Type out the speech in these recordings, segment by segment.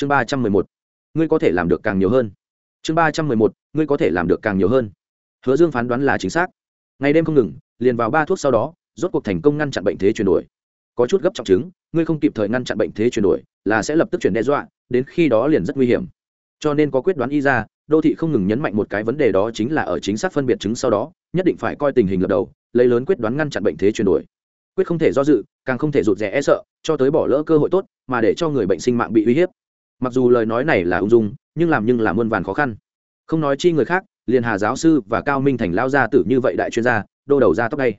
chương ba trăm mười một, ngươi có thể làm được càng nhiều hơn. Chương ba trăm mười một, ngươi có thể làm được càng nhiều hơn. Hứa dương phán đoán là chính xác. Ngày đêm không ngừng, liền vào ba thuốc sau đó, rốt cuộc thành công ngăn chặn bệnh thế chuyển đổi. Có chút gấp trọng chứng, ngươi không kịp thời ngăn chặn bệnh thế chuyển đổi, là sẽ lập tức chuyển đe dọa, đến khi đó liền rất nguy hiểm. Cho nên có quyết đoán y ra, đô thị không ngừng nhấn mạnh một cái vấn đề đó chính là ở chính xác phân biệt chứng sau đó, nhất định phải coi tình hình lập đầu, lấy lớn quyết đoán ngăn chặn bệnh thế chuyển đổi. Quyết không thể do dự, càng không thể rụt rè e sợ, cho tới bỏ lỡ cơ hội tốt, mà để cho người bệnh sinh mạng bị uy hiếp mặc dù lời nói này là ung dung, nhưng làm nhưng là muôn vàn khó khăn. Không nói chi người khác, liền hà giáo sư và cao minh thành lao gia tử như vậy đại chuyên gia, đô đầu ra tóc đây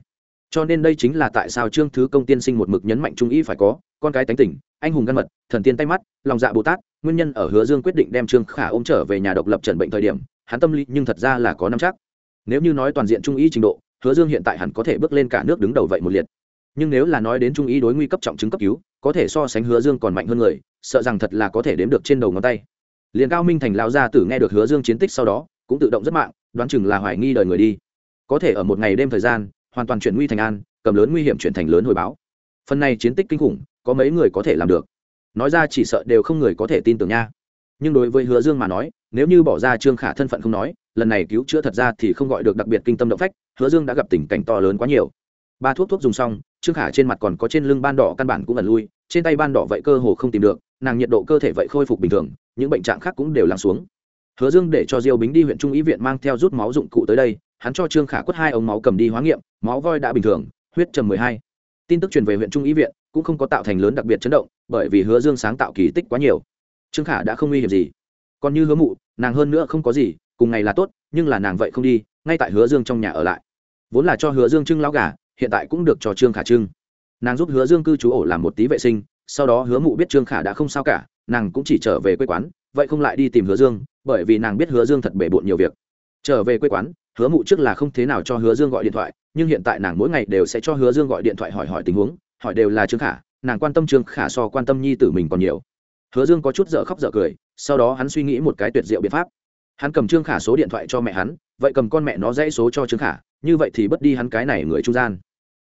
cho nên đây chính là tại sao trương thứ công tiên sinh một mực nhấn mạnh trung ý phải có, con cái tánh tỉnh anh hùng gan mật, thần tiên tay mắt, lòng dạ bồ tát, nguyên nhân ở hứa dương quyết định đem trương khả ôm trở về nhà độc lập trần bệnh thời điểm, hắn tâm lý nhưng thật ra là có năm chắc. Nếu như nói toàn diện trung ý trình độ, hứa dương hiện tại hẳn có thể bước lên cả nước đứng đầu vậy một liệt nhưng nếu là nói đến trung ý đối nguy cấp trọng chứng cấp cứu, có thể so sánh hứa dương còn mạnh hơn người, sợ rằng thật là có thể đếm được trên đầu ngón tay. Liền cao minh thành lao ra tử nghe được hứa dương chiến tích sau đó, cũng tự động rất mạng, đoán chừng là hoài nghi đời người đi. Có thể ở một ngày đêm thời gian, hoàn toàn chuyển nguy thành an, cầm lớn nguy hiểm chuyển thành lớn hồi báo. Phần này chiến tích kinh khủng, có mấy người có thể làm được. Nói ra chỉ sợ đều không người có thể tin tưởng nha. Nhưng đối với hứa dương mà nói, nếu như bỏ ra trương khả thân phận không nói, lần này cứu chữa thật ra thì không gọi được đặc biệt kinh tâm động phách, hứa dương đã gặp tình cảnh to lớn quá nhiều. Ba thuốc thuốc dùng xong trương khả trên mặt còn có trên lưng ban đỏ căn bản cũng ẩn lui, trên tay ban đỏ vậy cơ hồ không tìm được, nàng nhiệt độ cơ thể vậy khôi phục bình thường, những bệnh trạng khác cũng đều lắng xuống. Hứa dương để cho diêu bính đi huyện trung ý viện mang theo rút máu dụng cụ tới đây, hắn cho trương khả quất hai ống máu cầm đi hóa nghiệm, máu voi đã bình thường, huyết trầm mười hai. Tin tức truyền về huyện trung ý viện cũng không có tạo thành lớn đặc biệt chấn động, bởi vì hứa dương sáng tạo kỳ tích quá nhiều. Trương khả đã không nguy hiểm gì. Còn như hứa mụ, nàng hơn nữa không có gì, cùng ngày là tốt, nhưng là nàng vậy không đi, ngay tại hứa dương trong nhà ở lại. Vốn là cho hứa dương trưng lão gà hiện tại cũng được cho trương khả trưng. Nàng giúp hứa dương cư trú ổ làm một tí vệ sinh, sau đó hứa mụ biết trương khả đã không sao cả, nàng cũng chỉ trở về quê quán, vậy không lại đi tìm hứa dương, bởi vì nàng biết hứa dương thật bể bộn nhiều việc. Trở về quê quán, hứa mụ trước là không thế nào cho hứa dương gọi điện thoại, nhưng hiện tại nàng mỗi ngày đều sẽ cho hứa dương gọi điện thoại hỏi hỏi tình huống, hỏi đều là trương khả, nàng quan tâm trương khả so quan tâm nhi tử mình còn nhiều. Hứa dương có chút dở khóc dở cười, sau đó hắn suy nghĩ một cái tuyệt diệu biện pháp. Hắn cầm trương khả số điện thoại cho mẹ hắn, vậy cầm con mẹ nó dãy số cho trương khả, như vậy thì bất đi hắn cái này người trung gian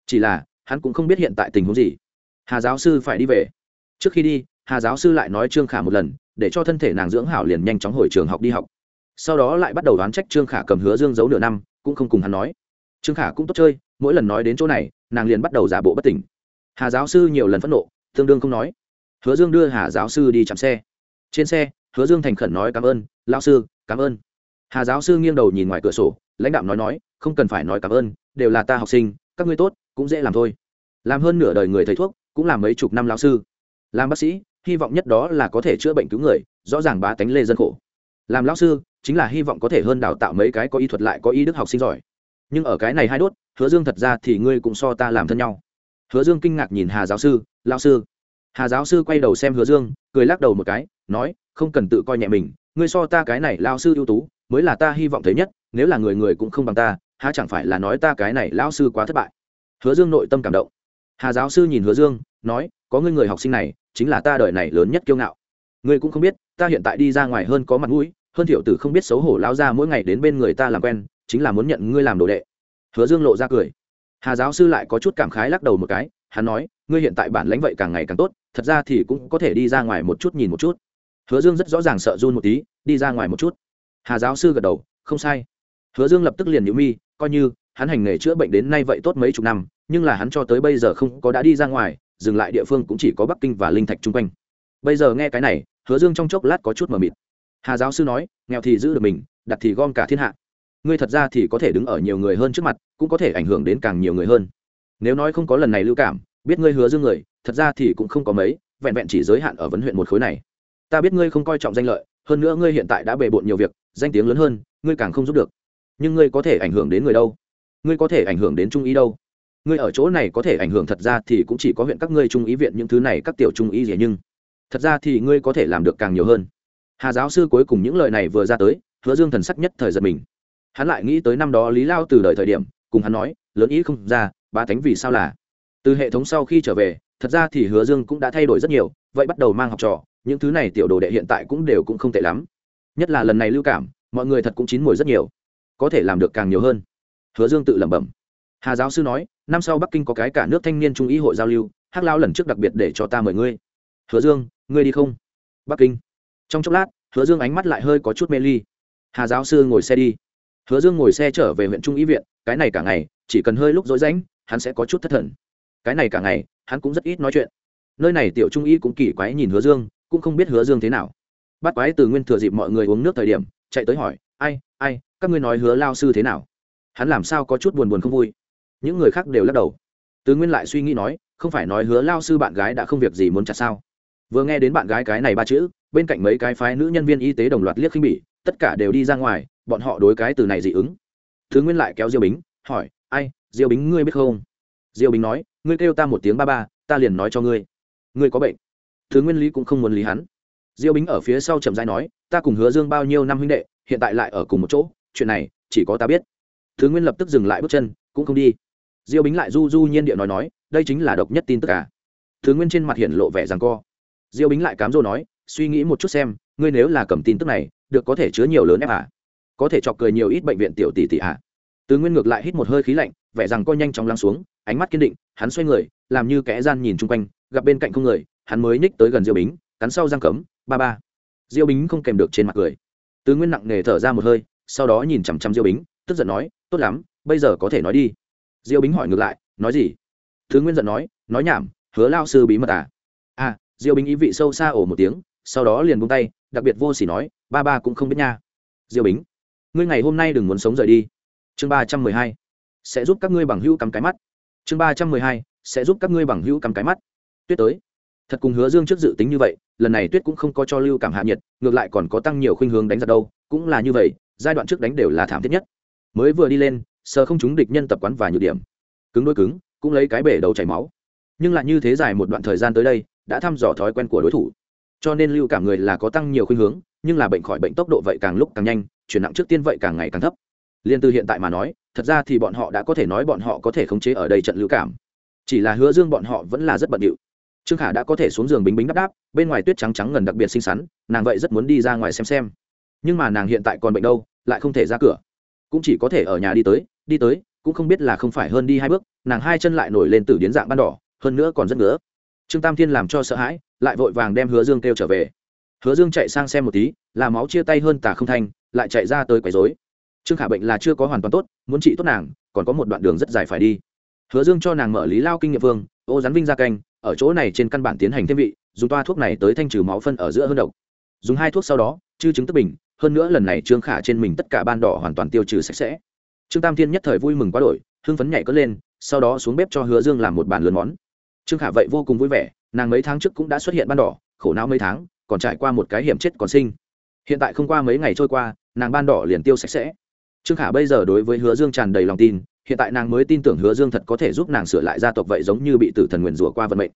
chỉ là, hắn cũng không biết hiện tại tình huống gì. Hà giáo sư phải đi về. Trước khi đi, hà giáo sư lại nói trương khả một lần, để cho thân thể nàng dưỡng hảo liền nhanh chóng hồi trường học đi học. Sau đó lại bắt đầu đoán trách trương khả cầm hứa dương giấu nửa năm, cũng không cùng hắn nói. Trương khả cũng tốt chơi, mỗi lần nói đến chỗ này, nàng liền bắt đầu giả bộ bất tỉnh. Hà giáo sư nhiều lần phẫn nộ, tương đương không nói. Hứa dương đưa hà giáo sư đi chạm xe. Trên xe, hứa dương thành khẩn nói cảm ơn lao sư, cảm ơn. Hà giáo sư nghiêng đầu nhìn ngoài cửa sổ, lãnh đạo nói nói, không cần phải nói cảm ơn, đều là ta học sinh, các ngươi tốt cũng dễ làm thôi. Làm hơn nửa đời người thầy thuốc, cũng làm mấy chục năm lão sư. Làm bác sĩ, hy vọng nhất đó là có thể chữa bệnh cứu người, rõ ràng bá tánh lê dân khổ. Làm lão sư, chính là hy vọng có thể hơn đào tạo mấy cái có y thuật lại có y đức học sinh giỏi. Nhưng ở cái này hai đốt, hứa dương thật ra thì ngươi cũng so ta làm thân nhau. Hứa dương kinh ngạc nhìn hà giáo sư, lão sư. Hà giáo sư quay đầu xem hứa dương, cười lắc đầu một cái, nói, không cần tự coi nhẹ mình, ngươi so ta cái này lao sư ưu tú, mới là ta hy vọng thấy nhất, nếu là người người cũng không bằng ta, há chẳng phải là nói ta cái này lão sư quá thất bại hứa dương nội tâm cảm động. Hà giáo sư nhìn hứa dương, nói, có ngươi người học sinh này, chính là ta đời này lớn nhất kiêu ngạo. Ngươi cũng không biết, ta hiện tại đi ra ngoài hơn có mặt mũi, hơn thiểu tử không biết xấu hổ lao ra mỗi ngày đến bên người ta làm quen, chính là muốn nhận ngươi làm đồ đệ. Hứa dương lộ ra cười. Hà giáo sư lại có chút cảm khái lắc đầu một cái, hắn nói, ngươi hiện tại bản lãnh vậy càng ngày càng tốt, thật ra thì cũng có thể đi ra ngoài một chút nhìn một chút. Hứa dương rất rõ ràng sợ run một tí, đi ra ngoài một chút. Hà giáo sư gật đầu, không sai. Hứa dương lập tức liền nhữ mi, coi như hắn hành nghề chữa bệnh đến nay vậy tốt mấy chục năm nhưng là hắn cho tới bây giờ không có đã đi ra ngoài, dừng lại địa phương cũng chỉ có bắc kinh và linh thạch chung quanh. Bây giờ nghe cái này, hứa dương trong chốc lát có chút mờ mịt. Hà giáo sư nói, nghèo thì giữ được mình, đặt thì gom cả thiên hạ. Ngươi thật ra thì có thể đứng ở nhiều người hơn trước mặt, cũng có thể ảnh hưởng đến càng nhiều người hơn. Nếu nói không có lần này lưu cảm, biết ngươi hứa dương người, thật ra thì cũng không có mấy, vẹn vẹn chỉ giới hạn ở vấn huyện một khối này. Ta biết ngươi không coi trọng danh lợi, hơn nữa ngươi hiện tại đã bề bộn nhiều việc, danh tiếng lớn hơn, ngươi càng không giúp được. Nhưng ngươi có thể ảnh hưởng đến người đâu? Ngươi có thể ảnh hưởng đến trung ý đâu? Ngươi ở chỗ này có thể ảnh hưởng thật ra thì cũng chỉ có huyện các ngươi trung ý viện những thứ này, các tiểu trung ý gì nhưng thật ra thì ngươi có thể làm được càng nhiều hơn. Hà giáo sư cuối cùng những lời này vừa ra tới, hứa dương thần sắc nhất thời giật mình. Hắn lại nghĩ tới năm đó lý lao từ đời thời điểm, cùng hắn nói, lớn ý không ra ba thánh vì sao là? Từ hệ thống sau khi trở về, thật ra thì hứa dương cũng đã thay đổi rất nhiều, vậy bắt đầu mang học trò, những thứ này tiểu đồ đệ hiện tại cũng đều cũng không tệ lắm. Nhất là lần này lưu cảm, mọi người thật cũng chín mùi rất nhiều, có thể làm được càng nhiều hơn. Hứa dương tự lẩm bẩm. Hà giáo sư nói năm sau bắc kinh có cái cả nước thanh niên trung ý hội giao lưu, hắc lao lần trước đặc biệt để cho ta mời ngươi. Hứa dương, ngươi đi không? Bắc kinh. Trong chốc lát, hứa dương ánh mắt lại hơi có chút mê ly. Hà giáo sư ngồi xe đi. Hứa dương ngồi xe trở về huyện trung ý viện, cái này cả ngày, chỉ cần hơi lúc rối rãnh, hắn sẽ có chút thất thần. Cái này cả ngày, hắn cũng rất ít nói chuyện. Nơi này tiểu trung ý cũng kỳ quái nhìn hứa dương, cũng không biết hứa dương thế nào. Bắt quái từ nguyên thừa dịp mọi người uống nước thời điểm, chạy tới hỏi, ai ai, các ngươi nói hứa lao sư thế nào? Hắn làm sao có chút buồn buồn không vui những người khác đều lắc đầu. Tứ nguyên lại suy nghĩ nói, không phải nói hứa lao sư bạn gái đã không việc gì muốn chặt sao? Vừa nghe đến bạn gái cái này ba chữ, bên cạnh mấy cái phái nữ nhân viên y tế đồng loạt liếc khinh bỉ, tất cả đều đi ra ngoài, bọn họ đối cái từ này dị ứng. Thứ nguyên lại kéo diêu bính, hỏi, ai, diêu bính ngươi biết không? Diêu bính nói, ngươi kêu ta một tiếng ba ba, ta liền nói cho ngươi. Ngươi có bệnh. Thứ nguyên lý cũng không muốn lý hắn. Diêu bính ở phía sau chậm dai nói, ta cùng hứa dương bao nhiêu năm huynh đệ, hiện tại lại ở cùng một chỗ, chuyện này chỉ có ta biết. Thứ nguyên lập tức dừng lại bước chân, cũng không đi diêu bính lại du du nhiên điệu nói nói, đây chính là độc nhất tin tất cả à? thứ nguyên trên mặt hiện lộ vẻ rằng co. Diêu bính lại cám dỗ nói, suy nghĩ một chút xem, ngươi nếu là cầm tin tức này, được có thể chứa nhiều lớn ép à? Có thể chọc cười nhiều ít bệnh viện tiểu tỷ tỷ à? Tứ nguyên ngược lại hít một hơi khí lạnh, vẻ rằng co nhanh chóng lắng xuống, ánh mắt kiên định, hắn xoay người, làm như kẽ gian nhìn chung quanh, gặp bên cạnh không người, hắn mới ních tới gần diêu bính, cắn sau răng cấm, ba ba. Diêu bính không kèm được trên mặt cười. Tứ nguyên nặng nề thở ra một hơi, sau đó nhìn chằm chằm diêu bính, tức giận nói, tốt lắm, bây giờ có thể nói đi diêu bính hỏi ngược lại, nói gì? Thứ nguyên giận nói nói nhảm, hứa lao sư bí mật à? À diêu bính ý vị sâu xa ổ một tiếng, sau đó liền buông tay, đặc biệt vô s ỉ nói, ba ba cũng không biết nha. Diêu bính, ngươi ngày hôm nay đừng muốn sống rời đi. Chương ba trăm mười hai, sẽ giúp các ngươi bằng hữu cắm cái mắt. Chương ba trăm mười hai, sẽ giúp các ngươi bằng hữu cắm cái mắt. Tuyết tới, thật cùng hứa dương trước dự tính như vậy, lần này tuyết cũng không có cho lưu cảm hạ nhiệt, ngược lại còn có tăng nhiều khuynh hướng đánh giặc đâu, cũng là như vậy, giai đoạn trước đánh đều là thảm thiết nhất. Mới vừa đi lên sờ không chúng địch nhân tập quán và nhược điểm. Cứng đôi cứng, cũng lấy cái bể đầu chảy máu. Nhưng lại như thế dài một đoạn thời gian tới đây, đã thăm dò thói quen của đối thủ. Cho nên lưu cảm người là có tăng nhiều khuynh hướng, nhưng là bệnh khỏi bệnh tốc độ vậy càng lúc càng nhanh, chuyển nặng trước tiên vậy càng ngày càng thấp. Liên từ hiện tại mà nói, thật ra thì bọn họ đã có thể nói bọn họ có thể khống chế ở đây trận lưu cảm. Chỉ là hứa dương bọn họ vẫn là rất bận điệu. Trương khả đã có thể xuống giường bính bính đắp đáp, bên ngoài tuyết trắng trắng ngần đặc biệt xinh xắn, nàng vậy rất muốn đi ra ngoài xem xem. Nhưng mà nàng hiện tại còn bệnh đâu, lại không thể ra cửa. Cũng chỉ có thể ở nhà đi tới đi tới, cũng không biết là không phải hơn đi hai bước, nàng hai chân lại nổi lên từ điến dạng ban đỏ, hơn nữa còn rất ngứa. Trương tam thiên làm cho sợ hãi, lại vội vàng đem hứa dương kêu trở về. Hứa dương chạy sang xem một tí, là máu chia tay hơn tà không thanh lại chạy ra tới quấy dối trương khả bệnh là chưa có hoàn toàn tốt, muốn trị tốt nàng, còn có một đoạn đường rất dài phải đi. Hứa dương cho nàng mở lý lao kinh nghiệm vương, ô rắn vinh ra canh, ở chỗ này trên căn bản tiến hành thêm vị, dùng toa thuốc này tới thanh trừ máu phân ở giữa hơn độc. Dùng hai thuốc sau đó, chư chứng tức bình, hơn nữa lần này trương khả trên mình tất cả ban đỏ hoàn toàn tiêu trừ sạch sẽ trương tam thiên nhất thời vui mừng quá đổi, hưng phấn nhảy cất lên, sau đó xuống bếp cho hứa dương làm một bàn lớn món. Trương khả vậy vô cùng vui vẻ, nàng mấy tháng trước cũng đã xuất hiện ban đỏ, khổ não mấy tháng, còn trải qua một cái hiểm chết còn sinh. Hiện tại không qua mấy ngày trôi qua, nàng ban đỏ liền tiêu sạch sẽ. Trương khả bây giờ đối với hứa dương tràn đầy lòng tin, hiện tại nàng mới tin tưởng hứa dương thật có thể giúp nàng sửa lại gia tộc vậy giống như bị tử thần nguyền rủa qua vận mệnh.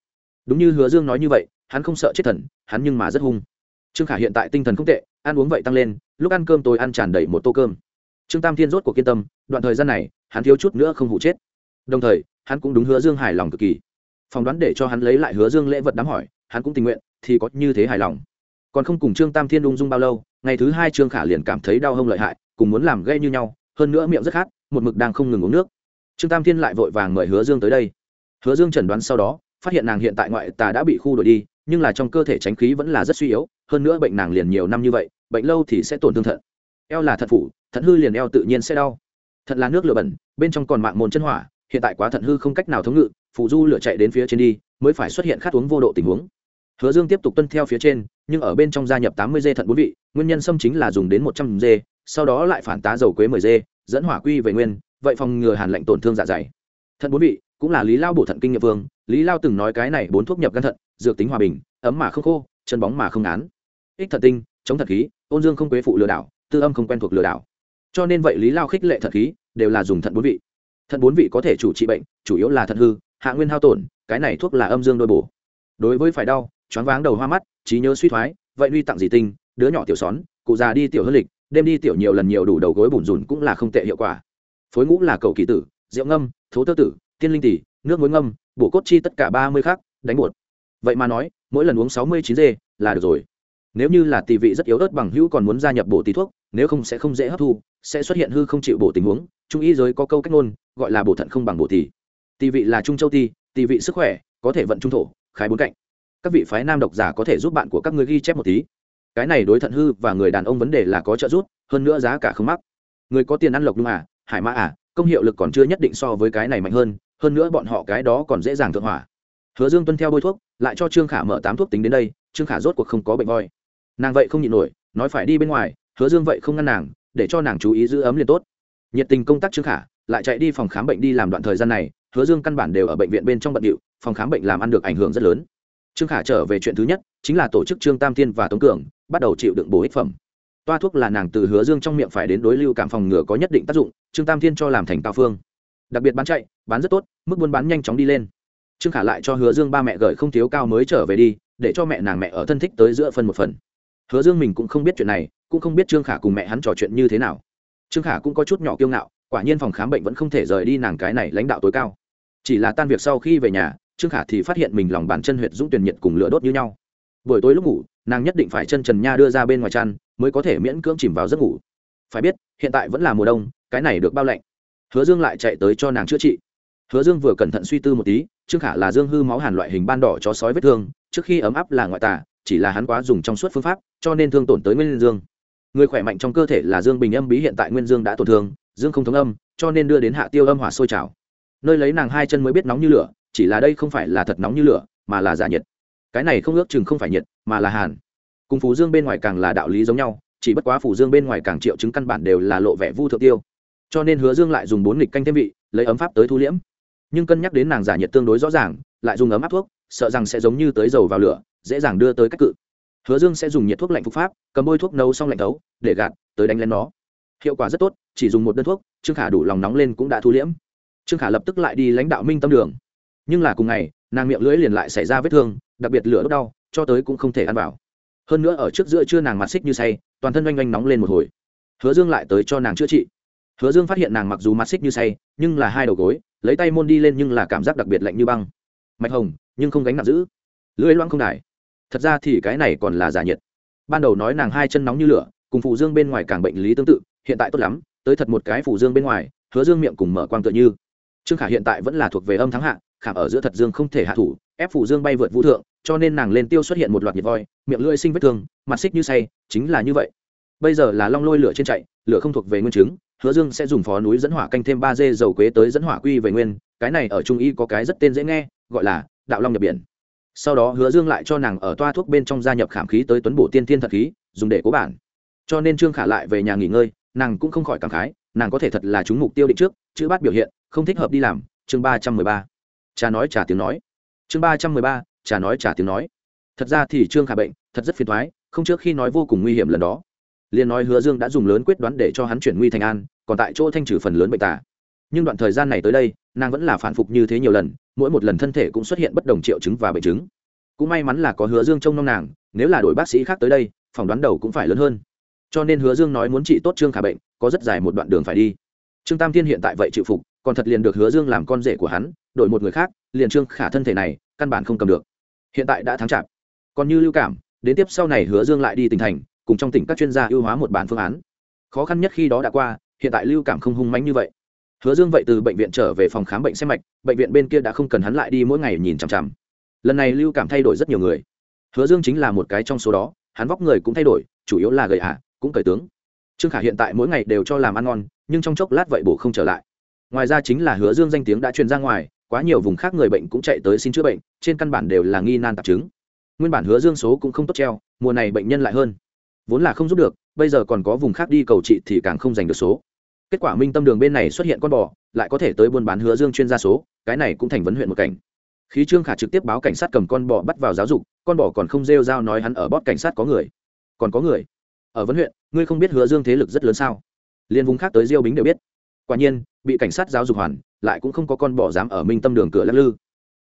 Đúng như hứa dương nói như vậy, hắn không sợ chết thần, hắn nhưng mà rất hung. Trương khả hiện tại tinh thần không tệ, ăn uống vậy tăng lên, lúc ăn cơm tôi ăn tràn đầy một tô cơm trương tam thiên rốt cuộc kiên tâm, đoạn thời gian này, hắn thiếu chút nữa không hụ chết. Đồng thời, hắn cũng đúng hứa dương hài lòng cực kỳ. Phỏng đoán để cho hắn lấy lại hứa dương lễ vật đám hỏi, hắn cũng tình nguyện, thì có như thế hài lòng. Còn không cùng trương tam thiên ung dung bao lâu, ngày thứ hai trương khả liền cảm thấy đau hông lợi hại, cùng muốn làm gây như nhau, hơn nữa miệng rất khát, một mực đang không ngừng uống nước. Trương tam thiên lại vội vàng mời hứa dương tới đây. Hứa dương chẩn đoán sau đó, phát hiện nàng hiện tại ngoại tà đã bị khu đổi đi, nhưng là trong cơ thể tránh khí vẫn là rất suy yếu, hơn nữa bệnh nàng liền nhiều năm như vậy, bệnh lâu thì sẽ tổn thương thận. Eo là thận phủ thận hư liền eo tự nhiên sẽ đau. Thận là nước lửa bẩn, bên trong còn mạng môn chân hỏa, hiện tại quá thận hư không cách nào thống ngự phụ du lửa chạy đến phía trên đi, mới phải xuất hiện khát uống vô độ tình huống. Hứa dương tiếp tục tuân theo phía trên, nhưng ở bên trong gia nhập tám mươi dê thận bốn vị, nguyên nhân xâm chính là dùng đến một trăm dê, sau đó lại phản tá dầu quế mười dê, dẫn hỏa quy về nguyên, vậy phòng ngừa hàn lệnh tổn thương dạ dày. Thận bốn vị, cũng là lý lao bổ thận kinh nghiệm vương, lý lao từng nói cái này bốn thuốc nhập gan thận, dược tính hòa bình, ấm mà không khô, chân bóng mà không án ích thận tinh, chống thật khí, ôn dương không quế phụ lừa đảo, tư âm không quen thuộc lừa đảo cho nên vậy lý lao khích lệ thận khí, đều là dùng thận bốn vị. Thận bốn vị có thể chủ trị bệnh, chủ yếu là thận hư, hạ nguyên hao tổn, cái này thuốc là âm dương đôi bổ. Đối với phải đau, choáng váng đầu hoa mắt, trí nhớ suy thoái, vậy nuy tặng gì tinh, đứa nhỏ tiểu xón, cụ già đi tiểu hơn lịch, đêm đi tiểu nhiều lần nhiều đủ đầu gối bùn rùn cũng là không tệ hiệu quả. Phối ngũ là cầu kỳ tử, rượu ngâm, thố tơ tử, tiên linh tỷ, nước muối ngâm, bổ cốt chi tất cả ba mươi khác đánh bột. Vậy mà nói, mỗi lần uống sáu mươi chín dê là được rồi. Nếu như là tỷ vị rất yếu ớt bằng hữu còn muốn gia nhập bổ tí thuốc nếu không sẽ không dễ hấp thu, sẽ xuất hiện hư không chịu bổ tình huống, trung y giới có câu cách ngôn, gọi là bổ thận không bằng bổ tỷ tỷ vị là trung châu ti tỷ vị sức khỏe, có thể vận trung thổ, khái bốn cạnh. Các vị phái nam độc giả có thể giúp bạn của các người ghi chép một tí. Cái này đối thận hư và người đàn ông vấn đề là có trợ giúp, hơn nữa giá cả không mắc. Người có tiền ăn lộc đúng à hải mã à công hiệu lực còn chưa nhất định so với cái này mạnh hơn hơn nữa bọn họ cái đó còn dễ dàng thượng hỏa. Hứa dương tuân theo bôi thuốc, lại cho trương khả mở tám thuốc tính đến đây, trương khả rốt cuộc không có bệnh voi. Nàng vậy không nhịn nổi, nói phải đi bên ngoài hứa dương vậy không ngăn nàng, để cho nàng chú ý giữ ấm liền tốt. Nhiệt tình công tác trương khả, lại chạy đi phòng khám bệnh đi làm đoạn thời gian này, hứa dương căn bản đều ở bệnh viện bên trong bận điệu, phòng khám bệnh làm ăn được ảnh hưởng rất lớn. Trương khả trở về chuyện thứ nhất, chính là tổ chức trương tam thiên và tống cường, bắt đầu chịu đựng bổ ích phẩm. Toa thuốc là nàng từ hứa dương trong miệng phải đến đối lưu cảm phòng ngừa có nhất định tác dụng, trương tam thiên cho làm thành cao phương. Đặc biệt bán chạy, bán rất tốt, mức buôn bán nhanh chóng đi lên. Trương khả lại cho hứa dương ba mẹ gửi không thiếu cao mới trở về đi, để cho mẹ nàng mẹ ở thân thích tới giữa phân một phần. Hứa dương mình cũng không biết chuyện này cũng không biết trương khả cùng mẹ hắn trò chuyện như thế nào. Trương khả cũng có chút nhỏ kiêu ngạo, quả nhiên phòng khám bệnh vẫn không thể rời đi nàng cái này lãnh đạo tối cao. Chỉ là tan việc sau khi về nhà, trương khả thì phát hiện mình lòng bàn chân huyệt dũng tuyển nhiệt cùng lửa đốt như nhau. Buổi tối lúc ngủ, nàng nhất định phải chân trần nha đưa ra bên ngoài chăn, mới có thể miễn cưỡng chìm vào giấc ngủ. Phải biết, hiện tại vẫn là mùa đông, cái này được bao lạnh. Hứa dương lại chạy tới cho nàng chữa trị. Hứa dương vừa cẩn thận suy tư một tí, trương khả là dương hư máu hàn loại hình ban đỏ cho sói vết thương, trước khi ấm áp là ngoại tả chỉ là hắn quá dùng trong suốt phương pháp, cho nên thương tổn tới nguyên dương người khỏe mạnh trong cơ thể là dương bình âm bí hiện tại nguyên dương đã tổn thương, dương không thống âm, cho nên đưa đến hạ tiêu âm hỏa sôi trào. Nơi lấy nàng hai chân mới biết nóng như lửa, chỉ là đây không phải là thật nóng như lửa, mà là giả nhiệt. Cái này không ước chừng không phải nhiệt, mà là hàn. Cùng phù dương bên ngoài càng là đạo lý giống nhau, chỉ bất quá phù dương bên ngoài càng triệu chứng căn bản đều là lộ vẻ vu thượng tiêu. Cho nên hứa dương lại dùng bốn nghịch canh thêm vị, lấy ấm pháp tới thu liễm. Nhưng cân nhắc đến nàng giả nhiệt tương đối rõ ràng, lại dùng ấm áp thuốc, sợ rằng sẽ giống như tới dầu vào lửa, dễ dàng đưa tới cách cự hứa dương sẽ dùng nhiệt thuốc lạnh phục pháp, cầm bôi thuốc nấu xong lạnh thấu, để gạt, tới đánh lên nó. Hiệu quả rất tốt, chỉ dùng một đơn thuốc, trương khả đủ lòng nóng lên cũng đã thu liễm. Trương khả lập tức lại đi lãnh đạo minh tâm đường. Nhưng là cùng ngày, nàng miệng lưỡi liền lại xảy ra vết thương, đặc biệt lửa đốt đau, cho tới cũng không thể ăn vào. Hơn nữa ở trước giữa trưa nàng mặt xích như say, toàn thân oanh oanh nóng lên một hồi. Hứa dương lại tới cho nàng chữa trị. Hứa dương phát hiện nàng mặc dù mặt xích như say, nhưng là hai đầu gối, lấy tay môn đi lên nhưng là cảm giác đặc biệt lạnh như băng. Mạch hồng, nhưng không gánh nặng giữ. Lưỡi loãng không đài thật ra thì cái này còn là giả nhiệt. Ban đầu nói nàng hai chân nóng như lửa, cùng phụ dương bên ngoài càng bệnh lý tương tự, hiện tại tốt lắm, tới thật một cái phụ dương bên ngoài, hứa dương miệng cùng mở quang tựa như. Trương khả hiện tại vẫn là thuộc về âm thắng hạ, khảm ở giữa thật dương không thể hạ thủ, ép phụ dương bay vượt vũ thượng, cho nên nàng lên tiêu xuất hiện một loạt nhiệt voi, miệng lưỡi sinh vết thương, mặt xích như say, chính là như vậy. Bây giờ là long lôi lửa trên chạy, lửa không thuộc về nguyên chứng, hứa dương sẽ dùng phó núi dẫn hỏa canh thêm ba dê dầu quế tới dẫn hỏa quy về nguyên, cái này ở trung y có cái rất tên dễ nghe, gọi là đạo long nhập biển sau đó hứa dương lại cho nàng ở toa thuốc bên trong gia nhập khảm khí tới tuấn bổ tiên thiên thật khí, dùng để cố bản. Cho nên trương khả lại về nhà nghỉ ngơi, nàng cũng không khỏi cảm khái, nàng có thể thật là chúng mục tiêu định trước, chữ bát biểu hiện, không thích hợp đi làm, chương ba trăm mười ba. Cha nói trả tiếng nói. Chương ba trăm mười ba, cha nói trả tiếng nói. Thật ra thì trương khả bệnh, thật rất phiền thoái không trước khi nói vô cùng nguy hiểm lần đó. Liền nói hứa dương đã dùng lớn quyết đoán để cho hắn chuyển nguy thành an, còn tại chỗ thanh trừ phần lớn bệnh tả nhưng đoạn thời gian này tới đây, nàng vẫn là phản phục như thế nhiều lần, mỗi một lần thân thể cũng xuất hiện bất đồng triệu chứng và bệnh chứng. Cũng may mắn là có hứa dương trông nom nàng, nếu là đổi bác sĩ khác tới đây, phỏng đoán đầu cũng phải lớn hơn. Cho nên hứa dương nói muốn trị tốt trương khả bệnh, có rất dài một đoạn đường phải đi. Trương tam thiên hiện tại vậy chịu phục, còn thật liền được hứa dương làm con rể của hắn, đổi một người khác, liền trương khả thân thể này, căn bản không cầm được. Hiện tại đã thắng chạp còn như lưu cảm, đến tiếp sau này hứa dương lại đi tỉnh thành, cùng trong tỉnh các chuyên gia ưu hóa một bản phương án. Khó khăn nhất khi đó đã qua, hiện tại lưu cảm không hung mánh như vậy hứa dương vậy từ bệnh viện trở về phòng khám bệnh xem mạch, bệnh viện bên kia đã không cần hắn lại đi mỗi ngày nhìn chằm chằm. Lần này lưu cảm thay đổi rất nhiều người. Hứa dương chính là một cái trong số đó, hắn vóc người cũng thay đổi, chủ yếu là gầy hạ cũng cởi tướng. Trương khả hiện tại mỗi ngày đều cho làm ăn ngon, nhưng trong chốc lát vậy bổ không trở lại. Ngoài ra chính là hứa dương danh tiếng đã truyền ra ngoài, quá nhiều vùng khác người bệnh cũng chạy tới xin chữa bệnh, trên căn bản đều là nghi nan tạp chứng. Nguyên bản hứa dương số cũng không tốt treo, mùa này bệnh nhân lại hơn. Vốn là không giúp được, bây giờ còn có vùng khác đi cầu trị thì càng không giành được số kết quả minh tâm đường bên này xuất hiện con bò, lại có thể tới buôn bán hứa dương chuyên gia số, cái này cũng thành vấn huyện một cảnh. Khí trương khả trực tiếp báo cảnh sát cầm con bò bắt vào giáo dục, con bò còn không rêu dao nói hắn ở bót cảnh sát có người. Còn có người? Ở vấn huyện, ngươi không biết hứa dương thế lực rất lớn sao? Liên vùng khác tới diêu bính đều biết. Quả nhiên, bị cảnh sát giáo dục hoàn, lại cũng không có con bò dám ở minh tâm đường cửa lắc lư.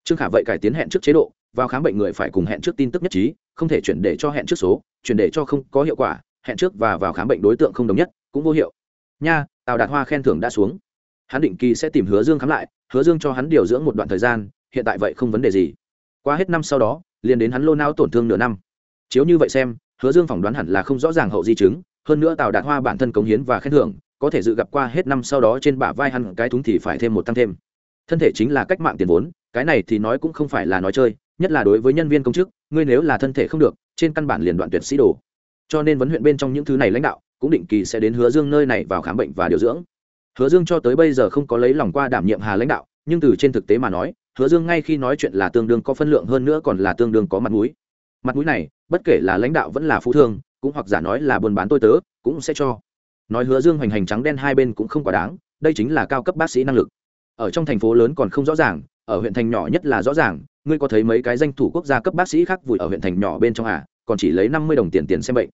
Trương khả vậy cải tiến hẹn trước chế độ, vào khám bệnh người phải cùng hẹn trước tin tức nhất trí, không thể chuyển để cho hẹn trước số, chuyển để cho không có hiệu quả, hẹn trước và vào khám bệnh đối tượng không đồng nhất, cũng vô hiệu nha, tào đạt hoa khen thưởng đã xuống. Hắn định kỳ sẽ tìm hứa dương khám lại, hứa dương cho hắn điều dưỡng một đoạn thời gian, hiện tại vậy không vấn đề gì. Qua hết năm sau đó, liền đến hắn lô nao tổn thương nửa năm. Chiếu như vậy xem, hứa dương phỏng đoán hẳn là không rõ ràng hậu di chứng, hơn nữa tào đạt hoa bản thân cống hiến và khen thưởng, có thể dự gặp qua hết năm sau đó trên bả vai hắn cái thúng thì phải thêm một tăng thêm. Thân thể chính là cách mạng tiền vốn, cái này thì nói cũng không phải là nói chơi, nhất là đối với nhân viên công chức, ngươi nếu là thân thể không được, trên căn bản liền đoạn tuyệt sĩ đồ. Cho nên vấn huyện bên trong những thứ này lãnh đạo cũng định kỳ sẽ đến hứa dương nơi này vào khám bệnh và điều dưỡng. Hứa dương cho tới bây giờ không có lấy lòng qua đảm nhiệm hà lãnh đạo, nhưng từ trên thực tế mà nói, hứa dương ngay khi nói chuyện là tương đương có phân lượng hơn nữa còn là tương đương có mặt mũi. Mặt mũi này, bất kể là lãnh đạo vẫn là phú thương, cũng hoặc giả nói là buôn bán tôi tớ, cũng sẽ cho. Nói hứa dương hoành hành trắng đen hai bên cũng không quá đáng, đây chính là cao cấp bác sĩ năng lực. Ở trong thành phố lớn còn không rõ ràng, ở huyện thành nhỏ nhất là rõ ràng, ngươi có thấy mấy cái danh thủ quốc gia cấp bác sĩ khác vùi ở huyện thành nhỏ bên trong à còn chỉ lấy năm mươi đồng tiền tiền xem bệnh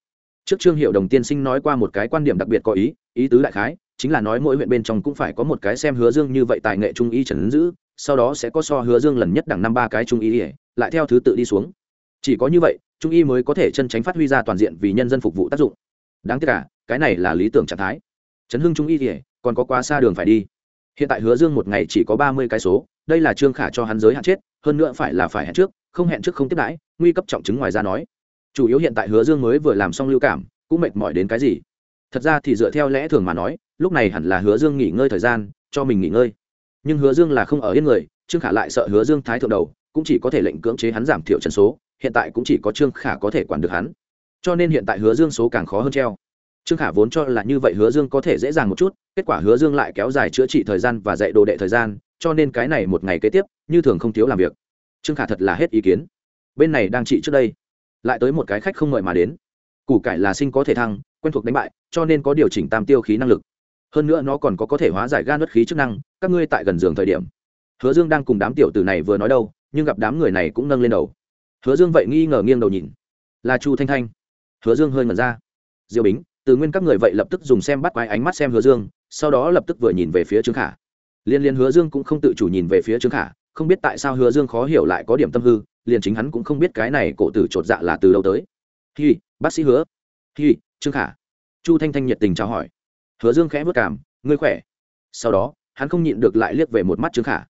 trước trương hiệu đồng tiên sinh nói qua một cái quan điểm đặc biệt có ý ý tứ đại khái, chính là nói mỗi huyện bên trong cũng phải có một cái xem hứa dương như vậy tài nghệ trung y trần dữ sau đó sẽ có so hứa dương lần nhất đẳng năm ba cái trung y lại theo thứ tự đi xuống. Chỉ có như vậy, trung y mới có thể chân tránh phát huy ra toàn diện vì nhân dân phục vụ tác dụng. Đáng tiếc cả cái này là lý tưởng trạng thái. Chấn hưng trung y thì còn có quá xa đường phải đi. Hiện tại hứa dương một ngày chỉ có ba mươi cái số, đây là trương khả cho hắn giới hạn chết, hơn nữa phải là phải hẹn trước, không hẹn trước không tiếp đãi, nguy cấp trọng chứng ngoài ra nói chủ yếu hiện tại hứa dương mới vừa làm xong lưu cảm, cũng mệt mỏi đến cái gì? Thật ra thì dựa theo lẽ thường mà nói, lúc này hẳn là hứa dương nghỉ ngơi thời gian, cho mình nghỉ ngơi. Nhưng hứa dương là không ở yên người, trương khả lại sợ hứa dương thái thượng đầu, cũng chỉ có thể lệnh cưỡng chế hắn giảm thiểu trận số, hiện tại cũng chỉ có trương khả có thể quản được hắn. Cho nên hiện tại hứa dương số càng khó hơn treo. Trương khả vốn cho là như vậy hứa dương có thể dễ dàng một chút, kết quả hứa dương lại kéo dài chữa trị thời gian và dạy đồ đệ thời gian, cho nên cái này một ngày kế tiếp, như thường không thiếu làm việc. Trương khả thật là hết ý kiến. Bên này đang trị trước đây lại tới một cái khách không mời mà đến. Củ cải là sinh có thể thăng, quen thuộc đánh bại, cho nên có điều chỉnh tam tiêu khí năng lực. Hơn nữa nó còn có có thể hóa giải gan bất khí chức năng, các ngươi tại gần giường thời điểm. Hứa dương đang cùng đám tiểu tử này vừa nói đâu, nhưng gặp đám người này cũng nâng lên đầu. Hứa dương vậy nghi ngờ nghiêng đầu nhìn. Là chu thanh thanh. Hứa dương hơi ngẩn ra. Diêu bính, từ nguyên các người vậy lập tức dùng xem bắt quái ánh mắt xem hứa dương, sau đó lập tức vừa nhìn về phía trương khả. Liên liên hứa dương cũng không tự chủ nhìn về phía trương khả, không biết tại sao hứa dương khó hiểu lại có điểm tâm hư liền chính hắn cũng không biết cái này cổ tử chột dạ là từ đâu tới. Hi, bác sĩ hứa. Hi, trương khả. Chu thanh thanh nhiệt tình chào hỏi. Hứa dương khẽ vất cảm ngươi khỏe? Sau đó, hắn không nhịn được lại liếc về một mắt trương khả.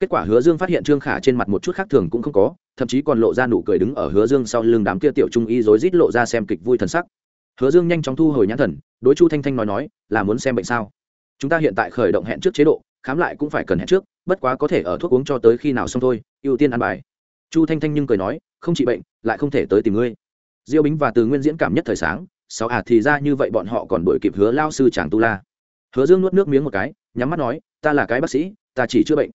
Kết quả hứa dương phát hiện trương khả trên mặt một chút khác thường cũng không có, thậm chí còn lộ ra nụ cười đứng ở hứa dương sau lưng đám kia tiểu trung y rối rít lộ ra xem kịch vui thần sắc. Hứa dương nhanh chóng thu hồi nhãn thần, đối chu thanh thanh nói nói, là muốn xem bệnh sao? Chúng ta hiện tại khởi động hẹn trước chế độ, khám lại cũng phải cần hẹn trước, bất quá có thể ở thuốc uống cho tới khi nào xong thôi, ưu tiên ăn bài chu thanh thanh nhưng cười nói, không trị bệnh, lại không thể tới tìm ngươi. Diêu bính và từ nguyên diễn cảm nhất thời sáng, sáu à thì ra như vậy bọn họ còn đổi kịp hứa lao sư chàng tu la. Hứa dương nuốt nước miếng một cái, nhắm mắt nói, ta là cái bác sĩ, ta chỉ chữa bệnh.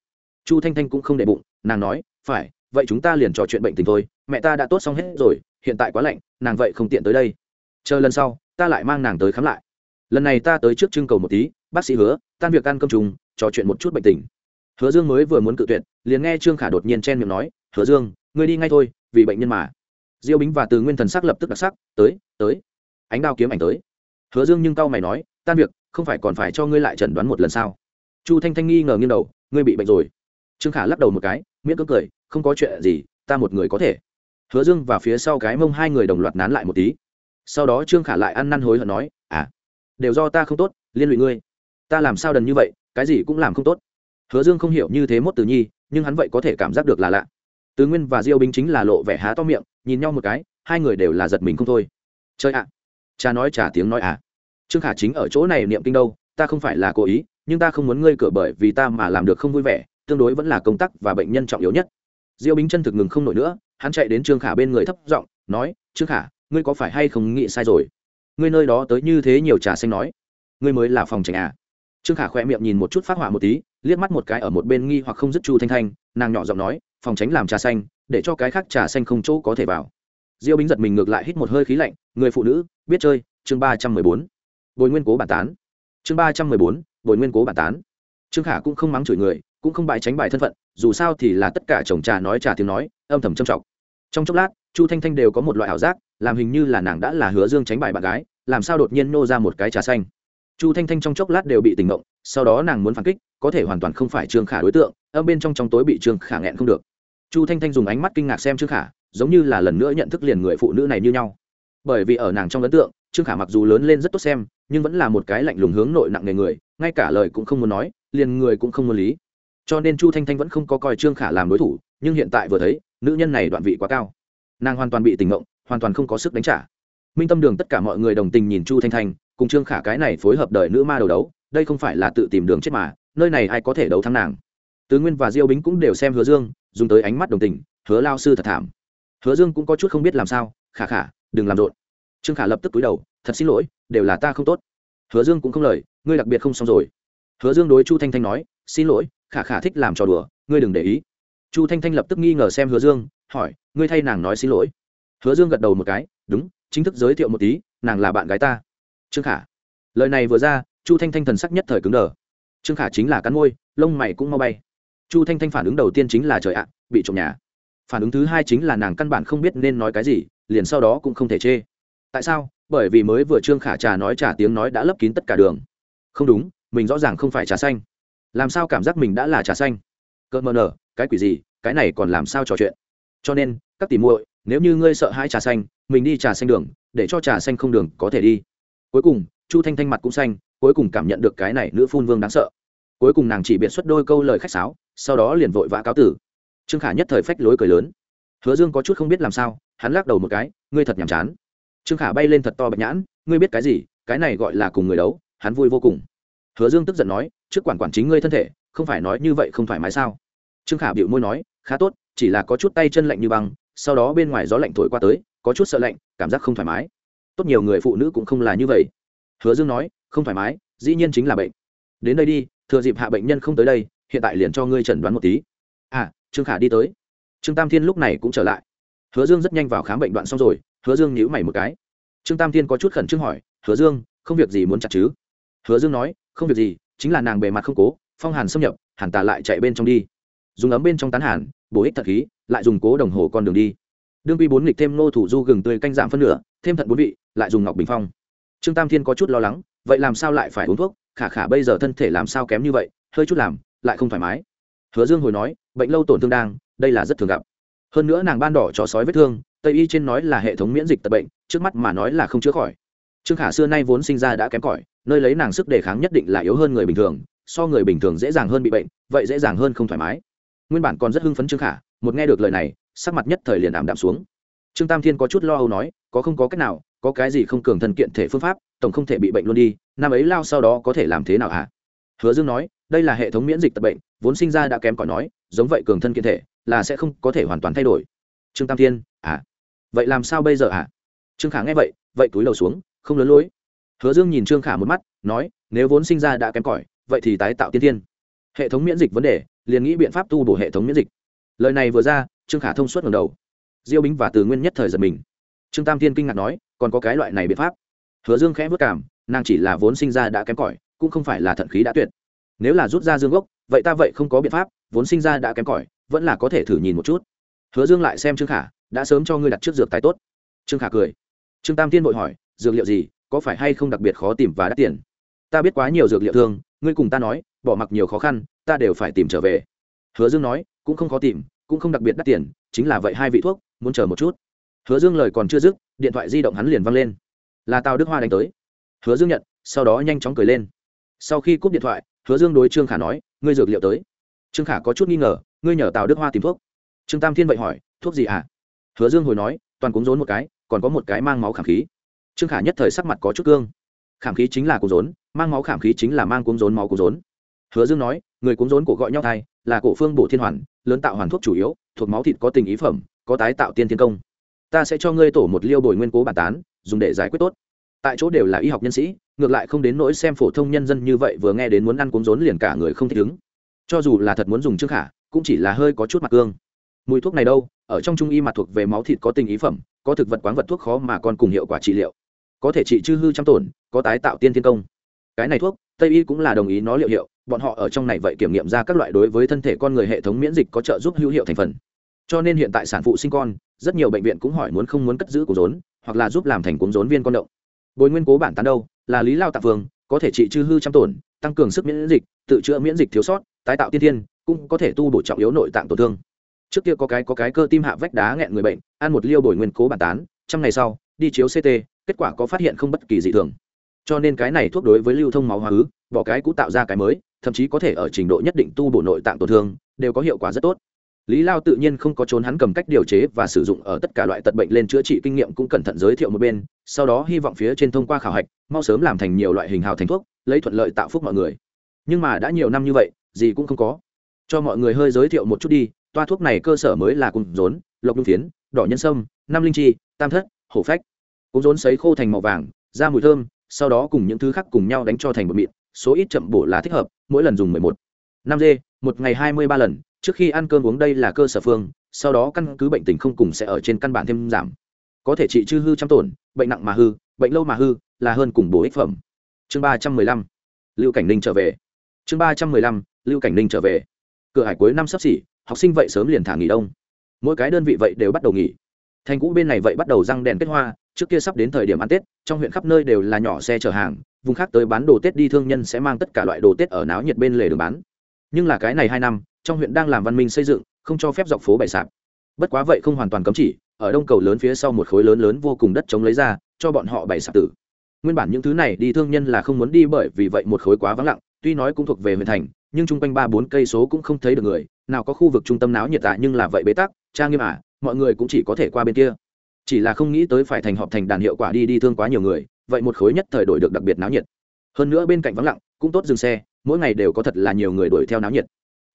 Chu thanh thanh cũng không để bụng, nàng nói, phải, vậy chúng ta liền trò chuyện bệnh tình thôi, mẹ ta đã tốt xong hết rồi, hiện tại quá lạnh, nàng vậy không tiện tới đây. Chờ lần sau, ta lại mang nàng tới khám lại. Lần này ta tới trước trưng cầu một tí, bác sĩ hứa, tan việc ăn cơm trùng, trò chuyện một chút bệnh tình. Hứa dương mới vừa muốn cự tuyệt, liền nghe trương khả đột nhiên chen miệng nói hứa dương, ngươi đi ngay thôi, vì bệnh nhân mà. Diêu bính và từ nguyên thần sắc lập tức đặc sắc, tới tới. Ánh đao kiếm ảnh tới. Hứa dương nhưng cau mày nói, tan việc, không phải còn phải cho ngươi lại chẩn đoán một lần sao? Chu thanh thanh nghi ngờ nghiêng đầu, ngươi bị bệnh rồi. Trương khả lắc đầu một cái, miễn cưỡng cười, không có chuyện gì, ta một người có thể. Hứa dương và phía sau cái mông hai người đồng loạt nán lại một tí. Sau đó trương khả lại ăn năn hối hận nói à đều do ta không tốt, liên lụy ngươi. Ta làm sao đần như vậy, cái gì cũng làm không tốt. Hứa dương không hiểu như thế mốt từ nhi, nhưng hắn vậy có thể cảm giác được là lạ tứ nguyên và diêu binh chính là lộ vẻ há to miệng, nhìn nhau một cái, hai người đều là giật mình không thôi. Chơi ạ, cha nói trả tiếng nói à. Trương khả chính ở chỗ này niệm kinh đâu, ta không phải là cố ý, nhưng ta không muốn ngươi cửa bởi vì ta mà làm được không vui vẻ, tương đối vẫn là công tác và bệnh nhân trọng yếu nhất. Diêu bính chân thực ngừng không nổi nữa, hắn chạy đến trương khả bên người thấp giọng nói, trương khả, ngươi có phải hay không nghĩ sai rồi? Ngươi nơi đó tới như thế nhiều trà xanh nói, ngươi mới là phòng tránh à. Trương khả khoe miệng nhìn một chút phát họa một tí, liếc mắt một cái ở một bên nghi hoặc không dứt chu thanh thanh, nàng nhỏ giọng nói phòng tránh làm trà xanh, để cho cái khác trà xanh không chỗ có thể vào. Diêu bính giật mình ngược lại hít một hơi khí lạnh, người phụ nữ, biết chơi, chương ba trăm mười bốn. Bồi nguyên cố bản tán. Chương ba trăm mười bốn, bồi nguyên cố bản tán. Trương khả cũng không mắng chửi người, cũng không bài tránh bài thân phận, dù sao thì là tất cả chồng trà nói trà tiếng nói, âm thầm trầm trọng trong chốc lát, chu thanh thanh đều có một loại ảo giác, làm hình như là nàng đã là hứa dương tránh bài bạn gái, làm sao đột nhiên nô ra một cái trà xanh. Chu thanh thanh trong chốc lát đều bị tỉnh mộng sau đó nàng muốn phản kích, có thể hoàn toàn không phải trương khả đối tượng, âm bên trong trong tối bị trương khả nghẹn không được chu thanh thanh dùng ánh mắt kinh ngạc xem trương khả, giống như là lần nữa nhận thức liền người phụ nữ này như nhau. Bởi vì ở nàng trong ấn tượng, trương khả mặc dù lớn lên rất tốt xem, nhưng vẫn là một cái lạnh lùng hướng nội nặng nề người, ngay cả lời cũng không muốn nói, liền người cũng không muốn lý. Cho nên chu thanh thanh vẫn không có coi trương khả làm đối thủ, nhưng hiện tại vừa thấy, nữ nhân này đoạn vị quá cao. Nàng hoàn toàn bị tình mộng hoàn toàn không có sức đánh trả. Minh tâm đường tất cả mọi người đồng tình nhìn chu thanh thanh, cùng trương khả cái này phối hợp đời nữ ma đầu đấu, đây không phải là tự tìm đường chết mà, nơi này ai có thể đấu thắng nàng. Tứ nguyên và diêu bính cũng đều xem hứa dương dùng tới ánh mắt đồng tình, hứa lao sư thật thảm. Hứa dương cũng có chút không biết làm sao, khả khả, đừng làm rộn. Trương khả lập tức túi đầu, thật xin lỗi, đều là ta không tốt. Hứa dương cũng không lời, ngươi đặc biệt không xong rồi. Hứa dương đối chu thanh thanh nói, xin lỗi, khả khả thích làm trò đùa, ngươi đừng để ý. Chu thanh thanh lập tức nghi ngờ xem hứa dương, hỏi, ngươi thay nàng nói xin lỗi? Hứa dương gật đầu một cái, đúng, chính thức giới thiệu một tí, nàng là bạn gái ta. Trương khả, lời này vừa ra, chu thanh thanh thần sắc nhất thời cứng đờ. Trương khả chính là cắn môi, lông mày cũng mau bay chu thanh thanh phản ứng đầu tiên chính là, trời ạ, bị trộm nhà. Phản ứng thứ hai chính là nàng căn bản không biết nên nói cái gì, liền sau đó cũng không thể chê. Tại sao? Bởi vì mới vừa trương khả trà nói trả tiếng nói đã lấp kín tất cả đường. Không đúng, mình rõ ràng không phải trà xanh. Làm sao cảm giác mình đã là trà xanh? Cợt mờ nở, cái quỷ gì? Cái này còn làm sao trò chuyện? Cho nên, các tỷ muội, nếu như ngươi sợ hai trà xanh, mình đi trà xanh đường, để cho trà xanh không đường có thể đi. Cuối cùng, chu thanh thanh mặt cũng xanh, cuối cùng cảm nhận được cái này nữ phun vương đáng sợ cuối cùng nàng chỉ biện xuất đôi câu lời khách sáo, sau đó liền vội vã cáo tử. Trương khả nhất thời phách lối cười lớn. Hứa dương có chút không biết làm sao, hắn lắc đầu một cái, ngươi thật nhàm chán. Trương khả bay lên thật to bạch nhãn, ngươi biết cái gì, cái này gọi là cùng người đấu, hắn vui vô cùng. Hứa dương tức giận nói, trước quản quản chính ngươi thân thể, không phải nói như vậy không thoải mái sao? Trương khả bịu môi nói, khá tốt, chỉ là có chút tay chân lạnh như băng, sau đó bên ngoài gió lạnh thổi qua tới, có chút sợ lạnh, cảm giác không thoải mái. Tốt nhiều người phụ nữ cũng không là như vậy. Hứa dương nói, không thoải mái, dĩ nhiên chính là bệnh. Đến đây đi thừa dịp hạ bệnh nhân không tới đây, hiện tại liền cho ngươi chẩn đoán một tí. À trương khả đi tới. Trương tam thiên lúc này cũng trở lại. Hứa dương rất nhanh vào khám bệnh đoạn xong rồi, hứa dương nhíu mày một cái. Trương tam thiên có chút khẩn trương hỏi, hứa dương, không việc gì muốn chặt chứ? Hứa dương nói, không việc gì, chính là nàng bề mặt không cố, phong hàn xâm nhập, hàn tà lại chạy bên trong đi. Dùng ấm bên trong tán hàn, bổ ích thật khí, lại dùng cố đồng hồ con đường đi. Đương quy bốn nghịch thêm nô thủ du gừng tươi canh giảm phân nửa, thêm thận bốn vị, lại dùng ngọc bình phong. Trương tam thiên có chút lo lắng, vậy làm sao lại phải uống thuốc? Khả khả bây giờ thân thể làm sao kém như vậy, hơi chút làm, lại không thoải mái. Hứa dương hồi nói, bệnh lâu tổn thương đang, đây là rất thường gặp. Hơn nữa nàng ban đỏ chó sói vết thương, tây y trên nói là hệ thống miễn dịch tật bệnh, trước mắt mà nói là không chữa khỏi. Trương khả xưa nay vốn sinh ra đã kém cỏi, nơi lấy nàng sức đề kháng nhất định là yếu hơn người bình thường, so người bình thường dễ dàng hơn bị bệnh, vậy dễ dàng hơn không thoải mái. Nguyên bản còn rất hưng phấn trương khả, một nghe được lời này, sắc mặt nhất thời liền ảm đạm xuống. Trương tam thiên có chút lo âu nói, có không có cách nào, có cái gì không cường thân kiện thể phương pháp, tổng không thể bị bệnh luôn đi năm ấy lao sau đó có thể làm thế nào hả? Hứa dương nói, đây là hệ thống miễn dịch tập bệnh, vốn sinh ra đã kém cỏi nói, giống vậy cường thân kiện thể, là sẽ không có thể hoàn toàn thay đổi. Trương tam thiên à vậy làm sao bây giờ à trương khả nghe vậy vậy túi lầu xuống, không lớn lối. Hứa dương nhìn trương khả một mắt, nói, nếu vốn sinh ra đã kém cỏi, vậy thì tái tạo tiên thiên. Hệ thống miễn dịch vấn đề, liền nghĩ biện pháp tu bổ hệ thống miễn dịch. Lời này vừa ra, trương khả thông suốt ngầm đầu. Diêu bính và từ nguyên nhất thời giật mình. Trương tam thiên kinh ngạc nói, còn có cái loại này biện pháp. Hứa dương khẽ vất cảm nàng chỉ là vốn sinh ra đã kém cỏi, cũng không phải là thận khí đã tuyệt. Nếu là rút ra dương gốc, vậy ta vậy không có biện pháp, vốn sinh ra đã kém cỏi, vẫn là có thể thử nhìn một chút. Hứa dương lại xem trương khả, đã sớm cho ngươi đặt trước dược tài tốt. Trương khả cười. Trương tam tiên vội hỏi, dược liệu gì, có phải hay không đặc biệt khó tìm và đắt tiền? Ta biết quá nhiều dược liệu thương, ngươi cùng ta nói, bỏ mặc nhiều khó khăn, ta đều phải tìm trở về. Hứa dương nói, cũng không khó tìm, cũng không đặc biệt đắt tiền, chính là vậy hai vị thuốc, muốn chờ một chút. Hứa dương lời còn chưa dứt, điện thoại di động hắn liền văng lên. Là tào đức hoa đánh tới hứa dương nhận, sau đó nhanh chóng cười lên. Sau khi cúp điện thoại, hứa dương đối trương khả nói, ngươi dược liệu tới. Trương khả có chút nghi ngờ, ngươi nhờ tào đức hoa tìm thuốc. Trương tam thiên vậy hỏi, thuốc gì ạ? À? hứa dương hồi nói, toàn cúng rốn một cái, còn có một cái mang máu khảm khí. Trương khả nhất thời sắc mặt có chút cương. Khảm khí chính là cúng rốn, mang máu khảm khí chính là mang cúng rốn máu cúng rốn. Hứa dương nói, người cúng rốn cổ gọi nhau thai, là cổ phương bổ thiên hoàn, lớn tạo hoàn thuốc chủ yếu, thuộc máu thịt có tình ý phẩm, có tái tạo tiên thiên công. Ta sẽ cho ngươi tổ một liêu bồi nguyên cố bản tán, dùng để giải quyết tốt tại chỗ đều là y học nhân sĩ, ngược lại không đến nỗi xem phổ thông nhân dân như vậy vừa nghe đến muốn ăn cuốn rốn liền cả người không thích ứng. Cho dù là thật muốn dùng trước khả, cũng chỉ là hơi có chút mặt cương. Mùi thuốc này đâu? Ở trong trung y mặt thuộc về máu thịt có tình ý phẩm, có thực vật quán vật thuốc khó mà còn cùng hiệu quả trị liệu. Có thể trị chư hư trăm tổn, có tái tạo tiên thiên công. Cái này thuốc, tây y cũng là đồng ý nó liệu hiệu, bọn họ ở trong này vậy kiểm nghiệm ra các loại đối với thân thể con người hệ thống miễn dịch có trợ giúp hữu hiệu thành phần. Cho nên hiện tại sản phụ sinh con, rất nhiều bệnh viện cũng hỏi muốn không muốn cất giữ cuốn rốn, hoặc là giúp làm thành cuốn rốn viên con động bồi nguyên cố bản tán đâu, là lý lao tạp vương, có thể trị chư hư trăm tổn, tăng cường sức miễn dịch, tự chữa miễn dịch thiếu sót, tái tạo tiên thiên, cũng có thể tu bổ trọng yếu nội tạng tổn thương. Trước kia có cái có cái cơ tim hạ vách đá nghẹn người bệnh, ăn một liêu bồi nguyên cố bản tán, trăm ngày sau, đi chiếu ct kết quả có phát hiện không bất kỳ dị thường. Cho nên cái này thuốc đối với lưu thông máu hóa ứ, bỏ cái cũ tạo ra cái mới, thậm chí có thể ở trình độ nhất định tu bổ nội tạng tổn thương, đều có hiệu quả rất tốt lý lao tự nhiên không có trốn hắn cầm cách điều chế và sử dụng ở tất cả loại tật bệnh lên chữa trị kinh nghiệm cũng cẩn thận giới thiệu một bên, sau đó hy vọng phía trên thông qua khảo hạch, mau sớm làm thành nhiều loại hình hào thành thuốc, lấy thuận lợi tạo phúc mọi người. Nhưng mà đã nhiều năm như vậy, gì cũng không có. Cho mọi người hơi giới thiệu một chút đi, toa thuốc này cơ sở mới là cung rốn lộc nhung phiến, đỏ nhân sâm, năm linh chi, tam thất, hổ phách. Cung rốn sấy khô thành màu vàng ra mùi thơm, sau đó cùng những thứ khác cùng nhau đánh cho thành bột mịn, số ít chậm bổ là thích hợp, mỗi lần dùng mười một. Năm d một ngày hai mươi ba lần trước khi ăn cơm uống đây là cơ sở phương, sau đó căn cứ bệnh tình không cùng sẽ ở trên căn bản thêm giảm. Có thể trị chư hư trăm tổn, bệnh nặng mà hư, bệnh lâu mà hư, là hơn cùng bổ ích phẩm. Chương ba trăm mười lăm, lưu cảnh ninh trở về. Chương ba trăm mười lăm, lưu cảnh ninh trở về. Cửa hải cuối năm sắp xỉ, học sinh vậy sớm liền thả nghỉ đông. Mỗi cái đơn vị vậy đều bắt đầu nghỉ. Thành cũ bên này vậy bắt đầu răng đèn kết hoa, trước kia sắp đến thời điểm ăn tết, trong huyện khắp nơi đều là nhỏ xe chở hàng, vùng khác tới bán đồ tết đi thương nhân sẽ mang tất cả loại đồ tết ở náo nhiệt bên lề đường bán. Nhưng là cái này hai năm trong huyện đang làm văn minh xây dựng, không cho phép dọc phố bày sạp. Bất quá vậy không hoàn toàn cấm chỉ, ở đông cầu lớn phía sau một khối lớn lớn vô cùng đất chống lấy ra, cho bọn họ bày sạp tử. Nguyên bản những thứ này đi thương nhân là không muốn đi bởi vì vậy một khối quá vắng lặng, tuy nói cũng thuộc về huyện thành, nhưng chung quanh ba bốn cây số cũng không thấy được người, nào có khu vực trung tâm náo nhiệt tạ nhưng là vậy bế tắc trang nghiêm à mọi người cũng chỉ có thể qua bên kia. Chỉ là không nghĩ tới phải thành họp thành đàn hiệu quả đi đi thương quá nhiều người, vậy một khối nhất thời đổi được đặc biệt náo nhiệt. Hơn nữa bên cạnh vắng lặng, cũng tốt dừng xe, mỗi ngày đều có thật là nhiều người đuổi theo náo nhiệt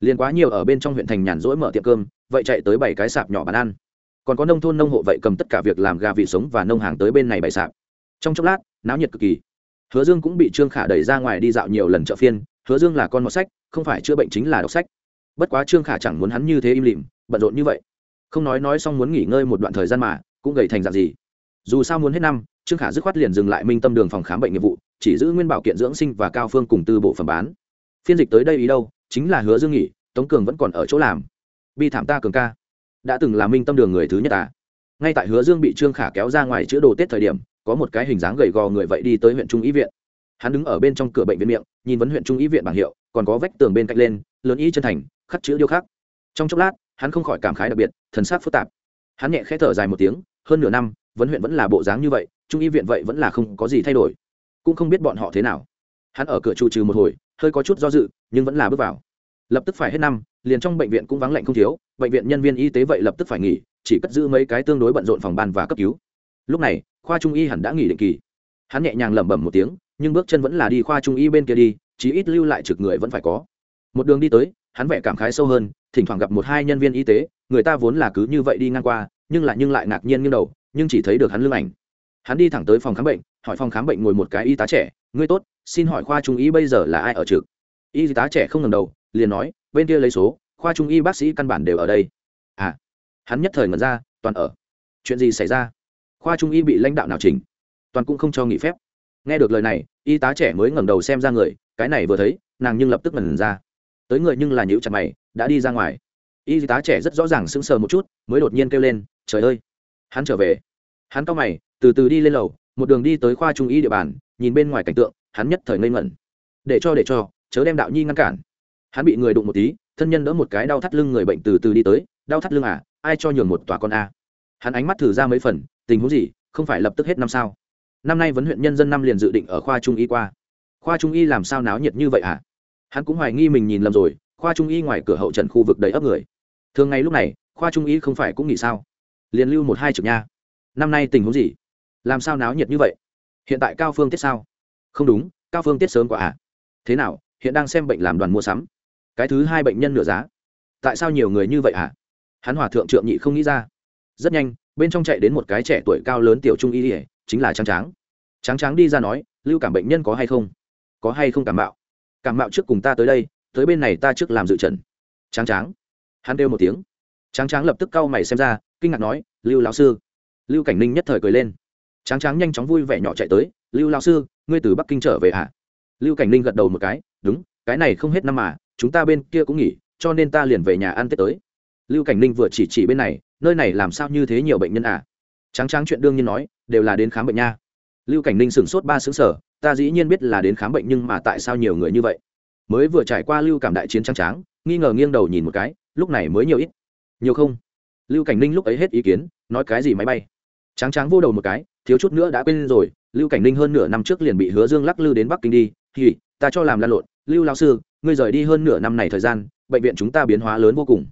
liền quá nhiều ở bên trong huyện thành nhàn rỗi mở tiệm cơm, vậy chạy tới bảy cái sạp nhỏ bán ăn. Còn có nông thôn nông hộ vậy cầm tất cả việc làm gà vị sống và nông hàng tới bên này bày sạp. Trong chốc lát, náo nhiệt cực kỳ. Hứa dương cũng bị trương khả đẩy ra ngoài đi dạo nhiều lần chợ phiên, hứa dương là con mọt sách, không phải chữa bệnh chính là đọc sách. Bất quá trương khả chẳng muốn hắn như thế im lìm, bận rộn như vậy. Không nói nói xong muốn nghỉ ngơi một đoạn thời gian mà, cũng gầy thành dạng gì. Dù sao muốn hết năm, trương khả dứt khoát liền dừng lại minh tâm đường phòng khám bệnh nghiệp vụ, chỉ giữ nguyên bảo kiện dưỡng sinh và cao phương cùng tư bộ phẩm bán. Phiên dịch tới đây ý đâu chính là hứa dương nghỉ, tống cường vẫn còn ở chỗ làm. Bi thảm ta cường ca, đã từng là minh tâm đường người thứ nhất à ngay tại hứa dương bị trương khả kéo ra ngoài chữa đồ tết thời điểm, có một cái hình dáng gầy gò người vậy đi tới huyện trung ý viện. Hắn đứng ở bên trong cửa bệnh viện miệng, nhìn vấn huyện trung ý viện bảng hiệu, còn có vách tường bên cạnh lên, lớn ý chân thành, khắc chữ điêu khắc. Trong chốc lát, hắn không khỏi cảm khái đặc biệt, thần sắc phức tạp. Hắn nhẹ khẽ thở dài một tiếng, hơn nửa năm, vấn huyện vẫn là bộ dáng như vậy, trung y viện vậy vẫn là không có gì thay đổi. Cũng không biết bọn họ thế nào. Hắn ở cửa trụ trừ một hồi hơi có chút do dự, nhưng vẫn là bước vào. Lập tức phải hết năm, liền trong bệnh viện cũng vắng lạnh không thiếu, bệnh viện nhân viên y tế vậy lập tức phải nghỉ, chỉ cất giữ mấy cái tương đối bận rộn phòng ban và cấp cứu. Lúc này, khoa trung y hẳn đã nghỉ định kỳ. Hắn nhẹ nhàng lẩm bẩm một tiếng, nhưng bước chân vẫn là đi khoa trung y bên kia đi, chí ít lưu lại trực người vẫn phải có. Một đường đi tới, hắn vẻ cảm khái sâu hơn, thỉnh thoảng gặp một hai nhân viên y tế, người ta vốn là cứ như vậy đi ngang qua, nhưng lại nhưng lại ngạc nhiên nghiêng đầu, nhưng chỉ thấy được hắn lưng ảnh. Hắn đi thẳng tới phòng khám bệnh, hỏi phòng khám bệnh ngồi một cái y tá trẻ ngươi tốt, xin hỏi khoa trung y bây giờ là ai ở trực? Y tá trẻ không ngầm đầu, liền nói, bên kia lấy số, khoa trung y bác sĩ căn bản đều ở đây. À. Hắn nhất thời ngẩn ra, toàn ở. Chuyện gì xảy ra? Khoa trung y bị lãnh đạo nào chỉnh? Toàn cũng không cho nghỉ phép. Nghe được lời này, y tá trẻ mới ngẩng đầu xem ra người, cái này vừa thấy, nàng nhưng lập tức ngẩn ra. Tới người nhưng là nhữ chặt mày, đã đi ra ngoài. Y tá trẻ rất rõ ràng sững sờ một chút, mới đột nhiên kêu lên, trời ơi! Hắn trở về. Hắn cao mày, từ từ đi lên lầu một đường đi tới khoa trung y địa bàn, nhìn bên ngoài cảnh tượng, hắn nhất thời ngây ngẩn. Để cho để cho, chớ đem đạo nhi ngăn cản. Hắn bị người đụng một tí, thân nhân đỡ một cái đau thắt lưng người bệnh từ từ đi tới, đau thắt lưng à ai cho nhường một tòa con a? Hắn ánh mắt thử ra mấy phần, tình huống gì, không phải lập tức hết năm sao? Năm nay vấn huyện nhân dân năm liền dự định ở khoa trung y qua. Khoa trung y làm sao náo nhiệt như vậy à? hắn cũng hoài nghi mình nhìn lầm rồi, khoa trung y ngoài cửa hậu trần khu vực đầy ấp người. Thường ngày lúc này, khoa trung y không phải cũng nghỉ sao? Liền lưu một hai chục nha. Năm nay tình huống gì? Làm sao náo nhiệt như vậy? Hiện tại cao phương tiết sao? Không đúng, cao phương tiết sớm quá à. Thế nào, hiện đang xem bệnh làm đoàn mua sắm? Cái thứ hai bệnh nhân nửa giá. Tại sao nhiều người như vậy à? Hắn hòa thượng trượng nhị không nghĩ ra. Rất nhanh, bên trong chạy đến một cái trẻ tuổi cao lớn tiểu trung y ỉa chính là trắng tráng. Trắng tráng đi ra nói, lưu cảm bệnh nhân có hay không? Có hay không cảm mạo? Cảm mạo trước cùng ta tới đây, tới bên này ta trước làm dự trần. Tráng tráng. Hắn kêu một tiếng. Tráng tráng lập tức cau mày xem ra, kinh ngạc nói, lưu lão sư. Lưu cảnh ninh nhất thời cười lên tráng tráng nhanh chóng vui vẻ nhỏ chạy tới, lưu lão sư, ngươi từ bắc kinh trở về ạ à? lưu cảnh ninh gật đầu một cái, đúng, cái này không hết năm mà, chúng ta bên kia cũng nghỉ, cho nên ta liền về nhà ăn tết tới. Lưu cảnh ninh vừa chỉ chỉ bên này, nơi này làm sao như thế nhiều bệnh nhân à? Tráng tráng chuyện đương nhiên nói, đều là đến khám bệnh nha. Lưu cảnh ninh sửng sốt ba xứng sở ta dĩ nhiên biết là đến khám bệnh nhưng mà tại sao nhiều người như vậy? Mới vừa trải qua lưu cảm đại chiến Tráng tráng, nghi ngờ nghiêng đầu nhìn một cái, lúc này mới nhiều ít. Nhiều không? Lưu cảnh ninh lúc ấy hết ý kiến, nói cái gì máy bay? Tráng tráng vô đầu một cái thiếu chút nữa đã quên rồi lưu cảnh ninh hơn nửa năm trước liền bị hứa dương lắc lư đến bắc kinh đi thì ta cho làm lan lộn lưu lao sư ngươi rời đi hơn nửa năm này thời gian bệnh viện chúng ta biến hóa lớn vô cùng.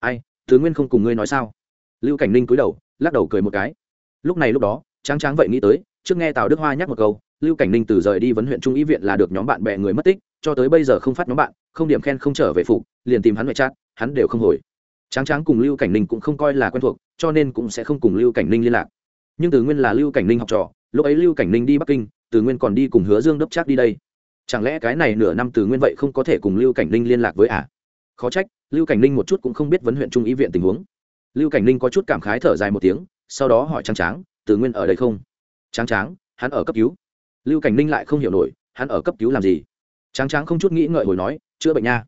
Ai thứ nguyên không cùng ngươi nói sao? Lưu cảnh ninh cúi đầu lắc đầu cười một cái. Lúc này lúc đó tráng tráng vậy nghĩ tới trước nghe tào đức hoa nhắc một câu lưu cảnh ninh từ rời đi vấn huyện trung ý viện là được nhóm bạn bè người mất tích cho tới bây giờ không phát nhóm bạn không điểm khen không trở về phục liền tìm hắn ngoại chát, hắn đều không hồi. Tráng tráng cùng lưu cảnh ninh cũng không coi là quen thuộc cho nên cũng sẽ không cùng lưu cảnh ninh liên lạc nhưng từ nguyên là lưu cảnh ninh học trò, lúc ấy lưu cảnh ninh đi bắc kinh, từ nguyên còn đi cùng hứa dương đốc Trác đi đây. Chẳng lẽ cái này nửa năm từ nguyên vậy không có thể cùng lưu cảnh ninh liên lạc với ả à? khó trách, lưu cảnh ninh một chút cũng không biết vấn huyện trung ý viện tình huống. Lưu cảnh ninh có chút cảm khái thở dài một tiếng, sau đó hỏi Trang tráng, từ nguyên ở đây không? Trang tráng, hắn ở cấp cứu. Lưu cảnh ninh lại không hiểu nổi, hắn ở cấp cứu làm gì? Tráng tráng không chút nghĩ ngợi hồi nói, chữa bệnh nha.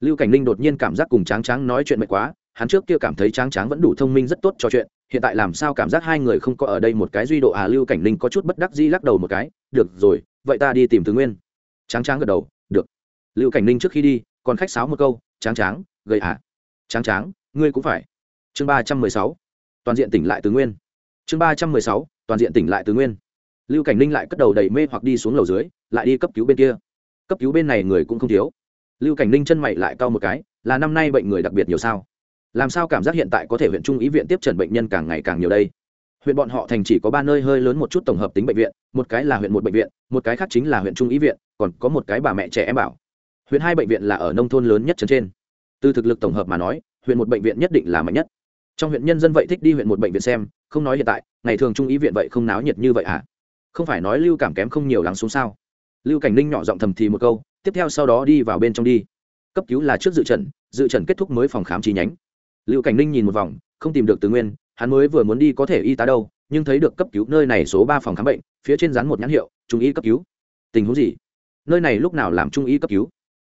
Lưu cảnh ninh đột nhiên cảm giác cùng tráng tráng nói chuyện mệt quá hắn trước kia cảm thấy tráng tráng vẫn đủ thông minh rất tốt cho chuyện, hiện tại làm sao cảm giác hai người không có ở đây một cái duy độ à lưu cảnh ninh có chút bất đắc di lắc đầu một cái, được rồi, vậy ta đi tìm tứ nguyên. Tráng tráng gật đầu, được. Lưu cảnh ninh trước khi đi, còn khách sáo một câu, tráng tráng, gầy à? Tráng tráng, ngươi cũng phải. Chương ba trăm mười sáu, toàn diện tỉnh lại tứ nguyên. Chương ba trăm mười sáu, toàn diện tỉnh lại tứ nguyên. Lưu cảnh ninh lại cất đầu đầy mê hoặc đi xuống lầu dưới, lại đi cấp cứu bên kia. Cấp cứu bên này người cũng không thiếu. Lưu cảnh ninh chân mày lại cau một cái, là năm nay bệnh người đặc biệt nhiều sao? Làm sao cảm giác hiện tại có thể huyện trung ý viện tiếp trần bệnh nhân càng ngày càng nhiều đây? Huyện bọn họ thành chỉ có ba nơi hơi lớn một chút tổng hợp tính bệnh viện, một cái là huyện một bệnh viện, một cái khác chính là huyện trung ý viện, còn có một cái bà mẹ trẻ em bảo. Huyện hai bệnh viện là ở nông thôn lớn nhất trấn trên. Từ thực lực tổng hợp mà nói, huyện một bệnh viện nhất định là mạnh nhất. Trong huyện nhân dân vậy thích đi huyện một bệnh viện xem, không nói hiện tại, ngày thường trung ý viện vậy không náo nhiệt như vậy à? Không phải nói lưu cảm kém không nhiều lắng xuống sao? Lưu cảnh ninh nhỏ giọng thầm thì một câu, tiếp theo sau đó đi vào bên trong đi. Cấp cứu là trước dự trần dự trần kết thúc mới phòng khám chi nhánh lưu cảnh ninh nhìn một vòng, không tìm được từ nguyên, hắn mới vừa muốn đi có thể y tá đâu, nhưng thấy được cấp cứu nơi này số ba phòng khám bệnh, phía trên dán một nhãn hiệu, trung y cấp cứu. Tình huống gì? Nơi này lúc nào làm trung y cấp cứu?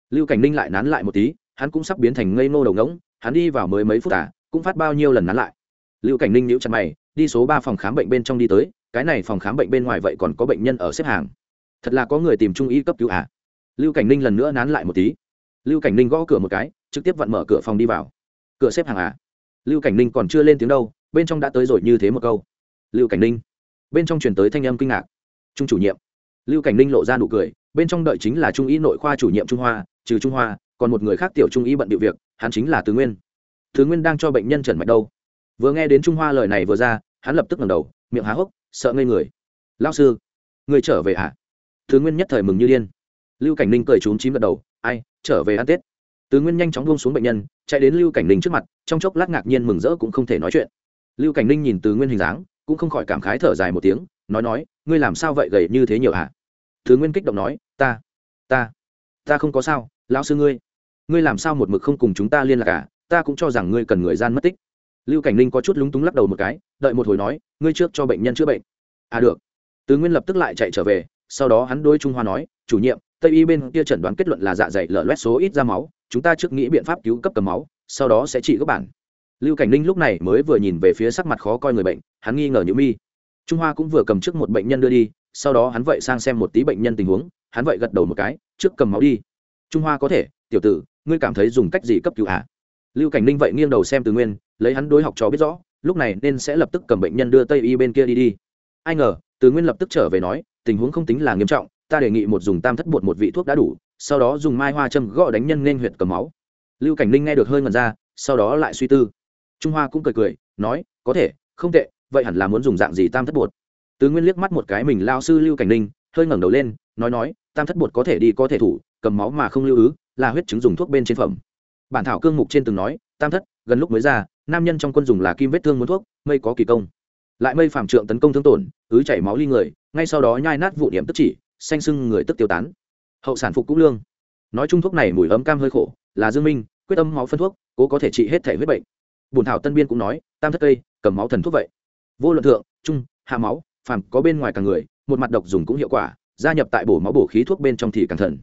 Lưu cảnh ninh lại nán lại một tí, hắn cũng sắp biến thành ngây ngô đầu ngỗng, hắn đi vào mới mấy phút à cũng phát bao nhiêu lần nán lại. Lưu cảnh ninh nhíu chặt mày, đi số ba phòng khám bệnh bên trong đi tới, cái này phòng khám bệnh bên ngoài vậy còn có bệnh nhân ở xếp hàng. Thật là có người tìm trung y cấp cứu à? Lưu cảnh ninh lần nữa nán lại một tí. Lưu cảnh ninh gõ cửa một cái, trực tiếp vặn mở cửa phòng đi vào cửa xếp hàng à? Lưu cảnh ninh còn chưa lên tiếng đâu, bên trong đã tới rồi như thế một câu. Lưu cảnh ninh. Bên trong chuyển tới thanh âm kinh ngạc. Trung chủ nhiệm. Lưu cảnh ninh lộ ra nụ cười, bên trong đợi chính là trung y nội khoa chủ nhiệm trung hoa, trừ trung hoa, còn một người khác tiểu trung y bận điệu việc, hắn chính là tứ nguyên. Tứ nguyên đang cho bệnh nhân trần mạch đâu. Vừa nghe đến trung hoa lời này vừa ra, hắn lập tức ngẩng đầu, miệng há hốc, sợ ngây người. Lao sư, người trở về à tứ nguyên nhất thời mừng như điên. Lưu cảnh ninh cười trốn chím gật đầu, ai, trở về ăn tết? Tứ nguyên nhanh chóng buông xuống bệnh nhân, chạy đến lưu cảnh ninh trước mặt, trong chốc lát ngạc nhiên mừng rỡ cũng không thể nói chuyện lưu cảnh ninh nhìn tứ nguyên hình dáng, cũng không khỏi cảm khái thở dài một tiếng, nói nói, ngươi làm sao vậy gầy như thế nhiều hả à? Tứ nguyên kích động nói, ta ta ta không có sao, lão sư ngươi ngươi làm sao một mực không cùng chúng ta liên lạc cả à? ta cũng cho rằng ngươi cần người gian mất tích lưu cảnh ninh có chút lúng túng lắc đầu một cái, đợi một hồi nói, ngươi trước cho bệnh nhân chữa bệnh à được tứ nguyên lập tức lại chạy trở về, sau đó hắn đôi trung hoa nói, chủ nhiệm, tây y bên kia chẩn đoán kết luận là dạ dày lở loét số ít ra máu chúng ta trước nghĩ biện pháp cứu cấp cầm máu, sau đó sẽ trị các bản. Lưu cảnh ninh lúc này mới vừa nhìn về phía sắc mặt khó coi người bệnh, hắn nghi ngờ nhữ mi. Trung hoa cũng vừa cầm trước một bệnh nhân đưa đi, sau đó hắn vậy sang xem một tí bệnh nhân tình huống, hắn vậy gật đầu một cái, trước cầm máu đi. Trung hoa có thể, tiểu tử, ngươi cảm thấy dùng cách gì cấp cứu à? lưu cảnh ninh vậy nghiêng đầu xem từ nguyên, lấy hắn đối học trò biết rõ, lúc này nên sẽ lập tức cầm bệnh nhân đưa tây y bên kia đi đi. Ai ngờ, từ nguyên lập tức trở về nói, tình huống không tính là nghiêm trọng, ta đề nghị một dùng tam thất bột một vị thuốc đã đủ sau đó dùng mai hoa châm gõ đánh nhân nên huyệt cầm máu. Lưu cảnh ninh nghe được hơi ngần ra, sau đó lại suy tư. Trung hoa cũng cười cười, nói, có thể, không tệ, vậy hẳn là muốn dùng dạng gì tam thất bột? Tứ nguyên liếc mắt một cái mình lao sư lưu cảnh ninh, hơi ngẩng đầu lên, nói nói, tam thất bột có thể đi có thể thủ, cầm máu mà không lưu ứ, là huyết chứng dùng thuốc bên trên phẩm. Bản thảo cương mục trên từng nói, tam thất, gần lúc mới ra, nam nhân trong quân dùng là kim vết thương muốn thuốc, mây có kỳ công. Lại mây phạm trượng tấn công thương tổn, ứ chảy máu ly người, ngay sau đó nhai nát vụ điểm tức chỉ, xanh sưng người tức tiêu tán hậu sản phục cũng lương. Nói chung thuốc này mùi ấm cam hơi khổ, là dương minh, quyết âm máu phân thuốc, cố có thể trị hết thể huyết bệnh. Bùn thảo tân biên cũng nói, tam thất cây, cầm máu thần thuốc vậy. Vô luận thượng, trung, hạ máu, phàm, có bên ngoài càng người, một mặt độc dùng cũng hiệu quả, gia nhập tại bổ máu bổ khí thuốc bên trong thì càng thần.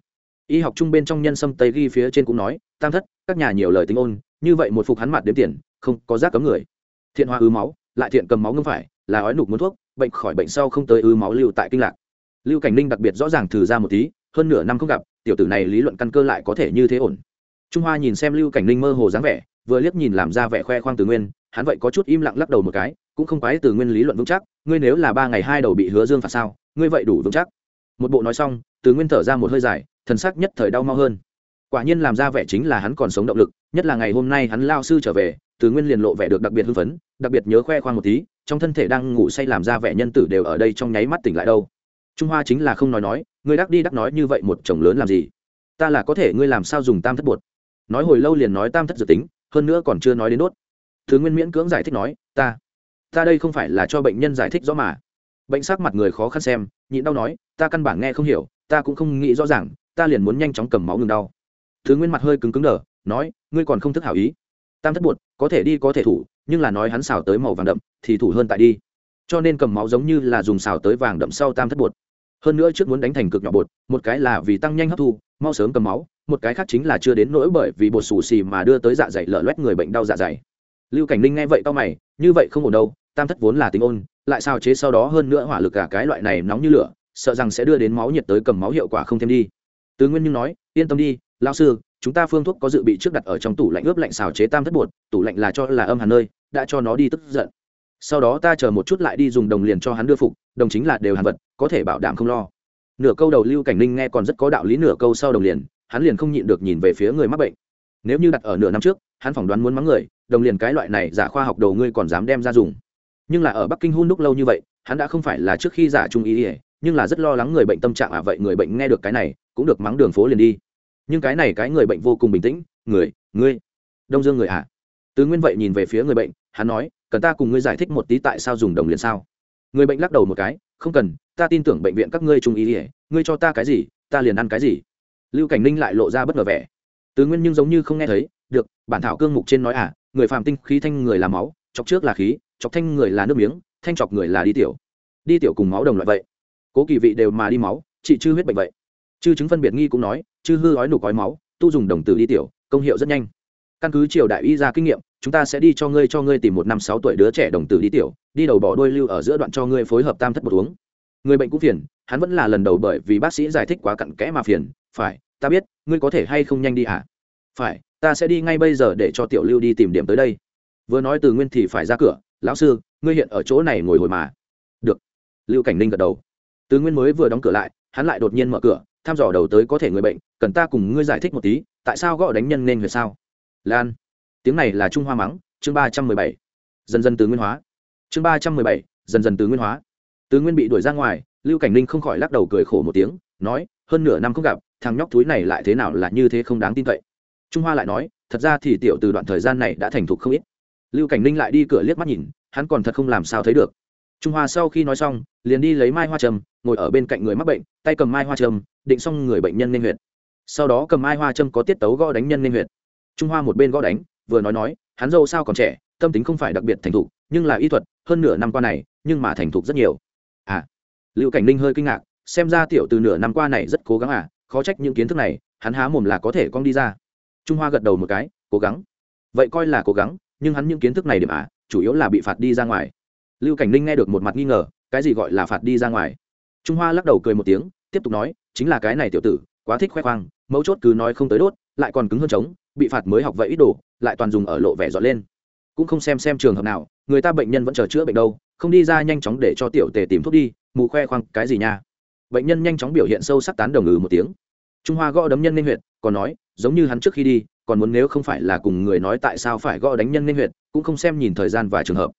Y học chung bên trong nhân sâm tây ghi phía trên cũng nói, tam thất, các nhà nhiều lời tính ôn, như vậy một phục hắn mặt đếm tiền, không có giác cấm người. Thiện hoa ứ máu, lại thiện cầm máu ngưng phải, là ói nục muốn thuốc, bệnh khỏi bệnh sau không tới ứ máu lưu tại kinh lạc. Lưu cảnh ninh đặc biệt rõ ràng thử ra một tí hơn nửa năm không gặp, tiểu tử này lý luận căn cơ lại có thể như thế ổn. Trung hoa nhìn xem lưu cảnh ninh mơ hồ dáng vẻ, vừa liếc nhìn làm ra vẻ khoe khoang từ nguyên, hắn vậy có chút im lặng lắc đầu một cái, cũng không quái từ nguyên lý luận vững chắc, ngươi nếu là ba ngày hai đầu bị hứa dương phạt sao, ngươi vậy đủ vững chắc. Một bộ nói xong, từ nguyên thở ra một hơi dài, thần sắc nhất thời đau mau hơn. Quả nhiên làm ra vẻ chính là hắn còn sống động lực, nhất là ngày hôm nay hắn lao sư trở về, từ nguyên liền lộ vẻ được đặc biệt hưng phấn, đặc biệt nhớ khoe khoang một tí, trong thân thể đang ngủ say làm ra vẻ nhân tử đều ở đây trong nháy mắt tỉnh lại đâu trung hoa chính là không nói nói, ngươi đắc đi đắc nói như vậy một chồng lớn làm gì? Ta là có thể ngươi làm sao dùng tam thất bột? Nói hồi lâu liền nói tam thất dự tính, hơn nữa còn chưa nói đến đốt. Thứ nguyên miễn cưỡng giải thích nói, ta ta đây không phải là cho bệnh nhân giải thích rõ mà. Bệnh sắc mặt người khó khăn xem, nhịn đau nói, ta căn bản nghe không hiểu, ta cũng không nghĩ rõ ràng, ta liền muốn nhanh chóng cầm máu ngừng đau. Thứ nguyên mặt hơi cứng cứng đờ, nói, ngươi còn không thức hảo ý. Tam thất bột, có thể đi có thể thủ, nhưng là nói hắn xào tới màu vàng đậm, thì thủ hơn tại đi. Cho nên cầm máu giống như là dùng xào tới vàng đậm sau tam thất bột hơn nữa trước muốn đánh thành cực nhỏ bột, một cái là vì tăng nhanh hấp thu, mau sớm cầm máu, một cái khác chính là chưa đến nỗi bởi vì bột xù xì mà đưa tới dạ dày lở loét người bệnh đau dạ dày. Lưu cảnh ninh nghe vậy tao mày, như vậy không ổn đâu, tam thất vốn là tính ôn, lại sao chế sau đó hơn nữa hỏa lực cả cái loại này nóng như lửa, sợ rằng sẽ đưa đến máu nhiệt tới cầm máu hiệu quả không thêm đi. Tứ nguyên nhưng nói, yên tâm đi lao sư, chúng ta phương thuốc có dự bị trước đặt ở trong tủ lạnh ướp lạnh xào chế tam thất bột, tủ lạnh là cho là âm hàn nơi, đã cho nó đi tức giận sau đó ta chờ một chút lại đi dùng đồng liền cho hắn đưa phục, đồng chính là đều hàn vật, có thể bảo đảm không lo. Nửa câu đầu lưu cảnh ninh nghe còn rất có đạo lý, nửa câu sau đồng liền, hắn liền không nhịn được nhìn về phía người mắc bệnh. Nếu như đặt ở nửa năm trước, hắn phỏng đoán muốn mắng người, đồng liền cái loại này giả khoa học đầu ngươi còn dám đem ra dùng. Nhưng là ở bắc kinh hun đúc lâu như vậy, hắn đã không phải là trước khi giả trung ý ỉa nhưng là rất lo lắng người bệnh tâm trạng à vậy người bệnh nghe được cái này, cũng được mắng đường phố liền đi. Nhưng cái này cái người bệnh vô cùng bình tĩnh, người, ngươi, đông dương người ạ à. tứ nguyên vậy nhìn về phía người bệnh, hắn nói cần ta cùng ngươi giải thích một tí tại sao dùng đồng liền sao? Người bệnh lắc đầu một cái, không cần, ta tin tưởng bệnh viện các ngươi trung ý ỉa ngươi cho ta cái gì, ta liền ăn cái gì. Lưu cảnh ninh lại lộ ra bất ngờ vẻ. Tứ nguyên nhưng giống như không nghe thấy, được, bản thảo cương mục trên nói à người phàm tinh khí thanh người là máu, chọc trước là khí, chọc thanh người là nước miếng, thanh chọc người là đi tiểu. Đi tiểu cùng máu đồng loại vậy. Cố kỳ vị đều mà đi máu trị chư huyết bệnh vậy. Chư chứng phân biệt nghi cũng nói, chư hư ói nục ói máu, tu dùng đồng tử đi tiểu, công hiệu rất nhanh căn cứ triều đại y ra kinh nghiệm, chúng ta sẽ đi cho ngươi cho ngươi tìm một năm sáu tuổi đứa trẻ đồng tử đi tiểu, đi đầu bỏ đôi lưu ở giữa đoạn cho ngươi phối hợp tam thất bột uống. Người bệnh cũng phiền, hắn vẫn là lần đầu bởi vì bác sĩ giải thích quá cặn kẽ mà phiền. Phải, ta biết, ngươi có thể hay không nhanh đi à phải, ta sẽ đi ngay bây giờ để cho tiểu lưu đi tìm điểm tới đây. Vừa nói từ nguyên thì phải ra cửa. Lão sư, ngươi hiện ở chỗ này ngồi hồi mà. Được. Lưu cảnh ninh gật đầu. Từ nguyên mới vừa đóng cửa lại, hắn lại đột nhiên mở cửa, thăm dò đầu tới có thể người bệnh, cần ta cùng ngươi giải thích một tí, tại sao gõ đánh nhân nên người sao? Lan. Tiếng này là trung hoa mắng, chương ba trăm mười bảy. Dần dần từ nguyên hóa. Chương ba trăm mười bảy, dần dần từ nguyên hóa. Từ nguyên bị đuổi ra ngoài, lưu cảnh ninh không khỏi lắc đầu cười khổ một tiếng, nói, hơn nửa năm không gặp, thằng nhóc túi này lại thế nào là như thế không đáng tin cậy. Trung hoa lại nói, thật ra thì tiểu từ đoạn thời gian này đã thành thục không ít. Lưu cảnh ninh lại đi cửa liếc mắt nhìn, hắn còn thật không làm sao thấy được. Trung hoa sau khi nói xong, liền đi lấy mai hoa trầm ngồi ở bên cạnh người mắc bệnh, tay cầm mai hoa trầm định xong người bệnh nhân nên huyệt. Sau đó cầm mai hoa trâm có tiết tấu gõ đánh nhân nên huyệt trung hoa một bên gõ đánh, vừa nói nói, hắn dâu sao còn trẻ, tâm tính không phải đặc biệt thành thục, nhưng là y thuật, hơn nửa năm qua này, nhưng mà thành thục rất nhiều. À lưu cảnh ninh hơi kinh ngạc, xem ra tiểu từ nửa năm qua này rất cố gắng à khó trách những kiến thức này, hắn há mồm là có thể con đi ra. Trung hoa gật đầu một cái, cố gắng. Vậy coi là cố gắng, nhưng hắn những kiến thức này điểm à chủ yếu là bị phạt đi ra ngoài. Lưu cảnh ninh nghe được một mặt nghi ngờ, cái gì gọi là phạt đi ra ngoài? Trung hoa lắc đầu cười một tiếng, tiếp tục nói, chính là cái này tiểu tử, quá thích khoe khoang, mấu chốt cứ nói không tới đốt, lại còn cứng hơn trống bị phạt mới học vậy ít đồ lại toàn dùng ở lộ vẻ dọn lên. Cũng không xem xem trường hợp nào người ta bệnh nhân vẫn chờ chữa bệnh đâu không đi ra nhanh chóng để cho tiểu tề tìm thuốc đi mù khoe khoang cái gì nha? Bệnh nhân nhanh chóng biểu hiện sâu sắc tán đồng ngừ một tiếng. Trung hoa gõ đấm nhân nên huyệt, còn nói giống như hắn trước khi đi còn muốn nếu không phải là cùng người nói tại sao phải gõ đánh nhân nên huyệt, cũng không xem nhìn thời gian và trường hợp.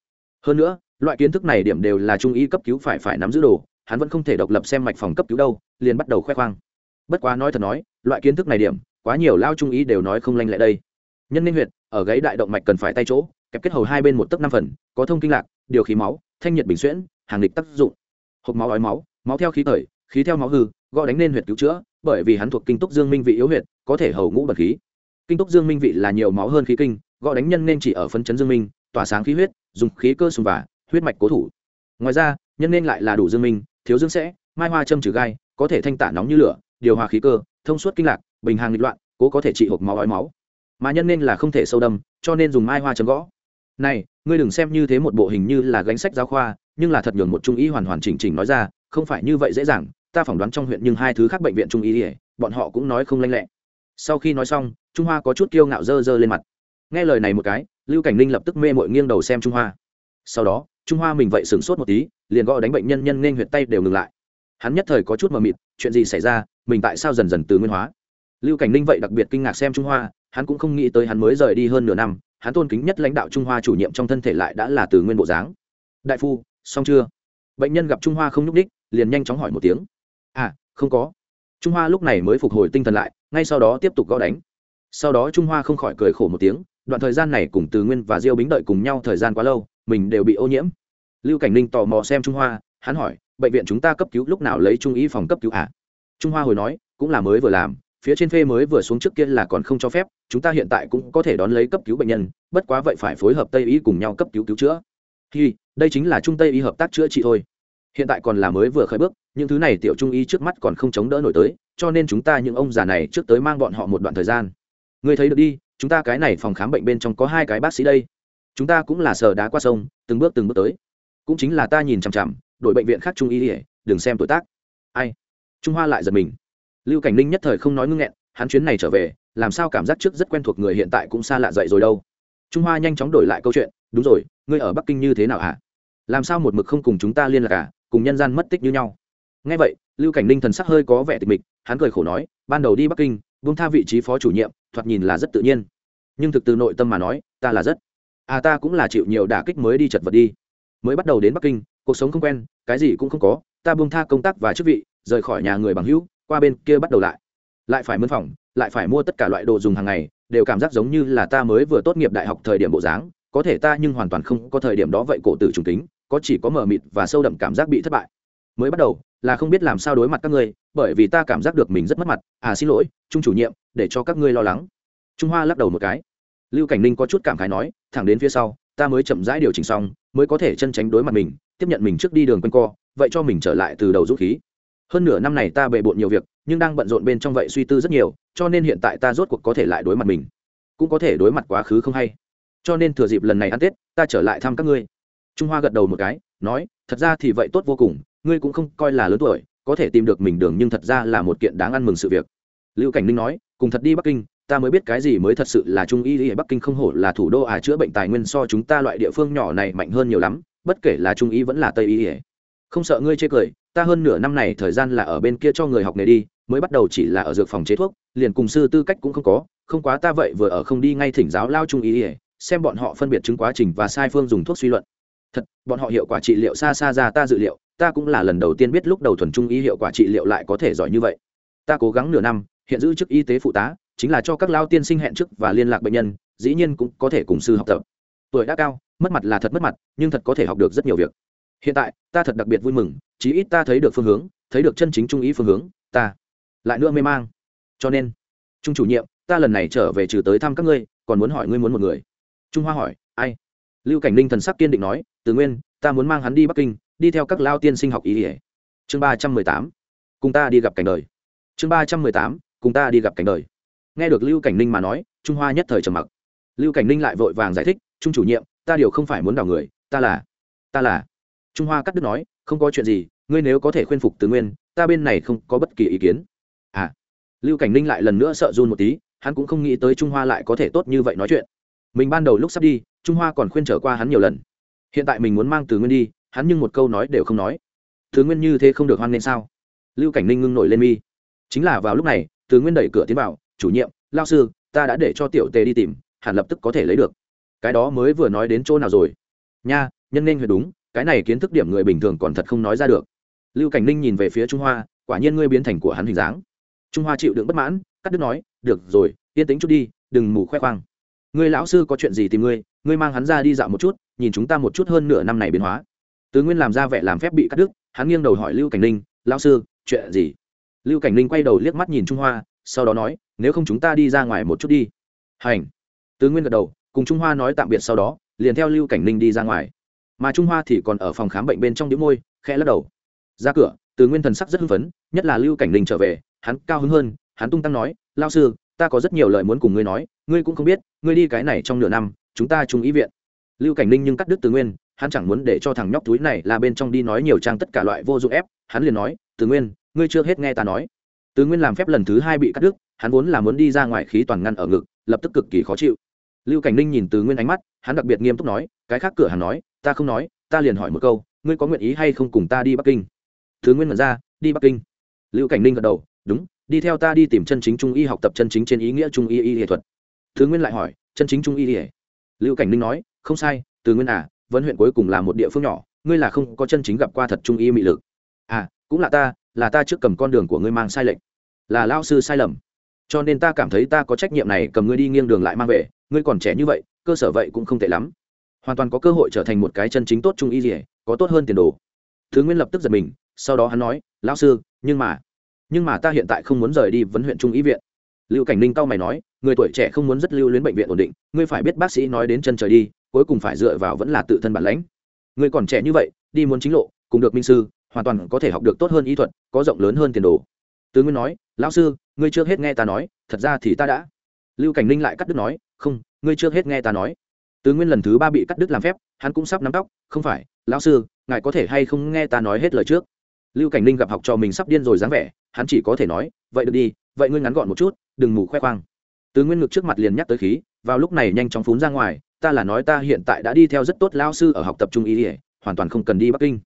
Hơn nữa loại kiến thức này điểm đều là trung y cấp cứu phải phải nắm giữ đồ hắn vẫn không thể độc lập xem mạch phòng cấp cứu đâu liền bắt đầu khoe khoang. Bất quá nói thật nói loại kiến thức này điểm quá nhiều lao trung ý đều nói không lanh lẹ đây. Nhân nên huyệt, ở gáy đại động mạch cần phải tay chỗ, kẹp kết hầu hai bên một tấc năm phần, có thông kinh lạc, điều khí máu, thanh nhiệt bình xuyễn, hàng lịch tác dụng. Hộp máu ói máu máu theo khí thời khí theo máu hư, gõ đánh nên huyệt cứu chữa, bởi vì hắn thuộc kinh túc dương minh vị yếu huyệt, có thể hầu ngũ bật khí. Kinh túc dương minh vị là nhiều máu hơn khí kinh, gõ đánh nhân nên chỉ ở phân chấn dương minh, tỏa sáng khí huyết, dùng khí cơ sùng và, huyết mạch cố thủ. Ngoài ra, nhân nên lại là đủ dương minh, thiếu dương sẽ, mai hoa châm trừ gai, có thể thanh tả nóng như lửa, điều hòa khí cơ, thông suốt kinh lạc bình hàng nghịch loạn, cố có thể trị hộp máu ói máu. Mà nhân nên là không thể sâu đâm, cho nên dùng mai hoa chấm gõ. Này, ngươi đừng xem như thế một bộ hình như là gánh sách giáo khoa, nhưng là thật nhường một trung y hoàn hoàn chỉnh chỉnh nói ra, không phải như vậy dễ dàng, ta phỏng đoán trong huyện nhưng hai thứ khác bệnh viện trung y ỉa bọn họ cũng nói không lanh lẹ. Sau khi nói xong, trung hoa có chút kiêu ngạo dơ dơ lên mặt. Nghe lời này một cái, lưu cảnh ninh lập tức mê mội nghiêng đầu xem trung hoa. Sau đó, trung hoa mình vậy sửng sốt một tí, liền gõ đánh bệnh nhân nhân nên huyệt tay đều ngừng lại. Hắn nhất thời có chút mờ mịt, chuyện gì xảy ra, mình tại sao dần dần từ nguyên hóa? Lưu cảnh ninh vậy đặc biệt kinh ngạc xem trung hoa, hắn cũng không nghĩ tới hắn mới rời đi hơn nửa năm, hắn tôn kính nhất lãnh đạo trung hoa chủ nhiệm trong thân thể lại đã là từ nguyên bộ dáng. Đại phu, xong chưa? Bệnh nhân gặp trung hoa không nhúc ních liền nhanh chóng hỏi một tiếng. À không có. Trung hoa lúc này mới phục hồi tinh thần lại, ngay sau đó tiếp tục gõ đánh. Sau đó trung hoa không khỏi cười khổ một tiếng, đoạn thời gian này cùng từ nguyên và diêu bính đợi cùng nhau thời gian quá lâu, mình đều bị ô nhiễm. Lưu cảnh ninh tò mò xem trung hoa, hắn hỏi, bệnh viện chúng ta cấp cứu lúc nào lấy trung y phòng cấp cứu à? trung hoa hồi nói, cũng là mới vừa làm phía trên phê mới vừa xuống trước kia là còn không cho phép, chúng ta hiện tại cũng có thể đón lấy cấp cứu bệnh nhân, bất quá vậy phải phối hợp tây y cùng nhau cấp cứu cứu chữa. Thì đây chính là trung tây y hợp tác chữa trị thôi. Hiện tại còn là mới vừa khởi bước, những thứ này tiểu trung y trước mắt còn không chống đỡ nổi tới, cho nên chúng ta những ông già này trước tới mang bọn họ một đoạn thời gian. Ngươi thấy được đi, chúng ta cái này phòng khám bệnh bên trong có hai cái bác sĩ đây. Chúng ta cũng là sờ đá qua sông, từng bước từng bước tới. Cũng chính là ta nhìn chằm chằm đội bệnh viện khác trung y ỉa đừng xem tuổi tác. Ai? Trung hoa lại giật mình lưu cảnh ninh nhất thời không nói ngưng nghẹn, hắn chuyến này trở về, làm sao cảm giác trước rất quen thuộc người hiện tại cũng xa lạ dậy rồi đâu. Trung hoa nhanh chóng đổi lại câu chuyện, đúng rồi, ngươi ở bắc kinh như thế nào hả? Làm sao một mực không cùng chúng ta liên lạc cả cùng nhân gian mất tích như nhau. Ngay vậy, lưu cảnh ninh thần sắc hơi có vẻ tịch mịch, hắn cười khổ nói, ban đầu đi bắc kinh, buông tha vị trí phó chủ nhiệm, thoạt nhìn là rất tự nhiên. Nhưng thực từ nội tâm mà nói, ta là rất à ta cũng là chịu nhiều đả kích mới đi chật vật đi. Mới bắt đầu đến bắc kinh, cuộc sống không quen, cái gì cũng không có, ta buông tha công tác và chức vị, rời khỏi nhà người bằng hữu qua bên kia bắt đầu lại. Lại phải mướn phòng, lại phải mua tất cả loại đồ dùng hàng ngày, đều cảm giác giống như là ta mới vừa tốt nghiệp đại học thời điểm bộ dáng, có thể ta nhưng hoàn toàn không có thời điểm đó vậy cổ tử trùng tính có chỉ có mờ mịt và sâu đậm cảm giác bị thất bại. Mới bắt đầu, là không biết làm sao đối mặt các ngươi, bởi vì ta cảm giác được mình rất mất mặt. À xin lỗi, trung chủ nhiệm, để cho các ngươi lo lắng. Trung hoa lắc đầu một cái. Lưu cảnh ninh có chút cảm khái nói, thẳng đến phía sau, ta mới chậm rãi điều chỉnh xong, mới có thể chân tránh đối mặt mình, tiếp nhận mình trước đi đường quanh co, vậy cho mình trở lại từ đầu dũng khí hơn nửa năm này ta bề bộn nhiều việc, nhưng đang bận rộn bên trong vậy suy tư rất nhiều, cho nên hiện tại ta rốt cuộc có thể lại đối mặt mình. Cũng có thể đối mặt quá khứ không hay. Cho nên thừa dịp lần này ăn tết, ta trở lại thăm các ngươi. Trung hoa gật đầu một cái, nói, thật ra thì vậy tốt vô cùng, ngươi cũng không coi là lớn tuổi, có thể tìm được mình đường nhưng thật ra là một kiện đáng ăn mừng sự việc. Lưu cảnh ninh nói, cùng thật đi bắc kinh, ta mới biết cái gì mới thật sự là trung y y bắc kinh không hổ là thủ đô à chữa bệnh tài nguyên so chúng ta loại địa phương nhỏ này mạnh hơn nhiều lắm, bất kể là trung y vẫn là tây y không sợ ngươi chê cười ta hơn nửa năm này thời gian là ở bên kia cho người học nghề đi, mới bắt đầu chỉ là ở dược phòng chế thuốc, liền cùng sư tư cách cũng không có, không quá ta vậy vừa ở không đi ngay thỉnh giáo lao trung y xem bọn họ phân biệt chứng quá trình và sai phương dùng thuốc suy luận. Thật, bọn họ hiệu quả trị liệu xa xa ra ta dự liệu, ta cũng là lần đầu tiên biết lúc đầu thuần trung y hiệu quả trị liệu lại có thể giỏi như vậy. Ta cố gắng nửa năm, hiện giữ chức y tế phụ tá, chính là cho các lao tiên sinh hẹn chức và liên lạc bệnh nhân, dĩ nhiên cũng có thể cùng sư học tập. Tuổi đã cao, mất mặt là thật mất mặt, nhưng thật có thể học được rất nhiều việc hiện tại, ta thật đặc biệt vui mừng, chí ít ta thấy được phương hướng, thấy được chân chính trung ý phương hướng, ta lại nữa mê mang. Cho nên, trung chủ nhiệm, ta lần này trở về trừ tới thăm các ngươi, còn muốn hỏi ngươi muốn một người. Trung hoa hỏi, ai? Lưu cảnh ninh thần sắc kiên định nói, từ nguyên, ta muốn mang hắn đi bắc kinh, đi theo các lao tiên sinh học ý ỉa chương ba trăm mười tám, cùng ta đi gặp cảnh đời. Chương ba trăm mười tám, cùng ta đi gặp cảnh đời. Nghe được lưu cảnh ninh mà nói, trung hoa nhất thời trầm mặc. Lưu cảnh ninh lại vội vàng giải thích, trung chủ nhiệm, ta điều không phải muốn đào người, ta là ta là trung hoa cắt đứt nói, không có chuyện gì, ngươi nếu có thể khuyên phục Tứ nguyên, ta bên này không có bất kỳ ý kiến. À lưu cảnh ninh lại lần nữa sợ run một tí, hắn cũng không nghĩ tới trung hoa lại có thể tốt như vậy nói chuyện. Mình ban đầu lúc sắp đi, trung hoa còn khuyên trở qua hắn nhiều lần. Hiện tại mình muốn mang từ nguyên đi, hắn nhưng một câu nói đều không nói. Từ nguyên như thế không được hoan nên sao? Lưu cảnh ninh ngưng nổi lên mi. Chính là vào lúc này, từ nguyên đẩy cửa tiến vào, chủ nhiệm lao sư, ta đã để cho tiểu tề đi tìm, hẳn lập tức có thể lấy được. Cái đó mới vừa nói đến chỗ nào rồi? Nha, nhân nên huyệt đúng cái này kiến thức điểm người bình thường còn thật không nói ra được. Lưu cảnh ninh nhìn về phía trung hoa, quả nhiên ngươi biến thành của hắn hình dáng. Trung hoa chịu đựng bất mãn, cắt đứt nói, được rồi, yên tính chút đi, đừng mù khoe khoang. Ngươi lão sư có chuyện gì tìm ngươi ngươi mang hắn ra đi dạo một chút, nhìn chúng ta một chút hơn nửa năm này biến hóa. Tứ nguyên làm ra vẻ làm phép bị cắt đứt, hắn nghiêng đầu hỏi lưu cảnh ninh, lão sư, chuyện gì? Lưu cảnh ninh quay đầu liếc mắt nhìn trung hoa, sau đó nói, nếu không chúng ta đi ra ngoài một chút đi. Hành. Tứ nguyên gật đầu, cùng trung hoa nói tạm biệt sau đó, liền theo lưu cảnh ninh đi ra ngoài mà trung hoa thì còn ở phòng khám bệnh bên trong đĩu môi, khẽ lắc đầu. Ra cửa, từ nguyên thần sắc rất hưng phấn, nhất là lưu cảnh Linh trở về, hắn cao hứng hơn, hắn tung tăng nói lao sư, ta có rất nhiều lời muốn cùng ngươi nói, ngươi cũng không biết, ngươi đi cái này trong nửa năm, chúng ta chung ý viện. Lưu cảnh ninh nhưng cắt đứt từ nguyên, hắn chẳng muốn để cho thằng nhóc túi này là bên trong đi nói nhiều trang tất cả loại vô dụng ép, hắn liền nói, từ nguyên, ngươi chưa hết nghe ta nói. Từ nguyên làm phép lần thứ hai bị cắt đứt, hắn vốn là muốn đi ra ngoài khí toàn ngăn ở ngực, lập tức cực kỳ khó chịu. Lưu cảnh ninh nhìn từ nguyên ánh mắt, hắn đặc biệt nghiêm túc nói, cái khác cửa hàng nói ta không nói, ta liền hỏi một câu, ngươi có nguyện ý hay không cùng ta đi bắc kinh? Thứ nguyên mật ra, đi bắc kinh. Lưu cảnh ninh gật đầu, đúng, đi theo ta đi tìm chân chính trung y học tập chân chính trên ý nghĩa trung y y nghệ thuật. Thứ nguyên lại hỏi, chân chính trung y y lưu cảnh ninh nói, không sai, từ nguyên à vấn huyện cuối cùng là một địa phương nhỏ, ngươi là không có chân chính gặp qua thật trung y mị lực. À cũng là ta là ta trước cầm con đường của ngươi mang sai lệch. Là lao sư sai lầm. Cho nên ta cảm thấy ta có trách nhiệm này cầm ngươi đi nghiêng đường lại mang về, ngươi còn trẻ như vậy, cơ sở vậy cũng không tệ lắm hoàn toàn có cơ hội trở thành một cái chân chính tốt trung y dỉa có tốt hơn tiền đồ. Thứ nguyên lập tức giật mình, sau đó hắn nói, lão sư, nhưng mà nhưng mà ta hiện tại không muốn rời đi vấn huyện trung y viện. Lưu cảnh ninh cao mày nói, người tuổi trẻ không muốn rất lưu luyến bệnh viện ổn định, ngươi phải biết bác sĩ nói đến chân trời đi, cuối cùng phải dựa vào vẫn là tự thân bản lãnh. Người còn trẻ như vậy, đi muốn chính lộ, cùng được minh sư, hoàn toàn có thể học được tốt hơn y thuật, có rộng lớn hơn tiền đồ. Tứ nguyên nói, lão sư, ngươi chưa hết nghe ta nói, thật ra thì ta đã. Lưu cảnh ninh lại cắt đứt nói, không, ngươi chưa hết nghe ta nói tứ nguyên lần thứ ba bị cắt đứt làm phép, hắn cũng sắp nắm tóc, không phải, lão sư, ngài có thể hay không nghe ta nói hết lời trước? Lưu cảnh ninh gặp học trò mình sắp điên rồi dáng vẻ, hắn chỉ có thể nói, vậy được đi, vậy ngươi ngắn gọn một chút, đừng mù khoe khoang. Tứ nguyên ngực trước mặt liền nhắc tới khí, vào lúc này nhanh chóng phún ra ngoài, ta là nói ta hiện tại đã đi theo rất tốt lao sư ở học tập trung y hoàn toàn không cần đi bắc kinh.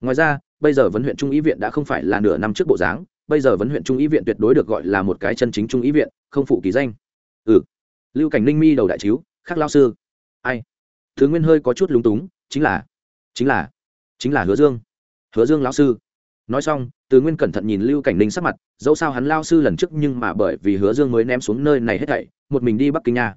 Ngoài ra, bây giờ vấn huyện trung y viện đã không phải là nửa năm trước bộ dáng, bây giờ vấn huyện trung y viện tuyệt đối được gọi là một cái chân chính trung y viện, không phụ kỳ danh. Ừ. Lưu cảnh ninh mi đầu đại chiếu khác lao sư ai? Thứ nguyên hơi có chút lúng túng, chính là chính là chính là hứa dương. Hứa dương lão sư. Nói xong, từ nguyên cẩn thận nhìn lưu cảnh ninh sắc mặt, dẫu sao hắn lao sư lần trước nhưng mà bởi vì hứa dương mới ném xuống nơi này hết thảy, một mình đi bắc kinh nha.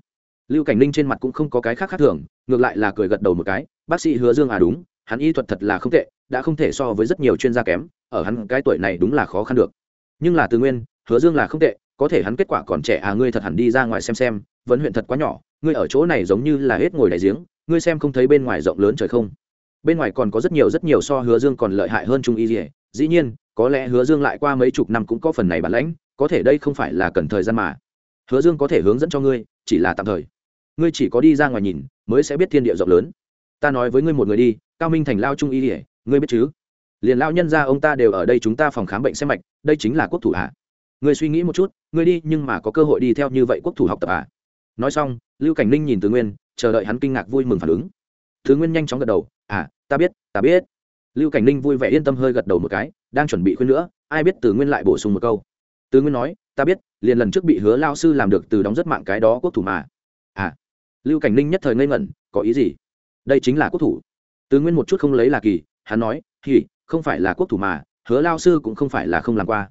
Lưu cảnh ninh trên mặt cũng không có cái khác khác thường, ngược lại là cười gật đầu một cái, bác sĩ hứa dương à đúng, hắn y thuật thật là không tệ, đã không thể so với rất nhiều chuyên gia kém, ở hắn cái tuổi này đúng là khó khăn được. Nhưng là từ nguyên, hứa dương là không tệ có thể hắn kết quả còn trẻ à ngươi thật hẳn đi ra ngoài xem xem, vấn huyện thật quá nhỏ, ngươi ở chỗ này giống như là hết ngồi đại giếng, ngươi xem không thấy bên ngoài rộng lớn trời không? Bên ngoài còn có rất nhiều rất nhiều so hứa dương còn lợi hại hơn trung y dỉa dĩ nhiên, có lẽ hứa dương lại qua mấy chục năm cũng có phần này bản lãnh, có thể đây không phải là cần thời gian mà. Hứa dương có thể hướng dẫn cho ngươi, chỉ là tạm thời. Ngươi chỉ có đi ra ngoài nhìn, mới sẽ biết thiên địa rộng lớn. Ta nói với ngươi một người đi, cao minh thành lao trung y ỉa ngươi biết chứ? Liền lao nhân ra ông ta đều ở đây chúng ta phòng khám bệnh xem mạch, đây chính là quốc thủ hạ ngươi suy nghĩ một chút, ngươi đi, nhưng mà có cơ hội đi theo như vậy quốc thủ học tập à? Nói xong, lưu cảnh ninh nhìn từ nguyên, chờ đợi hắn kinh ngạc vui mừng phản ứng. Từ nguyên nhanh chóng gật đầu à ta biết ta biết. Lưu cảnh ninh vui vẻ yên tâm hơi gật đầu một cái, đang chuẩn bị khuyên nữa, ai biết từ nguyên lại bổ sung một câu. Từ nguyên nói, ta biết, liền lần trước bị hứa lao sư làm được từ đóng rất mạng cái đó quốc thủ mà. À. Lưu cảnh ninh nhất thời ngây ngẩn, có ý gì? Đây chính là quốc thủ. Từ nguyên một chút không lấy là kỳ, hắn nói thì không phải là quốc thủ mà, hứa lao sư cũng không phải là không làm qua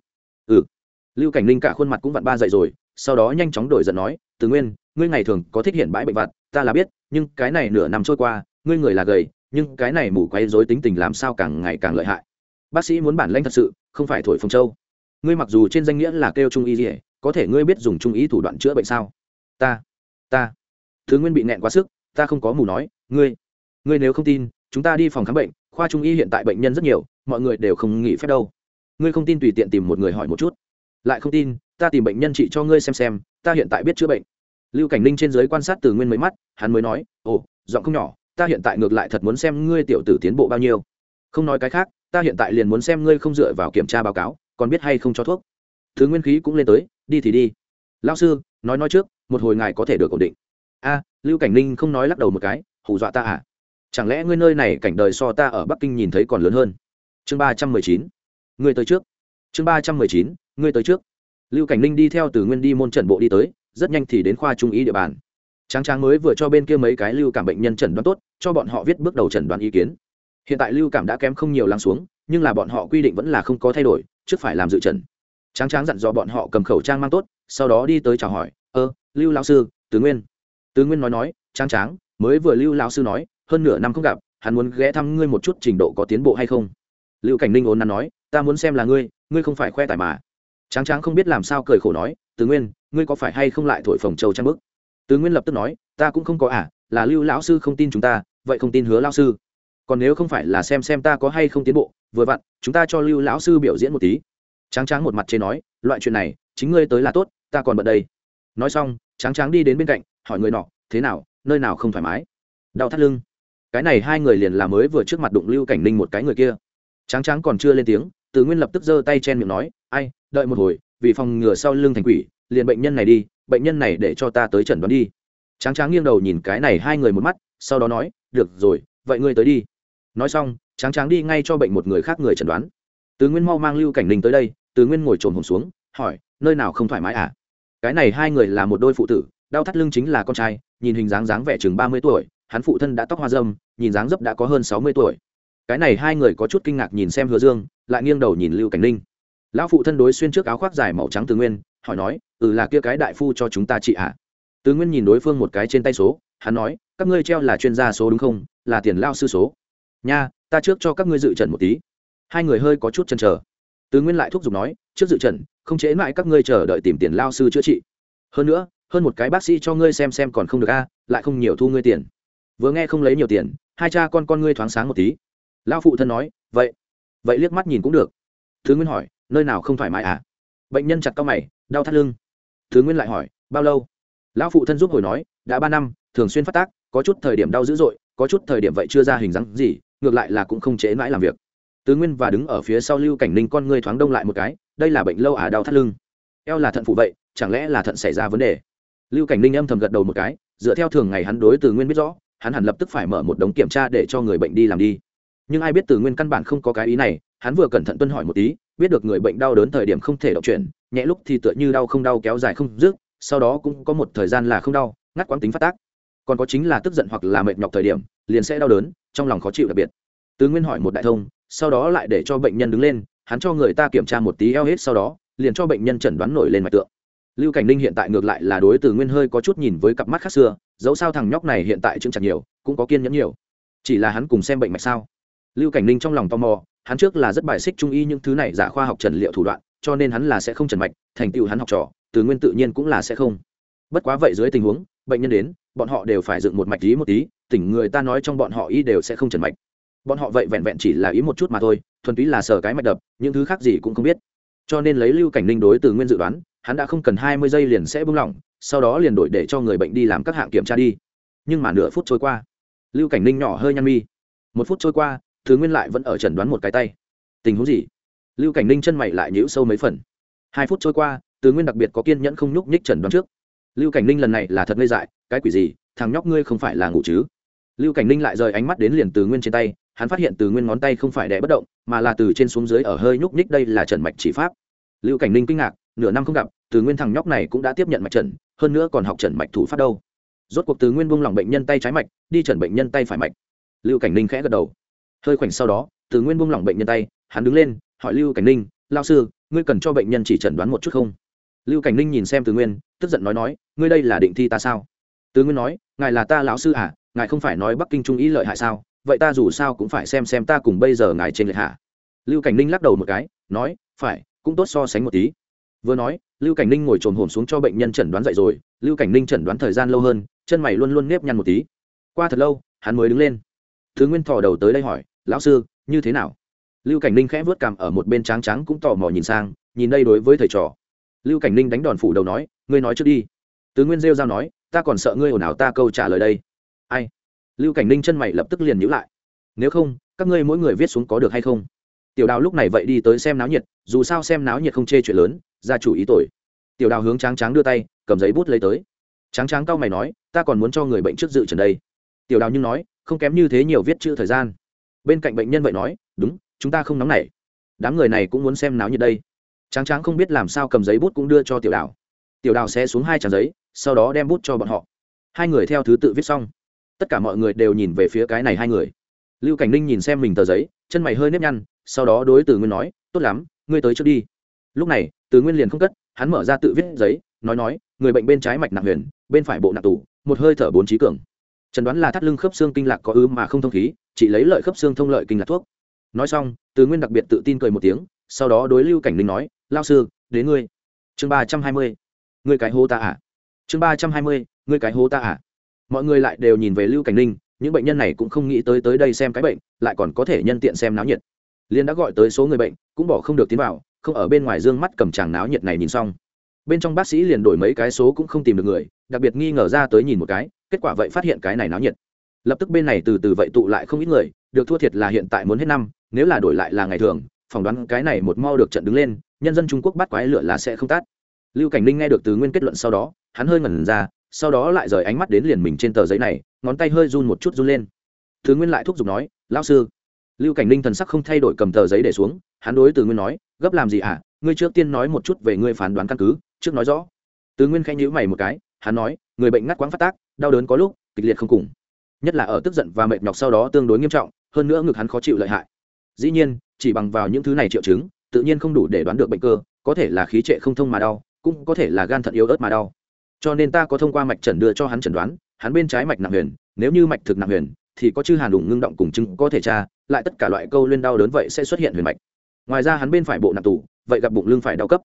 lưu cảnh Linh cả khuôn mặt cũng vặn ba dậy rồi, sau đó nhanh chóng đổi giận nói, từ nguyên, ngươi ngày thường có thích hiện bãi bệnh vặt, ta là biết, nhưng cái này nửa năm trôi qua, ngươi người là gầy, nhưng cái này mù quay dối tính tình làm sao càng ngày càng lợi hại. Bác sĩ muốn bản lanh thật sự, không phải thổi phồng châu ngươi mặc dù trên danh nghĩa là kêu trung y gì có thể ngươi biết dùng trung y thủ đoạn chữa bệnh sao? Ta ta. Thứ nguyên bị nẹn quá sức, ta không có mù nói, ngươi ngươi nếu không tin, chúng ta đi phòng khám bệnh, khoa trung y hiện tại bệnh nhân rất nhiều, mọi người đều không nghỉ phép đâu. Ngươi không tin tùy tiện tìm một người hỏi một chút lại không tin, ta tìm bệnh nhân trị cho ngươi xem xem, ta hiện tại biết chữa bệnh. Lưu cảnh ninh trên giới quan sát từ nguyên mấy mắt, hắn mới nói, ồ, giọng không nhỏ, ta hiện tại ngược lại thật muốn xem ngươi tiểu tử tiến bộ bao nhiêu. Không nói cái khác, ta hiện tại liền muốn xem ngươi không dựa vào kiểm tra báo cáo, còn biết hay không cho thuốc. Thứ nguyên khí cũng lên tới, đi thì đi. Lao sư, nói nói trước, một hồi ngài có thể được ổn định. A, lưu cảnh ninh không nói lắc đầu một cái, hù dọa ta à? Chẳng lẽ ngươi nơi này cảnh đời so ta ở bắc kinh nhìn thấy còn lớn hơn? Chương ba trăm mười chín. Ngươi tới trước. Chương ba trăm mười chín ngươi tới trước. Lưu cảnh ninh đi theo từ nguyên đi môn trần bộ đi tới, rất nhanh thì đến khoa trung ý địa bàn. Tráng tráng mới vừa cho bên kia mấy cái lưu cảm bệnh nhân trần đoán tốt, cho bọn họ viết bước đầu trần đoán ý kiến. Hiện tại lưu cảm đã kém không nhiều lắng xuống, nhưng là bọn họ quy định vẫn là không có thay đổi, trước phải làm dự trần. Tráng tráng dặn dò bọn họ cầm khẩu trang mang tốt, sau đó đi tới chào hỏi, ơ, lưu lão sư tứ nguyên. Tứ nguyên nói nói, tráng tráng, mới vừa lưu lão sư nói, hơn nửa năm không gặp, hắn muốn ghé thăm ngươi một chút trình độ có tiến bộ hay không? Lưu cảnh ninh ốn nắn nói, ta muốn xem là ngươi ngươi không phải khoe tài mà tráng tráng không biết làm sao cười khổ nói tứ nguyên, ngươi có phải hay không lại thổi phồng châu trang bức? Tứ nguyên lập tức nói, ta cũng không có à là lưu lão sư không tin chúng ta, vậy không tin hứa lão sư. Còn nếu không phải là xem xem ta có hay không tiến bộ, vừa vặn, chúng ta cho lưu lão sư biểu diễn một tí. Tráng tráng một mặt chế nói, loại chuyện này, chính ngươi tới là tốt, ta còn bận đây. Nói xong, tráng tráng đi đến bên cạnh, hỏi người nọ, thế nào, nơi nào không thoải mái? Đau thắt lưng. Cái này hai người liền là mới vừa trước mặt đụng lưu cảnh ninh một cái người kia. Tráng tráng còn chưa lên tiếng, từ nguyên lập tức giơ tay chen miệng nói, ai đợi một hồi, vì phòng ngừa sau lưng thành quỷ, liền bệnh nhân này đi, bệnh nhân này để cho ta tới chẩn đoán đi. Tráng tráng nghiêng đầu nhìn cái này hai người một mắt, sau đó nói, được rồi, vậy ngươi tới đi. Nói xong, tráng tráng đi ngay cho bệnh một người khác người chẩn đoán. Tứ nguyên mau mang lưu cảnh ninh tới đây tứ nguyên ngồi trồn hồn xuống, hỏi, nơi nào không thoải mái à? Cái này hai người là một đôi phụ tử, đau thắt lưng chính là con trai, nhìn hình dáng dáng vẻ chừng ba mươi tuổi, hắn phụ thân đã tóc hoa dâm nhìn dáng dấp đã có hơn sáu mươi tuổi. Cái này hai người có chút kinh ngạc nhìn xem hứa dương, lại nghiêng đầu nhìn lưu cảnh ninh lão phụ thân đối xuyên trước áo khoác dài màu trắng từ nguyên, hỏi nói ừ là kia cái đại phu cho chúng ta trị ạ? À? từ nguyên nhìn đối phương một cái trên tay số, hắn nói, các ngươi treo là chuyên gia số đúng không? Là tiền lao sư số. Nha, ta trước cho các ngươi dự trần một tí. Hai người hơi có chút chần chờ. Tứ nguyên lại thúc giục nói, trước dự trần, không chế mãi các ngươi chờ đợi tìm tiền lao sư chữa trị. Hơn nữa, hơn một cái bác sĩ cho ngươi xem xem còn không được a, lại không nhiều thu ngươi tiền. Vừa nghe không lấy nhiều tiền, hai cha con con ngươi thoáng sáng một tí. Lao phụ thân nói, vậy. Vậy liếc mắt nhìn cũng được. Thứ nguyên hỏi nơi nào không thoải mái à? Bệnh nhân chặt cao mày, đau thắt lưng. Thứ nguyên lại hỏi, bao lâu? Lão phụ thân giúp hồi nói, đã ba năm, thường xuyên phát tác, có chút thời điểm đau dữ dội, có chút thời điểm vậy chưa ra hình dáng gì, ngược lại là cũng không chế mãi làm việc. Tứ nguyên và đứng ở phía sau lưu cảnh ninh con ngươi thoáng đông lại một cái, đây là bệnh lâu à đau thắt lưng. Eo là thận phụ vậy, chẳng lẽ là thận xảy ra vấn đề? Lưu cảnh ninh âm thầm gật đầu một cái, dựa theo thường ngày hắn đối từ nguyên biết rõ, hắn hẳn lập tức phải mở một đống kiểm tra để cho người bệnh đi làm đi nhưng ai biết từ nguyên căn bản không có cái ý này, hắn vừa cẩn thận tuân hỏi một tí, biết được người bệnh đau đớn thời điểm không thể động chuyển, nhẹ lúc thì tựa như đau không đau kéo dài không dứt, sau đó cũng có một thời gian là không đau, ngắt quãng tính phát tác. Còn có chính là tức giận hoặc là mệt nhọc thời điểm, liền sẽ đau đớn, trong lòng khó chịu đặc biệt. Từ nguyên hỏi một đại thông, sau đó lại để cho bệnh nhân đứng lên, hắn cho người ta kiểm tra một tí eo hết sau đó, liền cho bệnh nhân chẩn đoán nổi lên mạch tượng. Lưu cảnh ninh hiện tại ngược lại là đối từ nguyên hơi có chút nhìn với cặp mắt khác xưa, dẫu sao thằng nhóc này hiện tại chứng chặt nhiều, cũng có kiên nhẫn nhiều. Chỉ là hắn cùng xem bệnh mạch sao? Lưu cảnh ninh trong lòng tò mò, hắn trước là rất bài xích trung y những thứ này giả khoa học trần liệu thủ đoạn, cho nên hắn là sẽ không trần mạch, thành tựu hắn học trò, từ nguyên tự nhiên cũng là sẽ không. Bất quá vậy dưới tình huống, bệnh nhân đến, bọn họ đều phải dựng một mạch tí một tí, tỉnh người ta nói trong bọn họ y đều sẽ không trần mạch. Bọn họ vậy vẹn vẹn chỉ là ý một chút mà thôi, thuần túy là sờ cái mạch đập, những thứ khác gì cũng không biết. Cho nên lấy lưu cảnh ninh đối từ nguyên dự đoán, hắn đã không cần hai mươi giây liền sẽ bung lỏng, sau đó liền đổi để cho người bệnh đi làm các hạng kiểm tra đi. Nhưng mà nửa phút trôi qua, lưu cảnh ninh nhỏ hơi nhăn mi. Một phút trôi qua thứ nguyên lại vẫn ở chẩn đoán một cái tay. Tình huống gì? Lưu cảnh ninh chân mày lại nhíu sâu mấy phần. Hai phút trôi qua, Tứ nguyên đặc biệt có kiên nhẫn không nhúc nhích chẩn đoán trước. Lưu cảnh ninh lần này là thật ngây dại, cái quỷ gì, thằng nhóc ngươi không phải là ngủ chứ? Lưu cảnh ninh lại rời ánh mắt đến liền từ nguyên trên tay, hắn phát hiện từ nguyên ngón tay không phải đẻ bất động, mà là từ trên xuống dưới ở hơi nhúc nhích đây là trần mạch chỉ pháp. Lưu cảnh ninh kinh ngạc, nửa năm không gặp từ nguyên thằng nhóc này cũng đã tiếp nhận mạch trần hơn nữa còn học trần mạch thủ pháp đâu. Rốt cuộc từ nguyên buông lỏng bệnh nhân tay trái mạch, đi trần bệnh nhân tay phải mạch. Lưu cảnh ninh khẽ gật đầu hơi khoảnh sau đó, từ nguyên buông lỏng bệnh nhân tay, hắn đứng lên, hỏi lưu cảnh ninh lao sư, ngươi cần cho bệnh nhân chỉ chẩn đoán một chút không? Lưu cảnh ninh nhìn xem từ nguyên, tức giận nói nói, ngươi đây là định thi ta sao? Từ nguyên nói, ngài là ta lão sư à ngài không phải nói bắc kinh trung ý lợi hại sao? Vậy ta dù sao cũng phải xem xem ta cùng bây giờ ngài trên lệ hạ lưu cảnh ninh lắc đầu một cái, nói, phải, cũng tốt so sánh một tí. Vừa nói, lưu cảnh ninh ngồi trồn hồn xuống cho bệnh nhân chẩn đoán dậy rồi. Lưu cảnh ninh chẩn đoán thời gian lâu hơn, chân mày luôn luôn nếp nhăn một tí. Qua thật lâu, hắn mới đứng lên. Thứ nguyên thò đầu tới đây hỏi lão sư, như thế nào? Lưu cảnh ninh khẽ vớt cằm ở một bên tráng trắng cũng tò mò nhìn sang, nhìn đây đối với thầy trò. Lưu cảnh ninh đánh đòn phủ đầu nói, ngươi nói trước đi. Tứ nguyên rêu giao nói, ta còn sợ ngươi ồn ào ta câu trả lời đây. Ai? Lưu cảnh ninh chân mày lập tức liền nhữ lại. Nếu không, các ngươi mỗi người viết xuống có được hay không? Tiểu đào lúc này vậy đi tới xem náo nhiệt, dù sao xem náo nhiệt không chê chuyện lớn ra chủ ý tội. Tiểu đào hướng tráng tráng đưa tay, cầm giấy bút lấy tới. Tráng tráng cao mày nói, ta còn muốn cho người bệnh trước dự trần đây. Tiểu đào nhưng nói, không kém như thế nhiều viết chữ thời gian bên cạnh bệnh nhân vậy nói, đúng, chúng ta không nóng nảy. Đám người này cũng muốn xem náo nhiệt đây. Tráng tráng không biết làm sao cầm giấy bút cũng đưa cho tiểu đào. Tiểu đào sẽ xuống hai trang giấy, sau đó đem bút cho bọn họ. Hai người theo thứ tự viết xong. Tất cả mọi người đều nhìn về phía cái này hai người. Lưu cảnh ninh nhìn xem mình tờ giấy, chân mày hơi nếp nhăn, sau đó đối từ nguyên nói, tốt lắm, ngươi tới trước đi. Lúc này, từ nguyên liền không cất, hắn mở ra tự viết giấy, nói nói, người bệnh bên trái mạch nặng huyền, bên phải bộ nặng tủ, một hơi thở bốn trí cường. Trần đoán là thắt lưng khớp xương kinh lạc có ứ mà không thông khí chỉ lấy lợi khớp xương thông lợi kinh lạc thuốc. Nói xong, từ nguyên đặc biệt tự tin cười một tiếng, sau đó đối lưu cảnh linh nói, lao sư, đến ngươi. Chương ba trăm hai mươi. Ngươi cái hô ta à? Chương ba trăm hai mươi, ngươi cái hô ta à? Mọi người lại đều nhìn về lưu cảnh linh những bệnh nhân này cũng không nghĩ tới tới đây xem cái bệnh, lại còn có thể nhân tiện xem náo nhiệt. Liên đã gọi tới số người bệnh, cũng bỏ không được tiến vào, không ở bên ngoài dương mắt cầm chàng náo nhiệt này nhìn xong. Bên trong bác sĩ liền đổi mấy cái số cũng không tìm được người, đặc biệt nghi ngờ ra tới nhìn một cái, kết quả vậy phát hiện cái này náo nhiệt lập tức bên này từ từ vậy tụ lại không ít người, được thua thiệt là hiện tại muốn hết năm, nếu là đổi lại là ngày thường, phỏng đoán cái này một mau được trận đứng lên, nhân dân trung quốc bắt quái lửa là sẽ không tát. Lưu cảnh Linh nghe được từ nguyên kết luận sau đó, hắn hơi ngẩn ra, sau đó lại rời ánh mắt đến liền mình trên tờ giấy này, ngón tay hơi run một chút run lên. Thứ nguyên lại thúc giục nói lao sư. Lưu cảnh Linh thần sắc không thay đổi cầm tờ giấy để xuống, hắn đối từ nguyên nói, gấp làm gì à ngươi trước tiên nói một chút về ngươi phán đoán căn cứ, trước nói rõ. Từ nguyên khanh nhữ mày một cái, hắn nói, người bệnh ngắt quãng phát tác, đau đớn có lúc, kịch liệt không cùng nhất là ở tức giận và mệt nhọc sau đó tương đối nghiêm trọng, hơn nữa ngực hắn khó chịu lợi hại. Dĩ nhiên, chỉ bằng vào những thứ này triệu chứng, tự nhiên không đủ để đoán được bệnh cơ, có thể là khí trệ không thông mà đau, cũng có thể là gan thận yếu ớt mà đau. Cho nên ta có thông qua mạch trần đưa cho hắn chẩn đoán, hắn bên trái mạch nặng huyền, nếu như mạch thực nặng huyền, thì có chư hàn đủng ngưng động cùng chứng có thể tra, lại tất cả loại câu lên đau đớn vậy sẽ xuất hiện huyền mạch. Ngoài ra hắn bên phải bộ nặng tủ vậy gặp bụng lưng phải đau cấp.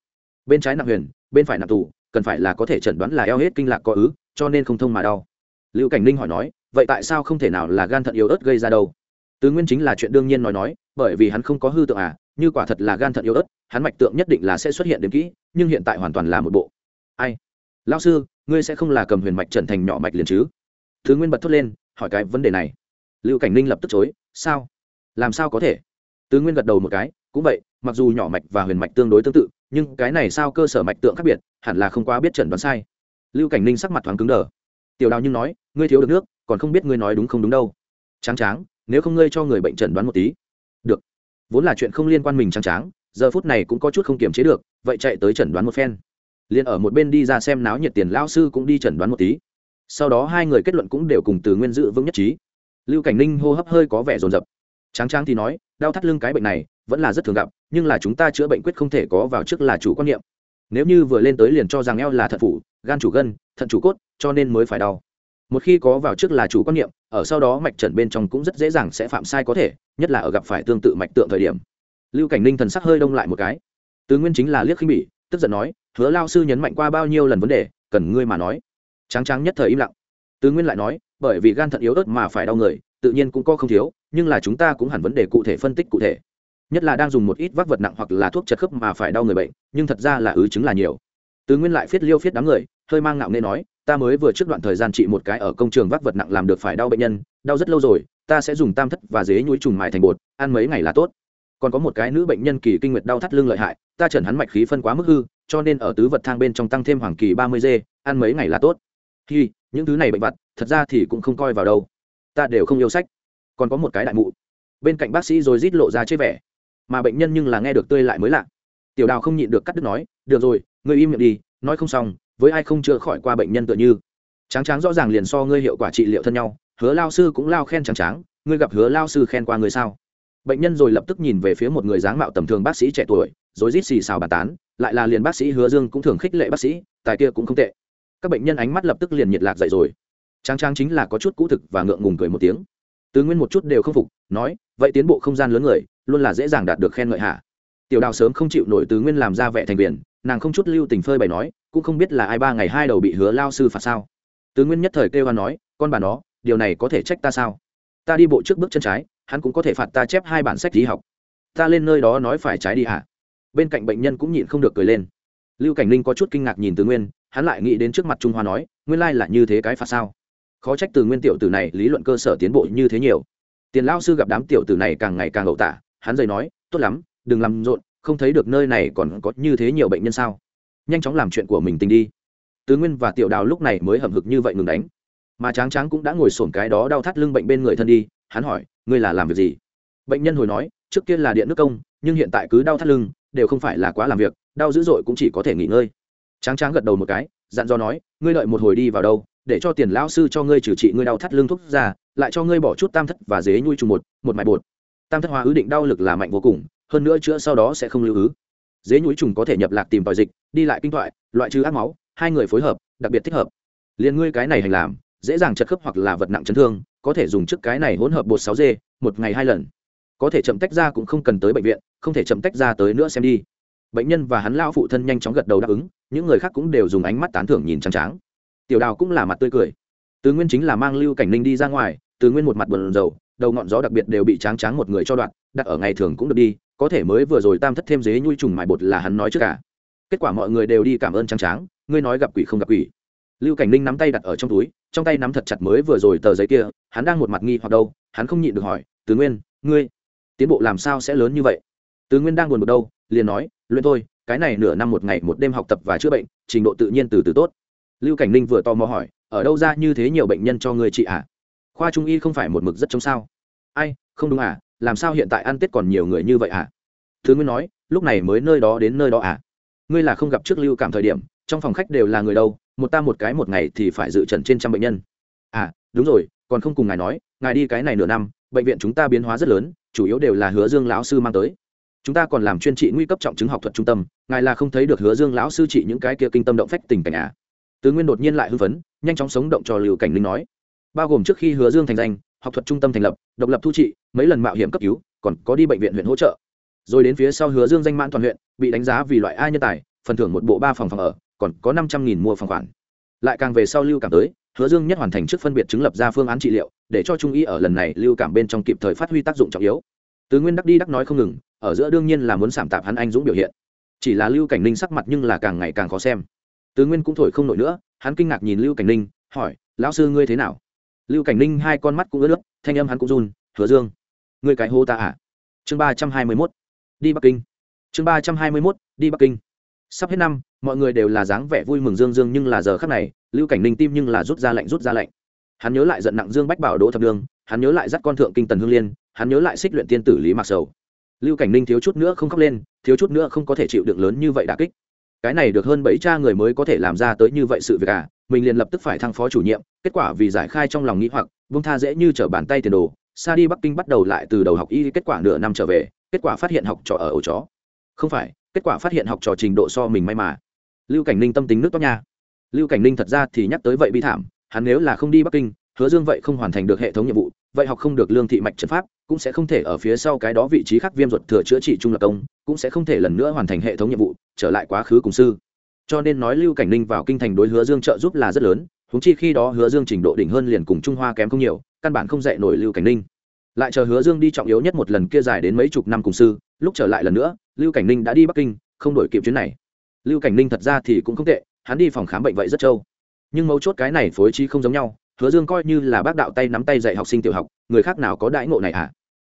Bên trái nặng huyền, bên phải nặng tủ cần phải là có thể chẩn đoán là eo hết kinh lạc có ứ, cho nên không thông mà đau. Lưu cảnh ninh hỏi nói vậy tại sao không thể nào là gan thận yếu ớt gây ra đâu? Tứ nguyên chính là chuyện đương nhiên nói nói, bởi vì hắn không có hư tượng à như quả thật là gan thận yếu ớt, hắn mạch tượng nhất định là sẽ xuất hiện đến kỹ, nhưng hiện tại hoàn toàn là một bộ. Ai? Lao sư, ngươi sẽ không là cầm huyền mạch trần thành nhỏ mạch liền chứ? Thứ nguyên bật thốt lên, hỏi cái vấn đề này. Lưu cảnh ninh lập tức chối, sao? Làm sao có thể? Tứ nguyên gật đầu một cái, cũng vậy, mặc dù nhỏ mạch và huyền mạch tương đối tương tự, nhưng cái này sao cơ sở mạch tượng khác biệt, hẳn là không quá biết chẩn đoán sai. Lưu cảnh ninh sắc mặt thoáng cứng đờ. Tiểu đào nhưng nói, ngươi thiếu được nước còn không biết ngươi nói đúng không đúng đâu. Tráng tráng, nếu không ngươi cho người bệnh trần đoán một tí. Được. Vốn là chuyện không liên quan mình tráng tráng, giờ phút này cũng có chút không kiềm chế được, vậy chạy tới chẩn đoán một phen. Liền ở một bên đi ra xem náo nhiệt tiền lao sư cũng đi chẩn đoán một tí. Sau đó hai người kết luận cũng đều cùng từ nguyên dự vững nhất trí. Lưu cảnh ninh hô hấp hơi có vẻ rồn rập tráng tráng thì nói, đau thắt lưng cái bệnh này, vẫn là rất thường gặp, nhưng là chúng ta chữa bệnh quyết không thể có vào trước là chủ quan niệm. Nếu như vừa lên tới liền cho rằng eo là thận phủ, gan chủ gân, thận chủ cốt, cho nên mới phải đau một khi có vào trước là chủ quan niệm, ở sau đó mạch trần bên trong cũng rất dễ dàng sẽ phạm sai có thể, nhất là ở gặp phải tương tự mạch tượng thời điểm. Lưu cảnh ninh thần sắc hơi đông lại một cái. Tứ nguyên chính là liếc khinh bỉ, tức giận nói, hứa lao sư nhấn mạnh qua bao nhiêu lần vấn đề, cần ngươi mà nói. Tráng tráng nhất thời im lặng. Tứ nguyên lại nói, bởi vì gan thận yếu ớt mà phải đau người, tự nhiên cũng có không thiếu, nhưng là chúng ta cũng hẳn vấn đề cụ thể phân tích cụ thể. Nhất là đang dùng một ít vác vật nặng hoặc là thuốc chật khớp mà phải đau người bệnh, nhưng thật ra là ứ chứng là nhiều. Tứ nguyên lại phiết liêu phiết đám người, hơi mang ngạo nên nói ta mới vừa trước đoạn thời gian trị một cái ở công trường vác vật nặng làm được phải đau bệnh nhân, đau rất lâu rồi, ta sẽ dùng tam thất và dế nhúi trùng mài thành bột, ăn mấy ngày là tốt. Còn có một cái nữ bệnh nhân kỳ kinh nguyệt đau thắt lưng lợi hại, ta chẩn hắn mạch khí phân quá mức hư, cho nên ở tứ vật thang bên trong tăng thêm hoàng kỳ ba mươi dê, ăn mấy ngày là tốt. Khi những thứ này bệnh vật thật ra thì cũng không coi vào đâu. Ta đều không yêu sách. Còn có một cái đại mụ. Bên cạnh bác sĩ rồi rít lộ ra chế vẻ. Mà bệnh nhân nhưng là nghe được tươi lại mới lạ. Tiểu đào không nhịn được cắt đứt nói, được rồi người im miệng đi, nói không xong với ai không chữa khỏi qua bệnh nhân tựa như. Tráng tráng rõ ràng liền so ngươi hiệu quả trị liệu thân nhau, hứa lao sư cũng lao khen tráng tráng, ngươi gặp hứa lao sư khen qua người sao? Bệnh nhân rồi lập tức nhìn về phía một người dáng mạo tầm thường bác sĩ trẻ tuổi, rồi rít xì xào bàn tán, lại là liền bác sĩ hứa dương cũng thường khích lệ bác sĩ, tài kia cũng không tệ. Các bệnh nhân ánh mắt lập tức liền nhiệt lạc dậy rồi. Tráng tráng chính là có chút cũ thực và ngượng ngùng cười một tiếng. Tứ nguyên một chút đều không phục, nói, vậy tiến bộ không gian lớn người, luôn là dễ dàng đạt được khen ngợi hạ tiểu đào sớm không chịu nổi tứ nguyên làm ra vẻ thành biển nàng không chút lưu tình phơi bày nói, cũng không biết là ai ba ngày hai đầu bị hứa lao sư phạt sao. Tứ nguyên nhất thời kêu hoa nói, con bà nó, điều này có thể trách ta sao? Ta đi bộ trước bước chân trái, hắn cũng có thể phạt ta chép hai bản sách lý học. Ta lên nơi đó nói phải trái đi hả? Bên cạnh bệnh nhân cũng nhịn không được cười lên. Lưu cảnh linh có chút kinh ngạc nhìn tứ nguyên, hắn lại nghĩ đến trước mặt trung hoa nói, nguyên lai là như thế cái phạt sao? Khó trách từ nguyên tiểu tử này lý luận cơ sở tiến bộ như thế nhiều. Tiền lao sư gặp đám tiểu tử này càng ngày càng ẩu tả, hắn dày nói, tốt lắm đừng làm rộn, không thấy được nơi này còn có như thế nhiều bệnh nhân sao? Nhanh chóng làm chuyện của mình tình đi. Tứ nguyên và tiểu đào lúc này mới hầm hực như vậy ngừng đánh. Mà tráng tráng cũng đã ngồi sổn cái đó đau thắt lưng bệnh bên người thân đi, hắn hỏi, ngươi là làm việc gì? Bệnh nhân hồi nói, trước kia là điện nước công, nhưng hiện tại cứ đau thắt lưng, đều không phải là quá làm việc, đau dữ dội cũng chỉ có thể nghỉ ngơi. Tráng tráng gật đầu một cái, dặn dò nói, ngươi đợi một hồi đi vào đâu, để cho tiền lão sư cho ngươi trừ trị ngươi đau thắt lưng thuốc ra, lại cho ngươi bỏ chút tam thất và dế nhui trùng một một mạch bột. Tam thất hóa ứ định đau lực là mạnh vô cùng hơn nữa chữa sau đó sẽ không lưu ứ. Dế nhúi trùng có thể nhập lạc tìm tòi dịch, đi lại kinh thoại, loại trừ ác máu, hai người phối hợp, đặc biệt thích hợp. Liền ngươi cái này hành làm, dễ dàng chật khớp hoặc là vật nặng chấn thương, có thể dùng trước cái này hỗn hợp bột sáu d một ngày hai lần. Có thể chậm tách ra cũng không cần tới bệnh viện, không thể chậm tách ra tới nữa xem đi. Bệnh nhân và hắn lao phụ thân nhanh chóng gật đầu đáp ứng, những người khác cũng đều dùng ánh mắt tán thưởng nhìn trắng tráng tiểu đào cũng là mặt tươi cười. Từ nguyên chính là mang lưu cảnh ninh đi ra ngoài, từ nguyên một mặt buồn rầu, đầu ngọn gió đặc biệt đều bị tráng tráng một người cho đoạn, đặt ở ngày thường cũng được đi có thể mới vừa rồi tam thất thêm dế nhui trùng mại bột là hắn nói trước cả. Kết quả mọi người đều đi cảm ơn trắng tráng, ngươi nói gặp quỷ không gặp quỷ. Lưu cảnh ninh nắm tay đặt ở trong túi, trong tay nắm thật chặt mới vừa rồi tờ giấy kia, hắn đang một mặt nghi hoặc đâu, hắn không nhịn được hỏi, tứ nguyên, ngươi tiến bộ làm sao sẽ lớn như vậy? Tứ nguyên đang buồn một đâu, liền nói, luyện thôi, cái này nửa năm một ngày một đêm học tập và chữa bệnh, trình độ tự nhiên từ từ tốt. Lưu cảnh ninh vừa tò mò hỏi, ở đâu ra như thế nhiều bệnh nhân cho ngươi trị ạ à? khoa trung y không phải một mực rất chống sao? Ai, không đúng à làm sao hiện tại ăn tết còn nhiều người như vậy à? Thứ nguyên nói, lúc này mới nơi đó đến nơi đó à? Ngươi là không gặp trước lưu cảm thời điểm, trong phòng khách đều là người đâu, một ta một cái một ngày thì phải dự trần trên trăm bệnh nhân. À đúng rồi, còn không cùng ngài nói, ngài đi cái này nửa năm, bệnh viện chúng ta biến hóa rất lớn, chủ yếu đều là hứa dương lão sư mang tới. Chúng ta còn làm chuyên trị nguy cấp trọng chứng học thuật trung tâm, ngài là không thấy được hứa dương lão sư trị những cái kia kinh tâm động phách tình cảnh à? Tứ nguyên đột nhiên lại hưng phấn, nhanh chóng sống động cho lưu cảnh linh nói. Bao gồm trước khi hứa dương thành danh học thuật trung tâm thành lập, độc lập thu trị, mấy lần mạo hiểm cấp cứu, còn có đi bệnh viện huyện hỗ trợ. Rồi đến phía sau hứa dương danh mãn toàn huyện, bị đánh giá vì loại ai nhân tài, phần thưởng một bộ ba phòng phòng ở, còn có năm trăm nghìn mua phòng khoản. Lại càng về sau lưu cảm tới, hứa dương nhất hoàn thành trước phân biệt chứng lập ra phương án trị liệu, để cho trung y ở lần này lưu cảm bên trong kịp thời phát huy tác dụng trọng yếu. Tứ nguyên đắc đi đắc nói không ngừng, ở giữa đương nhiên là muốn sảm tạp hắn anh dũng biểu hiện. Chỉ là lưu cảnh ninh sắc mặt nhưng là càng ngày càng khó xem. Tứ nguyên cũng thổi không nổi nữa, hắn kinh ngạc nhìn lưu cảnh ninh, hỏi, lão sư ngươi thế nào? Lưu cảnh ninh hai con mắt cũng ướt nước, thanh âm hắn cũng run, hứa dương, ngươi cái hô ta à? Chương ba trăm hai mươi mốt, đi bắc kinh. Chương ba trăm hai mươi mốt, đi bắc kinh. Sắp hết năm, mọi người đều là dáng vẻ vui mừng dương dương nhưng là giờ khắc này, lưu cảnh ninh tim nhưng là rút ra lạnh, rút ra lạnh. Hắn nhớ lại giận nặng dương bách bảo đỗ thập đường, hắn nhớ lại dắt con thượng kinh tần hương liên, hắn nhớ lại xích luyện tiên tử lý mạc sầu. Lưu cảnh ninh thiếu chút nữa không khóc lên, thiếu chút nữa không có thể chịu đựng lớn như vậy đà kích. Cái này được hơn bảy cha người mới có thể làm ra tới như vậy sự việc à? Mình liền lập tức phải thăng phó chủ nhiệm, kết quả vì giải khai trong lòng nghĩ hoặc vung tha dễ như trở bàn tay tiền đồ Sa đi bắc kinh bắt đầu lại từ đầu học y, kết quả nửa năm trở về, kết quả phát hiện học trò ở ổ chó. Không phải, kết quả phát hiện học trò trình độ so mình may mà. Lưu cảnh ninh tâm tính nước tóc nha. Lưu cảnh ninh thật ra thì nhắc tới vậy bi thảm, hắn nếu là không đi bắc kinh, hứa dương vậy không hoàn thành được hệ thống nhiệm vụ, vậy học không được lương thị mạch trận pháp, cũng sẽ không thể ở phía sau cái đó vị trí khác viêm ruột thừa chữa trị trung lập công, cũng sẽ không thể lần nữa hoàn thành hệ thống nhiệm vụ, trở lại quá khứ cùng sư cho nên nói lưu cảnh ninh vào kinh thành đối hứa dương trợ giúp là rất lớn húng chi khi đó hứa dương trình độ đỉnh hơn liền cùng trung hoa kém không nhiều, căn bản không dạy nổi lưu cảnh ninh. Lại chờ hứa dương đi trọng yếu nhất một lần kia dài đến mấy chục năm cùng sư, lúc trở lại lần nữa, lưu cảnh ninh đã đi bắc kinh, không đổi kịp chuyến này. Lưu cảnh ninh thật ra thì cũng không tệ, hắn đi phòng khám bệnh vậy rất trâu. Nhưng mấu chốt cái này phối trí không giống nhau, hứa dương coi như là bác đạo tay nắm tay dạy học sinh tiểu học, người khác nào có đãi ngộ này à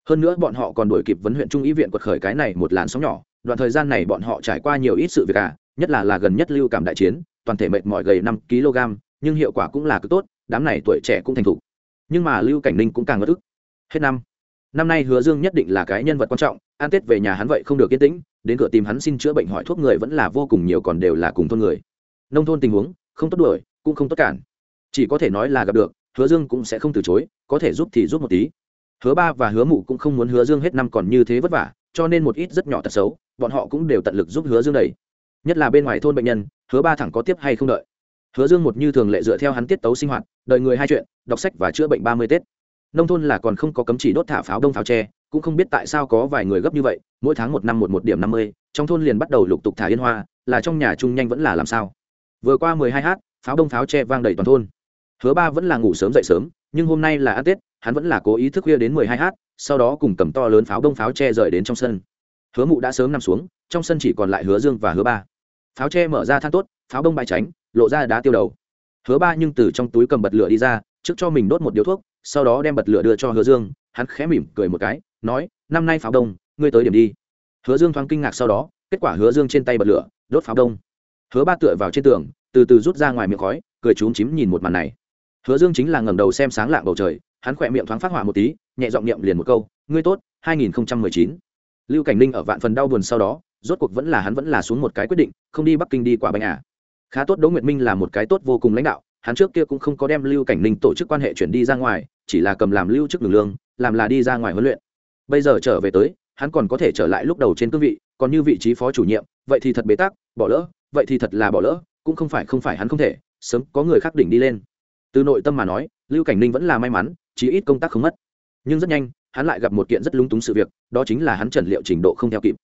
hơn nữa bọn họ còn đổi kịp vấn huyện trung ý viện quật khởi cái này một làn sóng nhỏ, đoạn thời gian này bọn họ trải qua nhiều ít sự việc à nhất là là gần nhất lưu cảm đại chiến, toàn thể mệt mỏi gầy năm kg, nhưng hiệu quả cũng là cứ tốt, đám này tuổi trẻ cũng thành thục. Nhưng mà lưu cảnh ninh cũng càng ngất ức. Hết năm. Năm nay hứa dương nhất định là cái nhân vật quan trọng an tết về nhà hắn vậy không được yên tĩnh, đến cửa tìm hắn xin chữa bệnh hỏi thuốc người vẫn là vô cùng nhiều còn đều là cùng thôn người. Nông thôn tình huống, không tốt đuổi, cũng không tốt cản. Chỉ có thể nói là gặp được, hứa dương cũng sẽ không từ chối, có thể giúp thì giúp một tí. Hứa ba và hứa mụ cũng không muốn hứa dương hết năm còn như thế vất vả, cho nên một ít rất nhỏ tật xấu, bọn họ cũng đều tận lực giúp hứa dương đầy nhất là bên ngoài thôn bệnh nhân, hứa ba thẳng có tiếp hay không đợi. Hứa dương một như thường lệ dựa theo hắn tiết tấu sinh hoạt, đợi người hai chuyện, đọc sách và chữa bệnh ba mươi tết. Nông thôn là còn không có cấm chỉ đốt thả pháo đông pháo tre, cũng không biết tại sao có vài người gấp như vậy, mỗi tháng một năm một một điểm năm mươi, trong thôn liền bắt đầu lục tục thả yên hoa, là trong nhà chung nhanh vẫn là làm sao. Vừa qua mười hai h pháo đông pháo tre vang đầy toàn thôn. Hứa ba vẫn là ngủ sớm dậy sớm, nhưng hôm nay là ăn tết, hắn vẫn là cố ý thức khuya đến mười hai h sau đó cùng cầm to lớn pháo đông pháo tre rời đến trong sân. Hứa mụ đã sớm nằm xuống, trong sân chỉ còn lại hứa dương và hứa ba pháo tre mở ra than tốt, pháo đông bãi tránh, lộ ra đá tiêu đầu. Hứa ba nhưng từ trong túi cầm bật lửa đi ra, trước cho mình đốt một điếu thuốc, sau đó đem bật lửa đưa cho hứa dương, hắn khẽ mỉm cười một cái, nói, năm nay pháo đông, ngươi tới điểm đi. Hứa dương thoáng kinh ngạc sau đó, kết quả hứa dương trên tay bật lửa, đốt pháo đông. Hứa ba tựa vào trên tường, từ từ rút ra ngoài miệng khói, cười trúng chím nhìn một màn này. Hứa dương chính là ngẩng đầu xem sáng lạng bầu trời, hắn khỏe miệng thoáng phát hỏa một tí, nhẹ giọng niệm liền một câu, ngươi tốt 2019. lưu cảnh ninh ở vạn phần đau buồn sau đó rốt cuộc vẫn là hắn vẫn là xuống một cái quyết định, không đi bắc kinh đi quả bánh à. khá tốt đỗ nguyệt minh là một cái tốt vô cùng lãnh đạo, hắn trước kia cũng không có đem lưu cảnh ninh tổ chức quan hệ chuyển đi ra ngoài, chỉ là cầm làm lưu chức đường lương, làm là đi ra ngoài huấn luyện. Bây giờ trở về tới, hắn còn có thể trở lại lúc đầu trên cương vị, còn như vị trí phó chủ nhiệm, vậy thì thật bế tắc, bỏ lỡ, vậy thì thật là bỏ lỡ, cũng không phải không phải hắn không thể, sớm có người khác đỉnh đi lên. Từ nội tâm mà nói, lưu cảnh ninh vẫn là may mắn, chí ít công tác không mất. Nhưng rất nhanh, hắn lại gặp một kiện rất lúng túng sự việc, đó chính là hắn trần liệu trình độ không theo kịp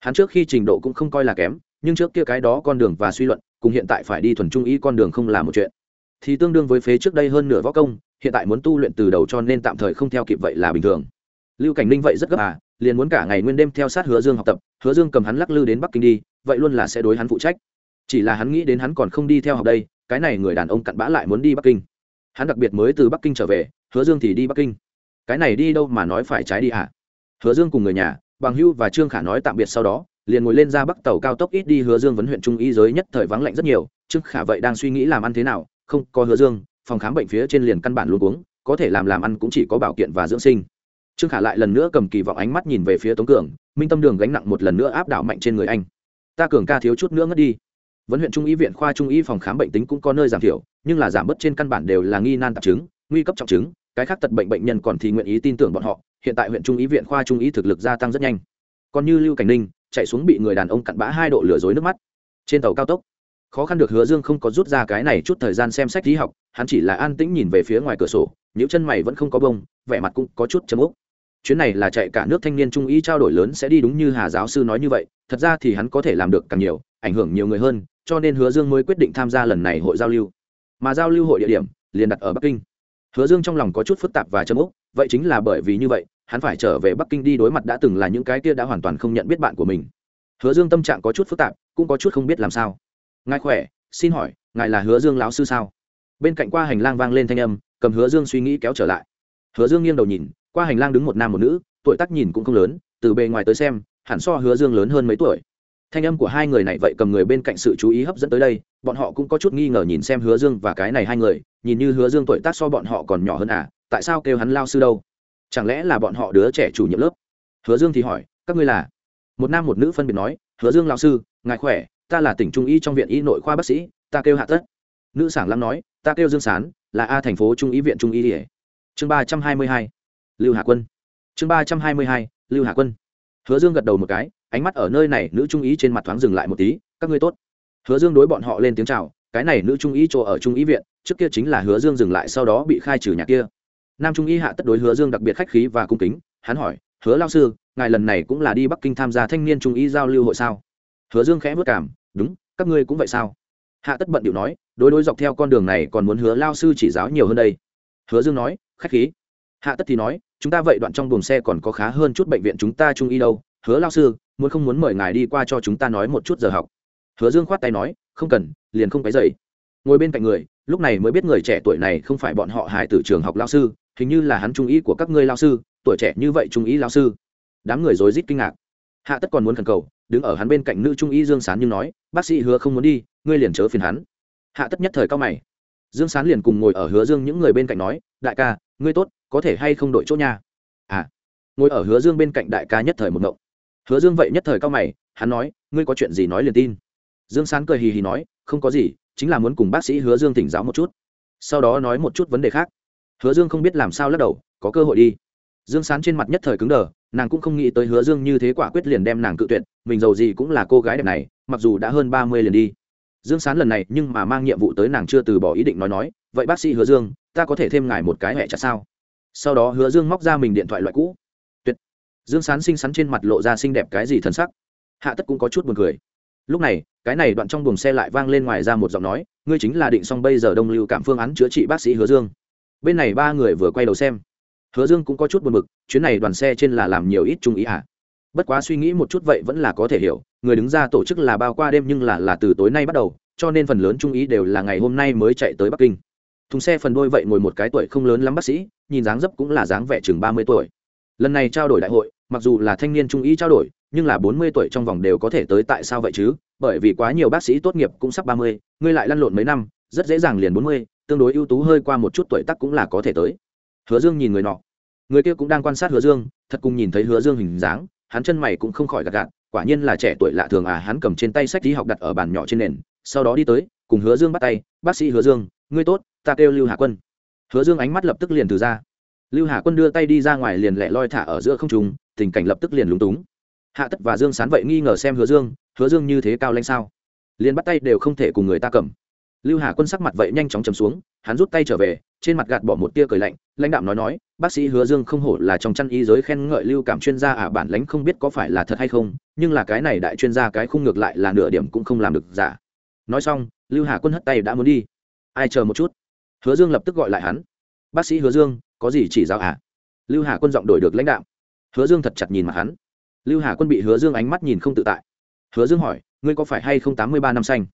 hắn trước khi trình độ cũng không coi là kém, nhưng trước kia cái đó con đường và suy luận, cùng hiện tại phải đi thuần trung ý con đường không là một chuyện. Thì tương đương với phế trước đây hơn nửa võ công, hiện tại muốn tu luyện từ đầu cho nên tạm thời không theo kịp vậy là bình thường. Lưu cảnh ninh vậy rất gấp à liền muốn cả ngày nguyên đêm theo sát hứa dương học tập, hứa dương cầm hắn lắc lư đến bắc kinh đi, vậy luôn là sẽ đối hắn phụ trách. Chỉ là hắn nghĩ đến hắn còn không đi theo học đây, cái này người đàn ông cặn bã lại muốn đi bắc kinh. Hắn đặc biệt mới từ bắc kinh trở về, hứa dương thì đi bắc kinh. Cái này đi đâu mà nói phải trái đi hả hứa dương cùng người nhà bằng hưu và trương khả nói tạm biệt sau đó, liền ngồi lên ra bắc tàu cao tốc ít đi hứa dương vấn huyện trung y giới nhất thời vắng lạnh rất nhiều. Trương khả vậy đang suy nghĩ làm ăn thế nào, không có hứa dương, phòng khám bệnh phía trên liền căn bản luôn uống có thể làm làm ăn cũng chỉ có bảo kiện và dưỡng sinh. Trương khả lại lần nữa cầm kỳ vọng ánh mắt nhìn về phía tống cường, minh tâm đường gánh nặng một lần nữa áp đảo mạnh trên người anh. Ta cường ca thiếu chút nữa ngất đi. Vấn huyện trung y, viện khoa trung y phòng khám bệnh tính cũng có nơi giảm thiểu, nhưng là giảm bớt trên căn bản đều là nghi nan tạp chứng, nguy cấp trọng chứng, cái khác tật bệnh bệnh nhân còn thì nguyện ý tin tưởng bọn họ hiện tại huyện trung y viện khoa trung y thực lực gia tăng rất nhanh. Còn như lưu cảnh ninh, chạy xuống bị người đàn ông cặn bã hai độ lừa dối nước mắt. Trên tàu cao tốc, khó khăn được hứa dương không có rút ra cái này chút thời gian xem sách lý học, hắn chỉ là an tĩnh nhìn về phía ngoài cửa sổ những chân mày vẫn không có bông, vẻ mặt cũng có chút chấm úc. Chuyến này là chạy cả nước thanh niên trung ý trao đổi lớn sẽ đi đúng như hà giáo sư nói như vậy, thật ra thì hắn có thể làm được càng nhiều, ảnh hưởng nhiều người hơn, cho nên hứa dương mới quyết định tham gia lần này hội giao lưu. Mà giao lưu hội địa điểm, liền đặt ở bắc kinh. Hứa dương trong lòng có chút phức tạp và châm úc vậy chính là bởi vì như vậy, hắn phải trở về bắc kinh đi đối mặt đã từng là những cái kia đã hoàn toàn không nhận biết bạn của mình. Hứa dương tâm trạng có chút phức tạp, cũng có chút không biết làm sao. Ngài khỏe? Xin hỏi, ngài là hứa dương lão sư sao? Bên cạnh qua hành lang vang lên thanh âm, cầm hứa dương suy nghĩ kéo trở lại. Hứa dương nghiêng đầu nhìn, qua hành lang đứng một nam một nữ, tuổi tác nhìn cũng không lớn, từ bề ngoài tới xem, hẳn so hứa dương lớn hơn mấy tuổi thanh âm của hai người này vậy cầm người bên cạnh sự chú ý hấp dẫn tới đây, bọn họ cũng có chút nghi ngờ nhìn xem hứa dương và cái này hai người, nhìn như hứa dương tuổi tác so bọn họ còn nhỏ hơn à tại sao kêu hắn lao sư đâu? Chẳng lẽ là bọn họ đứa trẻ chủ nhiệm lớp? Hứa dương thì hỏi, các ngươi là? Một nam một nữ phân biệt nói, hứa dương lao sư, ngài khỏe, ta là tỉnh trung y trong viện y nội khoa bác sĩ, ta kêu hạ tất. Nữ sảng lăng nói, ta kêu dương sán, là a thành phố trung y viện trung y ỉa chương ba trăm hai mươi hai, lưu hạ quân. Chương ba trăm hai mươi hai, lưu hạ quân hứa dương gật đầu một cái, ánh mắt ở nơi này, nữ trung ý trên mặt thoáng dừng lại một tí, các ngươi tốt. Hứa dương đối bọn họ lên tiếng chào, cái này nữ trung ý chỗ ở trung ý viện, trước kia chính là hứa dương dừng lại sau đó bị khai trừ nhà kia. Nam trung ý hạ tất đối hứa dương đặc biệt khách khí và cung kính, hắn hỏi, hứa lao sư, ngài lần này cũng là đi bắc kinh tham gia thanh niên trung ý giao lưu hội sao? Hứa dương khẽ vất cảm, đúng, các ngươi cũng vậy sao? Hạ tất bận điệu nói, đối đối dọc theo con đường này còn muốn hứa lao sư chỉ giáo nhiều hơn đây. Hứa dương nói, khách khí. Hạ tất thì nói chúng ta vậy đoạn trong buồng xe còn có khá hơn chút bệnh viện chúng ta trung y đâu. Hứa lao sư, muốn không muốn mời ngài đi qua cho chúng ta nói một chút giờ học? Hứa dương khoát tay nói, không cần, liền không cái dậy ngồi bên cạnh người, lúc này mới biết người trẻ tuổi này không phải bọn họ hải từ trường học lao sư, hình như là hắn trung ý của các ngươi lao sư, tuổi trẻ như vậy trung ý lao sư. Đám người rối rít kinh ngạc. Hạ tất còn muốn khẩn cầu, đứng ở hắn bên cạnh nữ trung ý dương sán nhưng nói, bác sĩ hứa không muốn đi, ngươi liền chớ phiền hắn. Hạ tất nhất thời cao mày. Dương sán liền cùng ngồi ở hứa dương những người bên cạnh nói, đại ca, ngươi tốt có thể hay không đội chỗ nhà à ngồi ở hứa dương bên cạnh đại ca nhất thời một ngộng. Hứa dương vậy nhất thời cao mày, hắn nói, ngươi có chuyện gì nói liền tin. Dương sán cười hì hì nói, không có gì, chính là muốn cùng bác sĩ hứa dương tỉnh giáo một chút. Sau đó nói một chút vấn đề khác. Hứa dương không biết làm sao lắc đầu, có cơ hội đi. Dương sán trên mặt nhất thời cứng đờ, nàng cũng không nghĩ tới hứa dương như thế quả quyết liền đem nàng cự tuyệt, mình giàu gì cũng là cô gái đẹp này, mặc dù đã hơn ba mươi liền đi. Dương sán lần này nhưng mà mang nhiệm vụ tới nàng chưa từ bỏ ý định nói nói, vậy bác sĩ hứa dương, ta có thể thêm ngài một cái hẹ chặt sao? Sau đó hứa dương móc ra mình điện thoại loại cũ. Tuyệt. Dương sán xinh xắn trên mặt lộ ra xinh đẹp cái gì thân sắc. Hạ tất cũng có chút buồn cười. Lúc này, cái này đoạn trong buồng xe lại vang lên ngoài ra một giọng nói, ngươi chính là định xong bây giờ đông lưu cảm phương án chữa trị bác sĩ hứa dương. Bên này ba người vừa quay đầu xem. Hứa dương cũng có chút buồn b ự c chuyến này đoàn xe trên là làm nhiều ít trung ý ạ à. bất quá suy nghĩ một chút vậy vẫn là có thể hiểu, người đứng ra tổ chức là bao qua đêm nhưng là là từ tối nay bắt đầu, cho nên phần lớn trung ý đều là ngày hôm nay mới chạy tới bắc kinh thùng xe phần đôi vậy ngồi một cái tuổi không lớn lắm bác sĩ, nhìn dáng dấp cũng là dáng vẻ chừng ba mươi tuổi. Lần này trao đổi đại hội, mặc dù là thanh niên trung ý trao đổi, nhưng là bốn mươi tuổi trong vòng đều có thể tới tại sao vậy chứ? Bởi vì quá nhiều bác sĩ tốt nghiệp cũng sắp ba mươi, ngươi lại lăn lộn mấy năm, rất dễ dàng liền bốn mươi, tương đối ưu tú hơi qua một chút tuổi tác cũng là có thể tới. Hứa dương nhìn người nọ. Người kia cũng đang quan sát hứa dương, thật cùng nhìn thấy hứa dương hình dáng, hắn chân mày cũng không khỏi gạt gạt, quả nhiên là trẻ tuổi lạ thường à hắn cầm trên tay sách đi học đặt ở bàn nhỏ trên nền, sau đó đi tới, cùng hứa dương bắt tay, bác sĩ hứa dương, ngươi tốt ta kêu lưu hà quân. Hứa dương ánh mắt lập tức liền từ ra. Lưu hà quân đưa tay đi ra ngoài liền lẹ loi thả ở giữa không trùng tình cảnh lập tức liền lúng túng. Hạ tất và dương sán vậy nghi ngờ xem hứa dương hứa dương như thế cao lanh sao? Liền bắt tay đều không thể cùng người ta cầm. Lưu hà quân sắc mặt vậy nhanh chóng chầm xuống, hắn rút tay trở về, trên mặt gạt bỏ một tia cười lạnh, lãnh đạo nói nói, bác sĩ hứa dương không hổ là trong chăn y giới khen ngợi lưu cảm chuyên gia à bản lãnh không biết có phải là thật hay không, nhưng là cái này đại chuyên gia cái khung ngược lại là nửa điểm cũng không làm được giả nói xong, lưu hà quân hất tay đã muốn đi. Ai chờ một chút? Hứa dương lập tức gọi lại hắn. Bác sĩ hứa dương, có gì chỉ giáo à? Lưu hà quân giọng đổi được lãnh đạo hứa dương thật chặt nhìn mặt hắn. Lưu hà quân bị hứa dương ánh mắt nhìn không tự tại. Hứa dương hỏi, ngươi có phải hay không tám mươi ba năm xanh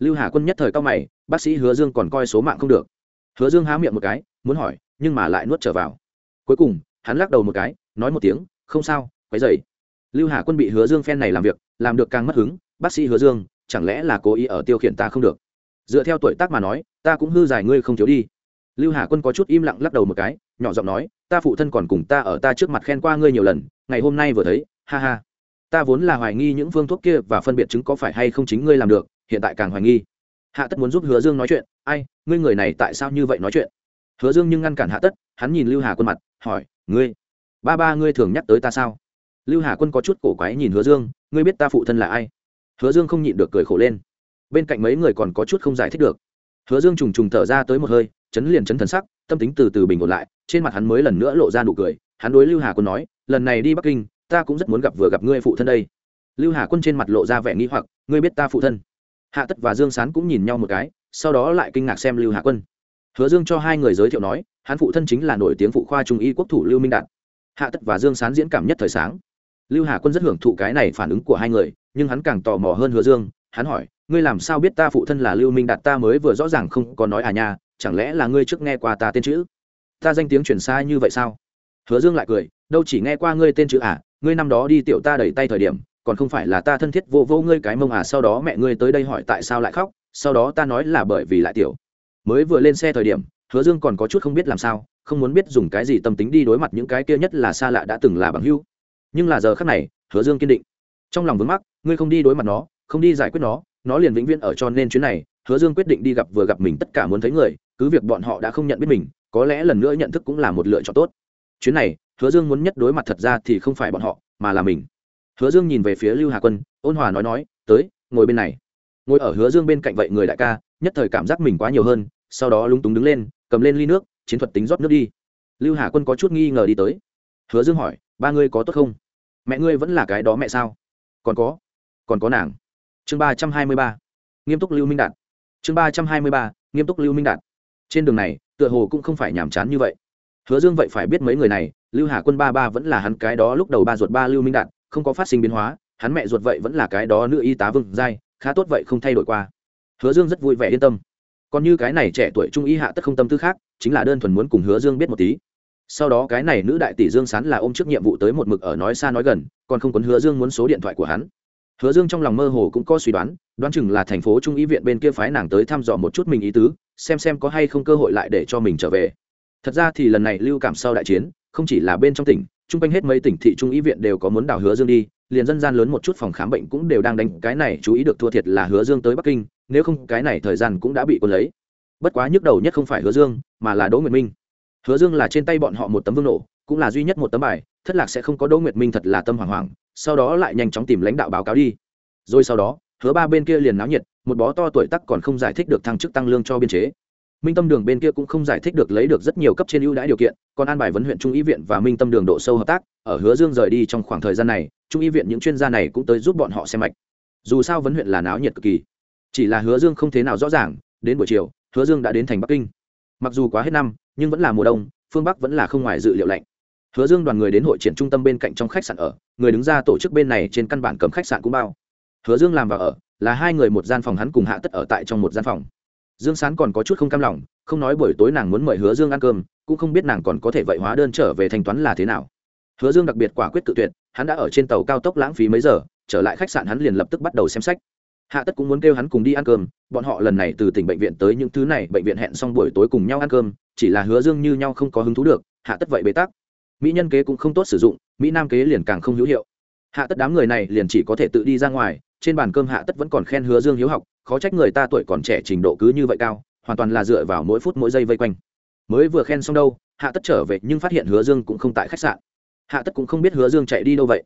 lưu hà quân nhất thời cao mày, bác sĩ hứa dương còn coi số mạng không được. Hứa dương há miệng một cái, muốn hỏi, nhưng mà lại nuốt trở vào. Cuối cùng, hắn lắc đầu một cái, nói một tiếng, không sao, quấy dậy lưu hà quân bị hứa dương phen này làm việc, làm được càng mất hứng, bác sĩ hứa dương, chẳng lẽ là cố ý ở tiêu khiển ta không được? Dựa theo tuổi tác mà nói, ta cũng hư dài ngươi không thiếu đi. Lưu hà quân có chút im lặng lắc đầu một cái, nhỏ giọng nói, ta phụ thân còn cùng ta ở ta trước mặt khen qua ngươi nhiều lần, ngày hôm nay vừa thấy, ha ha. Ta vốn là hoài nghi những phương thuốc kia và phân biệt chứng có phải hay không chính ngươi làm được, hiện tại càng hoài nghi. Hạ tất muốn giúp hứa dương nói chuyện, ai, ngươi người này tại sao như vậy nói chuyện? Hứa dương nhưng ngăn cản hạ tất, hắn nhìn lưu hà quân mặt, hỏi, ngươi, ba ba ngươi thường nhắc tới ta sao? Lưu hà quân có chút cổ quái nhìn hứa dương, ngươi biết ta phụ thân là ai? Hứa dương không nhịn được cười khổ lên bên cạnh mấy người còn có chút không giải thích được. Hứa dương trùng trùng thở ra tới một hơi, chấn liền chấn thần sắc, tâm tính từ từ bình ổn lại, trên mặt hắn mới lần nữa lộ ra nụ cười. Hắn đối lưu hà quân nói, lần này đi bắc kinh, ta cũng rất muốn gặp vừa gặp ngươi phụ thân đây. Lưu hà quân trên mặt lộ ra vẻ nghi hoặc, ngươi biết ta phụ thân? Hạ tất và dương sán cũng nhìn nhau một cái, sau đó lại kinh ngạc xem lưu hà quân. Hứa dương cho hai người giới thiệu nói, hắn phụ thân chính là nổi tiếng phụ khoa trung y quốc thủ lưu minh đạt. Hạ tất và dương sán diễn cảm nhất thời sáng. Lưu hà quân rất hưởng thụ cái này phản ứng của hai người, nhưng hắn càng tò mò hơn hứa dương. Hắn hỏi ngươi làm sao biết ta phụ thân là lưu minh đạt ta mới vừa rõ ràng không có nói à nha, chẳng lẽ là ngươi trước nghe qua ta tên chữ? Ta danh tiếng chuyển xa như vậy sao? Hứa dương lại cười, đâu chỉ nghe qua ngươi tên chữ à ngươi năm đó đi tiểu ta đẩy tay thời điểm, còn không phải là ta thân thiết vô vô ngươi cái mông à sau đó mẹ ngươi tới đây hỏi tại sao lại khóc, sau đó ta nói là bởi vì lại tiểu. Mới vừa lên xe thời điểm, hứa dương còn có chút không biết làm sao, không muốn biết dùng cái gì tâm tính đi đối mặt những cái kia nhất là xa lạ đã từng là bằng hữu. Nhưng là giờ khác này, hứa dương kiên định. Trong lòng vướng mắc, ngươi không đi đối mặt nó, không đi giải quyết nó nó liền vĩnh viễn ở cho nên chuyến này, hứa dương quyết định đi gặp vừa gặp mình tất cả muốn thấy người, cứ việc bọn họ đã không nhận biết mình, có lẽ lần nữa nhận thức cũng là một lựa chọn tốt. Chuyến này, hứa dương muốn nhất đối mặt thật ra thì không phải bọn họ, mà là mình. Hứa dương nhìn về phía lưu hà quân, ôn hòa nói nói, tới, ngồi bên này. Ngồi ở hứa dương bên cạnh vậy người đại ca, nhất thời cảm giác mình quá nhiều hơn, sau đó lúng túng đứng lên, cầm lên ly nước, chiến thuật tính rót nước đi. Lưu hà quân có chút nghi ngờ đi tới. Hứa dương hỏi, ba ngươi có tốt không? Mẹ ngươi vẫn là cái đó mẹ sao? Còn có còn có nàng chương ba trăm hai mươi ba. Nghiêm túc lưu minh đạt. Chương ba trăm hai mươi ba, nghiêm túc lưu minh đạt. Trên đường này, tựa hồ cũng không phải nhàm chán như vậy. Hứa dương vậy phải biết mấy người này, lưu hà quân ba ba vẫn là hắn cái đó lúc đầu ba ruột ba lưu minh đạt, không có phát sinh biến hóa, hắn mẹ ruột vậy vẫn là cái đó nữ y tá vừng dai khá tốt vậy không thay đổi qua. Hứa dương rất vui vẻ yên tâm. Còn như cái này trẻ tuổi trung y hạ tất không tâm tư khác, chính là đơn thuần muốn cùng hứa dương biết một tí. Sau đó cái này nữ đại tỷ dương sán là ôm trước nhiệm vụ tới một mực ở nói xa nói gần, còn không quấn hứa dương muốn số điện thoại của hắn hứa dương trong lòng mơ hồ cũng có suy đoán đoán chừng là thành phố trung y viện bên kia phái nàng tới thăm dò một chút mình ý tứ, xem xem có hay không cơ hội lại để cho mình trở về. Thật ra thì lần này lưu cảm sau đại chiến, không chỉ là bên trong tỉnh, chung quanh hết mấy tỉnh thị trung y viện đều có muốn đào hứa dương đi, liền dân gian lớn một chút phòng khám bệnh cũng đều đang đánh, cái này chú ý được thua thiệt là hứa dương tới bắc kinh, nếu không cái này thời gian cũng đã bị quân lấy. Bất quá nhức đầu nhất không phải hứa dương, mà là đỗ nguyệt minh. Hứa dương là trên tay bọn họ một tấm vương nổ, cũng là duy nhất một tấm bài, thất lạc sẽ không có đỗ nguyệt minh thật là tâm hoảng hoảng sau đó lại nhanh chóng tìm lãnh đạo báo cáo đi. Rồi sau đó, hứa ba bên kia liền náo nhiệt, một bó to tuổi tắc còn không giải thích được thăng chức tăng lương cho biên chế. Minh tâm đường bên kia cũng không giải thích được lấy được rất nhiều cấp trên ưu đãi điều kiện, còn an bài vấn huyện trung y viện và minh tâm đường độ sâu hợp tác, ở hứa dương rời đi trong khoảng thời gian này, trung y viện những chuyên gia này cũng tới giúp bọn họ xem mạch. Dù sao vấn huyện là náo nhiệt cực kỳ. Chỉ là hứa dương không thế nào rõ ràng, đến buổi chiều, hứa dương đã đến thành bắc kinh. Mặc dù quá hết năm, nhưng vẫn là mùa đông, phương bắc vẫn là không ngoài dự liệu lạnh hứa dương đoàn người đến hội triển trung tâm bên cạnh trong khách sạn ở, người đứng ra tổ chức bên này trên căn bản cầm khách sạn cũng bao. Hứa dương làm vào ở, là hai người một gian phòng hắn cùng hạ tất ở tại trong một gian phòng. Dương sán còn có chút không cam lòng, không nói buổi tối nàng muốn mời hứa dương ăn cơm, cũng không biết nàng còn có thể vậy hóa đơn trở về thanh toán là thế nào. Hứa dương đặc biệt quả quyết tự tuyệt, hắn đã ở trên tàu cao tốc lãng phí mấy giờ, trở lại khách sạn hắn liền lập tức bắt đầu xem sách. Hạ tất cũng muốn kêu hắn cùng đi ăn cơm, bọn họ lần này từ tỉnh bệnh viện tới những thứ này, bệnh viện hẹn xong buổi tối cùng nhau ăn cơm, chỉ là hứa dương như nhau không có hứng thú được, hạ tất vậy bế tắc mỹ nhân kế cũng không tốt sử dụng, mỹ nam kế liền càng không hữu hiệu. Hạ tất đám người này liền chỉ có thể tự đi ra ngoài, trên bàn cơm hạ tất vẫn còn khen hứa dương hiếu học, khó trách người ta tuổi còn trẻ trình độ cứ như vậy cao, hoàn toàn là dựa vào mỗi phút mỗi giây vây quanh. Mới vừa khen xong đâu, hạ tất trở về nhưng phát hiện hứa dương cũng không tại khách sạn. Hạ tất cũng không biết hứa dương chạy đi đâu vậy.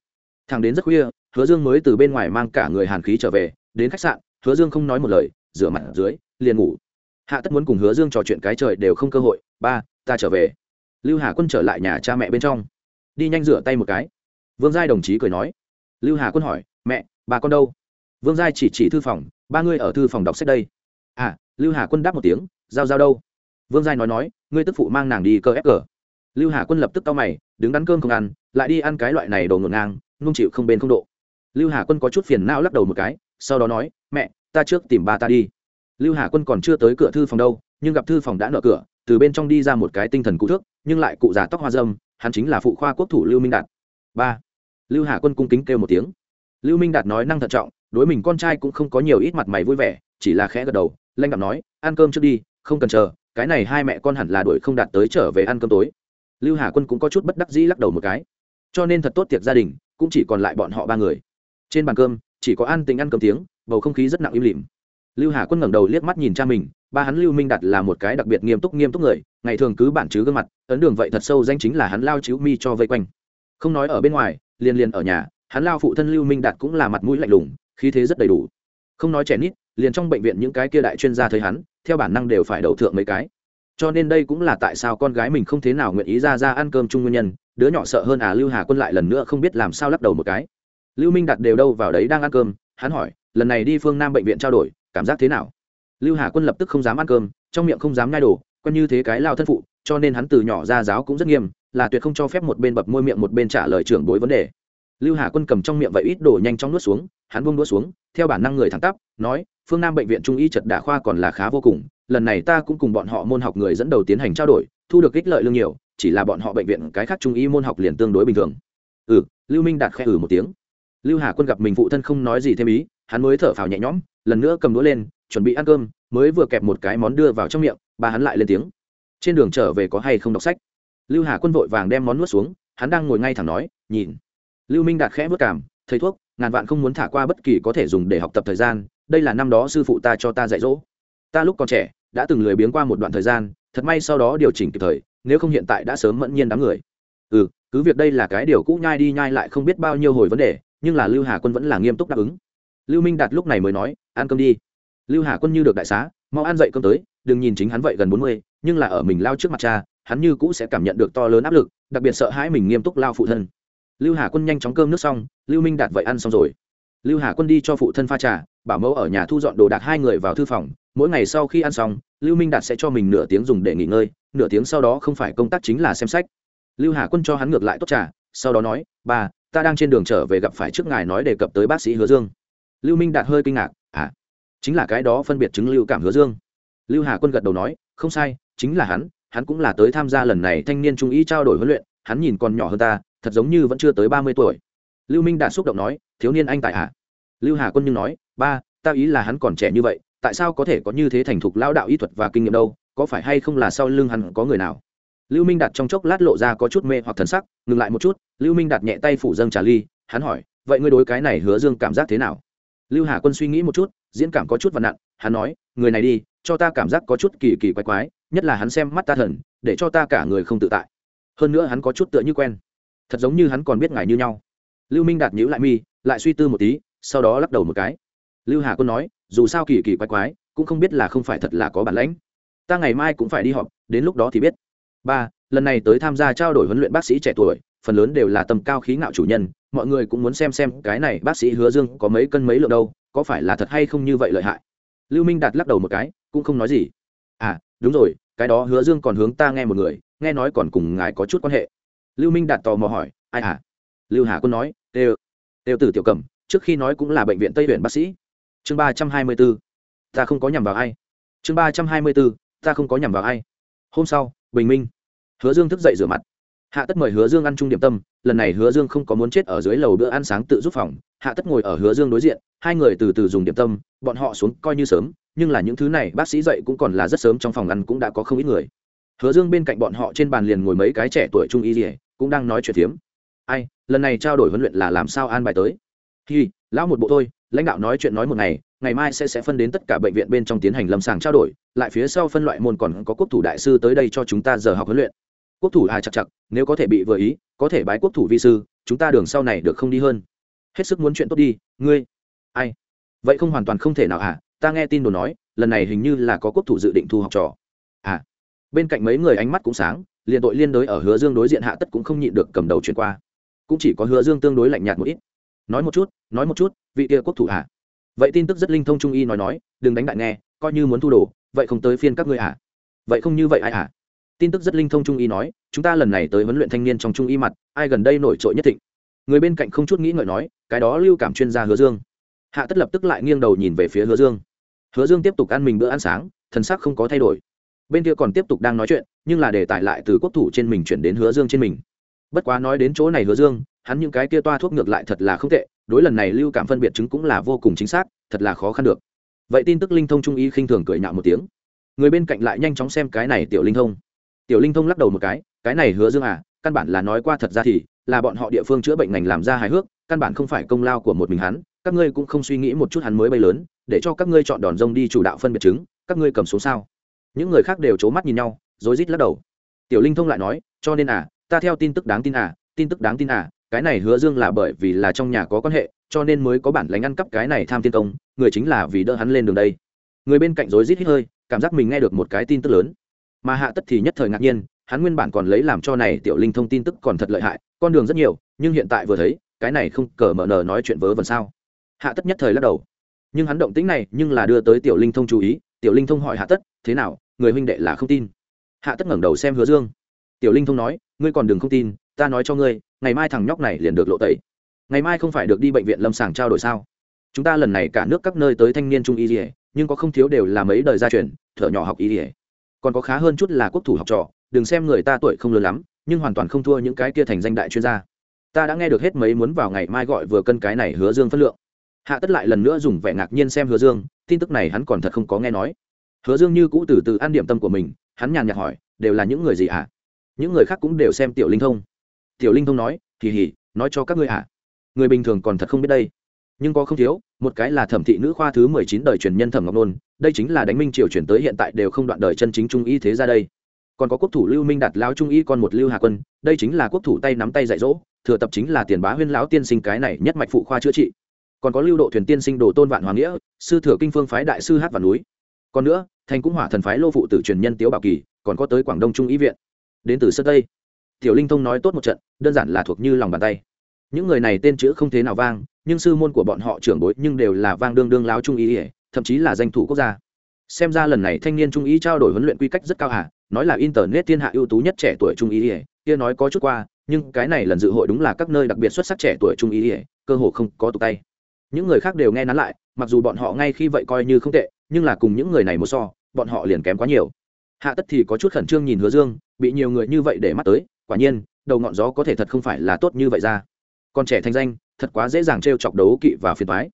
Thằng đến rất khuya, hứa dương mới từ bên ngoài mang cả người hàn khí trở về, đến khách sạn, hứa dương không nói một lời, rửa mặt dưới, liền ngủ. Hạ tất muốn cùng hứa dương trò chuyện cái trời đều không cơ hội, ba, ta trở về lưu hà quân trở lại nhà cha mẹ bên trong. Đi nhanh rửa tay một cái. Vương giai đồng chí cười nói. Lưu hà quân hỏi, mẹ, bà con đâu? Vương giai chỉ chỉ thư phòng, ba ngươi ở thư phòng đọc sách đây. À lưu hà quân đáp một tiếng, giao giao đâu? Vương giai nói nói, ngươi tức phụ mang nàng đi cơ ép cờ. Lưu hà quân lập tức cau mày, đứng đắn cơm không ăn, lại đi ăn cái loại này đồ ngột ngang, nung chịu không bên không độ. Lưu hà quân có chút phiền não lắc đầu một cái, sau đó nói, mẹ, ta trước tìm ba ta đi. Lưu hà quân còn chưa tới cửa thư phòng đâu, nhưng gặp thư phòng đã nở cửa, từ bên trong đi ra một cái tinh thần cụ thước nhưng lại cụ già tóc hoa dâm, hắn chính là phụ khoa quốc thủ lưu minh đạt. Ba, lưu hà quân cung kính kêu một tiếng. Lưu minh đạt nói năng thận trọng, đối mình con trai cũng không có nhiều ít mặt mày vui vẻ, chỉ là khẽ gật đầu, lanh đạm nói, ăn cơm trước đi, không cần chờ, cái này hai mẹ con hẳn là đuổi không đạt tới trở về ăn cơm tối. Lưu hà quân cũng có chút bất đắc dĩ lắc đầu một cái. Cho nên thật tốt tiệc gia đình, cũng chỉ còn lại bọn họ ba người. Trên bàn cơm, chỉ có ăn tình ăn cơm tiếng, bầu không khí rất nặng im lìm. Lưu hà quân ngẩng đầu liếc mắt nhìn cha mình, ba hắn lưu minh đạt là một cái đặc biệt nghiêm túc nghiêm túc người, ngày thường cứ bản chứ gương mặt ấn đường vậy thật sâu danh chính là hắn lao chiếu mi cho vây quanh. Không nói ở bên ngoài, liền liền ở nhà, hắn lao phụ thân lưu minh đạt cũng là mặt mũi lạnh lùng, khí thế rất đầy đủ. Không nói trẻ nít, liền trong bệnh viện những cái kia đại chuyên gia thấy hắn, theo bản năng đều phải đầu thượng mấy cái. Cho nên đây cũng là tại sao con gái mình không thế nào nguyện ý ra ra ăn cơm chung nguyên nhân, đứa nhỏ sợ hơn à lưu hà quân lại lần nữa không biết làm sao lắc đầu một cái. Lưu minh đặt đều đâu vào đấy đang ăn cơm, hắn hỏi, lần này đi phương nam bệnh viện trao đổi, cảm giác thế nào? Lưu hà quân lập tức không dám ăn cơm, trong miệng không dám nhai đồ quen như thế cái lao thân phụ cho nên hắn từ nhỏ ra giáo cũng rất nghiêm, là tuyệt không cho phép một bên bập môi miệng một bên trả lời trưởng bối vấn đề. Lưu hà quân cầm trong miệng vậy ít đổ nhanh chóng nuốt xuống, hắn buông nuốt xuống, theo bản năng người thẳng tắp, nói, phương nam bệnh viện trung y trật đả khoa còn là khá vô cùng, lần này ta cũng cùng bọn họ môn học người dẫn đầu tiến hành trao đổi, thu được ích lợi lương nhiều, chỉ là bọn họ bệnh viện cái khác trung y môn học liền tương đối bình thường. Ừ lưu minh đạt khẽ ừ một tiếng. Lưu hà quân gặp mình phụ thân không nói gì thêm ý, hắn mới thở phào nhẹ nhõm, lần nữa cầm đũa lên, chuẩn bị ăn cơm, mới vừa kẹp một cái món đưa vào trong miệng ba hắn lại lên tiếng trên đường trở về có hay không đọc sách. Lưu hà quân vội vàng đem món nuốt xuống, hắn đang ngồi ngay thẳng nói, nhìn. Lưu minh đạt khẽ vất cảm thầy thuốc, ngàn vạn không muốn thả qua bất kỳ có thể dùng để học tập thời gian, đây là năm đó sư phụ ta cho ta dạy dỗ. Ta lúc còn trẻ, đã từng lười biếng qua một đoạn thời gian, thật may sau đó điều chỉnh kịp thời, nếu không hiện tại đã sớm mẫn nhiên đám người. Ừ cứ việc đây là cái điều cũ nhai đi nhai lại không biết bao nhiêu hồi vấn đề, nhưng là lưu hà quân vẫn là nghiêm túc đáp ứng. Lưu minh đạt lúc này mới nói, ăn cơm đi. Lưu hà quân như được đại xá, mau ăn dậy cơm tới, đừng nhìn chính hắn vậy gần bốn mươi nhưng là ở mình lao trước mặt cha, hắn như cũ sẽ cảm nhận được to lớn áp lực, đặc biệt sợ hãi mình nghiêm túc lao phụ thân. Lưu hà quân nhanh chóng cơm nước xong, lưu minh đạt vậy ăn xong rồi. Lưu hà quân đi cho phụ thân pha trà, bảo mẫu ở nhà thu dọn đồ đạc hai người vào thư phòng, mỗi ngày sau khi ăn xong, lưu minh đạt sẽ cho mình nửa tiếng dùng để nghỉ ngơi, nửa tiếng sau đó không phải công tác chính là xem sách. Lưu hà quân cho hắn ngược lại tốt trà, sau đó nói bà ta đang trên đường trở về gặp phải trước ngài nói đề cập tới bác sĩ hứa dương. Lưu minh đạt hơi kinh ngạc à chính là cái đó phân biệt chứng lưu cảm hứa dương. Lưu hà quân gật đầu nói, không sai chính là hắn hắn cũng là tới tham gia lần này thanh niên trung ý trao đổi huấn luyện, hắn nhìn còn nhỏ hơn ta, thật giống như vẫn chưa tới ba mươi tuổi. Lưu minh đạt xúc động nói, thiếu niên anh tại hạ à? lưu hà quân nhưng nói, ba, ta ý là hắn còn trẻ như vậy, tại sao có thể có như thế thành thục lao đạo y thuật và kinh nghiệm đâu, có phải hay không là sau lưng hắn có người nào? Lưu minh đạt trong chốc lát lộ ra có chút mê hoặc thần sắc, ngừng lại một chút, lưu minh đạt nhẹ tay phủ dâng trà ly, hắn hỏi, vậy ngươi đối cái này hứa dương cảm giác thế nào? Lưu hà quân suy nghĩ một chút, diễn cảm có chút và nặng hắn nói, người này đi, cho ta cảm giác có chút kỳ kỳ quái quái nhất là hắn xem mắt ta thần, để cho ta cả người không tự tại. Hơn nữa hắn có chút tựa như quen. Thật giống như hắn còn biết ngài như nhau. Lưu minh đạt nhữ lại mi, lại suy tư một tí, sau đó lắc đầu một cái. Lưu hà quân nói, dù sao kỳ kỳ quái quái, cũng không biết là không phải thật là có bản lãnh. Ta ngày mai cũng phải đi họp, đến lúc đó thì biết. Ba, lần này tới tham gia trao đổi huấn luyện bác sĩ trẻ tuổi, phần lớn đều là tầm cao khí ngạo chủ nhân, mọi người cũng muốn xem xem cái này bác sĩ hứa dương có mấy cân mấy lượng đâu, có phải là thật hay không như vậy lợi hại. Lưu minh đạt lắc đầu một cái, cũng không nói gì. À đúng rồi cái đó hứa dương còn hướng ta nghe một người, nghe nói còn cùng ngài có chút quan hệ. Lưu minh đạt tò mò hỏi, ai à lưu hà quân nói, tê đều Tử tiểu cẩm, trước khi nói cũng là bệnh viện tây huyện bác sĩ. Chương ba trăm hai mươi b ố ta không có nhằm vào ai. Chương ba trăm hai mươi b ố ta không có nhằm vào ai. Hôm sau, bình minh, hứa dương thức dậy rửa mặt. Hạ tất mời hứa dương ăn chung điểm tâm, lần này hứa dương không có muốn chết ở dưới lầu bữa ăn sáng tự giúp phòng. Hạ tất ngồi ở hứa dương đối diện, hai người từ từ dùng điểm tâm, bọn họ xuống coi như sớm nhưng là những thứ này bác sĩ dậy cũng còn là rất sớm trong phòng ăn cũng đã có không ít người. Hứa dương bên cạnh bọn họ trên bàn liền ngồi mấy cái trẻ tuổi trung y dỉa cũng đang nói chuyện phiếm ai, lần này trao đổi huấn luyện là làm sao an bài tới? Hi, lão một bộ thôi, lãnh đạo nói chuyện nói một ngày ngày mai sẽ sẽ phân đến tất cả bệnh viện bên trong tiến hành lâm sàng trao đổi, lại phía sau phân loại môn còn có quốc thủ đại sư tới đây cho chúng ta giờ học huấn luyện. Quốc thủ à chặt chặt, nếu có thể bị vừa ý, có thể bái quốc thủ vi sư, chúng ta đường sau này được không đi hơn. Hết sức muốn chuyện tốt đi, ngươi. Ai? Vậy không hoàn toàn không thể nào à ta nghe tin đồn nói, lần này hình như là có quốc thủ dự định thu học trò. À bên cạnh mấy người ánh mắt cũng sáng, liền tội liên đối ở hứa dương đối diện hạ tất cũng không nhịn được cầm đầu chuyển qua. Cũng chỉ có hứa dương tương đối lạnh nhạt một ít. Nói một chút, nói một chút, vị kia quốc thủ à vậy tin tức rất linh thông trung y nói nói, đừng đánh đại nghe, coi như muốn thu đồ, vậy không tới phiên các ngươi à? Vậy không như vậy ai à? Tin tức rất linh thông trung y nói, chúng ta lần này tới huấn luyện thanh niên trong trung y mặt, ai gần đây nổi trội nhất thịnh. Người bên cạnh không chút nghĩ ngợi nói, cái đó lưu cảm chuyên gia hứa dương. Hạ tất lập tức lại nghiêng đầu nhìn về phía hứa dương hứa dương tiếp tục ăn mình bữa ăn sáng, thần sắc không có thay đổi. Bên kia còn tiếp tục đang nói chuyện, nhưng là đề tài lại từ quốc thủ trên mình chuyển đến hứa dương trên mình. Bất quá nói đến chỗ này hứa dương, hắn những cái kia toa thuốc ngược lại thật là không tệ, đối lần này lưu cảm phân biệt chứng cũng là vô cùng chính xác, thật là khó khăn được. Vậy tin tức linh thông trung y khinh thường cười nhạo một tiếng. Người bên cạnh lại nhanh chóng xem cái này tiểu linh thông. Tiểu linh thông lắc đầu một cái cái này hứa dương à căn bản là nói qua thật ra thì, là bọn họ địa phương chữa bệnh ngành làm ra hài hước, căn bản không phải công lao của một mình hắn, các ngươi cũng không suy nghĩ một chút hắn mới bay lớn để cho các ngươi chọn đòn rông đi chủ đạo phân biệt chứng, các ngươi cầm số sao? Những người khác đều c mắt nhìn nhau rối rít lắc đầu. Tiểu linh thông lại nói, cho nên à ta theo tin tức đáng tin à tin tức đáng tin à cái này hứa dương là bởi vì là trong nhà có quan hệ, cho nên mới có bản lánh ăn cắp cái này tham tiên công, người chính là vì đỡ hắn lên đường đây. Người bên cạnh rối rít hít hơi, cảm giác mình nghe được một cái tin tức lớn. Mà hạ tất thì nhất thời ngạc nhiên, hắn nguyên bản còn lấy làm cho này tiểu linh thông tin tức còn thật lợi hại, con đường rất nhiều, nhưng hiện tại vừa thấy, cái này không cờ mở nờ nói chuyện vớ vẩn sao. Hạ tất nhất thời lắc đầu nhưng hắn động tĩnh này nhưng là đưa tới tiểu linh thông chú ý, tiểu linh thông hỏi hạ tất, thế nào? Người huynh đệ là không tin. Hạ tất ngẩng đầu xem hứa dương. Tiểu linh thông nói, ngươi còn đừng không tin, ta nói cho ngươi, ngày mai thằng nhóc này liền được lộ tẩy. Ngày mai không phải được đi bệnh viện lâm sàng trao đổi sao? Chúng ta lần này cả nước các nơi tới thanh niên trung y dỉa nhưng có không thiếu đều là mấy đời gia truyền, thợ nhỏ học y dỉa còn có khá hơn chút là quốc thủ học trò, đừng xem người ta tuổi không lớn lắm, nhưng hoàn toàn không thua những cái kia thành danh đại chuyên gia. Ta đã nghe được hết mấy muốn vào ngày mai gọi vừa cân cái này hứa dương phân lượng hạ tất lại lần nữa dùng vẻ ngạc nhiên xem hứa dương, tin tức này hắn còn thật không có nghe nói. Hứa dương như cũ từ từ ăn điểm tâm của mình, hắn nhàn nhạt hỏi, đều là những người gì ạ? À? những người khác cũng đều xem tiểu linh thông. Tiểu linh thông nói kỳ hỉ nói cho các ngươi ạ. À? người bình thường còn thật không biết đây. Nhưng có không thiếu, một cái là thẩm thị nữ khoa thứ mười chín đời truyền nhân thẩm ngọc nôn, đây chính là đánh minh triều chuyển tới hiện tại đều không đoạn đời chân chính trung y thế ra đây. Còn có quốc thủ lưu minh đạt lão trung y còn một lưu hà quân, đây chính là quốc thủ tay nắm tay dạy dỗ, thừa tập chính là tiền bá huyên lão tiên sinh cái này nhất mạch phụ khoa chữa trị còn có lưu độ thuyền tiên sinh đồ tôn vạn hoàng nghĩa, sư thừa kinh phương phái đại sư hát và núi. Còn nữa, thành cũng hỏa thần phái lô phụ tử truyền nhân tiếu bảo kỳ, còn có tới quảng đông trung ý viện. Đến từ sơn tây. Tiểu linh thông nói tốt một trận, đơn giản là thuộc như lòng bàn tay. Những người này tên chữ không thế nào vang, nhưng sư môn của bọn họ trưởng bối nhưng đều là vang đương đương láo trung ý ỉa thậm chí là danh thủ quốc gia. Xem ra lần này thanh niên trung ý trao đổi huấn luyện quy cách rất cao hả? Nói là internet thiên hạ ưu tú nhất trẻ tuổi trung ý ỉa kia nói có chút qua, nhưng cái này lần dự hội đúng là các nơi đặc biệt xuất sắc trẻ tuổi trung ý ỉa cơ hồ không có tụ tay những người khác đều nghe nắn lại, mặc dù bọn họ ngay khi vậy coi như không tệ, nhưng là cùng những người này một so, bọn họ liền kém quá nhiều. Hạ tất thì có chút khẩn trương nhìn hứa dương, bị nhiều người như vậy để mắt tới, quả nhiên, đầu ngọn gió có thể thật không phải là tốt như vậy ra. Còn trẻ Thanh danh, thật quá dễ dàng t r e o chọc đấu kỵ và phiền thoái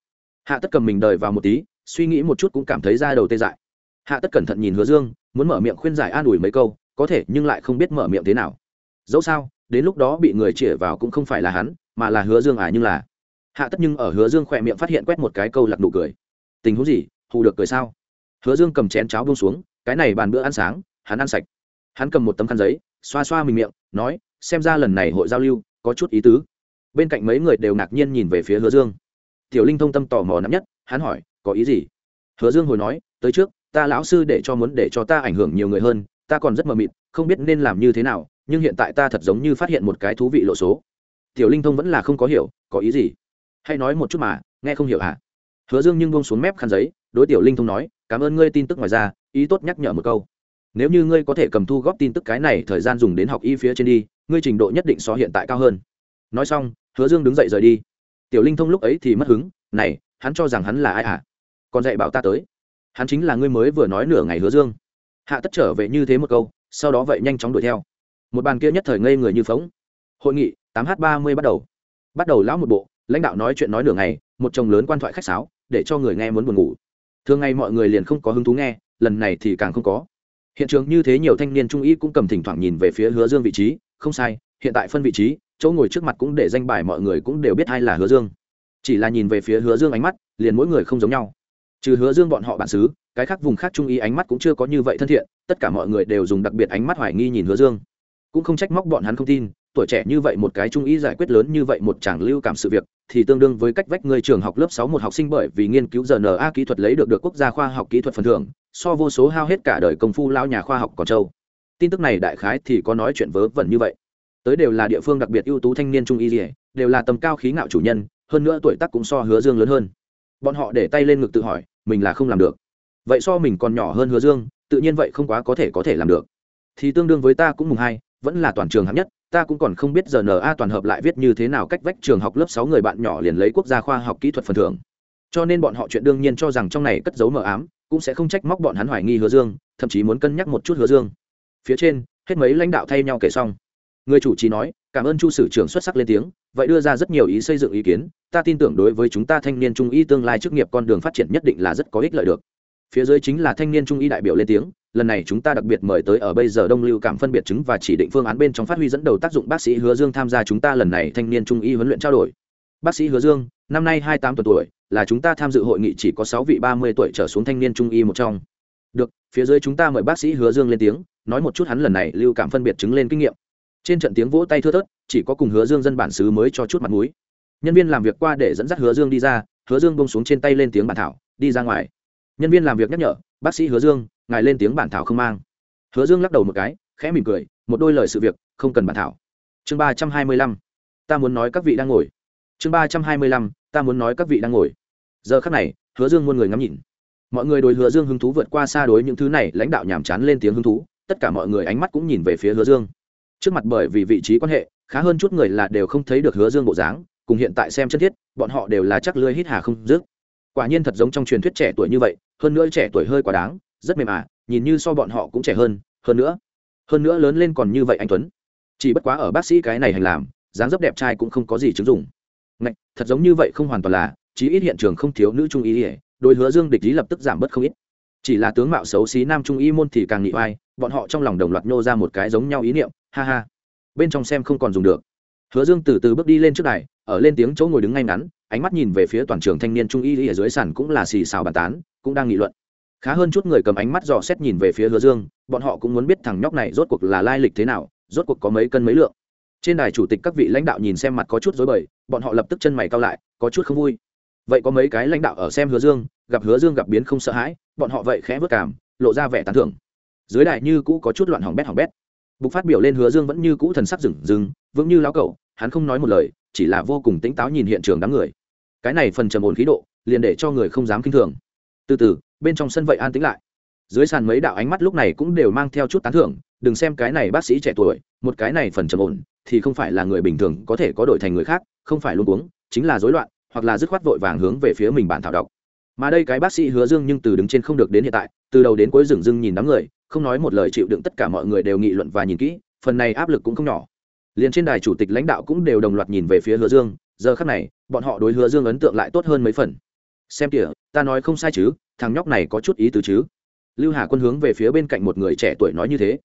hạ tất cầm mình đời vào một tí, suy nghĩ một chút cũng cảm thấy ra đầu tê dại. Hạ tất cẩn thận nhìn hứa dương, muốn mở miệng khuyên giải an ủi mấy câu, có thể nhưng lại không biết mở miệng thế nào. Dẫu sao, đến lúc đó bị người chĩa vào cũng không phải là hắn, mà là hứa dương à nhưng là hạ tất nhưng ở hứa dương khỏe miệng phát hiện quét một cái câu lặc nụ cười. Tình huống gì? Hù được cười sao? Hứa dương cầm chén cháo bông xuống, cái này bàn bữa ăn sáng, hắn ăn sạch. Hắn cầm một tấm khăn giấy, xoa xoa mình miệng, nói, xem ra lần này hội giao lưu, có chút ý tứ. Bên cạnh mấy người đều ngạc nhiên nhìn về phía hứa dương. Tiểu linh thông tâm tò mò nắm nhất, hắn hỏi, có ý gì? Hứa dương hồi nói, tới trước, ta lão sư để cho muốn để cho ta ảnh hưởng nhiều người hơn, ta còn rất mờ mịt, không biết nên làm như thế nào, nhưng hiện tại ta thật giống như phát hiện một cái thú vị lộ số. Tiểu linh thông vẫn là không có hiểu, có ý gì? Hay nói một chút mà, nghe không hiểu hả? Hứa dương nhưng bông xuống mép khăn giấy, đối tiểu linh thông nói, cảm ơn ngươi tin tức ngoài ra, ý tốt nhắc nhở một câu. Nếu như ngươi có thể cầm thu góp tin tức cái này thời gian dùng đến học y phía trên đi, ngươi trình độ nhất định so hiện tại cao hơn. Nói xong, hứa dương đứng dậy rời đi. Tiểu linh thông lúc ấy thì mất hứng, này, hắn cho rằng hắn là ai à còn dạy bảo ta tới. Hắn chính là ngươi mới vừa nói nửa ngày hứa dương. Hạ tất trở về như thế một câu, sau đó vậy nhanh chóng đuổi theo. Một bàn kia nhất thời ngây người như phóng hội nghị tám h ba mươi bắt đầu. Bắt đầu lão một bộ lãnh đạo nói chuyện nói nửa ngày, một chồng lớn quan thoại khách sáo, để cho người nghe muốn buồn ngủ. Thường ngày mọi người liền không có hứng thú nghe, lần này thì càng không có. Hiện trường như thế nhiều thanh niên trung ý cũng cầm thỉnh thoảng nhìn về phía hứa dương vị trí, không sai, hiện tại phân vị trí, chỗ ngồi trước mặt cũng để danh bài mọi người cũng đều biết ai là hứa dương. Chỉ là nhìn về phía hứa dương ánh mắt, liền mỗi người không giống nhau. Trừ hứa dương bọn họ bản xứ, cái khác vùng khác trung ý ánh mắt cũng chưa có như vậy thân thiện, tất cả mọi người đều dùng đặc biệt ánh mắt hoài nghi nhìn hứa dương. Cũng không trách móc bọn hắn không tin tuổi trẻ như vậy một cái trung ý giải quyết lớn như vậy một chàng lưu cảm sự việc, thì tương đương với cách vách người trường học lớp sáu một học sinh bởi vì nghiên cứu rna kỹ thuật lấy được được quốc gia khoa học kỹ thuật phần thưởng, so vô số hao hết cả đời công phu lao nhà khoa học còn châu tin tức này đại khái thì có nói chuyện vớ vẩn như vậy. Tới đều là địa phương đặc biệt ưu tú thanh niên trung y dỉa đều là tầm cao khí ngạo chủ nhân, hơn nữa tuổi tác cũng so hứa dương lớn hơn. Bọn họ để tay lên ngực tự hỏi, mình là không làm được. Vậy so mình còn nhỏ hơn hứa dương, tự nhiên vậy không quá có thể có thể làm được. Thì tương đương với ta cũng mùng hai, vẫn là toàn trường hạng nhất ta cũng còn không biết giờ na toàn hợp lại viết như thế nào cách vách trường học lớp sáu người bạn nhỏ liền lấy quốc gia khoa học kỹ thuật phần thưởng. Cho nên bọn họ chuyện đương nhiên cho rằng trong này cất giấu mờ ám, cũng sẽ không trách móc bọn hắn hoài nghi hứa dương, thậm chí muốn cân nhắc một chút hứa dương. Phía trên, hết mấy lãnh đạo thay nhau kể xong. Người chủ trì nói, cảm ơn chu sử trưởng xuất sắc lên tiếng, vậy đưa ra rất nhiều ý xây dựng ý kiến, ta tin tưởng đối với chúng ta thanh niên trung y tương lai chức nghiệp con đường phát triển nhất định là rất có ích lợi được. Phía dưới chính là thanh niên trung y đại biểu lên tiếng lần này chúng ta đặc biệt mời tới ở bây giờ đông lưu cảm phân biệt chứng và chỉ định phương án bên trong phát huy dẫn đầu tác dụng bác sĩ hứa dương tham gia chúng ta lần này thanh niên trung y huấn luyện trao đổi. Bác sĩ hứa dương, năm nay hai tám tuần tuổi, là chúng ta tham dự hội nghị chỉ có sáu vị ba mươi tuổi trở xuống thanh niên trung y một trong. Được, phía dưới chúng ta mời bác sĩ hứa dương lên tiếng, nói một chút hắn lần này lưu cảm phân biệt chứng lên kinh nghiệm. Trên trận tiếng vỗ tay thưa thớt, chỉ có cùng hứa dương dân bản xứ mới cho chút mặt mũi. Nhân viên làm việc qua để dẫn dắt hứa dương đi ra, hứa dương bông xuống trên tay lên tiếng bàn thảo, đi ra ngoài. Nhân viên làm việc nhắc nhở, bác sĩ hứa dương ngài lên tiếng bản thảo không mang. Hứa dương lắc đầu một cái, khẽ mỉm cười, một đôi lời sự việc, không cần bản thảo. Chương ba trăm hai mươi lăm, ta muốn nói các vị đang ngồi. Chương ba trăm hai mươi lăm, ta muốn nói các vị đang ngồi. Giờ khắc này, hứa dương muôn người ngắm nhìn. Mọi người đối hứa dương hứng thú vượt qua xa đối những thứ này, lãnh đạo nhàm chán lên tiếng hứng thú, tất cả mọi người ánh mắt cũng nhìn về phía hứa dương. Trước mặt bởi vì vị trí quan hệ, khá hơn chút người là đều không thấy được hứa dương bộ dáng, cùng hiện tại xem chân thiết, bọn họ đều là chắc lưới hít hà không dứt. Quả nhiên thật giống trong truyền thuyết trẻ tuổi như vậy, hơn nữa trẻ tuổi hơi quá đáng rất mềm à, nhìn như so bọn họ cũng trẻ hơn hơn nữa hơn nữa lớn lên còn như vậy anh tuấn. Chỉ bất quá ở bác sĩ cái này hành làm dáng dấp đẹp trai cũng không có gì chứng dụng. Ngạch, thật giống như vậy không hoàn toàn là chí ít hiện trường không thiếu nữ trung y đôi hứa dương địch lý lập tức giảm bớt không ít. Chỉ là tướng mạo xấu xí nam trung y môn thì càng nghị oai bọn họ trong lòng đồng loạt nhô ra một cái giống nhau ý niệm ha ha. Bên trong xem không còn dùng được. Hứa dương từ từ bước đi lên trước đài ở lên tiếng chỗ ngồi đứng ngay ngắn ánh mắt nhìn về phía toàn trường thanh niên trung y ở dưới sàn cũng là xì xào bàn tán cũng đang nghị luận khá hơn chút người cầm ánh mắt dò xét nhìn về phía hứa dương, bọn họ cũng muốn biết thằng nhóc này rốt cuộc là lai lịch thế nào, rốt cuộc có mấy cân mấy lượng. Trên đài chủ tịch các vị lãnh đạo nhìn xem mặt có chút dối bời, bọn họ lập tức chân mày cao lại, có chút không vui. Vậy có mấy cái lãnh đạo ở xem hứa dương, gặp hứa dương gặp biến không sợ hãi, bọn họ vậy khẽ vất cảm, lộ ra vẻ tán thưởng. Dưới đài như cũ có chút loạn hỏng bét hỏng bét. Bục phát biểu lên hứa dương vẫn như cũ thần sắc rừng rừng, vững như lão cậu hắn không nói một lời, chỉ là vô cùng tỉnh táo nhìn hiện trường đám người. Cái này phần trầm ổn khí độ, liền để cho người không dám kinh thường. Từ từ bên trong sân vậy an tĩnh lại. Dưới sàn mấy đạo ánh mắt lúc này cũng đều mang theo chút tán thưởng, đừng xem cái này bác sĩ trẻ tuổi, một cái này phần trầm ổn, thì không phải là người bình thường có thể có đổi thành người khác, không phải luôn uống chính là rối loạn, hoặc là dứt khoát vội vàng hướng về phía mình bản thảo đọc. Mà đây cái bác sĩ hứa dương nhưng từ đứng trên không được đến hiện tại, từ đầu đến cuối rừng rưng nhìn đám người, không nói một lời chịu đựng tất cả mọi người đều nghị luận và nhìn kỹ, phần này áp lực cũng không nhỏ. Liền trên đài chủ tịch lãnh đạo cũng đều đồng loạt nhìn về phía hứa dương, giờ khắc này, bọn họ đối hứa dương ấn tượng lại tốt hơn mấy phần. Xem kìa, ta nói không sai chứ thằng nhóc này có chút ý tứ chứ? Lưu hà quân hướng về phía bên cạnh một người trẻ tuổi nói như thế.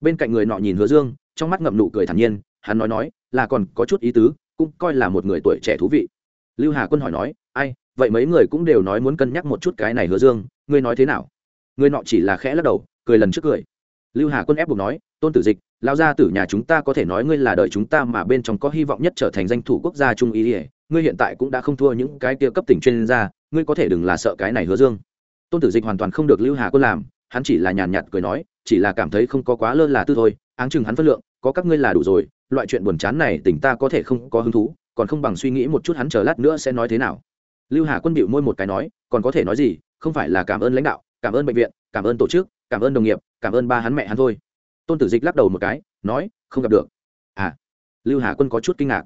Bên cạnh người nọ nhìn hứa dương, trong mắt ngậm nụ cười thản nhiên, hắn nói nói, là còn có chút ý tứ, cũng coi là một người tuổi trẻ thú vị. Lưu hà quân hỏi nói, ai, vậy mấy người cũng đều nói muốn cân nhắc một chút cái này hứa dương, ngươi nói thế nào? Người nọ chỉ là khẽ lắc đầu, cười lần trước cười. Lưu hà quân ép buộc nói, tôn tử dịch lao ra tử nhà chúng ta có thể nói ngươi là đời chúng ta mà bên trong có hy vọng nhất trở thành danh thủ quốc gia trung ý ỉa ngươi hiện tại cũng đã không thua những cái kia cấp tỉnh chuyên gia, ngươi có thể đừng là sợ cái này hứa dương tôn tử dịch hoàn toàn không được lưu hà quân làm, hắn chỉ là nhàn nhạt cười nói, chỉ là cảm thấy không có quá lơ là tư thôi, áng chừng hắn phân lượng, có các ngươi là đủ rồi, loại chuyện buồn chán này tỉnh ta có thể không có hứng thú, còn không bằng suy nghĩ một chút hắn chờ lát nữa sẽ nói thế nào. Lưu hà quân bịu môi một cái nói, còn có thể nói gì, không phải là cảm ơn lãnh đạo, cảm ơn bệnh viện, cảm ơn tổ chức, cảm ơn đồng nghiệp, cảm ơn ba hắn mẹ hắn thôi. Tôn tử dịch lắc đầu một cái, nói, không gặp được. À lưu hà quân có chút kinh ngạc.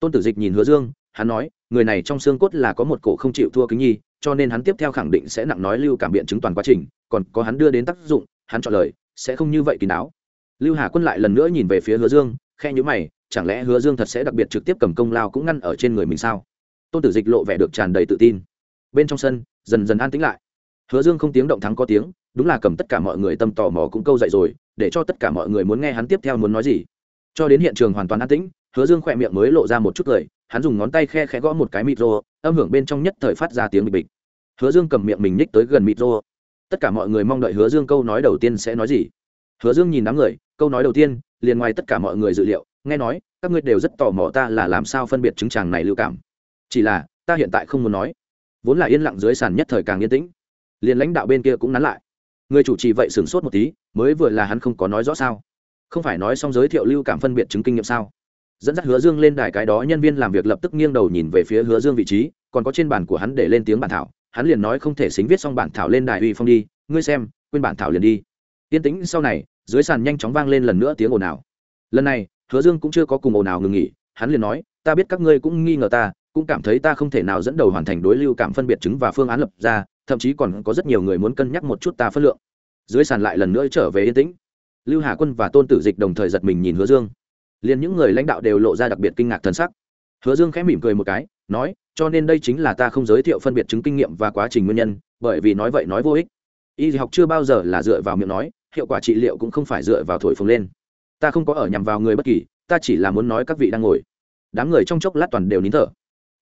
Tôn tử dịch nhìn hứa dương, hắn nói, người này trong xương cốt là có một cổ không chịu thua kính nhi cho nên hắn tiếp theo khẳng định sẽ nặng nói lưu cảm biện chứng toàn quá trình, còn có hắn đưa đến tác dụng, hắn chọn lời, sẽ không như vậy kín đáo. Lưu hà quân lại lần nữa nhìn về phía hứa dương khe nhữ mày, chẳng lẽ hứa dương thật sẽ đặc biệt trực tiếp cầm công lao cũng ngăn ở trên người mình sao? Tôn tử dịch lộ vẻ được tràn đầy tự tin. Bên trong sân, dần dần an tĩnh lại. Hứa dương không tiếng động thắng có tiếng, đúng là cầm tất cả mọi người tâm tò mò cũng câu dậy rồi, để cho tất cả mọi người muốn nghe hắn tiếp theo muốn nói gì. Cho đến hiện trường hoàn toàn an tĩnh, hứa dương khỏe miệng mới lộ ra một chút cười hắn dùng ngón tay khe khẽ gõ một cái micro âm hưởng bên trong nhất thời phát ra tiếng bịch bịch. Hứa dương cầm miệng mình nhích tới gần micro tất cả mọi người mong đợi hứa dương câu nói đầu tiên sẽ nói gì? Hứa dương nhìn đám người, câu nói đầu tiên, liền ngoài tất cả mọi người dự liệu, nghe nói, các ngươi đều rất tò mò ta là làm sao phân biệt chứng chàng này lưu cảm. Chỉ là, ta hiện tại không muốn nói. Vốn là yên lặng dưới sàn nhất thời càng yên tĩnh. Liền lãnh đạo bên kia cũng nắn lại. Người chủ trì vậy sửng sốt một tí, mới vừa là hắn không có nói rõ sao. Không phải nói xong giới thiệu lưu cảm phân biệt chứng kinh nghiệm sao? Dẫn dắt hứa dương lên đài cái đó nhân viên làm việc lập tức nghiêng đầu nhìn về phía hứa dương vị trí, còn có trên bản của hắn để lên tiếng bản thảo. Hắn liền nói không thể xính viết xong bản thảo lên đài uy phong đi, ngươi xem, quên bản thảo liền đi. Yên tĩnh, sau này, dưới sàn nhanh chóng vang lên lần nữa tiếng ồn ào. Lần này, hứa dương cũng chưa có cùng ồn ào ngừng nghỉ, hắn liền nói, ta biết các ngươi cũng nghi ngờ ta, cũng cảm thấy ta không thể nào dẫn đầu hoàn thành đối lưu cảm phân biệt chứng và phương án lập ra, thậm chí còn có rất nhiều người muốn cân nhắc một chút ta phân lượng. Dưới sàn lại lần nữa trở về yên tĩnh. Lưu hà quân và tôn tử dịch đồng thời giật mình nhìn hứa dương liền những người lãnh đạo đều lộ ra đặc biệt kinh ngạc thân sắc. Hứa dương khẽ mỉm cười một cái, nói, cho nên đây chính là ta không giới thiệu phân biệt chứng kinh nghiệm và quá trình nguyên nhân, bởi vì nói vậy nói vô ích. Y học chưa bao giờ là dựa vào miệng nói, hiệu quả trị liệu cũng không phải dựa vào thổi phồng lên. Ta không có ở nhằm vào người bất kỳ, ta chỉ là muốn nói các vị đang ngồi. Đám người trong chốc lát toàn đều nín thở.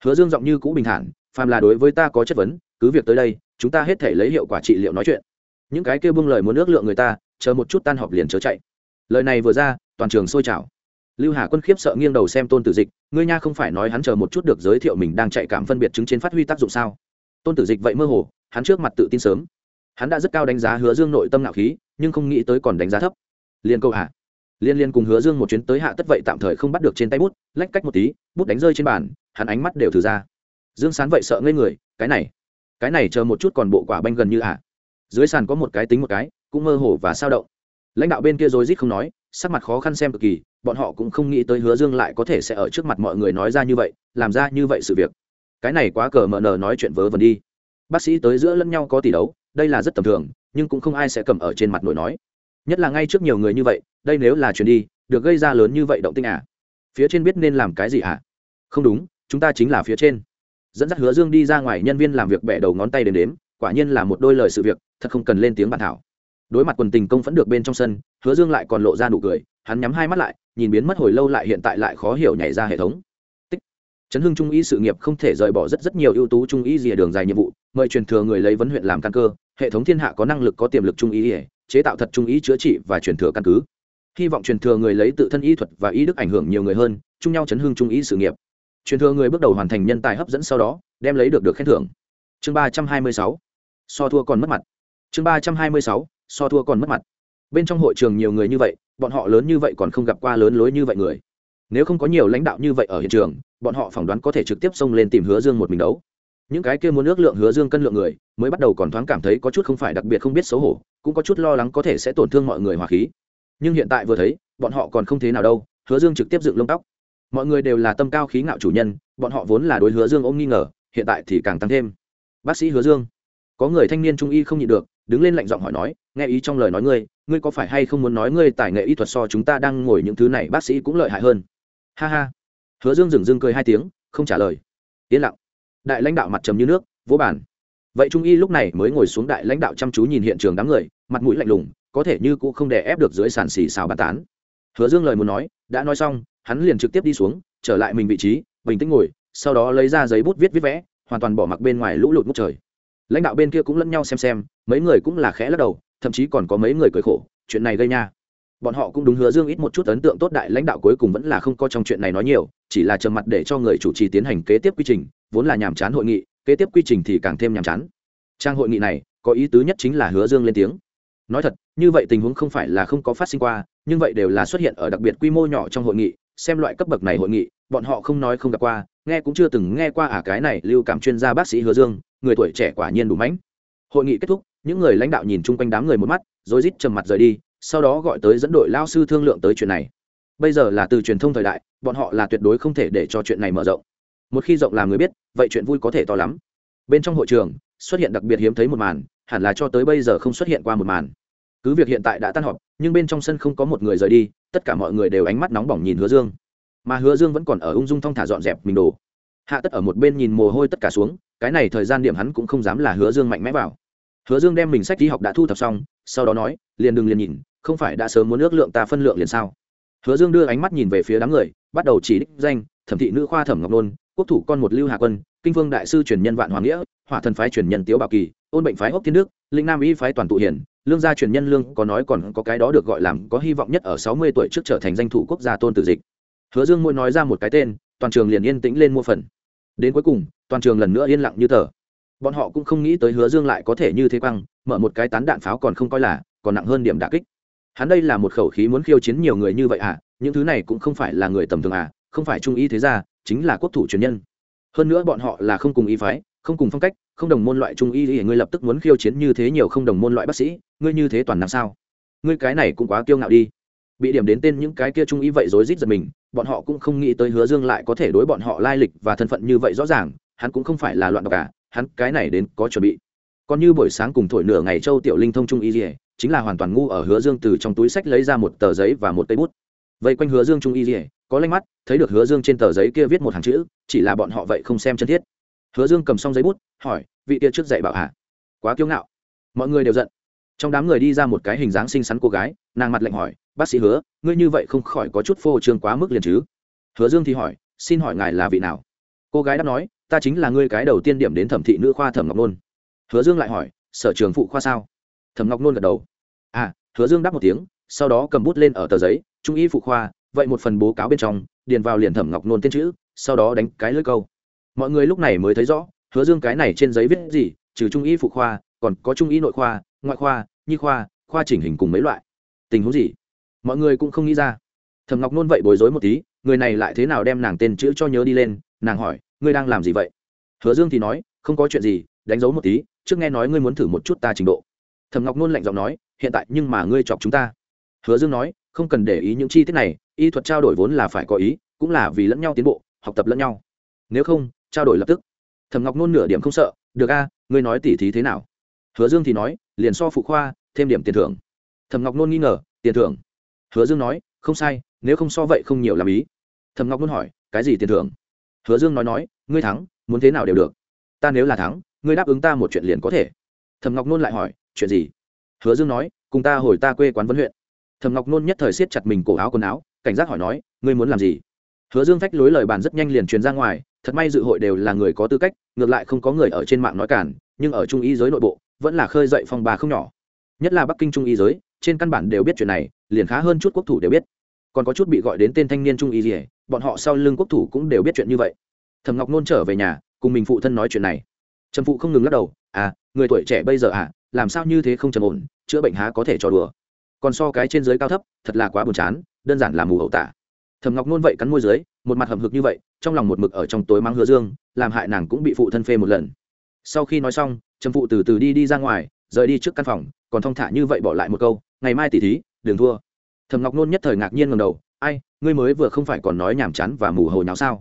Hứa dương giọng như cũ bình thản, phàm là đối với ta có chất vấn, cứ việc tới đây, chúng ta hết thể lấy hiệu quả trị liệu nói chuyện. Những cái kêu bưng lời muốn ước lượng người ta, chờ một chút tan họp liền chớ chạy. Lời này vừa ra, toàn trường sôi trào lưu hà quân khiếp sợ nghiêng đầu xem tôn tử dịch, ngươi nha không phải nói hắn chờ một chút được giới thiệu mình đang chạy cảm phân biệt chứng trên phát huy tác dụng sao? Tôn tử dịch vậy mơ hồ, hắn trước mặt tự tin sớm. Hắn đã rất cao đánh giá hứa dương nội tâm nạo khí, nhưng không nghĩ tới còn đánh giá thấp. Liên câu hạ liên liên cùng hứa dương một chuyến tới hạ tất vậy tạm thời không bắt được trên tay bút, lách cách một tí, bút đánh rơi trên bàn, hắn ánh mắt đều thử ra. Dương sán vậy sợ ngây người, cái này cái này chờ một chút còn bộ quả banh gần như ạ dưới sàn có một cái tính một cái, cũng mơ hồ và sao động. Lãnh đạo bên kia rồi rít không nói sắc mặt khó khăn xem cực kỳ, bọn họ cũng không nghĩ tới hứa dương lại có thể sẽ ở trước mặt mọi người nói ra như vậy, làm ra như vậy sự việc. Cái này quá cờ mờ nờ nói chuyện vớ vẩn đi. Bác sĩ tới giữa lẫn nhau có tỷ đấu, đây là rất tầm thường, nhưng cũng không ai sẽ cầm ở trên mặt nổi nói. Nhất là ngay trước nhiều người như vậy, đây nếu là chuyện đi, được gây ra lớn như vậy động tinh à? Phía trên biết nên làm cái gì à? Không đúng, chúng ta chính là phía trên. Dẫn dắt hứa dương đi ra ngoài nhân viên làm việc bẻ đầu ngón tay đến đếm, quả nhiên là một đôi lời sự việc, thật không cần lên tiếng bàn thảo đối mặt quần tình công vẫn được bên trong sân, hứa dương lại còn lộ ra nụ cười, hắn nhắm hai mắt lại, nhìn biến mất hồi lâu lại hiện tại lại khó hiểu nhảy ra hệ thống. Tích. Chấn hưng trung y sự nghiệp không thể rời bỏ rất rất nhiều ưu tú trung y rìa đường dài nhiệm vụ, mời truyền thừa người lấy vấn huyện làm căn cơ, hệ thống thiên hạ có năng lực có tiềm lực trung y chế tạo thật trung y chữa trị và truyền thừa căn cứ. Hy vọng truyền thừa người lấy tự thân y thuật và y đức ảnh hưởng nhiều người hơn, chung nhau chấn hưng trung y sự nghiệp. Truyền thừa người bước đầu hoàn thành nhân tài hấp dẫn sau đó, đem lấy được được khen thưởng. Chương ba trăm hai mươi sáu. So thua còn mất mặt. Chương ba trăm hai mươi sáu so thua còn mất mặt. Bên trong hội trường nhiều người như vậy, bọn họ lớn như vậy còn không gặp qua lớn lối như vậy người. Nếu không có nhiều lãnh đạo như vậy ở hiện trường, bọn họ phỏng đoán có thể trực tiếp xông lên tìm hứa dương một mình đấu. Những cái kia muốn ước lượng hứa dương cân lượng người, mới bắt đầu còn thoáng cảm thấy có chút không phải đặc biệt không biết xấu hổ, cũng có chút lo lắng có thể sẽ tổn thương mọi người hòa khí. Nhưng hiện tại vừa thấy, bọn họ còn không thế nào đâu, hứa dương trực tiếp dựng lông tóc. Mọi người đều là tâm cao khí ngạo chủ nhân, bọn họ vốn là đối hứa dương ôm nghi ngờ, hiện tại thì càng tăng thêm. Bác sĩ hứa dương, có người thanh niên trung y không nhịn được đứng lên lạnh giọng hỏi nói, nghe ý trong lời nói ngươi ngươi có phải hay không muốn nói ngươi tài nghệ y thuật so chúng ta đang ngồi những thứ này bác sĩ cũng lợi hại hơn? Ha ha. Hứa dương dừng dưng cười hai tiếng, không trả lời. Yên lặng. Đại lãnh đạo mặt trầm như nước vỗ bàn. Vậy trung y lúc này mới ngồi xuống đại lãnh đạo chăm chú nhìn hiện trường đám người, mặt mũi lạnh lùng, có thể như cũng không đè ép được dưới sàn xì xào bàn tán. Hứa dương lời muốn nói, đã nói xong, hắn liền trực tiếp đi xuống, trở lại mình vị trí, bình tĩnh ngồi, sau đó lấy ra giấy bút viết viết vẽ, hoàn toàn bỏ mặc bên ngoài lũ lụt ngút trời lãnh đạo bên kia cũng lẫn nhau xem xem, mấy người cũng là khẽ lắc đầu, thậm chí còn có mấy người cười khổ, chuyện này gây nha. Bọn họ cũng đúng hứa dương ít một chút ấn tượng tốt đại lãnh đạo cuối cùng vẫn là không có trong chuyện này nói nhiều, chỉ là trầm mặt để cho người chủ trì tiến hành kế tiếp quy trình, vốn là nhàm chán hội nghị, kế tiếp quy trình thì càng thêm nhàm chán. Trang hội nghị này, có ý tứ nhất chính là hứa dương lên tiếng. Nói thật, như vậy tình huống không phải là không có phát sinh qua, nhưng vậy đều là xuất hiện ở đặc biệt quy mô nhỏ trong hội nghị, xem loại cấp bậc này hội nghị, bọn họ không nói không gặp qua, nghe cũng chưa từng nghe qua à cái này lưu cảm chuyên gia bác sĩ hứa dương người tuổi trẻ quả nhiên đủ mãnh. Hội nghị kết thúc, những người lãnh đạo nhìn chung quanh đám người một mắt, rồi rít trầm mặt rời đi, sau đó gọi tới dẫn đội lao sư thương lượng tới chuyện này. Bây giờ là từ truyền thông thời đại, bọn họ là tuyệt đối không thể để cho chuyện này mở rộng. Một khi rộng làm người biết, vậy chuyện vui có thể to lắm. Bên trong hội trường, xuất hiện đặc biệt hiếm thấy một màn, hẳn là cho tới bây giờ không xuất hiện qua một màn. Cứ việc hiện tại đã tan họp, nhưng bên trong sân không có một người rời đi, tất cả mọi người đều ánh mắt nóng bỏng nhìn hứa dương. Mà hứa dương vẫn còn ở ung dung thong thả dọn dẹp mình đồ. Hạ tất ở một bên nhìn mồ hôi tất cả xuống cái này thời gian điểm hắn cũng không dám là hứa dương mạnh mẽ vào. Hứa dương đem mình sách đi học đã thu thập xong, sau đó nói, liền đừng liền nhìn, không phải đã sớm muốn ước lượng ta phân lượng liền sao? Hứa dương đưa ánh mắt nhìn về phía đám người, bắt đầu chỉ đích danh, thẩm thị nữ khoa thẩm ngọc nôn, quốc thủ con một lưu hà quân, kinh vương đại sư truyền nhân vạn hoàng nghĩa, hỏa thần phái truyền nhân tiếu bảo kỳ, ôn bệnh phái hốc thiên đức linh nam y phái toàn tụ hiển, lương gia truyền nhân lương có nói còn có cái đó được gọi làm có hy vọng nhất ở sáu mươi tuổi trước trở thành danh thủ quốc gia tôn tử dịch. Hứa dương mỗi nói ra một cái tên, toàn trường liền yên tĩnh lên mua phần đến cuối cùng, toàn trường lần nữa yên lặng như tờ. Bọn họ cũng không nghĩ tới hứa dương lại có thể như thế quăng, mở một cái tán đạn pháo còn không coi là, còn nặng hơn điểm đà kích. Hắn đây là một khẩu khí muốn khiêu chiến nhiều người như vậy à? Những thứ này cũng không phải là người tầm thường à? Không phải trung y thế gia, chính là quốc thủ truyền nhân. Hơn nữa bọn họ là không cùng y phái, không cùng phong cách, không đồng môn loại trung y thì ngươi lập tức muốn khiêu chiến như thế nhiều không đồng môn loại bác sĩ, ngươi như thế toàn làm sao? Ngươi cái này cũng quá kiêu ngạo đi bị điểm đến tên những cái kia trung y vậy rối rít giật mình, bọn họ cũng không nghĩ tới hứa dương lại có thể đối bọn họ lai lịch và thân phận như vậy rõ ràng, hắn cũng không phải là loạn độc cả hắn cái này đến có chuẩn bị. Còn như buổi sáng cùng thổi nửa ngày châu tiểu linh thông trung y dỉa chính là hoàn toàn ngu ở hứa dương từ trong túi sách lấy ra một tờ giấy và một cây bút. Vây quanh hứa dương trung y dỉa có lanh mắt, thấy được hứa dương trên tờ giấy kia viết một hàng chữ, chỉ là bọn họ vậy không xem chân thiết. Hứa dương cầm xong giấy bút, hỏi, vị kia trước dạy bảo hạ quá kiêu ngạo. Mọi người đều giận trong đám người đi ra một cái hình dáng xinh xắn cô gái, nàng mặt lạnh hỏi, bác sĩ hứa, ngươi như vậy không khỏi có chút phô trương quá mức liền chứ? Hứa dương thì hỏi, xin hỏi ngài là vị nào? Cô gái đáp nói, ta chính là ngươi cái đầu tiên điểm đến thẩm thị nữ khoa thẩm ngọc nôn. Hứa dương lại hỏi, sở trường phụ khoa sao? Thẩm ngọc nôn gật đầu. À hứa dương đáp một tiếng, sau đó cầm bút lên ở tờ giấy, trung y phụ khoa, vậy một phần bố cáo bên trong, điền vào liền thẩm ngọc nôn tên chữ, sau đó đánh cái lưỡi câu. Mọi người lúc này mới thấy rõ, hứa dương cái này trên giấy viết gì, trừ trung y phụ khoa còn có trung y nội khoa, ngoại khoa, nhi khoa khoa chỉnh hình cùng mấy loại. Tình huống gì? Mọi người cũng không nghĩ ra. Thầm ngọc nôn vậy bối rối một tí, người này lại thế nào đem nàng tên chữ cho nhớ đi lên, nàng hỏi, ngươi đang làm gì vậy? Hứa dương thì nói, không có chuyện gì, đánh dấu một tí, trước nghe nói ngươi muốn thử một chút ta trình độ. Thầm ngọc nôn lạnh giọng nói, hiện tại nhưng mà ngươi chọc chúng ta. Hứa dương nói, không cần để ý những chi tiết này, y thuật trao đổi vốn là phải có ý, cũng là vì lẫn nhau tiến bộ, học tập lẫn nhau. Nếu không, trao đổi lập tức. Thầm ngọc nôn nửa điểm không sợ, được a, ngươi nói tỉ thí thế nào? Hứa dương thì nói, liền so phụ khoa, thêm điểm tiền thưởng. Thầm ngọc nôn nghi ngờ, tiền thưởng? Hứa dương nói, không sai, nếu không so vậy không nhiều làm ý. Thầm ngọc nôn hỏi, cái gì tiền thưởng? Hứa dương nói nói, ngươi thắng, muốn thế nào đều được. Ta nếu là thắng, ngươi đáp ứng ta một chuyện liền có thể. Thầm ngọc nôn lại hỏi, chuyện gì? Hứa dương nói, cùng ta hồi ta quê quán vấn huyện. Thầm ngọc nôn nhất thời siết chặt mình cổ áo quần áo, cảnh giác hỏi nói, ngươi muốn làm gì? Hứa dương phách lối lời bàn rất nhanh liền truyền ra ngoài, thật may dự hội đều là người có tư cách, ngược lại không có người ở trên mạng nói cản nhưng ở trung ý giới nội bộ vẫn là khơi dậy phong bà không nhỏ. Nhất là bắc kinh trung y giới, trên căn bản đều biết chuyện này, liền khá hơn chút quốc thủ đều biết. Còn có chút bị gọi đến tên thanh niên trung y gì, bọn họ sau lưng quốc thủ cũng đều biết chuyện như vậy. Thầm ngọc nôn trở về nhà, cùng mình phụ thân nói chuyện này. Trầm phụ không ngừng lắc đầu à người tuổi trẻ bây giờ à làm sao như thế không trầm ổn, chữa bệnh há có thể trò đùa. Còn so cái trên dưới cao thấp, thật là quá buồn chán, đơn giản là mù hậu tả. Thầm ngọc nôn vậy cắn môi dưới, một mặt hầm hực như vậy, trong lòng một mực ở trong tối mang hứa dương, làm hại nàng cũng bị phụ thân phê một lần. Sau khi nói xong trầm phụ từ từ đi đi ra ngoài, rời đi trước căn phòng, còn thong thả như vậy bỏ lại một câu, ngày mai tỉ thí, đừng thua. Thầm ngọc nôn nhất thời ngạc nhiên ngầm đầu, ai, ngươi mới vừa không phải còn nói nhàm chán và mù hồ nháo sao?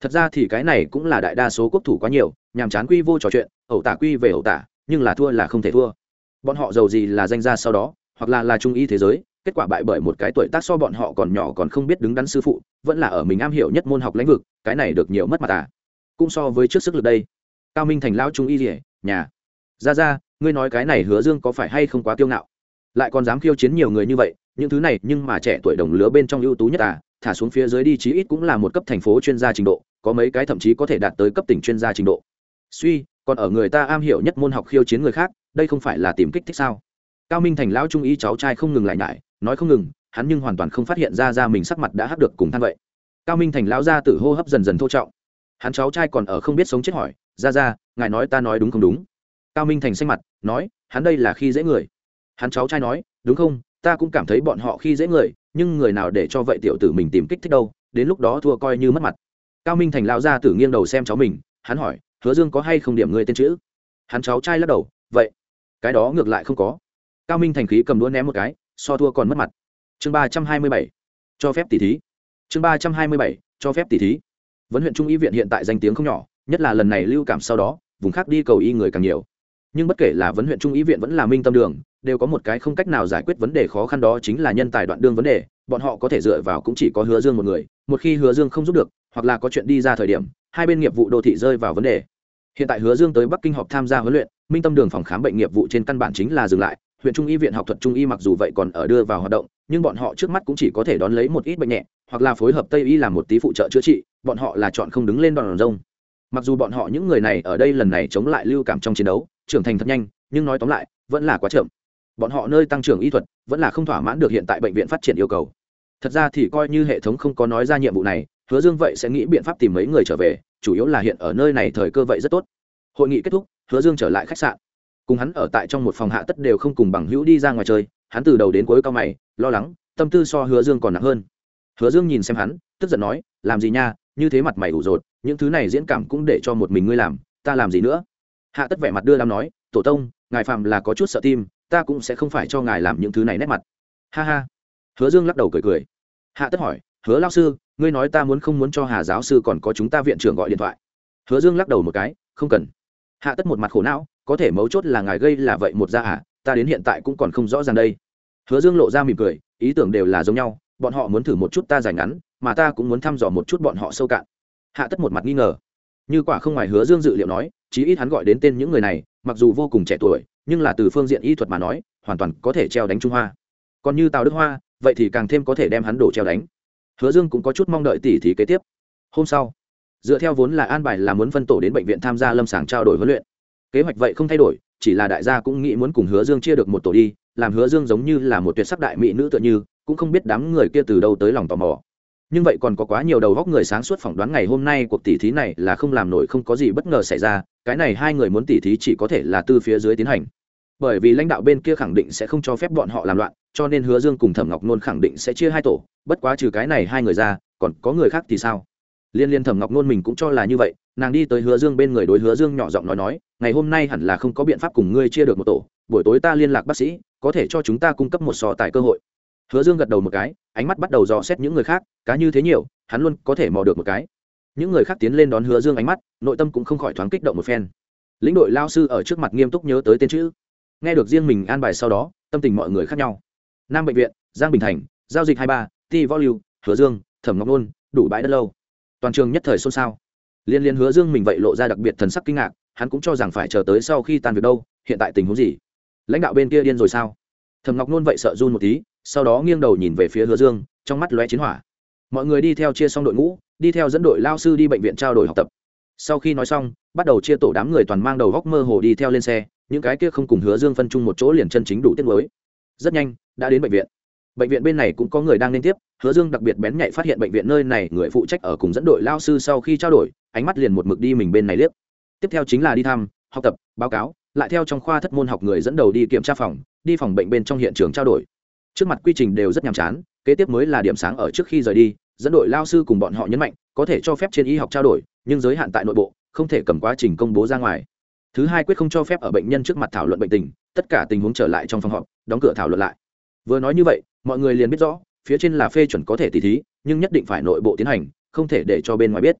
Thật ra thì cái này cũng là đại đa số quốc thủ quá nhiều, nhàm chán quy vô trò chuyện, ẩu tả quy về ẩu tả, nhưng là thua là không thể thua. Bọn họ giàu gì là danh gia sau đó, hoặc là là trung y thế giới, kết quả bại bởi một cái tuổi tác so bọn họ còn nhỏ còn không biết đứng đắn sư phụ, vẫn là ở mình am hiểu nhất môn học lĩnh vực, cái này được nhiều mất mặt à. Cũng so với trước sức lực đây. Cao minh thành lão trung y rỉa nhà ra ra, ngươi nói cái này hứa dương có phải hay không quá kiêu ngạo? Lại còn dám khiêu chiến nhiều người như vậy, những thứ này nhưng mà trẻ tuổi đồng lứa bên trong ưu tú nhất à thả xuống phía dưới đi chí ít cũng là một cấp thành phố chuyên gia trình độ, có mấy cái thậm chí có thể đạt tới cấp tỉnh chuyên gia trình độ. Suy, còn ở người ta am hiểu nhất môn học khiêu chiến người khác, đây không phải là tìm kích thích sao? Cao minh thành lão trung ý cháu trai không ngừng lại nhải, nói không ngừng, hắn nhưng hoàn toàn không phát hiện ra ra mình sắc mặt đã hấp được cùng than vậy. Cao minh thành lão gia tử hô hấp dần dần thô trọng. Hắn cháu trai còn ở không biết sống chết hỏi, ra ra, ngài nói ta nói đúng không đúng? Cao minh thành xanh mặt, nói, hắn đây là khi dễ người. Hắn cháu trai nói, đúng không, ta cũng cảm thấy bọn họ khi dễ người, nhưng người nào để cho vậy tiểu tử mình tìm kích thích đâu, đến lúc đó thua coi như mất mặt. Cao minh thành lão ra tử nghiêng đầu xem cháu mình, hắn hỏi, hứa dương có hay không điểm người tên chữ? Hắn cháu trai lắc đầu, vậy, cái đó ngược lại không có. Cao minh thành khí cầm đũa ném một cái, so thua còn mất mặt. Chương ba trăm hai mươi bảy, cho phép tỷ thí. Chương ba trăm hai mươi bảy, cho phép tỷ thí. Vấn huyện trung y viện hiện tại danh tiếng không nhỏ, nhất là lần này lưu cảm sau đó, vùng khác đi cầu y người càng nhiều nhưng bất kể là vấn huyện trung y viện vẫn là minh tâm đường, đều có một cái không cách nào giải quyết vấn đề khó khăn đó chính là nhân tài đoạn đương vấn đề, bọn họ có thể dựa vào cũng chỉ có hứa dương một người, một khi hứa dương không giúp được, hoặc là có chuyện đi ra thời điểm, hai bên nghiệp vụ đô thị rơi vào vấn đề. Hiện tại hứa dương tới bắc kinh họp tham gia huấn luyện, minh tâm đường phòng khám bệnh nghiệp vụ trên căn bản chính là dừng lại, huyện trung y viện học thuật trung y mặc dù vậy còn ở đưa vào hoạt động, nhưng bọn họ trước mắt cũng chỉ có thể đón lấy một ít bệnh nhẹ, hoặc là phối hợp tây y làm một tí phụ trợ chữa trị, bọn họ là chọn không đứng lên đòn rông mặc dù bọn họ những người này ở đây lần này chống lại lưu cảm trong chiến đấu, trưởng thành thật nhanh, nhưng nói tóm lại, vẫn là quá chậm. Bọn họ nơi tăng trưởng y thuật, vẫn là không thỏa mãn được hiện tại bệnh viện phát triển yêu cầu. Thật ra thì coi như hệ thống không có nói ra nhiệm vụ này, hứa dương vậy sẽ nghĩ biện pháp tìm mấy người trở về, chủ yếu là hiện ở nơi này thời cơ vậy rất tốt. Hội nghị kết thúc, hứa dương trở lại khách sạn. Cùng hắn ở tại trong một phòng hạ tất đều không cùng bằng hữu đi ra ngoài chơi, hắn từ đầu đến cuối cao mày, lo lắng, tâm tư so hứa dương còn nặng hơn. Hứa dương nhìn xem hắn, tức giận nói, làm gì nha như thế mặt mày ủ rột, những thứ này diễn cảm cũng để cho một mình ngươi làm, ta làm gì nữa? Hạ tất vẻ mặt đưa đam nói, tổ tông, ngài phạm là có chút sợ tim, ta cũng sẽ không phải cho ngài làm những thứ này nét mặt. Ha ha. Hứa dương lắc đầu cười cười. Hạ tất hỏi, hứa lao sư, ngươi nói ta muốn không muốn cho hà giáo sư còn có chúng ta viện trưởng gọi điện thoại? Hứa dương lắc đầu một cái, không cần. Hạ tất một mặt khổ não, có thể mấu chốt là ngài gây là vậy một ra à ta đến hiện tại cũng còn không rõ ràng đây. Hứa dương lộ ra mỉm cười, ý tưởng đều là giống nhau, bọn họ muốn thử một chút ta giải ngắn mà ta cũng muốn thăm dò một chút bọn họ sâu cạn. Hạ tất một mặt nghi ngờ. Như quả không ngoài hứa dương dự liệu nói, chí ít hắn gọi đến tên những người này, mặc dù vô cùng trẻ tuổi, nhưng là từ phương diện y thuật mà nói, hoàn toàn có thể treo đánh trung hoa. Còn như tào đức hoa, vậy thì càng thêm có thể đem hắn đổ treo đánh. Hứa dương cũng có chút mong đợi tỉ thí kế tiếp. Hôm sau, dựa theo vốn là an bài là muốn phân tổ đến bệnh viện tham gia lâm sàng trao đổi huấn luyện. Kế hoạch vậy không thay đổi, chỉ là đại gia cũng nghĩ muốn cùng hứa dương chia được một tổ đi, làm hứa dương giống như là một tuyệt sắc đại mỹ nữ tựa như, cũng không biết đám người kia từ đâu tới lòng tò mò nhưng vậy còn có quá nhiều đầu góc người sáng suốt phỏng đoán ngày hôm nay cuộc tỉ thí này là không làm nổi không có gì bất ngờ xảy ra, cái này hai người muốn tỉ thí chỉ có thể là từ phía dưới tiến hành. Bởi vì lãnh đạo bên kia khẳng định sẽ không cho phép bọn họ làm loạn, cho nên hứa dương cùng thẩm ngọc nôn khẳng định sẽ chia hai tổ, bất quá trừ cái này hai người ra, còn có người khác thì sao? Liên liên thẩm ngọc nôn mình cũng cho là như vậy, nàng đi tới hứa dương bên người đối hứa dương nhỏ giọng nói nói, ngày hôm nay hẳn là không có biện pháp cùng ngươi chia được một tổ, buổi tối ta liên lạc bác sĩ, có thể cho chúng ta cung cấp một sò tài cơ hội hứa dương gật đầu một cái, ánh mắt bắt đầu dò xét những người khác, cá như thế nhiều, hắn luôn có thể mò được một cái. Những người khác tiến lên đón hứa dương ánh mắt, nội tâm cũng không khỏi thoáng kích động một phen. Lĩnh đội lao sư ở trước mặt nghiêm túc nhớ tới tên chữ. Nghe được riêng mình an bài sau đó, tâm tình mọi người khác nhau. Nam bệnh viện, giang bình thành, giao dịch hai ba ti võ lưu hứa dương, thẩm ngọc nôn, đủ bãi đất lâu. Toàn trường nhất thời xôn xao. Liên liên hứa dương mình vậy lộ ra đặc biệt thần sắc kinh ngạc, hắn cũng cho rằng phải chờ tới sau khi tan việc đâu, hiện tại tình huống gì? Lãnh đạo bên kia điên rồi sao? Thẩm ngọc nôn vậy sợ run một tí sau đó nghiêng đầu nhìn về phía hứa dương, trong mắt lóe chiến hỏa. Mọi người đi theo chia xong đội ngũ, đi theo dẫn đội lao sư đi bệnh viện trao đổi học tập. Sau khi nói xong, bắt đầu chia tổ đám người toàn mang đầu góc mơ hồ đi theo lên xe, những cái kia không cùng hứa dương phân chung một chỗ liền chân chính đủ tiết mới. Rất nhanh, đã đến bệnh viện. Bệnh viện bên này cũng có người đang liên tiếp, hứa dương đặc biệt bén nhạy phát hiện bệnh viện nơi này, người phụ trách ở cùng dẫn đội lao sư sau khi trao đổi, ánh mắt liền một mực đi mình bên này liếc. Tiếp theo chính là đi thăm, học tập, báo cáo, lại theo trong khoa thất môn học người dẫn đầu đi kiểm tra phòng, đi phòng bệnh bên trong hiện trường trao đổi trước mặt quy trình đều rất nhàm chán, kế tiếp mới là điểm sáng ở trước khi rời đi, dẫn đội lao sư cùng bọn họ nhấn mạnh, có thể cho phép trên y học trao đổi, nhưng giới hạn tại nội bộ, không thể cầm quá trình công bố ra ngoài. Thứ hai quyết không cho phép ở bệnh nhân trước mặt thảo luận bệnh tình, tất cả tình huống trở lại trong phòng họp, đóng cửa thảo luận lại. Vừa nói như vậy, mọi người liền biết rõ, phía trên là phê chuẩn có thể tỉ thí, nhưng nhất định phải nội bộ tiến hành, không thể để cho bên ngoài biết.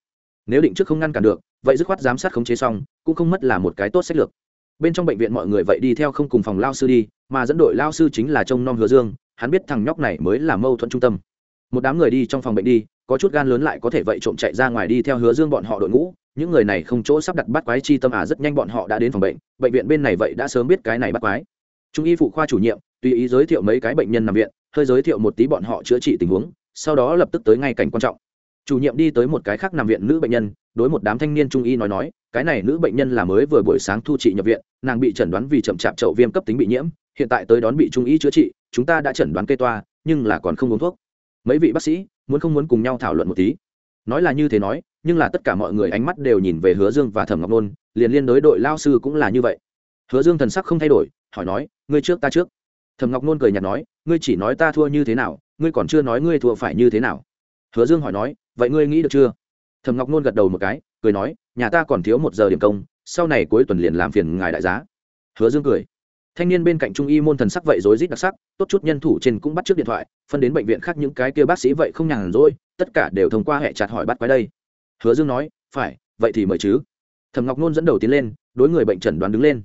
Nếu định trước không ngăn cản được, vậy dứt khoát giám sát khống chế xong, cũng không mất là một cái tốt sách lược. Bên trong bệnh viện mọi người vậy đi theo không cùng phòng lao sư đi, mà dẫn đội lao sư chính là trông nom hứa dương hắn biết thằng nhóc này mới là mâu thuẫn trung tâm. Một đám người đi trong phòng bệnh đi, có chút gan lớn lại có thể vậy trộm chạy ra ngoài đi theo hứa dương bọn họ đội ngũ. Những người này không chỗ sắp đặt bắt quái chi tâm à rất nhanh bọn họ đã đến phòng bệnh. Bệnh viện bên này vậy đã sớm biết cái này bắt quái. Trung y phụ khoa chủ nhiệm, tùy ý giới thiệu mấy cái bệnh nhân nằm viện, hơi giới thiệu một tí bọn họ chữa trị tình huống, sau đó lập tức tới ngay cảnh quan trọng. Chủ nhiệm đi tới một cái khác nằm viện nữ bệnh nhân, đối một đám thanh niên trung y nói nói, cái này nữ bệnh nhân là mới vừa buổi sáng thu trị nhập viện, nàng bị chẩn đoán vì chậm chạp chậu viêm cấp tính bị nhiễm hiện tại tới đón bị trung y chữa trị, chúng ta đã chẩn đoán kê toa, nhưng là còn không uống thuốc. Mấy vị bác sĩ muốn không muốn cùng nhau thảo luận một tí. Nói là như thế nói, nhưng là tất cả mọi người ánh mắt đều nhìn về hứa dương và thẩm ngọc nôn, liền liên đối đội lao sư cũng là như vậy. Hứa dương thần sắc không thay đổi, hỏi nói, ngươi trước ta trước. Thẩm ngọc nôn cười nhạt nói, ngươi chỉ nói ta thua như thế nào, ngươi còn chưa nói ngươi thua phải như thế nào. Hứa dương hỏi nói, vậy ngươi nghĩ được chưa? Thẩm ngọc nôn gật đầu một cái, cười nói, nhà ta còn thiếu một giờ điểm công, sau này cuối tuần liền làm phiền ngài đại giá. Hứa dương cười thanh niên bên cạnh trung y môn thần sắc vậy rối rít đặc sắc, tốt chút nhân thủ trên cũng bắt trước điện thoại, phân đến bệnh viện khác những cái kia bác sĩ vậy không nhàn rỗi, tất cả đều thông qua hệ chặt hỏi bắt quái đây. Hứa dương nói, phải, vậy thì mời chứ. Thẩm ngọc nôn dẫn đầu tiến lên, đối người bệnh trần đoán đứng lên.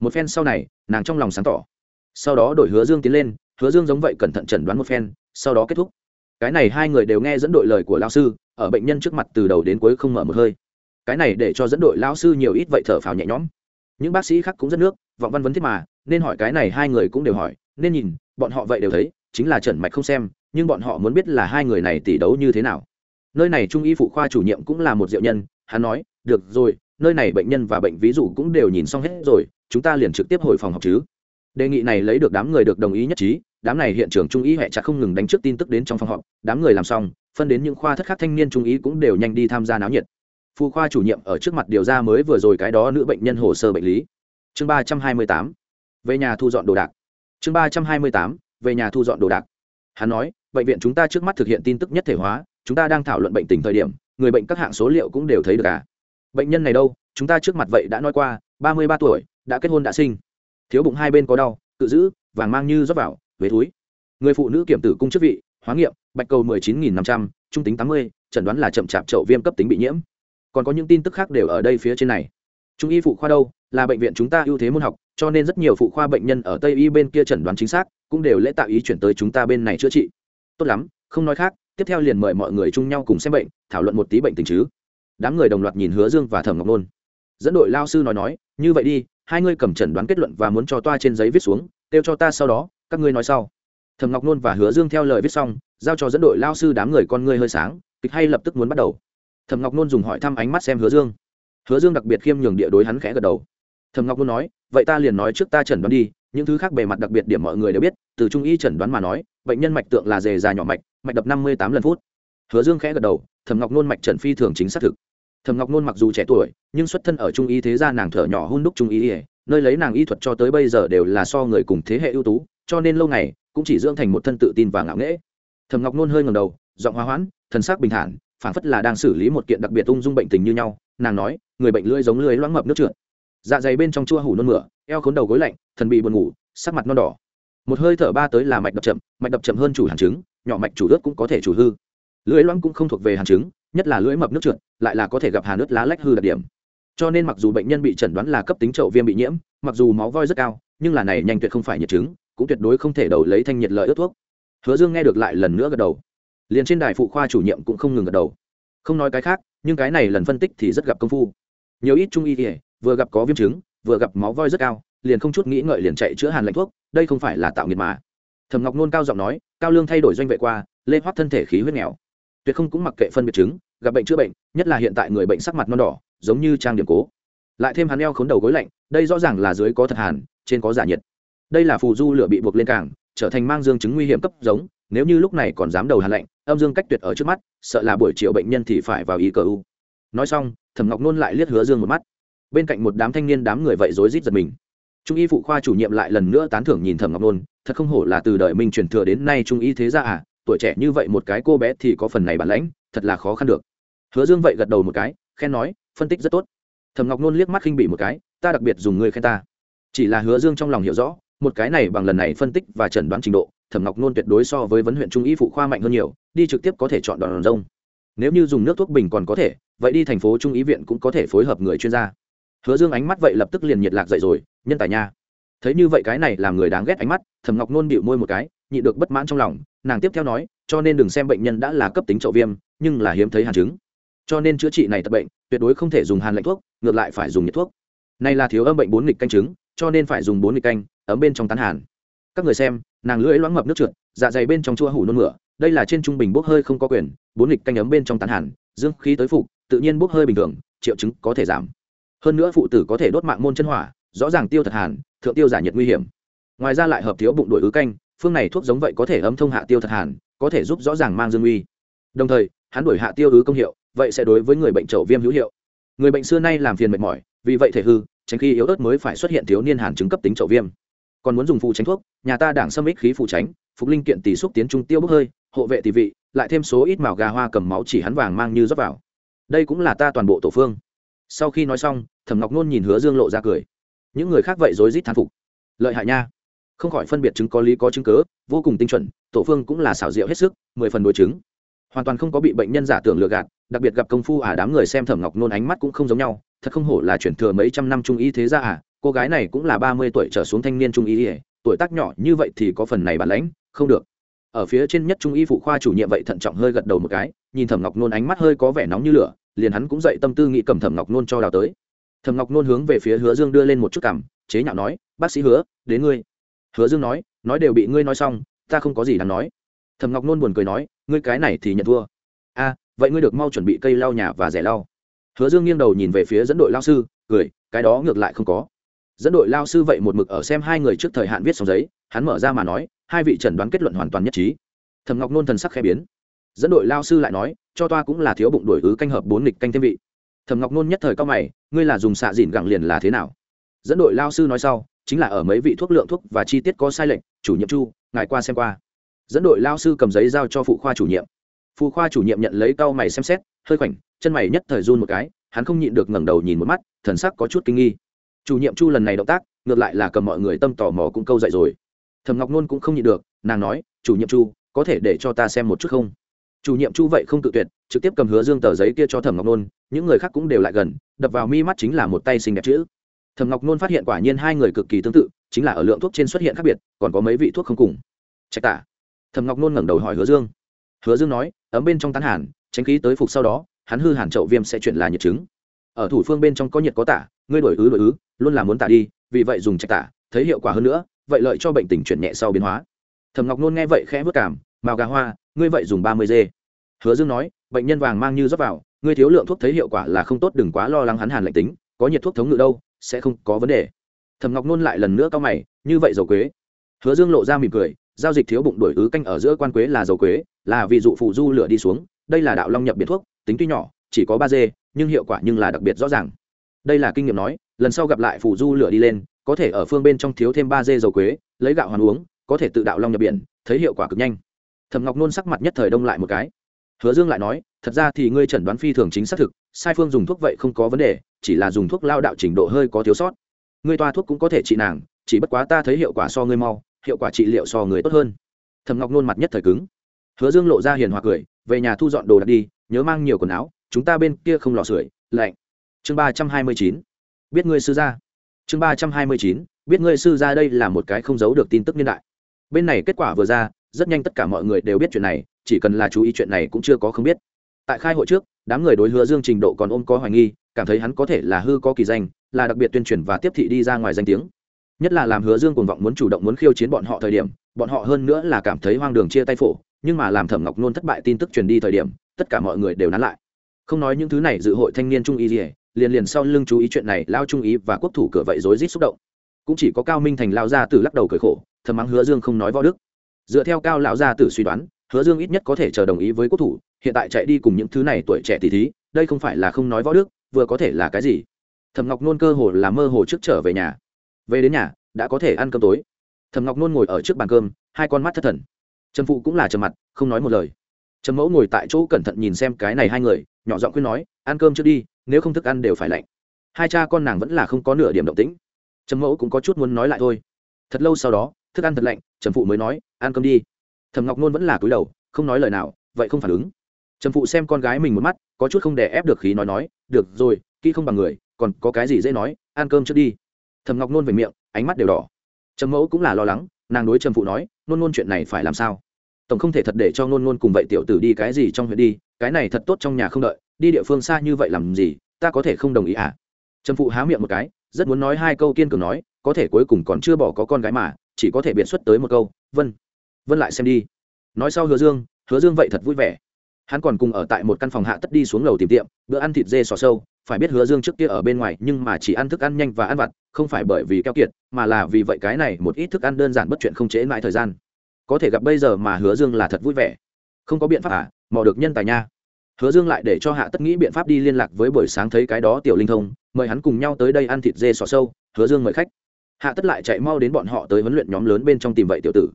Một phen sau này, nàng trong lòng sáng tỏ. Sau đó đổi hứa dương tiến lên, hứa dương giống vậy cẩn thận chẩn đoán một phen, sau đó kết thúc. Cái này hai người đều nghe dẫn đội lời của lao sư, ở bệnh nhân trước mặt từ đầu đến cuối không mở một hơi. Cái này để cho dẫn đội lao sư nhiều ít vậy thở phào nhẹ nhõm. Những bác sĩ khác cũng rất nước, vọng văn vấn thiết mà nên hỏi cái này hai người cũng đều hỏi, nên nhìn, bọn họ vậy đều thấy, chính là trần mạch không xem, nhưng bọn họ muốn biết là hai người này tỷ đấu như thế nào. Nơi này trung y phụ khoa chủ nhiệm cũng là một diệu nhân, hắn nói, được rồi, nơi này bệnh nhân và bệnh ví dụ cũng đều nhìn xong hết rồi, chúng ta liền trực tiếp hồi phòng học chứ. Đề nghị này lấy được đám người được đồng ý nhất trí, đám này hiện trường trung ý hệ chặt không ngừng đánh trước tin tức đến trong phòng họp, đám người làm xong, phân đến những khoa thất khác thanh niên trung ý cũng đều nhanh đi tham gia náo nhiệt. Phụ khoa chủ nhiệm ở trước mặt điều ra mới vừa rồi cái đó nữ bệnh nhân hồ sơ bệnh lý. Chương ba trăm hai mươi tám về nhà thu dọn đồ đạc. Chương ba trăm hai mươi tám, về nhà thu dọn đồ đạc. Hắn nói, bệnh viện chúng ta trước mắt thực hiện tin tức nhất thể hóa, chúng ta đang thảo luận bệnh tình thời điểm, người bệnh các hạng số liệu cũng đều thấy được cả bệnh nhân này đâu? Chúng ta trước mặt vậy đã nói qua, ba mươi ba tuổi, đã kết hôn đã sinh. Thiếu bụng hai bên có đau tự giữ, vàng mang như rót vào về túi người phụ nữ kiểm tử cung chức vị, hóa nghiệm, bạch cầu mười chín nghìn năm trăm, trung tính tám mươi, chẩn đoán là chậm chạp chậu viêm cấp tính bị nhiễm. Còn có những tin tức khác đều ở đây phía trên này. Trung y phụ khoa đâu? Là bệnh viện chúng ta ưu thế môn học, cho nên rất nhiều phụ khoa bệnh nhân ở tây y bên kia chẩn đoán chính xác, cũng đều lễ tạo ý chuyển tới chúng ta bên này chữa trị. Tốt lắm, không nói khác, tiếp theo liền mời mọi người chung nhau cùng xem bệnh, thảo luận một tí bệnh tình chứ. Đám người đồng loạt nhìn hứa dương và thẩm ngọc nôn. Dẫn đội lao sư nói nói, như vậy đi, hai ngươi cầm chẩn đoán kết luận và muốn cho toa trên giấy viết xuống, kêu cho ta sau đó, các ngươi nói sau. Thẩm ngọc nôn và hứa dương theo lời viết xong, giao cho dẫn đội lao sư đám người con ngươi hơi sáng, kịch hay lập tức muốn bắt đầu. Thẩm ngọc nôn dùng hỏi thăm ánh mắt xem hứa dương. Hứa dương đặc biệt khiêm nhường địa đối hắn khẽ gật đầu thẩm ngọc luôn nói, vậy ta liền nói trước ta chẩn đoán đi, những thứ khác bề mặt đặc biệt điểm mọi người đều biết, từ trung y chẩn đoán mà nói, bệnh nhân mạch tượng là dề già nhỏ mạch mạch đập năm mươi tám lần phút. Hứa dương khẽ gật đầu, thẩm ngọc nôn mạch trần phi thường chính xác thực. Thẩm ngọc nôn mặc dù trẻ tuổi, nhưng xuất thân ở trung y thế gia nàng thở nhỏ hôn đúc trung y ỉa nơi lấy nàng y thuật cho tới bây giờ đều là so người cùng thế hệ ưu tú, cho nên lâu ngày cũng chỉ dưỡng thành một thân tự tin và ngạo nghễ. Thầm ngọc nôn hơi ngầm đầu, giọng hoa hoãn, thần sắc bình thản phản phất là đang xử lý một kiện đặc biệt ung dung bệnh tình như nhau. Nàng nói, người bệnh lưỡi giống lưỡi loãng mập nước trượt dạ dày bên trong chua hủ nôn mửa, eo khốn đầu gối lạnh, thần bị buồn ngủ, sắc mặt non đỏ. Một hơi thở ba tới là mạch đập chậm, mạch đập chậm hơn chủ hàn chứng nhỏ mạch chủ ướt cũng có thể chủ hư. Lưỡi loãng cũng không thuộc về hàn chứng nhất là lưỡi mập nước trượt, lại là có thể gặp hàn nước lá lách hư đặc điểm. Cho nên mặc dù bệnh nhân bị chẩn đoán là cấp tính chậu viêm bị nhiễm, mặc dù máu voi rất cao, nhưng là này nhanh tuyệt không phải nhiệt chứng cũng tuyệt đối không thể đầu lấy thanh nhiệt lợi ướt thuốc. Hứa dương nghe được lại lần nữa gật đầu. Liền trên đài phụ khoa chủ nhiệm cũng không ngừng gật đầu. Không nói cái khác, nhưng cái này lần phân tích thì rất gặp công phu. Nhiều ít trung y kể vừa gặp có viêm chứng, vừa gặp máu voi rất cao, liền không chút nghĩ ngợi liền chạy chữa hàn lạnh thuốc, đây không phải là tạo nghiệt mà. Thầm ngọc nôn cao giọng nói, cao lương thay đổi doanh vệ qua, lê hoắt thân thể khí huyết nghèo. Tuyệt không cũng mặc kệ phân biệt chứng, gặp bệnh chữa bệnh, nhất là hiện tại người bệnh sắc mặt non đỏ, giống như trang điểm cố. Lại thêm hắn eo khốn đầu gối lạnh, đây rõ ràng là dưới có thật hàn, trên có giả nhiệt. Đây là phù du lửa bị buộc lên cảng trở thành mang dương chứng nguy hiểm cấp giống, nếu như lúc này còn dám đầu hàn lạnh, âm dương cách tuyệt ở trước mắt, sợ là buổi chiều bệnh nhân thì phải vào y cờ u. Nói xong, thẩm ngọc nôn lại liếc hứa dương một mắt bên cạnh một đám thanh niên đám người vậy rối rít giật mình. Trung y phụ khoa chủ nhiệm lại lần nữa tán thưởng nhìn thẩm ngọc nôn, thật không hổ là từ đời mình truyền thừa đến nay trung y thế ra à tuổi trẻ như vậy một cái cô bé thì có phần này bản lãnh, thật là khó khăn được. Hứa dương vậy gật đầu một cái, khen nói, phân tích rất tốt. Thẩm ngọc nôn liếc mắt khinh bị một cái, ta đặc biệt dùng người khen ta. Chỉ là hứa dương trong lòng hiểu rõ, một cái này bằng lần này phân tích và chẩn đoán trình độ, thẩm ngọc nôn tuyệt đối so với vấn huyện trung y phụ khoa mạnh hơn nhiều, đi trực tiếp có thể chọn đòn rông nếu như dùng nước thuốc bình còn có thể, vậy đi thành phố trung ý viện cũng có thể phối hợp người chuyên gia hứa dương ánh mắt vậy lập tức liền nhiệt lạc dậy rồi, nhân tài nha. Thấy như vậy cái này làm người đáng ghét ánh mắt, thẩm ngọc nôn bịu môi một cái, nhị được bất mãn trong lòng, nàng tiếp theo nói, cho nên đừng xem bệnh nhân đã là cấp tính chậu viêm, nhưng là hiếm thấy hàn chứng. Cho nên chữa trị này thật bệnh, tuyệt đối không thể dùng hàn lạnh thuốc, ngược lại phải dùng nhiệt thuốc. Này là thiếu âm bệnh bốn nghịch canh chứng, cho nên phải dùng bốn nghịch canh, ấm bên trong tán hàn. Các người xem, nàng lưỡi loãng mập nước trượt dạ dày bên trong chua hủ nôn mửa, đây là trên trung bình bốc hơi không có quyền, bốn nghịch canh ấm bên trong tán hàn, dương khí tới phục, tự nhiên bốc hơi bình thường, triệu chứng có thể giảm hơn nữa phụ tử có thể đốt mạng môn chân hỏa, rõ ràng tiêu thật hàn, thượng tiêu giả nhiệt nguy hiểm. Ngoài ra lại hợp thiếu bụng đổi ứ canh, phương này thuốc giống vậy có thể ấm thông hạ tiêu thật hàn, có thể giúp rõ ràng mang dương uy. Đồng thời, hắn đổi hạ tiêu ứ công hiệu, vậy sẽ đối với người bệnh trậu viêm hữu hiệu. Người bệnh xưa nay làm phiền mệt mỏi, vì vậy thể hư, tránh khi yếu ớt mới phải xuất hiện thiếu niên hàn chứng cấp tính trậu viêm. Còn muốn dùng phụ tránh thuốc, nhà ta đảng xâm ích khí phụ tránh, phục linh kiện tỷ xúc tiến trung tiêu bốc hơi, hộ vệ tỷ vị, lại thêm số ít màu gà hoa cầm máu chỉ hắn vàng mang như rót vào. Đây cũng là ta toàn bộ tổ phương. Sau khi nói xong thẩm ngọc nôn nhìn hứa dương lộ ra cười. Những người khác vậy rối rít thán phục. Lợi hại nha. Không khỏi phân biệt chứng có lý có chứng cớ, vô cùng tinh chuẩn, tổ phương cũng là xảo diệu hết sức, mười phần đối chứng. Hoàn toàn không có bị bệnh nhân giả tưởng lừa gạt, đặc biệt gặp công phu à đám người xem thẩm ngọc nôn ánh mắt cũng không giống nhau, thật không hổ là chuyển thừa mấy trăm năm trung y thế ra à cô gái này cũng là ba mươi tuổi trở xuống thanh niên trung y tuổi tác nhỏ như vậy thì có phần này bản lãnh, không được. Ở phía trên nhất trung y phụ khoa chủ nhiệm vậy thận trọng hơi gật đầu một cái, nhìn thẩm ngọc nôn ánh mắt hơi có vẻ nóng như lửa, liền hắn cũng dậy tâm tư nghĩ cầm thẩm ngọc nôn cho đào tới thẩm ngọc nôn hướng về phía hứa dương đưa lên một chút cảm, chế nhạo nói, bác sĩ hứa, đến ngươi. Hứa dương nói nói đều bị ngươi nói xong, ta không có gì đáng nói. Thẩm ngọc nôn buồn cười nói, ngươi cái này thì nhận thua. A, vậy ngươi được mau chuẩn bị cây lau nhà và rẻ lau. Hứa dương nghiêng đầu nhìn về phía dẫn đội lao sư, cười, cái đó ngược lại không có. Dẫn đội lao sư vậy một mực ở xem hai người trước thời hạn viết xong giấy, hắn mở ra mà nói, hai vị trần đoán kết luận hoàn toàn nhất trí. Thầm ngọc nôn thần sắc khẽ biến. Dẫn đội lao sư lại nói, cho toa cũng là thiếu bụng đổi ứ canh hợp bốn nghịch canh thêm vị. Thẩm ngọc nôn nhất thời cao mày, ngươi là dùng xạ dìn gẳng liền là thế nào? Dẫn đội lao sư nói sau, chính là ở mấy vị thuốc lượng thuốc và chi tiết có sai lệch, chủ nhiệm chu, ngài qua xem qua. Dẫn đội lao sư cầm giấy giao cho phụ khoa chủ nhiệm. Phụ khoa chủ nhiệm nhận lấy cao mày xem xét, hơi khoảnh, chân mày nhất thời run một cái, hắn không nhịn được ngẩng đầu nhìn một mắt, thần sắc có chút kinh nghi. Chủ nhiệm chu lần này động tác, ngược lại là cầm mọi người tâm tò mò cũng câu dậy rồi. Thầm ngọc nôn cũng không nhịn được, nàng nói, chủ nhiệm chu, có thể để cho ta xem một chút không? Chủ nhiệm chu vậy không tự tuyệt, trực tiếp cầm hứa dương tờ giấy kia cho thẩm ngọc nôn những người khác cũng đều lại gần, đập vào mi mắt chính là một tay xinh đẹp chữ. Thẩm ngọc nôn phát hiện quả nhiên hai người cực kỳ tương tự, chính là ở lượng thuốc trên xuất hiện khác biệt, còn có mấy vị thuốc không cùng. Trạch tả. Thẩm ngọc nôn ngẩng đầu hỏi hứa dương. Hứa dương nói, ấm bên trong tán hàn, tránh khí tới phục sau đó, hắn hư hàn trậu viêm sẽ chuyển là nhiệt chứng. Ở thủ phương bên trong có nhiệt có tả, ngươi đổi ứ đổi ứ, luôn là muốn tả đi, vì vậy dùng trạch tả, thấy hiệu quả hơn nữa, vậy lợi cho bệnh tình chuyển nhẹ sau biến hóa. Thẩm ngọc nôn nghe vậy khẽ vất cảm màu gà hoa, ngươi vậy dùng ba mươi dê hứa dương nói, bệnh nhân vàng mang như rót vào ngươi thiếu lượng thuốc thấy hiệu quả là không tốt, đừng quá lo lắng hắn hàn lạnh tính, có nhiệt thuốc thống ngự đâu, sẽ không có vấn đề. Thẩm ngọc nôn lại lần nữa cao mày, như vậy dầu quế. Hứa dương lộ ra mỉm cười, giao dịch thiếu bụng đổi ứ canh ở giữa quan quế là dầu quế, là vì dụ phụ du lửa đi xuống, đây là đạo long nhập biệt thuốc, tính tuy nhỏ, chỉ có ba dê, nhưng hiệu quả nhưng là đặc biệt rõ ràng. Đây là kinh nghiệm nói, lần sau gặp lại phụ du lửa đi lên, có thể ở phương bên trong thiếu thêm ba dê dầu quế, lấy gạo hoàn uống, có thể tự đạo long nhập biển, thấy hiệu quả cực nhanh. Thẩm ngọc nôn sắc mặt nhất thời đông lại một cái. Hứa dương lại nói thật ra thì ngươi chẩn đoán phi thường chính xác thực, sai phương dùng thuốc vậy không có vấn đề, chỉ là dùng thuốc lao đạo trình độ hơi có thiếu sót. Ngươi toa thuốc cũng có thể trị nàng, chỉ bất quá ta thấy hiệu quả so ngươi mau, hiệu quả trị liệu so người tốt hơn. Thầm ngọc nôn mặt nhất thời cứng. Hứa dương lộ ra hiền hòa cười, về nhà thu dọn đồ đặt đi, nhớ mang nhiều quần áo, chúng ta bên kia không lò sưởi, lạnh. Chương ba trăm hai mươi chín. Biết ngươi sư gia. Chương ba trăm hai mươi chín. Biết ngươi sư gia đây là một cái không giấu được tin tức niên đại. Bên này kết quả vừa ra, rất nhanh tất cả mọi người đều biết chuyện này, chỉ cần là chú ý chuyện này cũng chưa có không biết tại khai hội trước, đám người đối hứa dương trình độ còn ôm có hoài nghi, cảm thấy hắn có thể là hư có kỳ danh, là đặc biệt tuyên truyền và tiếp thị đi ra ngoài danh tiếng. Nhất là làm hứa dương cuồng vọng muốn chủ động muốn khiêu chiến bọn họ thời điểm, bọn họ hơn nữa là cảm thấy hoang đường chia tay phổ, nhưng mà làm thẩm ngọc nôn thất bại tin tức truyền đi thời điểm, tất cả mọi người đều nán lại. Không nói những thứ này, dự hội thanh niên trung ý gì liền liền sau lưng chú ý chuyện này, lao trung ý và quốc thủ cửa vậy rối rít xúc động. Cũng chỉ có cao minh thành lao ra từ lắc đầu cười khổ, thầm mắng hứa dương không nói võ đức. Dựa theo cao lão gia tử suy đoán hứa dương ít nhất có thể chờ đồng ý với quốc thủ, hiện tại chạy đi cùng những thứ này tuổi trẻ tỷ thí, đây không phải là không nói võ đức, vừa có thể là cái gì? Thầm ngọc nôn cơ hồ là mơ hồ trước trở về nhà. Về đến nhà, đã có thể ăn cơm tối. Thầm ngọc nôn ngồi ở trước bàn cơm, hai con mắt thất thần. Trầm phụ cũng là trầm mặt, không nói một lời. Trầm mẫu ngồi tại chỗ cẩn thận nhìn xem cái này hai người, nhỏ giọng khuyên nói, ăn cơm trước đi, nếu không thức ăn đều phải lạnh. Hai cha con nàng vẫn là không có nửa điểm động tĩnh. Trầm mẫu cũng có chút muốn nói lại thôi. Thật lâu sau đó, thức ăn thật lạnh, trầm phụ mới nói, ăn cơm đi thầm ngọc nôn vẫn là cúi đầu, không nói lời nào, vậy không phản ứng. Trần phụ xem con gái mình một mắt, có chút không đè ép được khí nói nói, được rồi, kỹ không bằng người, còn có cái gì dễ nói, ăn cơm trước đi. Thầm ngọc nôn về miệng, ánh mắt đều đỏ. Trầm mẫu cũng là lo lắng, nàng đối trầm phụ nói, nôn nôn chuyện này phải làm sao? Tổng không thể thật để cho nôn nôn cùng vậy tiểu tử đi cái gì trong huyện đi, cái này thật tốt trong nhà không đợi, đi địa phương xa như vậy làm gì, ta có thể không đồng ý à? Trầm phụ há miệng một cái, rất muốn nói hai câu kiên cường nói, có thể cuối cùng còn chưa bỏ có con gái mà, chỉ có thể biện xuất tới một câu, vân vân lại xem đi. Nói sau hứa dương hứa dương vậy thật vui vẻ. Hắn còn cùng ở tại một căn phòng hạ tất đi xuống lầu tìm tiệm, bữa ăn thịt dê sò sâu, phải biết hứa dương trước kia ở bên ngoài, nhưng mà chỉ ăn thức ăn nhanh và ăn vặt, không phải bởi vì keo kiệt, mà là vì vậy cái này một ít thức ăn đơn giản bất chuyện không chế mãi thời gian. Có thể gặp bây giờ mà hứa dương là thật vui vẻ. Không có biện pháp à mò được nhân tài nha. Hứa dương lại để cho hạ tất nghĩ biện pháp đi liên lạc với buổi sáng thấy cái đó tiểu linh thông, mời hắn cùng nhau tới đây ăn thịt dê sò sâu, hứa dương mời khách. Hạ tất lại chạy mau đến bọn họ tới huấn luyện nhóm lớn bên trong tìm vậy tiểu tử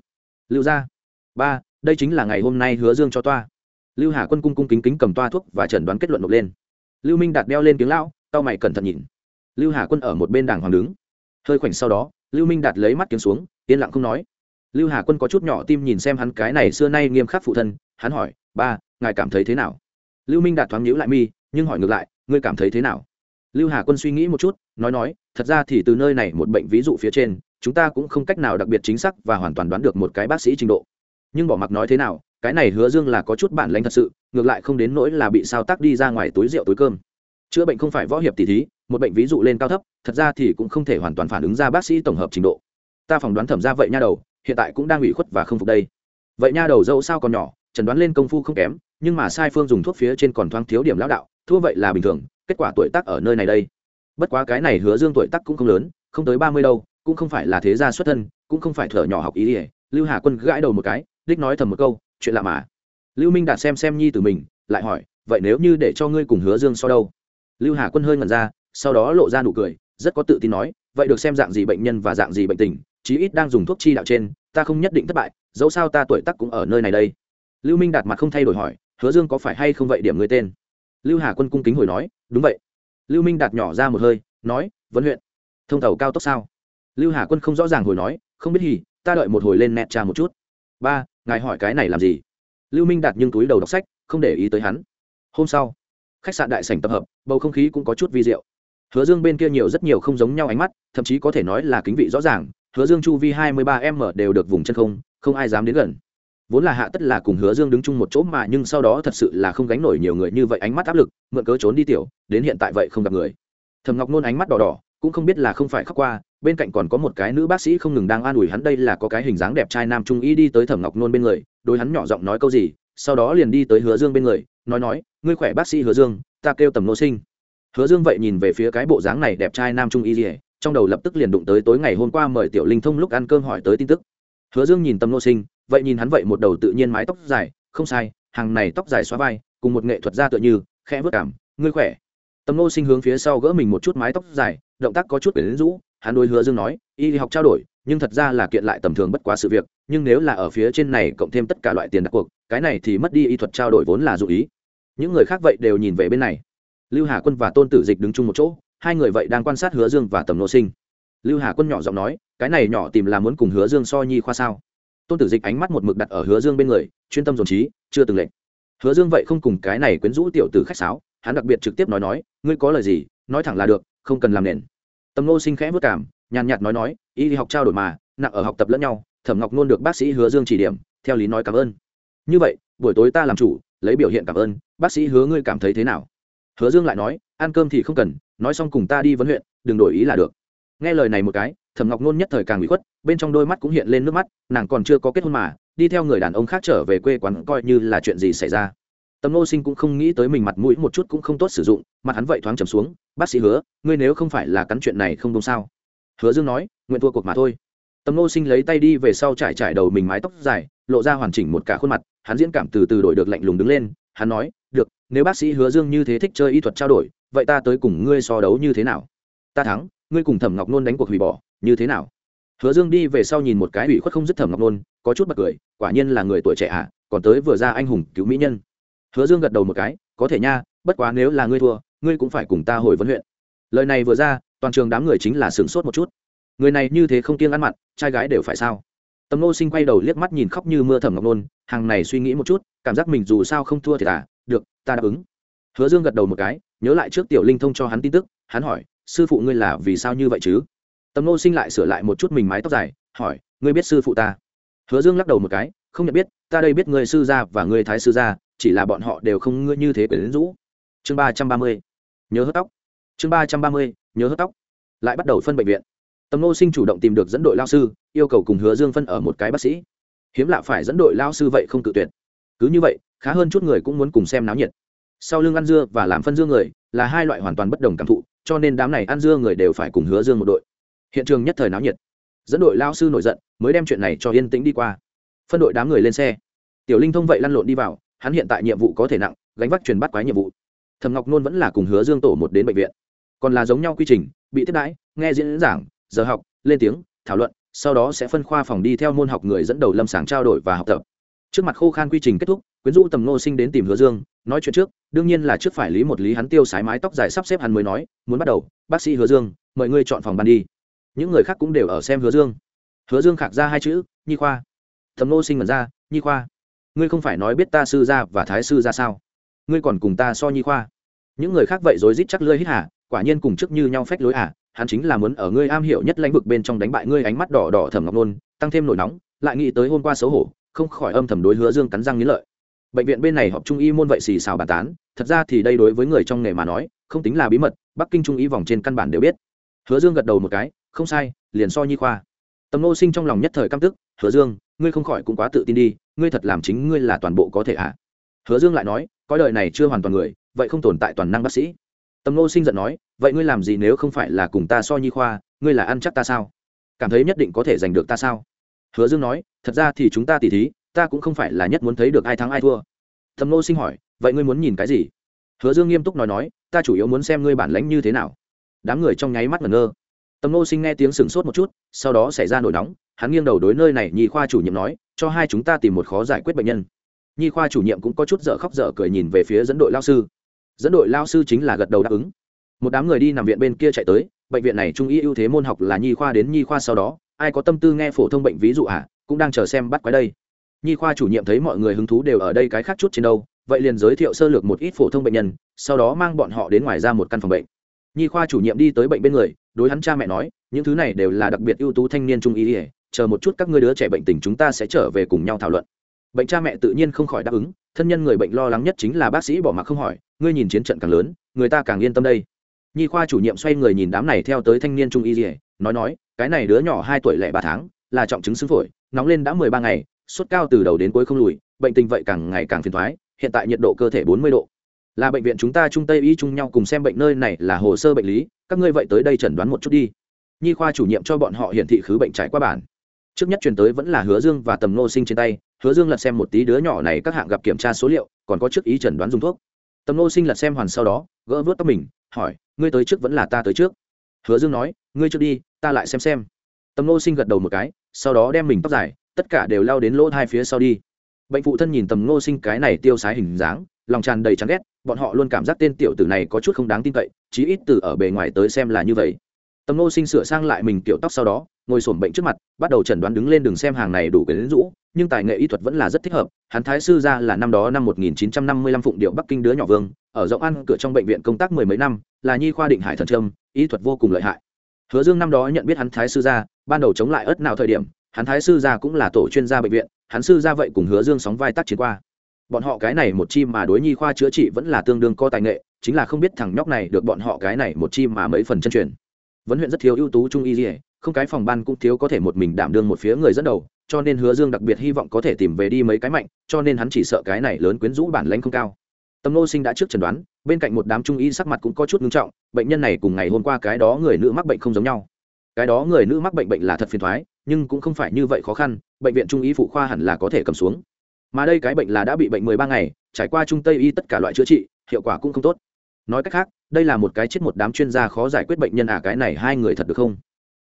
lưu gia. Ba, đây chính là ngày hôm nay hứa dương cho toa. Lưu hà quân cung cung kính kính cầm toa thuốc và chẩn đoán kết luận nộp lên. Lưu minh đạt đeo lên tiếng lão tao mày cẩn thận nhìn. Lưu hà quân ở một bên đàng hoàng đứng. Hơi khoảnh sau đó, lưu minh đạt lấy mắt kiếm xuống, yên lặng không nói. Lưu hà quân có chút nhỏ tim nhìn xem hắn cái này xưa nay nghiêm khắc phụ thân, hắn hỏi, ba, ngài cảm thấy thế nào? Lưu minh đạt thoáng nhíu lại mi, nhưng hỏi ngược lại, ngươi cảm thấy thế nào? Lưu hà quân suy nghĩ một chút, nói nói, thật ra thì từ nơi này một bệnh ví dụ phía trên chúng ta cũng không cách nào đặc biệt chính xác và hoàn toàn đoán được một cái bác sĩ trình độ. Nhưng bỏ mặc nói thế nào, cái này hứa dương là có chút bản lãnh thật sự, ngược lại không đến nỗi là bị sao tác đi ra ngoài túi rượu túi cơm. Chữa bệnh không phải võ hiệp tỷ thí, một bệnh ví dụ lên cao thấp, thật ra thì cũng không thể hoàn toàn phản ứng ra bác sĩ tổng hợp trình độ. Ta phỏng đoán thẩm ra vậy nha đầu, hiện tại cũng đang ủy khuất và không phục đây. Vậy nha đầu dẫu sao còn nhỏ, chẩn đoán lên công phu không kém, nhưng mà sai phương dùng thuốc phía trên còn thoáng thiếu điểm lão đạo, thua vậy là bình thường, kết quả tuổi tác ở nơi này đây. Bất quá cái này hứa dương tuổi tác cũng không lớn, không tới ba mươi đâu cũng không phải là thế gia xuất thân, cũng không phải thở nhỏ học ý ỉa lưu hà quân gãi đầu một cái, đích nói thầm một câu, chuyện lạ mà. Lưu minh đạt xem xem nhi từ mình, lại hỏi, vậy nếu như để cho ngươi cùng hứa dương so đâu? Lưu hà quân hơi ngẩn ra, sau đó lộ ra nụ cười, rất có tự tin nói, vậy được xem dạng gì bệnh nhân và dạng gì bệnh tình, chí ít đang dùng thuốc chi đạo trên, ta không nhất định thất bại, dẫu sao ta tuổi tắc cũng ở nơi này đây. Lưu minh đạt mặt không thay đổi hỏi, hứa dương có phải hay không vậy điểm người tên? Lưu hà quân cung kính hồi nói, đúng vậy. Lưu minh đạt nhỏ ra một hơi, nói vấn huyện, thông tàu cao tốc sao? Lưu hà quân không rõ ràng hồi nói, không biết gì ta đợi một hồi lên nẹt cha một chút. Ba, ngài hỏi cái này làm gì? Lưu minh đạt nhưng túi đầu đọc sách, không để ý tới hắn. Hôm sau, khách sạn đại sảnh tập hợp, bầu không khí cũng có chút vi diệu. Hứa dương bên kia nhiều rất nhiều không giống nhau ánh mắt, thậm chí có thể nói là kính vị rõ ràng, hứa dương chu vi hai mươi ba m đều được vùng chân không không ai dám đến gần. Vốn là hạ tất là cùng hứa dương đứng chung một chỗ mà nhưng sau đó thật sự là không gánh nổi nhiều người như vậy ánh mắt áp lực, mượn cớ trốn đi tiểu, đến hiện tại vậy không gặp người. Thầm ngọc nôn ánh mắt đỏ đỏ cũng không biết là không phải khóc qua, bên cạnh còn có một cái nữ bác sĩ không ngừng đang an ủi hắn, đây là có cái hình dáng đẹp trai nam trung y đi tới thẩm ngọc nôn bên người đôi hắn nhỏ giọng nói câu gì, sau đó liền đi tới hứa dương bên người, nói nói, ngươi khỏe bác sĩ hứa dương, ta kêu tầm nô sinh. Hứa dương vậy nhìn về phía cái bộ dáng này đẹp trai nam trung y gì trong đầu lập tức liền đụng tới tối ngày hôm qua mời tiểu linh thông lúc ăn cơm hỏi tới tin tức. Hứa dương nhìn tầm nô sinh, vậy nhìn hắn vậy một đầu tự nhiên mái tóc dài, không sai, hàng này tóc dài xóa vai, cùng một nghệ thuật gia tựa như, khẽ vớt cảm, ngươi khỏe? Tầm nô sinh hướng phía sau gỡ mình một chút mái tóc dài, động tác có chút quyển rũ, hắn đối hứa dương nói, y học trao đổi, nhưng thật ra là kiện lại tầm thường bất quá sự việc, nhưng nếu là ở phía trên này cộng thêm tất cả loại tiền đặt cuộc, cái này thì mất đi y thuật trao đổi vốn là dụ ý. Những người khác vậy đều nhìn về bên này. Lưu hà quân và tôn tử dịch đứng chung một chỗ, hai người vậy đang quan sát hứa dương và tầm nô sinh. Lưu hà quân nhỏ giọng nói, cái này nhỏ tìm là muốn cùng hứa dương so nhi khoa sao? Tôn tử dịch ánh mắt một mực đặt ở hứa dương bên người, chuyên tâm dồn trí, chưa từng lệnh hứa dương vậy không cùng cái này quyến rũ tiểu tử khách sáo hắn đặc biệt trực tiếp nói nói, ngươi có lời gì, nói thẳng là được, không cần làm nền. Tầm nô sinh khẽ vất cảm, nhàn nhạt nói nói, y học trao đổi mà, nặng ở học tập lẫn nhau, thẩm ngọc nôn được bác sĩ hứa dương chỉ điểm, theo lý nói cảm ơn. Như vậy, buổi tối ta làm chủ, lấy biểu hiện cảm ơn, bác sĩ hứa ngươi cảm thấy thế nào? Hứa dương lại nói, ăn cơm thì không cần, nói xong cùng ta đi vấn huyện, đừng đổi ý là được. Nghe lời này một cái, thẩm ngọc nôn nhất thời càng bị khuất, bên trong đôi mắt cũng hiện lên nước mắt, nàng còn chưa có kết hôn mà, đi theo người đàn ông khác trở về quê quán coi như là chuyện gì xảy ra tầm nô sinh cũng không nghĩ tới mình mặt mũi một chút cũng không tốt sử dụng mặt hắn vậy thoáng trầm xuống bác sĩ hứa ngươi nếu không phải là cắn chuyện này không đúng sao? Hứa dương nói nguyện thua cuộc mà thôi. Tầm nô sinh lấy tay đi về sau trải trải đầu mình mái tóc dài lộ ra hoàn chỉnh một cả khuôn mặt hắn diễn cảm từ từ đổi được lạnh lùng đứng lên hắn nói được nếu bác sĩ hứa dương như thế thích chơi y thuật trao đổi vậy ta tới cùng ngươi so đấu như thế nào? Ta thắng ngươi cùng thẩm ngọc nôn đánh cuộc hủy bỏ như thế nào? Hứa dương đi về sau nhìn một cái ủy khuất không dứt thẩm ngọc nôn có chút bật cười quả nhiên là người tuổi trẻ ạ à, còn tới vừa ra anh hùng cứu mỹ nhân hứa dương gật đầu một cái, có thể nha, bất quá nếu là ngươi thua, ngươi cũng phải cùng ta hồi vấn huyện. Lời này vừa ra, toàn trường đám người chính là sửng sốt một chút. Người này như thế không kiêng ăn mặn, trai gái đều phải sao? Tầm nô sinh quay đầu liếc mắt nhìn khóc như mưa thẩm ngọc nôn, hàng này suy nghĩ một chút, cảm giác mình dù sao không thua thì à được, ta đáp ứng. Hứa dương gật đầu một cái, nhớ lại trước tiểu linh thông cho hắn tin tức, hắn hỏi, sư phụ ngươi là vì sao như vậy chứ? Tầm nô sinh lại sửa lại một chút mình mái tóc dài, hỏi, ngươi biết sư phụ ta? Hứa dương lắc đầu một cái, không nhận biết, ta đây biết ngươi sư gia và ngươi thái sư gia chỉ là bọn họ đều không ngươi như thế quyển rũ. Chương ba trăm ba mươi, nhớ hớt tóc. Chương ba trăm ba mươi, nhớ hớt tóc. Lại bắt đầu phân bệnh viện. Tầm nô sinh chủ động tìm được dẫn đội lao sư, yêu cầu cùng hứa dương phân ở một cái bác sĩ. Hiếm lạ phải dẫn đội lao sư vậy không tự tuyệt. Cứ như vậy, khá hơn chút người cũng muốn cùng xem náo nhiệt. Sau lưng ăn dưa và làm phân dương người là hai loại hoàn toàn bất đồng cảm thụ, cho nên đám này ăn dưa người đều phải cùng hứa dương một đội. Hiện trường nhất thời náo nhiệt. Dẫn đội lao sư nổi giận, mới đem chuyện này cho yên tĩnh đi qua. Phân đội đám người lên xe. Tiểu linh thông vậy lăn lộn đi vào hắn hiện tại nhiệm vụ có thể nặng, gánh vác truyền bắt quái nhiệm vụ. Thầm ngọc nôn vẫn là cùng hứa dương tổ một đến bệnh viện. Còn là giống nhau quy trình, bị tiếp đãi, nghe diễn giảng, giờ học, lên tiếng, thảo luận, sau đó sẽ phân khoa phòng đi theo môn học người dẫn đầu lâm sàng trao đổi và học tập. Trước mặt khô khan quy trình kết thúc, quyến rũ tầm nô sinh đến tìm hứa dương, nói chuyện trước, đương nhiên là trước phải lý một lý hắn tiêu sái mái tóc dài sắp xếp hắn mới nói, muốn bắt đầu, bác sĩ hứa dương, mời ngươi chọn phòng ban đi. Những người khác cũng đều ở xem hứa dương. Hứa dương khạc ra hai chữ, nhi khoa. Tầm nô sinh mật ra, nhi khoa ngươi không phải nói biết ta sư gia và thái sư ra sao? Ngươi còn cùng ta so nhi khoa. Những người khác vậy rồi rít chắc lưỡi hít hả quả nhiên cùng chức như nhau phách lối hả hắn chính là muốn ở ngươi am hiểu nhất lãnh vực bên trong đánh bại ngươi, ánh mắt đỏ đỏ thầm ngọc nôn, tăng thêm nổi nóng, lại nghĩ tới hôm qua xấu hổ, không khỏi âm thầm đối hứa dương cắn răng nghĩ lợi. Bệnh viện bên này họp trung y môn vậy xì xào bàn tán, thật ra thì đây đối với người trong nghề mà nói, không tính là bí mật, bắc kinh trung y vòng trên căn bản đều biết. Hứa dương gật đầu một cái, không sai, liền so nhi khoa. Tầm nô sinh trong lòng nhất thời căm tức, hứa dương, ngươi không khỏi cũng quá tự tin đi ngươi thật làm chính ngươi là toàn bộ có thể ạ à? hứa dương lại nói coi đời này chưa hoàn toàn người, vậy không tồn tại toàn năng bác sĩ. Tầm nô sinh giận nói, vậy ngươi làm gì nếu không phải là cùng ta so nhi khoa, ngươi là ăn chắc ta sao? Cảm thấy nhất định có thể giành được ta sao? Hứa dương nói, thật ra thì chúng ta tỉ thí, ta cũng không phải là nhất muốn thấy được ai thắng ai thua. Tầm nô sinh hỏi, vậy ngươi muốn nhìn cái gì? Hứa dương nghiêm túc nói nói, ta chủ yếu muốn xem ngươi bản lãnh như thế nào. Đám người trong nháy mắt ngẩn ngơ. Tầm nô sinh nghe tiếng sửng sốt một chút, sau đó xảy ra nổi nóng, hắn nghiêng đầu đối nơi này, nhi khoa chủ nhiệm nói cho hai chúng ta tìm một khó giải quyết bệnh nhân. Nhi khoa chủ nhiệm cũng có chút dở khóc dở cười nhìn về phía dẫn đội lao sư. Dẫn đội lao sư chính là gật đầu đáp ứng. Một đám người đi nằm viện bên kia chạy tới, bệnh viện này trung y ưu thế môn học là nhi khoa đến nhi khoa sau đó, ai có tâm tư nghe phổ thông bệnh ví dụ à cũng đang chờ xem bắt quái đây. Nhi khoa chủ nhiệm thấy mọi người hứng thú đều ở đây cái khác chút trên đâu, vậy liền giới thiệu sơ lược một ít phổ thông bệnh nhân, sau đó mang bọn họ đến ngoài ra một căn phòng bệnh. Nhi khoa chủ nhiệm đi tới bệnh bên người, đối hắn cha mẹ nói, những thứ này đều là đặc biệt ưu tú thanh niên trung y chờ một chút các ngươi đứa trẻ bệnh tình chúng ta sẽ trở về cùng nhau thảo luận. Bệnh cha mẹ tự nhiên không khỏi đáp ứng, thân nhân người bệnh lo lắng nhất chính là bác sĩ bỏ mặc không hỏi, ngươi nhìn chiến trận càng lớn, người ta càng yên tâm đây. Nhi khoa chủ nhiệm xoay người nhìn đám này theo tới thanh niên trung y dỉa nói nói, cái này đứa nhỏ hai tuổi lẻ ba tháng, là trọng chứng xương phổi, nóng lên đã mười ba ngày, sốt cao từ đầu đến cuối không lùi, bệnh tình vậy càng ngày càng phiền thoái hiện tại nhiệt độ cơ thể bốn mươi độ. Là bệnh viện chúng ta trung tây y chung nhau cùng xem bệnh nơi này là hồ sơ bệnh lý, các ngươi vậy tới đây chẩn đoán một chút đi. Nhi khoa chủ nhiệm cho bọn họ hiển thị khứ bệnh trải qua bản trước nhất truyền tới vẫn là hứa dương và tầm nô sinh trên tay, hứa dương lật xem một tí đứa nhỏ này các hạng gặp kiểm tra số liệu, còn có trước ý chẩn đoán dùng thuốc. Tầm nô sinh lật xem hoàn sau đó, gỡ vớt tóc mình, hỏi, ngươi tới trước vẫn là ta tới trước? Hứa dương nói, ngươi trước đi, ta lại xem xem. Tầm nô sinh gật đầu một cái, sau đó đem mình tóc dài, tất cả đều lao đến lỗ hai phía sau đi. Bệnh phụ thân nhìn tầm nô sinh cái này tiêu sái hình dáng, lòng tràn đầy chán ghét, bọn họ luôn cảm giác tên tiểu tử này có chút không đáng tin cậy, chí ít từ ở bề ngoài tới xem là như vậy. Tầm nô sinh sửa sang lại mình tiểu tóc sau đó ngồi sổm bệnh trước mặt, bắt đầu chẩn đoán đứng lên đường xem hàng này đủ quyến rũ, nhưng tài nghệ y thuật vẫn là rất thích hợp. Hắn thái sư ra là năm đó năm 1955 phụng điệu bắc kinh đứa nhỏ vương, ở rộng ăn cửa trong bệnh viện công tác mười mấy năm, là nhi khoa định hải thần trâm y thuật vô cùng lợi hại. Hứa dương năm đó nhận biết hắn thái sư gia ban đầu chống lại ớt nào thời điểm, hắn thái sư gia cũng là tổ chuyên gia bệnh viện, hắn sư gia vậy cùng hứa dương sóng vai tác chiến qua. Bọn họ cái này một chi mà đối nhi khoa chữa trị vẫn là tương đương có tài nghệ, chính là không biết thằng nhóc này được bọn họ cái này một chi mà mấy phần chân truyền. Vấn huyện rất thiếu ưu tú trung y dỉa không cái phòng ban cũng thiếu có thể một mình đảm đương một phía người dẫn đầu, cho nên hứa dương đặc biệt hy vọng có thể tìm về đi mấy cái mạnh, cho nên hắn chỉ sợ cái này lớn quyến rũ bản lãnh không cao. Tâm nô sinh đã trước chẩn đoán, bên cạnh một đám trung y sắc mặt cũng có chút ngưng trọng, bệnh nhân này cùng ngày hôm qua cái đó người nữ mắc bệnh không giống nhau. Cái đó người nữ mắc bệnh bệnh là thật phiền thoái nhưng cũng không phải như vậy khó khăn, bệnh viện trung y phụ khoa hẳn là có thể cầm xuống. Mà đây cái bệnh là đã bị bệnh mười ba ngày, trải qua trung tây y tất cả loại chữa trị, hiệu quả cũng không tốt. Nói cách khác, đây là một cái chết một đám chuyên gia khó giải quyết bệnh nhân à cái này hai người thật được không?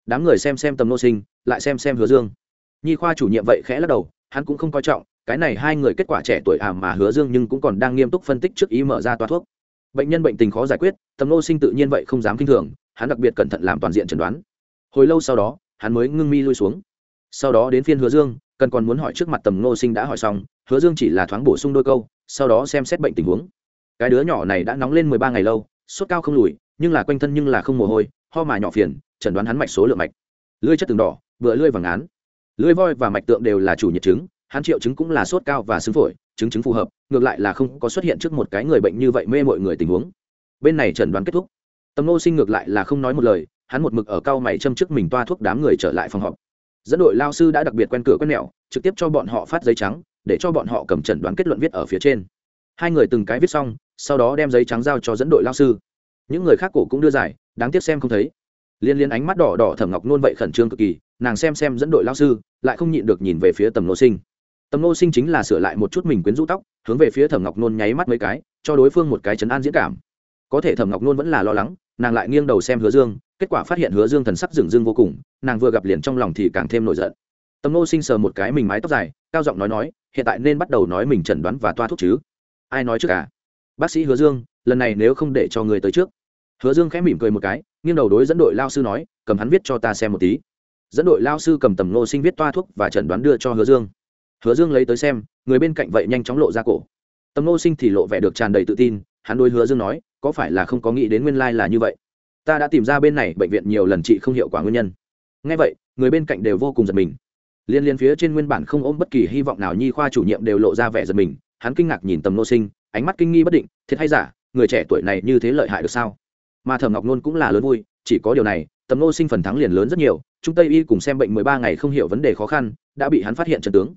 Đám người xem xem tầm nô sinh, lại xem xem hứa dương. Nhi khoa chủ nhiệm vậy khẽ lắc đầu, hắn cũng không coi trọng, cái này hai người kết quả trẻ tuổi à mà hứa dương nhưng cũng còn đang nghiêm túc phân tích trước ý mở ra toa thuốc. Bệnh nhân bệnh tình khó giải quyết, tầm nô sinh tự nhiên vậy không dám kinh thường, hắn đặc biệt cẩn thận làm toàn diện chẩn đoán. Hồi lâu sau đó, hắn mới ngưng mi lui xuống. Sau đó đến phiên hứa dương, cần còn muốn hỏi trước mặt tầm nô sinh đã hỏi xong, hứa dương chỉ là thoáng bổ sung đôi câu, sau đó xem xét bệnh tình huống. Cái đứa nhỏ này đã nóng lên mười ba ngày lâu, sốt cao không lùi, nhưng là quanh thân nhưng là không mồ hôi, ho mà nhỏ phiền chẩn đoán hắn mạch số lượng mạch. Lưỡi chất từng đỏ, bựa lưỡi vàng án lưỡi voi và mạch tượng đều là chủ nhiệt chứng, hắn triệu chứng cũng là sốt cao và xứng phổi, chứng chứng phù hợp, ngược lại là không có xuất hiện trước một cái người bệnh như vậy mê mọi người tình huống. Bên này chẩn đoán kết thúc. Tầm nô sinh ngược lại là không nói một lời, hắn một mực ở cao mày châm trước mình toa thuốc đám người trở lại phòng họp. Dẫn đội lao sư đã đặc biệt quen cửa quen mẹo, trực tiếp cho bọn họ phát giấy trắng, để cho bọn họ cầm chẩn đoán kết luận viết ở phía trên. Hai người từng cái viết xong, sau đó đem giấy trắng giao cho dẫn đội lao sư. Những người khác cổ cũng đưa giải, đáng tiếc xem không thấy liên liên ánh mắt đỏ đỏ thẩm ngọc nôn vậy khẩn trương cực kỳ, nàng xem xem dẫn đội lao sư, lại không nhịn được nhìn về phía tầm nô sinh. Tầm nô sinh chính là sửa lại một chút mình quyến rũ tóc, hướng về phía thẩm ngọc nôn nháy mắt mấy cái, cho đối phương một cái chấn an diễn cảm. Có thể thẩm ngọc nôn vẫn là lo lắng, nàng lại nghiêng đầu xem hứa dương, kết quả phát hiện hứa dương thần sắc dừng dưng vô cùng, nàng vừa gặp liền trong lòng thì càng thêm nổi giận. Tầm nô sinh sờ một cái mình mái tóc dài, cao giọng nói nói, hiện tại nên bắt đầu nói mình chẩn đoán và toa thuốc chứ. Ai nói trước cả bác sĩ hứa dương, lần này nếu không để cho người tới trước hứa dương khẽ mỉm cười một cái, nghiêng đầu đối dẫn đội lao sư nói, cầm hắn viết cho ta xem một tí. Dẫn đội lao sư cầm tầm nô sinh viết toa thuốc và chẩn đoán đưa cho hứa dương. Hứa dương lấy tới xem, người bên cạnh vậy nhanh chóng lộ ra cổ. Tầm nô sinh thì lộ vẻ được tràn đầy tự tin, hắn đôi hứa dương nói, có phải là không có nghĩ đến nguyên lai là như vậy? Ta đã tìm ra bên này bệnh viện nhiều lần trị không hiệu quả nguyên nhân. Ngay vậy, người bên cạnh đều vô cùng giật mình. Liên liên phía trên nguyên bản không ôm bất kỳ hy vọng nào nhi khoa chủ nhiệm đều lộ ra vẻ giật mình, hắn kinh ngạc nhìn tầm nô sinh, ánh mắt kinh nghi bất định, thiệt hay giả, người trẻ tuổi này như thế lợi hại được sao? Mà thẩm ngọc nôn cũng là lớn vui, chỉ có điều này, tầm nô sinh phần thắng liền lớn rất nhiều, chúng tây y cùng xem bệnh mười ba ngày không hiểu vấn đề khó khăn, đã bị hắn phát hiện trần tướng.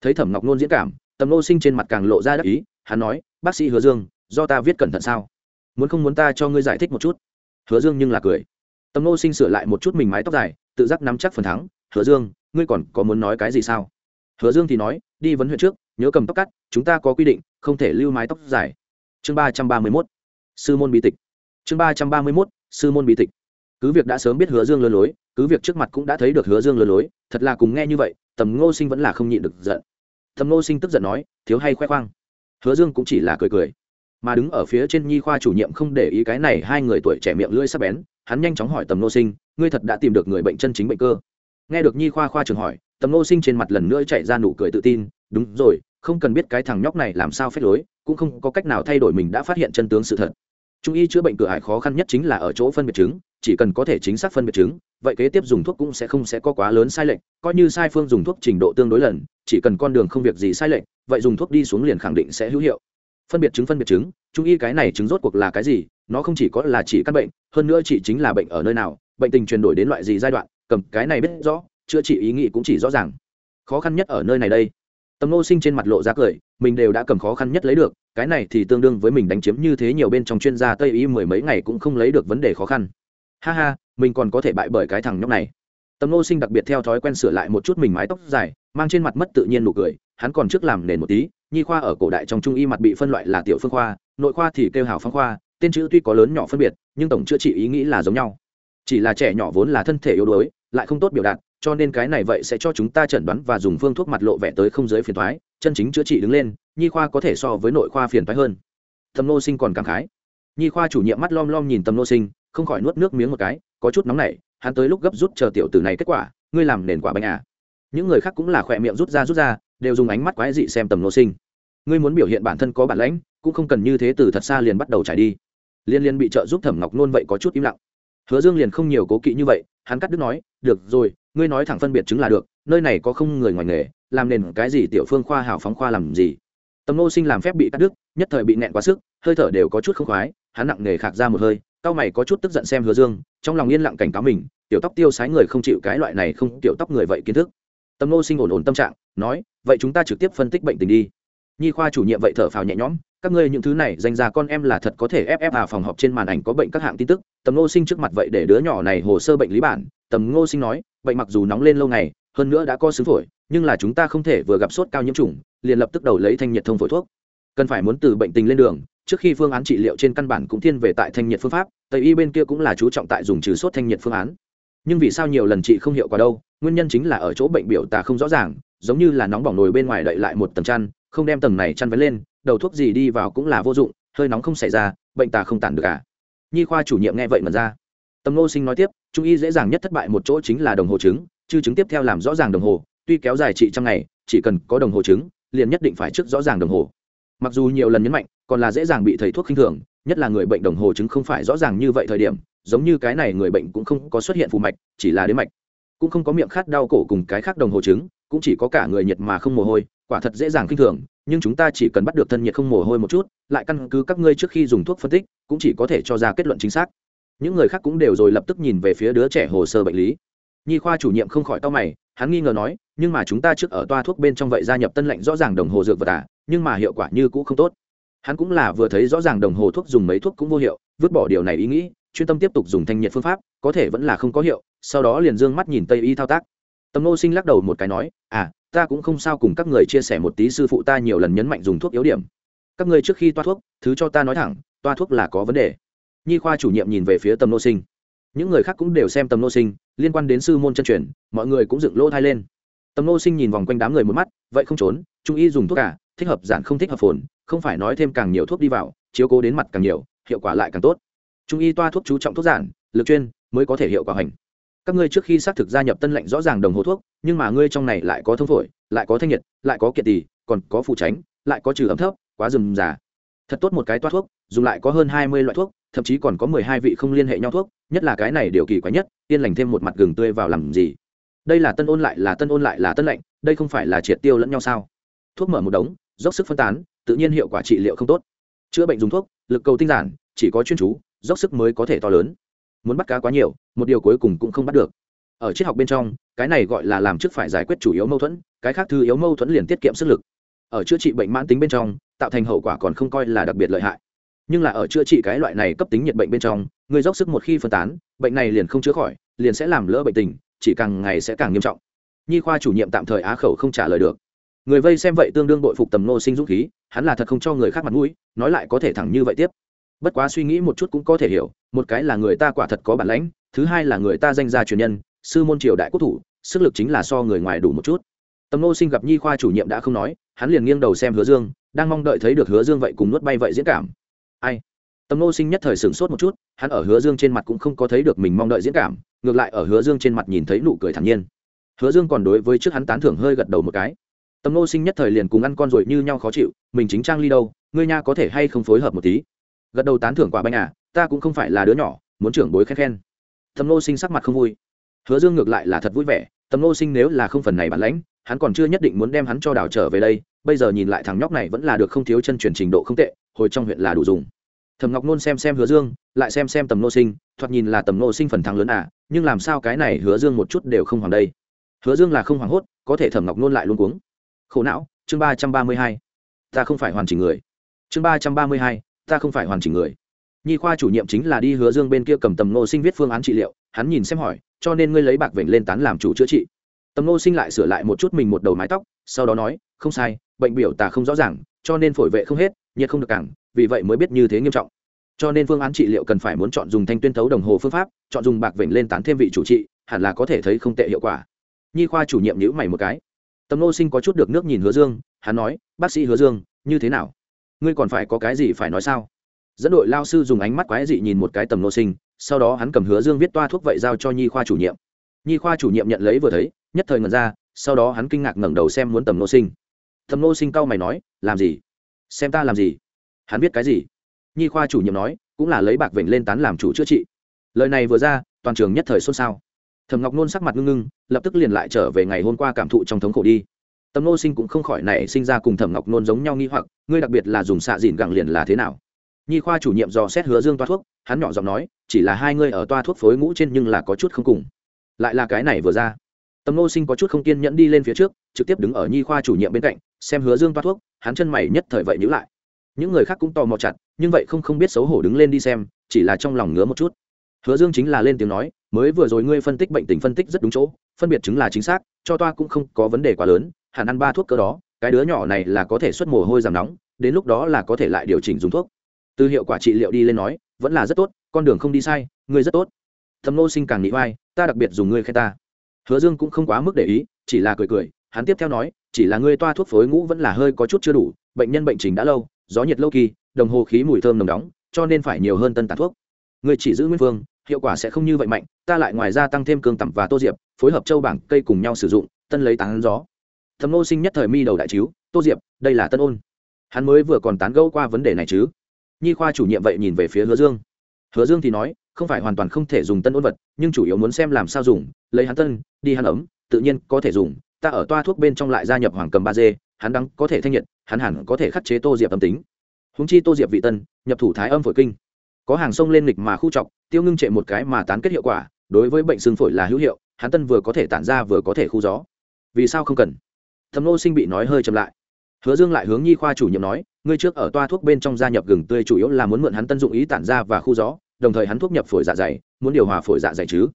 Thấy thẩm ngọc nôn diễn cảm, tầm nô sinh trên mặt càng lộ ra đắc ý, hắn nói, bác sĩ hứa dương, do ta viết cẩn thận sao? Muốn không muốn ta cho ngươi giải thích một chút? Hứa dương nhưng là cười. Tầm nô sinh sửa lại một chút mình mái tóc dài, tự giác nắm chắc phần thắng, hứa dương, ngươi còn có muốn nói cái gì sao? Hứa dương thì nói, đi vấn huyện trước, nhớ cầm tóc cắt, chúng ta có quy định, không thể lưu mái tóc dài. Chương ba trăm ba mươi mốt. Sư môn bí tịch chương ba trăm ba mươi mốt, sư môn bí tịch. Cứ việc đã sớm biết hứa dương lừa lối, cứ việc trước mặt cũng đã thấy được hứa dương lừa lối, thật là cùng nghe như vậy, tầm ngô sinh vẫn là không nhịn được giận. Tầm ngô sinh tức giận nói, thiếu hay khoe khoang? Hứa dương cũng chỉ là cười cười. Mà đứng ở phía trên nhi khoa chủ nhiệm không để ý cái này hai người tuổi trẻ miệng lưỡi sắc bén, hắn nhanh chóng hỏi tầm ngô sinh, ngươi thật đã tìm được người bệnh chân chính bệnh cơ? Nghe được nhi khoa khoa trường hỏi, tầm ngô sinh trên mặt lần nữa chạy ra nụ cười tự tin, đúng rồi, không cần biết cái thằng nhóc này làm sao phép lối, cũng không có cách nào thay đổi mình đã phát hiện chân tướng sự thật trung y chữa bệnh cửa hải khó khăn nhất chính là ở chỗ phân biệt chứng, chỉ cần có thể chính xác phân biệt chứng, vậy kế tiếp dùng thuốc cũng sẽ không sẽ có quá lớn sai lệch, coi như sai phương dùng thuốc trình độ tương đối lần, chỉ cần con đường không việc gì sai lệch, vậy dùng thuốc đi xuống liền khẳng định sẽ hữu hiệu. Phân biệt chứng phân biệt chứng, trung y cái này chứng rốt cuộc là cái gì, nó không chỉ có là chỉ căn bệnh, hơn nữa chỉ chính là bệnh ở nơi nào, bệnh tình chuyển đổi đến loại gì giai đoạn, cầm cái này biết rõ, chữa trị ý nghĩ cũng chỉ rõ ràng. Khó khăn nhất ở nơi này đây. Tầm nô sinh trên mặt lộ ra cười mình đều đã cầm khó khăn nhất lấy được, cái này thì tương đương với mình đánh chiếm như thế nhiều bên trong chuyên gia tây y mười mấy ngày cũng không lấy được vấn đề khó khăn. Ha ha, mình còn có thể bại bởi cái thằng nhóc này. Tầm nô sinh đặc biệt theo thói quen sửa lại một chút mình mái tóc dài, mang trên mặt mất tự nhiên nụ cười, hắn còn trước làm nền một tí, nhi khoa ở cổ đại trong trung y mặt bị phân loại là tiểu phương khoa, nội khoa thì kêu hào phong khoa, tên chữ tuy có lớn nhỏ phân biệt, nhưng tổng chữa trị ý nghĩ là giống nhau. Chỉ là trẻ nhỏ vốn là thân thể yếu đuối, lại không tốt biểu đạt cho nên cái này vậy sẽ cho chúng ta chẩn đoán và dùng phương thuốc mặt lộ vẻ tới không giới phiền thoái chân chính chữa trị đứng lên, nhi khoa có thể so với nội khoa phiền thoái hơn. Thầm nô sinh còn cảm khái. Nhi khoa chủ nhiệm mắt lom lom nhìn tầm nô sinh, không khỏi nuốt nước miếng một cái, có chút nóng nảy, hắn tới lúc gấp rút chờ tiểu tử này kết quả, ngươi làm nền quả bánh à. Những người khác cũng là khỏe miệng rút ra rút ra, đều dùng ánh mắt quái dị xem tầm nô sinh. Ngươi muốn biểu hiện bản thân có bản lãnh, cũng không cần như thế từ thật xa liền bắt đầu trải đi. Liên liên bị trợ giúp thẩm ngọc nôn vậy có chút im lặng. Hứa dương liền không nhiều cố kỵ như vậy, hắn cắt đứt nói, được rồi ngươi nói thẳng phân biệt chứng là được, nơi này có không người ngoài nghề, làm nền cái gì tiểu phương khoa hào phóng khoa làm gì? Tầm nô sinh làm phép bị cắt đứt, nhất thời bị nẹn quá sức, hơi thở đều có chút không khoái, hắn nặng nề khạc ra một hơi, cao mày có chút tức giận xem hứa dương, trong lòng yên lặng cảnh cáo mình, tiểu tóc tiêu sái người không chịu cái loại này không, tiểu tóc người vậy kiến thức. Tầm nô sinh ổn ổn tâm trạng, nói, vậy chúng ta trực tiếp phân tích bệnh tình đi. Nhi khoa chủ nhiệm vậy thở phào nhẹ nhõm, các ngươi những thứ này danh ra con em là thật có thể ép ép à phòng họp trên màn ảnh có bệnh các hạng tin tức. Tầm nô sinh trước mặt vậy để đứa nhỏ này hồ sơ bệnh lý bản tầm ngô sinh nói bệnh mặc dù nóng lên lâu ngày, hơn nữa đã có xứ phổi, nhưng là chúng ta không thể vừa gặp sốt cao nhiễm trùng, liền lập tức đầu lấy thanh nhiệt thông phổi thuốc. Cần phải muốn từ bệnh tình lên đường, trước khi phương án trị liệu trên căn bản cũng thiên về tại thanh nhiệt phương pháp, tây y bên kia cũng là chú trọng tại dùng trừ sốt thanh nhiệt phương án. Nhưng vì sao nhiều lần trị không hiệu quả đâu, nguyên nhân chính là ở chỗ bệnh biểu tả không rõ ràng, giống như là nóng bỏng nồi bên ngoài đậy lại một tầng chăn, không đem tầng này chăn vén lên, đầu thuốc gì đi vào cũng là vô dụng, hơi nóng không xảy ra, bệnh tà không tản được cả à. nhi khoa chủ nhiệm nghe vậy mà ra tâm nô sinh nói tiếp, trung y dễ dàng nhất thất bại một chỗ chính là đồng hồ trứng chư chứng tiếp theo làm rõ ràng đồng hồ, tuy kéo dài trị trong ngày, chỉ cần có đồng hồ trứng liền nhất định phải trước rõ ràng đồng hồ. Mặc dù nhiều lần nhấn mạnh, còn là dễ dàng bị thầy thuốc khinh thường, nhất là người bệnh đồng hồ chứng không phải rõ ràng như vậy thời điểm, giống như cái này người bệnh cũng không có xuất hiện phù mạch, chỉ là đến mạch. Cũng không có miệng khát đau cổ cùng cái khác đồng hồ chứng, cũng chỉ có cả người nhiệt mà không mồ hôi, quả thật dễ dàng khinh thường, nhưng chúng ta chỉ cần bắt được thân nhiệt không mồ hôi một chút, lại căn cứ các ngươi trước khi dùng thuốc phân tích, cũng chỉ có thể cho ra kết luận chính xác những người khác cũng đều rồi lập tức nhìn về phía đứa trẻ hồ sơ bệnh lý. Nhi khoa chủ nhiệm không khỏi to mày, hắn nghi ngờ nói, nhưng mà chúng ta trước ở toa thuốc bên trong vậy gia nhập tân lệnh rõ ràng đồng hồ dược vật à nhưng mà hiệu quả như cũ không tốt. Hắn cũng là vừa thấy rõ ràng đồng hồ thuốc dùng mấy thuốc cũng vô hiệu, vứt bỏ điều này ý nghĩ, chuyên tâm tiếp tục dùng thanh nhiệt phương pháp, có thể vẫn là không có hiệu, sau đó liền d ư ơ n g mắt nhìn tây y thao tác. Tầm nô sinh lắc đầu một cái nói à ta cũng không sao cùng các người chia sẻ một tí sư phụ ta nhiều lần nhấn mạnh dùng thuốc yếu điểm. Các người trước khi toa thuốc, thứ cho ta nói thẳng, toa thuốc là có vấn đề nhi khoa chủ nhiệm nhìn về phía tầm nô sinh. Những người khác cũng đều xem tầm nô sinh, liên quan đến sư môn chân truyền, mọi người cũng dựng lỗ thai lên. Tầm nô sinh nhìn vòng quanh đám người một mắt, vậy không trốn, trung y dùng thuốc cả, thích hợp giản không thích hợp phồn, không phải nói thêm càng nhiều thuốc đi vào, chiếu cố đến mặt càng nhiều, hiệu quả lại càng tốt. Trung y toa thuốc chú trọng thuốc giản, lực chuyên, mới có thể hiệu quả hành các ngươi trước khi xác thực gia nhập tân lệnh rõ ràng đồng hồ thuốc, nhưng mà ngươi trong này lại có thông phổi, lại có thanh nhiệt, lại có kiệt tỳ, còn có phụ tránh, lại có trừ ấm thấp, quá rừng già thật tốt một cái toa thuốc, dùng lại có hơn hai mươi loại thuốc thậm chí còn có mười hai vị không liên hệ nhau thuốc, nhất là cái này điều kỳ quái nhất, yên lành thêm một mặt gừng tươi vào làm gì? Đây là tân ôn lại là tân ôn lại là tân lệnh đây không phải là triệt tiêu lẫn nhau sao? Thuốc mở một đống, dốc sức phân tán, tự nhiên hiệu quả trị liệu không tốt. Chữa bệnh dùng thuốc, lực cầu tinh giản, chỉ có chuyên chú, dốc sức mới có thể to lớn. Muốn bắt cá quá nhiều, một điều cuối cùng cũng không bắt được. Ở triết học bên trong, cái này gọi là làm trước phải giải quyết chủ yếu mâu thuẫn, cái khác thứ yếu mâu thuẫn liền tiết kiệm sức lực. Ở chữa trị bệnh mãn tính bên trong, tạo thành hậu quả còn không coi là đặc biệt lợi hại nhưng là ở chữa trị cái loại này cấp tính nhiệt bệnh bên trong, người dốc sức một khi phân tán, bệnh này liền không chữa khỏi, liền sẽ làm lỡ bệnh tình, chỉ càng ngày sẽ càng nghiêm trọng. Nhi khoa chủ nhiệm tạm thời á khẩu không trả lời được. Người vây xem vậy tương đương đội phục tầm nô sinh dũng khí, hắn là thật không cho người khác mặt mũi, nói lại có thể thẳng như vậy tiếp. Bất quá suy nghĩ một chút cũng có thể hiểu, một cái là người ta quả thật có bản lãnh, thứ hai là người ta danh gia truyền nhân, sư môn triều đại quốc thủ, sức lực chính là so người ngoài đủ một chút. Tầm nô sinh gặp nhi khoa chủ nhiệm đã không nói, hắn liền nghiêng đầu xem hứa dương, đang mong đợi thấy được hứa dương vậy cùng nuốt bay vậy diễn cảm ai? Tầm nô sinh nhất thời sửng sốt một chút, hắn ở hứa dương trên mặt cũng không có thấy được mình mong đợi diễn cảm, ngược lại ở hứa dương trên mặt nhìn thấy nụ cười thản nhiên. Hứa dương còn đối với trước hắn tán thưởng hơi gật đầu một cái. Tầm nô sinh nhất thời liền cùng ăn con rồi như nhau khó chịu, mình chính trang ly đâu, ngươi nha có thể hay không phối hợp một tí? Gật đầu tán thưởng quả bánh à ta cũng không phải là đứa nhỏ, muốn trưởng bối khen khen. Tầm nô sinh sắc mặt không vui. Hứa dương ngược lại là thật vui vẻ, tầm nô sinh nếu là không phần này bản lãnh, hắn còn chưa nhất định muốn đem hắn cho đảo trở về đây bây giờ nhìn lại thằng nhóc này vẫn là được không thiếu chân truyền trình độ không tệ, hồi trong huyện là đủ dùng. Thầm ngọc nôn xem xem hứa dương, lại xem xem tầm nô sinh, thoạt nhìn là tầm nô sinh phần thắng lớn à nhưng làm sao cái này hứa dương một chút đều không hoàng đây. Hứa dương là không hoảng hốt, có thể thẩm ngọc nôn lại luôn cuống. Khổ não, chương ba trăm ba mươi hai. Ta không phải hoàn chỉnh người. Chương ba trăm ba mươi hai, ta không phải hoàn chỉnh người. Nhi khoa chủ nhiệm chính là đi hứa dương bên kia cầm tầm nô sinh viết phương án trị liệu, hắn nhìn xem hỏi, cho nên ngươi lấy bạc vểnh lên tán làm chủ chữa trị. Tầm nô sinh lại sửa lại một chút mình một đầu mái tóc, sau đó nói, không sai bệnh biểu tà không rõ ràng, cho nên phổi vệ không hết, nhiệt không được cảng, vì vậy mới biết như thế nghiêm trọng. Cho nên phương án trị liệu cần phải muốn chọn dùng thanh tuyên thấu đồng hồ phương pháp, chọn dùng bạc vểnh lên tán thêm vị chủ trị, hẳn là có thể thấy không tệ hiệu quả. Nhi khoa chủ nhiệm nhữ mày một cái. Tầm nô sinh có chút được nước nhìn hứa dương, hắn nói, bác sĩ hứa dương, như thế nào? Ngươi còn phải có cái gì phải nói sao? Dẫn đội lao sư dùng ánh mắt quái dị nhìn một cái tầm nô sinh, sau đó hắn cầm hứa dương viết toa thuốc vậy giao cho nhi khoa chủ nhiệm. Nhi khoa chủ nhiệm nhận lấy vừa thấy, nhất thời ngẩn ra, sau đó hắn kinh ngạc ngẩng đầu xem muốn tầm nô sinh thầm nô sinh cau mày nói, làm gì? Xem ta làm gì? Hắn biết cái gì? Nhi khoa chủ nhiệm nói, cũng là lấy bạc vểnh lên tán làm chủ chữa trị. Lời này vừa ra, toàn trường nhất thời xôn xao. Thầm ngọc nôn sắc mặt ngưng ngưng, lập tức liền lại trở về ngày hôm qua cảm thụ trong thống khổ đi. Tầm nô sinh cũng không khỏi nảy sinh ra cùng thẩm ngọc nôn giống nhau nghi hoặc, ngươi đặc biệt là dùng xạ dìn gẳng liền là thế nào? Nhi khoa chủ nhiệm dò xét hứa dương toa thuốc, hắn nhỏ giọng nói, chỉ là hai ngươi ở toa thuốc phối ngũ trên nhưng là có chút không cùng. Lại là cái này vừa ra tầm nô sinh có chút không kiên nhẫn đi lên phía trước, trực tiếp đứng ở nhi khoa chủ nhiệm bên cạnh, xem hứa dương toát thuốc, hắn chân mày nhất thời vậy nhữ lại. Những người khác cũng tò mò chặt, nhưng vậy không không biết xấu hổ đứng lên đi xem, chỉ là trong lòng ngứa một chút. Hứa dương chính là lên tiếng nói, mới vừa rồi ngươi phân tích bệnh tình phân tích rất đúng chỗ, phân biệt chứng là chính xác, cho toa cũng không có vấn đề quá lớn, hẳn ăn ba thuốc cơ đó, cái đứa nhỏ này là có thể xuất mồ hôi giảm nóng, đến lúc đó là có thể lại điều chỉnh dùng thuốc. Từ hiệu quả trị liệu đi lên nói, vẫn là rất tốt, con đường không đi sai, ngươi rất tốt. Thầm nô sinh càng nghĩ vai, ta đặc biệt dùng ngươi khen ta hứa dương cũng không quá mức để ý, chỉ là cười cười, hắn tiếp theo nói, chỉ là ngươi toa thuốc phối ngũ vẫn là hơi có chút chưa đủ, bệnh nhân bệnh trình đã lâu, gió nhiệt lâu kỳ, đồng hồ khí mùi thơm nồng đóng, cho nên phải nhiều hơn tân tàn thuốc. Ngươi chỉ giữ nguyên phương, hiệu quả sẽ không như vậy mạnh, ta lại ngoài ra tăng thêm cương tẩm và tô diệp, phối hợp châu bảng, cây cùng nhau sử dụng, tân lấy tán gió. Thầm nô sinh nhất thời mi đầu đại chiếu, tô diệp, đây là tân ôn. Hắn mới vừa còn tán gẫu qua vấn đề này chứ. Nhi khoa chủ nhiệm vậy nhìn về phía hứa dương. Hứa dương thì nói không phải hoàn toàn không thể dùng tân ôn vật, nhưng chủ yếu muốn xem làm sao dùng, lấy hắn tân, đi hắn ấm, tự nhiên có thể dùng. Ta ở toa thuốc bên trong lại gia nhập hoàng cầm ba d hắn đắng có thể thanh nhiệt, hắn hẳn có thể khắc chế tô diệp âm tính. Húng chi tô diệp vị tân, nhập thủ thái âm phổi kinh. Có hàng sông lên lịch mà khu trọc, tiêu ngưng trệ một cái mà tán kết hiệu quả, đối với bệnh xương phổi là hữu hiệu, hắn tân vừa có thể tản ra vừa có thể khu gió. Vì sao không cần? Thầm nô sinh bị nói hơi chậm lại. Hứa dương lại hướng nhi khoa chủ nhiệm nói, ngươi trước ở toa thuốc bên trong gia nhập gừng tươi chủ yếu là muốn mượn hắn tân dụng ý tản ra và khu gió đồng thời hắn thuốc nhập phổi dạ dày, muốn điều hòa phổi dạ dày chứ.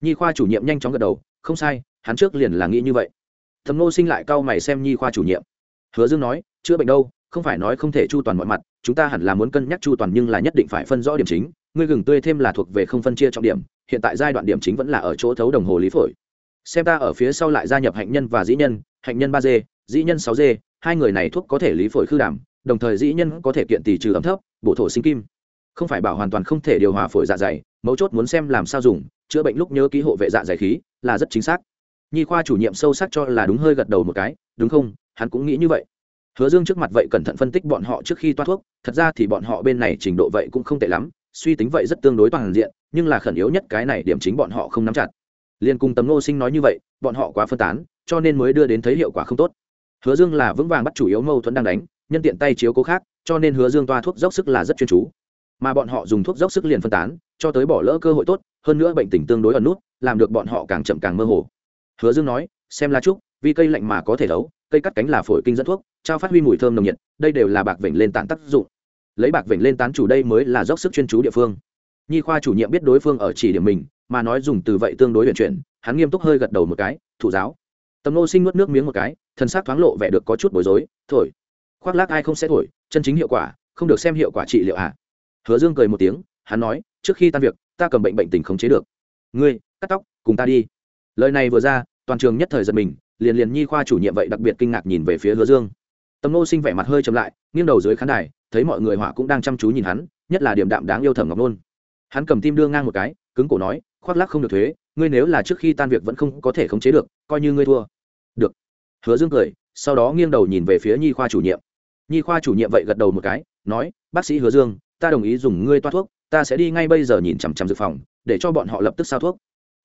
Nhi khoa chủ nhiệm nhanh chóng gật đầu, không sai, hắn trước liền là nghĩ như vậy. Thầm nô sinh lại cau mày xem nhi khoa chủ nhiệm. Hứa dương nói, chữa bệnh đâu, không phải nói không thể chu toàn mọi mặt, chúng ta hẳn là muốn cân nhắc chu toàn nhưng là nhất định phải phân rõ điểm chính, ngươi gừng tươi thêm là thuộc về không phân chia trọng điểm, hiện tại giai đoạn điểm chính vẫn là ở chỗ thấu đồng hồ lý phổi. Xem ta ở phía sau lại gia nhập hạnh nhân và dĩ nhân, hạnh nhân ba d dĩ nhân sáu d hai người này thuốc có thể lý phổi khư đảm, đồng thời dĩ nhân có thể kiện tỷ trừ ấm thấp, bổ thổ sinh kim không phải bảo hoàn toàn không thể điều hòa phổi dạ dày, mấu chốt muốn xem làm sao dùng, chữa bệnh lúc nhớ ký hộ vệ dạ dày khí là rất chính xác. Nhi khoa chủ nhiệm sâu sắc cho là đúng hơi gật đầu một cái, đúng không? Hắn cũng nghĩ như vậy. Hứa dương trước mặt vậy cẩn thận phân tích bọn họ trước khi toa thuốc, thật ra thì bọn họ bên này trình độ vậy cũng không tệ lắm, suy tính vậy rất tương đối toàn diện, nhưng là khẩn yếu nhất cái này điểm chính bọn họ không nắm chặt. Liên cùng tấm nô sinh nói như vậy, bọn họ quá phân tán, cho nên mới đưa đến thấy hiệu quả không tốt. Hứa dương là vững vàng bắt chủ yếu mâu thuẫn đang đánh, nhân tiện tay chiếu cố khác, cho nên hứa dương toa thuốc dốc sức là rất chuyên chú mà bọn họ dùng thuốc dốc sức liền phân tán, cho tới bỏ lỡ cơ hội tốt, hơn nữa bệnh tình tương đối ẩn nút, làm được bọn họ càng chậm càng mơ hồ. Hứa dương nói, xem la trúc, vì cây lạnh mà có thể đấu cây cắt cánh là phổi kinh dẫn thuốc, trao phát huy mùi thơm nồng nhiệt, đây đều là bạc vểnh lên tán tác dụng. Lấy bạc vểnh lên tán chủ đây mới là dốc sức chuyên chú địa phương. Nhi khoa chủ nhiệm biết đối phương ở chỉ điểm mình, mà nói dùng từ vậy tương đối huyền chuyển, hắn nghiêm túc hơi gật đầu một cái, thủ giáo. Tầm nô sinh nuốt nước miếng một cái thân xác thoáng lộ vẻ được có chút bối rối, thổi. Khoác lác ai không sẽ thổi, chân chính hiệu quả, không được xem hiệu quả trị liệu à? Hứa dương cười một tiếng, hắn nói, trước khi tan việc, ta cầm bệnh bệnh tình khống chế được. Ngươi, cắt tóc, cùng ta đi. Lời này vừa ra, toàn trường nhất thời giật mình, liền liền nhi khoa chủ nhiệm vậy đặc biệt kinh ngạc nhìn về phía hứa dương. Tầm nô sinh vẻ mặt hơi chậm lại, nghiêng đầu dưới khán đài, thấy mọi người họa cũng đang chăm chú nhìn hắn, nhất là điểm đạm đáng yêu thẩm ngọc nôn. Hắn cầm tim đưa ngang một cái, cứng cổ nói, khoác lác không được thuế, ngươi nếu là trước khi tan việc vẫn không có thể khống chế được, coi như ngươi thua. Được. Hứa dương cười, sau đó nghiêng đầu nhìn về phía nhi khoa chủ nhiệm. Nhi khoa chủ nhiệm vậy gật đầu một cái, nói, bác sĩ hứa dương ta đồng ý dùng ngươi toa thuốc, ta sẽ đi ngay bây giờ nhìn chằm chằm dự phòng, để cho bọn họ lập tức sao thuốc.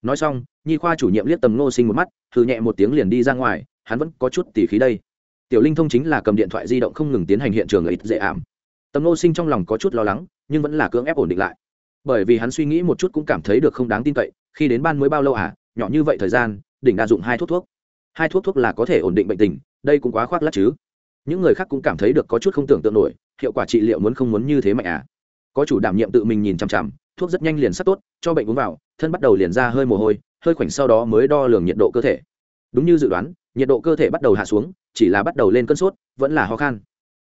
Nói xong, nhi khoa chủ nhiệm liếc tầm ngô sinh một mắt thử nhẹ một tiếng liền đi ra ngoài, hắn vẫn có chút tỉ khí đây. Tiểu linh thông chính là cầm điện thoại di động không ngừng tiến hành hiện trường ít dễ ảm. Tầm ngô sinh trong lòng có chút lo lắng, nhưng vẫn là cưỡng ép ổn định lại. Bởi vì hắn suy nghĩ một chút cũng cảm thấy được không đáng tin cậy, khi đến ban mới bao lâu à nhỏ như vậy thời gian, đỉnh đa dụng hai thuốc thuốc. Hai thuốc thuốc là có thể ổn định bệnh tình, đây cũng quá khoác lắc chứ những người khác cũng cảm thấy được có chút không tưởng tượng nổi, hiệu quả trị liệu muốn không muốn như thế mạnh à? Có chủ đảm nhiệm tự mình nhìn chằm chằm, thuốc rất nhanh liền sắc tốt, cho bệnh uống vào, thân bắt đầu liền ra hơi mồ hôi, hơi khoảnh sau đó mới đo lường nhiệt độ cơ thể. Đúng như dự đoán, nhiệt độ cơ thể bắt đầu hạ xuống, chỉ là bắt đầu lên cơn sốt, vẫn là ho khan.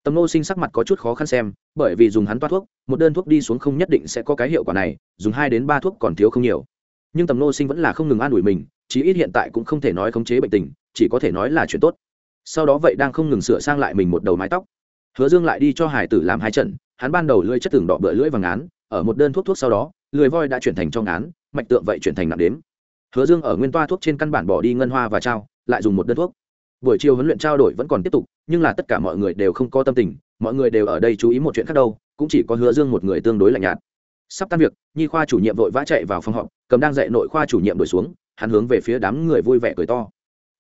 Tầm nô sinh sắc mặt có chút khó khăn xem, bởi vì dùng hắn toa thuốc, một đơn thuốc đi xuống không nhất định sẽ có cái hiệu quả này, dùng hai đến ba thuốc còn thiếu không nhiều. Nhưng tầm nô sinh vẫn là không ngừng an ủi mình, chí ít hiện tại cũng không thể nói khống chế bệnh tình, chỉ có thể nói là chuyện tốt sau đó vậy đang không ngừng sửa sang lại mình một đầu mái tóc. Hứa dương lại đi cho hải tử làm hai trận, hắn ban đầu lưỡi chất tường đỏ bựa lưỡi vàng án, ở một đơn thuốc thuốc sau đó lưỡi voi đã chuyển thành trong án, mạch tượng vậy chuyển thành nặng đếm. Hứa dương ở nguyên toa thuốc trên căn bản bỏ đi ngân hoa và trao, lại dùng một đơn thuốc. Buổi chiều huấn luyện trao đổi vẫn còn tiếp tục, nhưng là tất cả mọi người đều không có tâm tình, mọi người đều ở đây chú ý một chuyện khác đâu, cũng chỉ có hứa dương một người tương đối lạnh nhạt. Sắp tan việc, nhi khoa chủ nhiệm vội vã chạy vào phòng họp, cầm đang dạy nội khoa chủ nhiệm đổi xuống, hắn hướng về phía đám người vui vẻ cười to.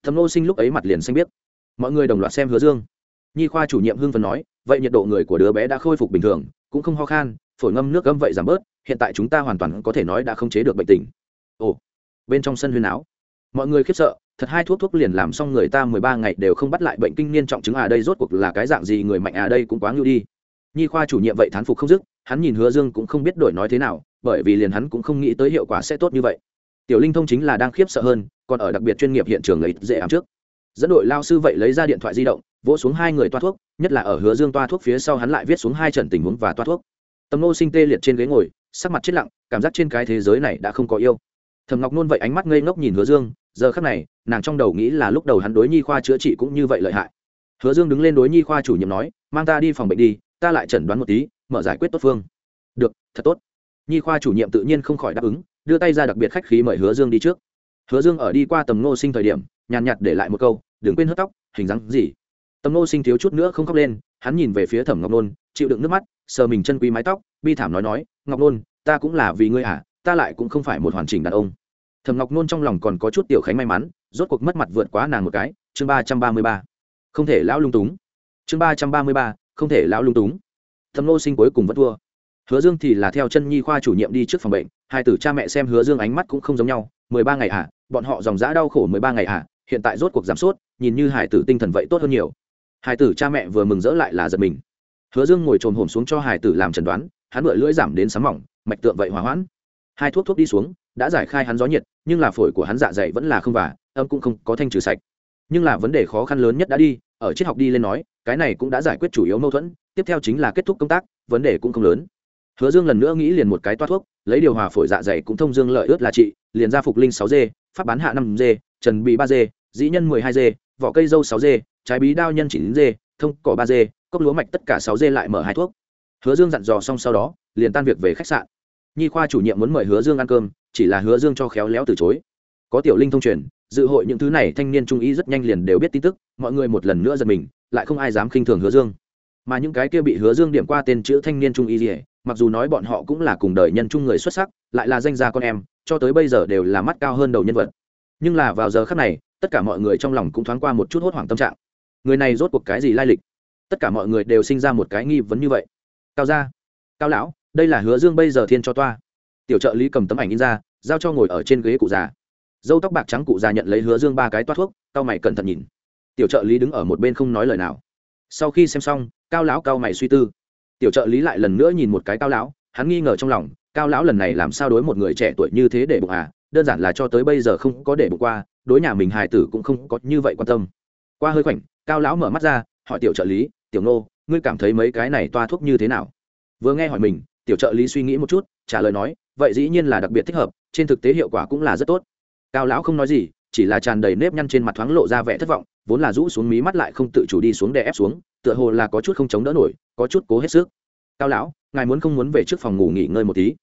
Thầm nô sinh lúc ấy mặt liền xanh biết mọi người đồng loạt xem hứa dương. Nhi khoa chủ nhiệm hưng phần nói, vậy nhiệt độ người của đứa bé đã khôi phục bình thường, cũng không ho khan, phổi ngâm nước gâm vậy giảm bớt, hiện tại chúng ta hoàn toàn có thể nói đã không chế được bệnh tình. Ồ, bên trong sân huyên áo. Mọi người khiếp sợ, thật hai thuốc thuốc liền làm xong người ta mười ba ngày đều không bắt lại bệnh kinh niên trọng chứng à đây rốt cuộc là cái dạng gì, người mạnh à đây cũng quá ngưu đi. Nhi khoa chủ nhiệm vậy thán phục không dứt, hắn nhìn hứa dương cũng không biết đổi nói thế nào, bởi vì liền hắn cũng không nghĩ tới hiệu quả sẽ tốt như vậy. Tiểu linh thông chính là đang khiếp sợ hơn, còn ở đặc biệt chuyên nghiệp hiện trường lấy dễ ám trước dẫn đội lao sư vậy lấy ra điện thoại di động, vỗ xuống hai người toa thuốc, nhất là ở hứa dương toa thuốc phía sau hắn lại viết xuống hai trận tình huống và toa thuốc. Tầm nô sinh tê liệt trên ghế ngồi, sắc mặt chết lặng, cảm giác trên cái thế giới này đã không có yêu. Thầm ngọc nôn vậy ánh mắt ngây ngốc nhìn hứa dương, giờ khắc này, nàng trong đầu nghĩ là lúc đầu hắn đối nhi khoa chữa trị cũng như vậy lợi hại. Hứa dương đứng lên đối nhi khoa chủ nhiệm nói, mang ta đi phòng bệnh đi, ta lại chẩn đoán một tí, mở giải quyết tốt phương. Được, thật tốt. Nhi khoa chủ nhiệm tự nhiên không khỏi đáp ứng, đưa tay ra đặc biệt khách khí mời hứa dương đi trước. Hứa dương ở đi qua tầm ngô sinh thời điểm, nhàn nhạt để lại một câu đừng quên hớt tóc, hình dáng gì. Tầm Nô sinh thiếu chút nữa không khóc lên, hắn nhìn về phía thẩm ngọc nôn, chịu đựng nước mắt, sờ mình chân quý mái tóc, bi thảm nói nói, ngọc nôn, ta cũng là vì ngươi à ta lại cũng không phải một hoàn chỉnh đàn ông. Thẩm ngọc nôn trong lòng còn có chút tiểu khánh may mắn, rốt cuộc mất mặt vượt quá nàng một cái. Chương ba trăm ba mươi ba. Không thể lão lung túng. Chương ba trăm ba mươi ba, không thể lão lung túng. Thẩm nô sinh cuối cùng vẫn thua. Hứa dương thì là theo chân nhi khoa chủ nhiệm đi trước phòng bệnh, hai tử cha mẹ xem hứa dương ánh mắt cũng không giống nhau. mười ba ngày à bọn họ dòng dã đau khổ mười ba ngày à hiện tại rốt cuộc giảm sốt nhìn như hải tử tinh thần vậy tốt hơn nhiều. Hải tử cha mẹ vừa mừng rỡ lại là giật mình. Hứa dương ngồi trồm hổm xuống cho hải tử làm chẩn đoán hắn bựa lưỡi giảm đến sáng mỏng mạch tượng vậy hòa hoãn. Hai thuốc thuốc đi xuống đã giải khai hắn gió nhiệt nhưng là phổi của hắn dạ dày vẫn là không vả, âm cũng không có thanh trừ sạch. Nhưng là vấn đề khó khăn lớn nhất đã đi ở triết học đi lên nói cái này cũng đã giải quyết chủ yếu mâu thuẫn tiếp theo chính là kết thúc công tác vấn đề cũng không lớn. Hứa dương lần nữa nghĩ liền một cái toa thuốc lấy điều hòa phổi dạ dày cũng thông dương lợi ướt là trị liền ra phục linh sáu d phát bán hạ năm d trần bị ba d dĩ nhân mười hai vỏ cây dâu sáu dê, trái bí đao nhân 9 dê, thông cỏ ba dê, cốc lúa mạch tất cả sáu dê lại mở hai thuốc. Hứa dương dặn dò xong sau đó liền tan việc về khách sạn. Nhi khoa chủ nhiệm muốn mời hứa dương ăn cơm chỉ là hứa dương cho khéo léo từ chối. Có tiểu linh thông truyền dự hội những thứ này thanh niên trung ý rất nhanh liền đều biết tin tức mọi người một lần nữa giật mình lại không ai dám khinh thường hứa dương. Mà những cái kia bị hứa dương điểm qua tên chữ thanh niên trung ý liễu, mặc dù nói bọn họ cũng là cùng đời nhân trung người xuất sắc lại là danh gia con em cho tới bây giờ đều là mắt cao hơn đầu nhân vật. Nhưng là vào giờ khắc này tất cả mọi người trong lòng cũng thoáng qua một chút hốt hoảng tâm trạng. Người này rốt cuộc cái gì lai lịch? Tất cả mọi người đều sinh ra một cái nghi vấn như vậy. Cao gia, cao lão, đây là hứa dương bây giờ thiên cho toa. Tiểu trợ lý cầm tấm ảnh in ra, giao cho ngồi ở trên ghế cụ già. Dâu tóc bạc trắng cụ già nhận lấy hứa dương ba cái toát thuốc, cao mày cẩn thận nhìn. Tiểu trợ lý đứng ở một bên không nói lời nào. Sau khi xem xong, cao lão cao mày suy tư. Tiểu trợ lý lại lần nữa nhìn một cái cao lão, hắn nghi ngờ trong lòng, cao lão lần này làm sao đối một người trẻ tuổi như thế để bụng à? Đơn giản là cho tới bây giờ không có để bụng qua, đối nhà mình hài tử cũng không có như vậy quan tâm. Qua hơi khoảnh, cao lão mở mắt ra, hỏi tiểu trợ lý, tiểu nô ngươi cảm thấy mấy cái này toa thuốc như thế nào? Vừa nghe hỏi mình, tiểu trợ lý suy nghĩ một chút, trả lời nói, vậy dĩ nhiên là đặc biệt thích hợp, trên thực tế hiệu quả cũng là rất tốt. Cao lão không nói gì, chỉ là tràn đầy nếp nhăn trên mặt thoáng lộ ra vẻ thất vọng, vốn là rũ xuống mí mắt lại không tự chủ đi xuống đè ép xuống, tựa hồ là có chút không chống đỡ nổi, có chút cố hết sức. Cao lão, ngài muốn không muốn về trước phòng ngủ nghỉ ngơi một tí?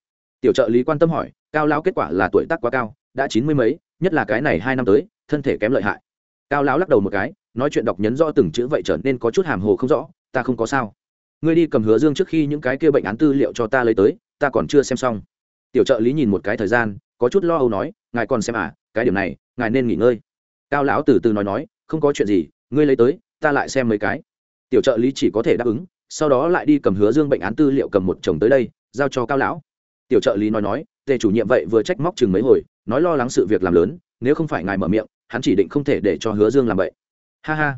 Tiểu trợ lý quan tâm hỏi cao lão kết quả là tuổi tác quá cao, đã chín mươi mấy, nhất là cái này hai năm tới, thân thể kém lợi hại. Cao lão lắc đầu một cái, nói chuyện đọc nhấn rõ từng chữ vậy trở nên có chút hàm hồ không rõ, ta không có sao. Ngươi đi cầm hứa dương trước khi những cái kia bệnh án tư liệu cho ta lấy tới, ta còn chưa xem xong. Tiểu trợ lý nhìn một cái thời gian, có chút lo âu nói, ngài còn xem à cái điểm này, ngài nên nghỉ ngơi. Cao lão từ từ nói nói, không có chuyện gì, ngươi lấy tới, ta lại xem mấy cái. Tiểu trợ lý chỉ có thể đáp ứng, sau đó lại đi cầm hứa dương bệnh án tư liệu cầm một chồng tới đây, giao cho cao lão. Tiểu trợ lý nói nói tề chủ nhiệm vậy vừa trách móc chừng mấy hồi, nói lo lắng sự việc làm lớn, nếu không phải ngài mở miệng, hắn chỉ định không thể để cho hứa dương làm vậy. Ha ha.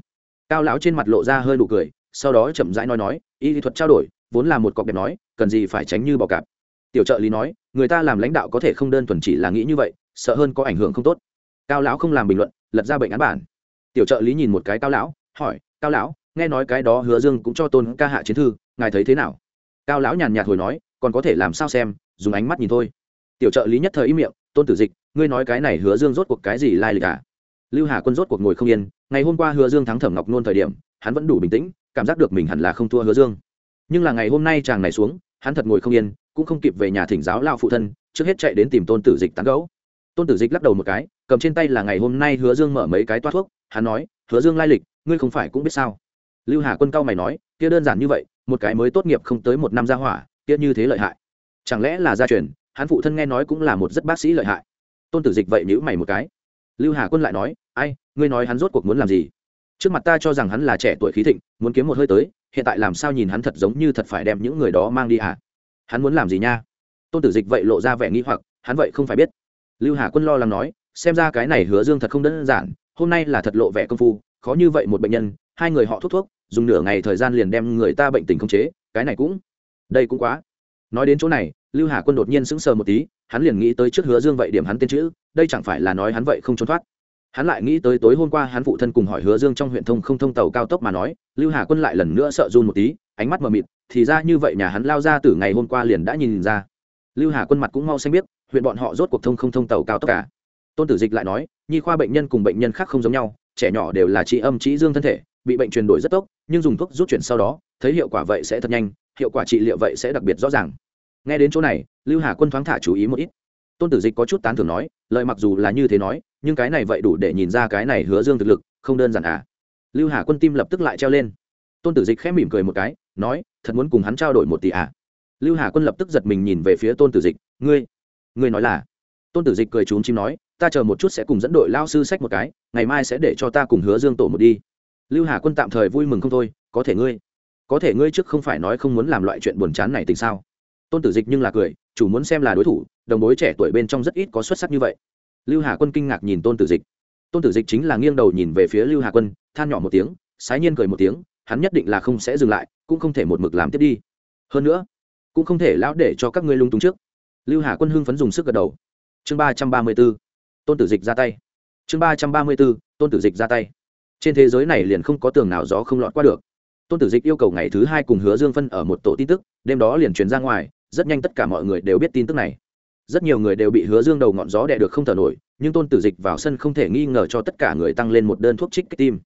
Cao lão trên mặt lộ ra hơi nụ cười, sau đó chậm rãi nói nói, y thuật trao đổi, vốn là một cọc đẹp nói, cần gì phải tránh như bò cạp. Tiểu trợ lý nói, người ta làm lãnh đạo có thể không đơn thuần chỉ là nghĩ như vậy, sợ hơn có ảnh hưởng không tốt. Cao lão không làm bình luận, lật ra bệnh án bản. Tiểu trợ lý nhìn một cái cao lão, hỏi, cao lão, nghe nói cái đó hứa dương cũng cho tôn ca hạ chiến thư, ngài thấy thế nào? Cao lão nhàn nhạt hồi nói, còn có thể làm sao xem, dùng ánh mắt nhìn thôi tiểu trợ lý nhất thời im miệng, tôn tử dịch, ngươi nói cái này hứa dương rốt cuộc cái gì lai lịch cả à? lưu hà quân rốt cuộc ngồi không yên, ngày hôm qua hứa dương thắng thẩm ngọc nôn thời điểm, hắn vẫn đủ bình tĩnh, cảm giác được mình hẳn là không thua hứa dương. Nhưng là ngày hôm nay chàng này xuống, hắn thật ngồi không yên, cũng không kịp về nhà thỉnh giáo lao phụ thân, trước hết chạy đến tìm tôn tử dịch tán gấu tôn tử dịch lắc đầu một cái, cầm trên tay là ngày hôm nay hứa dương mở mấy cái toát thuốc, hắn nói, hứa dương lai lịch, ngươi không phải cũng biết sao? Lưu hà quân cao mày nói, kia đơn giản như vậy, một cái mới tốt nghiệp không tới một năm ra hỏa, kia như thế lợi hại. Chẳng lẽ là gia truyền hắn phụ thân nghe nói cũng là một rất bác sĩ lợi hại. Tôn tử dịch vậy nhữ mày một cái. Lưu hà quân lại nói, ai, ngươi nói hắn rốt cuộc muốn làm gì? Trước mặt ta cho rằng hắn là trẻ tuổi khí thịnh, muốn kiếm một hơi tới, hiện tại làm sao nhìn hắn thật giống như thật phải đem những người đó mang đi à? hắn muốn làm gì nha? Tôn tử dịch vậy lộ ra vẻ nghi hoặc, hắn vậy không phải biết. Lưu hà quân lo lắng nói, xem ra cái này hứa dương thật không đơn giản, hôm nay là thật lộ vẻ công phu, khó như vậy một bệnh nhân, hai người họ thuốc thuốc, dùng nửa ngày thời gian liền đem người ta bệnh tình không chế, cái này cũng, đây cũng quá. Nói đến chỗ này lưu hà quân đột nhiên sững sờ một tí, hắn liền nghĩ tới trước hứa dương vậy điểm hắn tên chữ, đây chẳng phải là nói hắn vậy không trốn thoát. Hắn lại nghĩ tới tối hôm qua hắn phụ thân cùng hỏi hứa dương trong huyện thông không thông tàu cao tốc mà nói, lưu hà quân lại lần nữa sợ run một tí, ánh mắt mờ mịt, thì ra như vậy nhà hắn lao ra từ ngày hôm qua liền đã nhìn ra. Lưu hà quân mặt cũng mau xanh biết huyện bọn họ rốt cuộc thông không thông tàu cao tốc cả. Tôn tử dịch lại nói, nhi khoa bệnh nhân cùng bệnh nhân khác không giống nhau, trẻ nhỏ đều là trị âm trị dương thân thể, bị bệnh truyền đổi rất tốc nhưng dùng thuốc rút chuyển sau đó, thấy hiệu quả vậy sẽ thật nhanh, hiệu quả trị liệu vậy sẽ đặc biệt rõ ràng nghe đến chỗ này, lưu hà quân thoáng thả chú ý một ít. Tôn tử dịch có chút tán thưởng nói, lợi mặc dù là như thế nói, nhưng cái này vậy đủ để nhìn ra cái này hứa dương thực lực, không đơn giản à? Lưu hà quân tim lập tức lại treo lên. Tôn tử dịch khẽ mỉm cười một cái, nói, thật muốn cùng hắn trao đổi một tỷ à? Lưu hà quân lập tức giật mình nhìn về phía tôn tử dịch, ngươi ngươi nói là? Tôn tử dịch cười trúng chim nói, ta chờ một chút sẽ cùng dẫn đội lao sư sách một cái, ngày mai sẽ để cho ta cùng hứa dương tổ một đi. Lưu hà quân tạm thời vui mừng không thôi, có thể ngươi, có thể ngươi trước không phải nói không muốn làm loại chuyện buồn chán này tình sao? Tôn tử dịch nhưng là cười, chủ muốn xem là đối thủ, đồng bối trẻ tuổi bên trong rất ít có xuất sắc như vậy. Lưu hà quân kinh ngạc nhìn tôn tử dịch. Tôn tử dịch chính là nghiêng đầu nhìn về phía lưu hà quân, than nhỏ một tiếng, sái nhiên cười một tiếng, hắn nhất định là không sẽ dừng lại, cũng không thể một mực làm tiếp đi. Hơn nữa, cũng không thể lão để cho các ngươi lung túng trước. Lưu hà quân hưng phấn dùng sức gật đầu. Chương ba trăm ba mươi b ố tôn tử dịch ra tay. Chương ba trăm ba mươi b ố tôn tử dịch ra tay. Trên thế giới này liền không có tường nào gió không lọt qua được. Tôn tử dịch yêu cầu ngày thứ hai cùng hứa dương phân ở một tổ tin tức, đêm đó liền truyền ra ngoài rất nhanh tất cả mọi người đều biết tin tức này. Rất nhiều người đều bị hứa dương đầu ngọn gió đè được không thở nổi, nhưng tôn tử dịch vào sân không thể nghi ngờ cho tất cả người tăng lên một đơn thuốc trích kích tim.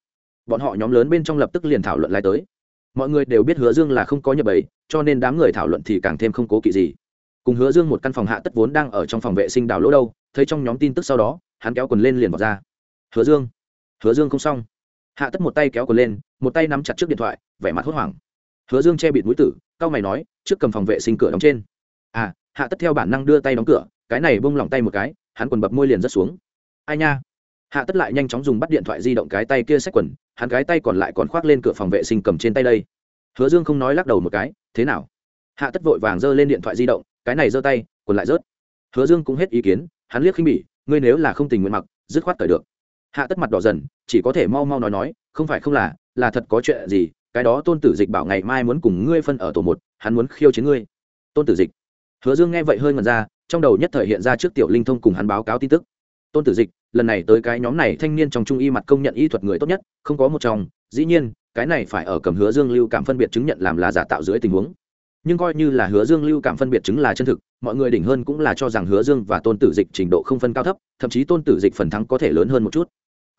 Bọn họ nhóm lớn bên trong lập tức liền thảo luận lại tới. Mọi người đều biết hứa dương là không có nhập bầy, cho nên đám người thảo luận thì càng thêm không cố kỵ gì. Cùng hứa dương một căn phòng hạ tất vốn đang ở trong phòng vệ sinh đào lỗ đâu, thấy trong nhóm tin tức sau đó, hắn kéo quần lên liền vào ra. Hứa dương hứa dương không xong. Hạ tất một tay kéo quần lên, một tay nắm chặt trước điện thoại, vẻ mặt hốt hoảng hứa dương che bịt mũi tử cao mày nói, trước cầm phòng vệ sinh cửa đóng trên. À hạ tất theo bản năng đưa tay đóng cửa, cái này bông lỏng tay một cái, hắn quần bập môi liền rất xuống. Ai nha? Hạ tất lại nhanh chóng dùng bắt điện thoại di động cái tay kia xách quần, hắn cái tay còn lại còn khoác lên cửa phòng vệ sinh cầm trên tay đây. Hứa dương không nói lắc đầu một cái, thế nào? Hạ tất vội vàng giơ lên điện thoại di động, cái này giơ tay, quần lại rớt. Hứa dương cũng hết ý kiến, hắn liếc khinh bỉ, ngươi nếu là không tình nguyện mặc, dứt khoát cởi được. Hạ tất mặt đỏ dần, chỉ có thể mau mau nói nói, không phải không là là thật có chuyện gì cái đó tôn tử dịch bảo ngày mai muốn cùng ngươi phân ở tổ một, hắn muốn khiêu chiến ngươi. Tôn tử dịch. Hứa dương nghe vậy hơi ngần ra, trong đầu nhất thời hiện ra trước tiểu linh thông cùng hắn báo cáo tin tức. Tôn tử dịch, lần này tới cái nhóm này thanh niên trong trung y mặt công nhận y thuật người tốt nhất, không có một trong, dĩ nhiên, cái này phải ở cầm hứa dương lưu cảm phân biệt chứng nhận làm là giả tạo dưới tình huống. Nhưng coi như là hứa dương lưu cảm phân biệt chứng là chân thực, mọi người đỉnh hơn cũng là cho rằng hứa dương và tôn tử dịch trình độ không phân cao thấp, thậm chí tôn tử dịch phần thắng có thể lớn hơn một chút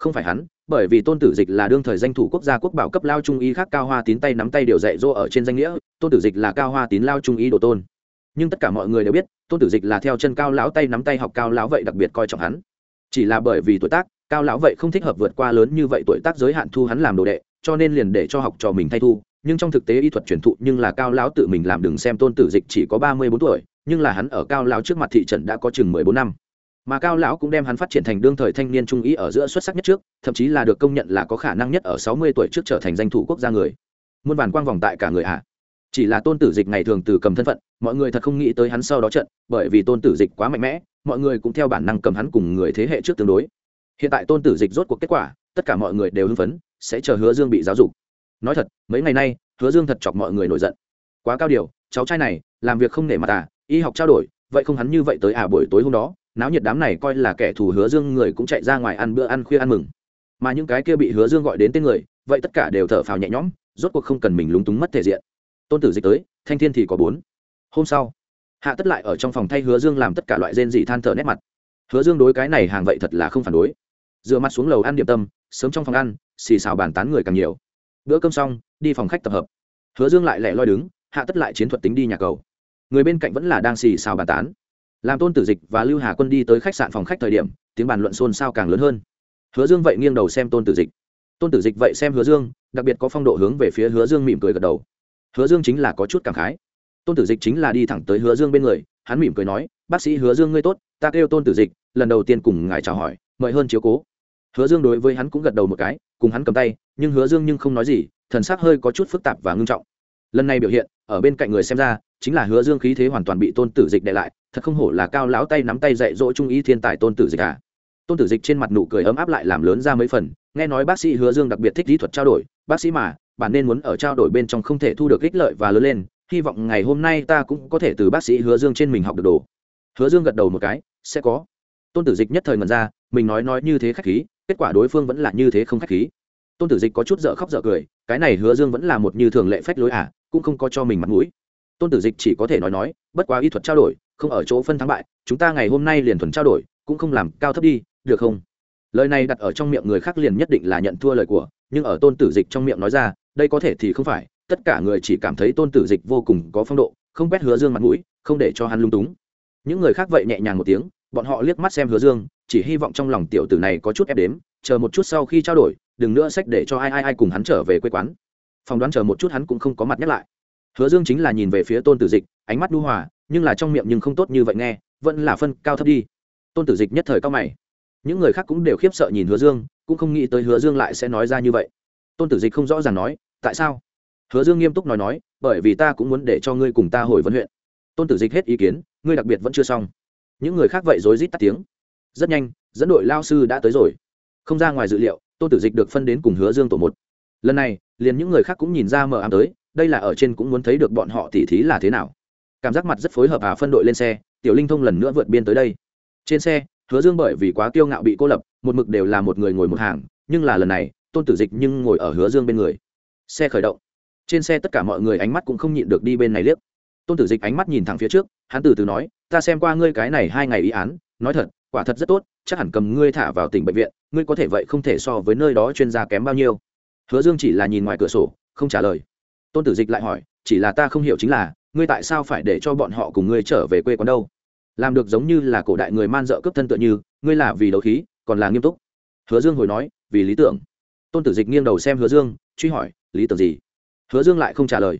không phải hắn, bởi vì tôn tử dịch là đương thời danh thủ quốc gia quốc bảo cấp lao trung y khác cao hoa tín tay nắm tay điều dạy dỗ ở trên danh nghĩa, tôn tử dịch là cao hoa tín lao trung y đồ tôn. Nhưng tất cả mọi người đều biết, tôn tử dịch là theo chân cao lão tay nắm tay học cao lão vậy đặc biệt coi trọng hắn. Chỉ là bởi vì tuổi tác, cao lão vậy không thích hợp vượt qua lớn như vậy tuổi tác giới hạn thu hắn làm đồ đệ, cho nên liền để cho học trò mình thay thu. Nhưng trong thực tế y thuật truyền thụ nhưng là cao lão tự mình làm, đừng xem tôn tử dịch chỉ có ba mươi bốn tuổi, nhưng là hắn ở cao lão trước mặt thị trần đã có chừng mười bốn năm mà cao lão cũng đem hắn phát triển thành đương thời thanh niên trung ý ở giữa xuất sắc nhất trước, thậm chí là được công nhận là có khả năng nhất ở sáu mươi tuổi trước trở thành danh thủ quốc gia người. Muôn bản quang vòng tại cả người à? chỉ là tôn tử dịch ngày thường từ cầm thân phận, mọi người thật không nghĩ tới hắn sau đó trận, bởi vì tôn tử dịch quá mạnh mẽ, mọi người cũng theo bản năng cầm hắn cùng người thế hệ trước tương đối. Hiện tại tôn tử dịch rốt cuộc kết quả, tất cả mọi người đều hưng phấn, sẽ chờ hứa dương bị giáo dục. Nói thật, mấy ngày nay, hứa dương thật chọc mọi người nổi giận. Quá cao điều, cháu trai này, làm việc không nể mặt à y học trao đổi, vậy không hắn như vậy tới à buổi tối hôm đó náo nhiệt đám này coi là kẻ thù hứa dương người cũng chạy ra ngoài ăn bữa ăn khuya ăn mừng. Mà những cái kia bị hứa dương gọi đến tên người, vậy tất cả đều thở phào nhẹ nhõm, rốt cuộc không cần mình lúng túng mất thể diện. Tôn tử dịch tới, thanh thiên thì có bốn. Hôm sau, hạ tất lại ở trong phòng thay hứa dương làm tất cả loại rên dị than thở nét mặt. Hứa dương đối cái này hàng vậy thật là không phản đối. Dựa mặt xuống lầu ăn điểm tâm, sớm trong phòng ăn, xì xào bàn tán người càng nhiều. Bữa cơm xong, đi phòng khách tập hợp. Hứa dương lại lẻ loi đứng, hạ tất lại chiến thuật tính đi nhà cầu. Người bên cạnh vẫn là đang xì xào bàn tán làm tôn tử dịch và lưu hà quân đi tới khách sạn phòng khách thời điểm, tiếng bàn luận xôn xao càng lớn hơn. Hứa dương vậy nghiêng đầu xem tôn tử dịch. Tôn tử dịch vậy xem hứa dương, đặc biệt có phong độ hướng về phía hứa dương mỉm cười gật đầu. Hứa dương chính là có chút cảm khái. Tôn tử dịch chính là đi thẳng tới hứa dương bên người, hắn mỉm cười nói, bác sĩ hứa dương ngươi tốt, ta kêu tôn tử dịch, lần đầu tiên cùng ngài chào hỏi, mời hơn chiếu cố. Hứa dương đối với hắn cũng gật đầu một cái, cùng hắn cầm tay, nhưng hứa dương nhưng không nói gì, thần sắc hơi có chút phức tạp và ngưng trọng. Lần này biểu hiện, ở bên cạnh người xem ra, chính là hứa dương khí thế hoàn toàn bị tôn tử dịch đệ lại thật không hổ là cao lão tay nắm tay dạy dỗ trung ý thiên tài tôn tử dịch à. tôn tử dịch trên mặt nụ cười ấm áp lại làm lớn ra mấy phần nghe nói bác sĩ hứa dương đặc biệt thích kỹ thuật trao đổi. Bác sĩ mà bạn nên muốn ở trao đổi bên trong không thể thu được ích lợi và lớn lên hy vọng ngày hôm nay ta cũng có thể từ bác sĩ hứa dương trên mình học được đồ. Hứa dương gật đầu một cái sẽ có. Tôn tử dịch nhất thời ngần ra mình nói nói như thế khách khí kết quả đối phương vẫn là như thế không khách khí. Tôn tử dịch có chút dở khóc dở cười cái này hứa dương vẫn là một như thường lệ phách lối ả à, cũng không có cho mình mặt mũi tôn tử dịch chỉ có thể nói nói, bất quá y thuật trao đổi, không ở chỗ phân thắng bại, chúng ta ngày hôm nay liền thuần trao đổi, cũng không làm cao thấp đi, được không? Lời này đặt ở trong miệng người khác liền nhất định là nhận thua lời của, nhưng ở tôn tử dịch trong miệng nói ra, đây có thể thì không phải, tất cả người chỉ cảm thấy tôn tử dịch vô cùng có phong độ, không quét hứa dương mặt mũi, không để cho hắn lung túng. Những người khác vậy nhẹ nhàng một tiếng, bọn họ liếc mắt xem hứa dương, chỉ hy vọng trong lòng tiểu tử này có chút ép đếm, chờ một chút sau khi trao đổi, đừng nữa sách để cho ai ai ai cùng hắn trở về quê quán. Phỏng đoán chờ một chút hắn cũng không có mặt nhắc lại hứa dương chính là nhìn về phía tôn tử dịch, ánh mắt đu hòa, nhưng là trong miệng nhưng không tốt như vậy nghe, vẫn là phân cao thấp đi. Tôn tử dịch nhất thời cao mày. Những người khác cũng đều khiếp sợ nhìn hứa dương, cũng không nghĩ tới hứa dương lại sẽ nói ra như vậy. Tôn tử dịch không rõ ràng nói, tại sao? Hứa dương nghiêm túc nói nói, bởi vì ta cũng muốn để cho ngươi cùng ta hồi vấn huyện. Tôn tử dịch hết ý kiến, ngươi đặc biệt vẫn chưa xong. Những người khác vậy rối rít tắt tiếng. Rất nhanh, dẫn đội lao sư đã tới rồi. Không ra ngoài dự liệu, tôn tử dịch được phân đến cùng hứa dương tổ một. Lần này, liền những người khác cũng nhìn ra mờ ám tới đây là ở trên cũng muốn thấy được bọn họ tỉ thí là thế nào. Cảm giác mặt rất phối hợp à phân đội lên xe, tiểu linh thông lần nữa vượt biên tới đây. Trên xe, hứa dương bởi vì quá kiêu ngạo bị cô lập, một mực đều là một người ngồi một hàng, nhưng là lần này, tôn tử dịch nhưng ngồi ở hứa dương bên người. Xe khởi động. Trên xe tất cả mọi người ánh mắt cũng không nhịn được đi bên này liếc. Tôn tử dịch ánh mắt nhìn thẳng phía trước, hắn từ từ nói, ta xem qua ngươi cái này hai ngày ý án, nói thật, quả thật rất tốt, chắc hẳn cầm ngươi thả vào tỉnh bệnh viện, ngươi có thể vậy không thể so với nơi đó chuyên gia kém bao nhiêu. Hứa dương chỉ là nhìn ngoài cửa sổ, không trả lời tôn tử dịch lại hỏi, chỉ là ta không hiểu chính là, ngươi tại sao phải để cho bọn họ cùng ngươi trở về quê quán đâu? Làm được giống như là cổ đại người man dợ cướp thân tựa như, ngươi là vì đấu khí, còn là nghiêm túc. Hứa dương hồi nói, vì lý tưởng. Tôn tử dịch nghiêng đầu xem hứa dương, truy hỏi, lý tưởng gì? Hứa dương lại không trả lời.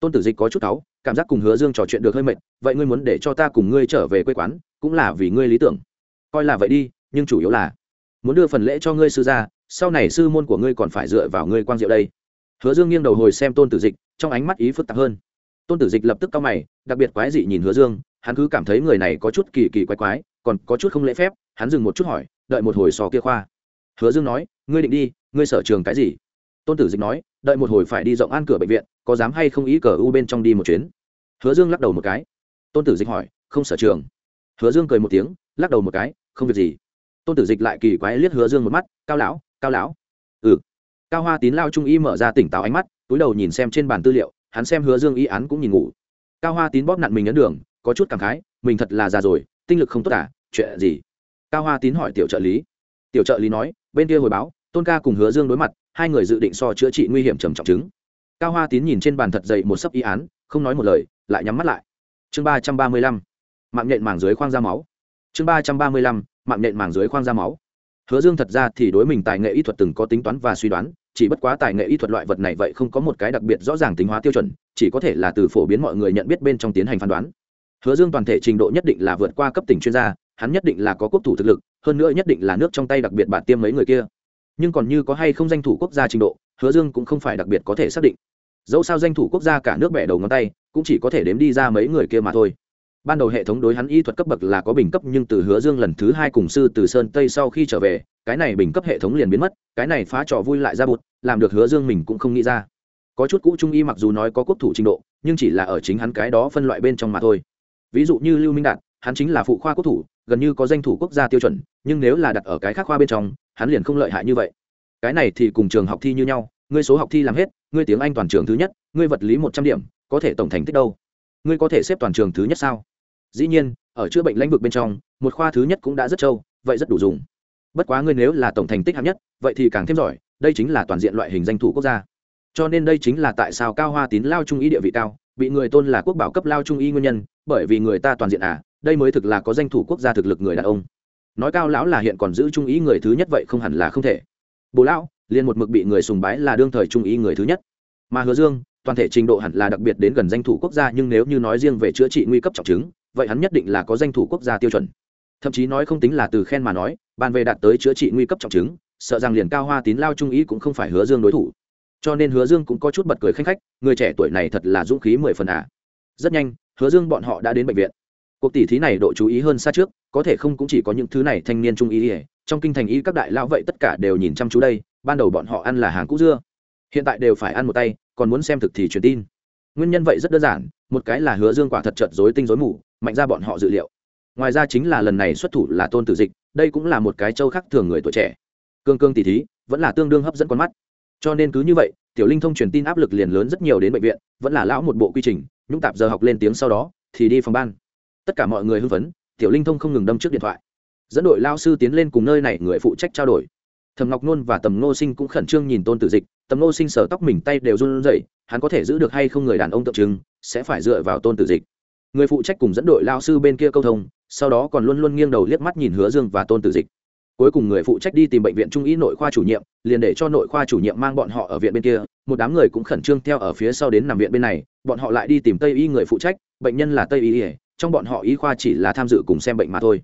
Tôn tử dịch có chút cáu, cảm giác cùng hứa dương trò chuyện được hơi mệt, vậy ngươi muốn để cho ta cùng ngươi trở về quê quán, cũng là vì ngươi lý tưởng. Coi là vậy đi, nhưng chủ yếu là muốn đưa phần lễ cho ngươi sư gia, sau này sư môn của ngươi còn phải dựa vào ngươi quang diệu đây hứa dương nghiêng đầu hồi xem tôn tử dịch, trong ánh mắt ý phức tạp hơn. Tôn tử dịch lập tức cao mày, đặc biệt quái dị nhìn hứa dương, hắn cứ cảm thấy người này có chút kỳ kỳ quái quái, còn có chút không lễ phép, hắn dừng một chút hỏi, đợi một hồi sò kia khoa. Hứa dương nói, ngươi định đi, ngươi sở trường cái gì? Tôn tử dịch nói, đợi một hồi phải đi rộng an cửa bệnh viện, có dám hay không ý cờ u bên trong đi một chuyến? Hứa dương lắc đầu một cái. Tôn tử dịch hỏi, không sở trường. Hứa dương cười một tiếng, lắc đầu một cái, không việc gì. Tôn tử dịch lại kỳ quái liếc hứa dương một mắt, cao lão cao lão. Ừ cao hoa tín lao trung y mở ra tỉnh táo ánh mắt túi đầu nhìn xem trên bàn tư liệu hắn xem hứa dương y án cũng nhìn ngủ. Cao hoa tín bóp nặn mình ấn đường có chút cảm khái mình thật là già rồi tinh lực không tốt cả, chuyện gì? Cao hoa tín hỏi tiểu trợ lý. Tiểu trợ lý nói bên kia hồi báo tôn ca cùng hứa dương đối mặt hai người dự định so chữa trị nguy hiểm trầm trọng chứng. Cao hoa tín nhìn trên bàn thật dậy một sấp y án không nói một lời lại nhắm mắt lại. Chương ba trăm ba mươi lăm. Mạng nhện màng dưới khoang da máu. Chương ba trăm ba mươi lăm. Mạng nhện màng dưới khoang da máu hứa dương thật ra thì đối mình tài nghệ y thuật từng có tính toán và suy đoán, chỉ bất quá tài nghệ y thuật loại vật này vậy không có một cái đặc biệt rõ ràng tính hóa tiêu chuẩn, chỉ có thể là từ phổ biến mọi người nhận biết bên trong tiến hành phán đoán. Hứa dương toàn thể trình độ nhất định là vượt qua cấp tỉnh chuyên gia, hắn nhất định là có quốc thủ thực lực, hơn nữa nhất định là nước trong tay đặc biệt bản tiêm mấy người kia. Nhưng còn như có hay không danh thủ quốc gia trình độ, hứa dương cũng không phải đặc biệt có thể xác định. Dẫu sao danh thủ quốc gia cả nước bẻ đầu ngón tay, cũng chỉ có thể đếm đi ra mấy người kia mà thôi ban đầu hệ thống đối hắn y thuật cấp bậc là có bình cấp nhưng từ hứa dương lần thứ hai cùng sư từ sơn tây sau khi trở về, cái này bình cấp hệ thống liền biến mất, cái này phá trò vui lại ra bụt, làm được hứa dương mình cũng không nghĩ ra. Có chút cũ trung y mặc dù nói có quốc thủ trình độ, nhưng chỉ là ở chính hắn cái đó phân loại bên trong mà thôi. Ví dụ như lưu minh đạt, hắn chính là phụ khoa quốc thủ, gần như có danh thủ quốc gia tiêu chuẩn, nhưng nếu là đặt ở cái khác khoa bên trong, hắn liền không lợi hại như vậy. Cái này thì cùng trường học thi như nhau, ngươi số học thi làm hết, ngươi tiếng anh toàn trường thứ nhất, ngươi vật lý một trăm điểm, có thể tổng thành tích đâu? Ngươi có thể xếp toàn trường thứ nhất sao? Dĩ nhiên, ở chữa bệnh lãnh vực bên trong, một khoa thứ nhất cũng đã rất trâu, vậy rất đủ dùng. Bất quá ngươi nếu là tổng thành tích hạng nhất, vậy thì càng thêm giỏi, đây chính là toàn diện loại hình danh thủ quốc gia. Cho nên đây chính là tại sao cao hoa tín lao trung y địa vị cao, bị người tôn là quốc bảo cấp lao trung y nguyên nhân, bởi vì người ta toàn diện à đây mới thực là có danh thủ quốc gia thực lực người đàn ông. Nói cao lão là hiện còn giữ trung ý người thứ nhất vậy không hẳn là không thể. Bố lão, liền một mực bị người sùng bái là đương thời trung ý người thứ nhất. Mà hứa dương, toàn thể trình độ hẳn là đặc biệt đến gần danh thủ quốc gia, nhưng nếu như nói riêng về chữa trị nguy cấp trọng chứng vậy hắn nhất định là có danh thủ quốc gia tiêu chuẩn. Thậm chí nói không tính là từ khen mà nói bàn về đạt tới chữa trị nguy cấp trọng chứng, sợ rằng liền cao hoa tín lao trung ý cũng không phải hứa dương đối thủ. Cho nên hứa dương cũng có chút bật cười khanh khách, người trẻ tuổi này thật là dũng khí mười phần à. rất nhanh, hứa dương bọn họ đã đến bệnh viện. Cuộc tỷ thí này độ chú ý hơn xa trước, có thể không cũng chỉ có những thứ này thanh niên trung ý ỉa trong kinh thành y các đại lão vậy tất cả đều nhìn chăm chú đây, ban đầu bọn họ ăn là hàng cũ dưa. Hiện tại đều phải ăn một tay, còn muốn xem thực thì truyền tin. Nguyên nhân vậy rất đơn giản, một cái là hứa dương quả thật trợt dối tinh dối mù mạnh ra bọn họ dự liệu. Ngoài ra chính là lần này xuất thủ là tôn tử dịch, đây cũng là một cái châu khác thường người tuổi trẻ. Cương cương tỷ thí vẫn là tương đương hấp dẫn con mắt. Cho nên cứ như vậy, tiểu linh thông truyền tin áp lực liền lớn rất nhiều đến bệnh viện, vẫn là lão một bộ quy trình nhũng tạp giờ học lên tiếng sau đó, thì đi phòng ban. Tất cả mọi người hưng phấn, tiểu linh thông không ngừng đâm trước điện thoại. Dẫn đội lao sư tiến lên cùng nơi này người phụ trách trao đổi. Thầm ngọc nôn và tầm nô sinh cũng khẩn trương nhìn tôn tử dịch, tầm nô sinh sờ tóc mình tay đều run rẩy, hắn có thể giữ được hay không người đàn ông tượng trưng, sẽ phải dựa vào tôn tử dịch người phụ trách cùng dẫn đội lao sư bên kia câu thông, sau đó còn luôn luôn nghiêng đầu liếc mắt nhìn hứa dương và tôn tử dịch. Cuối cùng người phụ trách đi tìm bệnh viện trung y nội khoa chủ nhiệm, liền để cho nội khoa chủ nhiệm mang bọn họ ở viện bên kia, một đám người cũng khẩn trương theo ở phía sau đến nằm viện bên này, bọn họ lại đi tìm tây y người phụ trách, bệnh nhân là tây y trong bọn họ y khoa chỉ là tham dự cùng xem bệnh mà thôi.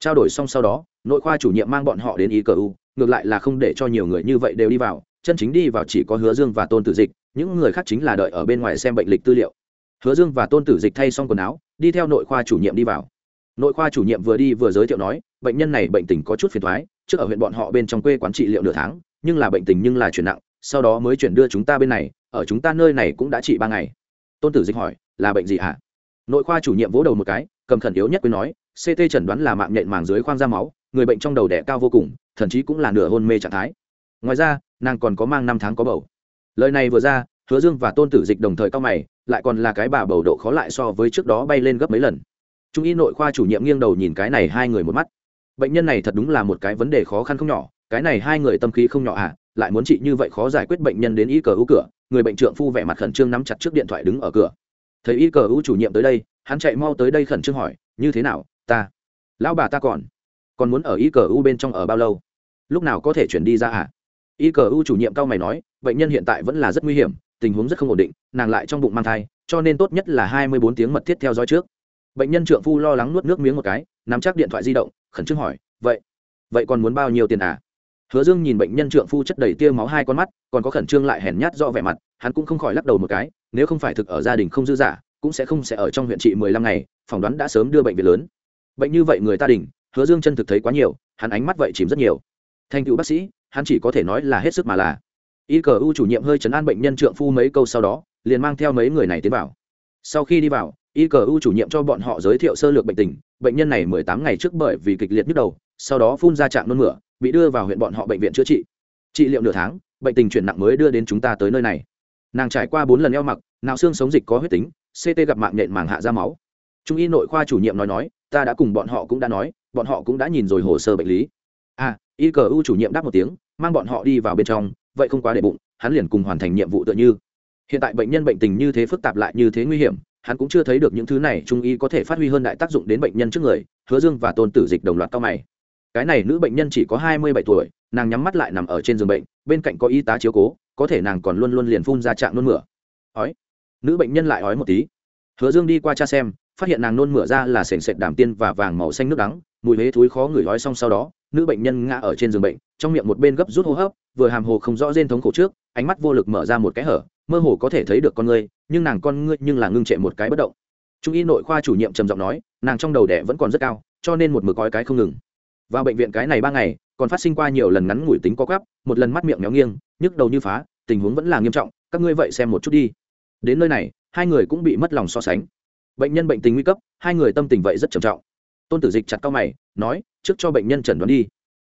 Trao đổi xong sau đó, nội khoa chủ nhiệm mang bọn họ đến y cờ u, ngược lại là không để cho nhiều người như vậy đều đi vào, chân chính đi vào chỉ có hứa dương và tôn tử dịch, những người khác chính là đợi ở bên ngoài xem bệnh lịch tư liệu hứa dương và tôn tử dịch thay xong quần áo, đi theo nội khoa chủ nhiệm đi vào. Nội khoa chủ nhiệm vừa đi vừa giới thiệu nói, bệnh nhân này bệnh tình có chút phiền thoái trước ở huyện bọn họ bên trong quê quán trị liệu nửa tháng, nhưng là bệnh tình nhưng là chuyển nặng, sau đó mới chuyển đưa chúng ta bên này, ở chúng ta nơi này cũng đã trị ba ngày. Tôn tử dịch hỏi, là bệnh gì hả? Nội khoa chủ nhiệm vỗ đầu một cái, cầm khẩn yếu nhất quên nói ct chẩn đoán là mạng nhện màng dưới khoang da máu, người bệnh trong đầu đẻ cao vô cùng, thậm chí cũng là nửa hôn mê trạng thái. Ngoài ra, nàng còn có mang năm tháng có bầu. Lời này vừa ra, hứa dương và tôn tử dịch đồng thời cao mày lại còn là cái bà bầu độ khó lại so với trước đó bay lên gấp mấy lần. Trung y nội khoa chủ nhiệm nghiêng đầu nhìn cái này hai người một mắt. Bệnh nhân này thật đúng là một cái vấn đề khó khăn không nhỏ, cái này hai người tâm khí không nhỏ à lại muốn trị như vậy khó giải quyết bệnh nhân đến y cờ u cửa, người bệnh trượng phu vẻ mặt khẩn trương nắm chặt trước điện thoại đứng ở cửa. Thấy y cờ u chủ nhiệm tới đây, hắn chạy mau tới đây khẩn trương hỏi, như thế nào, ta? Lão bà ta còn còn muốn ở y cờ u bên trong ở bao lâu? Lúc nào có thể chuyển đi ra à? Y cờ u chủ nhiệm cao mày nói, bệnh nhân hiện tại vẫn là rất nguy hiểm tình huống rất không ổn định, nàng lại trong bụng mang thai, cho nên tốt nhất là hai mươi bốn tiếng mật thiết theo dõi trước. Bệnh nhân trượng phu lo lắng nuốt nước miếng một cái, nắm chắc điện thoại di động, khẩn trương hỏi, vậy vậy còn muốn bao nhiêu tiền à? Hứa dương nhìn bệnh nhân trượng phu chất đầy tia máu hai con mắt, còn có khẩn trương lại hèn nhát do vẻ mặt, hắn cũng không khỏi lắc đầu một cái, nếu không phải thực ở gia đình không dư giả cũng sẽ không sẽ ở trong huyện trị mười lăm ngày, phỏng đoán đã sớm đưa bệnh viện lớn. Bệnh như vậy người ta đình hứa dương chân thực thấy quá nhiều, hắn ánh mắt vậy chìm rất nhiều. Thành cựu bác sĩ, hắn chỉ có thể nói là hết sức mà là y cờ u chủ nhiệm hơi chấn an bệnh nhân trượng phu mấy câu sau đó, liền mang theo mấy người này tiến vào. Sau khi đi vào y cờ u chủ nhiệm cho bọn họ giới thiệu sơ lược bệnh tình, bệnh nhân này mười tám ngày trước bởi vì kịch liệt nhức đầu, sau đó phun ra trạng nôn mửa, bị đưa vào huyện bọn họ bệnh viện chữa trị. Trị liệu nửa tháng, bệnh tình chuyển nặng mới đưa đến chúng ta tới nơi này. Nàng trải qua bốn lần eo mặc nào xương sống dịch có huyết tính ct gặp mạng nhện màng hạ ra máu. Trung y nội khoa chủ nhiệm nói nói, ta đã cùng bọn họ cũng đã nói, bọn họ cũng đã nhìn rồi hồ sơ bệnh lý. À y cờ u chủ nhiệm đáp một tiếng, mang bọn họ đi vào bên trong vậy không quá để bụng, hắn liền cùng hoàn thành nhiệm vụ tựa như. Hiện tại bệnh nhân bệnh tình như thế phức tạp lại như thế nguy hiểm, hắn cũng chưa thấy được những thứ này trung y có thể phát huy hơn đại tác dụng đến bệnh nhân trước người, hứa dương và tôn tử dịch đồng loạt cao mày. Cái này nữ bệnh nhân chỉ có hai mươi bảy tuổi, nàng nhắm mắt lại nằm ở trên giường bệnh, bên cạnh có y tá chiếu cố, có thể nàng còn luôn luôn liền phun ra trạng nôn mửa. Ói. Nữ bệnh nhân lại ói một tí. Hứa dương đi qua cha xem, phát hiện nàng nôn mửa ra là sền sệt đàm tiên và vàng màu xanh nước đắng, mùi huế thúi khó ngửi ói xong sau đó nữ bệnh nhân ngã ở trên giường bệnh, trong miệng một bên gấp rút hô hấp, vừa hàm hồ không rõ rên thống khổ trước, ánh mắt vô lực mở ra một cái hở, mơ hồ có thể thấy được con ngươi, nhưng nàng con ngươi nhưng là ngưng trệ một cái bất động. Trung y nội khoa chủ nhiệm trầm giọng nói, nàng trong đầu đẻ vẫn còn rất cao, cho nên một mực coi cái không ngừng. Vào bệnh viện cái này ba ngày, còn phát sinh qua nhiều lần ngắn ngủi tính có gắp một lần mắt miệng méo nghiêng, nhức đầu như phá, tình huống vẫn là nghiêm trọng, các ngươi vậy xem một chút đi. Đến nơi này, hai người cũng bị mất lòng so sánh. Bệnh nhân bệnh tình nguy cấp, hai người tâm tình vậy rất trầm trọng tôn tử dịch chặt cao mày, nói, trước cho bệnh nhân chẩn đoán đi.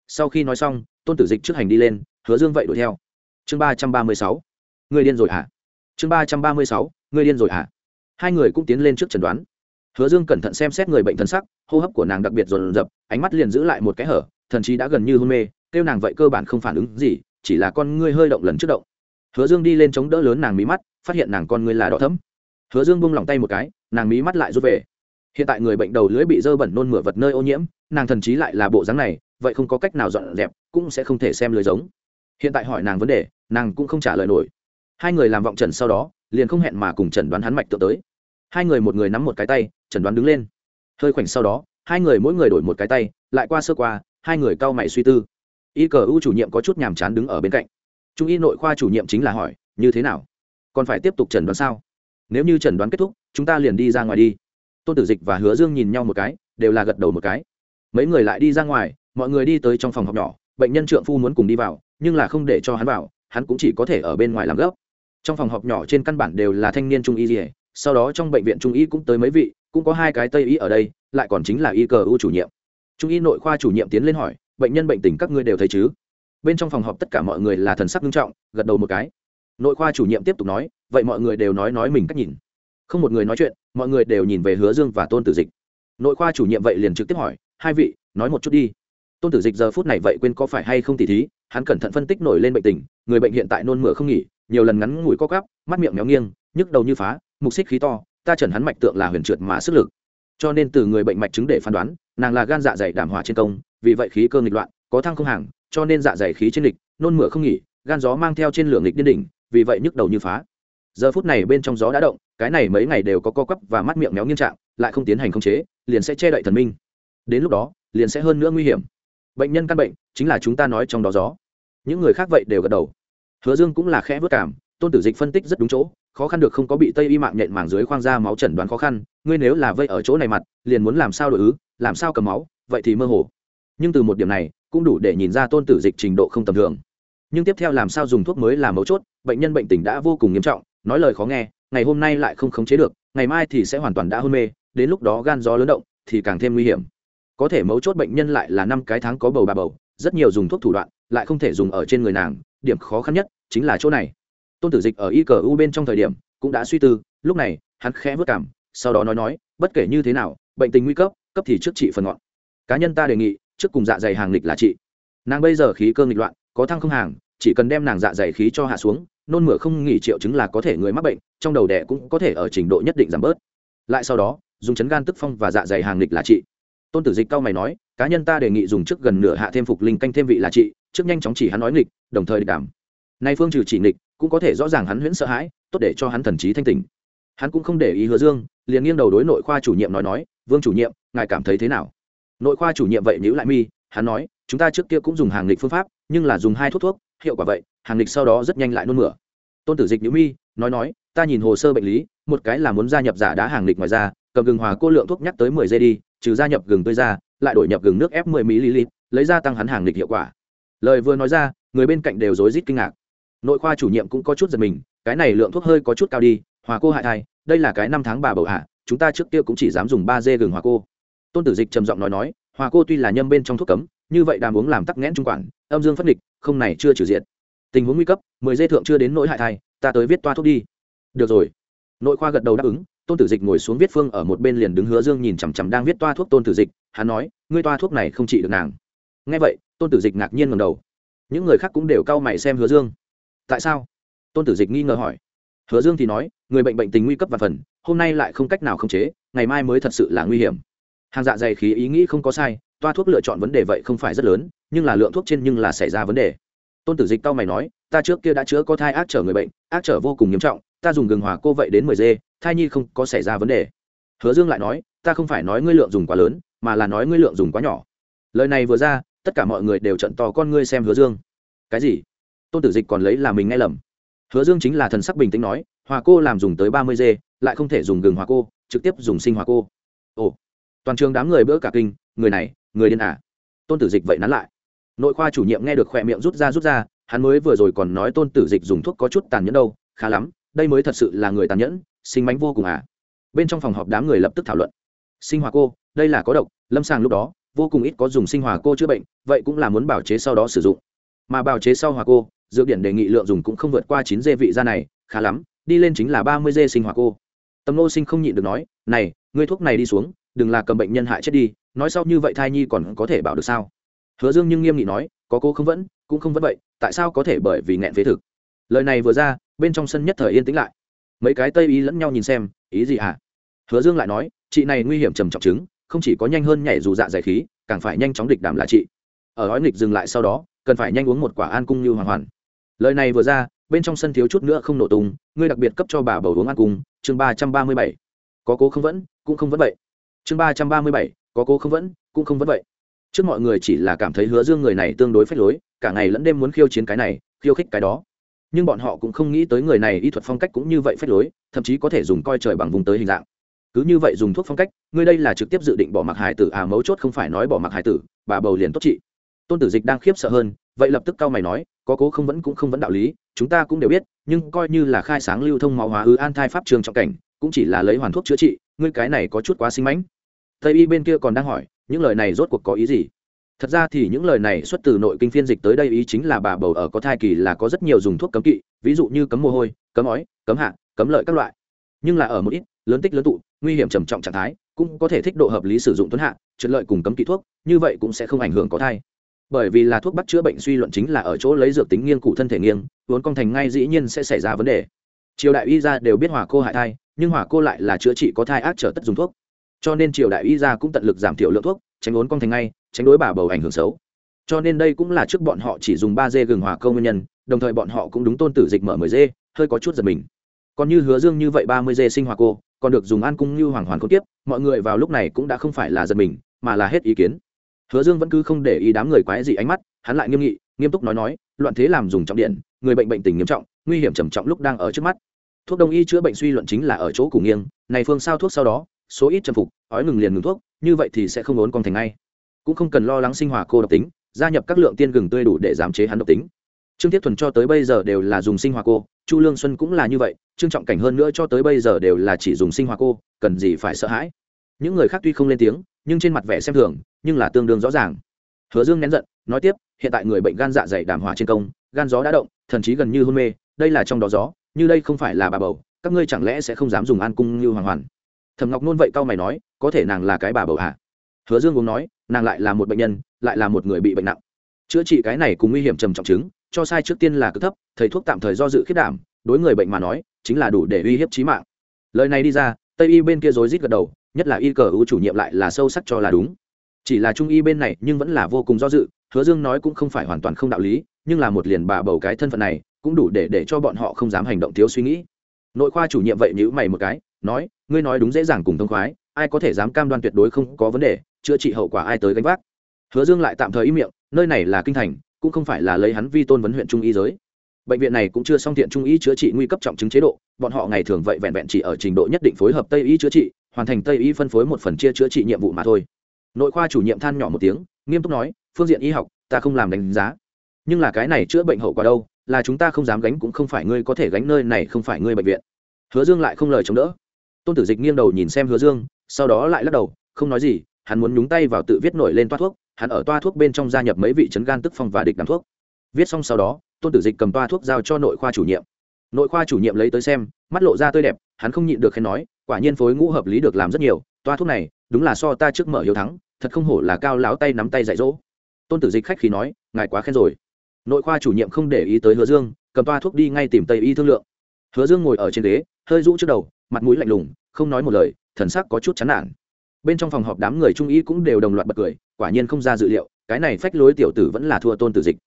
Sau khi nói xong, tôn tử dịch trước hành đi lên, hứa dương vậy đuổi theo. Chương ba trăm ba mươi sáu. Người điên rồi hả? Chương ba trăm ba mươi sáu. Người điên rồi hả? Hai người cũng tiến lên trước chẩn đoán. Hứa dương cẩn thận xem xét người bệnh thân sắc, hô hấp của nàng đặc biệt dồn dập, ánh mắt liền giữ lại một cái hở, thần chí đã gần như hôn mê, kêu nàng vậy cơ bản không phản ứng gì, chỉ là con ngươi hơi động lần trước động. Hứa dương đi lên chống đỡ lớn nàng mí mắt, phát hiện nàng con ngươi là đỏ thấm hứa dương bung lòng tay một cái, nàng mí mắt lại rút về hiện tại người bệnh đầu lưỡi bị dơ bẩn nôn mửa vật nơi ô nhiễm, nàng thần chí lại là bộ dáng này, vậy không có cách nào dọn dẹp, cũng sẽ không thể xem lưới giống. Hiện tại hỏi nàng vấn đề, nàng cũng không trả lời nổi. Hai người làm vọng trần sau đó, liền không hẹn mà cùng trần đoán hắn mạch tự tới. Hai người một người nắm một cái tay, trần đoán đứng lên. Hơi khoảnh sau đó, hai người mỗi người đổi một cái tay, lại qua sơ qua, hai người cau mày suy tư. Y cờ u chủ nhiệm có chút nhàm chán đứng ở bên cạnh. Trung y nội khoa chủ nhiệm chính là hỏi, như thế nào? Còn phải tiếp tục trần đoán sao? Nếu như trần đoán kết thúc, chúng ta liền đi ra ngoài đi tôn tử dịch và hứa dương nhìn nhau một cái, đều là gật đầu một cái. Mấy người lại đi ra ngoài, mọi người đi tới trong phòng học nhỏ, bệnh nhân trượng phu muốn cùng đi vào, nhưng là không để cho hắn vào, hắn cũng chỉ có thể ở bên ngoài làm gốc trong phòng họp nhỏ trên căn bản đều là thanh niên trung y dỉa sau đó trong bệnh viện trung y cũng tới mấy vị, cũng có hai cái tây y ở đây, lại còn chính là y cờ u chủ nhiệm. Trung y nội khoa chủ nhiệm tiến lên hỏi, bệnh nhân bệnh tình các ngươi đều thấy chứ? Bên trong phòng họp tất cả mọi người là thần sắc nghiêm trọng, gật đầu một cái. Nội khoa chủ nhiệm tiếp tục nói, vậy mọi người đều nói nói mình cách nhìn không một người nói chuyện mọi người đều nhìn về hứa dương và tôn tử dịch. Nội khoa chủ nhiệm vậy liền trực tiếp hỏi hai vị nói một chút đi. Tôn tử dịch giờ phút này vậy quên có phải hay không tỉ thí hắn cẩn thận phân tích nổi lên bệnh tình người bệnh hiện tại nôn mửa không nghỉ nhiều lần ngắn ngủi co cắp mắt miệng méo nghiêng nhức đầu như phá mục xích khí to ta chẩn hắn mạch tượng là huyền trượt mà sức lực. Cho nên từ người bệnh mạch chứng để phán đoán nàng là gan dạ dày đảm hỏa trên công vì vậy khí cơ nghịch loạn có thăng không hàng cho nên dạ dày khí trên nghịch, nôn mửa không nghỉ gan gió mang theo trên lửa nghịch điên đỉnh vì vậy nhức đầu như phá giờ phút này bên trong gió đã động, cái này mấy ngày đều có co quắp và mắt miệng méo nghiêm trạng, lại không tiến hành khống chế, liền sẽ che đậy thần minh. Đến lúc đó, liền sẽ hơn nữa nguy hiểm. Bệnh nhân căn bệnh, chính là chúng ta nói trong đó gió. Những người khác vậy đều gật đầu. Hứa dương cũng là khẽ vất cảm, tôn tử dịch phân tích rất đúng chỗ, khó khăn được không có bị tây y mạng nhện màng dưới khoang da máu chẩn đoán khó khăn, ngươi nếu là vây ở chỗ này mặt, liền muốn làm sao đổi ứ, làm sao cầm máu, vậy thì mơ hồ. Nhưng từ một điểm này, cũng đủ để nhìn ra tôn tử dịch trình độ không tầm thường. Nhưng tiếp theo làm sao dùng thuốc mới là mấu chốt, bệnh nhân bệnh tình đã vô cùng nghiêm trọng nói lời khó nghe, ngày hôm nay lại không khống chế được, ngày mai thì sẽ hoàn toàn đã hôn mê, đến lúc đó gan gió lớn động, thì càng thêm nguy hiểm. Có thể mấu chốt bệnh nhân lại là năm cái tháng có bầu bà bầu, rất nhiều dùng thuốc thủ đoạn, lại không thể dùng ở trên người nàng, điểm khó khăn nhất chính là chỗ này. Tôn tử dịch ở y cờ u bên trong thời điểm, cũng đã suy tư, lúc này, hắn khẽ vất cảm, sau đó nói nói, bất kể như thế nào, bệnh tình nguy cấp cấp thì trước trị phần ngọn. Cá nhân ta đề nghị, trước cùng dạ dày hàng lịch là trị nàng bây giờ khí cơ nghịch loạn, có thăng không hàng, chỉ cần đem nàng dạ dày khí cho hạ xuống nôn mửa không nghỉ triệu chứng là có thể người mắc bệnh, trong đầu đẻ cũng có thể ở trình độ nhất định giảm bớt. Lại sau đó, dùng chấn gan tức phong và dạ dày hàng lịch là trị tôn tử dịch cao mày nói, cá nhân ta đề nghị dùng trước gần nửa hạ thêm phục linh canh thêm vị là trị trước nhanh chóng chỉ hắn nói nghịch, đồng thời đảm nay phương trừ chỉ nghịch, cũng có thể rõ ràng hắn huyễn sợ hãi, tốt để cho hắn thần trí thanh tỉnh. Hắn cũng không để ý hứa dương, liền nghiêng đầu đối nội khoa chủ nhiệm nói nói, vương chủ nhiệm, ngài cảm thấy thế nào? Nội khoa chủ nhiệm vậy nhữ lại mi, hắn nói, chúng ta trước kia cũng dùng hàng lịch phương pháp, nhưng là dùng hai thuốc thuốc, hiệu quả vậy hàng lịch sau đó rất nhanh lại nôn mửa. Tôn tử dịch nhữ mi, nói nói, ta nhìn hồ sơ bệnh lý, một cái là muốn gia nhập giả đá hàng lịch ngoài ra cầm gừng hòa cô lượng thuốc nhắc tới mười giây đi, trừ gia nhập gừng tươi ra, lại đổi nhập gừng nước ép mười ml lấy ra tăng hắn hàng lịch hiệu quả. Lời vừa nói ra, người bên cạnh đều rối rít kinh ngạc. Nội khoa chủ nhiệm cũng có chút giật mình, cái này lượng thuốc hơi có chút cao đi, hòa cô hại thai, đây là cái năm tháng bà bầu hạ, chúng ta trước kia cũng chỉ dám dùng ba dê gừng hòa cô. Tôn tử dịch trầm giọng nói nói, hòa cô tuy là nhâm bên trong thuốc cấm, như vậy đàm uống làm tắc nghẽn trung quản, âm dương phất địch không này chưa trừ diện tình huống nguy cấp, mười dây thượng chưa đến nỗi hại thai, ta tới viết toa thuốc đi. Được rồi. Nội khoa gật đầu đáp ứng, tôn tử dịch ngồi xuống viết phương ở một bên liền đứng hứa dương nhìn chằm chằm đang viết toa thuốc tôn tử dịch, hắn nói, ngươi toa thuốc này không trị được nàng. Nghe vậy, tôn tử dịch ngạc nhiên ngầm đầu. Những người khác cũng đều cau mày xem hứa dương. Tại sao? Tôn tử dịch nghi ngờ hỏi. Hứa dương thì nói, người bệnh bệnh tình nguy cấp và phần, hôm nay lại không cách nào khống chế, ngày mai mới thật sự là nguy hiểm. Hàng dạ dày khí ý nghĩ không có sai, toa thuốc lựa chọn vấn đề vậy không phải rất lớn, nhưng là lượng thuốc trên nhưng là xảy ra vấn đề tôn tử dịch tao mày nói, ta trước kia đã chữa có thai ác trở người bệnh, ác trở vô cùng nghiêm trọng, ta dùng gừng hòa cô vậy đến mười dê, thai nhi không có xảy ra vấn đề. Hứa dương lại nói, ta không phải nói ngươi lượng dùng quá lớn, mà là nói ngươi lượng dùng quá nhỏ. Lời này vừa ra, tất cả mọi người đều trận to con ngươi xem hứa dương. Cái gì? Tôn tử dịch còn lấy là mình nghe lầm. Hứa dương chính là thần sắc bình tĩnh nói, hòa cô làm dùng tới ba mươi dê, lại không thể dùng gừng hòa cô, trực tiếp dùng sinh hòa cô. Ồ, toàn trường đám người bỡ cả kinh, người này, người điên à? Tôn tử dịch vậy nắn lại nội khoa chủ nhiệm nghe được khỏe miệng rút ra rút ra, hắn mới vừa rồi còn nói tôn tử dịch dùng thuốc có chút tàn nhẫn đâu, khá lắm, đây mới thật sự là người tàn nhẫn, sinh mánh vô cùng à. Bên trong phòng họp đám người lập tức thảo luận. Sinh hòa cô, đây là có độc, lâm sàng lúc đó, vô cùng ít có dùng sinh hòa cô chữa bệnh, vậy cũng là muốn bảo chế sau đó sử dụng. Mà bào chế sau hòa cô, dược điển đề nghị lượng dùng cũng không vượt qua chín dê vị da này, khá lắm, đi lên chính là ba mươi dê sinh hòa cô. Tầm nô sinh không nhịn được nói, này, ngươi thuốc này đi xuống, đừng là cầm bệnh nhân hại chết đi, nói sau như vậy thai nhi còn có thể bảo được sao? Hứa dương nhưng nghiêm nghị nói, có cô không vẫn, cũng không vẫn vậy, tại sao có thể bởi vì nghẹn phế thực? Lời này vừa ra, bên trong sân nhất thời yên tĩnh lại. Mấy cái tây y lẫn nhau nhìn xem, ý gì hả? Hứa dương lại nói, chị này nguy hiểm trầm trọng chứng, không chỉ có nhanh hơn nhảy dù dạ dày khí, càng phải nhanh chóng địch đảm là chị. Ở nói nghịch dừng lại sau đó, cần phải nhanh uống một quả an cung như hoàn hoàn. Lời này vừa ra, bên trong sân thiếu chút nữa không nổ tung, ngươi đặc biệt cấp cho bà bầu uống an cung. Chương ba trăm ba mươi bảy. Có cố không vẫn, cũng không vẫn vậy. Chương ba trăm ba mươi bảy. Có cố không vẫn, cũng không vẫn vậy trước mọi người chỉ là cảm thấy hứa dương người này tương đối phách lối, cả ngày lẫn đêm muốn khiêu chiến cái này, khiêu khích cái đó. Nhưng bọn họ cũng không nghĩ tới người này y thuật phong cách cũng như vậy phách lối, thậm chí có thể dùng coi trời bằng vùng tới hình dạng. Cứ như vậy dùng thuốc phong cách, ngươi đây là trực tiếp dự định bỏ mặc hải tử à mấu chốt không phải nói bỏ mặc hải tử, bà bầu liền tốt trị tôn tử dịch đang khiếp sợ hơn, vậy lập tức cao mày nói, có cố không vẫn cũng không vẫn đạo lý, chúng ta cũng đều biết, nhưng coi như là khai sáng lưu thông máu hóa ư an thai pháp trường trọng cảnh, cũng chỉ là lấy hoàn thuốc chữa trị, ngươi cái này có chút quá sinh mãnh. Tây y bên kia còn đang hỏi những lời này rốt cuộc có ý gì? Thật ra thì những lời này xuất từ nội kinh phiên dịch tới đây ý chính là bà bầu ở có thai kỳ là có rất nhiều dùng thuốc cấm kỵ, ví dụ như cấm mồ hôi, cấm ói, cấm hạ, cấm lợi các loại. Nhưng là ở một ít, lớn tích lớn tụ, nguy hiểm trầm trọng trạng thái, cũng có thể thích độ hợp lý sử dụng tuấn hạ, trượt lợi cùng cấm kỵ thuốc, như vậy cũng sẽ không ảnh hưởng có thai. Bởi vì là thuốc bắt chữa bệnh suy luận chính là ở chỗ lấy dược tính nghiêng cụ thân thể nghiêng, vốn công thành ngay dĩ nhiên sẽ xảy ra vấn đề. Triều đại y gia đều biết hỏa cô hại thai, nhưng hỏa cô lại là chữa trị có thai ác trở tất dùng thuốc cho nên triều đại y gia cũng tận lực giảm thiểu lượng thuốc, tránh ốn công thành ngay, tránh đối bà bầu ảnh hưởng xấu. Cho nên đây cũng là trước bọn họ chỉ dùng ba dê gừng hòa câu nguyên nhân, đồng thời bọn họ cũng đúng tôn tử dịch mở mười dê, hơi có chút giật mình. Còn như hứa dương như vậy ba mươi dê sinh hỏa cô, còn được dùng an cung như hoàng hoàn cốt tiếp mọi người vào lúc này cũng đã không phải là giật mình, mà là hết ý kiến. Hứa dương vẫn cứ không để ý đám người quái gì ánh mắt, hắn lại nghiêm nghị, nghiêm túc nói nói, loạn thế làm dùng trọng điện, người bệnh bệnh tình nghiêm trọng, nguy hiểm trầm trọng lúc đang ở trước mắt. Thuốc đông y chữa bệnh suy luận chính là ở chỗ củ nghiêng, này phương sao thuốc sau đó số ít châm phục, ói ngừng liền ngừng thuốc, như vậy thì sẽ không ốn con thành ngay. Cũng không cần lo lắng sinh hòa cô độc tính, gia nhập các lượng tiên gừng tươi đủ để giảm chế hắn độc tính. Trương thiết thuần cho tới bây giờ đều là dùng sinh hòa cô, chu lương xuân cũng là như vậy, trương trọng cảnh hơn nữa cho tới bây giờ đều là chỉ dùng sinh hòa cô, cần gì phải sợ hãi. Những người khác tuy không lên tiếng, nhưng trên mặt vẻ xem thường, nhưng là tương đương rõ ràng. Hứa dương nén giận, nói tiếp, hiện tại người bệnh gan dạ dày đàm hòa trên công, gan gió đã động, thần chí gần như hôn mê, đây là trong đó gió, như đây không phải là bà bầu, các ngươi chẳng lẽ sẽ không dám dùng an cung như hoàng hoàn? Thầm ngọc nôn vậy cau mày nói, có thể nàng là cái bà bầu hả? Hứa dương uống nói, nàng lại là một bệnh nhân, lại là một người bị bệnh nặng. Chữa trị cái này cùng nguy hiểm trầm trọng chứng, cho sai trước tiên là cực thấp, thầy thuốc tạm thời do dự khiết đảm, đối người bệnh mà nói, chính là đủ để uy hiếp trí mạng. Lời này đi ra, tây y bên kia rối rít gật đầu, nhất là y cờ ưu chủ nhiệm lại là sâu sắc cho là đúng. Chỉ là trung y bên này nhưng vẫn là vô cùng do dự, hứa dương nói cũng không phải hoàn toàn không đạo lý, nhưng là một liền bà bầu cái thân phận này, cũng đủ để để cho bọn họ không dám hành động thiếu suy nghĩ. Nội khoa chủ nhiệm vậy nhữ mày một cái nói, ngươi nói đúng dễ dàng cùng thông khoái, ai có thể dám cam đoan tuyệt đối không có vấn đề, chữa trị hậu quả ai tới gánh vác? Hứa dương lại tạm thời im miệng, nơi này là kinh thành, cũng không phải là lấy hắn vi tôn vấn huyện trung y giới. Bệnh viện này cũng chưa xong thiện trung y chữa trị nguy cấp trọng chứng chế độ, bọn họ ngày thường vậy vẹn vẹn chỉ ở trình độ nhất định phối hợp tây y chữa trị, hoàn thành tây y phân phối một phần chia chữa trị nhiệm vụ mà thôi. Nội khoa chủ nhiệm than nhỏ một tiếng, nghiêm túc nói, phương diện y học, ta không làm đánh giá. Nhưng là cái này chữa bệnh hậu quả đâu, là chúng ta không dám gánh cũng không phải ngươi có thể gánh, nơi này không phải ngươi bệnh viện. Hứa dương lại không lời chống đỡ tôn tử dịch nghiêng đầu nhìn xem hứa dương, sau đó lại lắc đầu, không nói gì, hắn muốn nhúng tay vào tự viết nổi lên toa thuốc, hắn ở toa thuốc bên trong gia nhập mấy vị chấn gan tức phong và địch đắm thuốc. Viết xong sau đó, tôn tử dịch cầm toa thuốc giao cho nội khoa chủ nhiệm. Nội khoa chủ nhiệm lấy tới xem, mắt lộ ra tươi đẹp, hắn không nhịn được khen nói, quả nhiên phối ngũ hợp lý được làm rất nhiều, toa thuốc này, đúng là so ta trước mở hiếu thắng, thật không hổ là cao láo tay nắm tay dạy dỗ. Tôn tử dịch khách khí nói, ngài quá khen rồi. Nội khoa chủ nhiệm không để ý tới hứa dương, cầm toa thuốc đi ngay tìm tây y thương lượng. Hứa dương ngồi ở trên ghế, hơi rũ trước đầu, mặt mũi lạnh lùng không nói một lời, thần sắc có chút chán nản. Bên trong phòng họp đám người trung ý cũng đều đồng loạt bật cười, quả nhiên không ra dự liệu, cái này phách lối tiểu tử vẫn là thua tôn tử dịch.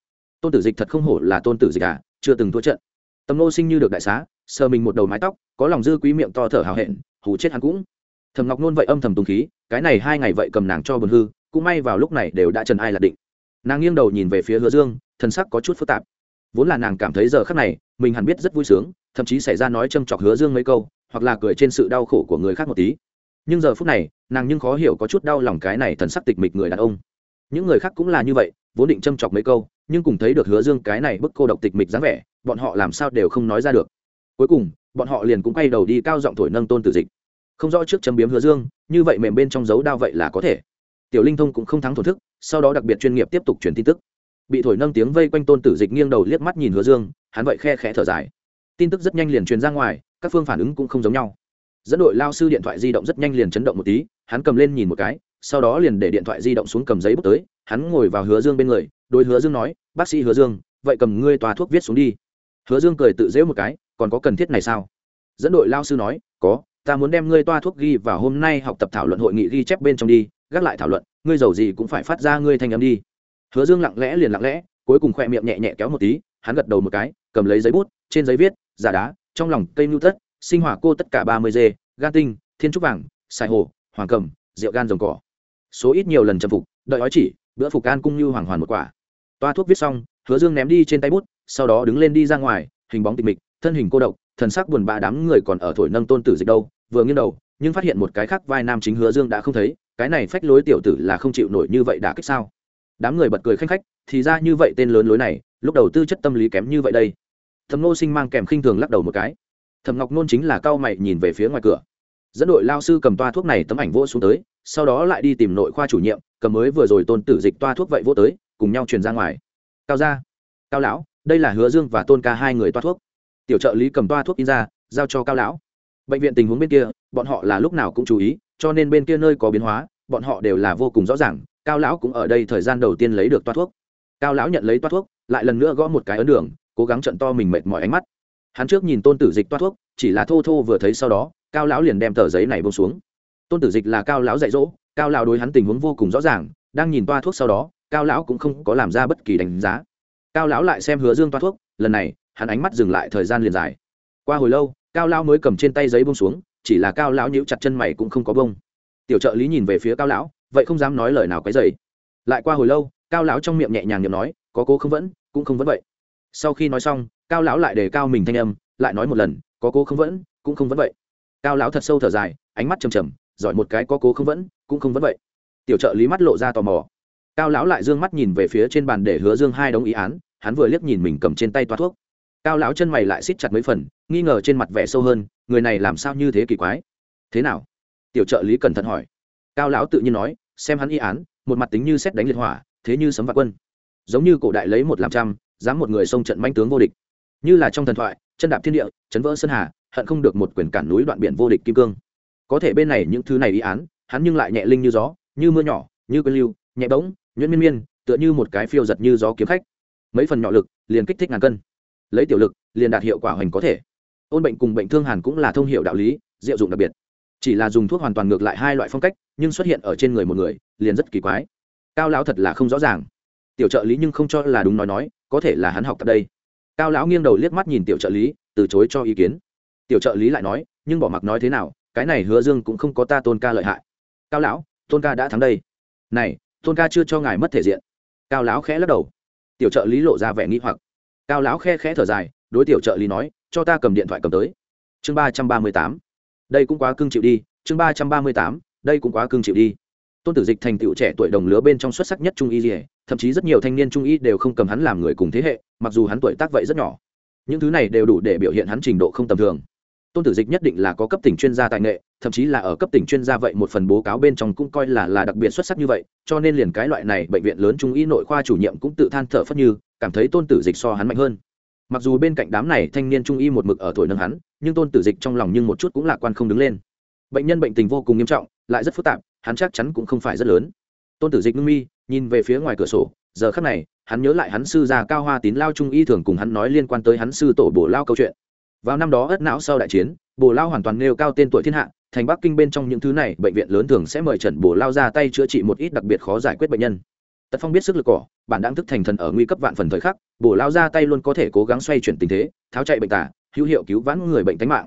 Tôn tử dịch thật không hổ là tôn tử dịch à chưa từng thua trận. Tầm nô sinh như được đại xá, sờ mình một đầu mái tóc, có lòng dư quý miệng to thở hào hẹn, hù chết hắn cũng. Thầm ngọc nôn vậy âm thầm tùng khí, cái này hai ngày vậy cầm nàng cho buồn hư, cũng may vào lúc này đều đã trần ai là định. Nàng nghiêng đầu nhìn về phía hứa dương thân sắc có chút phức tạp. Vốn là nàng cảm thấy giờ khắc này, mình hẳn biết rất vui sướng, thậm chí xảy ra nói châm chọc hứa dương mấy câu hoặc là cười trên sự đau khổ của người khác một tí. Nhưng giờ phút này, nàng nhưng khó hiểu có chút đau lòng cái này thần sắc tịch mịch người đàn ông. Những người khác cũng là như vậy, vốn định châm chọc mấy câu, nhưng cùng thấy được hứa dương cái này bức cô độc tịch mịch dáng vẻ, bọn họ làm sao đều không nói ra được. Cuối cùng, bọn họ liền cũng quay đầu đi cao giọng thổi nâng tôn tử dịch. Không rõ trước châm biếm hứa dương, như vậy mềm bên trong dấu đao vậy là có thể. Tiểu linh thông cũng không thắng thổn thức, sau đó đặc biệt chuyên nghiệp tiếp tục truyền tin tức. Bị thổi nâng tiếng vây quanh tôn tử dịch nghiêng đầu liếc mắt nhìn hứa dương, hắn vậy khe khẽ thở dài. Tin tức rất nhanh liền truyền ra ngoài các phương phản ứng cũng không giống nhau. Dẫn đội lao sư điện thoại di động rất nhanh liền chấn động một tí, hắn cầm lên nhìn một cái, sau đó liền để điện thoại di động xuống cầm giấy bút tới, hắn ngồi vào hứa dương bên người đôi hứa dương nói, bác sĩ hứa dương, vậy cầm ngươi tòa thuốc viết xuống đi. Hứa dương cười tự dễu một cái, còn có cần thiết này sao? Dẫn đội lao sư nói, có, ta muốn đem ngươi toa thuốc ghi vào hôm nay học tập thảo luận hội nghị ghi chép bên trong đi, gác lại thảo luận, ngươi giàu gì cũng phải phát ra ngươi thanh âm đi. Hứa dương lặng lẽ liền lặng lẽ, cuối cùng khoe miệng nhẹ nhẹ kéo một tí, hắn gật đầu một cái, cầm lấy giấy bút, trên giấy viết, giả đá trong lòng cây nhu tất, sinh hỏa cô tất cả ba mươi dê, gan tinh, thiên trúc vàng sài hồ, hoàng cầm, rượu gan rồng cỏ. Số ít nhiều lần châm phục, đợi ói chỉ, bữa phục gan cung như hoàng hoàn một quả. Toa thuốc viết xong, hứa dương ném đi trên tay bút, sau đó đứng lên đi ra ngoài, hình bóng tịch mịch, thân hình cô độc, thần sắc buồn bã đám người còn ở thổi nâng tôn tử dịch đâu, vừa nghiêng đầu, nhưng phát hiện một cái khác vai nam chính hứa dương đã không thấy, cái này phách lối tiểu tử là không chịu nổi như vậy đã kích sao? Đám người bật cười khanh khách, thì ra như vậy tên lớn lối này, lúc đầu tư chất tâm lý kém như vậy đây thầm nô sinh mang kèm khinh thường lắc đầu một cái. Thầm ngọc nôn chính là cao mày nhìn về phía ngoài cửa. Dẫn đội lao sư cầm toa thuốc này tấm ảnh vô xuống tới, sau đó lại đi tìm nội khoa chủ nhiệm, cầm mới vừa rồi tôn tử dịch toa thuốc vậy vô tới, cùng nhau truyền ra ngoài. Cao gia, cao lão, đây là hứa dương và tôn ca hai người toa thuốc. Tiểu trợ lý cầm toa thuốc in ra, giao cho cao lão. Bệnh viện tình huống bên kia, bọn họ là lúc nào cũng chú ý, cho nên bên kia nơi có biến hóa, bọn họ đều là vô cùng rõ ràng, cao lão cũng ở đây thời gian đầu tiên lấy được toa thuốc. Cao lão nhận lấy toa thuốc, lại lần nữa gõ một cái ấn đường cố gắng trận to mình mệt mỏi ánh mắt. Hắn trước nhìn tôn tử dịch toa thuốc, chỉ là thô thô vừa thấy sau đó, cao lão liền đem tờ giấy này bông xuống. Tôn tử dịch là cao lão dạy dỗ, cao lão đối hắn tình huống vô cùng rõ ràng, đang nhìn toa thuốc sau đó, cao lão cũng không có làm ra bất kỳ đánh giá. Cao lão lại xem hứa dương toa thuốc, lần này, hắn ánh mắt dừng lại thời gian liền dài. Qua hồi lâu, cao lão mới cầm trên tay giấy bông xuống, chỉ là cao lão nhíu chặt chân mày cũng không có bông tiểu trợ lý nhìn về phía cao lão, vậy không dám nói lời nào cái dày lại qua hồi lâu, cao lão trong miệng nhẹ nhàng nhậm nói, có cố không vẫn, cũng không vẫn vậy sau khi nói xong, cao lão lại đề cao mình thanh âm, lại nói một lần, có cố không vẫn, cũng không vẫn vậy. Cao lão thật sâu thở dài, ánh mắt trầm trầm, giỏi một cái có cố không vẫn, cũng không vẫn vậy. Tiểu trợ lý mắt lộ ra tò mò. Cao lão lại d ư ơ n g mắt nhìn về phía trên bàn để hứa dương hai đống ý án, hắn vừa liếc nhìn mình cầm trên tay toa thuốc. Cao lão chân mày lại xít chặt mấy phần, nghi ngờ trên mặt vẻ sâu hơn, người này làm sao như thế kỳ quái? Thế nào? Tiểu trợ lý cẩn thận hỏi. Cao lão tự nhiên nói, xem hắn y án, một mặt tính như xét đánh liệt hỏa, thế như sấm vạn quân. Giống như cổ đại lấy một làm trăm dám một người xông trận manh tướng vô địch. Như là trong thần thoại, chân đạp thiên địa, chấn vỡ sơn hà, hận không được một quyền cản núi đoạn biển vô địch kim cương. Có thể bên này những thứ này ý án, hắn nhưng lại nhẹ linh như gió, như mưa nhỏ, như cơn lưu, nhẹ bỗng, nhuyễn miên miên, tựa như một cái phiêu giật như gió kiếm khách. Mấy phần nhỏ lực, liền kích thích ngàn cân. Lấy tiểu lực, liền đạt hiệu quả hoành có thể. Ôn bệnh cùng bệnh thương hàn cũng là thông hiệu đạo lý, diệu dụng đặc biệt. Chỉ là dùng thuốc hoàn toàn ngược lại hai loại phong cách, nhưng xuất hiện ở trên người một người, liền rất kỳ quái. Cao lão thật là không rõ ràng. Tiểu trợ lý nhưng không cho là đúng nói nói có thể là hắn học tại đây. Cao lão nghiêng đầu liếc mắt nhìn tiểu trợ lý, từ chối cho ý kiến. Tiểu trợ lý lại nói, nhưng bỏ mặc nói thế nào, cái này hứa dương cũng không có ta tôn ca lợi hại. Cao lão, tôn ca đã thắng đây. Này, tôn ca chưa cho ngài mất thể diện. Cao lão khẽ lắc đầu. Tiểu trợ lý lộ ra vẻ nghĩ hoặc. Cao lão khe khẽ thở dài, đối tiểu trợ lý nói, cho ta cầm điện thoại cầm tới. Chương ba trăm ba mươi tám. Đây cũng quá cưng chịu đi, chương ba trăm ba mươi tám, đây cũng quá cưng chịu đi. Tôn tử dịch thành tựu trẻ tuổi đồng lứa bên trong xuất sắc nhất trung y dỉa thậm chí rất nhiều thanh niên trung y đều không cầm hắn làm người cùng thế hệ, mặc dù hắn tuổi tác vậy rất nhỏ. Những thứ này đều đủ để biểu hiện hắn trình độ không tầm thường. Tôn tử dịch nhất định là có cấp tỉnh chuyên gia tài nghệ, thậm chí là ở cấp tỉnh chuyên gia vậy một phần bố cáo bên trong cũng coi là là đặc biệt xuất sắc như vậy, cho nên liền cái loại này bệnh viện lớn trung y nội khoa chủ nhiệm cũng tự than thở phất như, cảm thấy tôn tử dịch so hắn mạnh hơn. Mặc dù bên cạnh đám này thanh niên trung y một mực ở tuổi nâng hắn, nhưng tôn tử dịch trong lòng nhưng một chút cũng lạc quan không đứng lên. Bệnh nhân bệnh tình vô cùng nghiêm trọng, lại rất phức tạp, hắn chắc chắn cũng không phải rất lớn. Tôn tử dịch ngưng mi nhìn về phía ngoài cửa sổ, giờ khắc này, hắn nhớ lại hắn sư già cao hoa tín lao trung y thường cùng hắn nói liên quan tới hắn sư tổ bổ lao câu chuyện. Vào năm đó ất não sau đại chiến, bồ lao hoàn toàn nêu cao tên tuổi thiên hạ, thành bắc kinh bên trong những thứ này, bệnh viện lớn thường sẽ mời trần bồ lao ra tay chữa trị một ít đặc biệt khó giải quyết bệnh nhân. Tật phong biết sức lực cỏ bản đang thức thành thần ở nguy cấp vạn phần thời khắc, bồ lao ra tay luôn có thể cố gắng xoay chuyển tình thế, tháo chạy bệnh tả, hữu hiệu cứu vãn người bệnh tánh mạng.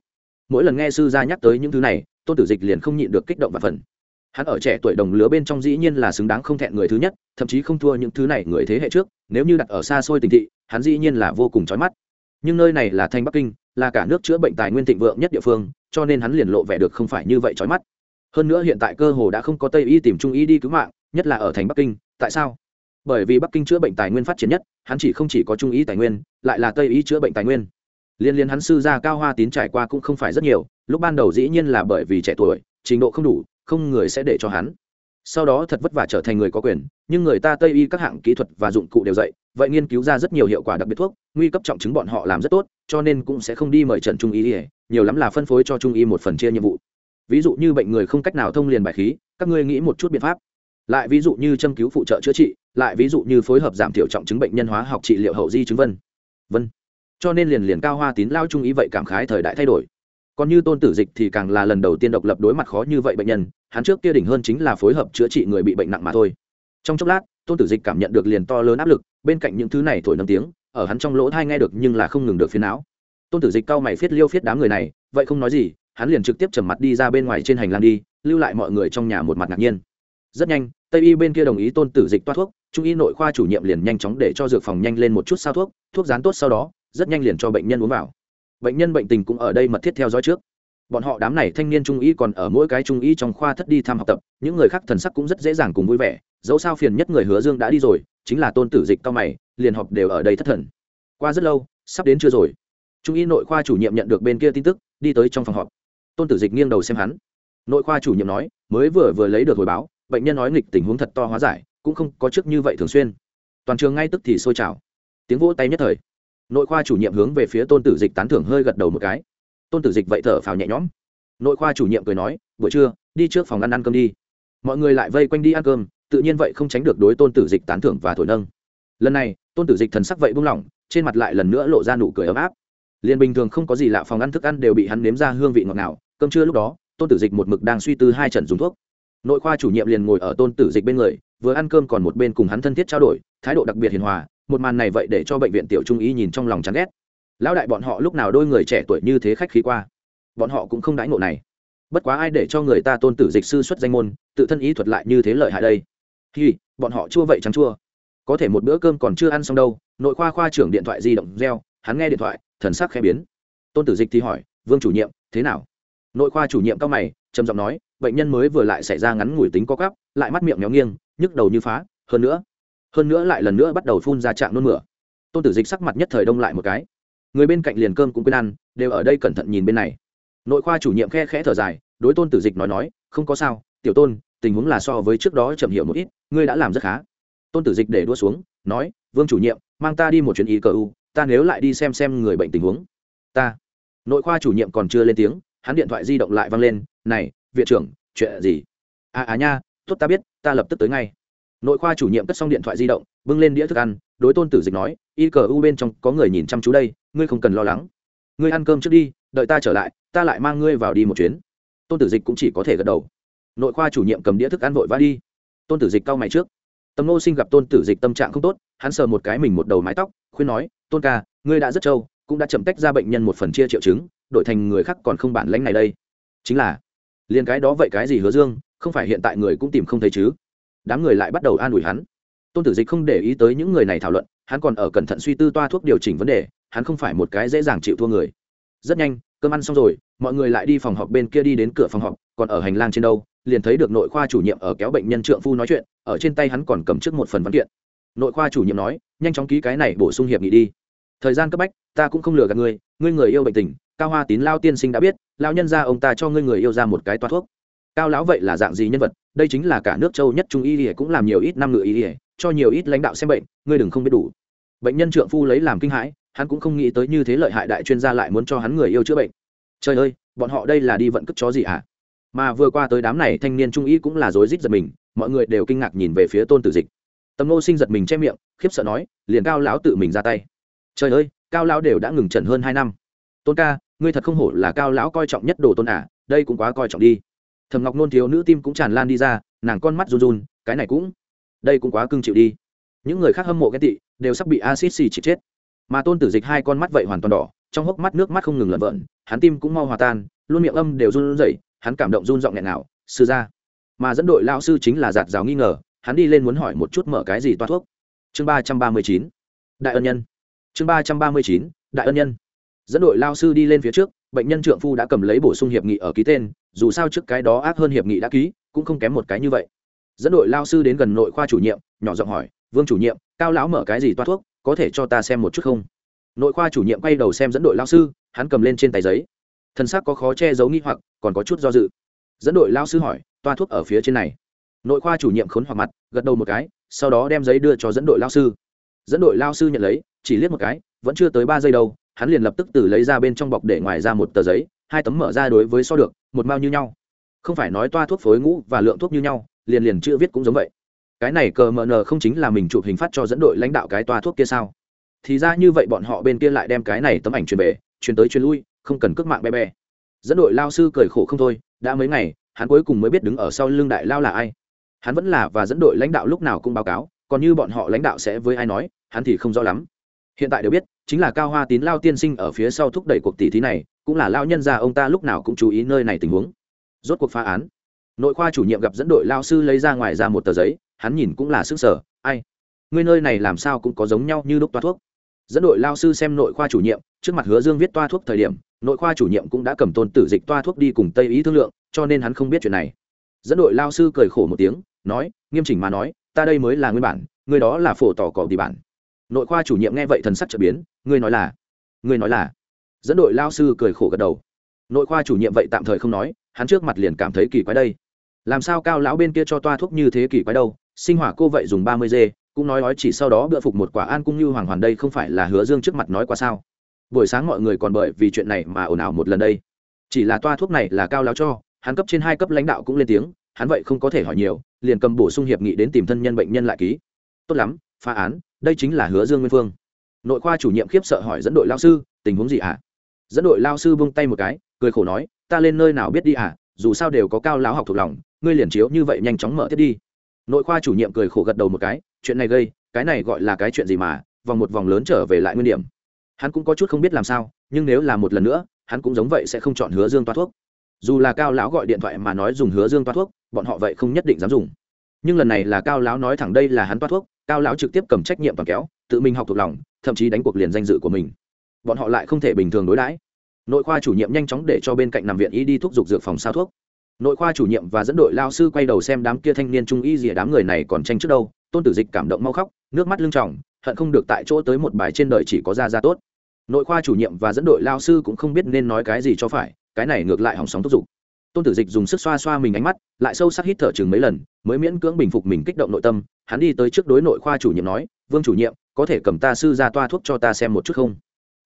Mỗi lần nghe sư gia nhắc tới những thứ này, tôn tử dịch liền không nhịn được kích động và phần hắn ở trẻ tuổi đồng lứa bên trong dĩ nhiên là xứng đáng không thẹn người thứ nhất, thậm chí không thua những thứ này người thế hệ trước, nếu như đặt ở xa xôi tình thị, hắn dĩ nhiên là vô cùng trói mắt. Nhưng nơi này là thanh bắc kinh, là cả nước chữa bệnh tài nguyên thịnh vượng nhất địa phương, cho nên hắn liền lộ vẻ được không phải như vậy trói mắt. Hơn nữa hiện tại cơ hồ đã không có tây y tìm trung y đi cứu mạng, nhất là ở thành bắc kinh, tại sao? Bởi vì bắc kinh chữa bệnh tài nguyên phát triển nhất, hắn chỉ không chỉ có trung y tài nguyên, lại là tây y chữa bệnh tài nguyên. Liên liên hắn sư gia cao hoa tín trải qua cũng không phải rất nhiều, lúc ban đầu dĩ nhiên là bởi vì trẻ tuổi, trình độ không đủ không người sẽ để cho hắn. Sau đó thật vất vả trở thành người có quyền, nhưng người ta tây y các hạng kỹ thuật và dụng cụ đều dạy, vậy nghiên cứu ra rất nhiều hiệu quả đặc biệt thuốc, nguy cấp trọng chứng bọn họ làm rất tốt, cho nên cũng sẽ không đi mời trần trung y nhiều lắm là phân phối cho trung y một phần chia nhiệm vụ. Ví dụ như bệnh người không cách nào thông liền bài khí, các ngươi nghĩ một chút biện pháp. Lại ví dụ như châm cứu phụ trợ chữa trị, lại ví dụ như phối hợp giảm thiểu trọng chứng bệnh nhân hóa học trị liệu hậu di chứng vân. Vân. Cho nên liền liền cao hoa tín lao trung ý vậy cảm khái thời đại thay đổi còn như tôn tử dịch thì càng là lần đầu tiên độc lập đối mặt khó như vậy bệnh nhân, hắn trước kia đỉnh hơn chính là phối hợp chữa trị người bị bệnh nặng mà thôi. Trong chốc lát, tôn tử dịch cảm nhận được liền to lớn áp lực, bên cạnh những thứ này thổi nâng tiếng, ở hắn trong lỗ thai nghe được nhưng là không ngừng được phiến não. Tôn tử dịch cao mày phiết liêu phiết đám người này, vậy không nói gì, hắn liền trực tiếp trầm mặt đi ra bên ngoài trên hành lang đi, lưu lại mọi người trong nhà một mặt ngạc nhiên. Rất nhanh, tây y bên kia đồng ý tôn tử dịch toát thuốc, trung y nội khoa chủ nhiệm liền nhanh chóng để cho dược phòng nhanh lên một chút sao thuốc thuốc dán tốt sau đó, rất nhanh liền cho bệnh nhân uống vào bệnh nhân bệnh tình cũng ở đây mật thiết theo dõi trước. Bọn họ đám này thanh niên trung y còn ở mỗi cái trung y trong khoa thất đi thăm học tập, những người khác thần sắc cũng rất dễ dàng cùng vui vẻ, dẫu sao phiền nhất người hứa dương đã đi rồi, chính là tôn tử dịch cao mày, liền họp đều ở đây thất thần. Qua rất lâu, sắp đến chưa rồi. Trung y nội khoa chủ nhiệm nhận được bên kia tin tức, đi tới trong phòng họp. Tôn tử dịch nghiêng đầu xem hắn. Nội khoa chủ nhiệm nói, mới vừa vừa lấy được hồi báo, bệnh nhân nói nghịch tình huống thật to hóa giải, cũng không có trước như vậy thường xuyên. Toàn trường ngay tức thì sôi trào. Tiếng vỗ tay nhất thời nội khoa chủ nhiệm hướng về phía tôn tử dịch tán thưởng hơi gật đầu một cái. Tôn tử dịch vậy thở phào nhẹ nhõm. Nội khoa chủ nhiệm cười nói, buổi trưa, đi trước phòng ăn ăn cơm đi. Mọi người lại vây quanh đi ăn cơm, tự nhiên vậy không tránh được đối tôn tử dịch tán thưởng và thổi nâng. Lần này, tôn tử dịch thần sắc vậy buông lỏng, trên mặt lại lần nữa lộ ra nụ cười ấm áp. Liền bình thường không có gì lạ, phòng ăn thức ăn đều bị hắn nếm ra hương vị ngọt ngào. Cơm trưa lúc đó, tôn tử dịch một mực đang suy tư hai trận dùng thuốc. Nội khoa chủ nhiệm liền ngồi ở tôn tử dịch bên người, vừa ăn cơm còn một bên cùng hắn thân thiết trao đổi, thái độ đặc biệt hiền hòa một màn này vậy để cho bệnh viện tiểu trung ý nhìn trong lòng chán ghét. Lão đại bọn họ lúc nào đôi người trẻ tuổi như thế khách khí qua? Bọn họ cũng không đãi ngộ này. Bất quá ai để cho người ta tôn tử dịch sư xuất danh môn, tự thân ý thuật lại như thế lợi hại đây? Thì bọn họ chua vậy trắng chua. Có thể một bữa cơm còn chưa ăn xong đâu, nội khoa khoa trưởng điện thoại di động reo, hắn nghe điện thoại, thần sắc khẽ biến. Tôn tử dịch thì hỏi, vương chủ nhiệm, thế nào? Nội khoa chủ nhiệm cao mày, trầm giọng nói, bệnh nhân mới vừa lại xảy ra ngắn ngủi tính có cắp lại mắt miệng méo nghiêng, nhức đầu như phá, hơn nữa hơn nữa lại lần nữa bắt đầu phun ra trạng nôn mửa. Tôn tử dịch sắc mặt nhất thời đông lại một cái. Người bên cạnh liền cơm cũng quên ăn, đều ở đây cẩn thận nhìn bên này. Nội khoa chủ nhiệm khe khẽ thở dài, đối tôn tử dịch nói nói, không có sao, tiểu tôn, tình huống là so với trước đó chậm hiểu một ít, ngươi đã làm rất khá. Tôn tử dịch để đua xuống, nói, vương chủ nhiệm, mang ta đi một chuyến ý cờ u, ta nếu lại đi xem xem người bệnh tình huống. Ta. Nội khoa chủ nhiệm còn chưa lên tiếng, hắn điện thoại di động lại văng lên, này, viện trưởng, chuyện gì? À à nha, tốt ta biết, ta lập tức tới ngay nội khoa chủ nhiệm cất xong điện thoại di động, bưng lên đĩa thức ăn, đối tôn tử dịch nói, y cờ u bên trong có người nhìn chăm chú đây, ngươi không cần lo lắng. Ngươi ăn cơm trước đi, đợi ta trở lại, ta lại mang ngươi vào đi một chuyến. Tôn tử dịch cũng chỉ có thể gật đầu. Nội khoa chủ nhiệm cầm đĩa thức ăn vội vã đi. Tôn tử dịch cau mày trước. Tầm nô sinh gặp tôn tử dịch tâm trạng không tốt, hắn sờ một cái mình một đầu mái tóc, khuyên nói, tôn ca, ngươi đã rất trâu, cũng đã chậm tách ra bệnh nhân một phần chia triệu chứng, đổi thành người khác còn không bản lãnh này đây. Chính là, liền cái đó vậy cái gì hứa dương, không phải hiện tại người cũng tìm không thấy chứ? Đám người lại bắt đầu an ủi hắn. Tôn tử dịch không để ý tới những người này thảo luận, hắn còn ở cẩn thận suy tư toa thuốc điều chỉnh vấn đề, hắn không phải một cái dễ dàng chịu thua người. Rất nhanh, cơm ăn xong rồi, mọi người lại đi phòng họp bên kia đi đến cửa phòng họp, còn ở hành lang trên đâu, liền thấy được nội khoa chủ nhiệm ở kéo bệnh nhân trượng phu nói chuyện, ở trên tay hắn còn cầm trước một phần văn kiện. Nội khoa chủ nhiệm nói, nhanh chóng ký cái này bổ sung hiệp nghị đi. Thời gian cấp bách, ta cũng không lừa gạt ngươi ngươi người yêu bệnh tình, cao hoa tín lao tiên sinh đã biết lao nhân ra ông ta cho ngươi người yêu ra một cái toa thuốc. Cao lão vậy là dạng gì nhân vật đây chính là cả nước châu nhất trung y ỉa cũng làm nhiều ít năm ngựa y ỉa cho nhiều ít lãnh đạo xem bệnh, ngươi đừng không biết đủ. Bệnh nhân trượng phu lấy làm kinh hãi, hắn cũng không nghĩ tới như thế lợi hại đại chuyên gia lại muốn cho hắn người yêu chữa bệnh. Trời ơi, bọn họ đây là đi vận cất chó gì ạ à? mà vừa qua tới đám này thanh niên trung y cũng là rối rít giật mình, mọi người đều kinh ngạc nhìn về phía tôn tử dịch. Tầm nô sinh giật mình che miệng, khiếp sợ nói, liền cao lão tự mình ra tay. Trời ơi, cao lão đều đã ngừng trần hơn hai năm. Tôn ca, ngươi thật không hổ là cao lão coi trọng nhất đồ tôn à đây cũng quá coi trọng đi thầm ngọc nôn thiếu nữ tim cũng tràn lan đi ra, nàng con mắt run run, cái này cũng, đây cũng quá cưng chịu đi. Những người khác hâm mộ ghen tị, đều sắp bị acid xì chỉ chết. Mà tôn tử dịch hai con mắt vậy hoàn toàn đỏ, trong hốc mắt nước mắt không ngừng lợn vợn hắn tim cũng mau hòa tan, luôn miệng âm đều run rẩy, hắn cảm động run giọng nghẹn nào sư ra mà dẫn đội lao sư chính là giạt rào nghi ngờ, hắn đi lên muốn hỏi một chút mở cái gì toa thuốc. Chương ba trăm ba mươi chín, đại ân nhân. Chương ba trăm ba mươi chín, đại ân nhân. Dẫn đội lao sư đi lên phía trước bệnh nhân trượng phu đã cầm lấy bổ sung hiệp nghị ở ký tên, dù sao trước cái đó ác hơn hiệp nghị đã ký, cũng không kém một cái như vậy. Dẫn đội lao sư đến gần nội khoa chủ nhiệm, nhỏ giọng hỏi, vương chủ nhiệm, cao lão mở cái gì toa thuốc, có thể cho ta xem một chút không? Nội khoa chủ nhiệm quay đầu xem dẫn đội lao sư, hắn cầm lên trên tay giấy. Thân xác có khó che giấu nghi hoặc, còn có chút do dự. Dẫn đội lao sư hỏi, toa thuốc ở phía trên này? Nội khoa chủ nhiệm khốn hoặc mặt, gật đầu một cái, sau đó đem giấy đưa cho dẫn đội lao sư. Dẫn đội lao sư nhận lấy, chỉ liếc một cái, vẫn chưa tới ba giây đâu hắn liền lập tức từ lấy ra bên trong bọc để ngoài ra một tờ giấy, hai tấm mở ra đối với so được, một mao như nhau. Không phải nói toa thuốc phối ngũ và lượng thuốc như nhau, liền liền chữ viết cũng giống vậy. Cái này cờ mờ nờ không chính là mình chụp hình phát cho dẫn đội lãnh đạo cái toa thuốc kia sao? Thì ra như vậy bọn họ bên kia lại đem cái này tấm ảnh truyền về, truyền tới truyền lui, không cần cước mạng be be dẫn đội lao sư cười khổ không thôi, đã mấy ngày, hắn cuối cùng mới biết đứng ở sau lưng đại lao là ai. Hắn vẫn là và dẫn đội lãnh đạo lúc nào cũng báo cáo, còn như bọn họ lãnh đạo sẽ với ai nói, hắn thì không rõ lắm hiện tại đều biết, chính là cao hoa tín lao tiên sinh ở phía sau thúc đẩy cuộc tỷ thí này, cũng là lao nhân gia ông ta lúc nào cũng chú ý nơi này tình huống. Rốt cuộc phá án. Nội khoa chủ nhiệm gặp dẫn đội lao sư lấy ra ngoài ra một tờ giấy, hắn nhìn cũng là sức sở ai? Ngươi nơi này làm sao cũng có giống nhau như lúc toa thuốc. Dẫn đội lao sư xem nội khoa chủ nhiệm, trước mặt hứa dương viết toa thuốc thời điểm, nội khoa chủ nhiệm cũng đã cầm tôn tử dịch toa thuốc đi cùng tây ý thương lượng, cho nên hắn không biết chuyện này. Dẫn đội lao sư cười khổ một tiếng, nói, nghiêm chỉnh mà nói, ta đây mới là nguyên bản người đó là phổ tỏ cỏ tỷ bản nội khoa chủ nhiệm nghe vậy thần sắc trở biến, ngươi nói là, ngươi nói là. Dẫn đội lao sư cười khổ gật đầu. Nội khoa chủ nhiệm vậy tạm thời không nói, hắn trước mặt liền cảm thấy kỳ quái đây. Làm sao cao lão bên kia cho toa thuốc như thế kỳ quái đâu, sinh hỏa cô vậy dùng ba mươi dê, cũng nói nói chỉ sau đó bữa phục một quả an cung như hoàng hoàn đây không phải là hứa dương trước mặt nói qua sao? Buổi sáng mọi người còn bởi vì chuyện này mà ồn ào một lần đây. Chỉ là toa thuốc này là cao lão cho, hắn cấp trên hai cấp lãnh đạo cũng lên tiếng, hắn vậy không có thể hỏi nhiều, liền cầm bổ sung hiệp nghị đến tìm thân nhân bệnh nhân lại ký. Tốt lắm, phá án đây chính là hứa dương nguyên phương. Nội khoa chủ nhiệm khiếp sợ hỏi dẫn đội lao sư, tình huống gì ạ? À? dẫn đội lao sư vung tay một cái, cười khổ nói, ta lên nơi nào biết đi à dù sao đều có cao lão học thuộc lòng, ngươi liền chiếu như vậy nhanh chóng mở tiếp đi. Nội khoa chủ nhiệm cười khổ gật đầu một cái, chuyện này gây, cái này gọi là cái chuyện gì mà, vòng một vòng lớn trở về lại nguyên điểm. Hắn cũng có chút không biết làm sao, nhưng nếu là một lần nữa, hắn cũng giống vậy sẽ không chọn hứa dương toa thuốc. Dù là cao lão gọi điện thoại mà nói dùng hứa dương toa thuốc, bọn họ vậy không nhất định dám dùng. Nhưng lần này là cao lão nói thẳng đây là hắn toa thuốc cao lão trực tiếp cầm trách nhiệm toàn kéo, tự mình học thuộc lòng, thậm chí đánh cuộc liền danh dự của mình. Bọn họ lại không thể bình thường đối đãi. Nội khoa chủ nhiệm nhanh chóng để cho bên cạnh nằm viện y đi thuốc dục dược phòng sao thuốc. Nội khoa chủ nhiệm và dẫn đội lao sư quay đầu xem đám kia thanh niên trung y rìa đám người này còn tranh trước đâu, tôn tử dịch cảm động mau khóc, nước mắt lưng tròng, hận không được tại chỗ tới một bài trên đời chỉ có ra ra tốt. Nội khoa chủ nhiệm và dẫn đội lao sư cũng không biết nên nói cái gì cho phải, cái này ngược lại hỏng sóng thúc giục tôn tử dịch dùng sức xoa xoa mình ánh mắt, lại sâu sắc hít thở chừng mấy lần, mới miễn cưỡng bình phục mình kích động nội tâm, hắn đi tới trước đối nội khoa chủ nhiệm nói, vương chủ nhiệm, có thể cầm ta sư ra toa thuốc cho ta xem một chút không?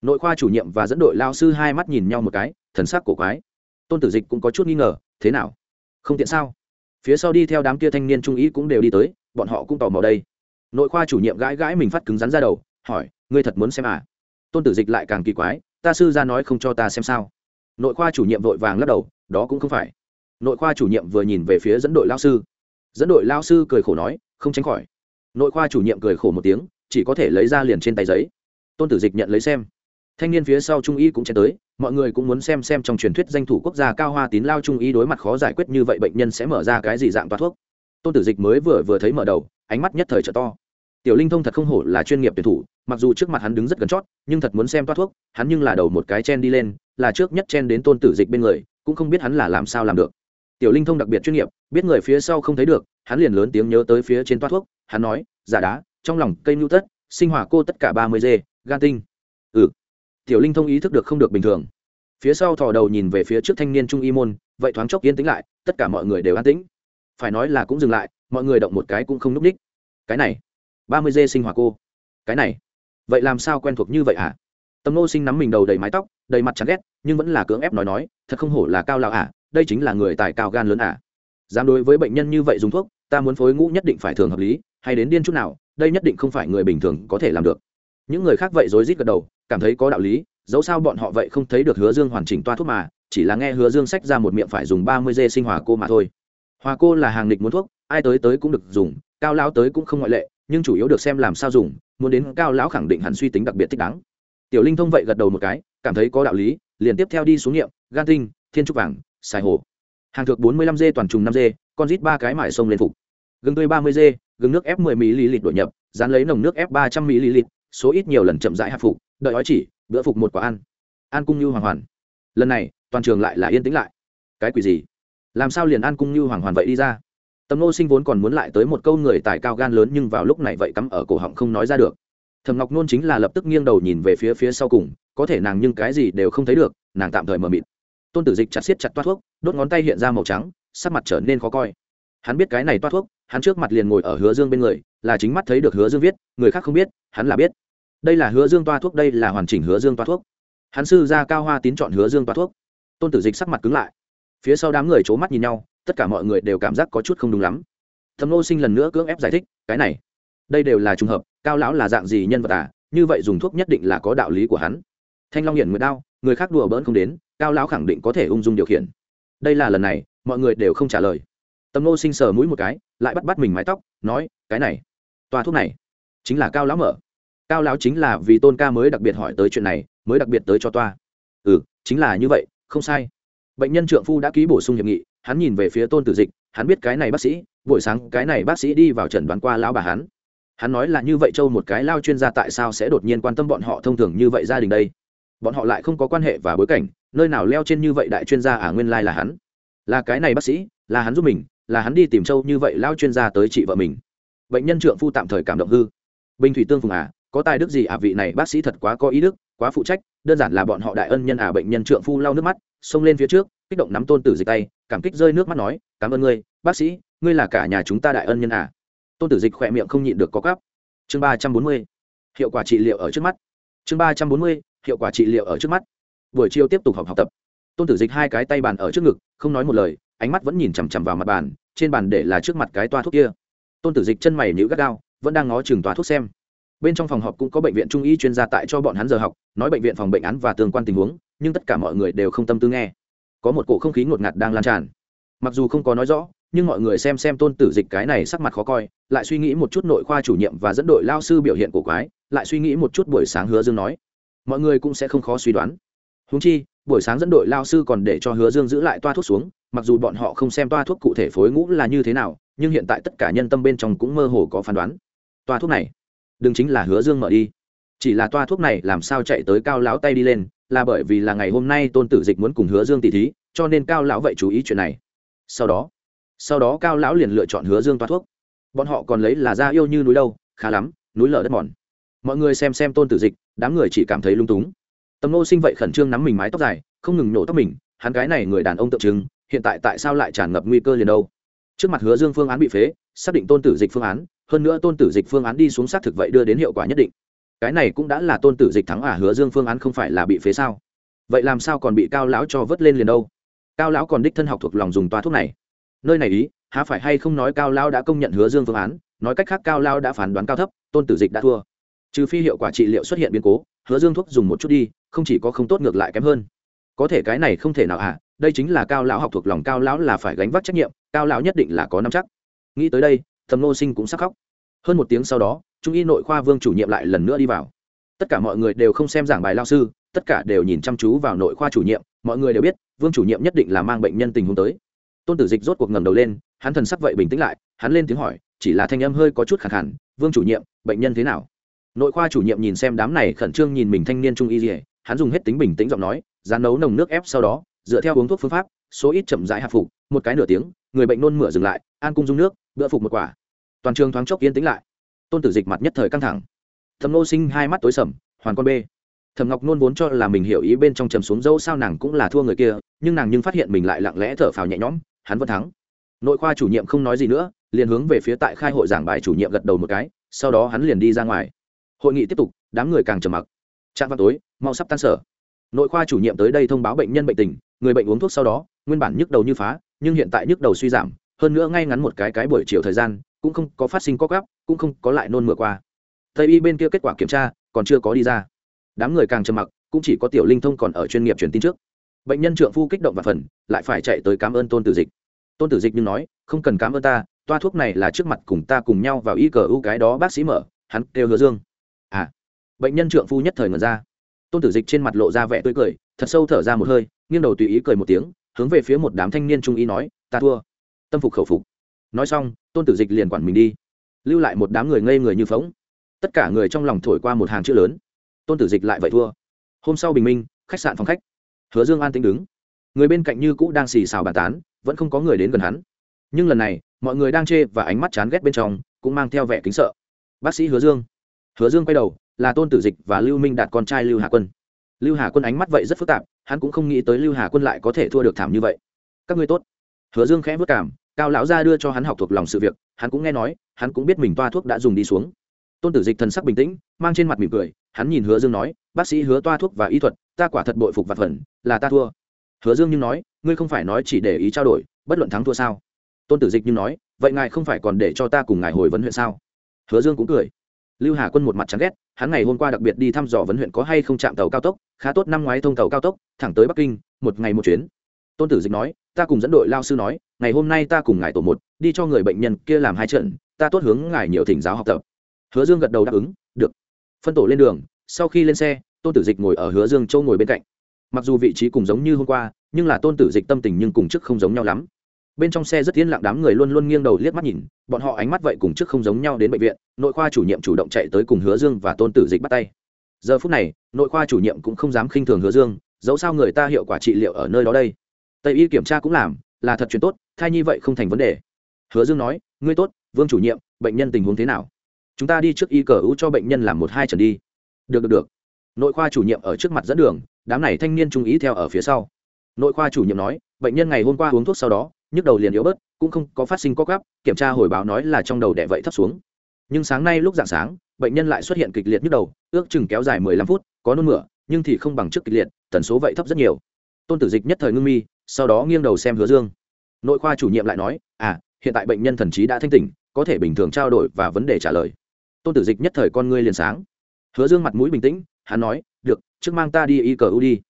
Nội khoa chủ nhiệm và dẫn đội lao sư hai mắt nhìn nhau một cái, thần sắc cổ quái. Tôn tử dịch cũng có chút nghi ngờ, thế nào? Không tiện sao? Phía sau đi theo đám kia thanh niên trung ý cũng đều đi tới, bọn họ cũng tò mò đây. Nội khoa chủ nhiệm gãi gãi mình phát cứng rắn ra đầu, hỏi, ngươi thật muốn xem à? Tôn tử dịch lại càng kỳ quái, ta sư ra nói không cho ta xem sao. Nội khoa chủ nhiệm vội vàng lắc đầu đó cũng không phải. Nội khoa chủ nhiệm vừa nhìn về phía dẫn đội lao sư. Dẫn đội lao sư cười khổ nói, không tránh khỏi. Nội khoa chủ nhiệm cười khổ một tiếng, chỉ có thể lấy ra liền trên tay giấy. Tôn tử dịch nhận lấy xem. Thanh niên phía sau trung y cũng chen tới, mọi người cũng muốn xem xem trong truyền thuyết danh thủ quốc gia cao hoa tín lao trung y đối mặt khó giải quyết như vậy bệnh nhân sẽ mở ra cái gì dạng toa thuốc. Tôn tử dịch mới vừa vừa thấy mở đầu, ánh mắt nhất thời trở to. Tiểu linh thông thật không hổ là chuyên nghiệp tuyển thủ, mặc dù trước mặt hắn đứng rất gần chót, nhưng thật muốn xem toa thuốc, hắn nhưng là đầu một cái chen đi lên, là trước nhất chen đến tôn tử dịch bên người cũng không biết hắn là làm sao làm được. Tiểu linh thông đặc biệt chuyên nghiệp, biết người phía sau không thấy được, hắn liền lớn tiếng nhớ tới phía trên toa thuốc, hắn nói, giả đá, trong lòng cây nhu tất, sinh hỏa cô tất cả ba mươi dê, gan tinh. Ừ. Tiểu linh thông ý thức được không được bình thường. Phía sau thò đầu nhìn về phía trước thanh niên trung y môn, vậy thoáng chốc yên tĩnh lại, tất cả mọi người đều an tĩnh. Phải nói là cũng dừng lại, mọi người động một cái cũng không núp đích cái này, ba mươi dê sinh hỏa cô, cái này, vậy làm sao quen thuộc như vậy hả? à? Tầm nô sinh nắm mình đầu đầy mái tóc đầy mặt chán ghét nhưng vẫn là cưỡng ép nói nói thật không hổ là cao lão à, đây chính là người tài cao gan lớn à. dám đối với bệnh nhân như vậy dùng thuốc ta muốn phối ngũ nhất định phải thường hợp lý hay đến điên chút nào đây nhất định không phải người bình thường có thể làm được. Những người khác vậy rối rít gật đầu cảm thấy có đạo lý dẫu sao bọn họ vậy không thấy được hứa dương hoàn chỉnh toa thuốc mà chỉ là nghe hứa dương sách ra một miệng phải dùng ba mươi dê sinh hòa cô mà thôi. Hòa cô là hàng nghịch muốn thuốc ai tới tới cũng được dùng cao lão tới cũng không ngoại lệ nhưng chủ yếu được xem làm sao dùng muốn đến cao lão khẳng định hẳn suy tính đặc biệt thích đáng tiểu linh thông vậy gật đầu một cái, cảm thấy có đạo lý, liền tiếp theo đi xuống nghiệm, gan tinh, thiên trúc vàng, xài hồ. Hàng thực bốn mươi lăm dê, toàn trùng năm dê, con rít ba cái mải sông lên phục. Gừng tươi ba mươi dê, gừng nước f mười ml đổi nhập, dán lấy nồng nước f ba trăm ml, số ít nhiều lần chậm rãi hạ phục, đợi ói chỉ, bữa phục một quả ăn. An cung như hoàng hoàn. Lần này, toàn trường lại là yên tĩnh lại. Cái quỷ gì? Làm sao liền an cung như hoàng hoàn vậy đi ra? Tầm nô sinh vốn còn muốn lại tới một câu người tài cao gan lớn nhưng vào lúc này vậy cắm ở cổ họng không nói ra được thầm ngọc nôn chính là lập tức nghiêng đầu nhìn về phía phía sau cùng, có thể nàng nhưng cái gì đều không thấy được, nàng tạm thời mờ mịt. Tôn tử dịch chặt xiết chặt toát thuốc, đốt ngón tay hiện ra màu trắng, sắc mặt trở nên khó coi. Hắn biết cái này toa thuốc, hắn trước mặt liền ngồi ở hứa dương bên người, là chính mắt thấy được hứa dương viết, người khác không biết, hắn là biết. Đây là hứa dương toa thuốc, đây là hoàn chỉnh hứa dương toa thuốc. Hắn sư ra cao hoa tín chọn hứa dương toa thuốc. Tôn tử dịch sắc mặt cứng lại. Phía sau đám người c h ố mắt nhìn nhau, tất cả mọi người đều cảm giác có chút không đúng lắm. Thầm nô sinh lần nữa cưỡng ép giải thích, cái này, đây đều là trùng hợp cao lão là dạng gì nhân vật à? Như vậy dùng thuốc nhất định là có đạo lý của hắn. Thanh long hiển nguyệt đao, người khác đùa bỡn không đến, cao lão khẳng định có thể ung dung điều khiển. Đây là lần này, mọi người đều không trả lời. Tầm nô sinh sờ mũi một cái, lại bắt bắt mình mái tóc, nói, cái này toa thuốc này chính là cao lão mở. Cao lão chính là vì tôn ca mới đặc biệt hỏi tới chuyện này, mới đặc biệt tới cho toa ừ chính là như vậy, không sai. Bệnh nhân trượng phu đã ký bổ sung hiệp nghị, hắn nhìn về phía tôn tử dịch, hắn biết cái này bác sĩ, buổi sáng cái này bác sĩ đi vào trần đoán qua lão bà hắn hắn nói là như vậy châu một cái lao chuyên gia tại sao sẽ đột nhiên quan tâm bọn họ thông thường như vậy gia đình đây? Bọn họ lại không có quan hệ và bối cảnh, nơi nào leo trên như vậy đại chuyên gia à nguyên lai là hắn. Là cái này bác sĩ, là hắn giúp mình, là hắn đi tìm châu như vậy lao chuyên gia tới chị vợ mình. Bệnh nhân trượng phu tạm thời cảm động hư. Bình thủy tương phùng à có tài đức gì à vị này bác sĩ thật quá có ý đức, quá phụ trách, đơn giản là bọn họ đại ân nhân à bệnh nhân trượng phu lau nước mắt, xông lên phía trước, kích động nắm tôn tử dịch tay, cảm kích rơi nước mắt nói, cảm ơn ngươi, bác sĩ, ngươi là cả nhà chúng ta đại ân nhân à tôn tử dịch khỏe miệng không nhịn được có cắp chương ba trăm bốn mươi, hiệu quả trị liệu ở trước mắt. Chương ba trăm bốn mươi, hiệu quả trị liệu ở trước mắt. Buổi chiều tiếp tục học học tập. Tôn tử dịch hai cái tay bàn ở trước ngực, không nói một lời, ánh mắt vẫn nhìn chằm chằm vào mặt bàn, trên bàn để là trước mặt cái toa thuốc kia. Tôn tử dịch chân mày nhữ gắt gao, vẫn đang ngó chừng toa thuốc xem. Bên trong phòng họp cũng có bệnh viện trung y chuyên gia tại cho bọn hắn giờ học, nói bệnh viện phòng bệnh án và tương quan tình huống, nhưng tất cả mọi người đều không tâm tư nghe. Có một cổ không khí ngột ngạt đang lan tràn. Mặc dù không có nói rõ nhưng mọi người xem xem tôn tử dịch cái này sắc mặt khó coi, lại suy nghĩ một chút nội khoa chủ nhiệm và dẫn đội lao sư biểu hiện của quái, lại suy nghĩ một chút buổi sáng hứa dương nói. Mọi người cũng sẽ không khó suy đoán. Húng chi, buổi sáng dẫn đội lao sư còn để cho hứa dương giữ lại toa thuốc xuống, mặc dù bọn họ không xem toa thuốc cụ thể phối ngũ là như thế nào, nhưng hiện tại tất cả nhân tâm bên trong cũng mơ hồ có phán đoán. Toa thuốc này, đừng chính là hứa dương mở đi. Chỉ là toa thuốc này làm sao chạy tới cao lão tay đi lên, là bởi vì là ngày hôm nay tôn tử dịch muốn cùng hứa dương tỷ thí, cho nên cao lão vậy chú ý chuyện này. Sau đó sau đó cao lão liền lựa chọn hứa dương toa thuốc. Bọn họ còn lấy là da yêu như núi đâu, khá lắm, núi lở đất mòn. Mọi người xem xem tôn tử dịch, đám người chỉ cảm thấy lung túng. Tầm nô sinh vậy khẩn trương nắm mình mái tóc dài, không ngừng nổ tóc mình, hắn cái này người đàn ông tượng trưng, hiện tại tại sao lại tràn ngập nguy cơ liền đâu? Trước mặt hứa dương phương án bị phế, xác định tôn tử dịch phương án, hơn nữa tôn tử dịch phương án đi xuống xác thực vậy đưa đến hiệu quả nhất định. Cái này cũng đã là tôn tử dịch thắng à hứa dương phương án không phải là bị phế sao? Vậy làm sao còn bị cao lão cho vớt lên liền đâu? Cao lão còn đích thân học thuộc lòng dùng toa thuốc này nơi này ý, há phải hay không nói cao lão đã công nhận hứa dương phương án, nói cách khác cao lão đã phán đoán cao thấp, tôn tử dịch đã thua. Trừ phi hiệu quả trị liệu xuất hiện biến cố, hứa dương thuốc dùng một chút đi, không chỉ có không tốt ngược lại kém hơn. Có thể cái này không thể nào à đây chính là cao lão học thuộc lòng cao lão là phải gánh vác trách nhiệm, cao lão nhất định là có năm chắc. Nghĩ tới đây thầm nô sinh cũng sắc khóc. Hơn một tiếng sau đó, trung y nội khoa vương chủ nhiệm lại lần nữa đi vào. Tất cả mọi người đều không xem giảng bài lao sư, tất cả đều nhìn chăm chú vào nội khoa chủ nhiệm, mọi người đều biết, vương chủ nhiệm nhất định là mang bệnh nhân tình huống tới tôn tử dịch rốt cuộc ngẩng đầu lên, hắn thần sắc vậy bình tĩnh lại, hắn lên tiếng hỏi, chỉ là thanh âm hơi có chút khẳng hẳn vương chủ nhiệm, bệnh nhân thế nào? Nội khoa chủ nhiệm nhìn xem đám này khẩn trương nhìn mình thanh niên trung y dỉa hắn dùng hết tính bình tĩnh giọng nói dán nấu nồng nước ép sau đó, dựa theo uống thuốc phương pháp, số ít chậm rãi hạ phục, một cái nửa tiếng, người bệnh nôn mửa dừng lại, an cung dung nước, bữa phục một quả. Toàn trường thoáng chốc yên tĩnh lại. Tôn tử dịch mặt nhất thời căng thẳng. Thầm nô sinh hai mắt tối sầm, hoàn con b thầm ngọc nôn vốn cho là mình hiểu ý bên trong trầm xuống dâu sao nàng cũng là thua người kia, nhưng nàng nhưng phát hiện mình lại lặng lẽ thở phào nhẹ nhõm hắn vẫn thắng. Nội khoa chủ nhiệm không nói gì nữa, liền hướng về phía tại khai hội giảng bài chủ nhiệm gật đầu một cái, sau đó hắn liền đi ra ngoài. Hội nghị tiếp tục, đám người càng trầm mặc. Trạm vào tối, mau sắp tan sở. Nội khoa chủ nhiệm tới đây thông báo bệnh nhân bệnh tình, người bệnh uống thuốc sau đó, nguyên bản nhức đầu như phá, nhưng hiện tại nhức đầu suy giảm, hơn nữa ngay ngắn một cái cái buổi chiều thời gian, cũng không có phát sinh có gắp, cũng không có lại nôn mửa qua. Tây y bên kia kết quả kiểm tra, còn chưa có đi ra. Đám người càng trầm mặc, cũng chỉ có tiểu linh thông còn ở chuyên nghiệp truyền tin trước bệnh nhân trượng phu kích động và phần, lại phải chạy tới cảm ơn tôn tử dịch. Tôn tử dịch nhưng nói, không cần cảm ơn ta, toa thuốc này là trước mặt cùng ta cùng nhau vào y cờ u cái đó bác sĩ mở, hắn kêu hứa dương. À bệnh nhân trượng phu nhất thời ngần ra. Tôn tử dịch trên mặt lộ ra vẻ tươi cười, thật sâu thở ra một hơi, nghiêng đầu tùy ý cười một tiếng, hướng về phía một đám thanh niên trung y nói, ta thua. Tâm phục khẩu phục. Nói xong, tôn tử dịch liền quản mình đi. Lưu lại một đám người ngây người như phóng tất cả người trong lòng thổi qua một hàng chữ lớn. Tôn tử dịch lại vậy thua. Hôm sau bình minh, khách sạn phòng khách hứa dương an tĩnh đứng. Người bên cạnh như cũ đang xì xào bàn tán, vẫn không có người đến gần hắn. Nhưng lần này, mọi người đang chê và ánh mắt chán ghét bên trong, cũng mang theo vẻ kính sợ. Bác sĩ hứa dương. Hứa dương quay đầu, là tôn tử dịch và lưu minh đạt con trai lưu hà quân. Lưu hà quân ánh mắt vậy rất phức tạp, hắn cũng không nghĩ tới lưu hà quân lại có thể thua được thảm như vậy. Các ngươi tốt. Hứa dương khẽ vất cảm, cao lão gia đưa cho hắn học thuộc lòng sự việc, hắn cũng nghe nói, hắn cũng biết mình toa thuốc đã dùng đi xuống. Tôn tử dịch thần sắc bình tĩnh, mang trên mặt mỉm cười, hắn nhìn hứa dương nói, bác sĩ hứa toa thuốc và y thuật ta quả thật bội phục vạn phần, là ta thua. Hứa dương nhưng nói, ngươi không phải nói chỉ để ý trao đổi, bất luận thắng thua sao. Tôn tử dịch nhưng nói, vậy ngài không phải còn để cho ta cùng ngài hồi vấn huyện sao? Hứa dương cũng cười. Lưu hà quân một mặt chán ghét, hắn ngày hôm qua đặc biệt đi thăm dò vấn huyện có hay không chạm tàu cao tốc, khá tốt năm ngoái thông tàu cao tốc, thẳng tới bắc kinh, một ngày một chuyến. Tôn tử dịch nói, ta cùng dẫn đội lao sư nói, ngày hôm nay ta cùng ngài tổ một, đi cho người bệnh nhân kia làm hai trận, ta tốt hướng ngài nhiều thỉnh giáo học tập. Hứa dương gật đầu đáp ứng, được. Phân tổ lên đường, sau khi lên xe tôn tử dịch ngồi ở hứa dương châu ngồi bên cạnh. Mặc dù vị trí cùng giống như hôm qua, nhưng là tôn tử dịch tâm tình nhưng cùng chức không giống nhau lắm. Bên trong xe rất yên lặng đám người luôn luôn nghiêng đầu liếc mắt nhìn, bọn họ ánh mắt vậy cùng chức không giống nhau đến bệnh viện, nội khoa chủ nhiệm chủ động chạy tới cùng hứa dương và tôn tử dịch bắt tay. Giờ phút này, nội khoa chủ nhiệm cũng không dám khinh thường hứa dương, dẫu sao người ta hiệu quả trị liệu ở nơi đó đây? Tây y kiểm tra cũng làm, là thật chuyện tốt, thai nhi vậy không thành vấn đề. Hứa dương nói, ngươi tốt, vương chủ nhiệm, bệnh nhân tình huống thế nào? Chúng ta đi trước y cờ ưu cho bệnh nhân làm một hai trận đi. Được được được nội khoa chủ nhiệm ở trước mặt dẫn đường, đám này thanh niên trung ý theo ở phía sau. Nội khoa chủ nhiệm nói, bệnh nhân ngày hôm qua uống thuốc sau đó, nhức đầu liền yếu bớt, cũng không có phát sinh co gắp kiểm tra hồi báo nói là trong đầu đẻ vậy thấp xuống. Nhưng sáng nay lúc dạng sáng, bệnh nhân lại xuất hiện kịch liệt nhức đầu, ước chừng kéo dài mười lăm phút, có nôn mửa, nhưng thì không bằng trước kịch liệt, tần số vậy thấp rất nhiều. Tôn tử dịch nhất thời ngưng mi, sau đó nghiêng đầu xem hứa dương. Nội khoa chủ nhiệm lại nói à hiện tại bệnh nhân thần trí đã thanh tỉnh, có thể bình thường trao đổi và vấn đề trả lời. Tôn tử dịch nhất thời con ngươi liền sáng. Hứa dương mặt mũi bình tĩnh hắn nói, được, trước mang ta đi y cờ u đi.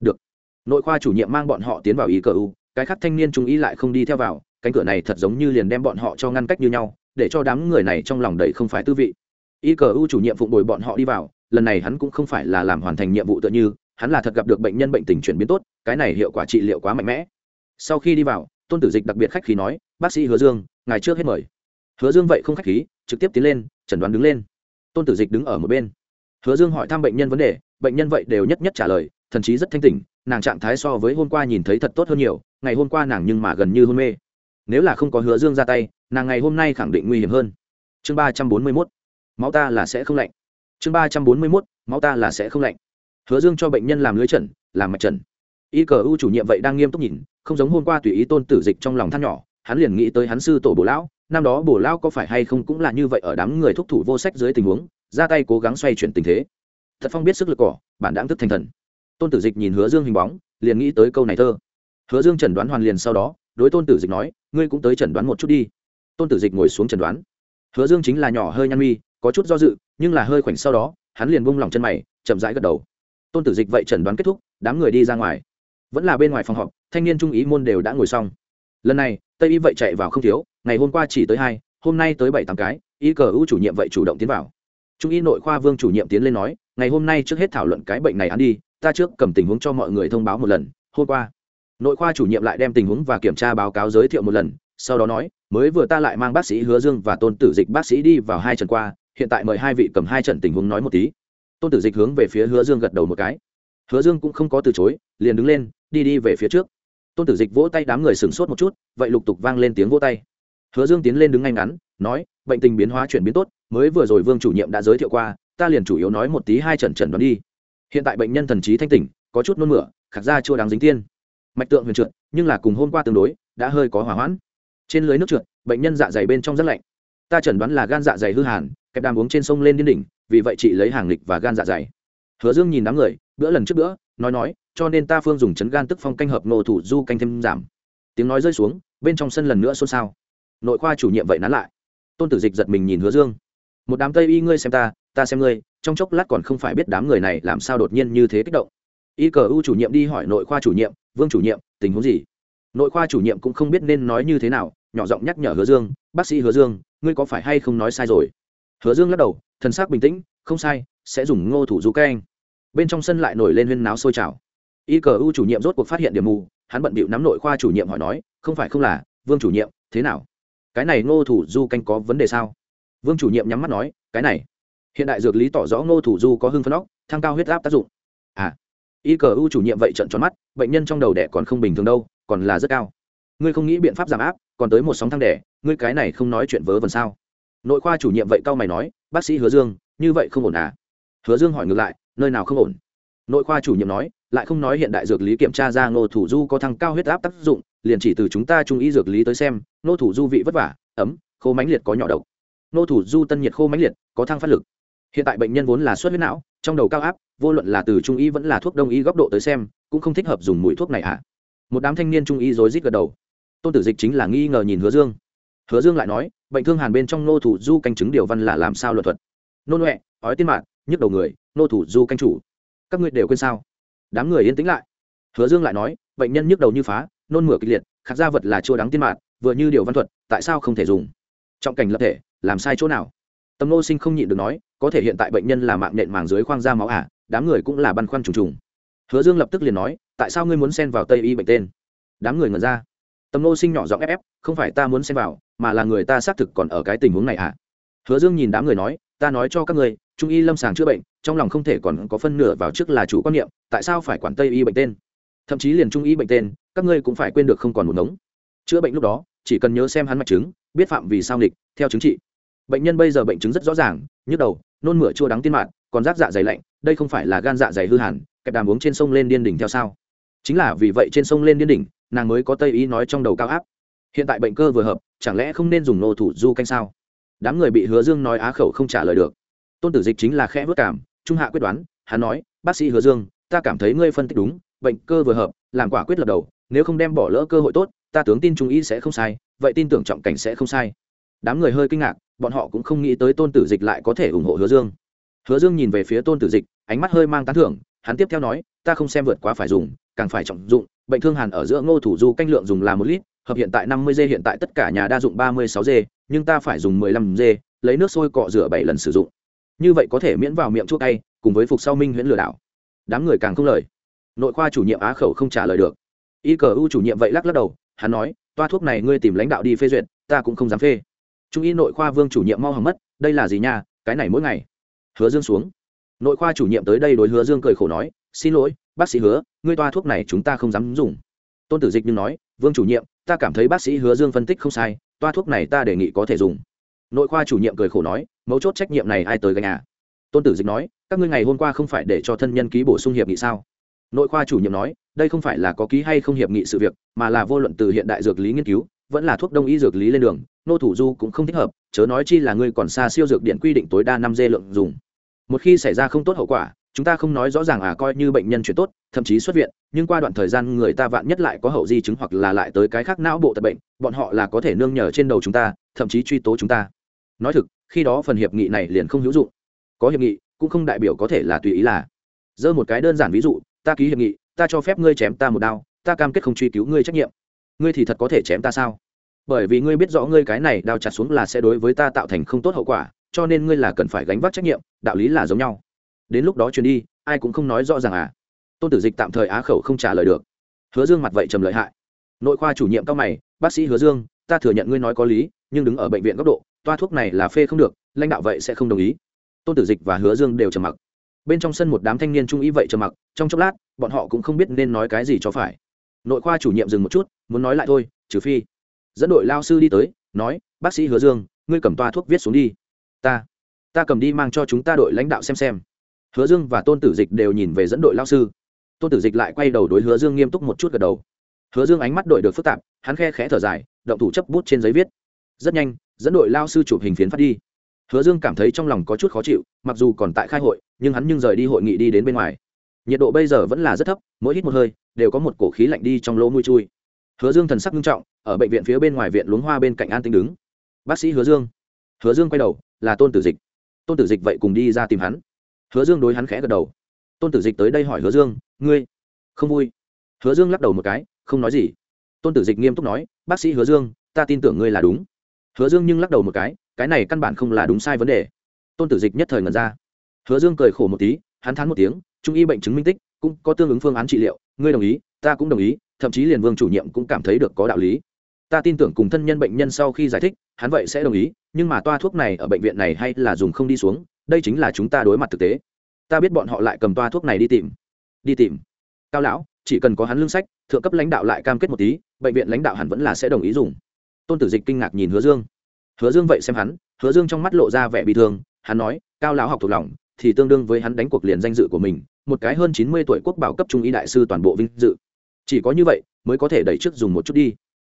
Được. Nội khoa chủ nhiệm mang bọn họ tiến vào y cờ u, cái khác thanh niên trung y lại không đi theo vào, cánh cửa này thật giống như liền đem bọn họ cho ngăn cách như nhau, để cho đám người này trong lòng đầy không phải tư vị. Y cờ u chủ nhiệm phụng bồi bọn họ đi vào, lần này hắn cũng không phải là làm hoàn thành nhiệm vụ tựa như, hắn là thật gặp được bệnh nhân bệnh tình chuyển biến tốt, cái này hiệu quả trị liệu quá mạnh mẽ. Sau khi đi vào, tôn tử dịch đặc biệt khách khí nói, bác sĩ hứa dương ngày trước hết mời. Hứa dương vậy không khách khí, trực tiếp tiến lên, chẩn đoán đứng lên. Tôn tử dịch đứng ở một bên hứa dương hỏi thăm bệnh nhân vấn đề, bệnh nhân vậy đều nhất nhất trả lời, thần chí rất thanh tỉnh, nàng trạng thái so với hôm qua nhìn thấy thật tốt hơn nhiều, ngày hôm qua nàng nhưng mà gần như hôn mê. Nếu là không có hứa dương ra tay, nàng ngày hôm nay khẳng định nguy hiểm hơn. Chương ba trăm bốn mươi mốt, máu ta là sẽ không lạnh. Chương ba trăm bốn mươi mốt, máu ta là sẽ không lạnh. Hứa dương cho bệnh nhân làm lưới trần, làm mạch trần. Y cờ u chủ nhiệm vậy đang nghiêm túc nhìn, không giống hôm qua tùy ý tôn tử dịch trong lòng than nhỏ, hắn liền nghĩ tới hắn sư tổ bồ lão, năm đó bồ lão có phải hay không cũng là như vậy ở đám người thúc thủ vô sách dưới tình huống ra tay cố gắng xoay chuyển tình thế. Thật phong biết sức lực cỏ bản đáng thức thành thần. Tôn tử dịch nhìn hứa dương hình bóng, liền nghĩ tới câu này thơ. Hứa dương chẩn đoán hoàn liền sau đó, đối tôn tử dịch nói, ngươi cũng tới chẩn đoán một chút đi. Tôn tử dịch ngồi xuống chẩn đoán. Hứa dương chính là nhỏ hơi nhăn mi, có chút do dự, nhưng là hơi khoảnh sau đó, hắn liền bung lòng chân mày, chậm rãi gật đầu. Tôn tử dịch vậy chẩn đoán kết thúc, đám người đi ra ngoài. Vẫn là bên ngoài phòng họp, thanh niên trung ý môn đều đã ngồi xong. Lần này, tây y vậy chạy vào không thiếu, ngày hôm qua chỉ tới hai, hôm nay tới bảy tám cái, y cờ ưu chủ nhiệm vậy chủ động tiến vào trung y nội khoa vương chủ nhiệm tiến lên nói, ngày hôm nay trước hết thảo luận cái bệnh này ăn đi, ta trước cầm tình huống cho mọi người thông báo một lần, hôm qua. Nội khoa chủ nhiệm lại đem tình huống và kiểm tra báo cáo giới thiệu một lần, sau đó nói, mới vừa ta lại mang bác sĩ hứa dương và tôn tử dịch bác sĩ đi vào hai trận qua, hiện tại mời hai vị cầm hai trận tình huống nói một tí. Tôn tử dịch hướng về phía hứa dương gật đầu một cái. Hứa dương cũng không có từ chối, liền đứng lên, đi đi về phía trước. Tôn tử dịch vỗ tay đám người sửng sốt một chút, vậy lục tục vang lên tiếng vỗ tay. Hứa dương tiến lên đứng ngay ngắn, nói, bệnh tình biến hóa chuyển biến tốt mới vừa rồi vương chủ nhiệm đã giới thiệu qua, ta liền chủ yếu nói một tí hai trận trần đoán đi. Hiện tại bệnh nhân thần trí thanh tỉnh, có chút nôn mửa, khạc ra chưa đáng dính tiên. Mạch tượng huyền trượt, nhưng là cùng hôm qua tương đối, đã hơi có hỏa hoãn. Trên lưới nước trượt, bệnh nhân dạ dày bên trong rất lạnh. Ta chẩn đoán là gan dạ dày hư hàn, kẹp đàm uống trên sông lên điên đỉnh, vì vậy chị lấy hàng lịch và gan dạ dày. Hứa dương nhìn đám người, bữa lần trước bữa, nói nói, cho nên ta phương dùng chấn gan tức phong canh hợp nô thủ du canh thêm giảm. Tiếng nói rơi xuống, bên trong sân lần nữa xôn xao. Nội khoa chủ nhiệm vậy nán lại. Tôn tử dịch giật mình nhìn hứa dương một đám tây y ngươi xem ta ta xem ngươi, trong chốc lát còn không phải biết đám người này làm sao đột nhiên như thế kích động. Y cờ u chủ nhiệm đi hỏi nội khoa chủ nhiệm, vương chủ nhiệm, tình huống gì? Nội khoa chủ nhiệm cũng không biết nên nói như thế nào, nhỏ giọng nhắc nhở hứa dương, bác sĩ hứa dương, ngươi có phải hay không nói sai rồi? Hứa dương lắc đầu, thần sắc bình tĩnh, không sai, sẽ dùng ngô thủ du các anh bên trong sân lại nổi lên huyên náo sôi trào. Y cờ u chủ nhiệm rốt cuộc phát hiện điểm mù, hắn bận bịu nắm nội khoa chủ nhiệm hỏi nói, không phải không là, vương chủ nhiệm, thế nào? Cái này ngô thủ du canh có vấn đề sao? Vương chủ nhiệm nhắm mắt nói, cái này, hiện đại dược lý tỏ rõ ngô thủ du có hưng phân óc, thăng cao huyết áp tác dụng. À. Y cờ u chủ nhiệm vậy trận tròn mắt, bệnh nhân trong đầu đẻ còn không bình thường đâu, còn là rất cao. Ngươi không nghĩ biện pháp giảm áp, còn tới một sóng thăng đẻ, ngươi cái này không nói chuyện vớ vẩn sao? Nội khoa chủ nhiệm vậy cao mày nói, bác sĩ hứa dương, như vậy không ổn à? Hứa dương hỏi ngược lại, nơi nào không ổn? Nội khoa chủ nhiệm nói, lại không nói hiện đại dược lý kiểm tra ra ngô thủ du có thăng cao huyết áp tác dụng, liền chỉ từ chúng ta trung y dược lý tới xem, ngô thủ du vị vất vả, ấm, khô mãnh liệt có nhỏ độc. Nô thủ du tân nhiệt khô mãnh liệt, có thăng phát lực. Hiện tại bệnh nhân vốn là suất huyết não, trong đầu cao áp, vô luận là từ trung y vẫn là thuốc đông y góc độ tới xem, cũng không thích hợp dùng mũi thuốc này ạ. À. một đám thanh niên trung y rối rít gật đầu. Tôn tử dịch chính là nghi ngờ nhìn hứa dương. Hứa dương lại nói, bệnh thương hàn bên trong nô thủ du canh chứng điều văn là làm sao luật thuật? Nôn huệ ói tiên mạng, nhức đầu người, nô thủ du canh chủ. Các ngươi đều quên sao? Đám người yên tĩnh lại. Hứa dương lại nói, bệnh nhân nhức đầu như phá, nôn mửa kịch liệt khắc gia vật là chua đắng tiên mạng, vừa như điều văn thuật, tại sao không thể dùng? Trọng cảnh lập thể làm sai chỗ nào? Tâm nô sinh không nhịn được nói có thể hiện tại bệnh nhân là mạng nện màng dưới khoang da máu ả à, đám người cũng là băn khoăn trùng trùng. Hứa dương lập tức liền nói tại sao ngươi muốn xen vào tây y bệnh tên? Đám người ngẩn ra. Tâm nô sinh nhỏ giọng ép ép không phải ta muốn xen vào mà là người ta xác thực còn ở cái tình huống này à? Hứa dương nhìn đám người nói ta nói cho các người trung y lâm sàng chữa bệnh trong lòng không thể còn có phân nửa vào trước là chủ quan niệm tại sao phải quản tây y bệnh tên? Thậm chí liền trung y bệnh tên các ngươi cũng phải quên được không còn một ngống. Chữa bệnh lúc đó chỉ cần nhớ xem hắn mạch chứng biết phạm vì sao nghịch theo chứng trị bệnh nhân bây giờ bệnh chứng rất rõ ràng, nhức đầu, nôn mửa chua đắng tiên mạn, còn rác dạ dày lạnh, đây không phải là gan dạ dày hư hẳn, kẹp đàm uống trên sông lên điên đỉnh theo sao? Chính là vì vậy trên sông lên điên đỉnh, nàng mới có tây y nói trong đầu cao áp. Hiện tại bệnh cơ vừa hợp, chẳng lẽ không nên dùng nô thủ du canh sao? Đám người bị hứa dương nói á khẩu không trả lời được. Tôn tử dịch chính là khẽ vất cảm, trung hạ quyết đoán, hắn nói, bác sĩ hứa dương, ta cảm thấy ngươi phân tích đúng, bệnh cơ vừa hợp, làm quả quyết lập đầu, nếu không đem bỏ lỡ cơ hội tốt, ta tướng tin trung y sẽ không sai, vậy tin tưởng trọng cảnh sẽ không sai. Đám người hơi kinh ngạc bọn họ cũng không nghĩ tới tôn tử dịch lại có thể ủng hộ hứa dương. Hứa dương nhìn về phía tôn tử dịch, ánh mắt hơi mang tán thưởng, hắn tiếp theo nói, ta không xem vượt quá phải dùng, càng phải trọng dụng, bệnh thương hàn ở giữa ngô thủ du canh lượng dùng là một lít, hợp hiện tại năm mươi g hiện tại tất cả nhà đa dụng ba mươi sáu g nhưng ta phải dùng mười lăm g lấy nước sôi cọ rửa bảy lần sử dụng. Như vậy có thể miễn vào miệng chuốc tay, cùng với phục sau minh huyễn lừa đảo. Đám người càng không lời. Nội khoa chủ nhiệm á khẩu không trả lời được. Y cờ u chủ nhiệm vậy lắc lắc đầu, hắn nói, toa thuốc này ngươi tìm lãnh đạo đi phê duyệt, ta cũng không dám phê trung y nội khoa vương chủ nhiệm mau hỏng mất, đây là gì nha, cái này mỗi ngày. Hứa dương xuống. Nội khoa chủ nhiệm tới đây đối hứa dương cười khổ nói, xin lỗi, bác sĩ hứa, ngươi toa thuốc này chúng ta không dám dùng. Tôn tử dịch nhưng nói, vương chủ nhiệm, ta cảm thấy bác sĩ hứa dương phân tích không sai, toa thuốc này ta đề nghị có thể dùng. Nội khoa chủ nhiệm cười khổ nói, mấu chốt trách nhiệm này ai tới gánh à? Tôn tử dịch nói, các ngươi ngày hôm qua không phải để cho thân nhân ký bổ sung hiệp nghị sao? Nội khoa chủ nhiệm nói, đây không phải là có ký hay không hiệp nghị sự việc, mà là vô luận từ hiện đại dược lý nghiên cứu, vẫn là thuốc đông y dược lý lên đường nô thủ du cũng không thích hợp, chớ nói chi là ngươi còn xa siêu dược điện quy định tối đa năm dê lượng dùng. Một khi xảy ra không tốt hậu quả, chúng ta không nói rõ ràng à coi như bệnh nhân chuyển tốt, thậm chí xuất viện, nhưng qua đoạn thời gian người ta vạn nhất lại có hậu di chứng hoặc là lại tới cái khác não bộ tật bệnh, bọn họ là có thể nương nhờ trên đầu chúng ta, thậm chí truy tố chúng ta. Nói thực, khi đó phần hiệp nghị này liền không hữu dụng. Có hiệp nghị, cũng không đại biểu có thể là tùy ý là. Giơ một cái đơn giản ví dụ, ta ký hiệp nghị, ta cho phép ngươi chém ta một đao, ta cam kết không truy cứu ngươi trách nhiệm. Ngươi thì thật có thể chém ta sao? Bởi vì ngươi biết rõ ngươi cái này đao chặt xuống là sẽ đối với ta tạo thành không tốt hậu quả, cho nên ngươi là cần phải gánh vác trách nhiệm, đạo lý là giống nhau. Đến lúc đó truyền đi, ai cũng không nói rõ ràng à. Tôn tử dịch tạm thời á khẩu không trả lời được. Hứa dương mặt vậy trầm lợi hại. Nội khoa chủ nhiệm cao mày, bác sĩ hứa dương, ta thừa nhận ngươi nói có lý, nhưng đứng ở bệnh viện góc độ, toa thuốc này là phê không được, lãnh đạo vậy sẽ không đồng ý. Tôn tử dịch và hứa dương đều trầm mặc. Bên trong sân một đám thanh niên trung ý vậy trầm mặc, trong chốc lát, bọn họ cũng không biết nên nói cái gì cho phải. Nội khoa chủ nhiệm dừng một chút, muốn nói lại thôi, trừ phi dẫn đội lao sư đi tới, nói, bác sĩ hứa dương, ngươi cầm toa thuốc viết xuống đi. Ta ta cầm đi mang cho chúng ta đội lãnh đạo xem xem. Hứa dương và tôn tử dịch đều nhìn về dẫn đội lao sư. Tôn tử dịch lại quay đầu đối hứa dương nghiêm túc một chút gật đầu. Hứa dương ánh mắt đội được phức tạp, hắn khe khẽ thở dài, động thủ chấp bút trên giấy viết. Rất nhanh, dẫn đội lao sư chụp hình phiến phát đi. Hứa dương cảm thấy trong lòng có chút khó chịu, mặc dù còn tại khai hội, nhưng hắn nhưng rời đi hội nghị đi đến bên ngoài. Nhiệt độ bây giờ vẫn là rất thấp, mỗi hít một hơi, đều có một cổ khí lạnh đi trong lỗ mũi chui hứa dương thần sắc nghiêm trọng, ở bệnh viện phía bên ngoài viện luống hoa bên cạnh an tĩnh đứng. Bác sĩ hứa dương. Hứa dương quay đầu, là tôn tử dịch. Tôn tử dịch vậy cùng đi ra tìm hắn. Hứa dương đối hắn khẽ gật đầu. Tôn tử dịch tới đây hỏi hứa dương, ngươi không vui? Hứa dương lắc đầu một cái, không nói gì. Tôn tử dịch nghiêm túc nói, bác sĩ hứa dương, ta tin tưởng ngươi là đúng. Hứa dương nhưng lắc đầu một cái cái này căn bản không là đúng sai vấn đề. Tôn tử dịch nhất thời ngần ra. Hứa dương cười khổ một tí, hắn thán một tiếng, trung y bệnh chứng minh tích, cũng có tương ứng phương án trị liệu, ngươi đồng ý, ta cũng đồng ý thậm chí liền vương chủ nhiệm cũng cảm thấy được có đạo lý. Ta tin tưởng cùng thân nhân bệnh nhân sau khi giải thích, hắn vậy sẽ đồng ý, nhưng mà toa thuốc này ở bệnh viện này hay là dùng không đi xuống, đây chính là chúng ta đối mặt thực tế. Ta biết bọn họ lại cầm toa thuốc này đi tìm. Đi tìm. Cao lão, chỉ cần có hắn lương sách, thượng cấp lãnh đạo lại cam kết một tí, bệnh viện lãnh đạo hẳn vẫn là sẽ đồng ý dùng. Tôn tử dịch kinh ngạc nhìn hứa dương. Hứa dương vậy xem hắn, hứa dương trong mắt lộ ra vẻ bị thương, hắn nói, cao lão học thuộc lòng, thì tương đương với hắn đánh cuộc liền danh dự của mình, một cái hơn chín mươi tuổi quốc bảo cấp trung y đại sư toàn bộ vinh dự chỉ có như vậy mới có thể đẩy trước dùng một chút đi.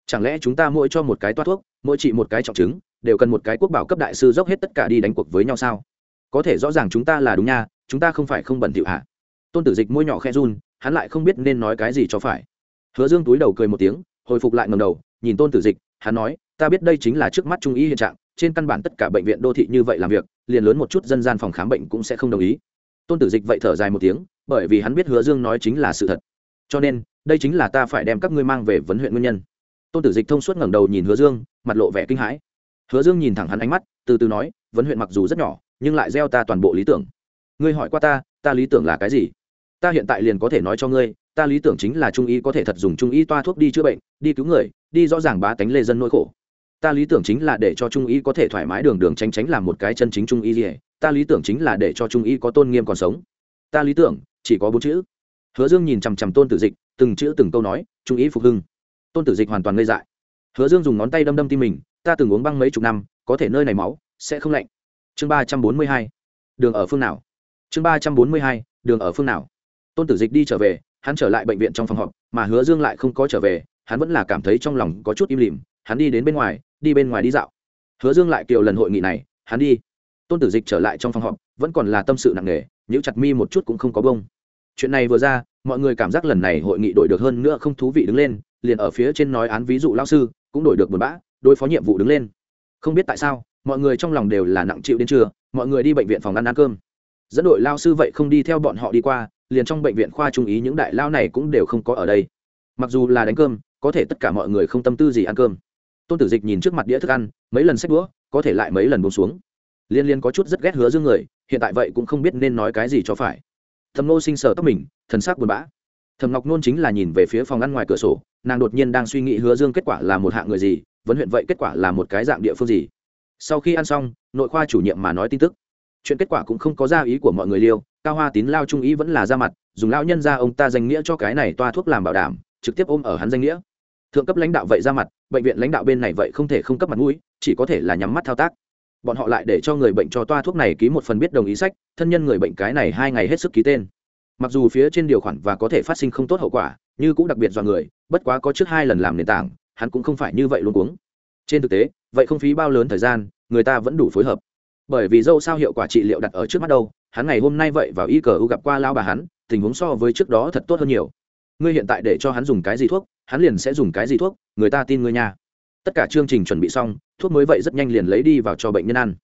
Chẳng lẽ chúng ta mỗi cho một cái toa thuốc, mỗi trị một cái trọng chứng, đều cần một cái quốc bảo cấp đại sư dốc hết tất cả đi đánh cuộc với nhau sao? Có thể rõ ràng chúng ta là đúng nha, chúng ta không phải không bẩn thỉu hạ tôn tử dịch môi nhỏ khe run, hắn lại không biết nên nói cái gì cho phải. Hứa dương túi đầu cười một tiếng, hồi phục lại ngầm đầu, nhìn tôn tử dịch, hắn nói, ta biết đây chính là trước mắt trung ý hiện trạng, trên căn bản tất cả bệnh viện đô thị như vậy làm việc, liền lớn một chút dân gian phòng khám bệnh cũng sẽ không đồng ý. Tôn tử dịch vậy thở dài một tiếng, bởi vì hắn biết hứa dương nói chính là sự thật. Cho nên đây chính là ta phải đem các ngươi mang về vấn huyện nguyên nhân. Tôn tử dịch thông suốt ngẩng đầu nhìn hứa dương, mặt lộ vẻ kinh hãi. Hứa dương nhìn thẳng hắn ánh mắt, từ từ nói, vấn huyện mặc dù rất nhỏ, nhưng lại gieo ta toàn bộ lý tưởng. Ngươi hỏi qua ta ta lý tưởng là cái gì? Ta hiện tại liền có thể nói cho ngươi, ta lý tưởng chính là trung y có thể thật dùng trung y toa thuốc đi chữa bệnh, đi cứu người, đi rõ ràng bá tánh lê dân nỗi khổ. Ta lý tưởng chính là để cho trung y có thể thoải mái đường đường tránh tránh làm một cái chân chính trung y gì ta lý tưởng chính là để cho trung y có tôn nghiêm còn sống. Ta lý tưởng chỉ có bốn chữ hứa dương nhìn chằm chằm tôn tử dịch, từng chữ từng câu nói, trung ý phục hưng. Tôn tử dịch hoàn toàn ngây dại. Hứa dương dùng ngón tay đâm đâm tim mình, ta từng uống băng mấy chục năm, có thể nơi này máu sẽ không lạnh. Chương ba trăm bốn mươi hai. Đường ở phương nào? Chương ba trăm bốn mươi hai, đường ở phương nào? Tôn tử dịch đi trở về, hắn trở lại bệnh viện trong phòng họp, mà hứa dương lại không có trở về, hắn vẫn là cảm thấy trong lòng có chút im lìm, hắn đi đến bên ngoài, đi bên ngoài đi dạo. Hứa dương lại kiều lần hội nghị này, hắn đi. Tôn tử dịch trở lại trong phòng họp, vẫn còn là tâm sự nặng nề nhữ chặt mi một chút cũng không có bông chuyện này vừa ra, mọi người cảm giác lần này hội nghị đổi được hơn nữa không thú vị đứng lên, liền ở phía trên nói án ví dụ lao sư, cũng đổi được buồn bã, đối phó nhiệm vụ đứng lên. Không biết tại sao, mọi người trong lòng đều là nặng chịu đến trưa, mọi người đi bệnh viện phòng ăn ăn cơm. Dẫn đội lao sư vậy không đi theo bọn họ đi qua, liền trong bệnh viện khoa trung ý những đại lao này cũng đều không có ở đây. Mặc dù là đánh cơm, có thể tất cả mọi người không tâm tư gì ăn cơm. Tôn tử dịch nhìn trước mặt đĩa thức ăn, mấy lần xách đũa, có thể lại mấy lần buông xuống. Liên liên có chút rất ghét hứa dương người, hiện tại vậy cũng không biết nên nói cái gì cho phải thầm nô sinh sờ tóc mình, thần sắc buồn bã. Thầm ngọc nôn chính là nhìn về phía phòng ăn ngoài cửa sổ, nàng đột nhiên đang suy nghĩ hứa dương kết quả là một hạng người gì, vấn huyện vậy kết quả là một cái dạng địa phương gì. Sau khi ăn xong, nội khoa chủ nhiệm mà nói tin tức. Chuyện kết quả cũng không có ra ý của mọi người liêu, cao hoa tín lao trung ý vẫn là ra mặt, dùng lao nhân ra ông ta danh nghĩa cho cái này toa thuốc làm bảo đảm, trực tiếp ôm ở hắn danh nghĩa. Thượng cấp lãnh đạo vậy ra mặt, bệnh viện lãnh đạo bên này vậy không thể không cấp mặt mũi, chỉ có thể là nhắm mắt thao tác bọn họ lại để cho người bệnh cho toa thuốc này ký một phần biết đồng ý sách, thân nhân người bệnh cái này hai ngày hết sức ký tên. Mặc dù phía trên điều khoản và có thể phát sinh không tốt hậu quả, như cũng đặc biệt do người, bất quá có trước hai lần làm nền tảng, hắn cũng không phải như vậy luôn cuống. Trên thực tế, vậy không phí bao lớn thời gian, người ta vẫn đủ phối hợp. Bởi vì dâu sao hiệu quả trị liệu đặt ở trước mắt đâu, hắn ngày hôm nay vậy vào y cờ u gặp qua lao bà hắn, tình huống so với trước đó thật tốt hơn nhiều. Ngươi hiện tại để cho hắn dùng cái gì thuốc, hắn liền sẽ dùng cái gì thuốc, người ta tin ngươi nha. Tất cả chương trình chuẩn bị xong thuốc mới vậy rất nhanh liền lấy đi vào cho bệnh nhân ăn.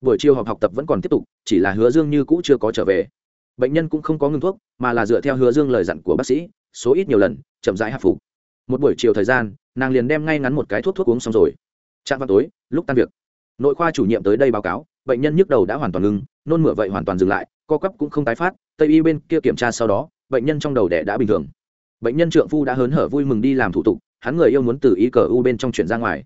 Buổi chiều họp học tập vẫn còn tiếp tục, chỉ là hứa dương như cũ chưa có trở về. Bệnh nhân cũng không có ngừng thuốc, mà là dựa theo hứa dương lời dặn của bác sĩ, số ít nhiều lần, chậm rãi hạ phục. Một buổi chiều thời gian, nàng liền đem ngay ngắn một cái thuốc thuốc uống xong rồi. Trạm vào tối, lúc tan việc, nội khoa chủ nhiệm tới đây báo cáo, bệnh nhân nhức đầu đã hoàn toàn ngưng nôn mửa vậy hoàn toàn dừng lại, co cắp cũng không tái phát, tây y bên kia kiểm tra sau đó, bệnh nhân trong đầu đẻ đã bình thường. Bệnh nhân trượng phu đã hớn hở vui mừng đi làm thủ tục, hắn người yêu muốn từ ý cờ u bên trong chuyển ra ngoài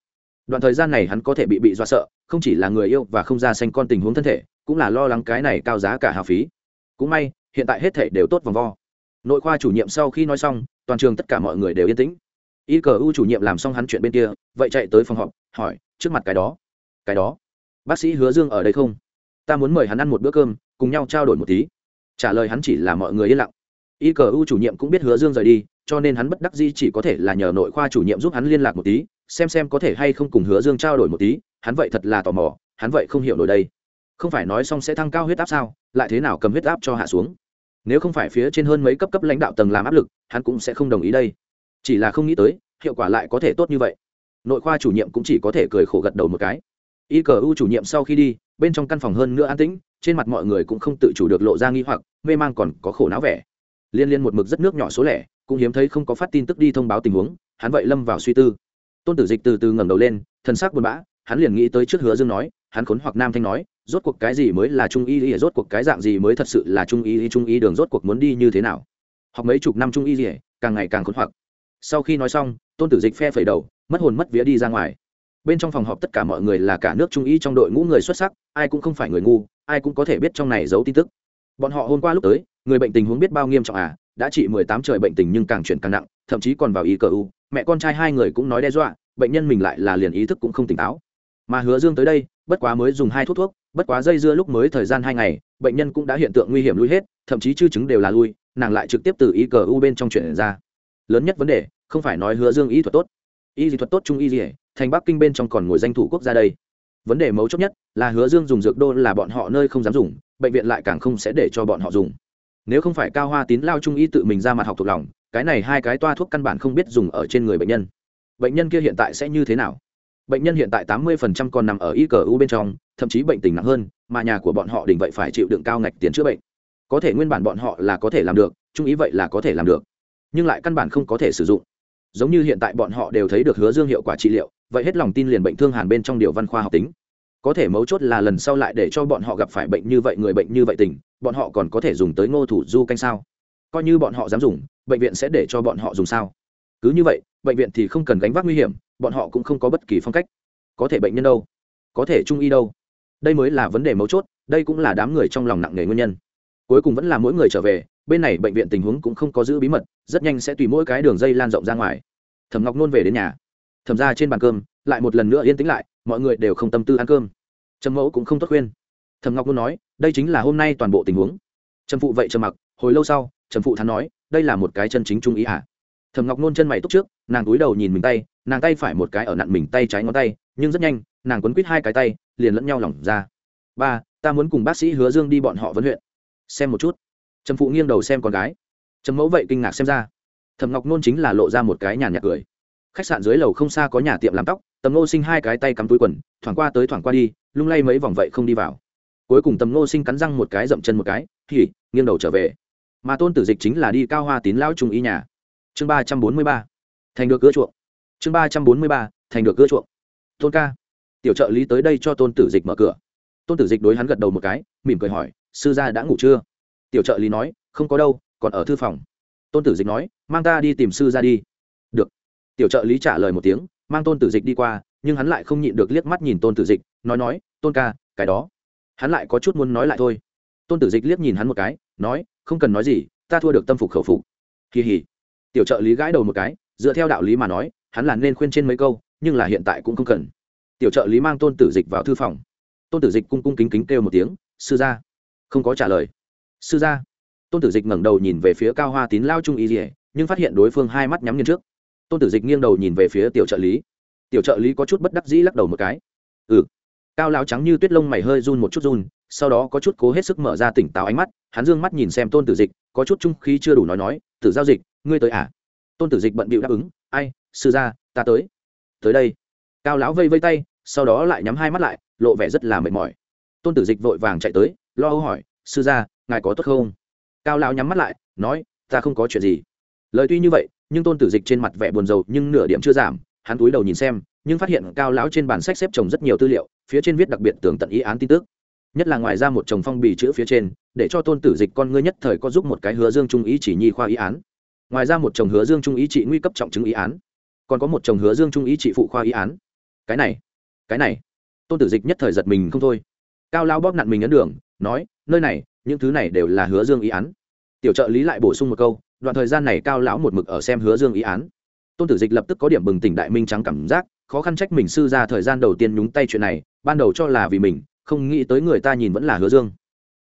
đoạn thời gian này hắn có thể bị bị do sợ, không chỉ là người yêu và không ra xanh con tình huống thân thể, cũng là lo lắng cái này cao giá cả hào phí. Cũng may, hiện tại hết thể đều tốt vòng vo. Nội khoa chủ nhiệm sau khi nói xong, toàn trường tất cả mọi người đều yên tĩnh. Y cờ u chủ nhiệm làm xong hắn chuyện bên kia, vậy chạy tới phòng họp, hỏi, trước mặt cái đó. Cái đó? Bác sĩ hứa dương ở đây không? Ta muốn mời hắn ăn một bữa cơm, cùng nhau trao đổi một tí. Trả lời hắn chỉ là mọi người yên lặng. Y cờ u chủ nhiệm cũng biết hứa dương rời đi, cho nên hắn bất đắc di chỉ có thể là nhờ nội khoa chủ nhiệm giúp hắn liên lạc một tí xem xem có thể hay không cùng hứa dương trao đổi một tí, hắn vậy thật là tò mò, hắn vậy không hiểu nổi đây. Không phải nói xong sẽ thăng cao huyết áp sao, lại thế nào cầm huyết áp cho hạ xuống? Nếu không phải phía trên hơn mấy cấp cấp lãnh đạo tầng làm áp lực, hắn cũng sẽ không đồng ý đây. Chỉ là không nghĩ tới, hiệu quả lại có thể tốt như vậy. Nội khoa chủ nhiệm cũng chỉ có thể cười khổ gật đầu một cái. Y cờ u chủ nhiệm sau khi đi, bên trong căn phòng hơn nữa an tĩnh, trên mặt mọi người cũng không tự chủ được lộ ra nghi hoặc, mê man còn có khổ não vẻ. Liên liên một mực rất nước nhỏ số lẻ, cũng hiếm thấy không có phát tin tức đi thông báo tình huống, hắn vậy lâm vào suy tư tôn tử dịch từ từ ngẩng đầu lên thân xác buồn bã, hắn liền nghĩ tới trước hứa dương nói, hắn khốn hoặc nam thanh nói, rốt cuộc cái gì mới là trung y y rốt cuộc cái dạng gì mới thật sự là trung y y trung y đường rốt cuộc muốn đi như thế nào? Học mấy chục năm trung y y càng ngày càng khốn hoặc. Sau khi nói xong, tôn tử dịch phe phẩy đầu, mất hồn mất vía đi ra ngoài. Bên trong phòng họp tất cả mọi người là cả nước trung y trong đội ngũ người xuất sắc, ai cũng không phải người ngu, ai cũng có thể biết trong này giấu tin tức. Bọn họ hôm qua lúc tới, người bệnh tình huống biết bao nghiêm trọng à đã trị mười tám trời bệnh tình nhưng càng chuyển càng nặng thậm chí còn vào ý cờ u. Mẹ con trai hai người cũng nói đe dọa, bệnh nhân mình lại là liền ý thức cũng không tỉnh táo. Mà hứa dương tới đây, bất quá mới dùng hai thuốc thuốc, bất quá dây dưa lúc mới thời gian hai ngày, bệnh nhân cũng đã hiện tượng nguy hiểm lui hết, thậm chí chư chứng đều là lui, nàng lại trực tiếp từ ý cờ u bên trong chuyện ra. Lớn nhất vấn đề, không phải nói hứa dương y thuật tốt. Y dị thuật tốt trung y dỉa thành bắc kinh bên trong còn ngồi danh thủ quốc gia đây. Vấn đề mấu chốt nhất là hứa dương dùng dược đô là bọn họ nơi không dám dùng, bệnh viện lại càng không sẽ để cho bọn họ dùng. Nếu không phải cao hoa tín lao trung y tự mình ra mặt học thuộc lòng cái này hai cái toa thuốc căn bản không biết dùng ở trên người bệnh nhân. Bệnh nhân kia hiện tại sẽ như thế nào? Bệnh nhân hiện tại tám mươi phần trăm còn nằm ở y cờ u bên trong, thậm chí bệnh tình nặng hơn, mà nhà của bọn họ đình vậy phải chịu đựng cao ngạch tiền chữa bệnh. Có thể nguyên bản bọn họ là có thể làm được, trung ý vậy là có thể làm được. Nhưng lại căn bản không có thể sử dụng. Giống như hiện tại bọn họ đều thấy được hứa dương hiệu quả trị liệu, vậy hết lòng tin liền bệnh thương hàn bên trong điều văn khoa học tính. Có thể mấu chốt là lần sau lại để cho bọn họ gặp phải bệnh như vậy, người bệnh như vậy tình, bọn họ còn có thể dùng tới ngô thủ du canh sao? Coi như bọn họ dám dùng bệnh viện sẽ để cho bọn họ dùng sao? Cứ như vậy, bệnh viện thì không cần gánh vác nguy hiểm, bọn họ cũng không có bất kỳ phong cách. Có thể bệnh nhân đâu? Có thể trung y đâu? Đây mới là vấn đề mấu chốt, đây cũng là đám người trong lòng nặng nề nguyên nhân. Cuối cùng vẫn là mỗi người trở về, bên này bệnh viện tình huống cũng không có giữ bí mật, rất nhanh sẽ tùy mỗi cái đường dây lan rộng ra ngoài. Thẩm ngọc nôn về đến nhà. Thẩm ra trên bàn cơm, lại một lần nữa yên tĩnh lại, mọi người đều không tâm tư ăn cơm. Trầm mẫu cũng không tốt khuyên. Thẩm ngọc nôn nói, đây chính là hôm nay toàn bộ tình huống. Trầm phụ vậy trầm mặc, hồi lâu sau, trầm phụ thắn nói đây là một cái chân chính trung ý à thẩm ngọc nôn chân mày túc trước, nàng túi đầu nhìn mình tay, nàng tay phải một cái ở nặn mình tay trái ngón tay, nhưng rất nhanh, nàng quấn quít hai cái tay, liền lẫn nhau lỏng ra. Ba, ta muốn cùng bác sĩ hứa dương đi bọn họ vấn huyện. Xem một chút. Trầm phụ nghiêng đầu xem con gái. Trầm mẫu vậy kinh ngạc xem ra. Thẩm ngọc nôn chính là lộ ra một cái nhàn nhạt cười. Khách sạn dưới lầu không xa có nhà tiệm làm tóc, tầm ngô sinh hai cái tay cắm túi quần, thoảng qua tới thoảng qua đi, lung lay mấy vòng vậy không đi vào. Cuối cùng tầm ngô sinh cắn răng một cái dậm chân một cái thì nghiêng đầu trở về mà tôn tử dịch chính là đi cao hoa tín lão trung y nhà. Chương ba trăm bốn mươi ba, thành được cưa chuộng. Chương ba trăm bốn mươi ba, thành được cưa chuộng. Tôn ca, tiểu trợ lý tới đây cho tôn tử dịch mở cửa. Tôn tử dịch đối hắn gật đầu một cái, mỉm cười hỏi, sư gia đã ngủ chưa? Tiểu trợ lý nói, không có đâu, còn ở thư phòng. Tôn tử dịch nói, mang ta đi tìm sư gia đi. Được. Tiểu trợ lý trả lời một tiếng, mang tôn tử dịch đi qua, nhưng hắn lại không nhịn được liếc mắt nhìn tôn tử dịch, nói nói, tôn ca, cái đó. Hắn lại có chút muốn nói lại thôi. Tôn tử dịch liếc nhìn hắn một cái, nói không cần nói gì, ta thua được tâm phục khẩu phục. Kỳ hỉ tiểu trợ lý gãi đầu một cái, dựa theo đạo lý mà nói, hắn là nên khuyên trên mấy câu, nhưng là hiện tại cũng không cần. Tiểu trợ lý mang tôn tử dịch vào thư phòng. Tôn tử dịch cung cung kính kính kêu một tiếng, sư gia. Không có trả lời. Sư gia. Tôn tử dịch ngẩng đầu nhìn về phía cao hoa tín lao trung y dỉa nhưng phát hiện đối phương hai mắt nhắm nghiền trước. Tôn tử dịch nghiêng đầu nhìn về phía tiểu trợ lý. Tiểu trợ lý có chút bất đắc dĩ lắc đầu một cái. Ừ. Cao lao trắng như tuyết lông mày hơi run một chút run sau đó có chút cố hết sức mở ra tỉnh táo ánh mắt, hắn dương mắt nhìn xem tôn tử dịch, có chút trung khí chưa đủ nói nói, tử giao dịch, ngươi tới à? Tôn tử dịch bận bịu đáp ứng, ai, sư gia, ta tới. Tới đây. Cao lão vây vây tay, sau đó lại nhắm hai mắt lại, lộ vẻ rất là mệt mỏi. Tôn tử dịch vội vàng chạy tới, lo âu hỏi, sư gia, ngài có tốt không? Cao lão nhắm mắt lại, nói, ta không có chuyện gì. Lời tuy như vậy, nhưng tôn tử dịch trên mặt vẻ buồn rầu nhưng nửa điểm chưa giảm, hắn túi đầu nhìn xem, nhưng phát hiện cao lão trên bản sách xếp trồng rất nhiều tư liệu, phía trên viết đặc biệt tường tận ý án tin tức nhất là ngoài ra một chồng phong bì chữ phía trên, để cho tôn tử dịch con ngươi nhất thời có giúp một cái hứa dương trung ý chỉ nhi khoa ý án. Ngoài ra một chồng hứa dương trung ý trị nguy cấp trọng chứng ý án. Còn có một chồng hứa dương trung ý trị phụ khoa ý án. Cái này cái này. Tôn tử dịch nhất thời giật mình không thôi. Cao lao bóp nặn mình ấn đường, nói, nơi này, những thứ này đều là hứa dương ý án. Tiểu trợ lý lại bổ sung một câu, đoạn thời gian này cao lão một mực ở xem hứa dương ý án. Tôn tử dịch lập tức có điểm bừng tỉnh đại minh trắng cảm giác, khó khăn trách mình sư ra thời gian đầu tiên nhúng tay chuyện này, ban đầu cho là vì mình không nghĩ tới người ta nhìn vẫn là hứa dương.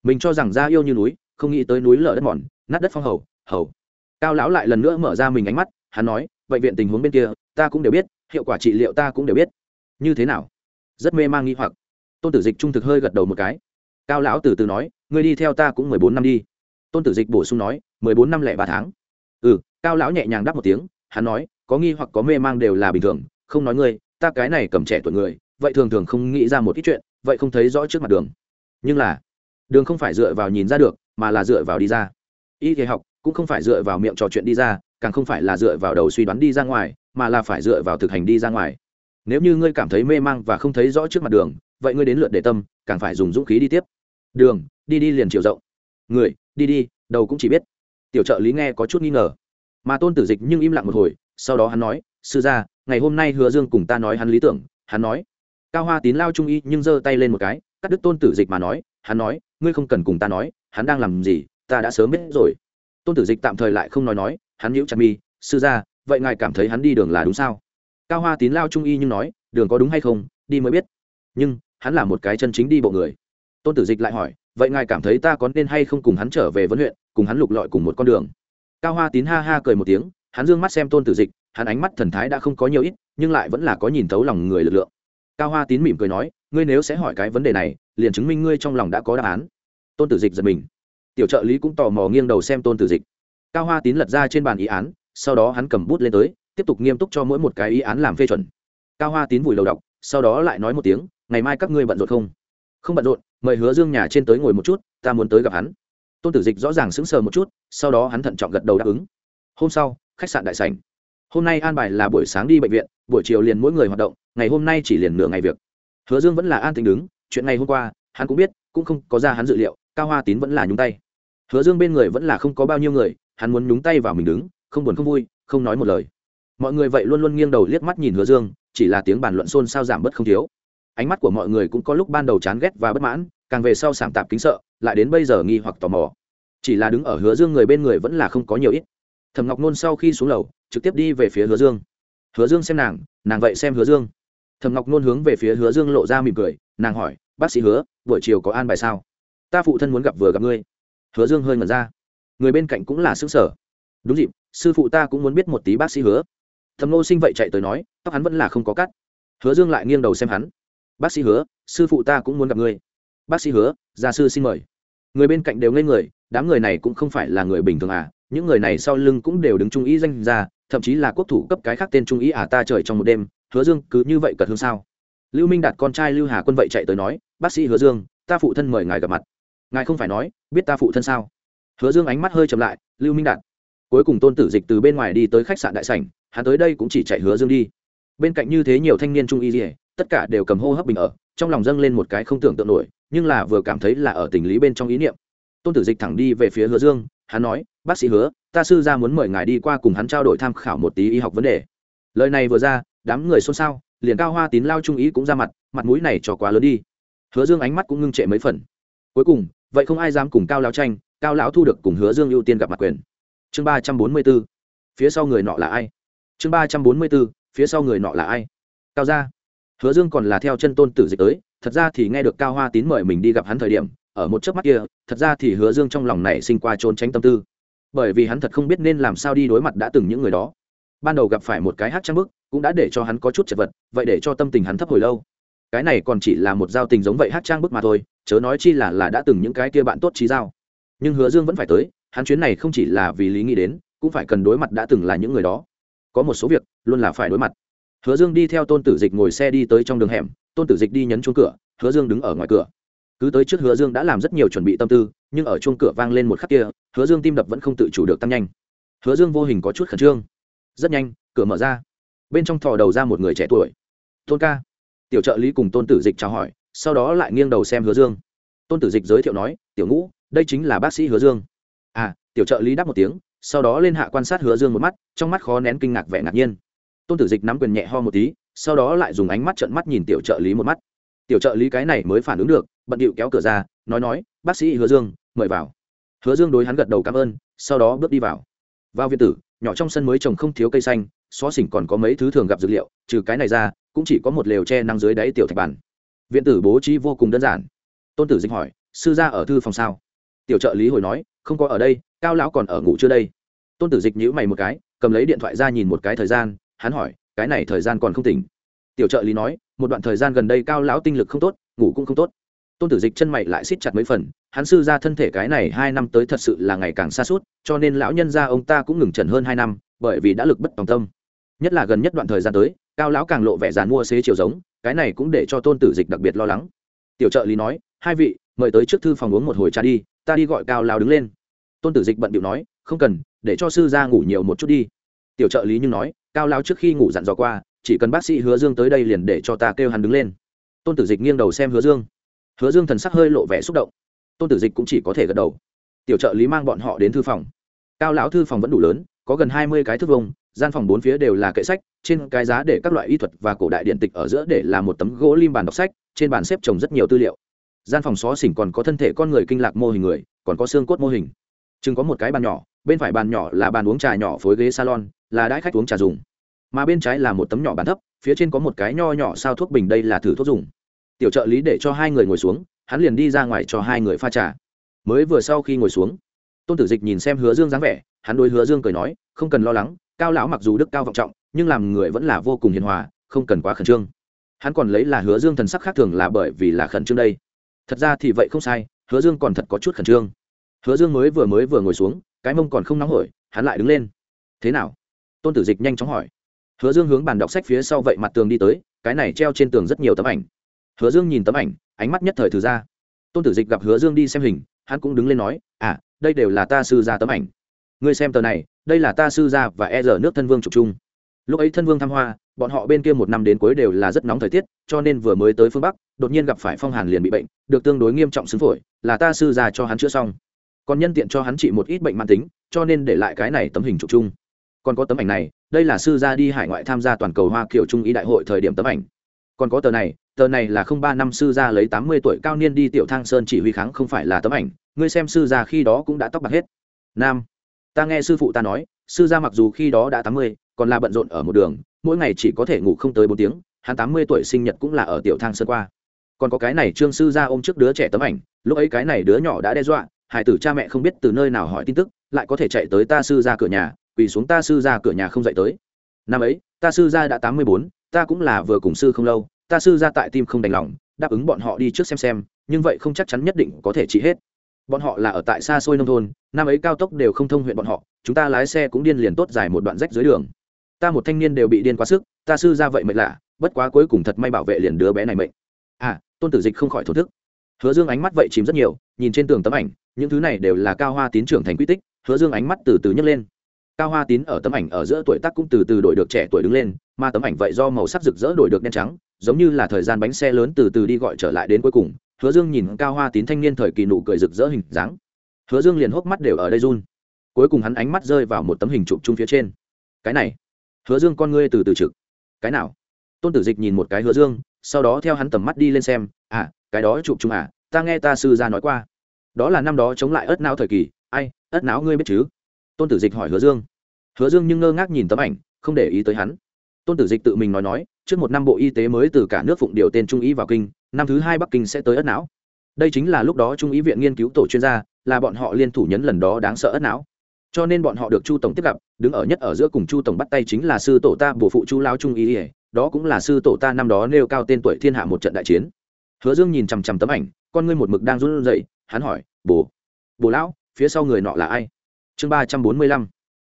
Mình cho rằng ra yêu như núi, không nghĩ tới núi lở đất mòn, nát đất phong hầu hầu. Cao lão lại lần nữa mở ra mình ánh mắt, hắn nói bệnh viện tình huống bên kia, ta cũng đều biết, hiệu quả trị liệu ta cũng đều biết. Như thế nào? Rất mê mang nghi hoặc. Tôn tử dịch trung thực hơi gật đầu một cái. Cao lão từ từ nói, ngươi đi theo ta cũng mười bốn năm đi. Tôn tử dịch bổ sung nói, mười bốn năm lẻ ba tháng. Ừ cao lão nhẹ nhàng đáp một tiếng, hắn nói, có nghi hoặc có mê mang đều là bình thường, không nói ngươi, ta cái này cầm trẻ tuổi người, vậy thường thường không nghĩ ra một ít chuyện vậy không thấy rõ trước mặt đường. Nhưng là, đường không phải dựa vào nhìn ra được, mà là dựa vào đi ra. Y thể học, cũng không phải dựa vào miệng trò chuyện đi ra, càng không phải là dựa vào đầu suy đoán đi ra ngoài, mà là phải dựa vào thực hành đi ra ngoài. Nếu như ngươi cảm thấy mê mang và không thấy rõ trước mặt đường, vậy ngươi đến lượt để tâm, càng phải dùng dũng khí đi tiếp. Đường, đi đi liền chiều rộng. Người, đi đi, đầu cũng chỉ biết. Tiểu trợ lý nghe có chút nghi ngờ. Mà tôn tử dịch nhưng im lặng một hồi, sau đó hắn nói, sư gia, ngày hôm nay hứa dương cùng ta nói hắn lý tưởng, hắn nói cao hoa tín lao trung y nhưng giơ tay lên một cái, cắt đứt tôn tử dịch mà nói, hắn nói, ngươi không cần cùng ta nói, hắn đang làm gì, ta đã sớm biết rồi. Tôn tử dịch tạm thời lại không nói nói, hắn nhíu chặt mi, sư gia, vậy ngài cảm thấy hắn đi đường là đúng sao? Cao hoa tín lao trung y nhưng nói, đường có đúng hay không, đi mới biết. Nhưng, hắn là một cái chân chính đi bộ người. Tôn tử dịch lại hỏi, vậy ngài cảm thấy ta có nên hay không cùng hắn trở về vấn huyện, cùng hắn lục lọi cùng một con đường? Cao hoa tín ha ha cười một tiếng, hắn d ư ơ n g mắt xem tôn tử dịch, hắn ánh mắt thần thái đã không có nhiều ít, nhưng lại vẫn là có nhìn thấu lòng người lực lượng cao hoa tín mỉm cười nói, ngươi nếu sẽ hỏi cái vấn đề này, liền chứng minh ngươi trong lòng đã có đáp án. Tôn tử dịch giật mình. Tiểu trợ lý cũng tò mò nghiêng đầu xem tôn tử dịch. Cao hoa tín lật ra trên bàn ý án, sau đó hắn cầm bút lên tới, tiếp tục nghiêm túc cho mỗi một cái ý án làm phê chuẩn. Cao hoa tín vùi đầu đọc, sau đó lại nói một tiếng, ngày mai các ngươi bận rộn không? Không bận rộn, mời hứa dương nhà trên tới ngồi một chút, ta muốn tới gặp hắn. Tôn tử dịch rõ ràng sững sờ một chút, sau đó hắn thận trọng gật đầu đáp ứng. Hôm sau, khách sạn đại sảnh. Hôm nay an bài là buổi sáng đi bệnh viện, buổi chiều liền mỗi người hoạt động ngày hôm nay chỉ liền nửa ngày việc. Hứa dương vẫn là an tĩnh đứng, chuyện ngày hôm qua, hắn cũng biết, cũng không có ra hắn dự liệu, cao hoa tín vẫn là nhúng tay. Hứa dương bên người vẫn là không có bao nhiêu người, hắn muốn nhúng tay vào mình đứng, không buồn không vui, không nói một lời. Mọi người vậy luôn luôn nghiêng đầu liếc mắt nhìn hứa dương, chỉ là tiếng bàn luận xôn xao giảm bớt không thiếu. Ánh mắt của mọi người cũng có lúc ban đầu chán ghét và bất mãn, càng về sau sảng tạp kính sợ, lại đến bây giờ nghi hoặc tò mò. Chỉ là đứng ở hứa dương người bên người vẫn là không có nhiều ít. Thầm ngọc nôn sau khi xuống lầu, trực tiếp đi về phía hứa dương. Hứa dương xem nàng nàng vậy xem hứa dương thầm ngọc nôn hướng về phía hứa dương lộ ra mỉm cười, nàng hỏi, bác sĩ hứa, buổi chiều có an bài sao? Ta phụ thân muốn gặp vừa gặp ngươi. Hứa dương hơi ngẩn ra. Người bên cạnh cũng là xứng sở đúng dịp, sư phụ ta cũng muốn biết một tí bác sĩ hứa. Thầm nô sinh vậy chạy tới nói, tóc hắn vẫn là không có cắt. Hứa dương lại nghiêng đầu xem hắn. Bác sĩ hứa, sư phụ ta cũng muốn gặp ngươi. Bác sĩ hứa, gia sư xin mời. Người bên cạnh đều ngây người, đám người này cũng không phải là người bình thường à những người này sau lưng cũng đều đứng trung ý danh ra thậm chí là quốc thủ cấp cái khác tên trung ý à ta trời trong một đêm hứa dương, cứ như vậy cật hương sao? Lưu minh đạt con trai lưu hà quân vậy chạy tới nói, bác sĩ hứa dương, ta phụ thân mời ngài gặp mặt. Ngài không phải nói, biết ta phụ thân sao? Hứa dương ánh mắt hơi chậm lại, lưu minh đạt. Cuối cùng tôn tử dịch từ bên ngoài đi tới khách sạn đại sảnh, hắn tới đây cũng chỉ chạy hứa dương đi. Bên cạnh như thế nhiều thanh niên trung y dỉa tất cả đều cầm hô hấp bình ở, trong lòng dâng lên một cái không tưởng tượng nổi, nhưng là vừa cảm thấy là ở tình lý bên trong ý niệm. Tôn tử dịch thẳng đi về phía hứa dương, hắn nói, bác sĩ hứa, ta sư ra muốn mời ngài đi qua cùng hắn trao đổi tham khảo một tí y học vấn đề. Lời này vừa ra đám người xôn xao, liền cao hoa tín lao trung ý cũng ra mặt mặt mũi này cho quá lớn đi. Hứa dương ánh mắt cũng ngưng trệ mấy phần. Cuối cùng, vậy không ai dám cùng cao lão tranh, cao lão thu được cùng hứa dương ưu tiên gặp mặt quyền. Chương ba trăm bốn mươi b ố phía sau người nọ là ai? Chương ba trăm bốn mươi b ố phía sau người nọ là ai? Cao gia. Hứa dương còn là theo chân tôn tử dịch tới, thật ra thì nghe được cao hoa tín mời mình đi gặp hắn thời điểm, ở một chớp mắt kia, thật ra thì hứa dương trong lòng này sinh qua trốn tránh tâm tư. Bởi vì hắn thật không biết nên làm sao đi đối mặt đã từng những người đó ban đầu gặp phải một cái hát trang bức, cũng đã để cho hắn có chút chật vật, vậy để cho tâm tình hắn thấp hồi lâu. Cái này còn chỉ là một giao tình giống vậy hát trang bức mà thôi, chớ nói chi là là đã từng những cái kia bạn tốt trí giao. Nhưng hứa dương vẫn phải tới, hắn chuyến này không chỉ là vì lý nghĩ đến, cũng phải cần đối mặt đã từng là những người đó. Có một số việc, luôn là phải đối mặt. Hứa dương đi theo tôn tử dịch ngồi xe đi tới trong đường hẻm, tôn tử dịch đi nhấn chuông cửa, hứa dương đứng ở ngoài cửa. Cứ tới trước hứa dương đã làm rất nhiều chuẩn bị tâm tư, nhưng ở chuông cửa vang lên một khắc kia, hứa dương tim đập vẫn không tự chủ được tăng nhanh. Hứa dương vô hình có chút khẩn trương rất nhanh, cửa mở ra. Bên trong thò đầu ra một người trẻ tuổi. Tôn ca. Tiểu trợ lý cùng tôn tử dịch chào hỏi, sau đó lại nghiêng đầu xem hứa dương. Tôn tử dịch giới thiệu nói, tiểu ngũ, đây chính là bác sĩ hứa dương. À tiểu trợ lý đáp một tiếng, sau đó lên hạ quan sát hứa dương một mắt, trong mắt khó nén kinh ngạc vẻ ngạc nhiên. Tôn tử dịch nắm quyền nhẹ ho một tí, sau đó lại dùng ánh mắt trợn mắt nhìn tiểu trợ lý một mắt. Tiểu trợ lý cái này mới phản ứng được, bận điệu kéo cửa ra, nói nói, bác sĩ hứa dương, mời vào. Hứa dương đối hắn gật đầu cảm ơn, sau đó bước đi vào vào viện tử, nhỏ trong sân mới trồng không thiếu cây xanh, xó xỉnh còn có mấy thứ thường gặp dược liệu, trừ cái này ra, cũng chỉ có một lều tre năng dưới đáy tiểu thạch bản viện tử bố trí vô cùng đơn giản. Tôn tử dịch hỏi, sư gia ở thư phòng sao? Tiểu trợ lý hồi nói, không có ở đây, cao lão còn ở ngủ chưa đây? Tôn tử dịch nhữ mày một cái, cầm lấy điện thoại ra nhìn một cái thời gian, hắn hỏi, cái này thời gian còn không tỉnh? Tiểu trợ lý nói, một đoạn thời gian gần đây cao lão tinh lực không tốt, ngủ cũng không tốt tôn tử dịch chân mày lại xít chặt mấy phần, hắn sư ra thân thể cái này hai năm tới thật sự là ngày càng xa suốt cho nên lão nhân gia ông ta cũng ngừng trần hơn hai năm, bởi vì đã lực bất tòng tâm. Nhất là gần nhất đoạn thời gian tới, cao lão càng lộ vẻ dàn mua xế chiều giống, cái này cũng để cho tôn tử dịch đặc biệt lo lắng. Tiểu trợ lý nói, hai vị, mời tới trước thư phòng uống một hồi trà đi, ta đi gọi cao lão đứng lên. Tôn tử dịch bận điệu nói, không cần, để cho sư gia ngủ nhiều một chút đi. Tiểu trợ lý nhưng nói, cao lão trước khi ngủ dặn dò qua, chỉ cần bác sĩ hứa dương tới đây liền để cho ta kêu hắn đứng lên. Tôn tử dịch nghiêng đầu xem hứa dương hứa dương thần sắc hơi lộ vẻ xúc động. Tôn tử dịch cũng chỉ có thể gật đầu. Tiểu trợ lý mang bọn họ đến thư phòng. Cao lão thư phòng vẫn đủ lớn, có gần hai mươi cái thước vông gian phòng bốn phía đều là kệ sách, trên cái giá để các loại y thuật và cổ đại điện tịch ở giữa để là một tấm gỗ lim bàn đọc sách, trên bàn xếp trồng rất nhiều tư liệu. Gian phòng xó xỉnh còn có thân thể con người kinh lạc mô hình người, còn có xương cốt mô hình. Chừng có một cái bàn nhỏ, bên phải bàn nhỏ là bàn uống trà nhỏ phối ghế salon, là đãi khách uống trà dùng. Mà bên trái là một tấm nhỏ bàn thấp, phía trên có một cái nho nhỏ sao thuốc bình, đây là thử thuốc dùng tiểu trợ lý để cho hai người ngồi xuống, hắn liền đi ra ngoài cho hai người pha trà. Mới vừa sau khi ngồi xuống, tôn tử dịch nhìn xem hứa dương dáng vẻ, hắn đối hứa dương cười nói, không cần lo lắng, cao lão mặc dù đức cao vọng trọng, nhưng làm người vẫn là vô cùng hiền hòa, không cần quá khẩn trương. Hắn còn lấy là hứa dương thần sắc khác thường là bởi vì là khẩn trương đây. Thật ra thì vậy không sai, hứa dương còn thật có chút khẩn trương. Hứa dương mới vừa mới vừa ngồi xuống, cái mông còn không nóng hổi, hắn lại đứng lên. Thế nào? Tôn tử dịch nhanh chóng hỏi. Hứa dương hướng bàn đọc sách phía sau vậy mặt tường đi tới, cái này treo trên tường rất nhiều tấm ảnh hứa dương nhìn tấm ảnh, ánh mắt nhất thời thử ra. Tôn tử dịch gặp hứa dương đi xem hình, hắn cũng đứng lên nói à đây đều là ta sư gia tấm ảnh. Ngươi xem tờ này, đây là ta sư gia và e rờ nước thân vương trục chung. Lúc ấy thân vương thăm hoa, bọn họ bên kia một năm đến cuối đều là rất nóng thời tiết, cho nên vừa mới tới phương bắc, đột nhiên gặp phải phong hàn liền bị bệnh, được tương đối nghiêm trọng xứng phổi, là ta sư gia cho hắn chữa xong. Còn nhân tiện cho hắn trị một ít bệnh mãn tính, cho nên để lại cái này tấm hình trục chung. Còn có tấm ảnh này, đây là sư gia đi hải ngoại tham gia toàn cầu hoa kiểu trung ý đại hội thời điểm tấm ảnh. Còn có tờ này tờ này là không ba năm sư gia lấy tám mươi tuổi cao niên đi tiểu thang sơn chỉ huy kháng không phải là tấm ảnh, ngươi xem sư gia khi đó cũng đã tóc bạc hết. Nam, ta nghe sư phụ ta nói, sư gia mặc dù khi đó đã tám mươi, còn là bận rộn ở một đường, mỗi ngày chỉ có thể ngủ không tới bốn tiếng, hắn tám mươi tuổi sinh nhật cũng là ở tiểu thang sơn qua. Còn có cái này trương sư gia ôm trước đứa trẻ tấm ảnh, lúc ấy cái này đứa nhỏ đã đe dọa, hải tử cha mẹ không biết từ nơi nào hỏi tin tức, lại có thể chạy tới ta sư ra cửa nhà, quỳ xuống ta sư ra cửa nhà không dậy tới. Năm ấy, ta sư ra đã tám mươi bốn, ta cũng là vừa cùng sư không lâu ta sư ra tại tim không đành lòng, đáp ứng bọn họ đi trước xem xem, nhưng vậy không chắc chắn nhất định có thể trị hết. Bọn họ là ở tại xa xôi nông thôn, năm ấy cao tốc đều không thông huyện bọn họ, chúng ta lái xe cũng điên liền tốt dài một đoạn rách dưới đường. Ta một thanh niên đều bị điên quá sức, ta sư ra vậy mệt lạ, bất quá cuối cùng thật may bảo vệ liền đứa bé này mệnh. À tôn tử dịch không khỏi thổ thức. Hứa dương ánh mắt vậy chìm rất nhiều, nhìn trên tường tấm ảnh, những thứ này đều là cao hoa tín trưởng thành quy tích, hứa dương ánh mắt từ từ nhấc lên. Cao hoa tín ở tấm ảnh ở giữa tuổi tác cũng từ từ đổi được trẻ tuổi đứng lên, mà tấm ảnh vậy do màu sắc rực rỡ đổi được đen trắng giống như là thời gian bánh xe lớn từ từ đi gọi trở lại đến cuối cùng, hứa dương nhìn cao hoa tín thanh niên thời kỳ nụ cười rực rỡ hình dáng. Hứa dương liền hốc mắt đều ở đây run. Cuối cùng hắn ánh mắt rơi vào một tấm hình chụp chung phía trên. Cái này, hứa dương con ngươi từ từ trực. Cái nào? Tôn tử dịch nhìn một cái hứa dương, sau đó theo hắn tầm mắt đi lên xem à cái đó chụp chung à ta nghe ta sư ra nói qua. Đó là năm đó chống lại ớt não thời kỳ. Ai, ớt não ngươi biết chứ? Tôn tử dịch hỏi hứa dương. Hứa dương nhưng ngơ ngác nhìn tấm ảnh, không để ý tới hắn. Tôn tử dịch tự mình nói nói trước một năm bộ y tế mới từ cả nước phụng điều tên trung ý vào kinh, năm thứ hai bắc kinh sẽ tới ất não. Đây chính là lúc đó trung ý viện nghiên cứu tổ chuyên gia, là bọn họ liên thủ nhấn lần đó đáng sợ ất não. Cho nên bọn họ được chu tổng tiếp gặp, đứng ở nhất ở giữa cùng chu tổng bắt tay chính là sư tổ ta bổ phụ chu lao trung ý ỉa đó cũng là sư tổ ta năm đó nêu cao tên tuổi thiên hạ một trận đại chiến. Hứa dương nhìn chằm chằm tấm ảnh, con ngươi một mực đang run rẩy, hắn hỏi, bồ bồ lão, phía sau người nọ là ai? Chương ba trăm bốn mươi lăm,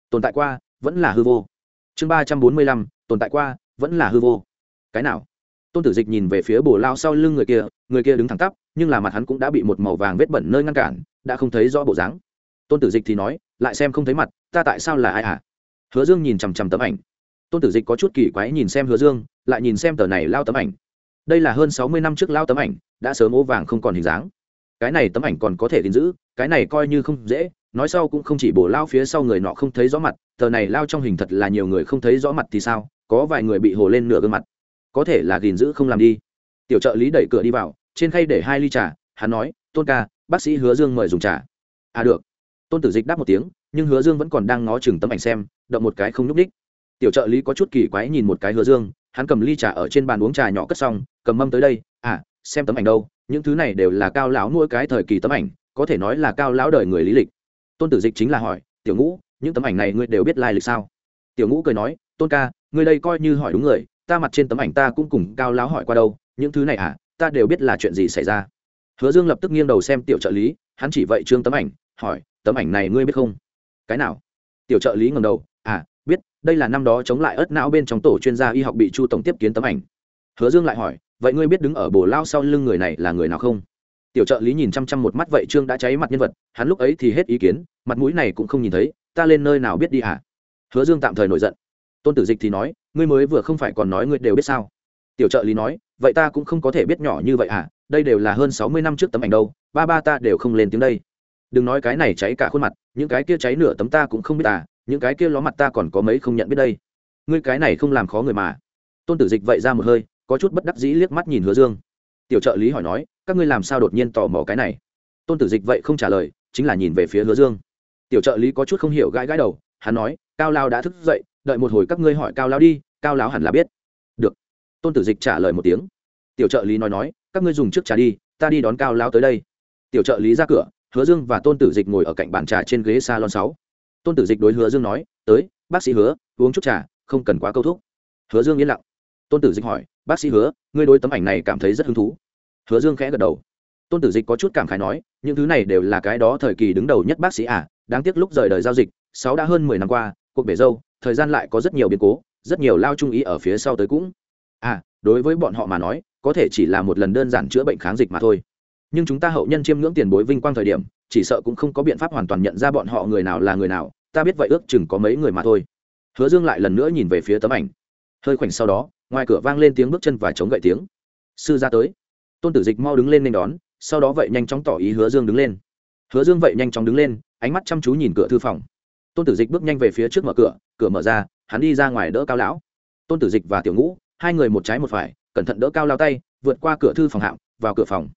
tồn tại qua, vẫn là hư vô. Chương ba trăm bốn mươi lăm, tồn tại qua, vẫn là hư vô cái nào? Tôn tử dịch nhìn về phía bồ lao sau lưng người kia người kia đứng thẳng tắp, nhưng là mặt hắn cũng đã bị một màu vàng vết bẩn nơi ngăn cản, đã không thấy rõ bộ dáng. Tôn tử dịch thì nói, lại xem không thấy mặt, ta tại sao là ai à hứa dương nhìn chằm chằm tấm ảnh. Tôn tử dịch có chút kỳ quái nhìn xem hứa dương, lại nhìn xem tờ này lao tấm ảnh. Đây là hơn sáu mươi năm trước lao tấm ảnh, đã sớm ố vàng không còn hình dáng. Cái này tấm ảnh còn có thể gìn giữ, cái này coi như không dễ, nói sau cũng không chỉ bổ lao phía sau người nọ không thấy rõ mặt, tờ này lao trong hình thật là nhiều người không thấy rõ mặt thì sao, có vài người bị hồ lên nửa gương mặt có thể là gìn giữ không làm đi. Tiểu trợ lý đẩy cửa đi vào, trên khay để hai ly trà, hắn nói, tôn ca, bác sĩ hứa dương mời dùng trà. À được. Tôn tử dịch đáp một tiếng, nhưng hứa dương vẫn còn đang ngó chừng tấm ảnh xem, động một cái không nhúc ních tiểu trợ lý có chút kỳ quái nhìn một cái hứa dương, hắn cầm ly trà ở trên bàn uống trà nhỏ cất xong, cầm mâm tới đây à xem tấm ảnh đâu, những thứ này đều là cao lão nuôi cái thời kỳ tấm ảnh, có thể nói là cao lão đời người lý lịch. Tôn tử dịch chính là hỏi, tiểu ngũ, những tấm ảnh này ngươi đều biết lai lịch sao? Tiểu ngũ cười nói, tôn ca, ngươi đây coi như hỏi đúng người ta mặt trên tấm ảnh ta cũng cùng cao lão hỏi qua đâu, những thứ này à ta đều biết là chuyện gì xảy ra. Hứa dương lập tức nghiêng đầu xem tiểu trợ lý, hắn chỉ vậy trương tấm ảnh, hỏi, tấm ảnh này ngươi biết không? Cái nào? Tiểu trợ lý ngầm đầu à biết, đây là năm đó chống lại ớt não bên trong tổ chuyên gia y học bị chu tổng tiếp kiến tấm ảnh. Hứa dương lại hỏi, vậy ngươi biết đứng ở bồ lao sau lưng người này là người nào không? Tiểu trợ lý nhìn chăm chăm một mắt vậy trương đã cháy mặt nhân vật, hắn lúc ấy thì hết ý kiến, mặt mũi này cũng không nhìn thấy, ta lên nơi nào biết đi hả hứa dương tạm thời nổi giận. Tôn tử dịch thì nói ngươi mới vừa không phải còn nói ngươi đều biết sao? Tiểu trợ lý nói, vậy ta cũng không có thể biết nhỏ như vậy à? đây đều là hơn sáu mươi năm trước tấm ảnh đâu, ba ba ta đều không lên tiếng đây. Đừng nói cái này cháy cả khuôn mặt, những cái kia cháy nửa tấm ta cũng không biết à những cái kia ló mặt ta còn có mấy không nhận biết đây. Ngươi cái này không làm khó người mà. Tôn tử dịch vậy ra một hơi, có chút bất đắc dĩ liếc mắt nhìn hứa dương. Tiểu trợ lý hỏi nói, các ngươi làm sao đột nhiên tò mò cái này? Tôn tử dịch vậy không trả lời, chính là nhìn về phía hứa dương. Tiểu trợ lý có chút không hiểu gãi gãi đầu, hắn nói, cao lao đã thức dậy đợi một hồi các ngươi hỏi cao lão đi, cao lão hẳn là biết. Được. Tôn tử dịch trả lời một tiếng. Tiểu trợ lý nói nói, các ngươi dùng trước trà đi, ta đi đón cao lão tới đây. Tiểu trợ lý ra cửa, hứa dương và tôn tử dịch ngồi ở cạnh bàn trà trên ghế salon sáu. Tôn tử dịch đối hứa dương nói, tới, bác sĩ hứa, uống chút trà, không cần quá câu thúc. Hứa dương yên lặng. Tôn tử dịch hỏi, bác sĩ hứa, ngươi đối tấm ảnh này cảm thấy rất hứng thú? Hứa dương khẽ gật đầu. Tôn tử dịch có chút cảm khái nói, những thứ này đều là cái đó thời kỳ đứng đầu nhất bác sĩ à đáng tiếc lúc rời đời giao dịch, sáu đã hơn mười năm qua cuộc bể dâu, thời gian lại có rất nhiều biến cố, rất nhiều lao trung ý ở phía sau tới cũng. À đối với bọn họ mà nói, có thể chỉ là một lần đơn giản chữa bệnh kháng dịch mà thôi. Nhưng chúng ta hậu nhân chiêm ngưỡng tiền bối vinh quang thời điểm, chỉ sợ cũng không có biện pháp hoàn toàn nhận ra bọn họ người nào là người nào, ta biết vậy ước chừng có mấy người mà thôi. Hứa dương lại lần nữa nhìn về phía tấm ảnh. Hơi khoảnh sau đó, ngoài cửa vang lên tiếng bước chân và chống gậy tiếng. Sư ra tới. Tôn tử dịch mau đứng lên nên đón, sau đó vậy nhanh chóng tỏ ý hứa dương đứng lên. Hứa dương vậy nhanh chóng đứng lên, ánh mắt chăm chú nhìn cửa thư phòng tôn tử dịch bước nhanh về phía trước mở cửa cửa mở ra, hắn đi ra ngoài đỡ cao lão. Tôn tử dịch và tiểu ngũ, hai người một trái một phải, cẩn thận đỡ cao lao tay, vượt qua cửa thư phòng hạm, vào cửa phòng.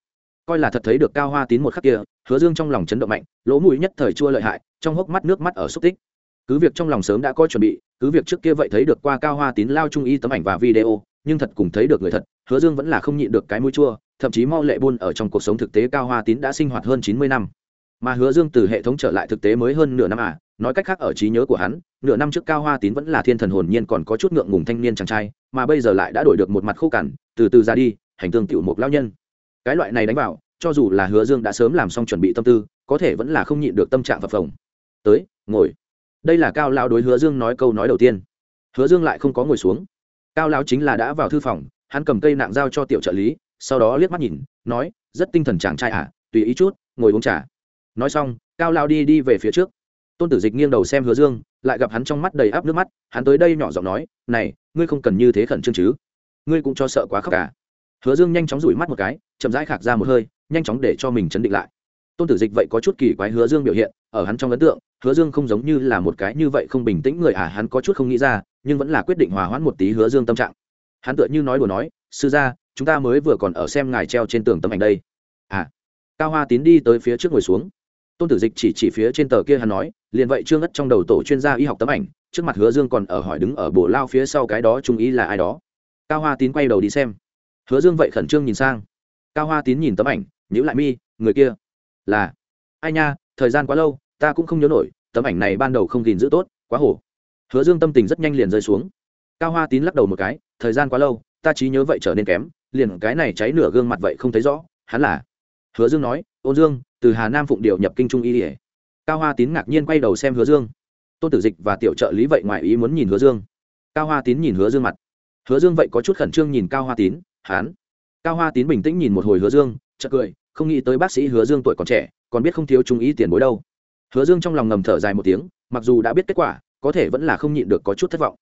Coi là thật thấy được cao hoa tín một khắc kia, hứa dương trong lòng chấn động mạnh, lỗ mũi nhất thời chua lợi hại, trong hốc mắt nước mắt ở xúc tích. Cứ việc trong lòng sớm đã có chuẩn bị, cứ việc trước kia vậy thấy được qua cao hoa tín lao trung y tấm ảnh và video, nhưng thật cùng thấy được người thật, hứa dương vẫn là không nhịn được cái mũi chua, thậm chí mau lệ buôn ở trong cuộc sống thực tế cao hoa tín đã sinh hoạt hơn chín mươi năm mà hứa dương từ hệ thống trở lại thực tế mới hơn nửa năm à nói cách khác ở trí nhớ của hắn, nửa năm trước cao hoa tín vẫn là thiên thần hồn nhiên còn có chút ngượng ngùng thanh niên chàng trai, mà bây giờ lại đã đổi được một mặt khô cằn, từ từ ra đi, hành tương tiểu một lao nhân. Cái loại này đánh vào, cho dù là hứa dương đã sớm làm xong chuẩn bị tâm tư, có thể vẫn là không nhịn được tâm trạng phập phồng. Tới, ngồi. Đây là cao lao đối hứa dương nói câu nói đầu tiên. Hứa dương lại không có ngồi xuống. Cao lao chính là đã vào thư phòng, hắn cầm cây nạng dao cho tiểu trợ lý, sau đó liếc mắt nhìn, nói, rất tinh thần chàng trai à tùy ý chút, ngồi uống trà nói xong, cao lao đi đi về phía trước. Tôn tử dịch nghiêng đầu xem hứa dương, lại gặp hắn trong mắt đầy áp nước mắt, hắn tới đây nhỏ giọng nói, này, ngươi không cần như thế khẩn trương chứ? Ngươi cũng cho sợ quá khóc cả. Hứa dương nhanh chóng rủi mắt một cái, chậm rãi khạc ra một hơi, nhanh chóng để cho mình chấn định lại. Tôn tử dịch vậy có chút kỳ quái hứa dương biểu hiện, ở hắn trong ấn tượng, hứa dương không giống như là một cái như vậy không bình tĩnh người à hắn có chút không nghĩ ra, nhưng vẫn là quyết định hòa hoãn một tí hứa dương tâm trạng. Hắn tựa như nói đùa nói, sư gia, chúng ta mới vừa còn ở xem ngài treo trên tường tấm ảnh đây. À cao hoa tín đi tới phía trước ngồi xuống tôn tử dịch chỉ chỉ phía trên tờ kia hắn nói, liền vậy trương ất trong đầu tổ chuyên gia y học tấm ảnh, trước mặt hứa dương còn ở hỏi đứng ở bồ lao phía sau cái đó trung ý là ai đó. Cao hoa tín quay đầu đi xem. Hứa dương vậy khẩn trương nhìn sang. Cao hoa tín nhìn tấm ảnh nhữ lại mi, người kia là ai nha, thời gian quá lâu, ta cũng không nhớ nổi, tấm ảnh này ban đầu không gìn giữ tốt, quá hổ hứa dương tâm tình rất nhanh liền rơi xuống. Cao hoa tín lắc đầu một cái, thời gian quá lâu, ta trí nhớ vậy trở nên kém, liền cái này cháy nửa gương mặt vậy không thấy rõ, hắn là hứa dương nói, ôn dương từ hà nam phụng điều nhập kinh trung y ỉa cao hoa tín ngạc nhiên quay đầu xem hứa dương. Tôn tử dịch và tiểu trợ lý vậy ngoài ý muốn nhìn hứa dương. Cao hoa tín nhìn hứa dương mặt. Hứa dương vậy có chút khẩn trương nhìn cao hoa tín, hán. Cao hoa tín bình tĩnh nhìn một hồi hứa dương, chợt cười, không nghĩ tới bác sĩ hứa dương tuổi còn trẻ, còn biết không thiếu trung ý tiền bối đâu. Hứa dương trong lòng ngầm thở dài một tiếng, mặc dù đã biết kết quả, có thể vẫn là không nhịn được có chút thất vọng.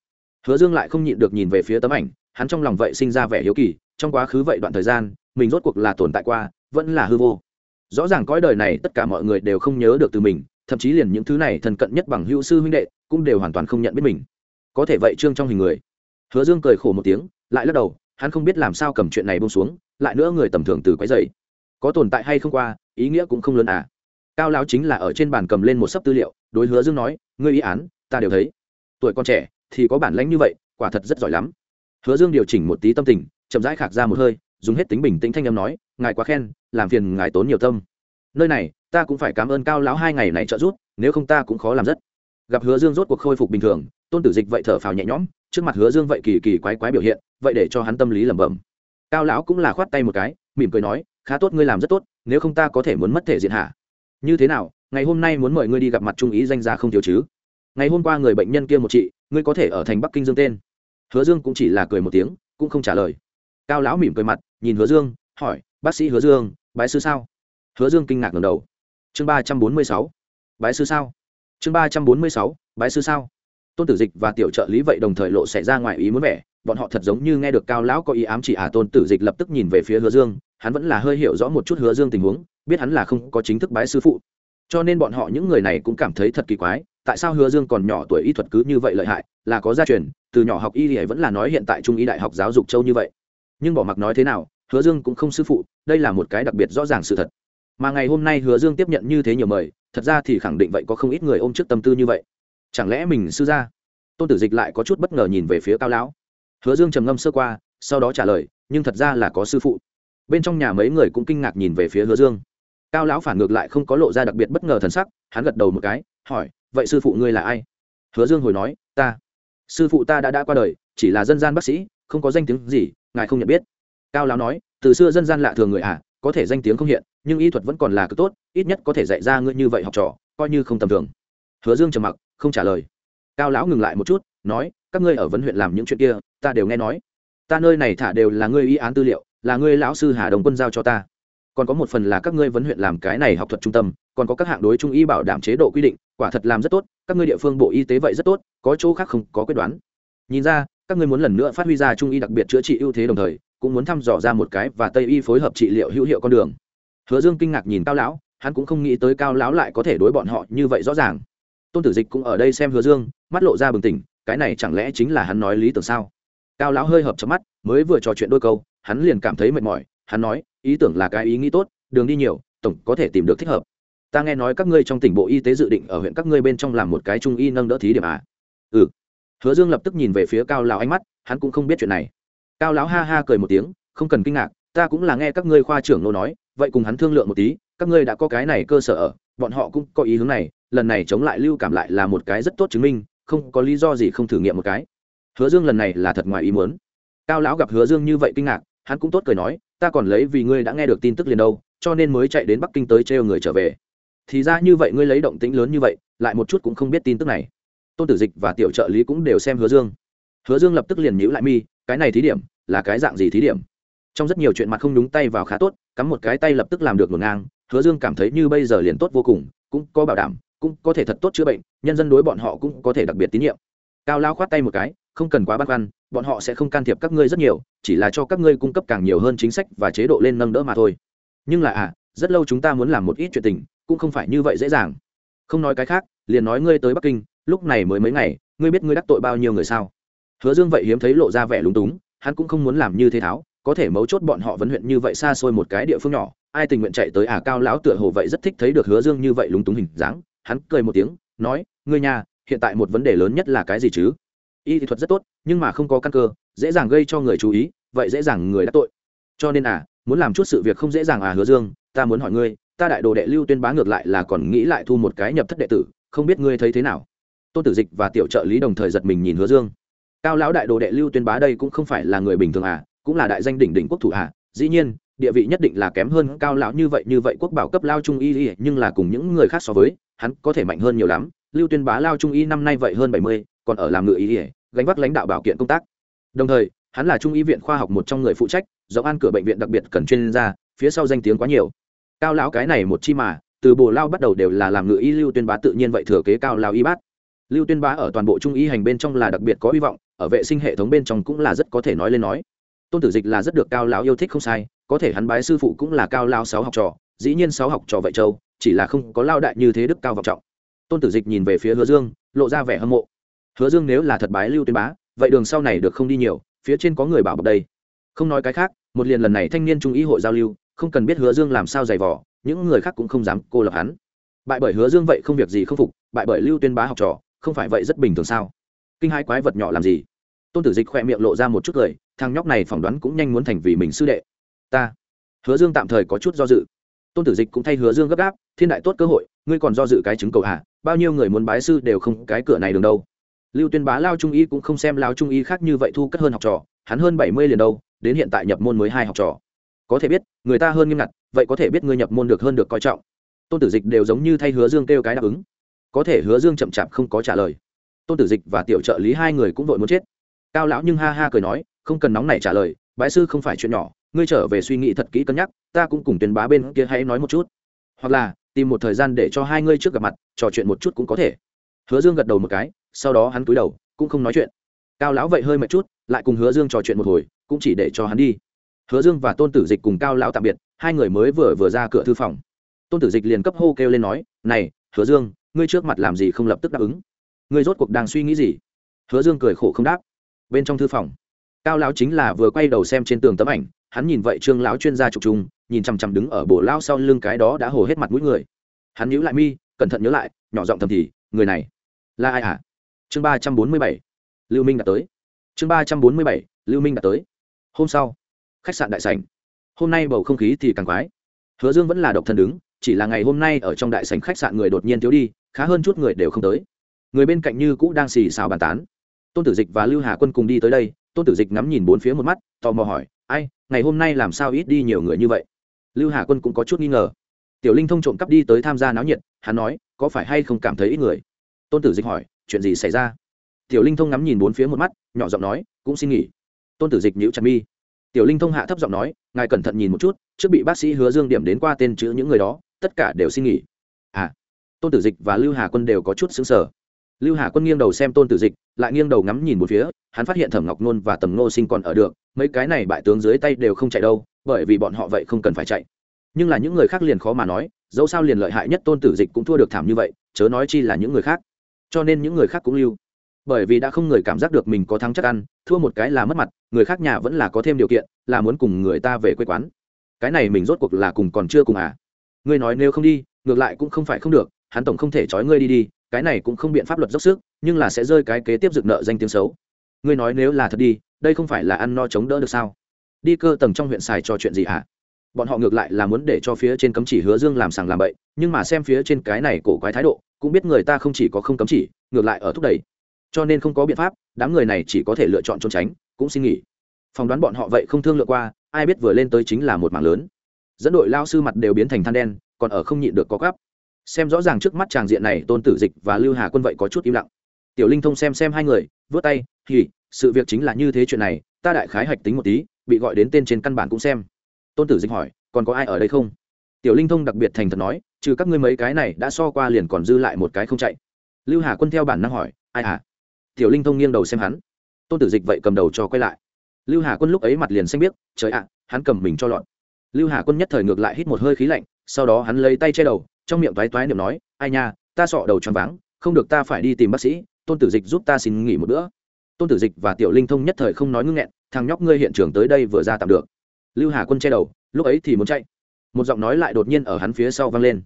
Hứa dương lại không nhịn được nhìn về phía tấm ảnh, hắn trong lòng vậy sinh ra vẻ hiếu kỳ, trong quá khứ vậy đoạn thời gian, mình rốt cuộc là tồn tại qua, vẫn là hư vô rõ ràng cõi đời này tất cả mọi người đều không nhớ được từ mình, thậm chí liền những thứ này thân cận nhất bằng hữu sư huynh đệ cũng đều hoàn toàn không nhận biết mình. Có thể vậy trương trong hình người. Hứa dương cười khổ một tiếng, lại lắc đầu, hắn không biết làm sao cầm chuyện này bông xuống, lại nữa người tầm thường từ quái dày có tồn tại hay không qua, ý nghĩa cũng không lớn à. Cao lão chính là ở trên bàn cầm lên một sấp tư liệu, đối hứa dương nói, ngươi ý án, ta đều thấy. Tuổi con trẻ thì có bản lãnh như vậy, quả thật rất giỏi lắm. Hứa dương điều chỉnh một tí tâm tình, chậm rãi khạc ra một hơi, dùng hết tính bình tĩnh thanh âm nói, ngài quá khen làm phiền ngài tốn nhiều tâm. Nơi này, ta cũng phải cảm ơn cao lão hai ngày này trợ giúp, nếu không ta cũng khó làm rất. Gặp hứa dương rốt cuộc khôi phục bình thường, tôn tử dịch vậy thở phào nhẹ nhõm, trước mặt hứa dương vậy kỳ kỳ quái quái biểu hiện, vậy để cho hắn tâm lý lẩm bẩm. Cao lão cũng là khoát tay một cái, mỉm cười nói, khá tốt, ngươi làm rất tốt, nếu không ta có thể muốn mất thể diện hạ như thế nào, ngày hôm nay muốn mời ngươi đi gặp mặt trung ý danh gia không thiếu chứ? Ngày hôm qua người bệnh nhân kia một chị, ngươi có thể ở thành bắc kinh dương tên. Hứa dương cũng chỉ là cười một tiếng, cũng không trả lời. Cao lão mỉm cười mặt, nhìn hứa dương, hỏi, bác sĩ hứa dương bái sư sao? Hứa dương kinh ngạc ngầm đầu. Chương ba trăm bốn mươi sáu. Bái sư sao? Chương ba trăm bốn mươi sáu. Bái sư sao? Tôn tử dịch và tiểu trợ lý vậy đồng thời lộ xảy ra ngoài ý muốn vẻ. Bọn họ thật giống như nghe được cao lão có ý ám chỉ à? Tôn tử dịch lập tức nhìn về phía hứa dương. Hắn vẫn là hơi hiểu rõ một chút hứa dương tình huống, biết hắn là không có chính thức bái sư phụ. Cho nên bọn họ những người này cũng cảm thấy thật kỳ quái, tại sao hứa dương còn nhỏ tuổi y thuật cứ như vậy lợi hại, là có gia truyền, từ nhỏ học y thì vẫn là nói hiện tại trung y đại học giáo dục châu như vậy. Nhưng bỏ mặc nói thế nào hứa dương cũng không sư phụ, đây là một cái đặc biệt rõ ràng sự thật. Mà ngày hôm nay hứa dương tiếp nhận như thế nhiều mời, thật ra thì khẳng định vậy có không ít người ôm trước tâm tư như vậy. Chẳng lẽ mình sư gia? Tôn tử dịch lại có chút bất ngờ nhìn về phía cao lão. Hứa dương trầm ngâm sơ qua, sau đó trả lời, nhưng thật ra là có sư phụ. Bên trong nhà mấy người cũng kinh ngạc nhìn về phía hứa dương. Cao lão phản ngược lại không có lộ ra đặc biệt bất ngờ thần sắc, hắn gật đầu một cái, hỏi, vậy sư phụ ngươi là ai? Hứa dương hồi nói, ta. Sư phụ ta đã đã qua đời, chỉ là dân gian bác sĩ, không có danh tiếng gì, ngài không nhận biết cao lão nói, từ xưa dân gian lạ thường người à có thể danh tiếng không hiện, nhưng y thuật vẫn còn là cực tốt, ít nhất có thể dạy ra ngươi như vậy học trò, coi như không tầm thường. Hứa dương trầm mặc, không trả lời. Cao lão ngừng lại một chút, nói, các ngươi ở vấn huyện làm những chuyện kia, ta đều nghe nói. Ta nơi này thả đều là ngươi y án tư liệu, là ngươi lão sư hà đồng quân giao cho ta. Còn có một phần là các ngươi vấn huyện làm cái này học thuật trung tâm, còn có các hạng đối trung y bảo đảm chế độ quy định, quả thật làm rất tốt, các ngươi địa phương bộ y tế vậy rất tốt, có chỗ khác không có quyết đoán. Nhìn ra, các ngươi muốn lần nữa phát huy ra trung y đặc biệt chữa trị ưu thế đồng thời cũng muốn thăm dò ra một cái và tây y phối hợp trị liệu hữu hiệu con đường. Hứa dương kinh ngạc nhìn cao lão, hắn cũng không nghĩ tới cao lão lại có thể đối bọn họ như vậy rõ ràng. Tôn tử dịch cũng ở đây xem hứa dương, mắt lộ ra bừng tỉnh, cái này chẳng lẽ chính là hắn nói lý tưởng sao? Cao lão hơi hợp chớp mắt, mới vừa trò chuyện đôi câu, hắn liền cảm thấy mệt mỏi, hắn nói, ý tưởng là cái ý nghĩ tốt, đường đi nhiều, tổng có thể tìm được thích hợp. Ta nghe nói các ngươi trong tỉnh bộ y tế dự định ở huyện các ngươi bên trong làm một cái trung y nâng đỡ thí điểm à? Ừ. Hứa dương lập tức nhìn về phía cao lão ánh mắt, hắn cũng không biết chuyện này cao lão ha ha cười một tiếng, không cần kinh ngạc, ta cũng là nghe các ngươi khoa trưởng nô nói, vậy cùng hắn thương lượng một tí, các ngươi đã có cái này cơ sở ở, bọn họ cũng có ý hướng này, lần này chống lại lưu cảm lại là một cái rất tốt chứng minh, không có lý do gì không thử nghiệm một cái. Hứa dương lần này là thật ngoài ý muốn. Cao lão gặp hứa dương như vậy kinh ngạc, hắn cũng tốt cười nói, ta còn lấy vì ngươi đã nghe được tin tức liền đâu, cho nên mới chạy đến bắc kinh tới trêu người trở về. Thì ra như vậy ngươi lấy động tĩnh lớn như vậy, lại một chút cũng không biết tin tức này. Tôn tử dịch và tiểu trợ lý cũng đều xem hứa dương. Hứa dương lập tức liền nhíu lại mi cái này thí điểm là cái dạng gì thí điểm? Trong rất nhiều chuyện mặt không đúng tay vào khá tốt, cắm một cái tay lập tức làm được ngổn ngang, hứa dương cảm thấy như bây giờ liền tốt vô cùng, cũng có bảo đảm, cũng có thể thật tốt chữa bệnh, nhân dân đối bọn họ cũng có thể đặc biệt tín nhiệm. Cao lao khoát tay một cái, không cần quá băn khoăn, bọn họ sẽ không can thiệp các ngươi rất nhiều, chỉ là cho các ngươi cung cấp càng nhiều hơn chính sách và chế độ lên nâng đỡ mà thôi. Nhưng là à rất lâu chúng ta muốn làm một ít chuyện tình, cũng không phải như vậy dễ dàng. Không nói cái khác, liền nói ngươi tới bắc kinh, lúc này mới mấy ngày, ngươi biết ngươi đắc tội bao nhiêu người sao? Hứa dương vậy hiếm thấy lộ ra vẻ lúng túng, hắn cũng không muốn làm như thế tháo, có thể mấu chốt bọn họ vấn huyện như vậy xa xôi một cái địa phương nhỏ, ai tình nguyện chạy tới à cao lão tựa hồ vậy rất thích thấy được hứa dương như vậy lúng túng hình dáng, hắn cười một tiếng, nói, ngươi nhà, hiện tại một vấn đề lớn nhất là cái gì chứ? Y thuật rất tốt, nhưng mà không có căn cơ, dễ dàng gây cho người chú ý, vậy dễ dàng người đã tội. Cho nên à muốn làm chút sự việc không dễ dàng à hứa dương, ta muốn hỏi ngươi, ta đại đồ đệ lưu tuyên bá ngược lại là còn nghĩ lại thu một cái nhập thất đệ tử, không biết ngươi thấy thế nào? Tôn tử dịch và tiểu trợ lý đồng thời giật mình nhìn hứa dương cao lão đại đồ đệ lưu tuyên bá đây cũng không phải là người bình thường à cũng là đại danh đỉnh đỉnh quốc thủ à. Dĩ nhiên, địa vị nhất định là kém hơn cao lão như vậy như vậy quốc bảo cấp lao trung y nhưng là cùng những người khác so với, hắn có thể mạnh hơn nhiều lắm. Lưu tuyên bá lao trung y năm nay vậy hơn bảy mươi, còn ở làm ngự y gánh vác lãnh đạo bảo kiện công tác. Đồng thời, hắn là trung y viện khoa học một trong người phụ trách do an cửa bệnh viện đặc biệt cần chuyên gia, phía sau danh tiếng quá nhiều. Cao lão cái này một chi mà, từ bồ lao bắt đầu đều là làm ngự y lưu tuyên bá tự nhiên vậy thừa kế cao lao y bát lưu tuyên bá ở toàn bộ trung y hành bên trong là đặc biệt có hy vọng ở vệ sinh hệ thống bên trong cũng là rất có thể nói lên nói. Tôn tử dịch là rất được cao lão yêu thích không sai, có thể hắn bái sư phụ cũng là cao lao sáu học trò, dĩ nhiên sáu học trò vậy châu, chỉ là không có lao đại như thế đức cao vọng trọng. Tôn tử dịch nhìn về phía hứa dương, lộ ra vẻ hâm mộ. Hứa dương nếu là thật bái lưu tuyên bá, vậy đường sau này được không đi nhiều, phía trên có người bảo bọc đây. Không nói cái khác, một liền lần này thanh niên trung ý hội giao lưu, không cần biết hứa dương làm sao giày vỏ những người khác cũng không dám cô lập hắn. Bại bởi hứa dương vậy không việc gì không phục, bại bởi lưu tuyên bá học trò, không phải vậy rất bình thường sao? Kinh hai quái vật nhỏ làm gì? Tôn tử dịch khoe miệng lộ ra một chút cười, thằng nhóc này phỏng đoán cũng nhanh muốn thành vì mình sư đệ. Ta. Hứa dương tạm thời có chút do dự. Tôn tử dịch cũng thay hứa dương gấp gáp, thiên đại tốt cơ hội, ngươi còn do dự cái chứng cầu hạ bao nhiêu người muốn bái sư đều không cái cửa này đường đâu. Lưu tuyên bá lao trung y cũng không xem lao trung y khác như vậy thu cất hơn học trò, hắn hơn bảy mươi liền đâu, đến hiện tại nhập môn mới hai học trò. Có thể biết, người ta hơn nghiêm ngặt, vậy có thể biết ngươi nhập môn được hơn được coi trọng. Tôn tử dịch đều giống như thay hứa dương kêu cái đáp ứng. Có thể hứa dương chậm chạp không có trả lời tôn tử dịch và tiểu trợ lý hai người cũng vội muốn chết. Cao lão nhưng ha ha cười nói, không cần nóng này trả lời, bái sư không phải chuyện nhỏ, ngươi trở về suy nghĩ thật kỹ cân nhắc, ta cũng cùng tuyên bá bên kia hãy nói một chút. Hoặc là, tìm một thời gian để cho hai ngươi trước gặp mặt, trò chuyện một chút cũng có thể. Hứa dương gật đầu một cái, sau đó hắn cúi đầu, cũng không nói chuyện. Cao lão vậy hơi mệt chút, lại cùng hứa dương trò chuyện một hồi, cũng chỉ để cho hắn đi. Hứa dương và tôn tử dịch cùng cao lão tạm biệt, hai người mới vừa vừa ra cửa thư phòng. Tôn tử dịch liền cấp hô kêu lên nói, này, hứa dương, ngươi trước mặt làm gì không lập tức đáp ứng? Ngươi rốt cuộc đang suy nghĩ gì? Hứa dương cười khổ không đáp. Bên trong thư phòng, cao lão chính là vừa quay đầu xem trên tường tấm ảnh, hắn nhìn vậy trương lão chuyên gia trục trung nhìn chằm chằm đứng ở bộ lao sau lưng cái đó đã hồ hết mặt mũi người. Hắn nhíu lại mi, cẩn thận nhớ lại, nhỏ giọng thầm thì, người này là ai hả? Chương ba trăm bốn mươi bảy, lưu minh đã tới. Chương ba trăm bốn mươi bảy, lưu minh đã tới. Hôm sau, khách sạn đại sảnh. Hôm nay bầu không khí thì càng quái. Hứa dương vẫn là độc thân đứng, chỉ là ngày hôm nay ở trong đại sảnh khách sạn người đột nhiên thiếu đi, khá hơn chút người đều không tới người bên cạnh như cũ đang xì xào bàn tán. Tôn tử dịch và lưu hà quân cùng đi tới đây, tôn tử dịch ngắm nhìn bốn phía một mắt, tò mò hỏi, ai, ngày hôm nay làm sao ít đi nhiều người như vậy? Lưu hà quân cũng có chút nghi ngờ. Tiểu linh thông trộm cắp đi tới tham gia náo nhiệt, hắn nói, có phải hay không cảm thấy ít người? Tôn tử dịch hỏi, chuyện gì xảy ra? Tiểu linh thông ngắm nhìn bốn phía một mắt, nhỏ giọng nói, cũng xin nghỉ. Tôn tử dịch nhíu chặt mi. Tiểu linh thông hạ thấp giọng nói, ngài cẩn thận nhìn một chút, trước bị bác sĩ hứa dương điểm đến qua tên chữ những người đó, tất cả đều xin nghỉ. À. Tôn tử dịch và lưu hà quân đều có chút xứng sở lưu hà quân nghiêng đầu xem tôn tử dịch, lại nghiêng đầu ngắm nhìn một phía, hắn phát hiện thẩm ngọc nôn và tầm ngô sinh còn ở được, mấy cái này bại tướng dưới tay đều không chạy đâu, bởi vì bọn họ vậy không cần phải chạy. Nhưng là những người khác liền khó mà nói, dẫu sao liền lợi hại nhất tôn tử dịch cũng thua được thảm như vậy, chớ nói chi là những người khác. Cho nên những người khác cũng lưu. Bởi vì đã không người cảm giác được mình có thắng chắc ăn, thua một cái là mất mặt, người khác nhà vẫn là có thêm điều kiện, là muốn cùng người ta về quê quán. Cái này mình rốt cuộc là cùng còn chưa cùng à? Ngươi nói nếu không đi, ngược lại cũng không phải không được, hắn tổng không thể trói ngươi đi đi cái này cũng không biện pháp luật dốc sức, nhưng là sẽ rơi cái kế tiếp dựng nợ danh tiếng xấu. Ngươi nói nếu là thật đi, đây không phải là ăn no chống đỡ được sao? Đi cơ tầng trong huyện xài cho chuyện gì hả? À? bọn họ ngược lại là muốn để cho phía trên cấm chỉ hứa dương làm sàng làm bậy, nhưng mà xem phía trên cái này cổ quái thái độ, cũng biết người ta không chỉ có không cấm chỉ, ngược lại ở thúc đẩy. Cho nên không có biện pháp, đám người này chỉ có thể lựa chọn trốn tránh, cũng xin nghỉ. Phỏng đoán bọn họ vậy không thương lượng qua, ai biết vừa lên tới chính là một mảng lớn. Dẫn đội lao sư mặt đều biến thành than đen, còn ở không nhịn được có gắp xem rõ ràng trước mắt tràng diện này, tôn tử dịch và lưu hà quân vậy có chút im lặng. Tiểu linh thông xem xem hai người, vớt tay thì sự việc chính là như thế chuyện này, ta đại khái hạch tính một tí, bị gọi đến tên trên căn bản cũng xem. Tôn tử dịch hỏi, còn có ai ở đây không? Tiểu linh thông đặc biệt thành thật nói, trừ các ngươi mấy cái này, đã so qua liền còn dư lại một cái không chạy. Lưu hà quân theo bản năng hỏi, ai à? Tiểu linh thông nghiêng đầu xem hắn. Tôn tử dịch vậy cầm đầu cho quay lại. Lưu hà quân lúc ấy mặt liền xanh biết trời ạ, hắn cầm mình cho lọt. Lưu hà quân nhất thời ngược lại hít một hơi khí lạnh sau đó hắn lấy tay che đầu, trong miệng toái toái niệm nói, ai nha, ta sọ đầu choáng váng, không được ta phải đi tìm bác sĩ, tôn tử dịch giúp ta xin nghỉ một bữa. Tôn tử dịch và tiểu linh thông nhất thời không nói ngưng nghẹn, thằng nhóc ngươi hiện trường tới đây vừa ra tạm được. Lưu hà quân che đầu, lúc ấy thì muốn chạy. Một giọng nói lại đột nhiên ở hắn phía sau vang lên.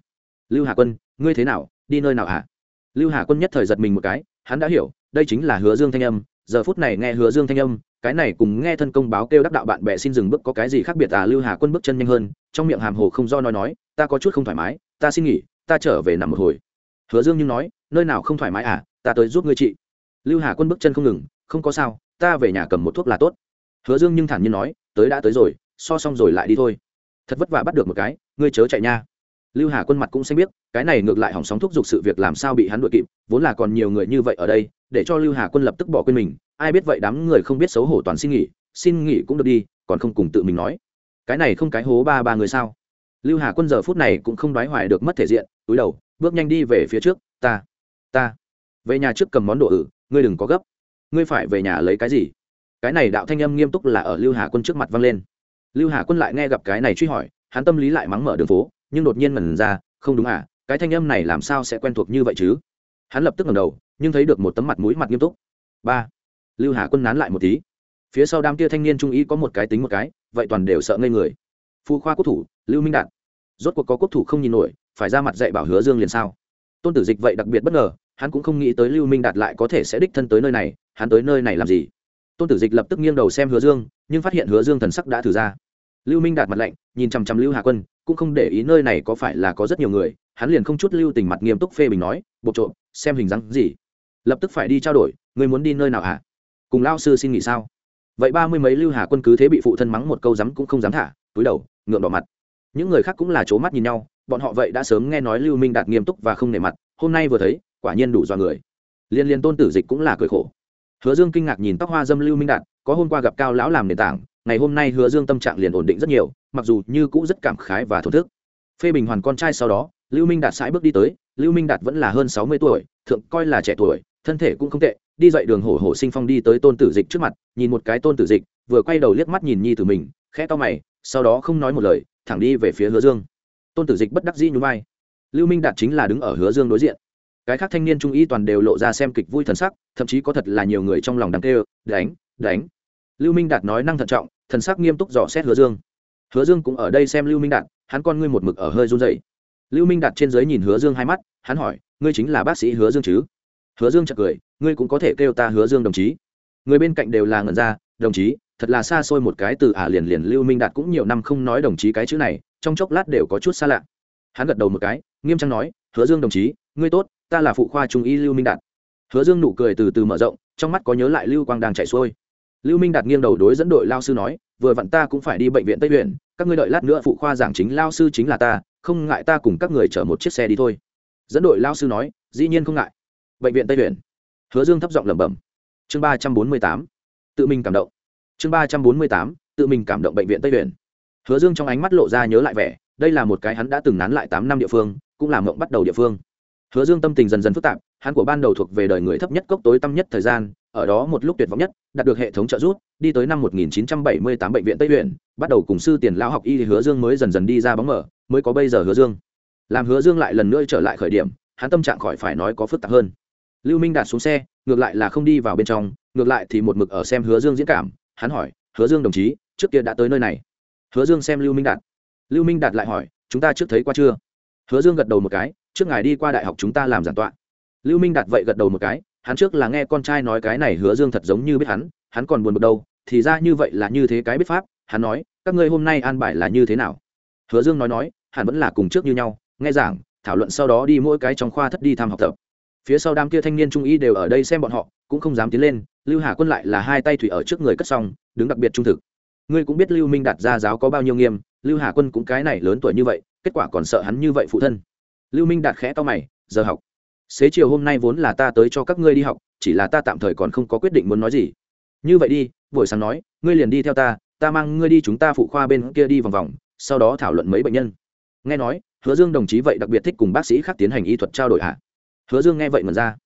Lưu hà quân, ngươi thế nào, đi nơi nào hả? Lưu hà quân nhất thời giật mình một cái, hắn đã hiểu, đây chính là hứa dương thanh âm, giờ phút này nghe hứa dương thanh âm cái này cùng nghe thân công báo kêu đắc đạo bạn bè xin dừng bước có cái gì khác biệt à? Lưu hà quân bước chân nhanh hơn, trong miệng hàm hồ không do nói nói, ta có chút không thoải mái, ta xin nghỉ, ta trở về nằm một hồi. Hứa dương nhưng nói, nơi nào không thoải mái à? Ta tới giúp ngươi chị. Lưu hà quân bước chân không ngừng, không có sao, ta về nhà cầm một thuốc là tốt. Hứa dương nhưng thản nhiên nói, tới đã tới rồi, so xong rồi lại đi thôi. Thật vất vả bắt được một cái, ngươi chớ chạy nha. Lưu hà quân mặt cũng xanh biết cái này ngược lại hỏng sóng thúc giục sự việc làm sao bị hắn đội kịp, vốn là còn nhiều người như vậy ở đây để cho lưu hà quân lập tức bỏ quên mình, ai biết vậy đám người không biết xấu hổ toàn xin nghỉ xin nghỉ cũng được đi, còn không cùng tự mình nói. Cái này không cái hố ba ba người sao? Lưu hà quân giờ phút này cũng không đoái hoài được mất thể diện, túi đầu, bước nhanh đi về phía trước, ta ta, về nhà trước cầm món đồ ử ngươi đừng có gấp. Ngươi phải về nhà lấy cái gì? Cái này đạo thanh âm nghiêm túc là ở lưu hà quân trước mặt vang lên. Lưu hà quân lại nghe gặp cái này truy hỏi, hắn tâm lý lại mắng mở đường phố, nhưng đột nhiên mần ra, không đúng à cái thanh âm này làm sao sẽ quen thuộc như vậy chứ? Hắn lập tức ngẩng đầu, nhưng thấy được một tấm mặt mũi mặt nghiêm túc. Ba. Lưu hà quân nán lại một tí. Phía sau đám kia thanh niên trung ý có một cái tính một cái, vậy toàn đều sợ ngây người. Phu khoa quốc thủ, lưu minh đạt. Rốt cuộc có quốc thủ không nhìn nổi, phải ra mặt dạy bảo hứa dương liền sao? Tôn tử dịch vậy đặc biệt bất ngờ, hắn cũng không nghĩ tới lưu minh đạt lại có thể sẽ đích thân tới nơi này, hắn tới nơi này làm gì? Tôn tử dịch lập tức nghiêng đầu xem hứa dương, nhưng phát hiện hứa dương thần sắc đã thử ra. Lưu minh đạt mặt lạnh, nhìn chằm chằm lưu hà quân, cũng không để ý nơi này có phải là có rất nhiều người hắn liền không chút lưu tình mặt nghiêm túc phê bình nói, bộ trộm, xem hình dáng gì? Lập tức phải đi trao đổi người muốn đi nơi nào hả? Cùng lao sư xin nghỉ sao? Vậy ba mươi mấy lưu hà quân cứ thế bị phụ thân mắng một câu dám cũng không dám thả, túi đầu, ngượng đỏ mặt. Những người khác cũng là c mắt nhìn nhau, bọn họ vậy đã sớm nghe nói lưu minh đạt nghiêm túc và không nể mặt, hôm nay vừa thấy, quả nhiên đủ do người. Liên liên tôn tử dịch cũng là cười khổ. Hứa dương kinh ngạc nhìn tóc hoa dâm lưu minh đạt, có hôm qua gặp cao lão làm nền tảng, ngày hôm nay hứa dương tâm trạng liền ổn định rất nhiều, mặc dù như cũ rất cảm khái và thổ thức. Phê bình hoàn con trai sau đó lưu minh đạt sãi bước đi tới, lưu minh đạt vẫn là hơn sáu mươi tuổi, thượng coi là trẻ tuổi, thân thể cũng không tệ, đi dậy đường hổ hổ sinh phong đi tới tôn tử dịch trước mặt, nhìn một cái tôn tử dịch, vừa quay đầu liếc mắt nhìn nhi tử mình, khẽ to mày, sau đó không nói một lời, thẳng đi về phía hứa dương. Tôn tử dịch bất đắc dĩ nhún vai. Lưu minh đạt chính là đứng ở hứa dương đối diện. Cái khác thanh niên trung y toàn đều lộ ra xem kịch vui thần sắc, thậm chí có thật là nhiều người trong lòng đằng kêu, đánh đánh. Lưu minh đạt nói năng thận trọng, thần sắc nghiêm túc dò xét hứa dương. Hứa dương cũng ở đây xem lưu minh đạt, hắn con ngươi một mực ở hơi run dậy lưu minh đạt trên dưới nhìn hứa dương hai mắt, hắn hỏi, ngươi chính là bác sĩ hứa dương chứ? Hứa dương chợt cười, ngươi cũng có thể kêu ta hứa dương đồng chí. Người bên cạnh đều là ngẩn ra, đồng chí, thật là xa xôi một cái từ ả liền liền lưu minh đạt cũng nhiều năm không nói đồng chí cái chữ này, trong chốc lát đều có chút xa lạ. Hắn gật đầu một cái, nghiêm trang nói, hứa dương đồng chí, ngươi tốt, ta là phụ khoa trung y lưu minh đạt hứa dương nụ cười từ từ mở rộng, trong mắt có nhớ lại lưu quang đang chạy xuôi. Lưu minh đạt nghiêng đầu đối dẫn đội lao sư nói, vừa vặn ta cũng phải đi bệnh viện tây huyện các ngươi đợi lát nữa phụ khoa giảng chính lao sư chính là ta, không ngại ta cùng các người chở một chiếc xe đi thôi. Dẫn đội lao sư nói, dĩ nhiên không ngại. Bệnh viện tây huyện hứa dương thấp giọng lẩm bẩm. Chương ba trăm bốn mươi tám, tự mình cảm động. Chương ba trăm bốn mươi tám, tự mình cảm động bệnh viện tây huyện hứa dương trong ánh mắt lộ ra nhớ lại vẻ, đây là một cái hắn đã từng nán lại tám năm địa phương, cũng là mộng bắt đầu địa phương. Hứa dương tâm tình dần dần phức tạp, hắn của ban đầu thuộc về đời người thấp nhất cốc tối tăm nhất thời gian ở đó một lúc tuyệt vọng nhất, đạt được hệ thống trợ giúp, đi tới năm 1978 bệnh viện tây huyện bắt đầu cùng sư tiền lão học y hứa dương mới dần dần đi ra bóng mở, mới có bây giờ hứa dương. Làm hứa dương lại lần nữa trở lại khởi điểm, hắn tâm trạng khỏi phải nói có phức tạp hơn. Lưu minh đạt xuống xe, ngược lại là không đi vào bên trong, ngược lại thì một mực ở xem hứa dương diễn cảm, hắn hỏi, hứa dương đồng chí, trước kia đã tới nơi này? Hứa dương xem lưu minh đạt lưu minh đạt lại hỏi, chúng ta trước thấy qua chưa? Hứa dương gật đầu một cái, trước ngài đi qua đại học chúng ta làm giảng tọa. Lưu minh đạt vậy gật đầu một cái hắn trước là nghe con trai nói cái này hứa dương thật giống như biết hắn hắn còn buồn bực đâu, thì ra như vậy là như thế cái biết pháp, hắn nói, các ngươi hôm nay an bài là như thế nào? Hứa dương nói nói hắn vẫn là cùng trước như nhau, nghe giảng, thảo luận sau đó đi mỗi cái trong khoa thất đi thăm học tập. Phía sau đám kia thanh niên trung y đều ở đây xem bọn họ, cũng không dám tiến lên, lưu hà quân lại là hai tay thủy ở trước người cất xong, đứng đặc biệt trung thực. Ngươi cũng biết lưu minh đạt ra giáo có bao nhiêu nghiêm, lưu hà quân cũng cái này lớn tuổi như vậy, kết quả còn sợ hắn như vậy phụ thân. Lưu minh đạt khẽ to mày, giờ học xế chiều hôm nay vốn là ta tới cho các ngươi đi học, chỉ là ta tạm thời còn không có quyết định muốn nói gì. Như vậy đi, buổi sáng nói, ngươi liền đi theo ta ta mang ngươi đi chúng ta phụ khoa bên kia đi vòng vòng, sau đó thảo luận mấy bệnh nhân. Nghe nói, hứa dương đồng chí vậy đặc biệt thích cùng bác sĩ khác tiến hành y thuật trao đổi hạ hứa dương nghe vậy mật ra.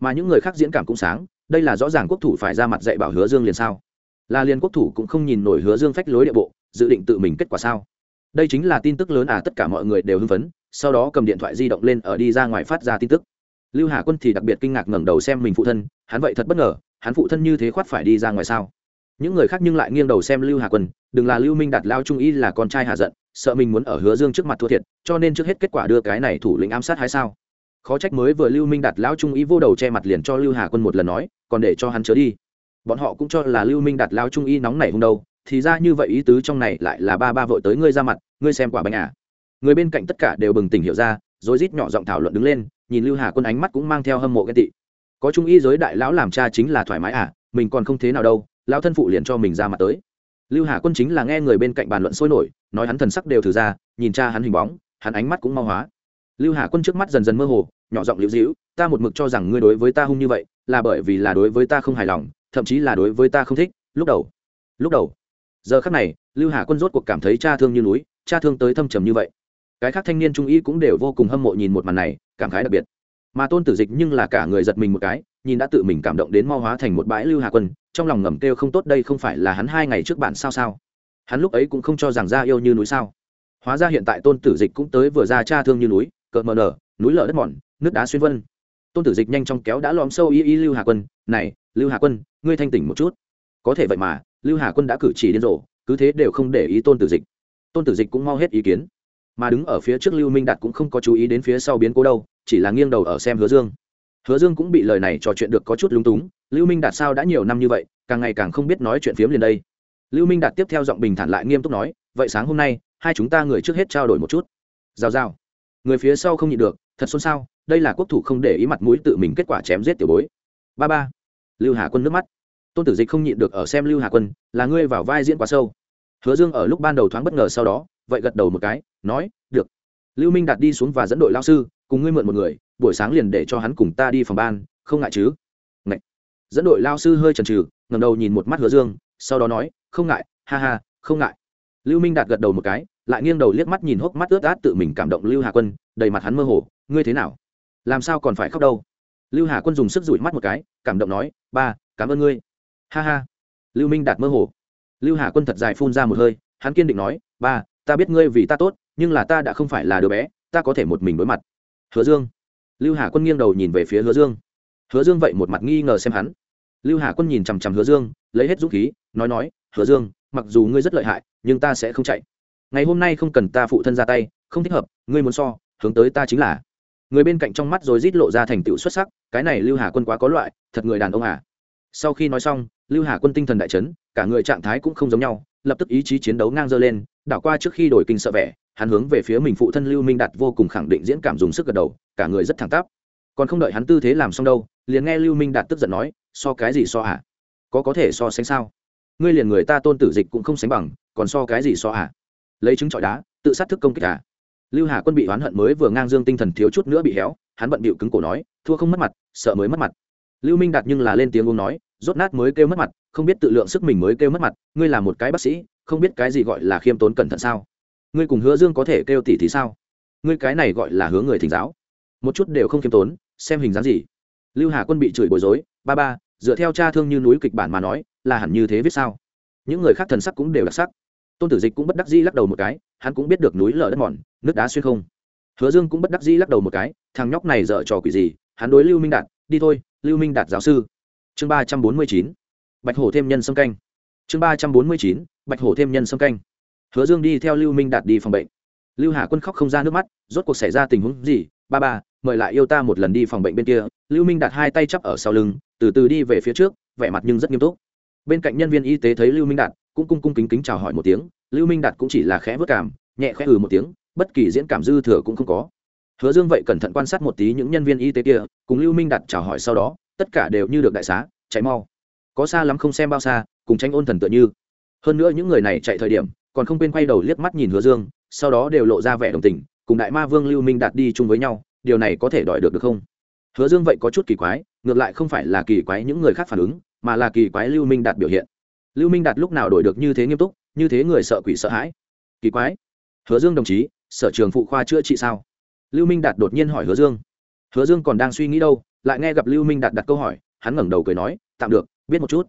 Mà những người khác diễn cảm cũng sáng, đây là rõ ràng quốc thủ phải ra mặt dạy bảo hứa dương liền sao? Là liền quốc thủ cũng không nhìn nổi hứa dương phách lối địa bộ, dự định tự mình kết quả sao? Đây chính là tin tức lớn à tất cả mọi người đều hưng phấn, sau đó cầm điện thoại di động lên ở đi ra ngoài phát ra tin tức lưu hà quân thì đặc biệt kinh ngạc ngẩng đầu xem mình phụ thân, hắn vậy thật bất ngờ, hắn phụ thân như thế khoát phải đi ra ngoài sao? Những người khác nhưng lại nghiêng đầu xem lưu hà quân, đừng là lưu minh đạt lao trung y là con trai hà giận, sợ mình muốn ở hứa dương trước mặt thua thiệt, cho nên trước hết kết quả đưa cái này thủ lĩnh ám sát hay sao? Khó trách mới vừa lưu minh đạt lão trung y vô đầu che mặt liền cho lưu hà quân một lần nói, còn để cho hắn chớ đi. Bọn họ cũng cho là lưu minh đạt lao trung y nóng nảy hung đâu, thì ra như vậy ý tứ trong này lại là ba ba vội tới ngươi ra mặt, ngươi xem quả bánh à. Người bên cạnh tất cả đều bừng tỉnh hiểu ra rồi rít nhỏ giọng thảo luận đứng lên nhìn lưu hà quân ánh mắt cũng mang theo hâm mộ ghen tị. Có trung y giới đại lão làm cha chính là thoải mái à mình còn không thế nào đâu, lão thân phụ liền cho mình ra mặt tới. Lưu hà quân chính là nghe người bên cạnh bàn luận sôi nổi, nói hắn thần sắc đều thử ra, nhìn cha hắn hình bóng, hắn ánh mắt cũng mau hóa. Lưu hà quân trước mắt dần dần mơ hồ, nhỏ giọng liễu dĩu ta một mực cho rằng ngươi đối với ta hung như vậy, là bởi vì là đối với ta không hài lòng, thậm chí là đối với ta không thích. Lúc đầu lúc đầu, giờ khắc này, lưu hà quân rốt cuộc cảm thấy cha thương như núi, cha thương tới thâm trầm như vậy. Cái khác thanh niên trung y cũng đều vô cùng hâm mộ nhìn một màn này cảm khái đặc biệt. Mà tôn tử dịch nhưng là cả người giật mình một cái, nhìn đã tự mình cảm động đến mau hóa thành một bãi lưu hà quân, trong lòng ngầm kêu không tốt đây không phải là hắn hai ngày trước bạn sao sao. Hắn lúc ấy cũng không cho rằng ra yêu như núi sao. Hóa ra hiện tại tôn tử dịch cũng tới vừa ra cha thương như núi cợt mờ nở, núi lở đất mòn nước đá xuyên vân. Tôn tử dịch nhanh chóng kéo đã lom sâu y y lưu hà quân, này, lưu hà quân, ngươi thanh tỉnh một chút. Có thể vậy mà, lưu hà quân đã cử chỉ điên rồ, cứ thế đều không để ý tôn tử dịch. Tôn tử dịch cũng mau hết ý kiến. Mà đứng ở phía trước lưu minh đạt cũng không có chú ý đến phía sau biến cố đâu chỉ là nghiêng đầu ở xem hứa dương. Hứa dương cũng bị lời này trò chuyện được có chút lúng túng, lưu minh đạt sao đã nhiều năm như vậy, càng ngày càng không biết nói chuyện phiếm liền đây. Lưu minh đạt tiếp theo giọng bình thản lại nghiêm túc nói, vậy sáng hôm nay, hai chúng ta người trước hết trao đổi một chút. Giao giao người phía sau không nhịn được, thật xôn xao, đây là quốc thủ không để ý mặt mũi tự mình kết quả chém giết tiểu bối. Ba ba. Lưu hà quân nước mắt. Tôn tử dịch không nhịn được ở xem lưu hà quân, là ngươi vào vai diễn quá sâu. Hứa dương ở lúc ban đầu thoáng bất ngờ sau đó, vậy gật đầu một cái, nói, được. Lưu minh đạt đi xuống và dẫn đội lao sư cùng ngươi mượn một người, buổi sáng liền để cho hắn cùng ta đi phòng ban, không ngại chứ? Ngại. dẫn đội lao sư hơi chần chừ ngầm đầu nhìn một mắt hứa dương, sau đó nói, không ngại, ha ha, không ngại. Lưu minh đạt gật đầu một cái, lại nghiêng đầu liếc mắt nhìn hốc mắt ướt át tự mình cảm động lưu hà quân, đầy mặt hắn mơ hồ, ngươi thế nào? Làm sao còn phải khóc đâu? Lưu hà quân dùng sức dụi mắt một cái, cảm động nói, ba, cảm ơn ngươi. Ha ha. Lưu minh đạt mơ hồ. Lưu hà quân thật dài phun ra một hơi, hắn kiên định nói, ba, ta biết ngươi vì ta tốt, nhưng là ta đã không phải là đứa bé, ta có thể một mình đối mặt hứa dương. Lưu hà quân nghiêng đầu nhìn về phía hứa dương. Hứa dương vậy một mặt nghi ngờ xem hắn. Lưu hà quân nhìn chằm chằm hứa dương, lấy hết dũng khí, nói nói, hứa dương, mặc dù ngươi rất lợi hại, nhưng ta sẽ không chạy. Ngày hôm nay không cần ta phụ thân ra tay, không thích hợp, ngươi muốn so, hướng tới ta chính là. Người bên cạnh trong mắt rồi rít lộ ra thành tựu xuất sắc, cái này lưu hà quân quá có loại, thật người đàn ông à. Sau khi nói xong, lưu hà quân tinh thần đại chấn, cả người trạng thái cũng không giống nhau, lập tức ý chí chiến đấu ngang dơ lên, đảo qua trước khi đổi kinh sợ vẻ hắn hướng về phía mình phụ thân lưu minh đạt vô cùng khẳng định diễn cảm dùng sức gật đầu, cả người rất thẳng tắp. Còn không đợi hắn tư thế làm xong đâu, liền nghe lưu minh đạt tức giận nói, so cái gì so hả? Có có thể so sánh sao? Ngươi liền người ta tôn tử dịch cũng không sánh bằng, còn so cái gì so hả? Lấy trứng trọi đá, tự sát thức công kích à? Lưu hà quân bị oán hận mới vừa ngang dương tinh thần thiếu chút nữa bị héo, hắn bận bịu cứng cổ nói, thua không mất mặt, sợ mới mất mặt. Lưu minh đạt nhưng là lên tiếng uống nói, rốt nát mới kêu mất mặt, không biết tự lượng sức mình mới kêu mất mặt, ngươi là một cái bác sĩ, không biết cái gì gọi là khiêm tốn cẩn thận sao? Ngươi cùng hứa dương có thể kêu tỷ thì sao? Ngươi cái này gọi là hướng người thỉnh giáo. Một chút đều không khiêm tốn, xem hình dáng gì. Lưu hà quân bị chửi bối rối, ba ba, dựa theo cha thương như núi kịch bản mà nói, là hẳn như thế viết sao? Những người khác thần sắc cũng đều đặc sắc. Tôn tử dịch cũng bất đắc dĩ lắc đầu một cái, hắn cũng biết được núi lở đất mòn, nước đá xuyên không. Hứa dương cũng bất đắc dĩ lắc đầu một cái, thằng nhóc này dở trò quỷ gì, hắn đối lưu minh đạt, đi thôi, lưu minh đạt giáo sư. Chương ba trăm bốn mươi chín, bạch hổ thêm nhân sâm canh. Chương ba trăm bốn mươi chín, bạch hổ thêm nhân sâm canh hứa dương đi theo lưu minh đạt đi phòng bệnh. Lưu hà quân khóc không ra nước mắt, rốt cuộc xảy ra tình huống gì? Ba ba, mời lại yêu ta một lần đi phòng bệnh bên kia. Lưu minh đạt hai tay chắp ở sau lưng, từ từ đi về phía trước, vẻ mặt nhưng rất nghiêm túc. Bên cạnh nhân viên y tế thấy lưu minh đạt, cũng cung cung kính kính chào hỏi một tiếng. Lưu minh đạt cũng chỉ là khẽ vất cảm, nhẹ khẽ ừ một tiếng, bất kỳ diễn cảm dư thừa cũng không có. Hứa dương vậy cẩn thận quan sát một tí những nhân viên y tế kia, cùng lưu minh đạt chào hỏi sau đó, tất cả đều như được đại xá, chạy mau. Có xa lắm không xem bao xa, cùng tranh ôn thần tựa như. Hơn nữa những người này chạy thời điểm còn không quên quay đầu liếc mắt nhìn hứa dương, sau đó đều lộ ra vẻ đồng tình, cùng đại ma vương lưu minh đạt đi chung với nhau, điều này có thể đòi được được không? Hứa dương vậy có chút kỳ quái, ngược lại không phải là kỳ quái những người khác phản ứng, mà là kỳ quái lưu minh đạt biểu hiện. Lưu minh đạt lúc nào đổi được như thế nghiêm túc, như thế người sợ quỷ sợ hãi? Kỳ quái. Hứa dương đồng chí, sở trường phụ khoa chữa trị sao? Lưu minh đạt đột nhiên hỏi hứa dương. Hứa dương còn đang suy nghĩ đâu, lại nghe gặp lưu minh đạt đặt câu hỏi, hắn ngẩng đầu cười nói, tạm được, biết một chút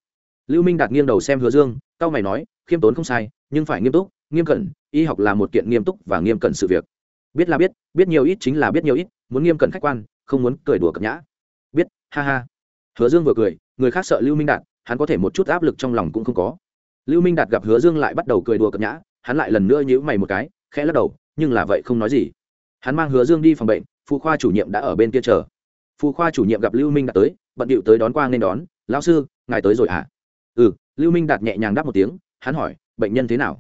lưu minh đạt nghiêng đầu xem hứa dương, cao mày nói, khiêm tốn không sai, nhưng phải nghiêm túc, nghiêm cẩn, y học là một kiện nghiêm túc và nghiêm cẩn sự việc. Biết là biết biết nhiều ít chính là biết nhiều ít, muốn nghiêm cẩn khách quan, không muốn cười đùa cập nhã. Biết, ha ha. Hứa dương vừa cười, người khác sợ lưu minh đạt, hắn có thể một chút áp lực trong lòng cũng không có. Lưu minh đạt gặp hứa dương lại bắt đầu cười đùa cập nhã, hắn lại lần nữa nhíu mày một cái, khẽ lắc đầu, nhưng là vậy không nói gì. Hắn mang hứa dương đi phòng bệnh, phụ khoa chủ nhiệm đã ở bên kia chờ. Phụ khoa chủ nhiệm gặp lưu minh đạt tới, bận điệu tới đón qua nên đón, lão sư, ngài tới rồi à? Ừ lưu minh đạt nhẹ nhàng đáp một tiếng, hắn hỏi, bệnh nhân thế nào?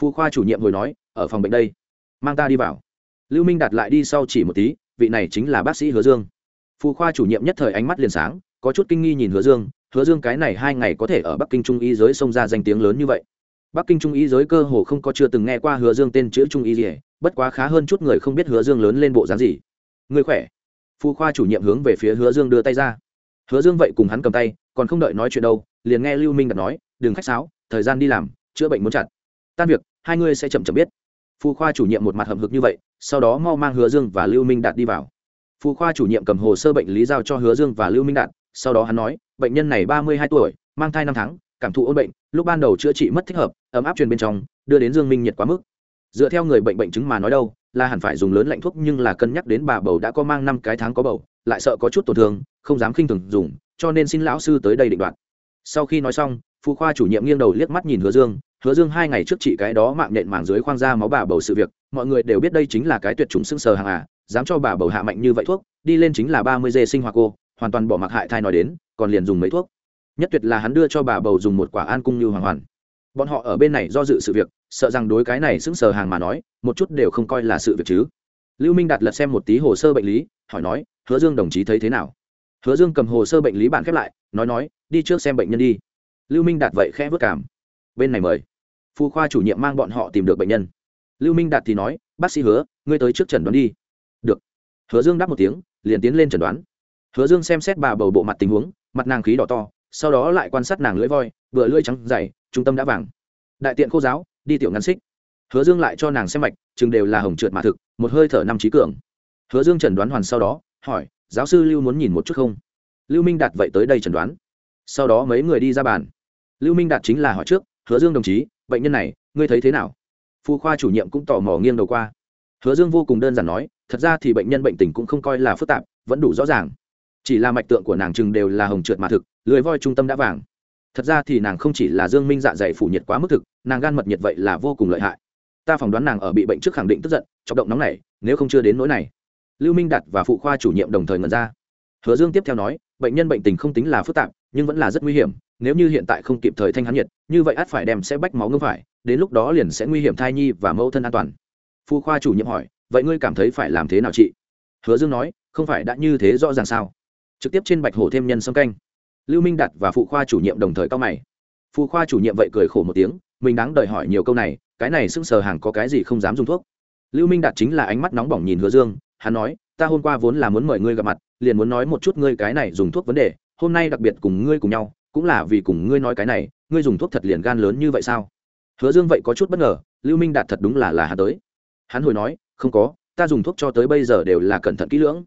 Phụ khoa chủ nhiệm hồi nói, ở phòng bệnh đây. Mang ta đi vào. Lưu minh đạt lại đi sau chỉ một tí, vị này chính là bác sĩ hứa dương. Phụ khoa chủ nhiệm nhất thời ánh mắt liền sáng, có chút kinh nghi nhìn hứa dương hứa dương cái này hai ngày có thể ở bắc kinh trung y giới xông ra danh tiếng lớn như vậy? Bắc kinh trung y giới cơ hồ không có chưa từng nghe qua hứa dương tên chữ trung y gì bất quá khá hơn chút người không biết hứa dương lớn lên bộ dáng gì. Người khỏe? Phụ khoa chủ nhiệm hướng về phía hứa dương đưa tay ra. Hứa dương vậy cùng hắn cầm tay, còn không đợi nói chuyện đâu liền nghe lưu minh đặt nói đừng khách sáo thời gian đi làm chữa bệnh muốn chặt tan việc hai ngươi sẽ chậm chậm biết phụ khoa chủ nhiệm một mặt hậm hực như vậy sau đó mau mang hứa dương và lưu minh đạt đi vào phụ khoa chủ nhiệm cầm hồ sơ bệnh lý giao cho hứa dương và lưu minh đạt sau đó hắn nói bệnh nhân này ba mươi hai tuổi mang thai năm tháng cảm thụ ôn bệnh lúc ban đầu chữa trị mất thích hợp ấm áp truyền bên trong đưa đến dương minh nhiệt quá mức dựa theo người bệnh bệnh chứng mà nói đâu là hẳn phải dùng lớn lạnh thuốc nhưng là cân nhắc đến bà bầu đã có mang năm cái tháng có bầu lại sợ có chút tổn thương không dám khinh thường dùng cho nên xin lão sư tới đây định đoạt sau khi nói xong phụ khoa chủ nhiệm nghiêng đầu liếc mắt nhìn hứa dương. Hứa dương hai ngày trước chị cái đó mạng nện màng dưới khoang da máu bà bầu sự việc. Mọi người đều biết đây chính là cái tuyệt chủng sưng sờ hàng à dám cho bà bầu hạ mạnh như vậy thuốc, đi lên chính là ba mươi dê sinh hoạt cô, hoàn toàn bỏ mặc hại thai nói đến, còn liền dùng mấy thuốc. Nhất tuyệt là hắn đưa cho bà bầu dùng một quả an cung như hoàng hoàn. Bọn họ ở bên này do dự sự việc, sợ rằng đối cái này sững sờ hàng mà nói, một chút đều không coi là sự việc chứ. Lưu minh đạt lật xem một tí hồ sơ bệnh lý, hỏi nói, hứa dương đồng chí thấy thế nào? Hứa dương cầm hồ sơ bệnh lý bản khép lại, nói nói, đi trước xem bệnh nhân đi. Lưu minh đạt vậy khẽ vất cảm. Bên này mời. Phu khoa chủ nhiệm mang bọn họ tìm được bệnh nhân. Lưu minh đạt thì nói, bác sĩ hứa, ngươi tới trước chẩn đoán đi. Được. Hứa dương đáp một tiếng, liền tiến lên chẩn đoán. Hứa dương xem xét bà bầu bộ mặt tình huống, mặt nàng khí đỏ to, sau đó lại quan sát nàng lưỡi voi, vừa lưỡi trắng dày, trung tâm đã vàng. Đại tiện khô giáo, đi tiểu ngắn xích. Hứa dương lại cho nàng xem mạch, chừng đều là hồng trượt mà thực, một hơi thở năm trí cường. Hứa dương chẩn đoán hoàn sau đó, hỏi giáo sư lưu muốn nhìn một chút không? Lưu minh đạt vậy tới đây chẩn đoán. Sau đó mấy người đi ra bàn. Lưu minh đạt chính là hỏi trước, hứa dương đồng chí, bệnh nhân này, ngươi thấy thế nào? Phu khoa chủ nhiệm cũng tò mò nghiêng đầu qua. Hứa dương vô cùng đơn giản nói, thật ra thì bệnh nhân bệnh tình cũng không coi là phức tạp, vẫn đủ rõ ràng. Chỉ là mạch tượng của nàng chừng đều là hồng trượt mà thực lưới voi trung tâm đã vàng. Thật ra thì nàng không chỉ là dương minh dạ dày phủ nhiệt quá mức thực, nàng gan mật nhiệt vậy là vô cùng lợi hại. Ta phỏng đoán nàng ở bị bệnh trước khẳng định tức giận, chọc động nóng này nếu không chưa đến nỗi này lưu minh đạt và phụ khoa chủ nhiệm đồng thời ngẩn ra. Hứa dương tiếp theo nói, bệnh nhân bệnh tình không tính là phức tạp, nhưng vẫn là rất nguy hiểm, nếu như hiện tại không kịp thời thanh hắn nhiệt, như vậy ắt phải đem sẽ bách máu ngưng phải, đến lúc đó liền sẽ nguy hiểm thai nhi và mẫu thân an toàn. Phụ khoa chủ nhiệm hỏi, vậy ngươi cảm thấy phải làm thế nào chị? Hứa dương nói, không phải đã như thế rõ ràng sao? Trực tiếp trên bạch hổ thêm nhân sâm canh. Lưu minh đạt và phụ khoa chủ nhiệm đồng thời cao mày. Phụ khoa chủ nhiệm vậy cười khổ một tiếng, mình đáng đợi hỏi nhiều câu này, cái này sững sờ hàng có cái gì không dám dùng thuốc. Lưu minh đạt chính là ánh mắt nóng bỏng nhìn hứa dương hắn nói, ta hôm qua vốn là muốn mời ngươi gặp mặt, liền muốn nói một chút ngươi cái này dùng thuốc vấn đề, hôm nay đặc biệt cùng ngươi cùng nhau, cũng là vì cùng ngươi nói cái này, ngươi dùng thuốc thật liền gan lớn như vậy sao? Hứa dương vậy có chút bất ngờ, lưu minh đạt thật đúng là là hắn tới. Hắn hồi nói, không có, ta dùng thuốc cho tới bây giờ đều là cẩn thận kỹ lưỡng.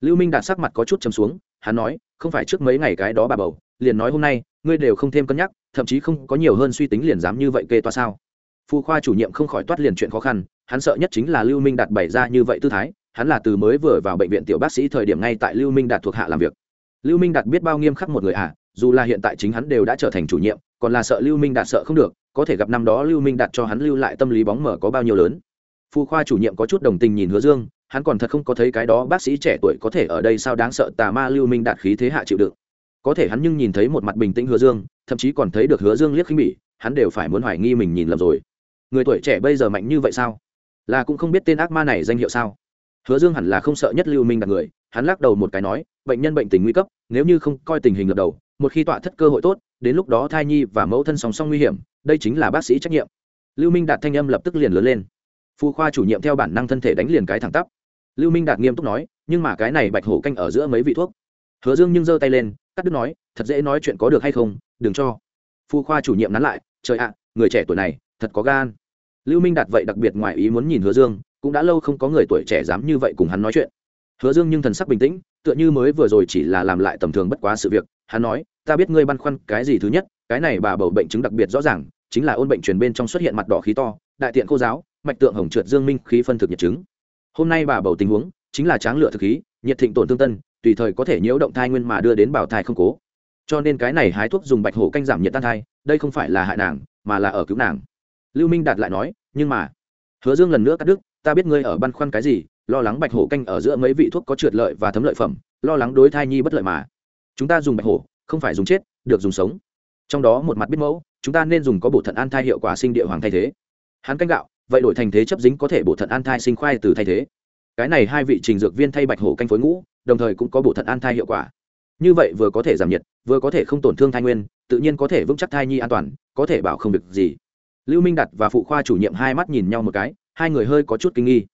Lưu minh đạt sắc mặt có chút chấm xuống, hắn nói, không phải trước mấy ngày cái đó bà bầu, liền nói hôm nay, ngươi đều không thêm cân nhắc, thậm chí không có nhiều hơn suy tính liền dám như vậy kê toa sao? Phu khoa chủ nhiệm không khỏi toát liền chuyện khó khăn, hắn sợ nhất chính là lưu minh đạt bày ra như vậy tư thái hắn là từ mới vừa vào bệnh viện tiểu bác sĩ thời điểm ngay tại lưu minh đạt thuộc hạ làm việc. Lưu minh đạt biết bao nghiêm khắc một người à dù là hiện tại chính hắn đều đã trở thành chủ nhiệm, còn là sợ lưu minh đạt sợ không được, có thể gặp năm đó lưu minh đạt cho hắn lưu lại tâm lý bóng mở có bao nhiêu lớn. Phu khoa chủ nhiệm có chút đồng tình nhìn hứa dương, hắn còn thật không có thấy cái đó bác sĩ trẻ tuổi có thể ở đây sao đáng sợ tà ma lưu minh đạt khí thế hạ chịu đựng. Có thể hắn nhưng nhìn thấy một mặt bình tĩnh hứa dương, thậm chí còn thấy được hứa dương liếc khinh bỉ, hắn đều phải muốn hoài nghi mình nhìn lầm rồi. Người tuổi trẻ bây giờ mạnh như vậy sao? Là cũng không biết tên ác ma này danh hiệu sao? Hứa dương hẳn là không sợ nhất lưu minh đặt người, hắn lắc đầu một cái nói, bệnh nhân bệnh tình nguy cấp, nếu như không coi tình hình lập đầu, một khi tọa thất cơ hội tốt, đến lúc đó thai nhi và mẫu thân song song nguy hiểm, đây chính là bác sĩ trách nhiệm. Lưu minh đạt thanh âm lập tức liền lớn lên. Phu khoa chủ nhiệm theo bản năng thân thể đánh liền cái thẳng tắp. Lưu minh đạt nghiêm túc nói, nhưng mà cái này bạch hổ canh ở giữa mấy vị thuốc. Hứa dương nhưng giơ tay lên, cắt đứt nói, thật dễ nói chuyện có được hay không, đừng cho. Phu khoa chủ nhiệm nắn lại, trời ạ, người trẻ tuổi này, thật có gan. Lưu minh đạt vậy đặc biệt ngoài ý muốn nhìn hứa dương cũng đã lâu không có người tuổi trẻ dám như vậy cùng hắn nói chuyện. Hứa dương nhưng thần sắc bình tĩnh, tựa như mới vừa rồi chỉ là làm lại tầm thường bất quá sự việc. Hắn nói, ta biết ngươi băn khoăn cái gì thứ nhất, cái này bà bầu bệnh chứng đặc biệt rõ ràng, chính là ôn bệnh truyền bên trong xuất hiện mặt đỏ khí to, đại tiện cô giáo, mạch tượng hồng trượt dương minh khí phân thực nhiệt chứng. Hôm nay bà bầu tình huống chính là tráng lựa thực khí, nhiệt thịnh tổn thương tân, tùy thời có thể nhiễu động thai nguyên mà đưa đến bảo thai không cố. Cho nên cái này hái thuốc dùng bạch hổ canh giảm nhiệt tan thai, đây không phải là hại nàng, mà là ở cứu nàng. Lưu minh đạt lại nói, nhưng mà. Hứa dương lần nữa cắt đứt ta biết ngươi ở băn khoăn cái gì, lo lắng bạch hổ canh ở giữa mấy vị thuốc có trượt lợi và thấm lợi phẩm, lo lắng đối thai nhi bất lợi mà. Chúng ta dùng bạch hổ, không phải dùng chết, được dùng sống. Trong đó một mặt biết mẫu, chúng ta nên dùng có bổ thận an thai hiệu quả sinh địa hoàng thay thế. Hắn canh gạo, vậy đổi thành thế chấp dính có thể bổ thận an thai sinh khoai từ thay thế. Cái này hai vị trình dược viên thay bạch hổ canh phối ngũ, đồng thời cũng có bổ thận an thai hiệu quả. Như vậy vừa có thể giảm nhiệt, vừa có thể không tổn thương thai nguyên, tự nhiên có thể vững chắc thai nhi an toàn, có thể bảo không việc gì. Lưu minh đạt và phụ khoa chủ nhiệm hai mắt nhìn nhau một cái hai người hơi có chút kinh nghi.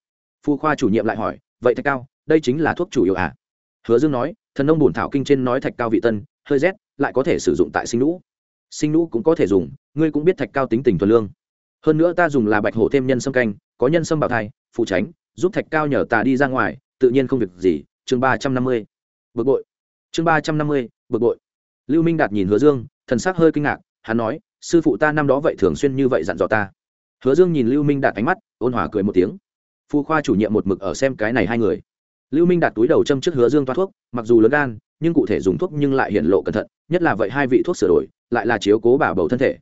Phu khoa chủ nhiệm lại hỏi vậy thạch cao đây chính là thuốc chủ yếu à? Hứa dương nói thần nông bùn thảo kinh trên nói thạch cao vị tân hơi rét lại có thể sử dụng tại sinh lũ, sinh lũ cũng có thể dùng ngươi cũng biết thạch cao tính tình thuần lương. Hơn nữa ta dùng là bạch hổ thêm nhân sâm canh có nhân sâm bảo thai phụ tránh giúp thạch cao nhờ ta đi ra ngoài tự nhiên không việc gì. Chương ba trăm năm mươi. Bực bội. Chương ba trăm năm mươi bực bội. Lưu minh đạt nhìn hứa dương thần sắc hơi kinh ngạc hắn nói sư phụ ta năm đó vậy thường xuyên như vậy dặn dò ta hứa dương nhìn lưu minh đạt ánh mắt, ôn hòa cười một tiếng. Phu khoa chủ nhiệm một mực ở xem cái này hai người. Lưu minh đạt túi đầu châm trước hứa dương toa thuốc, mặc dù lớn gan, nhưng cụ thể dùng thuốc nhưng lại hiện lộ cẩn thận, nhất là vậy hai vị thuốc sửa đổi, lại là chiếu cố bà bầu thân thể.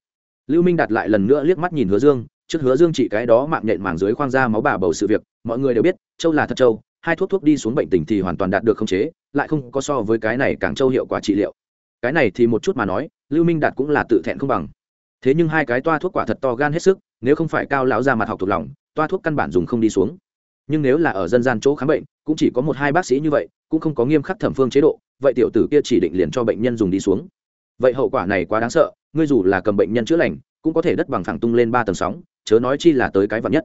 Lưu minh đạt lại lần nữa liếc mắt nhìn hứa dương, trước hứa dương chỉ cái đó mạng nhện màng dưới khoang da máu bà bầu sự việc, mọi người đều biết, châu là thật châu, hai thuốc thuốc đi xuống bệnh tình thì hoàn toàn đạt được khống chế, lại không có so với cái này càng châu hiệu quả trị liệu. Cái này thì một chút mà nói, lưu minh đạt cũng là tự thẹn không bằng. Thế nhưng hai cái toa thuốc quả thật to gan hết sức nếu không phải cao lão ra mặt học thuộc lòng, toa thuốc căn bản dùng không đi xuống. Nhưng nếu là ở dân gian chỗ khám bệnh, cũng chỉ có một hai bác sĩ như vậy, cũng không có nghiêm khắc thẩm phương chế độ, vậy tiểu tử kia chỉ định liền cho bệnh nhân dùng đi xuống. Vậy hậu quả này quá đáng sợ, ngươi dù là cầm bệnh nhân chữa lành, cũng có thể đất bằng phẳng tung lên ba tầng sóng, chớ nói chi là tới cái vật nhất.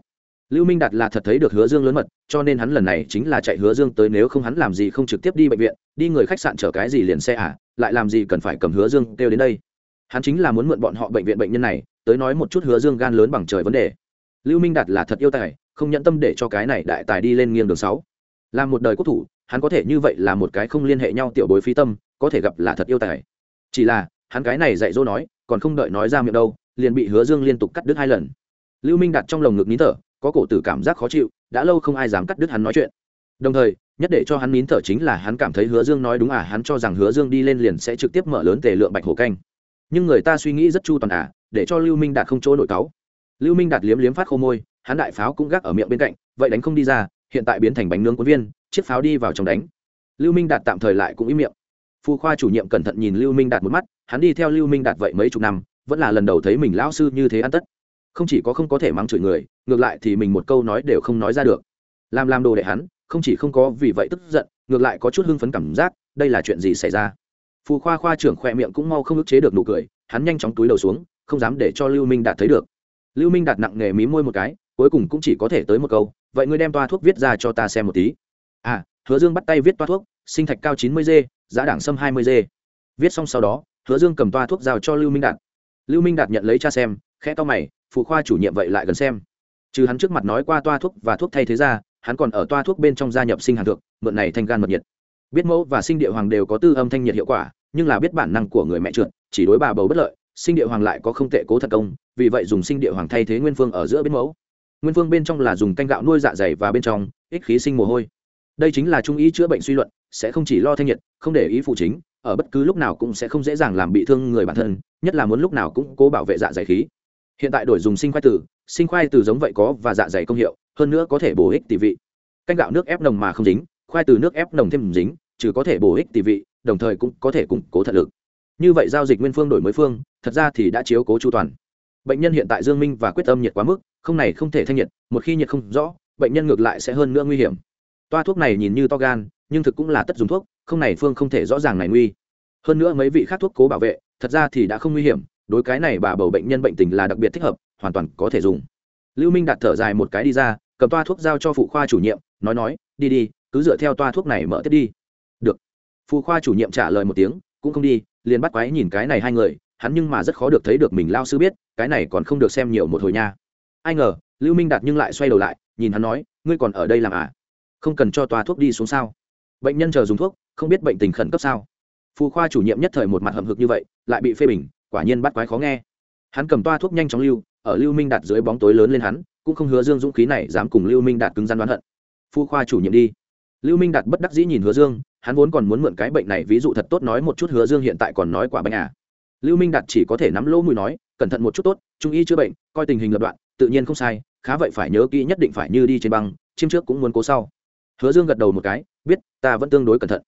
Lưu minh đạt là thật thấy được hứa dương lớn mật, cho nên hắn lần này chính là chạy hứa dương tới nếu không hắn làm gì không trực tiếp đi bệnh viện, đi người khách sạn chở cái gì liền xe à lại làm gì cần phải cầm hứa dương kêu đến đây. Hắn chính là muốn mượn bọn họ bệnh viện bệnh nhân này tới nói một chút hứa dương gan lớn bằng trời vấn đề. Lưu minh đạt là thật yêu tài, không nhận tâm để cho cái này đại tài đi lên nghiêng đường sáu. Là một đời quốc thủ, hắn có thể như vậy là một cái không liên hệ nhau tiểu bối phi tâm, có thể gặp là thật yêu tài. Chỉ là, hắn cái này dạy dỗ nói, còn không đợi nói ra miệng đâu, liền bị hứa dương liên tục cắt đứt hai lần. Lưu minh đặt trong lồng ngực nín thở, có cổ tử cảm giác khó chịu, đã lâu không ai dám cắt đứt hắn nói chuyện. Đồng thời, nhất để cho hắn nín thở chính là hắn cảm thấy hứa dương nói đúng à hắn cho rằng hứa dương đi lên liền sẽ trực tiếp mở lớn tề lượng bạch hổ canh. Nhưng người ta suy nghĩ rất chu toàn à để cho lưu minh đạt không chỗ nổi cáu. Lưu minh đạt liếm liếm phát khô môi, hắn đại pháo cũng gác ở miệng bên cạnh, vậy đánh không đi ra, hiện tại biến thành bánh nướng cuốn viên, chiếc pháo đi vào trong đánh. Lưu minh đạt tạm thời lại cũng im miệng. Phu khoa chủ nhiệm cẩn thận nhìn lưu minh đạt một mắt, hắn đi theo lưu minh đạt vậy mấy chục năm, vẫn là lần đầu thấy mình lão sư như thế ăn tất. Không chỉ có không có thể mắng chửi người, ngược lại thì mình một câu nói đều không nói ra được. Làm làm đồ đệ hắn, không chỉ không có vì vậy tức giận, ngược lại có chút hưng phấn cảm giác, đây là chuyện gì xảy ra? Phù khoa khoa trưởng khoe miệng cũng mau không ức chế được nụ cười, hắn nhanh chóng túi đầu xuống không dám để cho lưu minh đạt thấy được. Lưu minh đạt nặng nghề mí môi một cái, cuối cùng cũng chỉ có thể tới một câu, vậy ngươi đem toa thuốc viết ra cho ta xem một tí. À hứa dương bắt tay viết toa thuốc, sinh thạch cao chín mươi g, giá đảng sâm hai mươi g. Viết xong sau đó, hứa dương cầm toa thuốc giao cho lưu minh đạt. Lưu minh đạt nhận lấy cha xem, khẽ to mày, phụ khoa chủ nhiệm vậy lại gần xem. Trừ hắn trước mặt nói qua toa thuốc và thuốc thay thế ra, hắn còn ở toa thuốc bên trong gia nhập sinh hàn thượng, mượn này thanh gan mật nhiệt. Biết mẫu và sinh địa hoàng đều có tư âm thanh nhiệt hiệu quả, nhưng là biết bản năng của người mẹ trượt, chỉ đối bà bầu bất lợi sinh địa hoàng lại có không tệ cố thật công, vì vậy dùng sinh địa hoàng thay thế nguyên phương ở giữa biết mẫu. Nguyên phương bên trong là dùng canh gạo nuôi dạ dày và bên trong, ích khí sinh mồ hôi. Đây chính là trung ý chữa bệnh suy luận, sẽ không chỉ lo thanh nhiệt, không để ý phụ chính, ở bất cứ lúc nào cũng sẽ không dễ dàng làm bị thương người bản thân, nhất là muốn lúc nào cũng cố bảo vệ dạ dày khí. Hiện tại đổi dùng sinh khoai tử, sinh khoai tử giống vậy có và dạ dày công hiệu, hơn nữa có thể bổ ích tỷ vị. Canh gạo nước ép nồng mà không dính, khoai từ nước ép nồng thêm dính, trừ có thể bổ ích tỷ vị, đồng thời cũng có thể củng cố thật lực như vậy giao dịch nguyên phương đổi mới phương, thật ra thì đã chiếu cố chu toàn. Bệnh nhân hiện tại dương minh và quyết âm nhiệt quá mức, không này không thể thanh nhiệt, một khi nhiệt không rõ, bệnh nhân ngược lại sẽ hơn nữa nguy hiểm. Toa thuốc này nhìn như to gan, nhưng thực cũng là tất dùng thuốc, không này phương không thể rõ ràng này nguy. Hơn nữa mấy vị khác thuốc cố bảo vệ, thật ra thì đã không nguy hiểm, đối cái này bà bầu bệnh nhân bệnh tình là đặc biệt thích hợp, hoàn toàn có thể dùng. Lưu minh đặt thở dài một cái đi ra, cầm toa thuốc giao cho phụ khoa chủ nhiệm, nói nói, đi đi, cứ dựa theo toa thuốc này mở tiếp đi. Được. Phụ khoa chủ nhiệm trả lời một tiếng, cũng không đi liền bắt quái nhìn cái này hai người, hắn nhưng mà rất khó được thấy được mình lao sư biết, cái này còn không được xem nhiều một hồi nha. Ai ngờ, lưu minh đạt nhưng lại xoay đầu lại, nhìn hắn nói, ngươi còn ở đây làm à? Không cần cho toa thuốc đi xuống sao? Bệnh nhân chờ dùng thuốc, không biết bệnh tình khẩn cấp sao? Phụ khoa chủ nhiệm nhất thời một mặt hậm hực như vậy, lại bị phê bình, quả nhiên bắt quái khó nghe. Hắn cầm toa thuốc nhanh chóng lưu, ở lưu minh đạt dưới bóng tối lớn lên hắn, cũng không hứa dương dũng khí này dám cùng lưu minh đạt cứng rắn đoán hận. Phu khoa chủ nhiệm đi lưu minh đạt bất đắc dĩ nhìn hứa dương, hắn vốn còn muốn mượn cái bệnh này ví dụ thật tốt nói một chút hứa dương hiện tại còn nói quả bệnh à. Lưu minh đạt chỉ có thể nắm lỗ mùi nói, cẩn thận một chút tốt, trung y chữa bệnh, coi tình hình lập đoạn, tự nhiên không sai, khá vậy phải nhớ kỹ nhất định phải như đi trên băng chiêm trước cũng muốn cố sau. Hứa dương gật đầu một cái, biết, ta vẫn tương đối cẩn thận.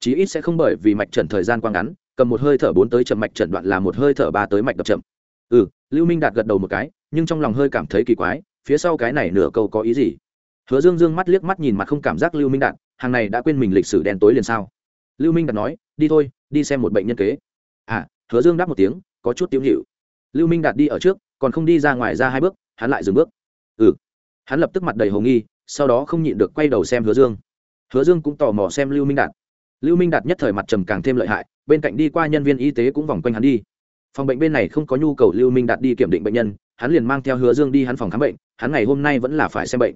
Chí ít sẽ không bởi vì mạch trần thời gian quang ngắn, cầm một hơi thở bốn tới chậm mạch trần đoạn là một hơi thở ba tới mạch đập chậm. Ừ lưu minh đạt gật đầu một cái, nhưng trong lòng hơi cảm thấy kỳ quái, phía sau cái này nửa câu có ý gì? Hứa dương dương mắt liếc mắt nhìn mặt không cảm giác lưu minh đạt, hàng này đã quên mình lịch sử đen tối liền sao? Lưu minh đạt nói, đi thôi, đi xem một bệnh nhân kế. À hứa dương đáp một tiếng, có chút tiêu hiệu lưu minh đạt đi ở trước, còn không đi ra ngoài ra hai bước, hắn lại dừng bước. Ừ. Hắn lập tức mặt đầy hồ nghi, sau đó không nhịn được quay đầu xem hứa dương. Hứa dương cũng tò mò xem lưu minh đạt. Lưu minh đạt nhất thời mặt trầm càng thêm lợi hại, bên cạnh đi qua nhân viên y tế cũng vòng quanh hắn đi. Phòng bệnh bên này không có nhu cầu lưu minh đạt đi kiểm định bệnh nhân, hắn liền mang theo hứa dương đi hắn phòng khám bệnh, hắn ngày hôm nay vẫn là phải xem bệnh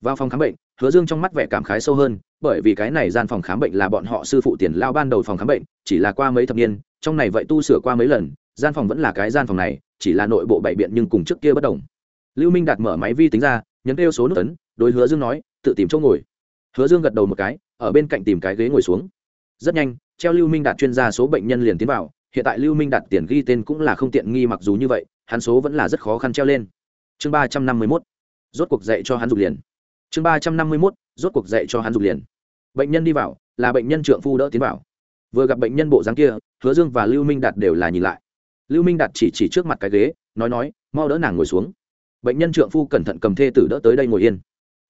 vào phòng khám bệnh, hứa dương trong mắt vẻ cảm khái sâu hơn, bởi vì cái này gian phòng khám bệnh là bọn họ sư phụ tiền lao ban đầu phòng khám bệnh, chỉ là qua mấy thập niên, trong này vậy tu sửa qua mấy lần, gian phòng vẫn là cái gian phòng này, chỉ là nội bộ bậy biện nhưng cùng trước kia bất đồng. Lưu minh đạt mở máy vi tính ra, nhấn kêu số nước tấn đối hứa dương nói, tự tìm chỗ ngồi. Hứa dương gật đầu một cái, ở bên cạnh tìm cái ghế ngồi xuống. Rất nhanh, treo lưu minh đạt chuyên gia số bệnh nhân liền tiến vào, hiện tại lưu minh đạt tiền ghi tên cũng là không tiện nghi mặc dù như vậy, hắn số vẫn là rất khó khăn treo lên. Chương ba trăm năm mươi mốt, rốt cuộc dạy cho hắn dục liền chương ba trăm năm mươi mốt, rốt cuộc dạy cho hắn dục liền. Bệnh nhân đi vào, là bệnh nhân trượng phu đỡ tiến vào. Vừa gặp bệnh nhân bộ dáng kia, hứa dương và lưu minh đạt đều là nhìn lại. Lưu minh đạt chỉ chỉ trước mặt cái ghế, nói nói, mau đỡ nàng ngồi xuống. Bệnh nhân trượng phu cẩn thận cầm thê tử đỡ tới đây ngồi yên.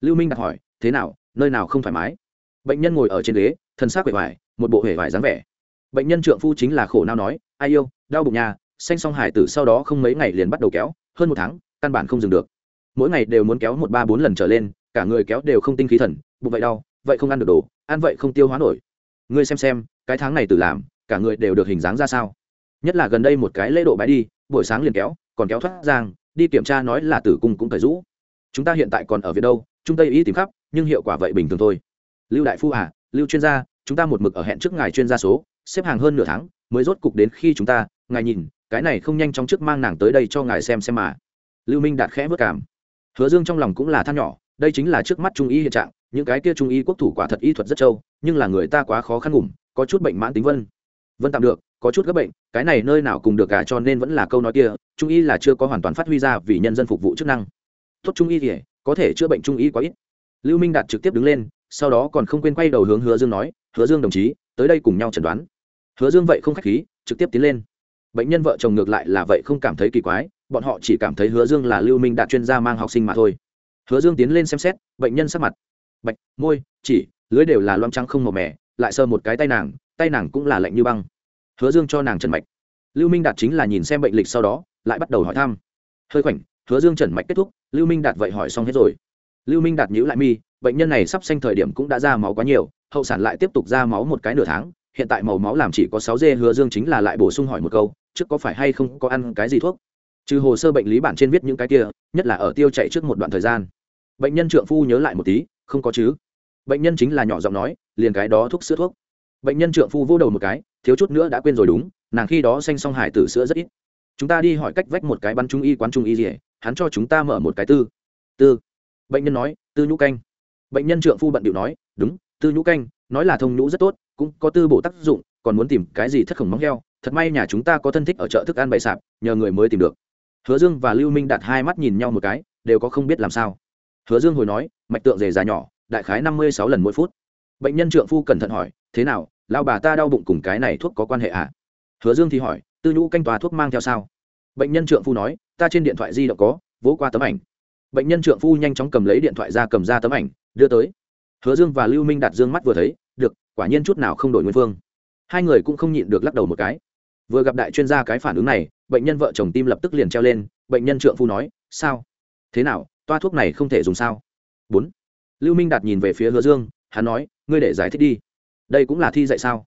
Lưu minh đạt hỏi, thế nào, nơi nào không thoải mái? Bệnh nhân ngồi ở trên ghế thân xác vẻ vải một bộ hề vải dáng vẻ. Bệnh nhân trượng phu chính là khổ nao nói, ai yêu, đau bụng nhà xanh xong hải tử sau đó không mấy ngày liền bắt đầu kéo, hơn một tháng, căn bản không dừng được. Mỗi ngày đều muốn kéo một ba bốn lần trở lên cả người kéo đều không tinh khí thần, bụng vậy đau, vậy không ăn được đồ, ăn vậy không tiêu hóa nổi. Ngươi xem xem, cái tháng này tự làm, cả người đều được hình dáng ra sao? Nhất là gần đây một cái lễ độ bãi đi, buổi sáng liền kéo, còn kéo thoát giang, đi kiểm tra nói là tử cung cũng thời rũ. Chúng ta hiện tại còn ở viện đâu, trung tây y tìm khắp, nhưng hiệu quả vậy bình thường thôi. Lưu đại phu à lưu chuyên gia, chúng ta một mực ở hẹn trước ngài chuyên gia số, xếp hàng hơn nửa tháng, mới rốt cục đến khi chúng ta, ngài nhìn, cái này không nhanh chóng trước mang nàng tới đây cho ngài xem xem mà. Lưu minh đạt khẽ vất cảm. Hứa dương trong lòng cũng là than nhỏ đây chính là trước mắt trung y hiện trạng, những cái kia trung y quốc thủ quả thật y thuật rất trâu, nhưng là người ta quá khó khăn ngủm, có chút bệnh mãn tính vân. Vân tạm được, có chút gấp bệnh, cái này nơi nào cùng được cả cho nên vẫn là câu nói kia, trung y là chưa có hoàn toàn phát huy ra vì nhân dân phục vụ chức năng. Tốt trung y thì có thể chữa bệnh trung y quá ít. Lưu minh đạt trực tiếp đứng lên, sau đó còn không quên quay đầu hướng hứa dương nói, hứa dương đồng chí, tới đây cùng nhau chẩn đoán. Hứa dương vậy không khách khí, trực tiếp tiến lên. Bệnh nhân vợ chồng ngược lại là vậy không cảm thấy kỳ quái, bọn họ chỉ cảm thấy hứa dương là lưu minh đạt chuyên gia mang học sinh mà thôi hứa dương tiến lên xem xét, bệnh nhân sắc mặt. Bạch, môi, chỉ, lưới đều là loang trắng không màu mẻ lại sờ một cái tay nàng tay nàng cũng là lạnh như băng. Hứa dương cho nàng trần mạch. Lưu minh đạt chính là nhìn xem bệnh lịch sau đó, lại bắt đầu hỏi thăm. Hơi khoảnh, hứa dương trần mạch kết thúc, lưu minh đạt vậy hỏi xong hết rồi. Lưu minh đạt nhữ lại mi, bệnh nhân này sắp sinh thời điểm cũng đã ra máu quá nhiều, hậu sản lại tiếp tục ra máu một cái nửa tháng, hiện tại màu máu làm chỉ có sáu dê, hứa dương chính là lại bổ sung hỏi một câu, trước có phải hay không có ăn cái gì thuốc? Trừ hồ sơ bệnh lý bản trên viết những cái kia, nhất là ở tiêu chạy trước một đoạn thời gian. Bệnh nhân trượng phu nhớ lại một tí, không có chứ. Bệnh nhân chính là nhỏ giọng nói, liền cái đó thuốc sữa thuốc. Bệnh nhân trượng phu vô đầu một cái, thiếu chút nữa đã quên rồi đúng, nàng khi đó xanh song hải tử sữa rất ít. Chúng ta đi hỏi cách vách một cái bắn trung y quán trung y gì hắn cho chúng ta mở một cái tư. Tư. Bệnh nhân nói, tư nhũ canh. Bệnh nhân trượng phu bận điệu nói, đúng, tư nhũ canh, nói là thông nhũ rất tốt, cũng có tư bổ tác dụng, còn muốn tìm cái gì thất khổng móng heo, thật may nhà chúng ta có thân thích ở chợ thức ăn bày sạp, nhờ người mới tìm được hứa dương và lưu minh đặt hai mắt nhìn nhau một cái, đều có không biết làm sao. Hứa dương hồi nói, mạch tượng rề già nhỏ, đại khái năm mươi sáu lần mỗi phút. Bệnh nhân trượng phu cẩn thận hỏi, thế nào lao bà ta đau bụng cùng cái này thuốc có quan hệ ạ à? hứa dương thì hỏi, tư nhũ canh tòa thuốc mang theo sao? Bệnh nhân trượng phu nói, ta trên điện thoại di động có, vỗ qua tấm ảnh. Bệnh nhân trượng phu nhanh chóng cầm lấy điện thoại ra cầm ra tấm ảnh, đưa tới. Hứa dương và lưu minh đặt dương mắt vừa thấy, được, quả nhiên chút nào không đổi nguyên phương. Hai người cũng không nhịn được lắc đầu một cái vừa gặp đại chuyên gia cái phản ứng này, bệnh nhân vợ chồng tim lập tức liền treo lên, bệnh nhân trượng phu nói, sao? Thế nào? Toa thuốc này không thể dùng sao? Bốn. Lưu minh đạt nhìn về phía hứa dương, hắn nói, ngươi để giải thích đi. Đây cũng là thi dạy sao?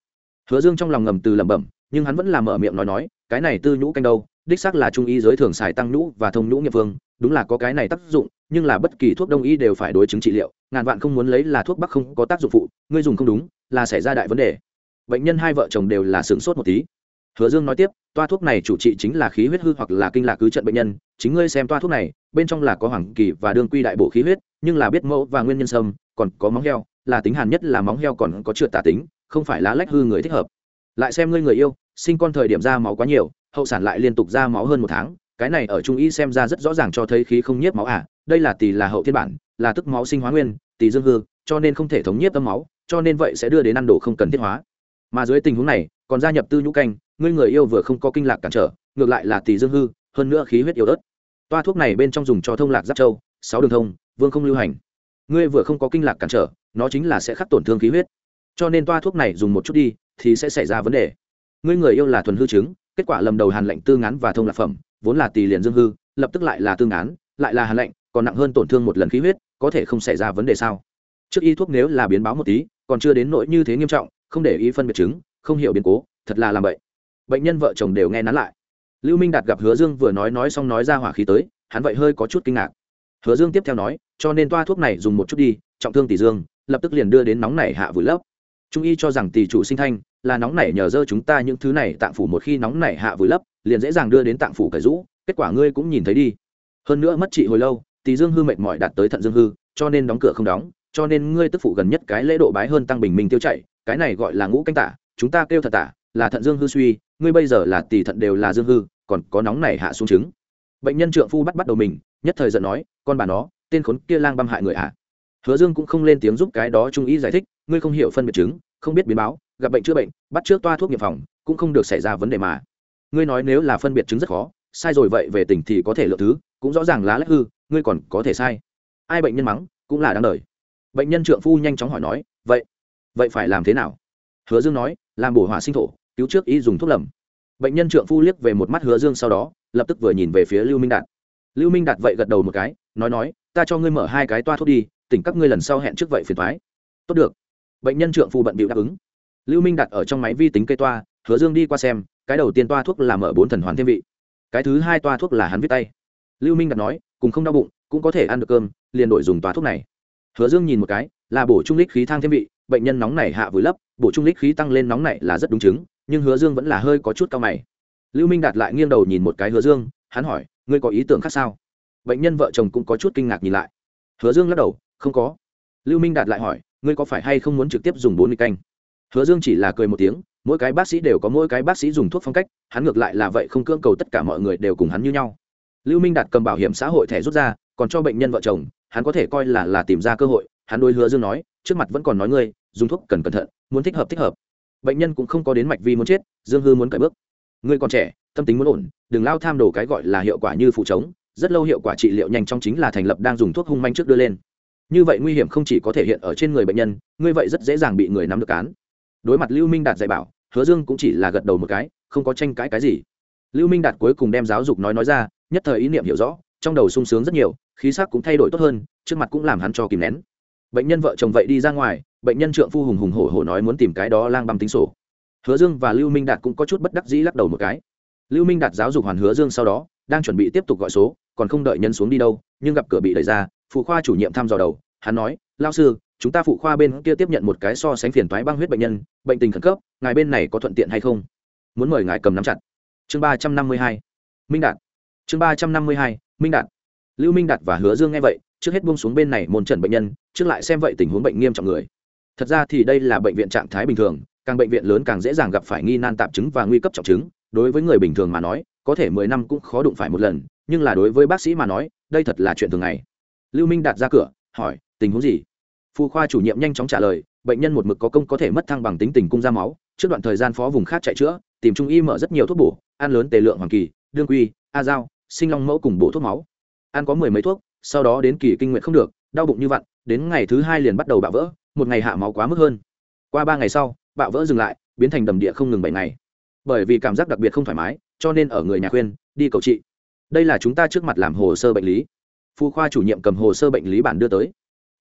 Hứa dương trong lòng ngầm từ lẩm bẩm, nhưng hắn vẫn làm mở miệng nói nói, cái này tư nhũ canh đâu, đích xác là trung y giới thường xài tăng nhũ và thông nhũ nghiệp vương, đúng là có cái này tác dụng, nhưng là bất kỳ thuốc đông y đều phải đối chứng trị liệu, ngàn vạn không muốn lấy là thuốc bắc không có tác dụng phụ, ngươi dùng không đúng, là xảy ra đại vấn đề. Bệnh nhân hai vợ chồng đều là sướng sốt một tí hứa dương nói tiếp, toa thuốc này chủ trị chính là khí huyết hư hoặc là kinh lạc cứ trận bệnh nhân, chính ngươi xem toa thuốc này, bên trong là có hoàng kỳ và đương quy đại bổ khí huyết, nhưng là biết mẫu và nguyên nhân sâm, còn có móng heo, là tính hàn nhất là móng heo còn có trượt tả tính, không phải lá lách hư người thích hợp. Lại xem ngươi người yêu, sinh con thời điểm ra máu quá nhiều, hậu sản lại liên tục ra máu hơn một tháng, cái này ở trung y xem ra rất rõ ràng cho thấy khí không nhiếp máu à đây là tỷ là hậu thiên bản, là tức máu sinh hóa nguyên, tỷ dương hư, cho nên không thể thống nhiếp tâm máu, cho nên vậy sẽ đưa đến ăn đồ không cần thiết hóa. Mà dưới tình huống này, còn gia nhập tư nhũ canh ngươi người yêu vừa không có kinh lạc cản trở, ngược lại là tỷ dương hư, hơn nữa khí huyết yếu ớt. Toa thuốc này bên trong dùng cho thông lạc giáp châu, sáu đường thông, vương không lưu hành. Ngươi vừa không có kinh lạc cản trở, nó chính là sẽ khắc tổn thương khí huyết. Cho nên toa thuốc này dùng một chút đi, thì sẽ xảy ra vấn đề. Ngươi người yêu là thuần hư chứng, kết quả lầm đầu hàn lệnh tương án và thông lạc phẩm, vốn là tỷ liền dương hư, lập tức lại là tương án lại là hàn lệnh, còn nặng hơn tổn thương một lần khí huyết, có thể không xảy ra vấn đề sao? Trước y thuốc nếu là biến báo một tí, còn chưa đến nỗi như thế nghiêm trọng, không để ý phân biệt chứng, không hiểu biến cố, thật là làm vậy bệnh nhân vợ chồng đều nghe nắn lại. Lưu minh đạt gặp hứa dương vừa nói nói xong nói ra hỏa khí tới, hắn vậy hơi có chút kinh ngạc. Hứa dương tiếp theo nói, cho nên toa thuốc này dùng một chút đi, trọng thương tỷ dương, lập tức liền đưa đến nóng này hạ vùi lấp. Trung y cho rằng tỷ chủ sinh thanh, là nóng nảy nhờ dơ chúng ta những thứ này tạng phủ một khi nóng nảy hạ vùi lấp, liền dễ dàng đưa đến tạng phủ cải rũ, kết quả ngươi cũng nhìn thấy đi. Hơn nữa mất trị hồi lâu, tỷ dương hư mệt mỏi đạt tới thận dương hư, cho nên đóng cửa không đóng, cho nên ngươi tức phụ gần nhất cái lễ độ bái hơn tăng bình minh tiêu chảy cái này gọi là ngũ canh tả, chúng ta kêu thật tả, là thận dương hư suy ngươi bây giờ là tỷ thận đều là dương hư, còn có nóng này hạ xuống trứng. Bệnh nhân trượng phu bắt bắt đầu mình, nhất thời giận nói, con bà nó, tên khốn kia lang băm hại người ạ hứa dương cũng không lên tiếng giúp cái đó trung ý giải thích, ngươi không hiểu phân biệt chứng, không biết biến báo, gặp bệnh chữa bệnh, bắt trước toa thuốc nghiệp phòng, cũng không được xảy ra vấn đề mà. Ngươi nói nếu là phân biệt chứng rất khó, sai rồi vậy về tỉnh thì có thể lựa thứ, cũng rõ ràng lá lách hư, ngươi còn có thể sai. Ai bệnh nhân mắng, cũng là đáng đời. Bệnh nhân trượng phu nhanh chóng hỏi nói, vậy vậy phải làm thế nào? Hứa dương nói, làm bổ hỏa sinh thổ cứu trước y dùng thuốc lầm. Bệnh nhân trượng phu liếc về một mắt hứa dương sau đó, lập tức vừa nhìn về phía lưu minh đạt. Lưu minh đạt vậy gật đầu một cái, nói nói, ta cho ngươi mở hai cái toa thuốc đi, tỉnh các ngươi lần sau hẹn trước vậy phiền thoái tốt được. Bệnh nhân trượng phu bận bịu đáp ứng. Lưu minh đạt ở trong máy vi tính cây toa, hứa dương đi qua xem, cái đầu tiên toa thuốc là mở bốn thần hoàn thiên vị. Cái thứ hai toa thuốc là hắn viết tay. Lưu minh đạt nói, cùng không đau bụng, cũng có thể ăn được cơm, liền đổi dùng toa thuốc này. Hứa dương nhìn một cái, là bổ trung lích khí thang thiên vị, bệnh nhân nóng này hạ vùi lấp, bổ trung lích khí tăng lên nóng này là rất đúng chứng nhưng hứa dương vẫn là hơi có chút cao mày. Lưu minh đạt lại nghiêng đầu nhìn một cái hứa dương, hắn hỏi, ngươi có ý tưởng khác sao? Bệnh nhân vợ chồng cũng có chút kinh ngạc nhìn lại. Hứa dương lắc đầu, không có. Lưu minh đạt lại hỏi, ngươi có phải hay không muốn trực tiếp dùng bốn mươi canh? Hứa dương chỉ là cười một tiếng, mỗi cái bác sĩ đều có mỗi cái bác sĩ dùng thuốc phong cách, hắn ngược lại là vậy không cưỡng cầu tất cả mọi người đều cùng hắn như nhau. Lưu minh đạt cầm bảo hiểm xã hội thẻ rút ra, còn cho bệnh nhân vợ chồng, hắn có thể coi là là tìm ra cơ hội, hắn đôi hứa dương nói, trước mặt vẫn còn nói ngươi, dùng thuốc cần cẩn thận, muốn thích hợp thích hợp bệnh nhân cũng không có đến mạch vi muốn chết, dương hư muốn cải bước. Ngươi còn trẻ, tâm tính muốn ổn, đừng lao tham đồ cái gọi là hiệu quả như phụ chống rất lâu hiệu quả trị liệu nhanh chóng chính là thành lập đang dùng thuốc hung manh trước đưa lên. Như vậy nguy hiểm không chỉ có thể hiện ở trên người bệnh nhân, ngươi vậy rất dễ dàng bị người nắm được cán đối mặt lưu minh đạt dạy bảo, hứa dương cũng chỉ là gật đầu một cái, không có tranh cãi cái gì. Lưu minh đạt cuối cùng đem giáo dục nói nói ra, nhất thời ý niệm hiểu rõ, trong đầu sung sướng rất nhiều, khí sắc cũng thay đổi tốt hơn, trước mặt cũng làm hắn cho kìm nén. Bệnh nhân vợ chồng vậy đi ra ngoài bệnh nhân trượng phu hùng hùng hổ hổ nói muốn tìm cái đó lang băm tính sổ. Hứa dương và lưu minh đạt cũng có chút bất đắc dĩ lắc đầu một cái. Lưu minh đạt giáo dục hoàn hứa dương sau đó, đang chuẩn bị tiếp tục gọi số, còn không đợi nhân xuống đi đâu, nhưng gặp cửa bị đẩy ra, phụ khoa chủ nhiệm thăm dò đầu. Hắn nói lao sư, chúng ta phụ khoa bên kia tiếp nhận một cái so sánh phiền toái băng huyết bệnh nhân, bệnh tình khẩn cấp, ngài bên này có thuận tiện hay không? Muốn mời ngài cầm nắm chặt. Chương ba trăm năm mươi hai, minh đạt. Chương ba trăm năm mươi hai, minh đạt. Lưu minh đạt và hứa dương nghe vậy, trước hết buông xuống bên này môn trần bệnh nhân, trước lại xem vậy tình huống bệnh nghiêm trọng người thật ra thì đây là bệnh viện trạng thái bình thường, càng bệnh viện lớn càng dễ dàng gặp phải nghi nan tạp chứng và nguy cấp trọng chứng. Đối với người bình thường mà nói, có thể mười năm cũng khó đụng phải một lần, nhưng là đối với bác sĩ mà nói, đây thật là chuyện thường ngày. Lưu minh đạt ra cửa, hỏi, tình huống gì? Phụ khoa chủ nhiệm nhanh chóng trả lời, bệnh nhân một mực có công có thể mất thăng bằng tính tình cung ra máu, trước đoạn thời gian phó vùng khác chạy chữa, tìm trung y mở rất nhiều thuốc bổ, ăn lớn tề lượng hoàng kỳ, đương quy, a dao, sinh long mẫu cùng bổ thuốc máu. Ăn có mười mấy thuốc, sau đó đến kỳ kinh nguyện không được, đau bụng như vặn, đến ngày thứ hai liền bắt đầu bạo vỡ một ngày hạ máu quá mức hơn. Qua ba ngày sau, bạo vỡ dừng lại, biến thành đầm địa không ngừng bảy ngày. Bởi vì cảm giác đặc biệt không thoải mái, cho nên ở người nhà khuyên, đi cầu trị. Đây là chúng ta trước mặt làm hồ sơ bệnh lý. Phu khoa chủ nhiệm cầm hồ sơ bệnh lý bản đưa tới.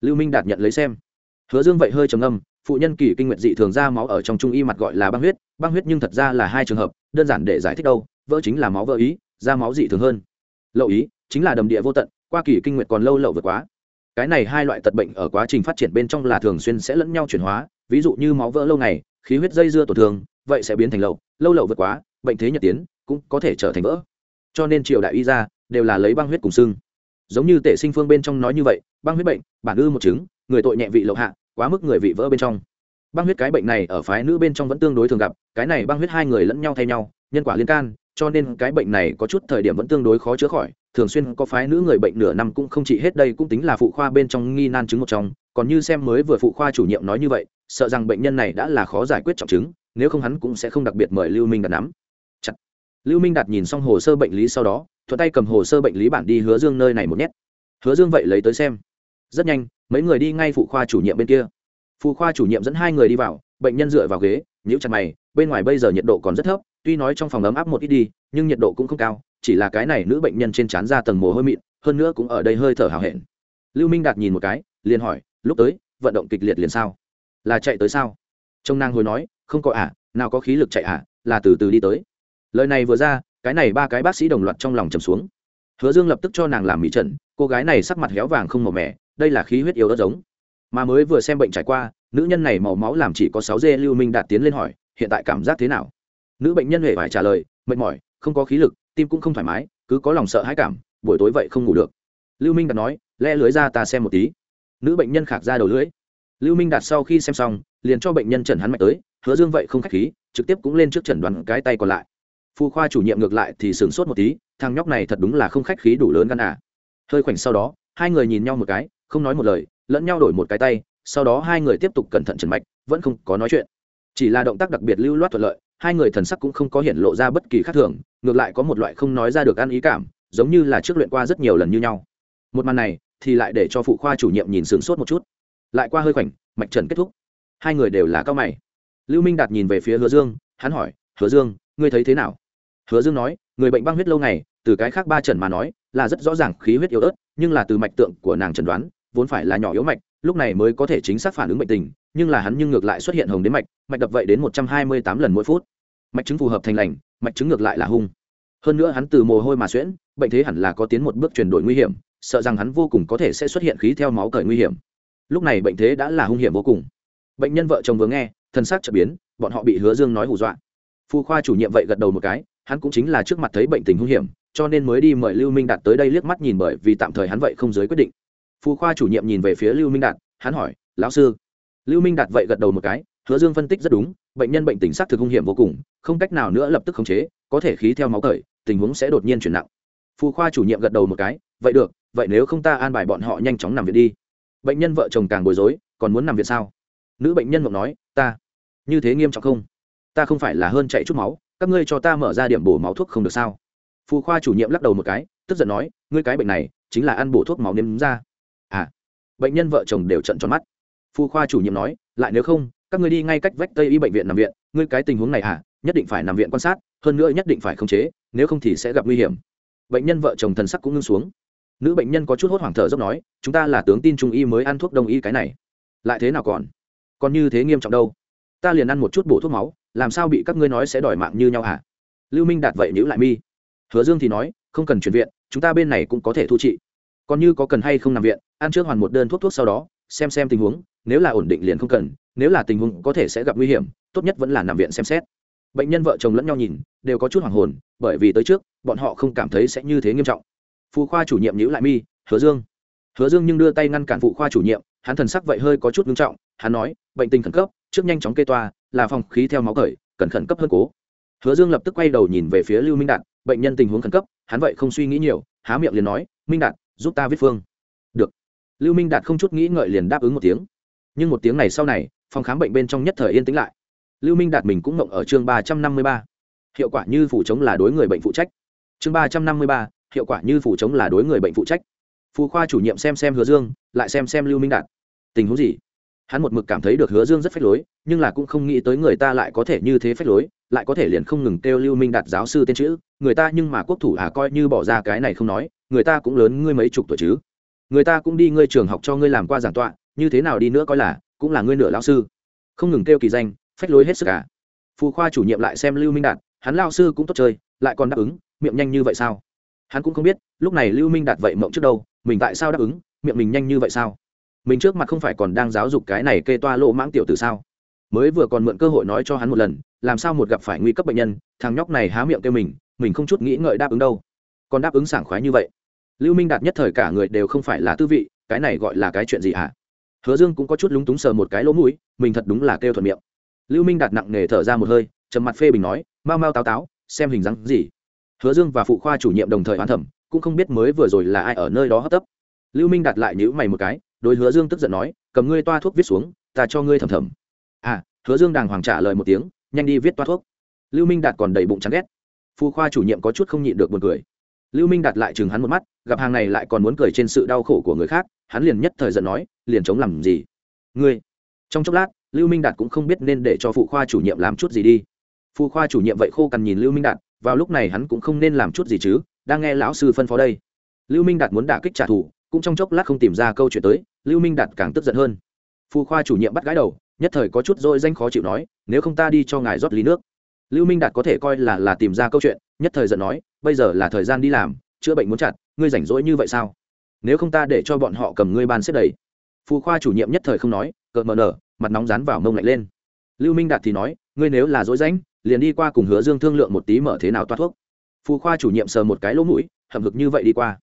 Lưu minh đạt nhận lấy xem. Hứa dương vậy hơi trầm ngâm, phụ nhân kỳ kinh nguyện dị thường ra máu ở trong trung y mặt gọi là băng huyết băng huyết nhưng thật ra là hai trường hợp, đơn giản để giải thích đâu, vỡ chính là máu vỡ ý, ra máu dị thường hơn. Lậu ý, chính là đầm địa vô tận, qua kỳ kinh nguyện còn lâu lậu vượt quá cái này hai loại tật bệnh ở quá trình phát triển bên trong là thường xuyên sẽ lẫn nhau chuyển hóa, ví dụ như máu vỡ lâu ngày, khí huyết dây dưa tổn thương, vậy sẽ biến thành lậu, lâu lậu vượt quá, bệnh thế nhật tiến, cũng có thể trở thành vỡ. Cho nên triều đại y ra đều là lấy băng huyết cùng xương. Giống như tể sinh phương bên trong nói như vậy, băng huyết bệnh, bản ư một chứng, người tội nhẹ vị lậu hạ, quá mức người vị vỡ bên trong. Băng huyết cái bệnh này ở phái nữ bên trong vẫn tương đối thường gặp, cái này băng huyết hai người lẫn nhau thay nhau nhân quả liên can, cho nên cái bệnh này có chút thời điểm vẫn tương đối khó chữa khỏi. Thường xuyên có phái nữ người bệnh nửa năm cũng không trị hết đây cũng tính là phụ khoa bên trong nghi nan chứng một trong. Còn như xem mới vừa phụ khoa chủ nhiệm nói như vậy, sợ rằng bệnh nhân này đã là khó giải quyết trọng chứng, nếu không hắn cũng sẽ không đặc biệt mời lưu minh đạt nắm. Chặt. lưu minh đạt nhìn xong hồ sơ bệnh lý sau đó, thuận tay cầm hồ sơ bệnh lý bản đi hứa dương nơi này một nhét. Hứa dương vậy lấy tới xem. Rất nhanh, mấy người đi ngay phụ khoa chủ nhiệm bên kia. Phụ khoa chủ nhiệm dẫn hai người đi vào, bệnh nhân dựa vào ghế, nhíu chặt mày, bên ngoài bây giờ nhiệt độ còn rất thấp tuy nói trong phòng ấm áp một ít đi nhưng nhiệt độ cũng không cao chỉ là cái này nữ bệnh nhân trên trán ra tầng mồ hôi mịn hơn nữa cũng ở đây hơi thở hào hẹn. Lưu minh đạt nhìn một cái liền hỏi lúc tới vận động kịch liệt liền sao? Là chạy tới sao? Trông nàng hồi nói không có ả à, nào có khí lực chạy ả à, là từ từ đi tới. Lời này vừa ra cái này ba cái bác sĩ đồng loạt trong lòng trầm xuống. Hứa dương lập tức cho nàng làm mỹ trận cô gái này sắc mặt héo vàng không màu mẻ đây là khí huyết yếu đất giống. Mà mới vừa xem bệnh trải qua nữ nhân này màu máu làm chỉ có sáu dê lưu minh đạt tiến lên hỏi hiện tại cảm giác thế nào? Nữ bệnh nhân huệ phải trả lời, mệt mỏi, không có khí lực, tim cũng không thoải mái, cứ có lòng sợ hãi cảm, buổi tối vậy không ngủ được. Lưu minh đạt nói le lưới ra ta xem một tí. Nữ bệnh nhân khạc ra đầu lưới lưu minh đạt sau khi xem xong, liền cho bệnh nhân trần hắn mạch tới, hứa dương vậy không k h á c h khí, trực tiếp cũng lên trước trần đoán cái tay còn lại. Phu khoa chủ nhiệm ngược lại thì sửng sốt một tí, thằng nhóc này thật đúng là không khách khí đủ lớn gan à. Hơi khoảnh sau đó, hai người nhìn nhau một cái, không nói một lời, lẫn nhau đổi một cái tay, sau đó hai người tiếp tục cẩn thận trần mạch, vẫn không có nói chuyện. Chỉ là động tác đặc biệt lưu loát thuận lợi hai người thần sắc cũng không có hiện lộ ra bất kỳ khác thường, ngược lại có một loại không nói ra được ăn ý cảm, giống như là trước luyện qua rất nhiều lần như nhau. Một màn này thì lại để cho phụ khoa chủ nhiệm nhìn sửng sốt một chút. Lại qua hơi khoảnh, mạch trần kết thúc. Hai người đều là cao mày. Lưu minh đạt nhìn về phía hứa dương, hắn hỏi, hứa dương, ngươi thấy thế nào? Hứa dương nói, người bệnh băng huyết lâu ngày, từ cái khác ba trần mà nói, là rất rõ ràng khí huyết yếu ớt, nhưng là từ mạch tượng của nàng trần đoán, vốn phải là nhỏ yếu mạch, lúc này mới có thể chính xác phản ứng bệnh tình, nhưng là hắn nhưng ngược lại xuất hiện hồng đến mạch mạch đập vậy đến một trăm hai mươi tám lần mỗi phút mạch chứng phù hợp thành lành, mạch chứng ngược lại là hung. Hơn nữa hắn từ mồ hôi mà xuyễn, bệnh thế hẳn là có tiến một bước chuyển đổi nguy hiểm, sợ rằng hắn vô cùng có thể sẽ xuất hiện khí theo máu cởi nguy hiểm. Lúc này bệnh thế đã là hung hiểm vô cùng. Bệnh nhân vợ chồng vừa nghe thân xác trở biến, bọn họ bị hứa dương nói hù dọa. Phu khoa chủ nhiệm vậy gật đầu một cái, hắn cũng chính là trước mặt thấy bệnh tình hung hiểm, cho nên mới đi mời lưu minh đạt tới đây liếc mắt nhìn bởi vì tạm thời hắn vậy không giới quyết định. Phu khoa chủ nhiệm nhìn về phía lưu minh đạt, hắn hỏi, lão sư? Lưu minh đạt vậy gật đầu một cái, hứa dương phân tích rất đúng bệnh nhân bệnh tình xác thực hung hiểm vô cùng, không cách nào nữa lập tức khống chế, có thể khí theo máu cởi, tình huống sẽ đột nhiên chuyển nặng. Phu khoa chủ nhiệm gật đầu một cái, vậy được, vậy nếu không ta an bài bọn họ nhanh chóng nằm viện đi. Bệnh nhân vợ chồng càng bối rối, còn muốn nằm viện sao? Nữ bệnh nhân mộng nói, ta, như thế nghiêm trọng không? Ta không phải là hơn chạy chút máu, các ngươi cho ta mở ra điểm bổ máu thuốc không được sao? Phụ khoa chủ nhiệm lắc đầu một cái, tức giận nói, ngươi cái bệnh này, chính là ăn bổ thuốc máu nếm ra. À. Bệnh nhân vợ chồng đều trận tròn mắt. Phụ khoa chủ nhiệm nói, lại nếu không các ngươi đi ngay cách vách tây y bệnh viện nằm viện, ngươi cái tình huống này à nhất định phải nằm viện quan sát, hơn nữa nhất định phải khống chế, nếu không thì sẽ gặp nguy hiểm. Bệnh nhân vợ chồng thần sắc cũng ngưng xuống. Nữ bệnh nhân có chút hốt hoảng thở dốc nói, chúng ta là tướng tin trung y mới ăn thuốc đông y cái này. Lại thế nào còn? Còn như thế nghiêm trọng đâu. Ta liền ăn một chút bổ thuốc máu, làm sao bị các ngươi nói sẽ đòi mạng như nhau hả? Lưu minh đạt vậy nhữ lại mi. Hứa dương thì nói, không cần chuyển viện, chúng ta bên này cũng có thể thu trị. Còn như có cần hay không nằm viện, ăn trước hoàn một đơn thuốc thuốc sau đó, xem xem tình huống, nếu là ổn định liền không cần nếu là tình huống có thể sẽ gặp nguy hiểm, tốt nhất vẫn là nằm viện xem xét. Bệnh nhân vợ chồng lẫn nhau nhìn, đều có chút hoảng hồn, bởi vì tới trước, bọn họ không cảm thấy sẽ như thế nghiêm trọng. Phụ khoa chủ nhiệm nhữ lại mi, hứa dương. Hứa dương nhưng đưa tay ngăn cản phụ khoa chủ nhiệm, hắn thần sắc vậy hơi có chút nghiêm trọng, hắn nói, bệnh tình khẩn cấp, trước nhanh chóng kê toa, là phòng khí theo máu cởi, cần khẩn cấp hơn cố. Hứa dương lập tức quay đầu nhìn về phía lưu minh đạt, bệnh nhân tình huống khẩn cấp, hắn vậy không suy nghĩ nhiều, há miệng liền nói, minh đạt, giúp ta viết phương. Được. Lưu minh đạt không chút nghĩ ngợi liền đáp ứng một tiếng nhưng một tiếng này sau này, phòng khám bệnh bên trong nhất thời yên tĩnh lại. Lưu minh đạt mình cũng mộng ở chương ba trăm năm mươi ba. Hiệu quả như phủ chống là đối người bệnh phụ trách. Chương ba trăm năm mươi ba, hiệu quả như phủ chống là đối người bệnh phụ trách. Phù khoa chủ nhiệm xem xem hứa dương, lại xem xem lưu minh đạt. Tình huống gì? Hắn một mực cảm thấy được hứa dương rất phách lối, nhưng là cũng không nghĩ tới người ta lại có thể như thế phách lối, lại có thể liền không ngừng kêu lưu minh đạt giáo sư tên chữ, người ta nhưng mà quốc thủ à coi như bỏ ra cái này không nói, người ta cũng lớn ngươi mấy chục tuổi chứ. Người ta cũng đi ngươi trường học cho ngươi làm qua giảng tọa như thế nào đi nữa coi là, cũng là ngươi nửa lão sư. Không ngừng kêu kỳ danh, phách lối hết sức cả phù khoa chủ nhiệm lại xem lưu minh đạt, hắn lao sư cũng tốt chơi, lại còn đáp ứng, miệng nhanh như vậy sao? Hắn cũng không biết, lúc này lưu minh đạt vậy mộng trước đâu, mình tại sao đáp ứng, miệng mình nhanh như vậy sao? Mình trước mặt không phải còn đang giáo dục cái này kê toa lỗ mãng tiểu từ sao? Mới vừa còn mượn cơ hội nói cho hắn một lần, làm sao một gặp phải nguy cấp bệnh nhân, thằng nhóc này há miệng kêu mình mình không chút nghĩ ngợi đáp ứng đâu. Còn đáp ứng sảng khoái như vậy. Lưu minh đạt nhất thời cả người đều không phải là tư vị, cái này gọi là cái chuyện gì hả? Hứa dương cũng có chút lúng túng sờ một cái lỗ mũi, mình thật đúng là kêu thuận miệng. Lưu minh đạt nặng nề thở ra một hơi, trầm mặt phê bình nói, mau mau táo táo, xem hình dáng gì. Hứa dương và phụ khoa chủ nhiệm đồng thời hoán thẩm cũng không biết mới vừa rồi là ai ở nơi đó hấp tấp. Lưu minh đạt lại nhữ mày một cái, đối hứa dương tức giận nói, cầm ngươi toa thuốc viết xuống, ta cho ngươi thầm thầm à hứa dương đàng hoàng trả lời một tiếng, nhanh đi viết toa thuốc. Lưu minh đạt còn đầy bụng chán ghét. Phụ khoa chủ nhiệm có chút không nhịn được buồn cười. Lưu minh đạt lại chừng hắn một mắt, gặp hàng này lại còn muốn cười trên sự đau khổ của người khác hắn liền nhất thời giận nói, liền chống làm gì? Ngươi, trong chốc lát, lưu minh đạt cũng không biết nên để cho phụ khoa chủ nhiệm làm chút gì đi. Phụ khoa chủ nhiệm vậy khô cằn nhìn lưu minh đạt, vào lúc này hắn cũng không nên làm chút gì chứ, đang nghe lão sư phân phó đây. Lưu minh đạt muốn đả kích trả thù, cũng trong chốc lát không tìm ra câu chuyện tới, lưu minh đạt càng tức giận hơn. Phụ khoa chủ nhiệm bắt gái đầu, nhất thời có chút dội danh khó chịu nói, nếu không ta đi cho ngài rót ly nước. Lưu minh đạt có thể coi là là tìm ra câu chuyện, nhất thời giận nói, bây giờ là thời gian đi làm, chữa bệnh muốn chặt, ngươi rảnh rỗi như vậy sao? Nếu không ta để cho bọn họ cầm ngươi ban xếp đầy. Phụ khoa chủ nhiệm nhất thời không nói cợt mờ nở, mặt nóng rán vào mông lạnh lên. Lưu minh đạt thì nói, ngươi nếu là dối rãnh, liền đi qua cùng hứa dương thương lượng một tí mở thế nào toa thuốc. Phụ khoa chủ nhiệm sờ một cái lỗ mũi hầm hực như vậy đi qua.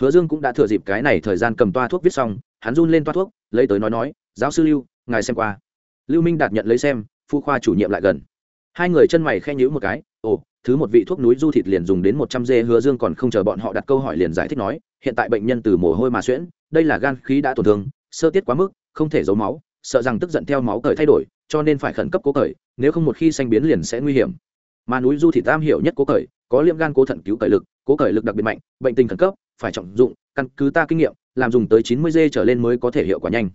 Hứa dương cũng đã thừa dịp cái này thời gian cầm toa thuốc viết xong, hắn run lên toa thuốc, lấy tới nói nói, giáo sư lưu, ngài xem qua. Lưu minh đạt nhận lấy xem phụ khoa chủ nhiệm lại gần. Hai người chân mày khen nhữ một cái, ồ thứ một vị thuốc núi du thịt liền dùng đến một trăm dê hứa dương còn không chờ bọn họ đặt câu hỏi liền giải thích nói, hiện tại bệnh nhân từ mồ hôi mà xuyễn, đây là gan khí đã tổn thương, sơ tiết quá mức, không thể giấu máu, sợ rằng tức giận theo máu cởi thay đổi, cho nên phải khẩn cấp cố cởi, nếu không một khi xanh biến liền sẽ nguy hiểm. Mà núi du thịt tam hiểu nhất cố cởi, có liệm gan cố thận cứu cởi lực, cố cởi lực đặc biệt mạnh, bệnh tình khẩn cấp, phải trọng dụng, căn cứ ta kinh nghiệm, làm dùng tới chín mươi dê trở lên mới có thể hiệu quả nhanh.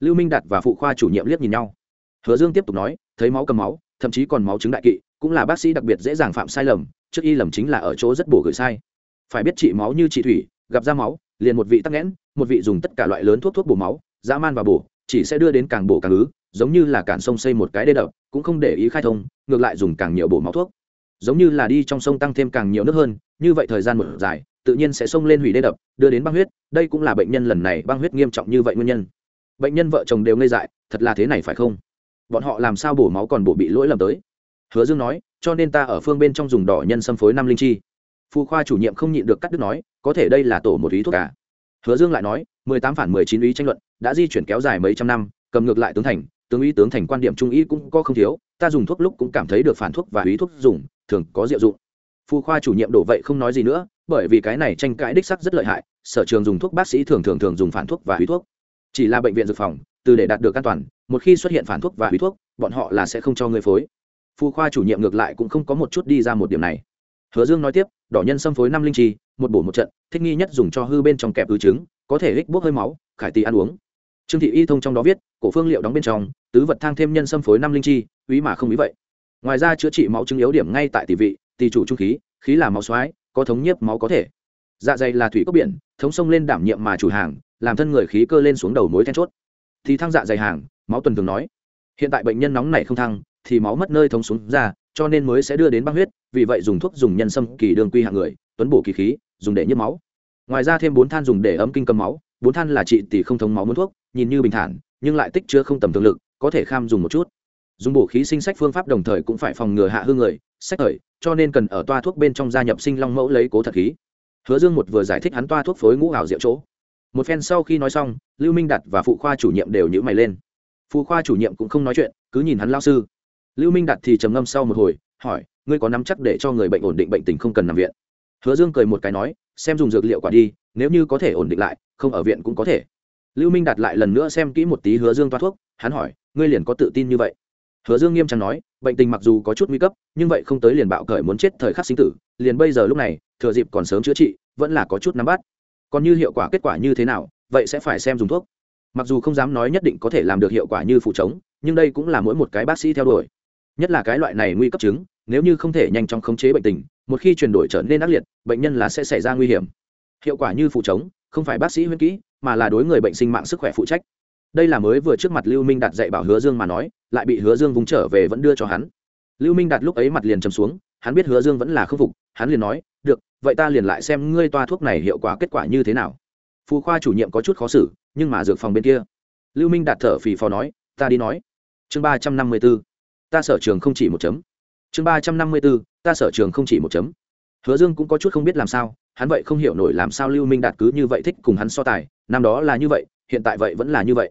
Lưu minh đạt và phụ khoa chủ nhiệm liếc nhìn nhau. Hứa dương tiếp tục nói, thấy máu cầm máu thậm chí còn máu chứng đại kỵ, cũng là bác sĩ đặc biệt dễ dàng phạm sai lầm, trước y lầm chính là ở chỗ rất bổ gửi sai. Phải biết trị máu như trị thủy, gặp ra máu, liền một vị tắc nghẽn, một vị dùng tất cả loại lớn thuốc thuốc bổ máu, dã man và bổ, chỉ sẽ đưa đến càng bổ càng ứ, giống như là cản sông xây một cái đê đập, cũng không để ý khai thông, ngược lại dùng càng nhiều bổ máu thuốc. Giống như là đi trong sông tăng thêm càng nhiều nước hơn, như vậy thời gian một dài, tự nhiên sẽ xông lên hủy đê đập, đưa đến băng huyết, đây cũng là bệnh nhân lần này băng huyết nghiêm trọng như vậy nguyên nhân. Bệnh nhân vợ chồng đều ngây dại, thật là thế này phải không? Bọn họ làm sao bổ máu còn bổ bị lỗi lầm tới? Hứa dương nói, cho nên ta ở phương bên trong dùng đỏ nhân xâm phối năm linh chi. Phụ khoa chủ nhiệm không nhịn được cắt đứt nói, có thể đây là tổ một ý thuốc cả hứa dương lại nói, mười tám phản mười chín ý tranh luận, đã di chuyển kéo dài mấy trăm năm, cầm ngược lại tướng thành, tướng ý tướng thành quan điểm trung ý cũng có không thiếu, ta dùng thuốc lúc cũng cảm thấy được phản thuốc và ý thuốc dùng, thường có diệu dụng. Phụ khoa chủ nhiệm đổ vậy không nói gì nữa, bởi vì cái này tranh cãi đích sắc rất lợi hại, sở trường dùng thuốc bác sĩ thường thường thường dùng phản thuốc và ý thuốc. Chỉ là bệnh viện dược phòng từ để đạt được an toàn, một khi xuất hiện phản thuốc và hủy thuốc, bọn họ là sẽ không cho người phối. Phụ khoa chủ nhiệm ngược lại cũng không có một chút đi ra một điểm này. Hứa dương nói tiếp, đỏ nhân xâm phối năm linh chi, một bổ một trận, thích nghi nhất dùng cho hư bên trong kẹp ứ trứng, có thể hích bốc hơi máu, khải tì ăn uống. Trương thị y thông trong đó viết, cổ phương liệu đóng bên trong, tứ vật thang thêm nhân xâm phối năm linh chi quý mà không ý vậy. Ngoài ra chữa trị máu chứng yếu điểm ngay tại tỷ vị tỷ chủ trung khí khí là máu xoái có thống nhiếp máu có thể. Dạ dày là thủy cốc biển, thống sông lên đảm nhiệm mà chủ hàng, làm thân người khí cơ lên xuống đầu mối then chốt thì thăng dạ dày hàng, máu tuần thường nói. Hiện tại bệnh nhân nóng này không thăng, thì máu mất nơi thống xuống ra, cho nên mới sẽ đưa đến băng huyết, vì vậy dùng thuốc dùng nhân sâm kỳ đường quy hạng người, tuấn bổ kỳ khí, dùng để nhiễm máu. Ngoài ra thêm bốn than dùng để ấm kinh cầm máu, bốn than là trị tỷ không thống máu muốn thuốc, nhìn như bình thản, nhưng lại tích chứa không tầm thường lực, có thể kham dùng một chút. Dùng bổ khí sinh sách phương pháp đồng thời cũng phải phòng ngừa hạ hương người, sách thời, cho nên cần ở toa thuốc bên trong gia nhập sinh long mẫu lấy cố thật khí. Hứa dương một vừa giải thích hắn toa thuốc phối ngũ ảo diệu chỗ một phen sau khi nói xong, lưu minh đạt và phụ khoa chủ nhiệm đều nhữ mày lên. Phụ khoa chủ nhiệm cũng không nói chuyện, cứ nhìn hắn lao sư. Lưu minh đạt thì trầm ngâm sau một hồi, hỏi, ngươi có nắm chắc để cho người bệnh ổn định bệnh tình không cần nằm viện? Hứa dương cười một cái nói, xem dùng dược liệu quả đi, nếu như có thể ổn định lại, không ở viện cũng có thể. Lưu minh đạt lại lần nữa xem kỹ một tí hứa dương toa thuốc, hắn hỏi, ngươi liền có tự tin như vậy? Hứa dương nghiêm trọng nói, bệnh tình mặc dù có chút nguy cấp, nhưng vậy không tới liền bạo cởi muốn chết thời khắc sinh tử, liền bây giờ lúc này, thừa dịp còn sớm chữa trị, vẫn là có chút nắm bắt còn như hiệu quả kết quả như thế nào, vậy sẽ phải xem dùng thuốc. Mặc dù không dám nói nhất định có thể làm được hiệu quả như phụ chống nhưng đây cũng là mỗi một cái bác sĩ theo đuổi. Nhất là cái loại này nguy cấp chứng, nếu như không thể nhanh chóng khống chế bệnh tình, một khi chuyển đổi trở nên ác liệt, bệnh nhân là sẽ xảy ra nguy hiểm. Hiệu quả như phụ chống không phải bác sĩ huyên kỹ, mà là đối người bệnh sinh mạng sức khỏe phụ trách. Đây là mới vừa trước mặt lưu minh đạt dạy bảo hứa dương mà nói, lại bị hứa dương vùng trở về vẫn đưa cho hắn. Lưu minh đạt lúc ấy mặt liền chầm xuống, hắn biết hứa dương vẫn là khâm phục, hắn liền nói vậy ta liền lại xem ngươi toa thuốc này hiệu quả kết quả như thế nào. Phụ khoa chủ nhiệm có chút khó xử, nhưng mà dược phòng bên kia. Lưu minh đạt thở phì phò nói, ta đi nói. Chương ba trăm năm mươi b ố ta sở trường không chỉ một chấm. Chương ba trăm năm mươi b ố ta sở trường không chỉ một chấm. Hứa dương cũng có chút không biết làm sao, hắn vậy không hiểu nổi làm sao lưu minh đạt cứ như vậy thích cùng hắn so tài, năm đó là như vậy, hiện tại vậy vẫn là như vậy.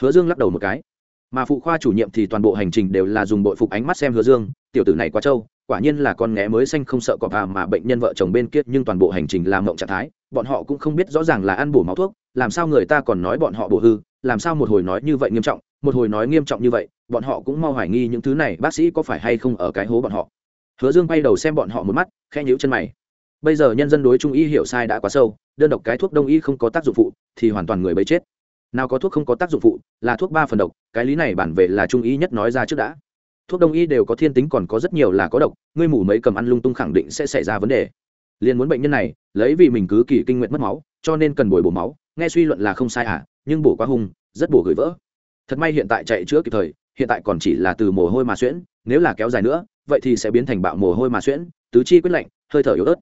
Hứa dương lắc đầu một cái. Mà phụ khoa chủ nhiệm thì toàn bộ hành trình đều là dùng bội phục ánh mắt xem hứa dương, tiểu tử này quá trâu quả nhiên là con nghé mới xanh không sợ cọp à mà bệnh nhân vợ chồng bên kia, nhưng toàn bộ hành trình làm mộng trạng thái, bọn họ cũng không biết rõ ràng là ăn bổ máu thuốc, làm sao người ta còn nói bọn họ bổ hư, làm sao một hồi nói như vậy nghiêm trọng, một hồi nói nghiêm trọng như vậy, bọn họ cũng mau hoài nghi những thứ này, bác sĩ có phải hay không ở cái hố bọn họ. Hứa dương bay đầu xem bọn họ một mắt khe nhíu chân mày. Bây giờ nhân dân đối trung y hiểu sai đã quá sâu, đơn độc cái thuốc đông y không có tác dụng phụ, thì hoàn toàn người bấy chết. Nào có thuốc không có tác dụng phụ, là thuốc ba phần độc, cái lý này bản về là trung y nhất nói ra trước đã thuốc đông y đều có thiên tính còn có rất nhiều là có độc, ngươi mủ mấy cầm ăn lung tung khẳng định sẽ xảy ra vấn đề. Liền muốn bệnh nhân này, lấy vì mình cứ kỳ kinh nguyện mất máu, cho nên cần bồi bổ máu, nghe suy luận là không sai à nhưng bổ quá hung, rất bổ gửi vỡ. Thật may hiện tại chạy chữa kịp thời, hiện tại còn chỉ là từ mồ hôi mà xuyễn, nếu là kéo dài nữa, vậy thì sẽ biến thành bạo mồ hôi mà xuyễn, tứ chi quyết lạnh, hơi thở yếu ớt.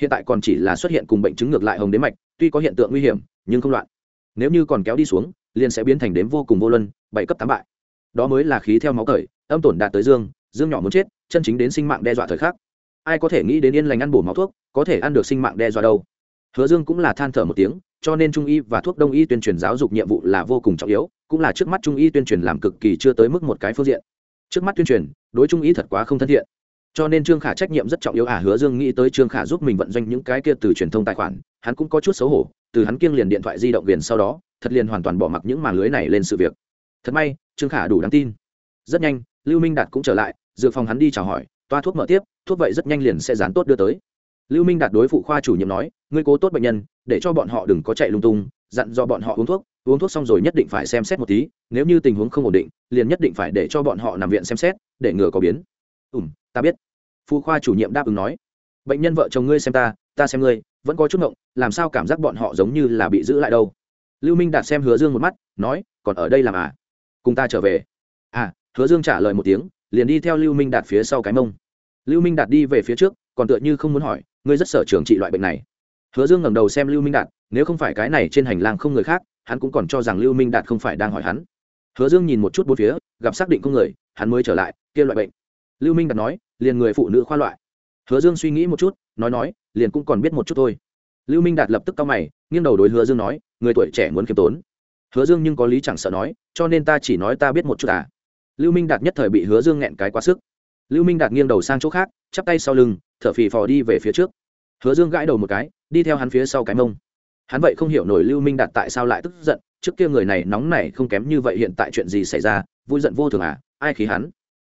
Hiện tại còn chỉ là xuất hiện cùng bệnh chứng ngược lại hồng đến mạch, tuy có hiện tượng nguy hiểm, nhưng không loạn. Nếu như còn kéo đi xuống, liền sẽ biến thành đếm vô cùng vô luân, bảy cấp tám bại. Đó mới là khí theo máu cởi âm tổn đạt tới dương dương nhỏ muốn chết, chân chính đến sinh mạng đe dọa thời khắc. Ai có thể nghĩ đến yên lành ăn bổ máu thuốc, có thể ăn được sinh mạng đe dọa đâu. Hứa dương cũng là than thở một tiếng, cho nên trung y và thuốc đông y tuyên truyền giáo dục nhiệm vụ là vô cùng trọng yếu, cũng là trước mắt trung y tuyên truyền làm cực kỳ chưa tới mức một cái phương diện. Trước mắt tuyên truyền, đối trung y thật quá không thân thiện. Cho nên trương khả trách nhiệm rất trọng yếu à hứa dương nghĩ tới trương khả giúp mình vận doanh những cái kia từ truyền thông tài khoản, hắn cũng có chút xấu hổ, từ hắn kiêng liền điện thoại di động viền sau đó, thật liền hoàn toàn bỏ mặc những màn lưới này lên sự việc. Thật may, trương khả đủ đáng tin. Rất nhanh lưu minh đạt cũng trở lại dược phòng hắn đi chào hỏi toa thuốc mở tiếp thuốc vậy rất nhanh liền sẽ dán tốt đưa tới. Lưu minh đạt đối phụ khoa chủ nhiệm nói ngươi cố tốt bệnh nhân để cho bọn họ đừng có chạy lung tung dặn do bọn họ uống thuốc uống thuốc xong rồi nhất định phải xem xét một tí nếu như tình huống không ổn định liền nhất định phải để cho bọn họ nằm viện xem xét để ngừa có biến. Ừm, ta biết. Phụ khoa chủ nhiệm đáp ứng nói bệnh nhân vợ chồng ngươi xem ta ta xem ngươi vẫn có chút ngộng làm sao cảm giác bọn họ giống như là bị giữ lại đâu? Lưu minh đạt xem hứa dương một mắt nói còn ở đây làm à? Cùng ta trở về. À hứa dương trả lời một tiếng, liền đi theo lưu minh đạt phía sau cái mông. Lưu minh đạt đi về phía trước, còn tựa như không muốn hỏi, ngươi rất sở trường trị loại bệnh này? Hứa dương ngẩng đầu xem lưu minh đạt, nếu không phải cái này trên hành lang không người khác, hắn cũng còn cho rằng lưu minh đạt không phải đang hỏi hắn. Hứa dương nhìn một chút bốn phía, gặp xác định không người, hắn mới trở lại, kia loại bệnh? Lưu minh đạt nói, liền người phụ nữ khoa loại. Hứa dương suy nghĩ một chút, nói nói, liền cũng còn biết một chút thôi. Lưu minh đạt lập tức cau mày, nghiêng đầu đối hứa dương nói, người tuổi trẻ muốn khiêm tốn. Hứa dương nhưng có lý chẳng sợ nói, cho nên ta chỉ nói ta biết một chút à lưu minh đạt nhất thời bị hứa dương nghẹn cái quá sức. Lưu minh đạt nghiêng đầu sang chỗ khác, chắp tay sau lưng, thở phì phò đi về phía trước. Hứa dương gãi đầu một cái, đi theo hắn phía sau cái mông. Hắn vậy không hiểu nổi lưu minh đạt tại sao lại tức giận, trước kia người này nóng này không kém như vậy hiện tại chuyện gì xảy ra, vui giận vô thường à ai khí hắn.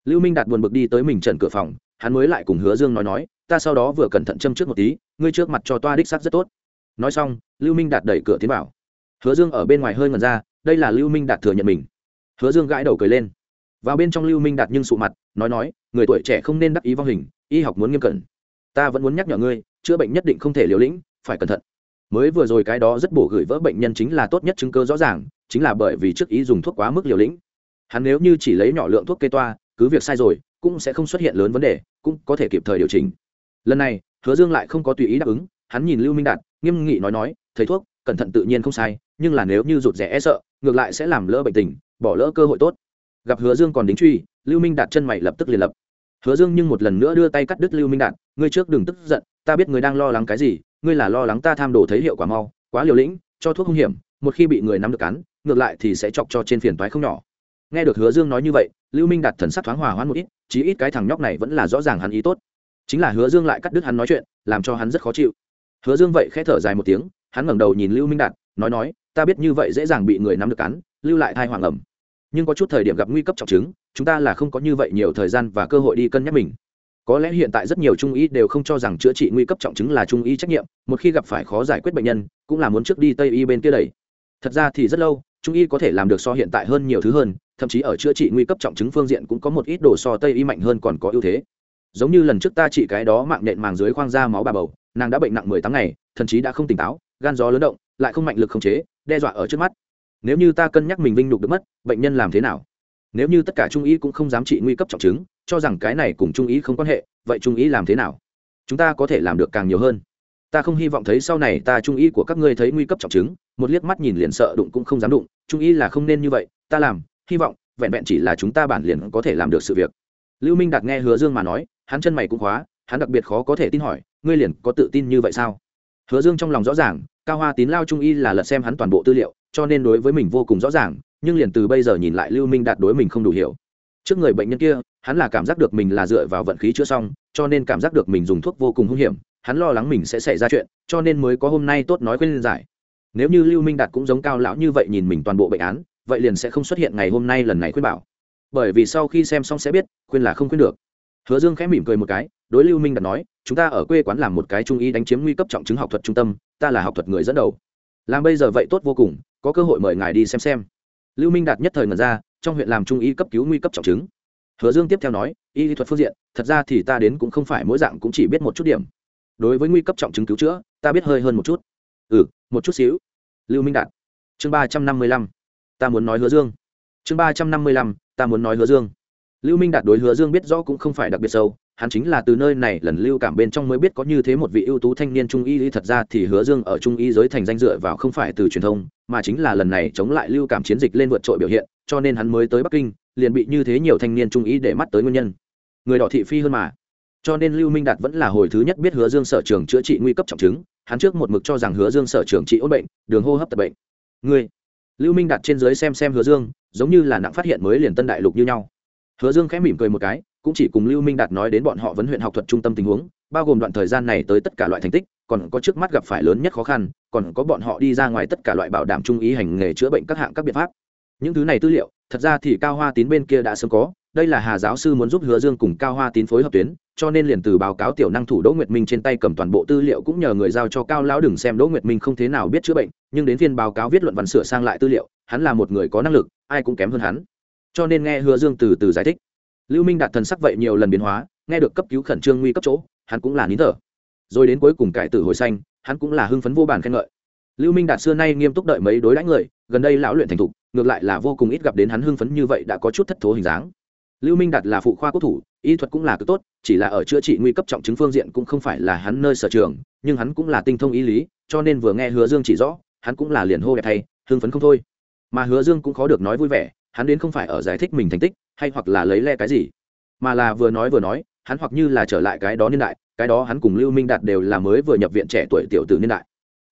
Lưu minh đạt buồn bực đi tới mình trần cửa phòng, hắn mới lại cùng hứa dương nói nói, ta sau đó vừa cẩn thận châm trước một tí, ngươi trước mặt cho toa đích sắc rất tốt. Nói xong, lưu minh đạt đẩy cửa tiến vào. Hứa dương ở bên ngoài hơi ngần ra, đây là lưu minh đạt thừa nhận mình. Hứa dương gãi đầu cười lên vào bên trong lưu minh đạt nhưng sụ mặt, nói nói, người tuổi trẻ không nên đắc ý vong hình, y học muốn nghiêm cẩn. Ta vẫn muốn nhắc nhở ngươi, chữa bệnh nhất định không thể liều lĩnh, phải cẩn thận. Mới vừa rồi cái đó rất bổ gửi vỡ bệnh nhân chính là tốt nhất chứng cơ rõ ràng, chính là bởi vì trước ý dùng thuốc quá mức liều lĩnh. Hắn nếu như chỉ lấy nhỏ lượng thuốc kê toa, cứ việc sai rồi, cũng sẽ không xuất hiện lớn vấn đề, cũng có thể kịp thời điều chỉnh. Lần này, hứa dương lại không có tùy ý đáp ứng, hắn nhìn lưu minh đạt, nghiêm nghị nói nói, thầy thuốc, cẩn thận tự nhiên không sai, nhưng là nếu như rụt rẻ e sợ, ngược lại sẽ làm lỡ bệnh tình, bỏ lỡ cơ hội tốt gặp hứa dương còn đính truy, lưu minh đạt chân mày lập tức liền lập. Hứa dương nhưng một lần nữa đưa tay cắt đứt lưu minh đạt, ngươi trước đừng tức giận, ta biết ngươi đang lo lắng cái gì, ngươi là lo lắng ta tham đồ thấy hiệu quả mau, quá liều lĩnh, cho thuốc hung hiểm, một khi bị người nắm được cắn, ngược lại thì sẽ chọc cho trên phiền toái không nhỏ. Nghe được hứa dương nói như vậy, lưu minh đạt thần sắc thoáng hòa hoãn một ít, chí ít cái thằng nhóc này vẫn là rõ ràng hắn ý tốt. Chính là hứa dương lại cắt đứt hắn nói chuyện, làm cho hắn rất khó chịu. Hứa dương vậy khẽ thở dài một tiếng, hắn ngẩng đầu nhìn lưu minh đạt, nói nói, ta biết như vậy dễ dàng bị người nắm được cắn, lưu lại thai hoàng ẩm nhưng có chút thời điểm gặp nguy cấp trọng chứng, chúng ta là không có như vậy nhiều thời gian và cơ hội đi cân nhắc mình. Có lẽ hiện tại rất nhiều trung y đều không cho rằng chữa trị nguy cấp trọng chứng là trung y trách nhiệm, một khi gặp phải khó giải quyết bệnh nhân, cũng là muốn trước đi tây y bên kia đẩy. Thật ra thì rất lâu, trung y có thể làm được so hiện tại hơn nhiều thứ hơn, thậm chí ở chữa trị nguy cấp trọng chứng phương diện cũng có một ít đồ so tây y mạnh hơn còn có ưu thế. Giống như lần trước ta trị cái đó mạng nện màng dưới khoang da máu bà bầu, nàng đã bệnh nặng mười tháng ngày, thậm chí đã không tỉnh táo, gan gió lớn động, lại không mạnh lực khống chế, đe dọa ở trước mắt nếu như ta cân nhắc mình vinh nhục được mất, bệnh nhân làm thế nào? Nếu như tất cả trung y cũng không dám trị nguy cấp trọng chứng, cho rằng cái này cùng trung y không quan hệ, vậy trung y làm thế nào? Chúng ta có thể làm được càng nhiều hơn. Ta không hy vọng thấy sau này ta trung y của các ngươi thấy nguy cấp trọng chứng, một liếc mắt nhìn liền sợ đụng cũng không dám đụng, trung y là không nên như vậy, ta làm, hy vọng, vẹn vẹn chỉ là chúng ta bản liền có thể làm được sự việc. Lưu minh đạt nghe hứa dương mà nói, hắn chân mày cũng khóa, hắn đặc biệt khó có thể tin hỏi, ngươi liền có tự tin như vậy sao? Hứa dương trong lòng rõ ràng, cao hoa tín lao trung y là lật xem hắn toàn bộ tư liệu cho nên đối với mình vô cùng rõ ràng, nhưng liền từ bây giờ nhìn lại lưu minh đạt đối mình không đủ hiểu. Trước người bệnh nhân kia, hắn là cảm giác được mình là dựa vào vận khí chữa xong, cho nên cảm giác được mình dùng thuốc vô cùng hung hiểm, hắn lo lắng mình sẽ xảy ra chuyện, cho nên mới có hôm nay tốt nói khuyên giải. Nếu như lưu minh đạt cũng giống cao lão như vậy nhìn mình toàn bộ bệnh án, vậy liền sẽ không xuất hiện ngày hôm nay lần này khuyên bảo. Bởi vì sau khi xem xong sẽ biết, khuyên là không khuyên được. Hứa dương khẽ mỉm cười một cái, đối lưu minh đạt nói, chúng ta ở quê quán làm một cái trung y đánh chiếm nguy cấp trọng chứng học thuật trung tâm, ta là học thuật người dẫn đầu. Làm bây giờ vậy tốt vô cùng có cơ hội mời ngài đi xem xem. Lưu minh đạt nhất thời ngần ra, trong huyện làm trung y cấp cứu nguy cấp trọng chứng. Hứa dương tiếp theo nói, y thuật phương diện, thật ra thì ta đến cũng không phải mỗi dạng cũng chỉ biết một chút điểm. Đối với nguy cấp trọng chứng cứu chữa, ta biết hơi hơn một chút. Ừ một chút xíu. Lưu minh đạt. Chương ba trăm năm mươi lăm. Ta muốn nói hứa dương. Chương ba trăm năm mươi lăm, ta muốn nói hứa dương. Lưu minh đạt đối hứa dương biết rõ cũng không phải đặc biệt sâu hắn chính là từ nơi này lần lưu cảm bên trong mới biết có như thế một vị ưu tú thanh niên trung y lý thật ra thì hứa dương ở trung y giới thành danh dựa vào không phải từ truyền thông, mà chính là lần này chống lại lưu cảm chiến dịch lên vượt trội biểu hiện, cho nên hắn mới tới bắc kinh, liền bị như thế nhiều thanh niên trung y để mắt tới nguyên nhân. Người đỏ thị phi hơn mà. Cho nên lưu minh đạt vẫn là hồi thứ nhất biết hứa dương sở trường chữa trị nguy cấp trọng chứng, hắn trước một mực cho rằng hứa dương sở trường trị ốt bệnh, đường hô hấp tập bệnh. Người, lưu minh đạt trên dưới xem xem hứa dương, giống như là nặng phát hiện mới liền tân đại lục như nhau. Hứa dương khẽ mỉm cười một cái cũng chỉ cùng lưu minh đạt nói đến bọn họ vấn huyện học thuật trung tâm tình huống, bao gồm đoạn thời gian này tới tất cả loại thành tích, còn có trước mắt gặp phải lớn nhất khó khăn, còn có bọn họ đi ra ngoài tất cả loại bảo đảm trung ý hành nghề chữa bệnh các hạng các biện pháp. Những thứ này tư liệu, thật ra thì cao hoa tín bên kia đã sớm có, đây là hà giáo sư muốn giúp hứa dương cùng cao hoa tín phối hợp tuyến, cho nên liền từ báo cáo tiểu năng thủ đỗ nguyệt minh trên tay cầm toàn bộ tư liệu cũng nhờ người giao cho cao lão đừng xem đỗ nguyệt minh không thế nào biết chữa bệnh, nhưng đến phiên báo cáo viết luận văn sửa sang lại tư liệu, hắn là một người có năng lực, ai cũng kém hơn hắn. Cho nên nghe hứa dương từ từ giải thích lưu minh đạt thần sắc vậy nhiều lần biến hóa, nghe được cấp cứu khẩn trương nguy cấp chỗ, hắn cũng là nín thở. Rồi đến cuối cùng cải tử hồi xanh, hắn cũng là hưng phấn vô bàn khen ngợi. Lưu minh đạt xưa nay nghiêm túc đợi mấy đối đãi người, gần đây lão luyện thành thục, ngược lại là vô cùng ít gặp đến hắn hưng phấn như vậy đã có chút thất thố hình dáng. Lưu minh đạt là phụ khoa quốc thủ, y thuật cũng là cực tốt, chỉ là ở chữa trị nguy cấp trọng chứng phương diện cũng không phải là hắn nơi sở trường, nhưng hắn cũng là tinh thông y lý, cho nên vừa nghe hứa dương chỉ rõ, hắn cũng là liền hô đẹp thay, hưng phấn không thôi. Mà hứa dương cũng khó được nói vui vẻ, hắn đến không phải ở giải thích mình thành tích hay hoặc là lấy le cái gì? Mà là vừa nói vừa nói, hắn hoặc như là trở lại cái đó niên đại, cái đó hắn cùng lưu minh đạt đều là mới vừa nhập viện trẻ tuổi tiểu tử niên đại.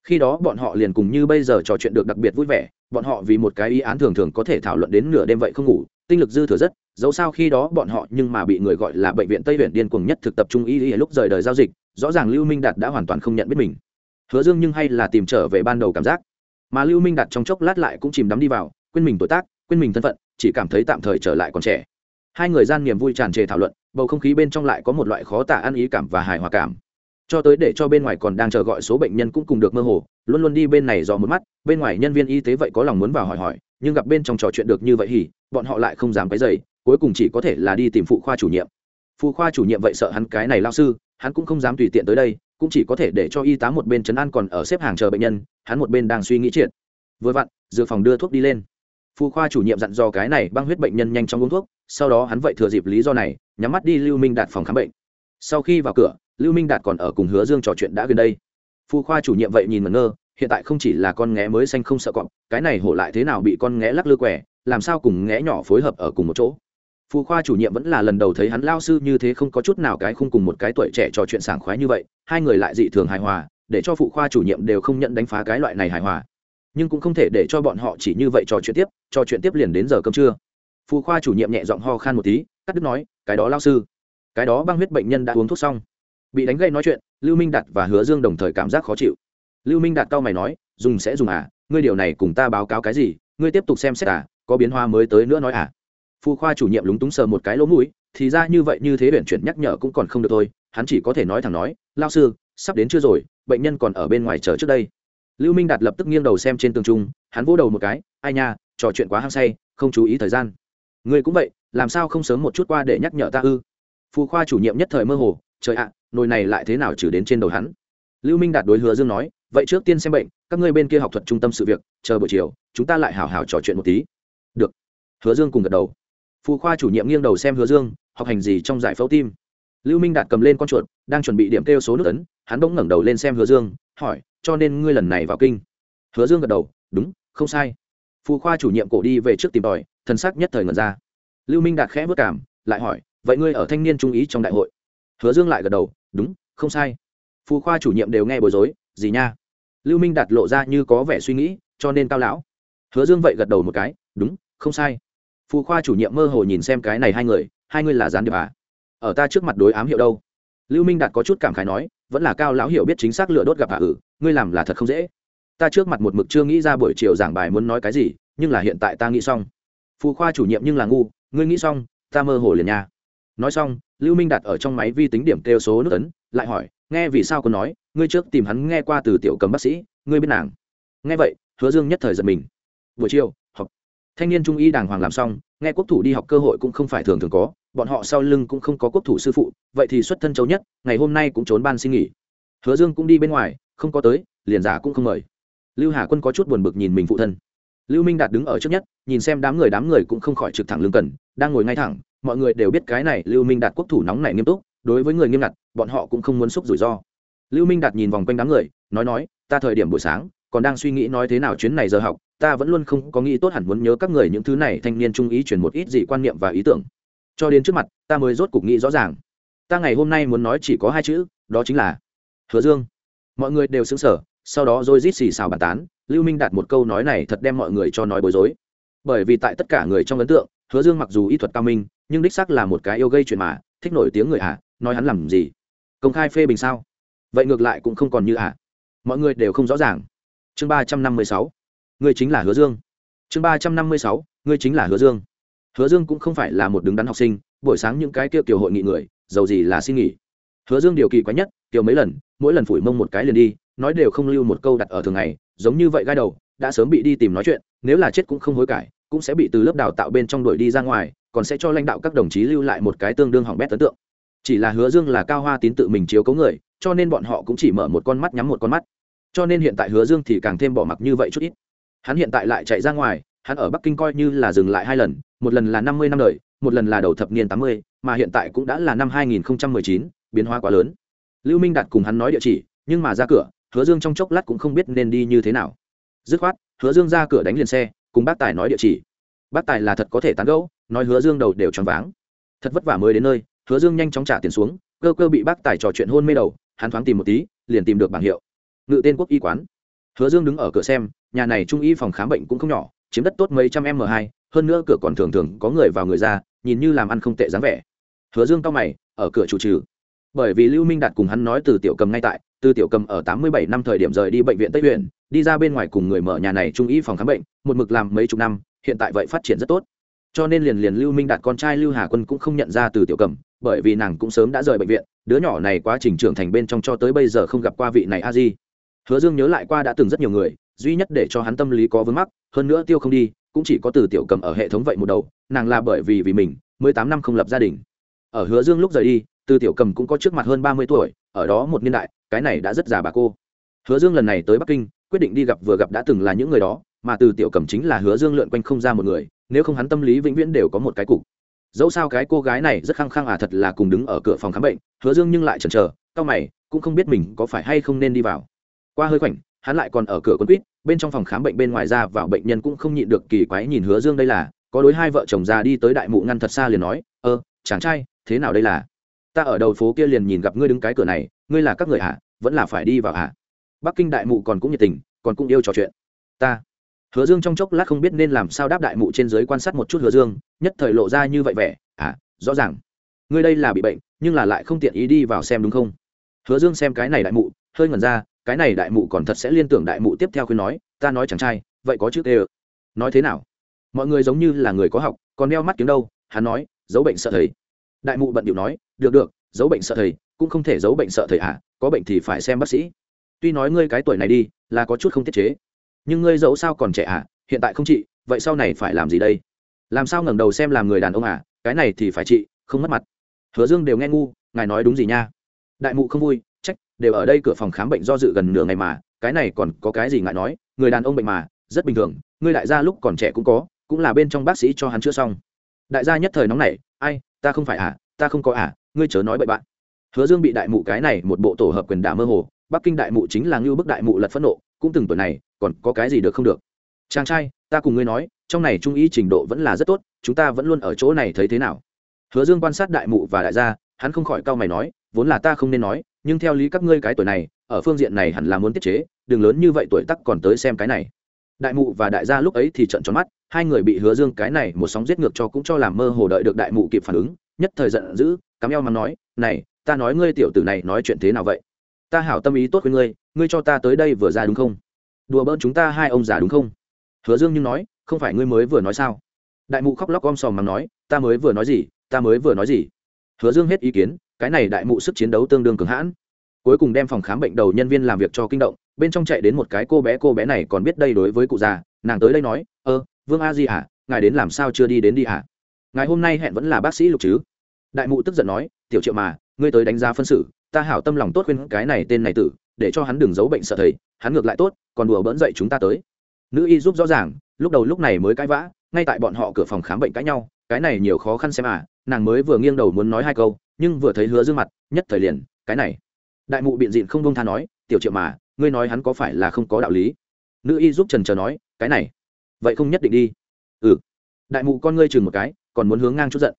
Khi đó bọn họ liền cùng như bây giờ trò chuyện được đặc biệt vui vẻ, bọn họ vì một cái ý án thường thường có thể thảo luận đến nửa đêm vậy không ngủ, tinh lực dư thừa rất, dẫu sao khi đó bọn họ nhưng mà bị người gọi là bệnh viện tây viện điên cuồng nhất thực tập trung y lúc rời đời giao dịch, rõ ràng lưu minh đạt đã hoàn toàn không nhận biết mình. Hứa dương nhưng hay là tìm trở về ban đầu cảm giác. Mà lưu minh đạt trong chốc lát lại cũng chìm đắm đi vào, quên mình tuổi tác, quên mình thân phận chỉ cảm thấy tạm thời trở lại còn trẻ. Hai người gian niềm vui tràn trề thảo luận, bầu không khí bên trong lại có một loại khó tả ăn ý cảm và hài hòa cảm. Cho tới để cho bên ngoài còn đang chờ gọi số bệnh nhân cũng cùng được mơ hồ, luôn luôn đi bên này dò một mắt, bên ngoài nhân viên y tế vậy có lòng muốn vào hỏi hỏi, nhưng gặp bên trong trò chuyện được như vậy thì, bọn họ lại không dám cái dày cuối cùng chỉ có thể là đi tìm phụ khoa chủ nhiệm. Phụ khoa chủ nhiệm vậy sợ hắn cái này lao sư, hắn cũng không dám tùy tiện tới đây, cũng chỉ có thể để cho y tá một bên chấn an còn ở xếp hàng chờ bệnh nhân, hắn một bên đang suy nghĩ triệt. Vừa vặn, dược phòng đưa thuốc đi lên phụ khoa chủ nhiệm dặn dò cái này băng huyết bệnh nhân nhanh chóng uống thuốc, sau đó hắn vậy thừa dịp lý do này, nhắm mắt đi lưu minh đạt phòng khám bệnh. Sau khi vào cửa, lưu minh đạt còn ở cùng hứa dương trò chuyện đã gần đây. Phụ khoa chủ nhiệm vậy nhìn mẩn ngơ, hiện tại không chỉ là con nghé mới xanh không sợ cọp, cái này hổ lại thế nào bị con nghé lắc lư quẻ, làm sao cùng nghé nhỏ phối hợp ở cùng một chỗ? Phụ khoa chủ nhiệm vẫn là lần đầu thấy hắn lao sư như thế không có chút nào cái khung cùng một cái tuổi trẻ trò chuyện sảng khoái như vậy, hai người lại dị thường hài hòa, để cho phụ khoa chủ nhiệm đều không nhận đánh phá cái loại này hài hòa nhưng cũng không thể để cho bọn họ chỉ như vậy trò chuyện tiếp, trò chuyện tiếp liền đến giờ cơm trưa. Phụ khoa chủ nhiệm nhẹ giọng ho khan một tí, cắt đứt nói, cái đó lao sư. Cái đó băng huyết bệnh nhân đã uống thuốc xong. Bị đánh gây nói chuyện, lưu minh đạt và hứa dương đồng thời cảm giác khó chịu. Lưu minh đạt cao mày nói, dùng sẽ dùng à ngươi điều này cùng ta báo cáo cái gì, ngươi tiếp tục xem xét à có biến hoa mới tới nữa nói à. Phụ khoa chủ nhiệm lúng túng sờ một cái lỗ mũi, thì ra như vậy như thế huyện chuyển nhắc nhở cũng còn không được thôi, hắn chỉ có thể nói thẳng nói, lao sư, sắp đến chưa rồi, bệnh nhân còn ở bên ngoài chờ trước đây lưu minh đạt lập tức nghiêng đầu xem trên tường trung, hắn vỗ đầu một cái, ai nha, trò chuyện quá hăng say, không chú ý thời gian. Ngươi cũng vậy, làm sao không sớm một chút qua để nhắc nhở ta ư? Phụ khoa chủ nhiệm nhất thời mơ hồ, trời ạ, nồi này lại thế nào trừ đến trên đầu hắn? Lưu minh đạt đối hứa dương nói, vậy trước tiên xem bệnh, các ngươi bên kia học thuật trung tâm sự việc, chờ buổi chiều, chúng ta lại hào hào trò chuyện một tí. Được. Hứa dương cùng gật đầu. Phụ khoa chủ nhiệm nghiêng đầu xem hứa dương, học hành gì trong giải phẫu tim? Lưu minh đạt cầm lên con chuột, đang chuẩn bị điểm kêu số nước ấn, hắn bỗng ngẩng đầu lên xem hứa dương hỏi, cho nên ngươi lần này vào kinh. Hứa dương gật đầu, đúng, không sai. Phù khoa chủ nhiệm cổ đi về trước tìm tòi, thần sắc nhất thời ngẩn ra. Lưu minh đạt khẽ vất cảm, lại hỏi, vậy ngươi ở thanh niên trung ý trong đại hội? Hứa dương lại gật đầu, đúng, không sai. Phù khoa chủ nhiệm đều nghe bối rối, gì nha? Lưu minh đạt lộ ra như có vẻ suy nghĩ, cho nên cao lão. Hứa dương vậy gật đầu một cái, đúng, không sai. Phù khoa chủ nhiệm mơ hồ nhìn xem cái này hai người hai người là gián điệp à? Ở ta trước mặt đối ám hiệu đâu? Lưu minh đạt có chút cảm khái nói vẫn là cao lão hiểu biết chính xác lựa đốt gặp hạ ử, ngươi làm là thật không dễ. Ta trước mặt một mực chưa nghĩ ra buổi chiều giảng bài muốn nói cái gì, nhưng là hiện tại ta nghĩ xong. Phụ khoa chủ nhiệm nhưng là ngu, ngươi nghĩ xong, ta mơ hồ liền nha. Nói xong, lưu minh đặt ở trong máy vi tính điểm kêu số nước ấn, lại hỏi, nghe vì sao có nói, ngươi trước tìm hắn nghe qua từ tiểu cầm bác sĩ, ngươi biết nàng? Nghe vậy, hứa dương nhất thời giật mình. Buổi chiều, học. Thanh niên trung y đàng hoàng làm xong, nghe quốc thủ đi học cơ hội cũng không phải thường thường có bọn họ sau lưng cũng không có quốc thủ sư phụ, vậy thì xuất thân châu nhất, ngày hôm nay cũng trốn ban xin nghỉ. Hứa dương cũng đi bên ngoài, không có tới, liền giả cũng không mời. Lưu hà quân có chút buồn bực nhìn mình phụ thân. Lưu minh đạt đứng ở trước nhất, nhìn xem đám người đám người cũng không khỏi trực thẳng lưng cần, đang ngồi ngay thẳng, mọi người đều biết cái này lưu minh đạt quốc thủ nóng này nghiêm túc, đối với người nghiêm ngặt, bọn họ cũng không muốn xúc rủi ro. Lưu minh đạt nhìn vòng quanh đám người, nói nói, ta thời điểm buổi sáng, còn đang suy nghĩ nói thế nào chuyến này giờ học, ta vẫn luôn không có nghĩ tốt hẳn muốn nhớ các người những thứ này, thanh niên trung ý truyền một ít gì quan niệm và ý tưởng cho đến trước mặt ta mới rốt cục nghĩ rõ ràng. Ta ngày hôm nay muốn nói chỉ có hai chữ đó chính là hứa dương. Mọi người đều xứng sở sau đó rồi rít xì xào bàn tán lưu minh đạt một câu nói này thật đem mọi người cho nói bối rối. Bởi vì tại tất cả người trong ấn tượng hứa dương mặc dù y thuật cao minh nhưng đích xác là một cái yêu gây chuyện mà thích nổi tiếng người ạ à, nói hắn làm gì? Công khai phê bình sao? Vậy ngược lại cũng không còn như ạ à. mọi người đều không rõ ràng. Chương ba trăm năm mươi sáu ngươi chính là hứa dương. Chương ba trăm năm mươi sáu ngươi chính là hứa dương hứa dương cũng không phải là một đứng đắn học sinh, buổi sáng những cái kia kiểu hội nghị người, giàu gì là xin nghỉ. Hứa dương điều kỳ quái nhất, kiểu mấy lần, mỗi lần phủi mông một cái liền đi, nói đều không lưu một câu đặt ở thường ngày, giống như vậy gai đầu, đã sớm bị đi tìm nói chuyện, nếu là chết cũng không hối cải, cũng sẽ bị từ lớp đào tạo bên trong đuổi đi ra ngoài, còn sẽ cho lãnh đạo các đồng chí lưu lại một cái tương đương hỏng bét ấn tượng. Chỉ là hứa dương là cao hoa tín tự mình chiếu cấu người, cho nên bọn họ cũng chỉ mở một con mắt nhắm một con mắt. Cho nên hiện tại hứa dương thì càng thêm bỏ mặc như vậy chút ít. Hắn hiện tại lại chạy ra ngoài, hắn ở bắc kinh coi như là dừng lại hai lần một lần là năm mươi năm đời, một lần là đầu thập niên tám mươi, mà hiện tại cũng đã là năm hai nghìn chín, biến hóa quá lớn. Lưu minh đạt cùng hắn nói địa chỉ, nhưng mà ra cửa, hứa dương trong chốc lát cũng không biết nên đi như thế nào. Dứt khoát, hứa dương ra cửa đánh liền xe, cùng bác tài nói địa chỉ. Bác tài là thật có thể tán gẫu, nói hứa dương đầu đều choáng váng. Thật vất vả mới đến nơi, hứa dương nhanh chóng trả tiền xuống, cơ cơ bị bác tài trò chuyện hôn mê đầu, hắn thoáng tìm một tí, liền tìm được bảng hiệu. Ngự tên quốc y quán. Hứa dương đứng ở cửa xem nhà này trung y phòng khám bệnh cũng không nhỏ, chiếm đất tốt mấy trăm m hai, hơn nữa cửa còn thường thường có người vào người ra, nhìn như làm ăn không tệ dáng vẻ. Hứa dương cao mày, ở cửa chủ trừ. Bởi vì lưu minh đạt cùng hắn nói từ tiểu cầm ngay tại, từ tiểu cầm ở tám mươi bảy năm thời điểm rời đi bệnh viện tây huyện đi ra bên ngoài cùng người mở nhà này trung y phòng khám bệnh, một mực làm mấy chục năm, hiện tại vậy phát triển rất tốt. Cho nên liền liền lưu minh đạt con trai lưu hà quân cũng không nhận ra từ tiểu cầm, bởi vì nàng cũng sớm đã rời bệnh viện, đứa nhỏ này quá trình trưởng thành bên trong cho tới bây giờ không gặp qua vị này a di. Hứa dương nhớ lại qua đã từng rất nhiều người duy nhất để cho hắn tâm lý có vướng mắc, hơn nữa tiêu không đi cũng chỉ có từ tiểu cầm ở hệ thống vậy một đầu, nàng là bởi vì vì mình, mới tám năm không lập gia đình. Ở hứa dương lúc rời đi, từ tiểu cầm cũng có trước mặt hơn ba mươi tuổi, ở đó một niên đại, cái này đã rất già bà cô. Hứa dương lần này tới bắc kinh, quyết định đi gặp vừa gặp đã từng là những người đó, mà từ tiểu cầm chính là hứa dương lượn quanh không ra một người, nếu không hắn tâm lý vĩnh viễn đều có một cái cục. Dẫu sao cái cô gái này rất khăng khăng à thật là cùng đứng ở cửa phòng khám bệnh, hứa dương nhưng lại chần chờ, cau mày, cũng không biết mình có phải hay không nên đi vào. Qua hơi khoảnh hắn lại còn ở cửa quân quýt, bên trong phòng khám bệnh bên ngoài ra vào bệnh nhân cũng không nhịn được kỳ quái nhìn hứa dương đây là, có đối hai vợ chồng già đi tới đại mụ ngăn thật xa liền nói, ơ, chàng trai, thế nào đây là? Ta ở đầu phố kia liền nhìn gặp ngươi đứng cái cửa này, ngươi là các người hả? Vẫn là phải đi vào hả? Bắc kinh đại mụ còn cũng nhiệt tình, còn cũng yêu trò chuyện. Ta. Hứa dương trong chốc lát không biết nên làm sao đáp đại mụ trên giới quan sát một chút hứa dương, nhất thời lộ ra như vậy vẻ à rõ ràng. Ngươi đây là bị bệnh, nhưng là lại không tiện ý đi vào xem đúng không? Hứa dương xem cái này đại mụ, hơi ngẩn ra cái này đại mụ còn thật sẽ liên tưởng đại mụ tiếp theo khuyên nói, ta nói chẳng trai, vậy có chữ tê ơ. Nói thế nào? Mọi người giống như là người có học, còn đeo mắt kiếm đâu, hắn nói, giấu bệnh sợ thầy. Đại mụ bận điệu nói, được được, giấu bệnh sợ thầy, cũng không thể giấu bệnh sợ thầy à có bệnh thì phải xem bác sĩ. Tuy nói ngươi cái tuổi này đi, là có chút không tiết chế, nhưng ngươi giấu sao còn trẻ à hiện tại không trị, vậy sau này phải làm gì đây? Làm sao ngẩng đầu xem làm người đàn ông à cái này thì phải trị, không mất mặt. Hứa dương đều nghe ngu, ngài nói đúng gì nha? Đại mụ không vui đều ở đây cửa phòng khám bệnh do dự gần nửa ngày mà, cái này còn có cái gì ngại nói, người đàn ông bệnh mà, rất bình thường ngươi đại gia lúc còn trẻ cũng có, cũng là bên trong bác sĩ cho hắn chữa xong. Đại gia nhất thời nóng này ai, ta không phải à ta không có à ngươi chớ nói bậy bạn. Hứa dương bị đại mụ cái này một bộ tổ hợp quyền đả mơ hồ, bắc kinh đại mụ chính là ngưu bức đại mụ lật phẫn nộ, cũng từng tuổi này, còn có cái gì được không được? Chàng trai, ta cùng ngươi nói, trong này trung y trình độ vẫn là rất tốt, chúng ta vẫn luôn ở chỗ này thấy thế nào? Hứa dương quan sát đại mụ và đại gia, hắn không khỏi cau mày nói, vốn là ta không nên nói nhưng theo lý các ngươi cái tuổi này, ở phương diện này hẳn là muốn tiết chế, đừng lớn như vậy tuổi tắc còn tới xem cái này. Đại mụ và đại gia lúc ấy thì trận tròn mắt, hai người bị hứa dương cái này một sóng giết ngược cho cũng cho làm mơ hồ đợi được đại mụ kịp phản ứng, nhất thời giận dữ, cắm eo mắng nói, này, ta nói ngươi tiểu tử này nói chuyện thế nào vậy? Ta hảo tâm ý tốt với ngươi ngươi cho ta tới đây vừa ra đúng không? Đùa bỡn chúng ta hai ông già đúng không? Hứa dương nhưng nói, không phải ngươi mới vừa nói sao? Đại mụ khóc lóc om sòm mắng nói, ta mới vừa nói gì, ta mới vừa nói gì? Hứa dương hết ý kiến cái này đại mụ sức chiến đấu tương đương cường hãn. Cuối cùng đem phòng khám bệnh đầu nhân viên làm việc cho kinh động, bên trong chạy đến một cái cô bé cô bé này còn biết đây đối với cụ già, nàng tới đây nói, ơ, vương a di à ngài đến làm sao chưa đi đến đi à? Ngài hôm nay hẹn vẫn là bác sĩ lục chứ? Đại mụ tức giận nói, tiểu triệu mà, ngươi tới đánh giá phân xử, ta hảo tâm lòng tốt khuyên cái này tên này tử, để cho hắn đừng giấu bệnh sợ thầy, hắn ngược lại tốt, còn đùa bỡn dậy chúng ta tới. Nữ y giúp rõ ràng, lúc đầu lúc này mới cãi vã, ngay tại bọn họ cửa phòng khám bệnh cãi nhau, cái này nhiều khó khăn xem à nàng mới vừa nghiêng đầu muốn nói hai câu, nhưng vừa thấy hứa dương mặt, nhất thời liền, cái này. Đại mụ biện diện không đông tha nói, tiểu triệu mà, ngươi nói hắn có phải là không có đạo lý? Nữ y giúp trần chờ nói, cái này, vậy không nhất định đi. Ừ. Đại mụ con ngươi chừng một cái, còn muốn hướng ngang chút giận.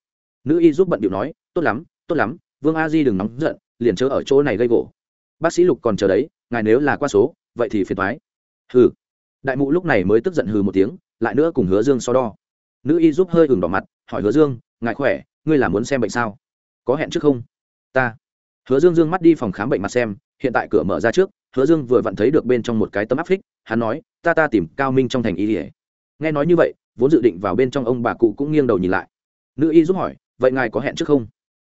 Nữ y giúp bận điệu nói, tốt lắm tốt lắm, vương a di đừng nóng giận, liền chớ ở chỗ này gây gỗ. Bác sĩ lục còn chờ đấy, ngài nếu là qua số, vậy thì phiền thoái hừ. Đại mụ lúc này mới tức giận hừ một tiếng, lại nữa cùng hứa dương so đo. Nữ y giúp hơi ửng đỏ mặt, hỏi hứa dương, ngài khỏe? Ngươi là muốn xem bệnh sao? Có hẹn trước không? Ta. Hứa dương dương mắt đi phòng khám bệnh mặt xem, hiện tại cửa mở ra trước, hứa dương vừa vặn thấy được bên trong một cái tấm áp phích, hắn nói, ta ta tìm cao minh trong thành y ỉa nghe nói như vậy, vốn dự định vào bên trong ông bà cụ cũng nghiêng đầu nhìn lại. Nữ y giúp hỏi, vậy ngài có hẹn trước không?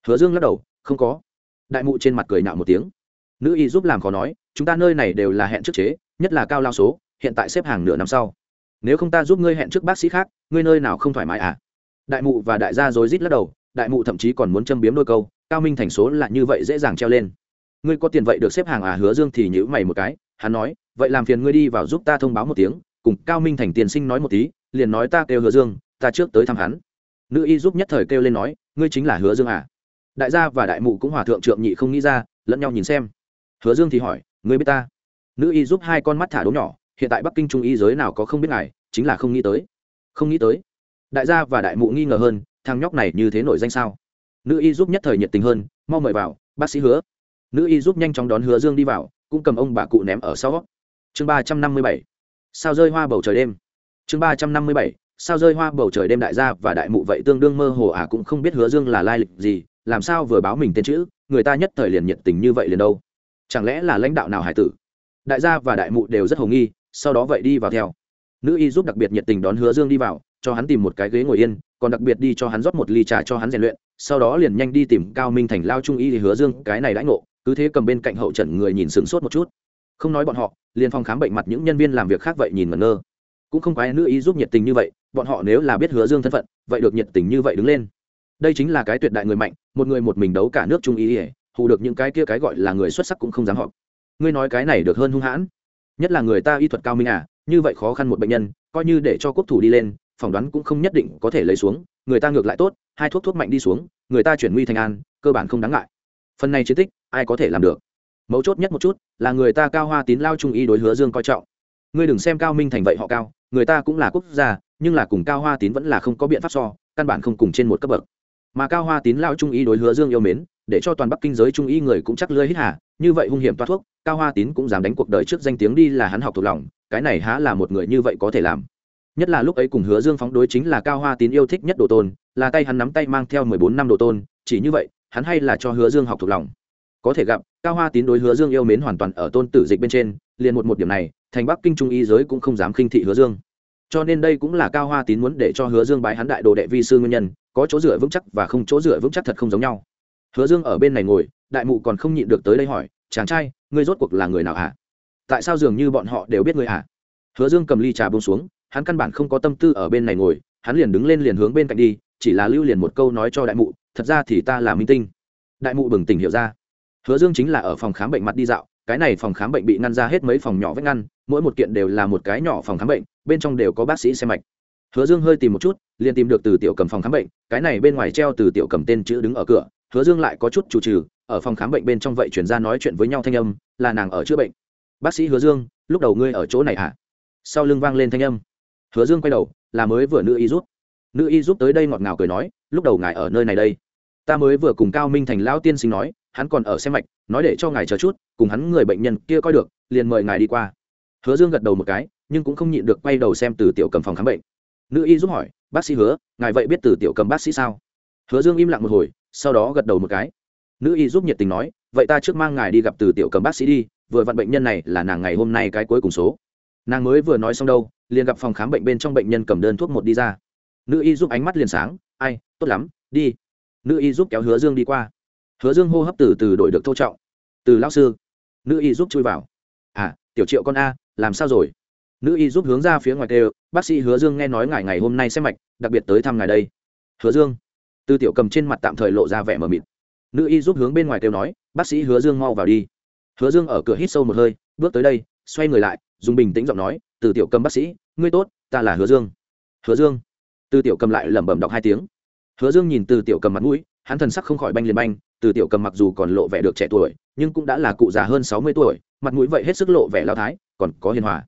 Hứa dương lắc đầu, không có. Đại mụ trên mặt cười nạo một tiếng. Nữ y giúp làm khó nói, chúng ta nơi này đều là hẹn trước chế, nhất là cao lao số, hiện tại xếp hàng nửa năm sau. Nếu không ta giúp ngươi hẹn trước bác sĩ khác, ngươi nơi nào không thoải mái à? Đại mụ và đại gia rối rít lắc đầu đại mụ thậm chí còn muốn châm biếm đôi câu, cao minh thành số là như vậy dễ dàng treo lên. Ngươi có tiền vậy được xếp hàng à hứa dương thì nhữ mày một cái, hắn nói, vậy làm phiền ngươi đi vào giúp ta thông báo một tiếng, cùng cao minh thành tiền sinh nói một tí, liền nói ta kêu hứa dương, ta trước tới thăm hắn. Nữ y giúp nhất thời kêu lên nói, ngươi chính là hứa dương à? Đại gia và đại mụ cũng hòa thượng trượng nhị không nghĩ ra, lẫn nhau nhìn xem. Hứa dương thì hỏi, ngươi biết ta? Nữ y giúp hai con mắt thả đố nhỏ, hiện tại bắc kinh trung y giới nào có không biết ngài, chính là không nghĩ tới. Không nghĩ tới. Đại gia và đại mụ nghi ngờ hơn thằng nhóc này như thế nổi danh sao? Nữ y giúp nhất thời nhiệt tình hơn, mau mời vào, bác sĩ hứa. Nữ y giúp nhanh chóng đón hứa dương đi vào, cũng cầm ông bà cụ ném ở sau. Chương ba trăm năm mươi bảy. Sao rơi hoa bầu trời đêm? Chương ba trăm năm mươi bảy. Sao rơi hoa bầu trời đêm đại gia và đại mụ vậy tương đương mơ hồ à cũng không biết hứa dương là lai lịch gì, làm sao vừa báo mình tên chữ, người ta nhất thời liền nhiệt tình như vậy liền đâu? Chẳng lẽ là lãnh đạo nào hải tử? Đại gia và đại mụ đều rất hồ nghi, sau đó vậy đi vào theo. Nữ y giúp đặc biệt nhiệt tình đón hứa dương đi vào cho hắn tìm một cái ghế ngồi yên, còn đặc biệt đi cho hắn rót một ly trà cho hắn rèn luyện, sau đó liền nhanh đi tìm cao minh thành lao trung y thì hứa dương cái này đãi ngộ, cứ thế cầm bên cạnh hậu trận người nhìn sửng sốt một chút. Không nói bọn họ, liền phòng khám bệnh mặt những nhân viên làm việc khác vậy nhìn ngẩn ngơ. Cũng không quái nữ y giúp nhiệt tình như vậy, bọn họ nếu là biết hứa dương thân phận, vậy được nhiệt tình như vậy đứng lên. Đây chính là cái tuyệt đại người mạnh, một người một mình đấu cả nước trung y ỉa hù được những cái kia cái gọi là người xuất sắc cũng không dám họp. Ngươi nói cái này được hơn hung hãn. Nhất là người ta y thuật cao minh à như vậy khó khăn một bệnh nhân, coi như để cho quốc thủ đi lên phỏng đoán cũng không nhất định có thể lấy xuống, người ta ngược lại tốt, hai thuốc thuốc mạnh đi xuống, người ta chuyển nguy thành an, cơ bản không đáng ngại. Phần này chiến tích, ai có thể làm được? Mấu chốt nhất một chút, là người ta cao hoa tín lao trung y đối hứa dương coi trọng. Ngươi đừng xem cao minh thành vậy họ cao, người ta cũng là quốc gia, nhưng là cùng cao hoa tín vẫn là không có biện pháp so, căn bản không cùng trên một cấp bậc. Mà cao hoa tín lao trung y đối hứa dương yêu mến, để cho toàn bắc kinh giới trung y người cũng chắc lưới hít hà, như vậy hung hiểm toa thuốc, cao hoa tín cũng dám đánh cuộc đời trước danh tiếng đi là hắn học thuộc lòng, cái này há là một người như vậy có thể làm nhất là lúc ấy cùng hứa dương phóng đối chính là cao hoa tín yêu thích nhất đồ tôn, là tay hắn nắm tay mang theo mười bốn năm đồ tôn, chỉ như vậy, hắn hay là cho hứa dương học thuộc lòng có thể gặp, cao hoa tín đối hứa dương yêu mến hoàn toàn ở tôn tử dịch bên trên, liền một một điểm này, thành bắc kinh trung y giới cũng không dám khinh thị hứa dương cho nên đây cũng là cao hoa tín muốn để cho hứa dương bái hắn đại đồ đệ vi sư nguyên nhân, có chỗ dựa vững chắc và không chỗ dựa vững chắc thật không giống nhau hứa dương ở bên này ngồi, đại mụ còn không nhịn được tới đây hỏi, chàng trai, ngươi rốt cuộc là người nào hả à? tại sao dường như bọn họ đều biết ngươi hả à? hứa dương cầm ly trà bông xuống hắn căn bản không có tâm tư ở bên này ngồi, hắn liền đứng lên liền hướng bên cạnh đi, chỉ là lưu liền một câu nói cho đại mụ, thật ra thì ta là minh tinh. Đại mụ bừng tỉnh hiểu ra. Hứa dương chính là ở phòng khám bệnh mặt đi dạo, cái này phòng khám bệnh bị ngăn ra hết mấy phòng nhỏ vách ngăn, mỗi một kiện đều là một cái nhỏ phòng khám bệnh, bên trong đều có bác sĩ xem mạch. Hứa dương hơi tìm một chút, liền tìm được từ tiểu cầm phòng khám bệnh, cái này bên ngoài treo từ tiểu cầm tên chữ đứng ở cửa, hứa dương lại có chút chủ trừ, ở phòng khám bệnh bên trong vậy chuyển ra nói chuyện với nhau thanh âm, là nàng ở chữa bệnh. Bác sĩ hứa dương, lúc đầu ngươi ở chỗ này à sau lưng vang lên thanh âm hứa dương quay đầu, là mới vừa nữ y giúp. Nữ y giúp tới đây ngọt ngào cười nói, lúc đầu ngài ở nơi này đây. Ta mới vừa cùng cao minh thành lão tiên sinh nói, hắn còn ở xem mạch, nói để cho ngài chờ chút, cùng hắn người bệnh nhân kia coi được, liền mời ngài đi qua. Hứa dương gật đầu một cái, nhưng cũng không nhịn được quay đầu xem từ tiểu cầm phòng khám bệnh. Nữ y giúp hỏi, bác sĩ hứa, ngài vậy biết từ tiểu cầm bác sĩ sao? Hứa dương im lặng một hồi, sau đó gật đầu một cái. Nữ y giúp nhiệt tình nói, vậy ta trước mang ngài đi gặp từ tiểu cầm bác sĩ đi, vừa vặn bệnh nhân này là nàng ngày hôm nay cái cuối cùng số. Nàng mới vừa nói xong đâu liền gặp phòng khám bệnh bên trong bệnh nhân cầm đơn thuốc một đi ra. Nữ y giúp ánh mắt liền sáng, ai, tốt lắm, đi. Nữ y giúp kéo hứa dương đi qua. Hứa dương hô hấp từ từ đổi được thô trọng. Từ lao sư. Nữ y giúp chui vào. À tiểu triệu con a, làm sao rồi? Nữ y giúp hướng ra phía ngoài tê bác sĩ hứa dương nghe nói ngài ngày hôm nay xem mạch, đặc biệt tới thăm ngài đây. Hứa dương. Từ tiểu cầm trên mặt tạm thời lộ ra vẻ mờ mịt. Nữ y giúp hướng bên ngoài kêu nói, bác sĩ hứa dương mau vào đi. Hứa dương ở cửa hít sâu một hơi, bước tới đây, xoay người lại, dùng bình tĩnh giọng nói từ tiểu cầm bác sĩ, ngươi tốt, ta là hứa dương. Hứa dương? Từ tiểu cầm lại lẩm bẩm đọc hai tiếng. Hứa dương nhìn từ tiểu cầm mặt mũi, hắn thần sắc không khỏi banh liền banh, từ tiểu cầm mặc dù còn lộ vẻ được trẻ tuổi, nhưng cũng đã là cụ già hơn sáu mươi tuổi, mặt mũi vậy hết sức lộ vẻ lao thái, còn có hiền hòa.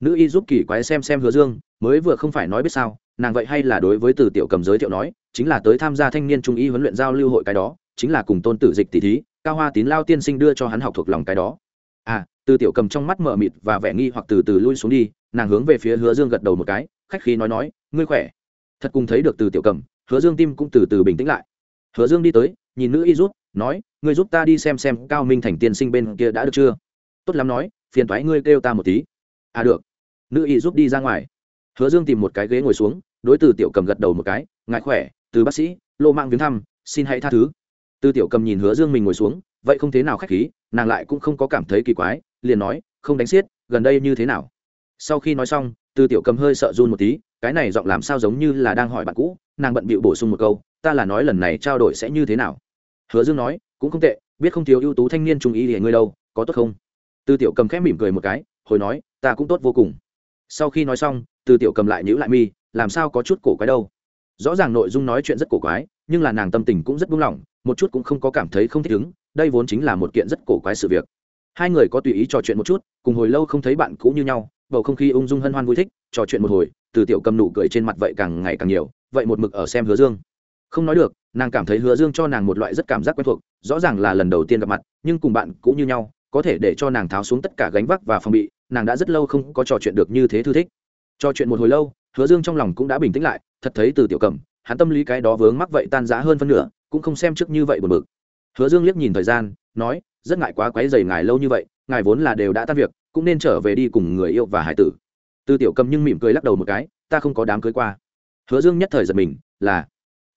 Nữ y giúp kỳ quái xem xem hứa dương, mới vừa không phải nói biết sao, nàng vậy hay là đối với từ tiểu cầm giới thiệu nói, chính là tới tham gia thanh niên trung y huấn luyện giao lưu hội cái đó, chính là cùng tôn tử dịch tỷ thí, cao hoa tín lao tiên sinh đưa cho hắn học thuộc lòng cái đó à từ tiểu cầm trong mắt mở mịt và vẻ nghi hoặc từ từ lui xuống đi, nàng hướng về phía hứa dương gật đầu một cái, khách khí nói nói, ngươi khỏe? Thật cùng thấy được từ tiểu cầm, hứa dương tim cũng từ từ bình tĩnh lại. Hứa dương đi tới, nhìn nữ y rút, nói, ngươi giúp ta đi xem xem cao minh thành tiên sinh bên kia đã được chưa? Tốt lắm nói, phiền thoái ngươi kêu ta một tí. À được. Nữ y giúp đi ra ngoài. Hứa dương tìm một cái ghế ngồi xuống, đối từ tiểu cầm gật đầu một cái ngại khỏe, từ bác sĩ, lô mạng viếng thăm, xin hãy tha thứ. Từ tiểu cầm nhìn hứa dương mình ngồi xuống vậy không thế nào khách khí, nàng lại cũng không có cảm thấy kỳ quái, liền nói, không đánh xiết, gần đây như thế nào? Sau khi nói xong Tư tiểu cầm hơi sợ run một tí, cái này giọng làm sao giống như là đang hỏi bạn cũ, nàng bận bịu bổ sung một câu, ta là nói lần này trao đổi sẽ như thế nào? Hứa dương nói, cũng không tệ, biết không thiếu ưu tú thanh niên trung ý để ngươi đâu, có tốt không? Tư tiểu cầm khẽ mỉm cười một cái, hồi nói, ta cũng tốt vô cùng. Sau khi nói xong Tư tiểu cầm lại nhữ lại mi, làm sao có chút cổ quái đâu? Rõ ràng nội dung nói chuyện rất cổ quái, nhưng là nàng tâm tình cũng rất buông lỏng, một chút cũng không có cảm thấy không thích ứng đây vốn chính là một kiện rất cổ quái sự việc. Hai người có tùy ý trò chuyện một chút, cùng hồi lâu không thấy bạn cũ như nhau, bầu không khí ung dung hân hoan vui thích, trò chuyện một hồi, từ tiểu cầm nụ cười trên mặt vậy càng ngày càng nhiều, vậy một mực ở xem hứa dương. Không nói được, nàng cảm thấy hứa dương cho nàng một loại rất cảm giác quen thuộc, rõ ràng là lần đầu tiên gặp mặt, nhưng cùng bạn cũng như nhau, có thể để cho nàng tháo xuống tất cả gánh vác và phòng bị, nàng đã rất lâu không có trò chuyện được như thế thư thích. Trò chuyện một hồi lâu, hứa dương trong lòng cũng đã bình tĩnh lại, thật thấy từ tiểu cầm, hắn tâm lý cái đó vướng mắc vậy tan rã hơn phân nửa, cũng không xem trước như vậy buồn bực hứa dương liếc nhìn thời gian, nói, rất ngại quá, quấy dày ngài lâu như vậy, ngài vốn là đều đã tan việc, cũng nên trở về đi cùng người yêu và hải tử. Tư tiểu cầm nhưng mỉm cười lắc đầu một cái, ta không có đám cưới qua. Hứa dương nhất thời giật mình, là,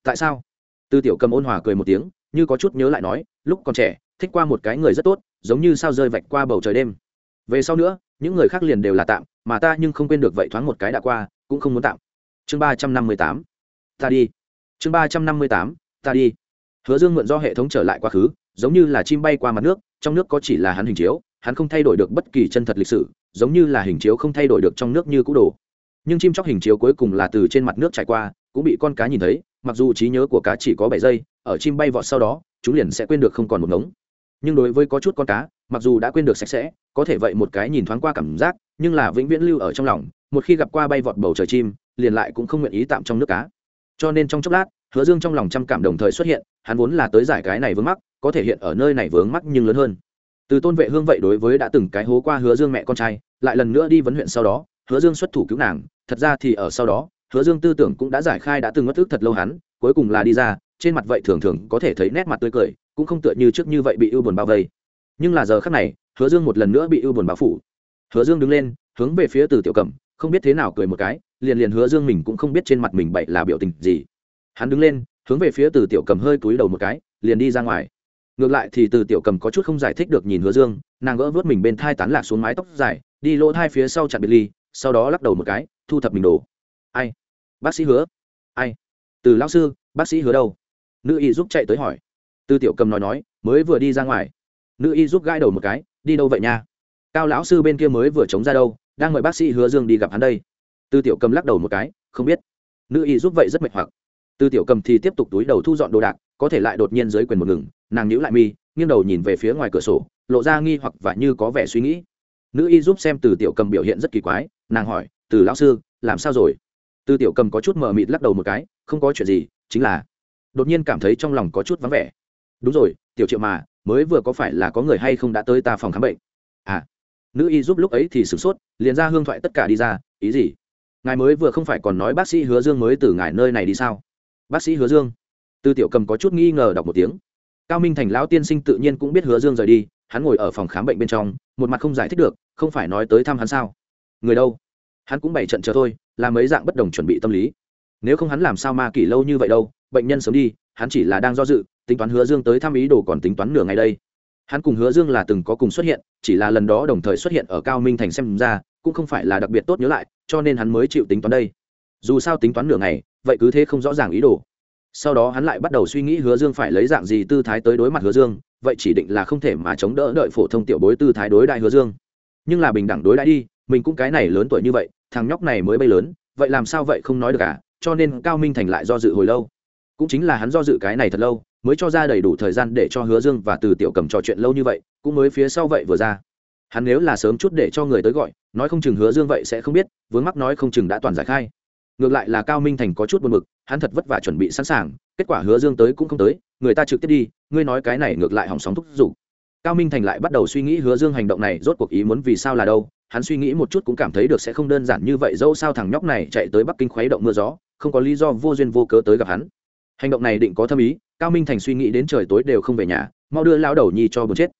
tại sao? Tư tiểu cầm ôn hòa cười một tiếng, như có chút nhớ lại nói, lúc còn trẻ, thích qua một cái người rất tốt, giống như sao rơi vạch qua bầu trời đêm. Về sau nữa, những người khác liền đều là tạm, mà ta nhưng không quên được vậy thoáng một cái đã qua, cũng không muốn tạm. Chương ba trăm năm mươi tám, ta đi. Chương ba trăm năm mươi tám, ta đi hứa dương mượn do hệ thống trở lại quá khứ, giống như là chim bay qua mặt nước, trong nước có chỉ là hắn hình chiếu, hắn không thay đổi được bất kỳ chân thật lịch sử, giống như là hình chiếu không thay đổi được trong nước như cũ đồ. Nhưng chim chóc hình chiếu cuối cùng là từ trên mặt nước trải qua, cũng bị con cá nhìn thấy, mặc dù trí nhớ của cá chỉ có bảy giây, ở chim bay vọt sau đó, chúng liền sẽ quên được không còn một ngống. Nhưng đối với có chút con cá, mặc dù đã quên được sạch sẽ, có thể vậy một cái nhìn thoáng qua cảm giác, nhưng là vĩnh viễn lưu ở trong lòng, một khi gặp qua bay vọt bầu trời chim, liền lại cũng không nguyện ý tạm trong nước cá. Cho nên trong chốc lát hứa dương trong lòng trăm cảm đồng thời xuất hiện, hắn vốn là tới giải cái này vướng mắc, có thể hiện ở nơi này vướng mắc nhưng lớn hơn. Từ tôn vệ hương vậy đối với đã từng cái hố qua hứa dương mẹ con trai, lại lần nữa đi vấn huyện sau đó, hứa dương xuất thủ cứu nàng, thật ra thì ở sau đó, hứa dương tư tưởng cũng đã giải khai đã từng mất thức thật lâu hắn, cuối cùng là đi ra, trên mặt vậy thường thường có thể thấy nét mặt tươi cười, cũng không tựa như trước như vậy bị ưu buồn bao vây. Nhưng là giờ khắc này, hứa dương một lần nữa bị ưu buồn bao phủ. Hứa dương đứng lên, hướng về phía từ tiểu cẩm, không biết thế nào cười một cái, liền liền hứa dương mình cũng không biết trên mặt mình bậy là biểu tình gì hắn đứng lên, hướng về phía từ tiểu cầm hơi cúi đầu một cái, liền đi ra ngoài. Ngược lại thì từ tiểu cầm có chút không giải thích được nhìn hứa dương, nàng gỡ vớt mình bên thai tán lạc xuống mái tóc dài, đi lỗ thai phía sau chặt biệt ly, sau đó lắc đầu một cái, thu thập mình đồ. Ai? Bác sĩ hứa? Ai? Từ lão sư, bác sĩ hứa đâu? Nữ y giúp chạy tới hỏi. Từ tiểu cầm nói nói, mới vừa đi ra ngoài. Nữ y giúp gãi đầu một cái, đi đâu vậy nha? Cao lão sư bên kia mới vừa chống ra đâu, đang mời bác sĩ hứa dương đi gặp hắn đây. Từ tiểu cầm lắc đầu một cái, không biết. Nữ y giúp vậy rất mệt hoặc từ tiểu cầm thì tiếp tục túi đầu thu dọn đồ đạc, có thể lại đột nhiên dưới quyền một ngừng, nàng nhíu lại mi, nghiêng đầu nhìn về phía ngoài cửa sổ, lộ ra nghi hoặc và như có vẻ suy nghĩ. Nữ y giúp xem từ tiểu cầm biểu hiện rất kỳ quái, nàng hỏi, từ lão sư, làm sao rồi? Từ tiểu cầm có chút mờ mịt lắc đầu một cái, không có chuyện gì, chính là đột nhiên cảm thấy trong lòng có chút vắng vẻ. Đúng rồi, tiểu triệu mà, mới vừa có phải là có người hay không đã tới ta phòng khám bệnh? À. Nữ y giúp lúc ấy thì sửng sốt, liền ra hương thoại tất cả đi ra, ý gì? Ngài mới vừa không phải còn nói bác sĩ hứa dương mới từ ngài nơi này đi sao? Bác sĩ hứa dương. Tư tiểu cầm có chút nghi ngờ đọc một tiếng. Cao minh thành lão tiên sinh tự nhiên cũng biết hứa dương rời đi, hắn ngồi ở phòng khám bệnh bên trong, một mặt không giải thích được, không phải nói tới thăm hắn sao? Người đâu? Hắn cũng bày trận chờ thôi, làm mấy dạng bất đồng chuẩn bị tâm lý. Nếu không hắn làm sao ma kỷ lâu như vậy đâu, bệnh nhân sớm đi, hắn chỉ là đang do dự, tính toán hứa dương tới thăm ý đồ còn tính toán nửa ngày đây. Hắn cùng hứa dương là từng có cùng xuất hiện, chỉ là lần đó đồng thời xuất hiện ở cao minh thành xem ra, cũng không phải là đặc biệt tốt nhớ lại, cho nên hắn mới chịu tính toán đây. Dù sao tính toán nửa ngày vậy cứ thế không rõ ràng ý đồ. Sau đó hắn lại bắt đầu suy nghĩ hứa dương phải lấy dạng gì tư thái tới đối mặt hứa dương, vậy chỉ định là không thể mà chống đỡ đợi phổ thông tiểu bối tư thái đối đại hứa dương. Nhưng là bình đẳng đối đại đi, mình cũng cái này lớn tuổi như vậy, thằng nhóc này mới bay lớn, vậy làm sao vậy không nói được cả cho nên cao minh thành lại do dự hồi lâu. Cũng chính là hắn do dự cái này thật lâu, mới cho ra đầy đủ thời gian để cho hứa dương và từ tiểu cầm trò chuyện lâu như vậy, cũng mới phía sau vậy vừa ra. Hắn nếu là sớm chút để cho người tới gọi, nói không chừng hứa dương vậy sẽ không biết, vướng mắc nói không chừng đã toàn giải khai ngược lại là cao minh thành có chút buồn mực hắn thật vất vả chuẩn bị sẵn sàng, kết quả hứa dương tới cũng không tới, người ta trực tiếp đi, ngươi nói cái này ngược lại hỏng sóng thúc giục. Cao minh thành lại bắt đầu suy nghĩ hứa dương hành động này rốt cuộc ý muốn vì sao là đâu, hắn suy nghĩ một chút cũng cảm thấy được sẽ không đơn giản như vậy, dẫu sao thằng nhóc này chạy tới bắc kinh khuấy động mưa gió, không có lý do vô duyên vô cớ tới gặp hắn. Hành động này định có thâm ý, cao minh thành suy nghĩ đến trời tối đều không về nhà, mau đưa lao đầu nhi cho bớt chết.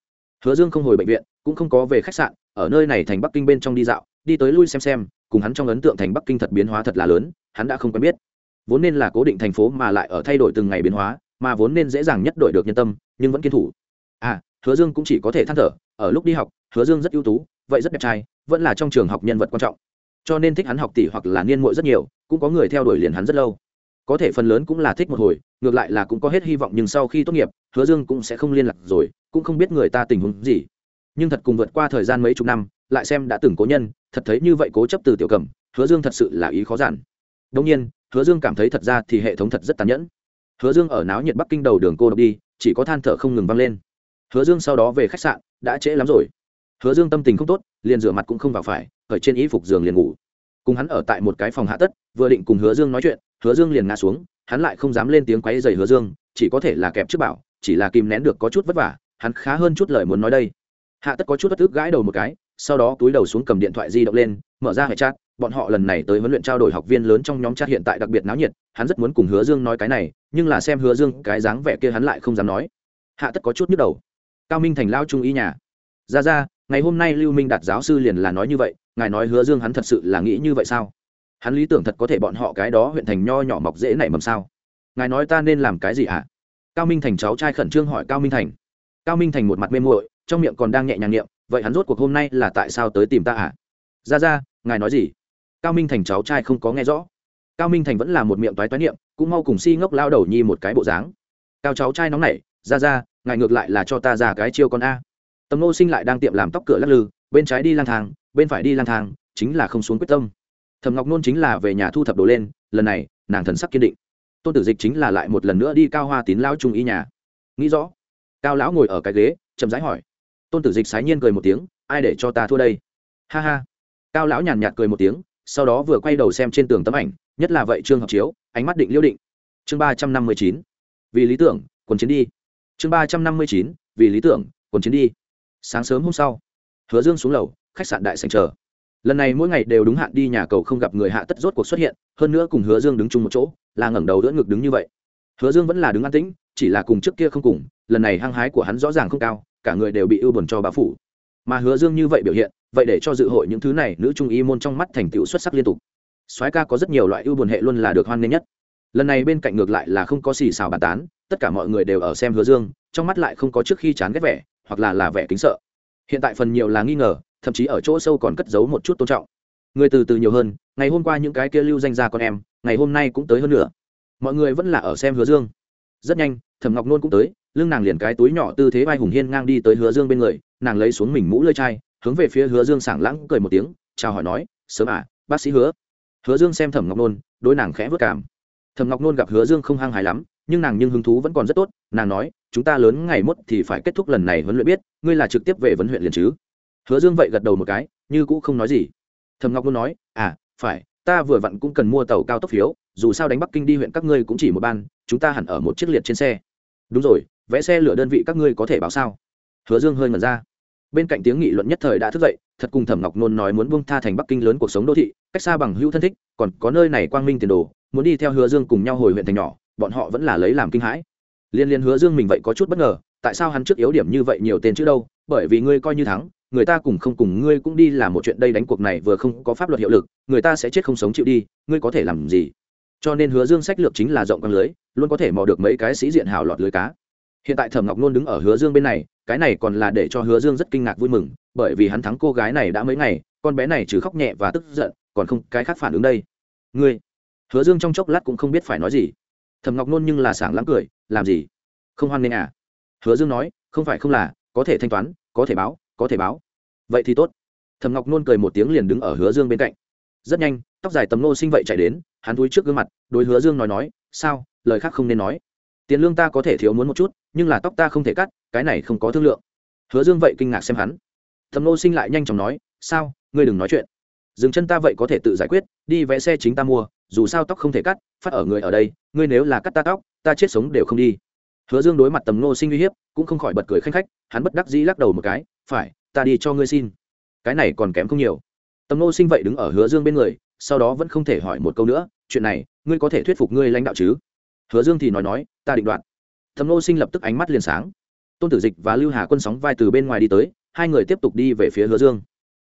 Hứa dương không hồi bệnh viện, cũng không có về khách sạn, ở nơi này thành bắc kinh bên trong đi dạo, đi tới lui xem xem cùng hắn trong ấn tượng thành bắc kinh thật biến hóa thật là lớn, hắn đã không quen biết. Vốn nên là cố định thành phố mà lại ở thay đổi từng ngày biến hóa, mà vốn nên dễ dàng nhất đổi được nhân tâm, nhưng vẫn kiên thủ. À hứa dương cũng chỉ có thể than thở, ở lúc đi học, hứa dương rất ưu tú, vậy rất đẹp trai, vẫn là trong trường học nhân vật quan trọng. Cho nên thích hắn học tỷ hoặc là niên muội rất nhiều, cũng có người theo đuổi liền hắn rất lâu. Có thể phần lớn cũng là thích một hồi, ngược lại là cũng có hết hy vọng nhưng sau khi tốt nghiệp, hứa dương cũng sẽ không liên lạc rồi, cũng không biết người ta tình huống gì. Nhưng thật cùng vượt qua thời gian mấy chục năm lại xem đã từng cố nhân, thật thấy như vậy cố chấp từ tiểu cầm, hứa dương thật sự là ý khó giản. Đông nhiên, hứa dương cảm thấy thật ra thì hệ thống thật rất tàn nhẫn. Hứa dương ở náo nhiệt bắc kinh đầu đường cô độc đi, chỉ có than thở không ngừng vang lên. Hứa dương sau đó về khách sạn, đã trễ lắm rồi. Hứa dương tâm tình không tốt, liền rửa mặt cũng không vào phải ở trên y phục giường liền ngủ. Cùng hắn ở tại một cái phòng hạ tất, vừa định cùng hứa dương nói chuyện, hứa dương liền ngã xuống, hắn lại không dám lên tiếng quấy dày hứa dương, chỉ có thể là kẹp trước bảo, chỉ là kìm nén được có chút vất vả, hắn khá hơn chút lời muốn nói đây. Hạ tất có chút bất ức gãi đầu một cái sau đó túi đầu xuống cầm điện thoại di động lên, mở ra hệ chat, bọn họ lần này tới huấn luyện trao đổi học viên lớn trong nhóm chat hiện tại đặc biệt náo nhiệt, hắn rất muốn cùng hứa dương nói cái này, nhưng là xem hứa dương cái dáng vẻ kia hắn lại không dám nói. Hạ tất có chút nhức đầu. Cao minh thành lao trung ý nhà. Ra ra, ngày hôm nay lưu minh đạt giáo sư liền là nói như vậy, ngài nói hứa dương hắn thật sự là nghĩ như vậy sao? Hắn lý tưởng thật có thể bọn họ cái đó huyện thành nho nhỏ mọc dễ nảy mầm sao? Ngài nói ta nên làm cái gì à cao minh thành cháu trai khẩn trương hỏi cao minh thành. Cao minh thành một mặt mê muội, trong miệng còn đang nhẹ nhàng niệm vậy hắn rốt cuộc hôm nay là tại sao tới tìm ta hả? Ra ra, ngài nói gì? Cao minh thành cháu trai không có nghe rõ. Cao minh thành vẫn là một miệng toái toái niệm, cũng mau cùng si ngốc lao đầu nhi một cái bộ dáng. Cao cháu trai nóng nảy, ra ra, ngài ngược lại là cho ta ra cái chiêu con a. Tầm nô sinh lại đang tiệm làm tóc cửa lắc lư, bên trái đi lang thang, bên phải đi lang thang, chính là không xuống quyết tâm. Thầm ngọc nôn chính là về nhà thu thập đồ lên, lần này, nàng thần sắc kiên định. Tôn tử dịch chính là lại một lần nữa đi cao hoa tín lao trung y nhà. Nghĩ rõ, cao lão ngồi ở cái ghế, chậm rãi hỏi tôn tử dịch sái nhiên cười một tiếng, ai để cho ta thua đây? Ha ha. Cao lão nhàn nhạt cười một tiếng, sau đó vừa quay đầu xem trên tường tấm ảnh, nhất là vậy trương hợp chiếu, ánh mắt định liêu định. Chương ba trăm năm mươi chín, vì lý tưởng, quần chiến đi. Chương ba trăm năm mươi chín, vì lý tưởng, quần chiến đi. Sáng sớm hôm sau, hứa dương xuống lầu, khách sạn đại sành chờ. Lần này mỗi ngày đều đúng hạn đi nhà cầu không gặp người hạ tất rốt cuộc xuất hiện, hơn nữa cùng hứa dương đứng chung một chỗ, là ngẩng đầu đỡ ngực đứng như vậy. Hứa dương vẫn là đứng an tĩnh, chỉ là cùng trước kia không cùng, lần này hăng hái của hắn rõ ràng không cao cả người đều bị ưu buồn cho bá phủ. Mà hứa dương như vậy biểu hiện, vậy để cho dự hội những thứ này nữ trung y môn trong mắt thành tựu xuất sắc liên tục. Soái ca có rất nhiều loại ưu buồn hệ luôn là được hoan nghênh nhất. Lần này bên cạnh ngược lại là không có xì xào bàn tán, tất cả mọi người đều ở xem hứa dương, trong mắt lại không có trước khi chán ghét vẻ, hoặc là là vẻ kính sợ. Hiện tại phần nhiều là nghi ngờ, thậm chí ở chỗ sâu còn cất giấu một chút tôn trọng. Người từ từ nhiều hơn, ngày hôm qua những cái kia lưu danh ra con em, ngày hôm nay cũng tới hơn nữa mọi người vẫn là ở xem hứa dương. Rất nhanh, thẩm ngọc nôn cũng tới lưng nàng liền cái túi nhỏ tư thế vai hùng hiên ngang đi tới hứa dương bên người, nàng lấy xuống mình mũ lơi chai, hướng về phía hứa dương sảng lãng cười một tiếng, chào hỏi nói, sớm à bác sĩ hứa. Hứa dương xem thẩm ngọc nôn, đối nàng khẽ vất cảm. Thẩm ngọc nôn gặp hứa dương không hăng hài lắm, nhưng nàng nhưng hứng thú vẫn còn rất tốt, nàng nói, chúng ta lớn ngày mốt thì phải kết thúc lần này huấn luyện biết, ngươi là trực tiếp về vấn huyện liền chứ. Hứa dương vậy gật đầu một cái, như cũ không nói gì. Thầm ngọc luôn nói à phải, ta vừa vặn cũng cần mua tàu cao tốc phiếu, dù sao đánh bắc kinh đi huyện các ngươi cũng chỉ một ban, chúng ta hẳn ở một chiếc liệt trên xe. Đúng rồi vẽ xe lửa đơn vị các ngươi có thể báo sao? Hứa dương hơi ngẩn ra. Bên cạnh tiếng nghị luận nhất thời đã thức dậy, thật cùng thẩm ngọc nôn nói muốn buông tha thành bắc kinh lớn cuộc sống đô thị, cách xa bằng hữu thân thích, còn có nơi này quang minh tiền đồ, muốn đi theo hứa dương cùng nhau hồi huyện thành nhỏ, bọn họ vẫn là lấy làm kinh hãi. Liên liên hứa dương mình vậy có chút bất ngờ, tại sao hắn trước yếu điểm như vậy nhiều tên chữ đâu? Bởi vì ngươi coi như thắng, người ta cùng không cùng ngươi cũng đi làm một chuyện đây đánh cuộc này vừa không có pháp luật hiệu lực, người ta sẽ chết không sống chịu đi, ngươi có thể làm gì? Cho nên hứa dương sách lược chính là rộng con lưới, luôn có thể mò được mấy cái sĩ diện hào lọt lưới cá hiện tại thẩm ngọc nôn đứng ở hứa dương bên này, cái này còn là để cho hứa dương rất kinh ngạc vui mừng, bởi vì hắn thắng cô gái này đã mấy ngày, con bé này trừ khóc nhẹ và tức giận, còn không, cái khác phản ứng đây. Ngươi? Hứa dương trong chốc lát cũng không biết phải nói gì. Thẩm ngọc nôn nhưng là sảng lắm cười, làm gì? Không hoan nghênh à? Hứa dương nói, không phải không là, có thể thanh toán, có thể báo, có thể báo. Vậy thì tốt. Thẩm ngọc nôn cười một tiếng liền đứng ở hứa dương bên cạnh. Rất nhanh, tóc dài tấm nô sinh vậy chạy đến, hắn túi trước gương mặt, đối hứa dương nói nói, sao? Lời khác không nên nói tiền lương ta có thể thiếu muốn một chút, nhưng là tóc ta không thể cắt, cái này không có thương lượng. Hứa dương vậy kinh ngạc xem hắn. Thầm nô sinh lại nhanh chóng nói, sao, ngươi đừng nói chuyện. Dừng chân ta vậy có thể tự giải quyết, đi vẽ xe chính ta mua, dù sao tóc không thể cắt, phát ở người ở đây, ngươi nếu là cắt ta tóc, ta chết sống đều không đi. Hứa dương đối mặt tầm nô sinh uy hiếp, cũng không khỏi bật cười khanh khách, hắn bất đắc dĩ lắc đầu một cái, phải, ta đi cho ngươi xin. Cái này còn kém không nhiều. Tầm nô sinh vậy đứng ở hứa dương bên người, sau đó vẫn không thể hỏi một câu nữa, chuyện này, ngươi có thể thuyết phục ngươi lãnh đạo chứ? Hứa dương thì nói nói, ta định đoạt. Thẩm nô sinh lập tức ánh mắt liền sáng. Tôn tử dịch và lưu hà quân sóng vai từ bên ngoài đi tới, hai người tiếp tục đi về phía hứa dương.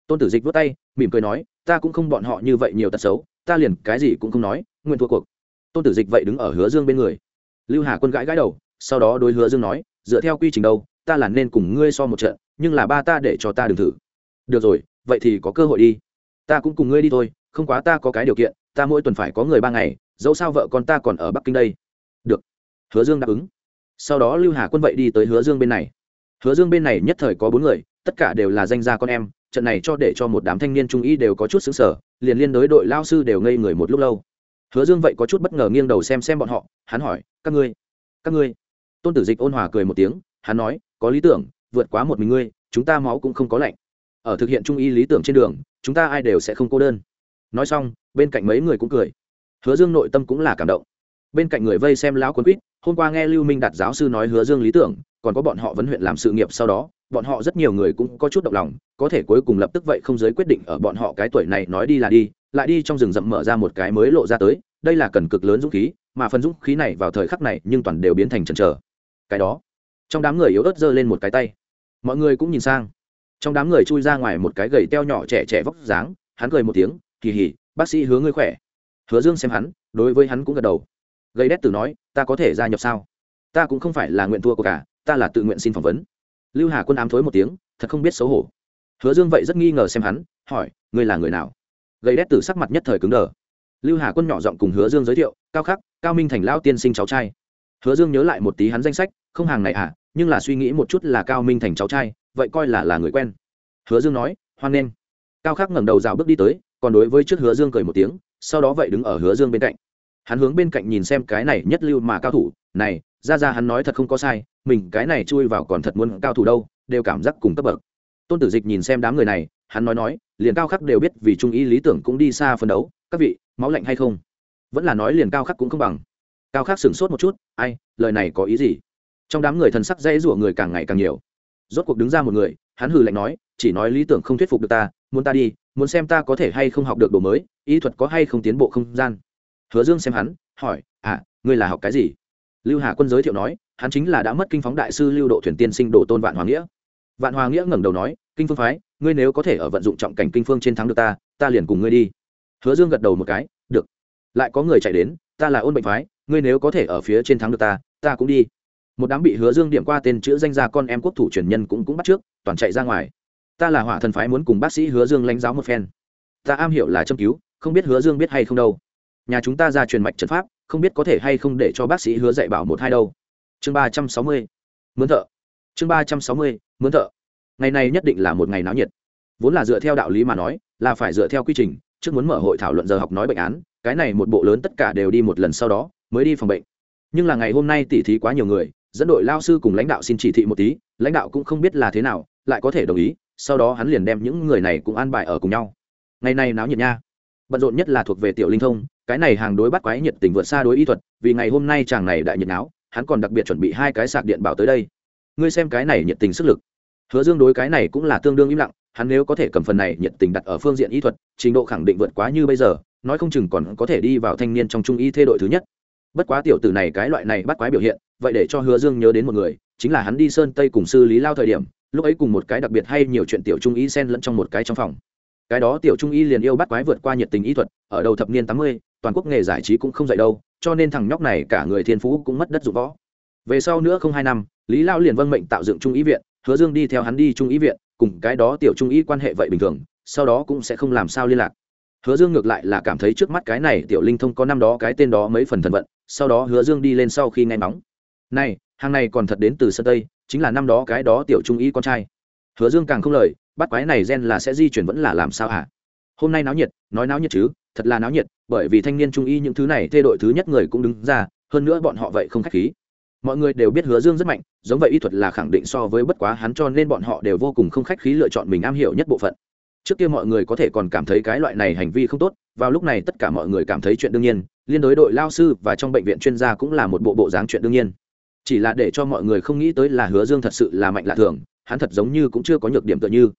Tôn tử dịch vỗ tay, mỉm cười nói, ta cũng không bọn họ như vậy nhiều tật xấu, ta liền cái gì cũng không nói, nguyện thua cuộc. Tôn tử dịch vậy đứng ở hứa dương bên người. Lưu hà quân gãi gãi đầu, sau đó đối hứa dương nói, dựa theo quy trình đâu, ta là nên cùng ngươi so một trận, nhưng là ba ta để cho ta đừng thử. Được rồi, vậy thì có cơ hội đi. Ta cũng cùng ngươi đi thôi, không quá ta có cái điều kiện, ta mỗi tuần phải có người ba ngày, dẫu sao vợ con ta còn ở bắc kinh đây được. Hứa dương đáp ứng. Sau đó lưu hà quân vậy đi tới hứa dương bên này. Hứa dương bên này nhất thời có bốn người, tất cả đều là danh gia con em, trận này cho để cho một đám thanh niên trung y đều có chút xứng sở liền liên đối đội lao sư đều ngây người một lúc lâu. Hứa dương vậy có chút bất ngờ nghiêng đầu xem xem bọn họ, hắn hỏi, các ngươi các ngươi? Tôn tử dịch ôn hòa cười một tiếng, hắn nói, có lý tưởng, vượt quá một mình ngươi, chúng ta máu cũng không có lạnh. Ở thực hiện trung y lý tưởng trên đường, chúng ta ai đều sẽ không cô đơn. Nói xong, bên cạnh mấy người cũng cười. Hứa dương nội tâm cũng là cảm động bên cạnh người vây xem lão quân quýt, hôm qua nghe lưu minh đạt giáo sư nói hứa dương lý tưởng, còn có bọn họ vấn huyện làm sự nghiệp sau đó, bọn họ rất nhiều người cũng có chút động lòng, có thể cuối cùng lập tức vậy không giới quyết định ở bọn họ cái tuổi này nói đi là đi, lại đi trong rừng rậm mở ra một cái mới lộ ra tới, đây là cần cực lớn dũng khí, mà phần dũng khí này vào thời khắc này nhưng toàn đều biến thành chần chờ. Cái đó, trong đám người yếu ớt giơ lên một cái tay. Mọi người cũng nhìn sang. Trong đám người chui ra ngoài một cái gầy teo nhỏ trẻ trẻ vóc dáng, hắn cười một tiếng, kỳ hỉ, bác sĩ hứa ngươi khỏe. Hứa dương xem hắn, đối với hắn cũng gật đầu gây đét tử nói, ta có thể gia nhập sao? Ta cũng không phải là nguyện thua của cả, ta là tự nguyện xin phỏng vấn. Lưu hà quân ám thối một tiếng, thật không biết xấu hổ. Hứa dương vậy rất nghi ngờ xem hắn, hỏi, ngươi là người nào? Gây đét tử sắc mặt nhất thời cứng đờ. Lưu hà quân nhỏ giọng cùng hứa dương giới thiệu, cao khắc, cao minh thành lao tiên sinh cháu trai. Hứa dương nhớ lại một tí hắn danh sách, không hàng này à nhưng là suy nghĩ một chút là cao minh thành cháu trai, vậy coi là là người quen. Hứa dương nói, hoan nghênh. Cao khắc ngẩng đầu rào bước đi tới, còn đối với trước hứa dương cười một tiếng, sau đó vậy đứng ở hứa dương bên cạnh hắn hướng bên cạnh nhìn xem cái này nhất lưu mà cao thủ, này, ra ra hắn nói thật không có sai, mình cái này chui vào còn thật muốn cao thủ đâu, đều cảm giác cùng cấp bậc. Tôn tử dịch nhìn xem đám người này, hắn nói nói, liền cao khắc đều biết vì trung ý lý tưởng cũng đi xa phân đấu, các vị, máu lạnh hay không? Vẫn là nói liền cao khắc cũng không bằng. Cao khắc sửng sốt một chút, ai, lời này có ý gì? Trong đám người thần sắc dễ rủa người càng ngày càng nhiều. Rốt cuộc đứng ra một người, hắn hừ lạnh nói, chỉ nói lý tưởng không thuyết phục được ta, muốn ta đi, muốn xem ta có thể hay không học được đồ mới ý thuật có hay không tiến bộ không gian hứa dương xem hắn, hỏi à ngươi là học cái gì? Lưu hà quân giới thiệu nói, hắn chính là đã mất kinh phóng đại sư lưu độ thuyền tiên sinh đồ tôn vạn hoàng nghĩa. Vạn hoàng nghĩa ngẩng đầu nói, kinh phương phái, ngươi nếu có thể ở vận dụng trọng cảnh kinh phương trên thắng được ta ta liền cùng ngươi đi. Hứa dương gật đầu một cái, được. Lại có người chạy đến, ta là ôn bệnh phái, ngươi nếu có thể ở phía trên thắng được ta ta cũng đi. Một đám bị hứa dương điểm qua tên chữ danh gia con em quốc thủ truyền nhân cũng cũng bắt trước, toàn chạy ra ngoài. Ta là hỏa thần phái muốn cùng bác sĩ hứa dương lãnh giáo một phen. Ta am hiểu là châm cứu, không biết hứa dương biết hay không đâu nhà chúng ta ra truyền mạch trận pháp, không biết có thể hay không để cho bác sĩ hứa dạy bảo một hai đâu. Chương ba trăm sáu mươi, mướn thợ. Chương ba trăm sáu mươi, mướn thợ. Ngày này nhất định là một ngày náo nhiệt. Vốn là dựa theo đạo lý mà nói, là phải dựa theo quy trình, trước muốn mở hội thảo luận giờ học nói bệnh án, cái này một bộ lớn tất cả đều đi một lần sau đó, mới đi phòng bệnh. Nhưng là ngày hôm nay tỉ thí quá nhiều người, dẫn đội lao sư cùng lãnh đạo xin chỉ thị một tí, lãnh đạo cũng không biết là thế nào, lại có thể đồng ý, sau đó hắn liền đem những người này cũng an bài ở cùng nhau. Ngày nay náo nhiệt nha. Bận rộn nhất là thuộc về tiểu linh thông cái này hàng đối bắt quái nhiệt tình vượt xa đối y thuật, vì ngày hôm nay chàng này đại nhiệt áo hắn còn đặc biệt chuẩn bị hai cái sạc điện bảo tới đây. Ngươi xem cái này nhiệt tình sức lực. Hứa dương đối cái này cũng là tương đương im lặng, hắn nếu có thể cầm phần này nhiệt tình đặt ở phương diện y thuật, trình độ khẳng định vượt quá như bây giờ, nói không chừng còn có thể đi vào thanh niên trong trung y thê đội thứ nhất. Bất quá tiểu tử này cái loại này bắt quái biểu hiện, vậy để cho hứa dương nhớ đến một người, chính là hắn đi sơn tây cùng sư lý lao thời điểm, lúc ấy cùng một cái đặc biệt hay nhiều chuyện tiểu trung y xen lẫn trong một cái trong phòng. Cái đó tiểu trung y liền yêu bắt quái vượt qua nhiệt tình y thuật, ở đầu thập niên tám mươi toàn quốc nghề giải trí cũng không dạy đâu, cho nên thằng nhóc này cả người thiên phú cũng mất đất dụng võ. Về sau nữa không hai năm, lý lao liền vâng mệnh tạo dựng trung ý viện, hứa dương đi theo hắn đi trung ý viện, cùng cái đó tiểu trung ý quan hệ vậy bình thường, sau đó cũng sẽ không làm sao liên lạc. Hứa dương ngược lại là cảm thấy trước mắt cái này tiểu linh thông có năm đó cái tên đó mấy phần thần vận, sau đó hứa dương đi lên sau khi nghe nóng này, hàng này còn thật đến từ sân tây, chính là năm đó cái đó tiểu trung ý con trai. Hứa dương càng không lời, bắt quái này gen là sẽ di chuyển vẫn là làm sao hả? Hôm nay náo nhiệt, nói náo nhiệt chứ, thật là náo nhiệt, bởi vì thanh niên trung y những thứ này thê đội thứ nhất người cũng đứng ra, hơn nữa bọn họ vậy không khách khí. Mọi người đều biết hứa dương rất mạnh, giống vậy y thuật là khẳng định so với bất quá hắn cho nên bọn họ đều vô cùng không khách khí lựa chọn mình am hiểu nhất bộ phận. Trước kia mọi người có thể còn cảm thấy cái loại này hành vi không tốt, vào lúc này tất cả mọi người cảm thấy chuyện đương nhiên, liên đối đội lao sư và trong bệnh viện chuyên gia cũng là một bộ bộ dáng chuyện đương nhiên. Chỉ là để cho mọi người không nghĩ tới là hứa dương thật sự là mạnh lạ thường, hắn thật giống như cũng chưa có nhược điểm tựa như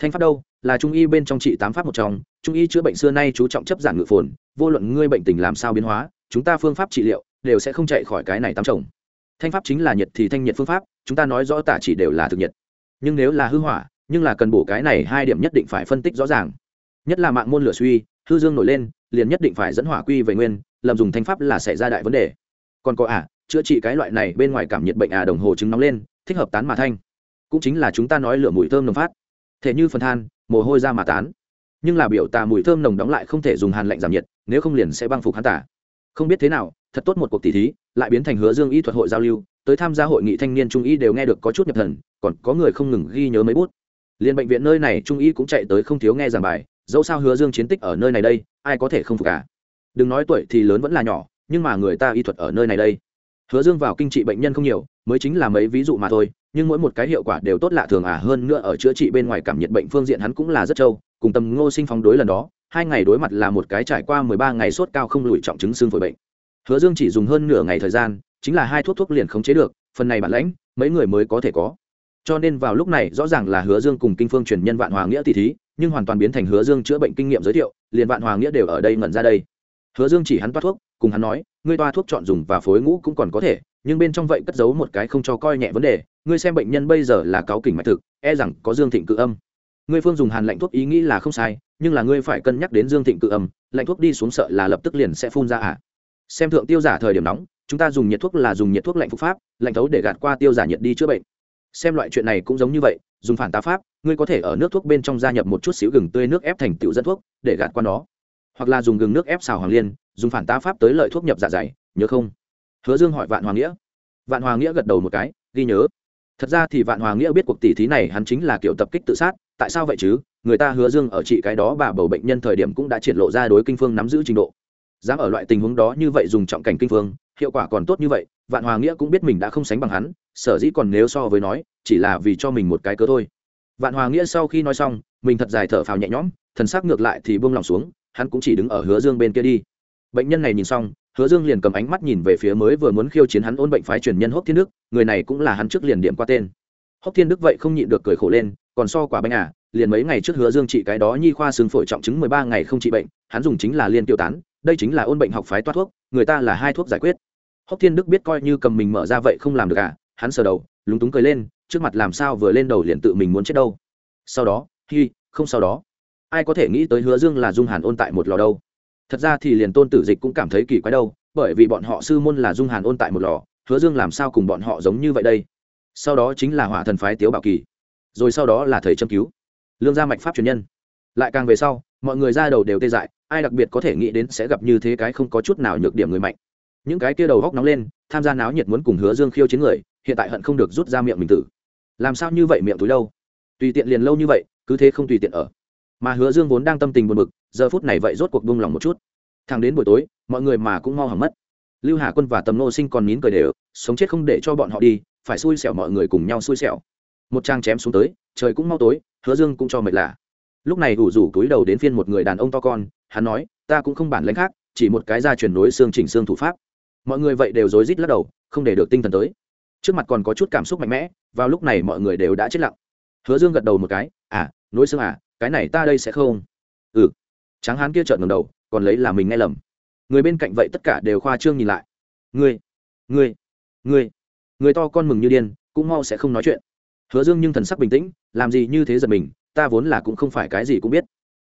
thanh pháp đâu? Là trung y bên trong trị tám pháp một trong. Trung y chữa bệnh xưa nay chú trọng chấp giản ngự phồn. Vô luận ngươi bệnh tình làm sao biến hóa, chúng ta phương pháp trị liệu đều sẽ không chạy khỏi cái này tám chồng. Thanh pháp chính là nhiệt thì thanh nhiệt phương pháp, chúng ta nói rõ tả chỉ đều là thực nhiệt. Nhưng nếu là hư hỏa, nhưng là cần bổ cái này hai điểm nhất định phải phân tích rõ ràng. Nhất là mạng môn lửa suy, hư dương nổi lên, liền nhất định phải dẫn hỏa quy về nguyên, lầm dùng thanh pháp là xảy ra đại vấn đề. Còn có à chữa trị cái loại này bên ngoài cảm nhiệt bệnh à đồng hồ trứng nóng lên, thích hợp tán mà thanh. Cũng chính là chúng ta nói lửa mùi thơm nồng phát thể như phần than, mồ hôi ra mà tán. Nhưng là biểu tà mùi thơm nồng đóng lại không thể dùng hàn lạnh giảm nhiệt, nếu không liền sẽ băng phục hắn tả không biết thế nào, thật tốt một cuộc tỷ thí, lại biến thành hứa dương y thuật hội giao lưu, tới tham gia hội nghị thanh niên trung y đều nghe được có chút nhập thần, còn có người không ngừng ghi nhớ mấy bút. Liền bệnh viện nơi này trung y cũng chạy tới không thiếu nghe giảng bài, dẫu sao hứa dương chiến tích ở nơi này đây, ai có thể không phục cả đừng nói tuổi thì lớn vẫn là nhỏ, nhưng mà người ta y thuật ở nơi này đây hứa dương vào kinh trị bệnh nhân không nhiều, mới chính là mấy ví dụ mà thôi, nhưng mỗi một cái hiệu quả đều tốt lạ thường à hơn nữa ở chữa trị bên ngoài cảm nhiệt bệnh phương diện hắn cũng là rất trâu, cùng tầm ngô sinh phóng đối lần đó, hai ngày đối mặt là một cái trải qua mười ba ngày sốt cao không lùi trọng chứng xương phổi bệnh. Hứa dương chỉ dùng hơn nửa ngày thời gian, chính là hai thuốc thuốc liền khống chế được, phần này bản lãnh, mấy người mới có thể có. Cho nên vào lúc này, rõ ràng là hứa dương cùng kinh phương truyền nhân vạn hòa nghĩa tỷ thí, nhưng hoàn toàn biến thành hứa dương chữa bệnh kinh nghiệm giới thiệu, liền vạn hòa nghĩa đều ở đây ngẩn ra đây hứa dương chỉ hắn toa thuốc, cùng hắn nói, ngươi toa thuốc chọn dùng và phối ngũ cũng còn có thể, nhưng bên trong vậy cất giấu một cái không cho coi nhẹ vấn đề, ngươi xem bệnh nhân bây giờ là cáo kỉnh mạch thực e rằng có dương thịnh cự âm. Ngươi phương dùng hàn lạnh thuốc ý nghĩ là không sai, nhưng là ngươi phải cân nhắc đến dương thịnh cự âm, lạnh thuốc đi xuống sợ là lập tức liền sẽ phun ra à. Xem thượng tiêu giả thời điểm nóng, chúng ta dùng nhiệt thuốc là dùng nhiệt thuốc lạnh phục pháp, lạnh thấu để gạt qua tiêu giả nhiệt đi chữa bệnh. Xem loại chuyện này cũng giống như vậy, dùng phản tá pháp, ngươi có thể ở nước thuốc bên trong gia nhập một chút xíu gừng tươi nước ép thành tiểu dẫn thuốc, để gạt qua nó hoặc là dùng gừng nước ép xào hoàng liên, dùng phản tá pháp tới lợi thuốc nhập dạ dày, nhớ không? Hứa dương hỏi vạn hoàng nghĩa. Vạn hoàng nghĩa gật đầu một cái, ghi nhớ. Thật ra thì vạn hoàng nghĩa biết cuộc tỷ thí này hắn chính là kiểu tập kích tự sát, tại sao vậy chứ? Người ta hứa dương ở trị cái đó bà bầu bệnh nhân thời điểm cũng đã triển lộ ra đối kinh phương nắm giữ trình độ. Dám ở loại tình huống đó như vậy dùng trọng cảnh kinh phương, hiệu quả còn tốt như vậy, vạn hòa nghĩa cũng biết mình đã không sánh bằng hắn, sở dĩ còn nếu so với nói, chỉ là vì cho mình một cái cớ thôi. Vạn hòa nghĩa sau khi nói xong, mình thật dài thở phào nhẹ nhõm, thần sắc ngược lại thì buông lòng xuống hắn cũng chỉ đứng ở hứa dương bên kia đi. Bệnh nhân này nhìn xong, hứa dương liền cầm ánh mắt nhìn về phía mới vừa muốn khiêu chiến hắn ôn bệnh phái truyền nhân hốc thiên đức, người này cũng là hắn trước liền điểm qua tên. Hốc thiên đức vậy không nhịn được cười khổ lên, còn so quả bánh à liền mấy ngày trước hứa dương trị cái đó nhi khoa xương phổi trọng chứng mười ba ngày không trị bệnh, hắn dùng chính là liên tiêu tán, đây chính là ôn bệnh học phái toát thuốc, người ta là hai thuốc giải quyết. Hốc thiên đức biết coi như cầm mình mở ra vậy không làm được à hắn sờ đầu, lúng túng cười lên, trước mặt làm sao vừa lên đầu liền tự mình muốn chết đâu. Sau đó, hi, không sau đó ai có thể nghĩ tới hứa dương là dung hàn ôn tại một lò đâu. Thật ra thì liền tôn tử dịch cũng cảm thấy kỳ quái đâu, bởi vì bọn họ sư môn là dung hàn ôn tại một lò, hứa dương làm sao cùng bọn họ giống như vậy đây? Sau đó chính là hỏa thần phái tiếu bảo kỳ, rồi sau đó là thầy châm cứu. Lương gia mạch pháp truyền nhân. Lại càng về sau, mọi người ra đầu đều tê dại, ai đặc biệt có thể nghĩ đến sẽ gặp như thế cái không có chút nào nhược điểm người mạnh. Những cái kia đầu góc nóng lên, tham gia náo nhiệt muốn cùng hứa dương khiêu chiến người, hiện tại hận không được rút ra miệng mình tử. Làm sao như vậy miệng túi đâu? Tùy tiện liền lâu như vậy, cứ thế không tùy tiện ở mà hứa dương vốn đang tâm tình buồn bực, giờ phút này vậy rốt cuộc buông lòng một chút. Thằng đến buổi tối, mọi người mà cũng mau hỏng mất. Lưu hà quân và tầm nô sinh còn nín cười đều, sống chết không để cho bọn họ đi, phải xui xẻo mọi người cùng nhau xui xẻo. Một trang chém xuống tới, trời cũng mau tối, hứa dương cũng cho mệt lạ. Lúc này ủ rủ túi đầu đến phiên một người đàn ông to con, hắn nói, ta cũng không bản lãnh khác, chỉ một cái ra chuyển nối xương chỉnh xương thủ pháp. Mọi người vậy đều rối rít lắc đầu, không để được tinh thần tới. Trước mặt còn có chút cảm xúc mạnh mẽ, vào lúc này mọi người đều đã chết lặng. Hứa dương gật đầu một cái à nối xương à cái này ta đây sẽ không. Ừ. Tráng hán kia trợn ngầm đầu, còn lấy là mình nghe lầm. Người bên cạnh vậy tất cả đều khoa trương nhìn lại. Ngươi ngươi ngươi, người to con mừng như điên, cũng mau sẽ không nói chuyện. Hứa dương nhưng thần sắc bình tĩnh, làm gì như thế giật mình, ta vốn là cũng không phải cái gì cũng biết.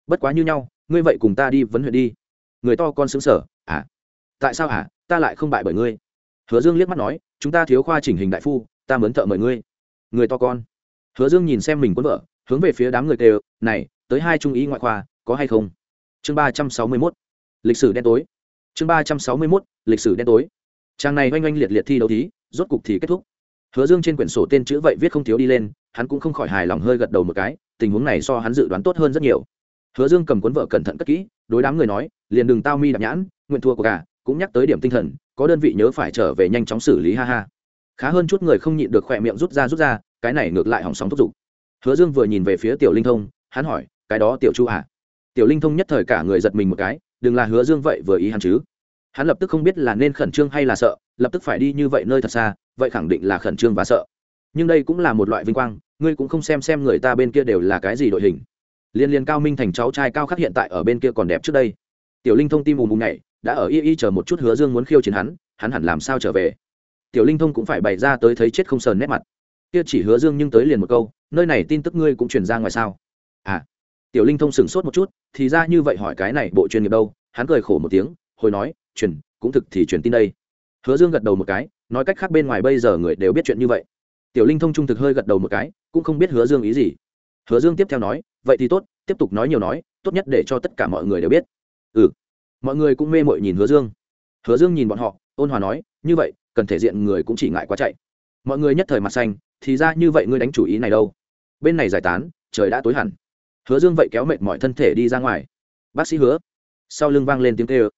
Bất quá như nhau, ngươi vậy cùng ta đi vấn huyện đi. Người to con xứng sở à tại sao à ta lại không bại bởi ngươi. Hứa dương liếc mắt nói, chúng ta thiếu khoa chỉnh hình đại phu, ta mớn thợ mời ngươi. Người to con. Hứa dương nhìn xem mình quân vợ hướng về phía đám người tề này, tới hai trung ý ngoại khoa, có hay không? Chương ba trăm sáu mươi mốt, lịch sử đen tối. Chương ba trăm sáu mươi mốt, lịch sử đen tối. Trang này oanh oanh liệt liệt thi đấu thí, rốt cục thì kết thúc. Hứa dương trên quyển sổ tên chữ vậy viết không thiếu đi lên, hắn cũng không khỏi hài lòng hơi gật đầu một cái, tình huống này so hắn dự đoán tốt hơn rất nhiều. Hứa dương cầm cuốn vợ cẩn thận cất kỹ, đối đám người nói, liền đừng tao mi đạp nhãn, nguyện thua của cả cũng nhắc tới điểm tinh thần, có đơn vị nhớ phải trở về nhanh chóng xử lý, ha ha. Khá hơn chút người không nhịn được khỏe miệng rút ra rút ra, cái này ngược lại hỏng sóng thúc giục hứa dương vừa nhìn về phía tiểu linh thông, hắn hỏi, cái đó tiểu chu à? Tiểu linh thông nhất thời cả người giật mình một cái, đừng là hứa dương vậy vừa ý hắn chứ? Hắn lập tức không biết là nên khẩn trương hay là sợ, lập tức phải đi như vậy nơi thật xa, vậy khẳng định là khẩn trương và sợ. Nhưng đây cũng là một loại vinh quang, ngươi cũng không xem xem người ta bên kia đều là cái gì đội hình. Liên liên cao minh thành cháu trai cao khắc hiện tại ở bên kia còn đẹp trước đây. Tiểu linh thông tim ùm ùm nhảy, đã ở y y chờ một chút hứa dương muốn khiêu chiến hắn hắn hẳn làm sao trở về. Tiểu linh thông cũng phải bày ra tới thấy chết không sờn nét mặt kia chỉ hứa dương nhưng tới liền một câu, nơi này tin tức ngươi cũng truyền ra ngoài sao? À tiểu linh thông sửng sốt một chút, thì ra như vậy hỏi cái này bộ chuyên nghiệp đâu, hắn cười khổ một tiếng, hồi nói, truyền, cũng thực thì truyền tin đây. Hứa dương gật đầu một cái, nói cách khác bên ngoài bây giờ người đều biết chuyện như vậy. Tiểu linh thông trung thực hơi gật đầu một cái, cũng không biết hứa dương ý gì. Hứa dương tiếp theo nói, vậy thì tốt, tiếp tục nói nhiều nói, tốt nhất để cho tất cả mọi người đều biết. Ừ mọi người cũng mê mội nhìn hứa dương. Hứa dương nhìn bọn họ, ôn hòa nói, như vậy, cần thể diện người cũng chỉ ngại quá chạy. Mọi người nhất thời mặt xanh thì ra như vậy ngươi đánh chủ ý này đâu. Bên này giải tán, trời đã tối hẳn. Hứa dương vậy kéo mệt mọi thân thể đi ra ngoài. Bác sĩ hứa. Sau lưng vang lên tiếng kêu.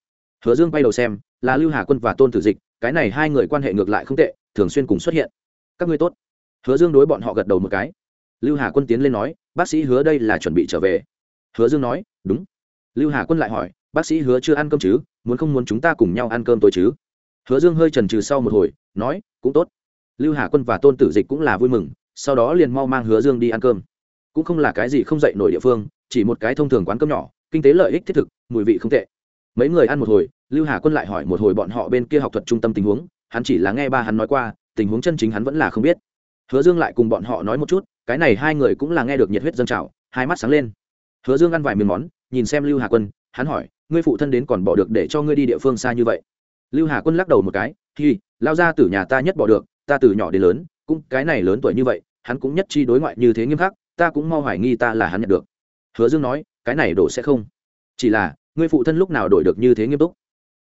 Hứa dương bay đầu xem, là lưu hà quân và tôn tử dịch, cái này hai người quan hệ ngược lại không tệ, thường xuyên cùng xuất hiện. Các ngươi tốt. Hứa dương đối bọn họ gật đầu một cái. Lưu hà quân tiến lên nói, bác sĩ hứa đây là chuẩn bị trở về. Hứa dương nói, đúng. Lưu hà quân lại hỏi, bác sĩ hứa chưa ăn cơm chứ? Muốn không muốn chúng ta cùng nhau ăn cơm tôi chứ? Hứa dương hơi trần trừ sau một hồi, nói, cũng tốt lưu hà quân và tôn tử dịch cũng là vui mừng, sau đó liền mau mang hứa dương đi ăn cơm. Cũng không là cái gì không dậy nổi địa phương, chỉ một cái thông thường quán cơm nhỏ, kinh tế lợi ích thiết thực, mùi vị không tệ. Mấy người ăn một hồi, lưu hà quân lại hỏi một hồi bọn họ bên kia học thuật trung tâm tình huống, hắn chỉ là nghe ba hắn nói qua, tình huống chân chính hắn vẫn là không biết. Hứa dương lại cùng bọn họ nói một chút, cái này hai người cũng là nghe được nhiệt huyết dân trào, hai mắt sáng lên. Hứa dương ăn vài miếng món, nhìn xem lưu hà quân, hắn hỏi, ngươi phụ thân đến còn bỏ được để cho ngươi đi địa phương xa như vậy? Lưu hà quân lắc đầu một cái thì lao ra từ nhà ta nhất bỏ được ta từ nhỏ đến lớn, cũng, cái này lớn tuổi như vậy, hắn cũng nhất chi đối ngoại như thế nghiêm khắc, ta cũng mau hoài nghi ta là hắn nhận được. Hứa dương nói, cái này đổ sẽ không. Chỉ là, ngươi phụ thân lúc nào đổi được như thế nghiêm túc?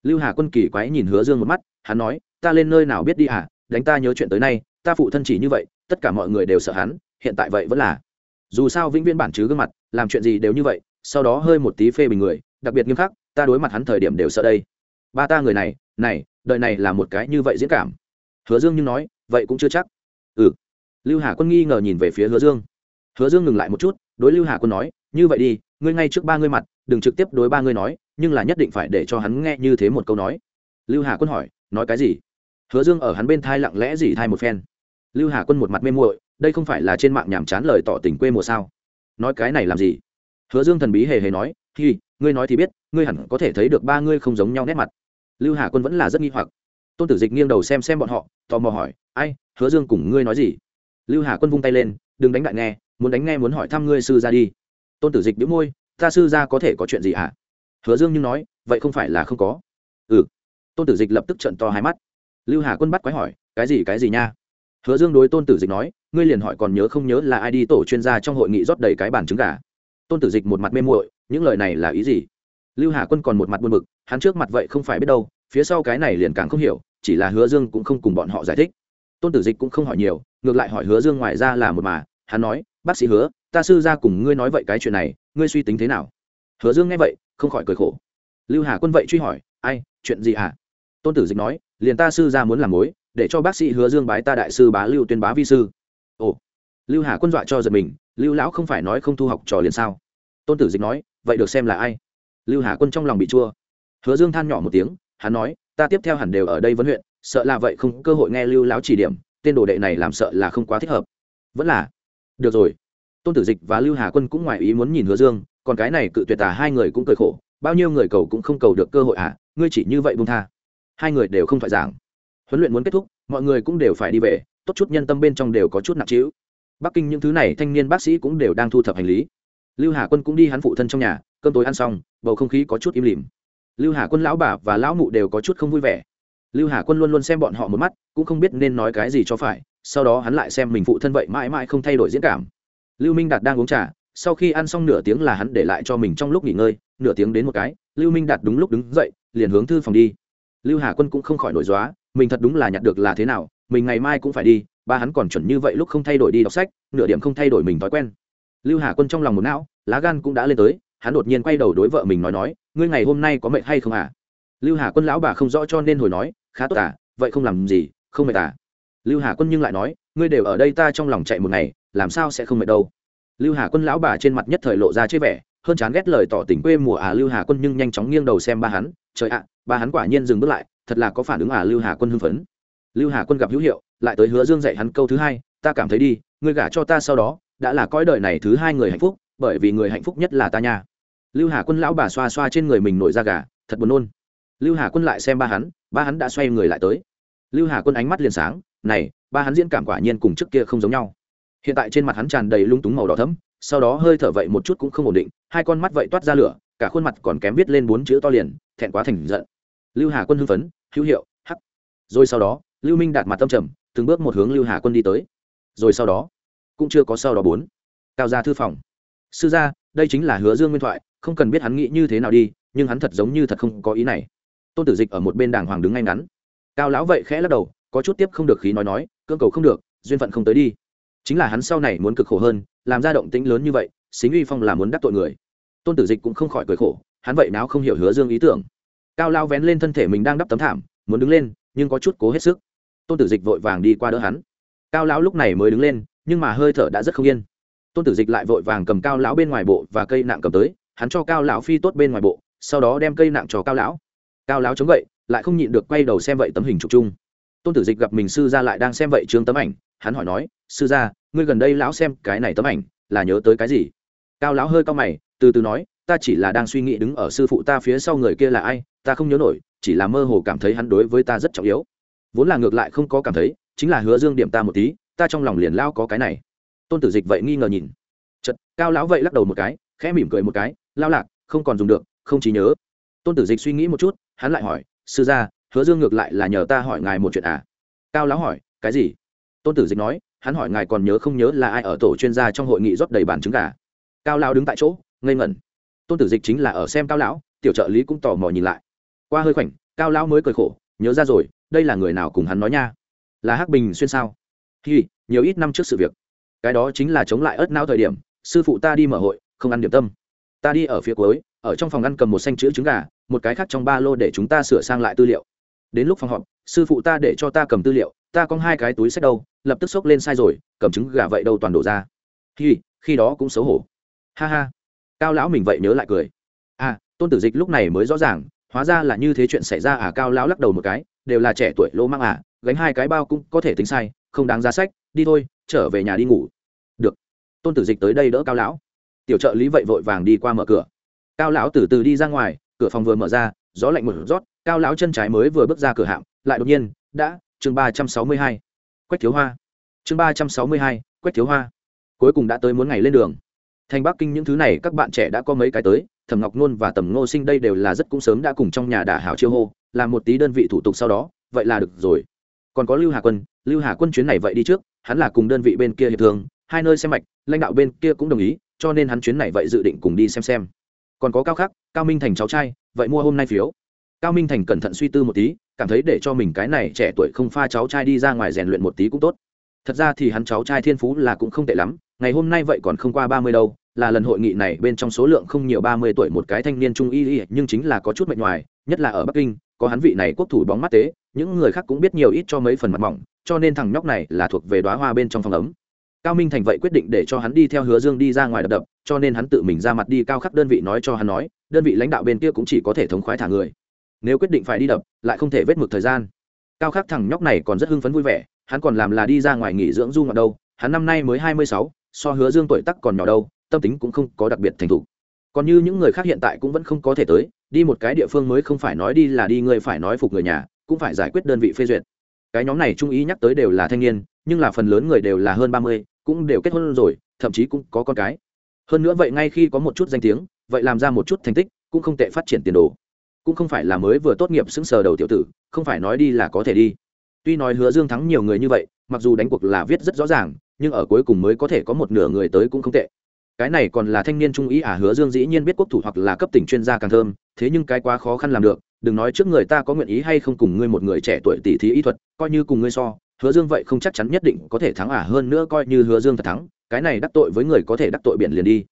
Lưu hà quân kỳ quái nhìn hứa dương một mắt, hắn nói, ta lên nơi nào biết đi à đánh ta nhớ chuyện tới nay, ta phụ thân chỉ như vậy, tất cả mọi người đều sợ hắn, hiện tại vậy vẫn là. Dù sao vĩnh viễn bản chứ gương mặt, làm chuyện gì đều như vậy, sau đó hơi một tí phê bình người, đặc biệt nghiêm khắc, ta đối mặt hắn thời điểm đều sợ đây. Ba ta người này này đợi này là một cái như vậy diễn cảm. Hứa dương nhưng nói vậy cũng chưa chắc. Ừ. Lưu hà quân nghi ngờ nhìn về phía hứa dương. Hứa dương ngừng lại một chút, đối lưu hà quân nói, như vậy đi, ngươi ngay trước ba ngươi mặt, đừng trực tiếp đối ba ngươi nói, nhưng là nhất định phải để cho hắn nghe như thế một câu nói. Lưu hà quân hỏi, nói cái gì? Hứa dương ở hắn bên thai lặng lẽ gì thai một phen. Lưu hà quân một mặt mê muội, đây không phải là trên mạng nhàm chán lời tỏ tình quê mùa sao? Nói cái này làm gì? Hứa dương thần bí hề hề nói, hi, ngươi nói thì biết, ngươi hẳn có thể thấy được ba ngươi không giống nhau nét mặt. Lưu hà quân vẫn là rất nghi hoặc tôn tử dịch nghiêng đầu xem xem bọn họ, tò mò hỏi, ai, hứa dương cùng ngươi nói gì? Lưu hà quân vung tay lên, đừng đánh đại nghe, muốn đánh nghe muốn hỏi thăm ngươi sư ra đi. Tôn tử dịch đĩu môi, ta sư ra có thể có chuyện gì hả hứa dương nhưng nói, vậy không phải là không có. Ừ. Tôn tử dịch lập tức trận to hai mắt. Lưu hà quân bắt quái hỏi, cái gì cái gì nha? Hứa dương đối tôn tử dịch nói, ngươi liền hỏi còn nhớ không nhớ là ai đi tổ chuyên gia trong hội nghị rót đầy cái bản trứng gà? Tôn tử dịch một mặt mê muội, những lời này là ý gì? Lưu hà quân còn một mặt buồn bực, hắn trước mặt vậy không phải biết đâu phía sau cái này liền càng không hiểu, chỉ là hứa dương cũng không cùng bọn họ giải thích. Tôn tử dịch cũng không hỏi nhiều, ngược lại hỏi hứa dương ngoài ra là một mà, hắn nói, bác sĩ hứa, ta sư ra cùng ngươi nói vậy cái chuyện này, ngươi suy tính thế nào? Hứa dương nghe vậy, không khỏi cười khổ. Lưu hà quân vậy truy hỏi, ai, chuyện gì hả? Tôn tử dịch nói, liền ta sư ra muốn làm mối, để cho bác sĩ hứa dương bái ta đại sư bá lưu tuyên bá vi sư. Ồ. Lưu hà quân dọa cho giật mình, lưu lão không phải nói không thu học trò liền sao? Tôn tử dịch nói, vậy được xem là ai. Lưu hà quân trong lòng bị chua. Hứa dương than nhỏ một tiếng hắn nói, ta tiếp theo hẳn đều ở đây vấn huyện, sợ là vậy không cơ hội nghe lưu lão chỉ điểm, tên đồ đệ này làm sợ là không quá thích hợp. Vẫn là. Được rồi. Tôn tử dịch và lưu hà quân cũng ngoài ý muốn nhìn hứa dương, còn cái này cự tuyệt tả hai người cũng cười khổ, bao nhiêu người cầu cũng không cầu được cơ hội à ngươi chỉ như vậy buông tha. Hai người đều không phải giảng. Huấn luyện muốn kết thúc, mọi người cũng đều phải đi về, tốt chút nhân tâm bên trong đều có chút nặng trĩu. Bắc kinh những thứ này thanh niên bác sĩ cũng đều đang thu thập hành lý. Lưu hà quân cũng đi hắn phụ thân trong nhà, cơm tối ăn xong, bầu không khí có chút im lìm lưu hà quân lão bà và lão mụ đều có chút không vui vẻ. Lưu hà quân luôn luôn xem bọn họ một mắt, cũng không biết nên nói cái gì cho phải, sau đó hắn lại xem mình phụ thân vậy mãi mãi không thay đổi diễn cảm. Lưu minh đạt đang uống trà, sau khi ăn xong nửa tiếng là hắn để lại cho mình trong lúc nghỉ ngơi, nửa tiếng đến một cái, lưu minh đạt đúng lúc đứng dậy, liền hướng thư phòng đi. Lưu hà quân cũng không khỏi nổi dóa mình thật đúng là nhặt được là thế nào, mình ngày mai cũng phải đi, ba hắn còn chuẩn như vậy lúc không thay đổi đi đọc sách, nửa điểm không thay đổi mình thói quen. Lưu hà quân trong lòng một não, lá gan cũng đã lên tới hắn đột nhiên quay đầu đối vợ mình nói nói, ngươi ngày hôm nay có mệt hay không à? Lưu hà quân lão bà không rõ cho nên hồi nói, khá tốt à vậy không làm gì, không mệt à? Lưu hà quân nhưng lại nói, ngươi đều ở đây ta trong lòng chạy một ngày, làm sao sẽ không mệt đâu? Lưu hà quân lão bà trên mặt nhất thời lộ ra chế vẻ, hơn chán ghét lời tỏ tình quê mùa à lưu hà quân nhưng nhanh chóng nghiêng đầu xem ba hắn, trời ạ, ba hắn quả nhiên dừng bước lại, thật là có phản ứng à lưu hà quân hưng phấn. Lưu hà quân gặp hữu hiệu, lại tới hứa dương dạy hắn câu thứ hai, ta cảm thấy đi, ngươi gả cho ta sau đó, đã là cõi đời này thứ hai người hạnh phúc, bởi vì người hạnh phúc nhất là ta nha lưu hà quân lão bà xoa xoa trên người mình nổi da gà, thật buồn nôn. Lưu hà quân lại xem ba hắn ba hắn đã xoay người lại tới. Lưu hà quân ánh mắt liền sáng, này, ba hắn diễn cảm quả nhiên cùng trước kia không giống nhau. Hiện tại trên mặt hắn tràn đầy lung túng màu đỏ thấm sau đó hơi thở vậy một chút cũng không ổn định, hai con mắt vậy toát ra lửa, cả khuôn mặt còn kém viết lên bốn chữ to liền, thẹn quá thành giận. Lưu hà quân hưng phấn, hữu hiệu, hắc. Rồi sau đó, lưu minh đạt mặt tâm trầm, từng bước một hướng lưu hà quân đi tới. Rồi sau đó, cũng chưa có sau đó bốn. Cao ra thư phòng. Sư gia, đây chính là hứa dương nguyên thoại không cần biết hắn nghĩ như thế nào đi, nhưng hắn thật giống như thật không có ý này. Tôn tử dịch ở một bên đàng hoàng đứng ngay ngắn. Cao lão vậy khẽ lắc đầu, có chút tiếp không được khí nói nói, cưỡng cầu không được, duyên phận không tới đi. Chính là hắn sau này muốn cực khổ hơn, làm ra động tĩnh lớn như vậy xính uy phong là muốn đắc tội người. Tôn tử dịch cũng không khỏi cười khổ, hắn vậy nào không hiểu hứa dương ý tưởng. Cao lao vén lên thân thể mình đang đắp tấm thảm, muốn đứng lên, nhưng có chút cố hết sức. Tôn tử dịch vội vàng đi qua đỡ hắn. Cao lão lúc này mới đứng lên, nhưng mà hơi thở đã rất không yên. Tôn tử dịch lại vội vàng cầm cao lão bên ngoài bộ và cây nặng cầm tới hắn cho cao lão phi tốt bên ngoài bộ, sau đó đem cây nặng cho cao lão. Cao lão chống gậy, lại không nhịn được quay đầu xem vậy tấm hình chụp chung. Tôn tử dịch gặp mình sư gia lại đang xem vậy trương tấm ảnh, hắn hỏi nói, sư gia, ngươi gần đây lão xem cái này tấm ảnh, là nhớ tới cái gì? Cao lão hơi cao mày, từ từ nói, ta chỉ là đang suy nghĩ đứng ở sư phụ ta phía sau người kia là ai, ta không nhớ nổi, chỉ là mơ hồ cảm thấy hắn đối với ta rất trọng yếu. Vốn là ngược lại không có cảm thấy, chính là hứa dương điểm ta một tí, ta trong lòng liền lao có cái này. Tôn tử dịch vậy nghi ngờ nhìn. Chật cao lão vậy lắc đầu một cái, khẽ mỉm cười một cái lao lạc, không còn dùng được, không chỉ nhớ. Tôn tử dịch suy nghĩ một chút, hắn lại hỏi, sư gia, hứa dương ngược lại là nhờ ta hỏi ngài một chuyện à? Cao lão hỏi, cái gì? Tôn tử dịch nói, hắn hỏi ngài còn nhớ không nhớ là ai ở tổ chuyên gia trong hội nghị rót đầy bàn trứng gà? Cao lão đứng tại chỗ, ngây ngẩn. Tôn tử dịch chính là ở xem cao lão, tiểu trợ lý cũng tò mò nhìn lại. Qua hơi khoảnh, cao lão mới cười khổ, nhớ ra rồi, đây là người nào cùng hắn nói nha? Là hắc bình xuyên sao? Hi, nhiều ít năm trước sự việc. Cái đó chính là chống lại ớt não thời điểm, sư phụ ta đi mở hội, không ăn điểm tâm ta đi ở phía cuối, ở trong phòng ăn cầm một xanh chữ trứng gà, một cái khác trong ba lô để chúng ta sửa sang lại tư liệu. Đến lúc phòng họp, sư phụ ta để cho ta cầm tư liệu, ta có hai cái túi sách đâu, lập tức xốc lên sai rồi, cầm trứng gà vậy đâu toàn đổ ra. Khi khi đó cũng xấu hổ. Ha ha. Cao lão mình vậy nhớ lại cười. À tôn tử dịch lúc này mới rõ ràng, hóa ra là như thế chuyện xảy ra à cao lão lắc đầu một cái, đều là trẻ tuổi lỗ mang à gánh hai cái bao cũng có thể tính sai, không đáng ra sách, đi thôi, trở về nhà đi ngủ. Được. Tôn tử dịch tới đây đỡ cao lão tiểu trợ lý vậy vội vàng đi qua mở cửa. Cao lão từ từ đi ra ngoài, cửa phòng vừa mở ra, gió lạnh một rót cao lão chân trái mới vừa bước ra cửa hạm, lại đột nhiên, đã, chương ba trăm sáu mươi hai. Quách thiếu hoa. Chương ba trăm sáu mươi hai, quách thiếu hoa. Cuối cùng đã tới muốn ngày lên đường. Thành bắc kinh những thứ này các bạn trẻ đã có mấy cái tới, thẩm ngọc nôn và tầm ngô sinh đây đều là rất cũng sớm đã cùng trong nhà đả hảo chiêu hô làm một tí đơn vị thủ tục sau đó, vậy là được rồi. Còn có lưu hà quân, lưu hà quân chuyến này vậy đi trước, hắn là cùng đơn vị bên kia hiệp thương, hai nơi xem mạch, lãnh đạo bên kia cũng đồng ý cho nên hắn chuyến này vậy dự định cùng đi xem xem. Còn có cao khắc, cao minh thành cháu trai, vậy mua hôm nay phiếu. Cao minh thành cẩn thận suy tư một tí, cảm thấy để cho mình cái này trẻ tuổi không pha cháu trai đi ra ngoài rèn luyện một tí cũng tốt. Thật ra thì hắn cháu trai thiên phú là cũng không tệ lắm, ngày hôm nay vậy còn không qua ba mươi đâu, là lần hội nghị này bên trong số lượng không nhiều ba mươi tuổi một cái thanh niên trung y y, nhưng chính là có chút mệt ngoài nhất là ở bắc kinh, có hắn vị này quốc thủ bóng mắt tế, những người khác cũng biết nhiều ít cho mấy phần mặt mỏng, cho nên thằng nhóc này là thuộc về đoá hoa bên trong phòng ấm cao minh thành vậy quyết định để cho hắn đi theo hứa dương đi ra ngoài đập đập, cho nên hắn tự mình ra mặt đi cao khắc đơn vị nói cho hắn nói, đơn vị lãnh đạo bên kia cũng chỉ có thể thống khoái thả người. Nếu quyết định phải đi đập, lại không thể vết mực thời gian. Cao khắc thằng nhóc này còn rất hưng phấn vui vẻ, hắn còn làm là đi ra ngoài nghỉ dưỡng du ngoạn đâu, hắn năm nay mới hai mươi sáu, so hứa dương tuổi tắc còn nhỏ đâu, tâm tính cũng không có đặc biệt thành thục. Còn như những người khác hiện tại cũng vẫn không có thể tới, đi một cái địa phương mới không phải nói đi là đi người phải nói phục người nhà, cũng phải giải quyết đơn vị phê duyệt. Cái nhóm này trung ý nhắc tới đều là thanh niên, nhưng là phần lớn người đều là hơn ba mươi cũng đều kết hôn rồi, thậm chí cũng có con cái. Hơn nữa vậy ngay khi có một chút danh tiếng, vậy làm ra một chút thành tích, cũng không tệ phát triển tiền đồ. Cũng không phải là mới vừa tốt nghiệp xứng sờ đầu tiểu tử, không phải nói đi là có thể đi. Tuy nói hứa dương thắng nhiều người như vậy, mặc dù đánh cuộc là viết rất rõ ràng, nhưng ở cuối cùng mới có thể có một nửa người tới cũng không tệ. Cái này còn là thanh niên trung ý à hứa dương dĩ nhiên biết quốc thủ hoặc là cấp tỉnh chuyên gia càng thơm, thế nhưng cái quá khó khăn làm được, đừng nói trước người ta có nguyện ý hay không cùng ngươi một người trẻ tuổi tỷ thí y thuật, coi như cùng ngươi so hứa dương vậy không chắc chắn nhất định có thể thắng à hơn nữa coi như hứa dương thật thắng, cái này đắc tội với người có thể đắc tội biển liền đi.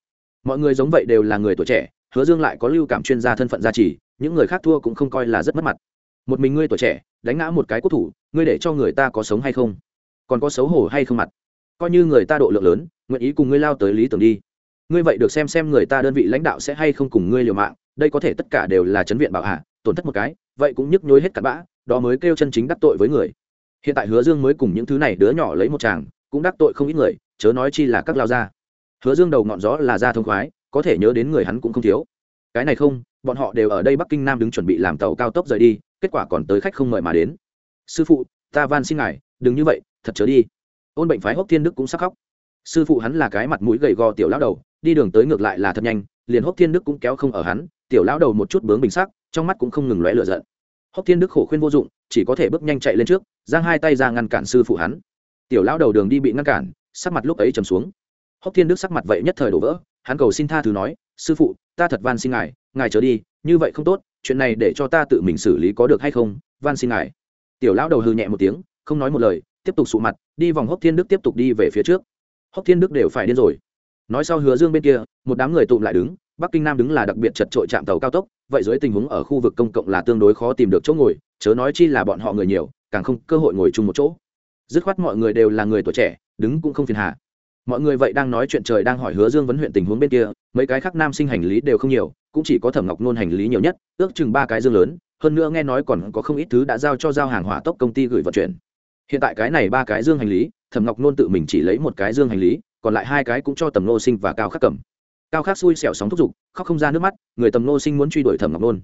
Mọi người giống vậy đều là người tuổi trẻ, hứa dương lại có lưu cảm chuyên gia thân phận gia trì, những người khác thua cũng không coi là rất mất mặt. Một mình ngươi tuổi trẻ, đánh ngã một cái quốc thủ, ngươi để cho người ta có sống hay không? Còn có xấu hổ hay không mặt? Coi như người ta độ lượng lớn, nguyện ý cùng ngươi lao tới lý tưởng đi. Ngươi vậy được xem xem người ta đơn vị lãnh đạo sẽ hay không cùng ngươi liều mạng, đây có thể tất cả đều là chấn viện bảo hạ, tổn thất một cái, vậy cũng nhức nhối hết cặn bã, đó mới kêu chân chính đắc tội với người hiện tại hứa dương mới cùng những thứ này đứa nhỏ lấy một chàng cũng đắc tội không ít người, chớ nói chi là các lao gia. Hứa dương đầu ngọn gió là ra thông khoái, có thể nhớ đến người hắn cũng không thiếu. Cái này không, bọn họ đều ở đây bắc kinh nam đứng chuẩn bị làm tàu cao tốc rời đi, kết quả còn tới khách không mời mà đến. Sư phụ, ta van xin ngài, đừng như vậy, thật chớ đi. Ôn bệnh phái hốc thiên đức cũng sắc khóc. Sư phụ hắn là cái mặt mũi gầy gò tiểu lão đầu, đi đường tới ngược lại là thật nhanh, liền hốc thiên đức cũng kéo không ở hắn, tiểu lão đầu một chút bướng bình sắc, trong mắt cũng không ngừng lóe lửa giận. Hốc thiên đức khổ khuyên vô dụng chỉ có thể bước nhanh chạy lên trước, giang hai tay ra ngăn cản sư phụ hắn. Tiểu lão đầu đường đi bị ngăn cản, sắc mặt lúc ấy trầm xuống. Hốc thiên đức sắc mặt vậy nhất thời đổ vỡ, hắn cầu xin tha thứ nói, sư phụ, ta thật van xin ngài ngài trở đi, như vậy không tốt, chuyện này để cho ta tự mình xử lý có được hay không, van xin ngài. Tiểu lão đầu hư nhẹ một tiếng, không nói một lời, tiếp tục sụ mặt, đi vòng hốc thiên đức tiếp tục đi về phía trước. Hốc thiên đức đều phải điên rồi. Nói sau hứa dương bên kia, một đám người tụm lại đứng, bắc kinh nam đứng là đặc biệt chật trội chạm tàu cao tốc, vậy dưới tình huống ở khu vực công cộng là tương đối khó tìm được chỗ ngồi chớ nói chi là bọn họ người nhiều, càng không cơ hội ngồi chung một chỗ. Dứt khoát mọi người đều là người tuổi trẻ, đứng cũng không phiền hà. Mọi người vậy đang nói chuyện trời đang hỏi hứa dương vấn huyện tình huống bên kia, mấy cái khác nam sinh hành lý đều không nhiều, cũng chỉ có thẩm ngọc nôn hành lý nhiều nhất, ước chừng ba cái dương lớn, hơn nữa nghe nói còn có không ít thứ đã giao cho giao hàng hỏa tốc công ty gửi vận chuyển. Hiện tại cái này ba cái dương hành lý, thẩm ngọc nôn tự mình chỉ lấy một cái dương hành lý, còn lại hai cái cũng cho tầm nô sinh và cao khắc cầm. Cao khắc xui xẻo sóng thúc giục, khóc không ra nước mắt, người tầm nô sinh muốn truy đuổi thẩm ngọc nôn.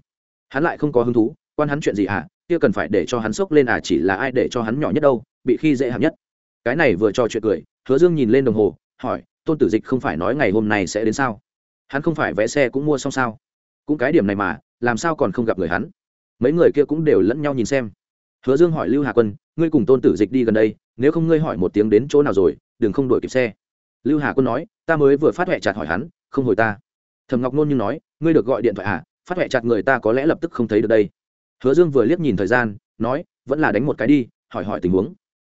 Hắn lại không có hứng thú, quan hắn chuyện gì à kia cần phải để cho hắn sốc lên à chỉ là ai để cho hắn nhỏ nhất đâu, bị khi dễ hạng nhất. Cái này vừa cho chuyện cười, hứa dương nhìn lên đồng hồ, hỏi, tôn tử dịch không phải nói ngày hôm nay sẽ đến sao? Hắn không phải vé xe cũng mua xong sao? Cũng cái điểm này mà, làm sao còn không gặp người hắn? Mấy người kia cũng đều lẫn nhau nhìn xem. Hứa dương hỏi lưu hà quân, ngươi cùng tôn tử dịch đi gần đây, nếu không ngươi hỏi một tiếng đến chỗ nào rồi, đừng không đuổi kịp xe. Lưu hà quân nói, ta mới vừa phát huệ chặt hỏi hắn, không hồi ta. Thầm ngọc nôn nhưng nói, ngươi được gọi điện thoại à? Phát huệ chặt người ta có lẽ lập tức không thấy được đây hứa dương vừa liếc nhìn thời gian, nói, vẫn là đánh một cái đi, hỏi hỏi tình huống.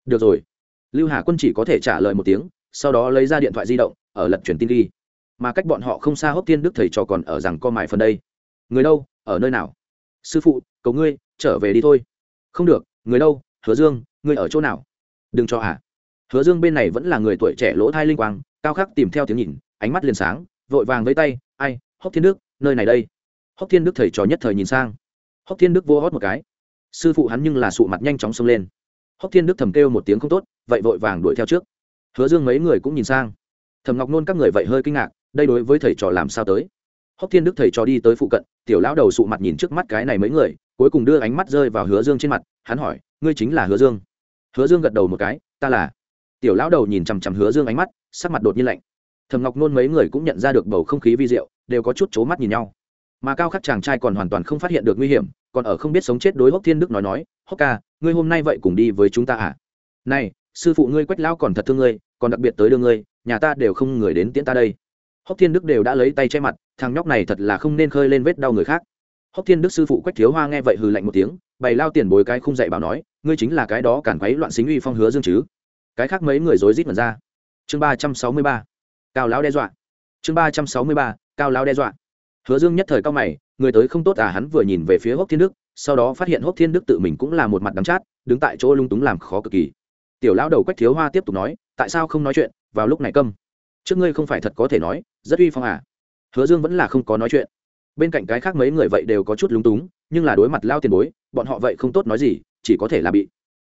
Được rồi. Lưu hà quân chỉ có thể trả lời một tiếng, sau đó lấy ra điện thoại di động, ở lật chuyển tin đi mà cách bọn họ không xa hốc tiên đức thầy trò còn ở rằng co mài phần đây. Người đâu, ở nơi nào? Sư phụ, cầu ngươi, trở về đi thôi. Không được, người đâu, hứa dương, ngươi ở chỗ nào? Đừng cho à. Hứa dương bên này vẫn là người tuổi trẻ lỗ thai linh quang, cao khắc tìm theo tiếng nhìn, ánh mắt liền sáng, vội vàng với tay, ai, hốc thiên đức, nơi này đây? Hốc thiên đức thầy trò nhất thời nhìn sang hốc thiên đức vô hót một cái. Sư phụ hắn nhưng là sụ mặt nhanh chóng xông lên. Hốc thiên đức thầm kêu một tiếng không tốt, vậy vội vàng đuổi theo trước. Hứa dương mấy người cũng nhìn sang. Thầm ngọc nôn các người vậy hơi kinh ngạc, đây đối với thầy trò làm sao tới? Hốc thiên đức thầy trò đi tới phụ cận, tiểu lão đầu sụ mặt nhìn trước mắt cái này mấy người, cuối cùng đưa ánh mắt rơi vào hứa dương trên mặt, hắn hỏi, ngươi chính là hứa dương? Hứa dương gật đầu một cái, ta là. Tiểu lão đầu nhìn chằm chằm hứa dương ánh mắt, sắc mặt đột nhiên lạnh. Thầm ngọc nôn mấy người cũng nhận ra được bầu không khí vi diệu, đều có chút c mắt nhìn nhau mà cao khắc chàng trai còn hoàn toàn không phát hiện được nguy hiểm, còn ở không biết sống chết đối hốc thiên đức nói nói, hốc ca, ngươi hôm nay vậy cùng đi với chúng ta à? Này, sư phụ ngươi quách lão còn thật thương ngươi, còn đặc biệt tới đưa ngươi, nhà ta đều không người đến tiễn ta đây. Hốc thiên đức đều đã lấy tay che mặt, thằng nhóc này thật là không nên khơi lên vết đau người khác. Hốc thiên đức sư phụ quách thiếu hoa nghe vậy hừ lạnh một tiếng, bày lao tiền bồi cái không dạy bảo nói, ngươi chính là cái đó cản quấy loạn xính uy phong hứa dương chứ? Cái khác mấy người rối rít mật ra. Chương ba trăm sáu mươi ba. Cao lão đe dọa. Chương ba trăm sáu mươi ba. Cao lão đe dọa hứa dương nhất thời cao mày, người tới không tốt à hắn vừa nhìn về phía hốc thiên đức, sau đó phát hiện hốc thiên đức tự mình cũng là một mặt đắm chát, đứng tại chỗ lung túng làm khó cực kỳ. Tiểu lão đầu quách thiếu hoa tiếp tục nói, tại sao không nói chuyện, vào lúc này câm. Trước ngươi không phải thật có thể nói, rất uy phong à. Hứa dương vẫn là không có nói chuyện. Bên cạnh cái khác mấy người vậy đều có chút lúng túng, nhưng là đối mặt lao tiền bối, bọn họ vậy không tốt nói gì, chỉ có thể là bị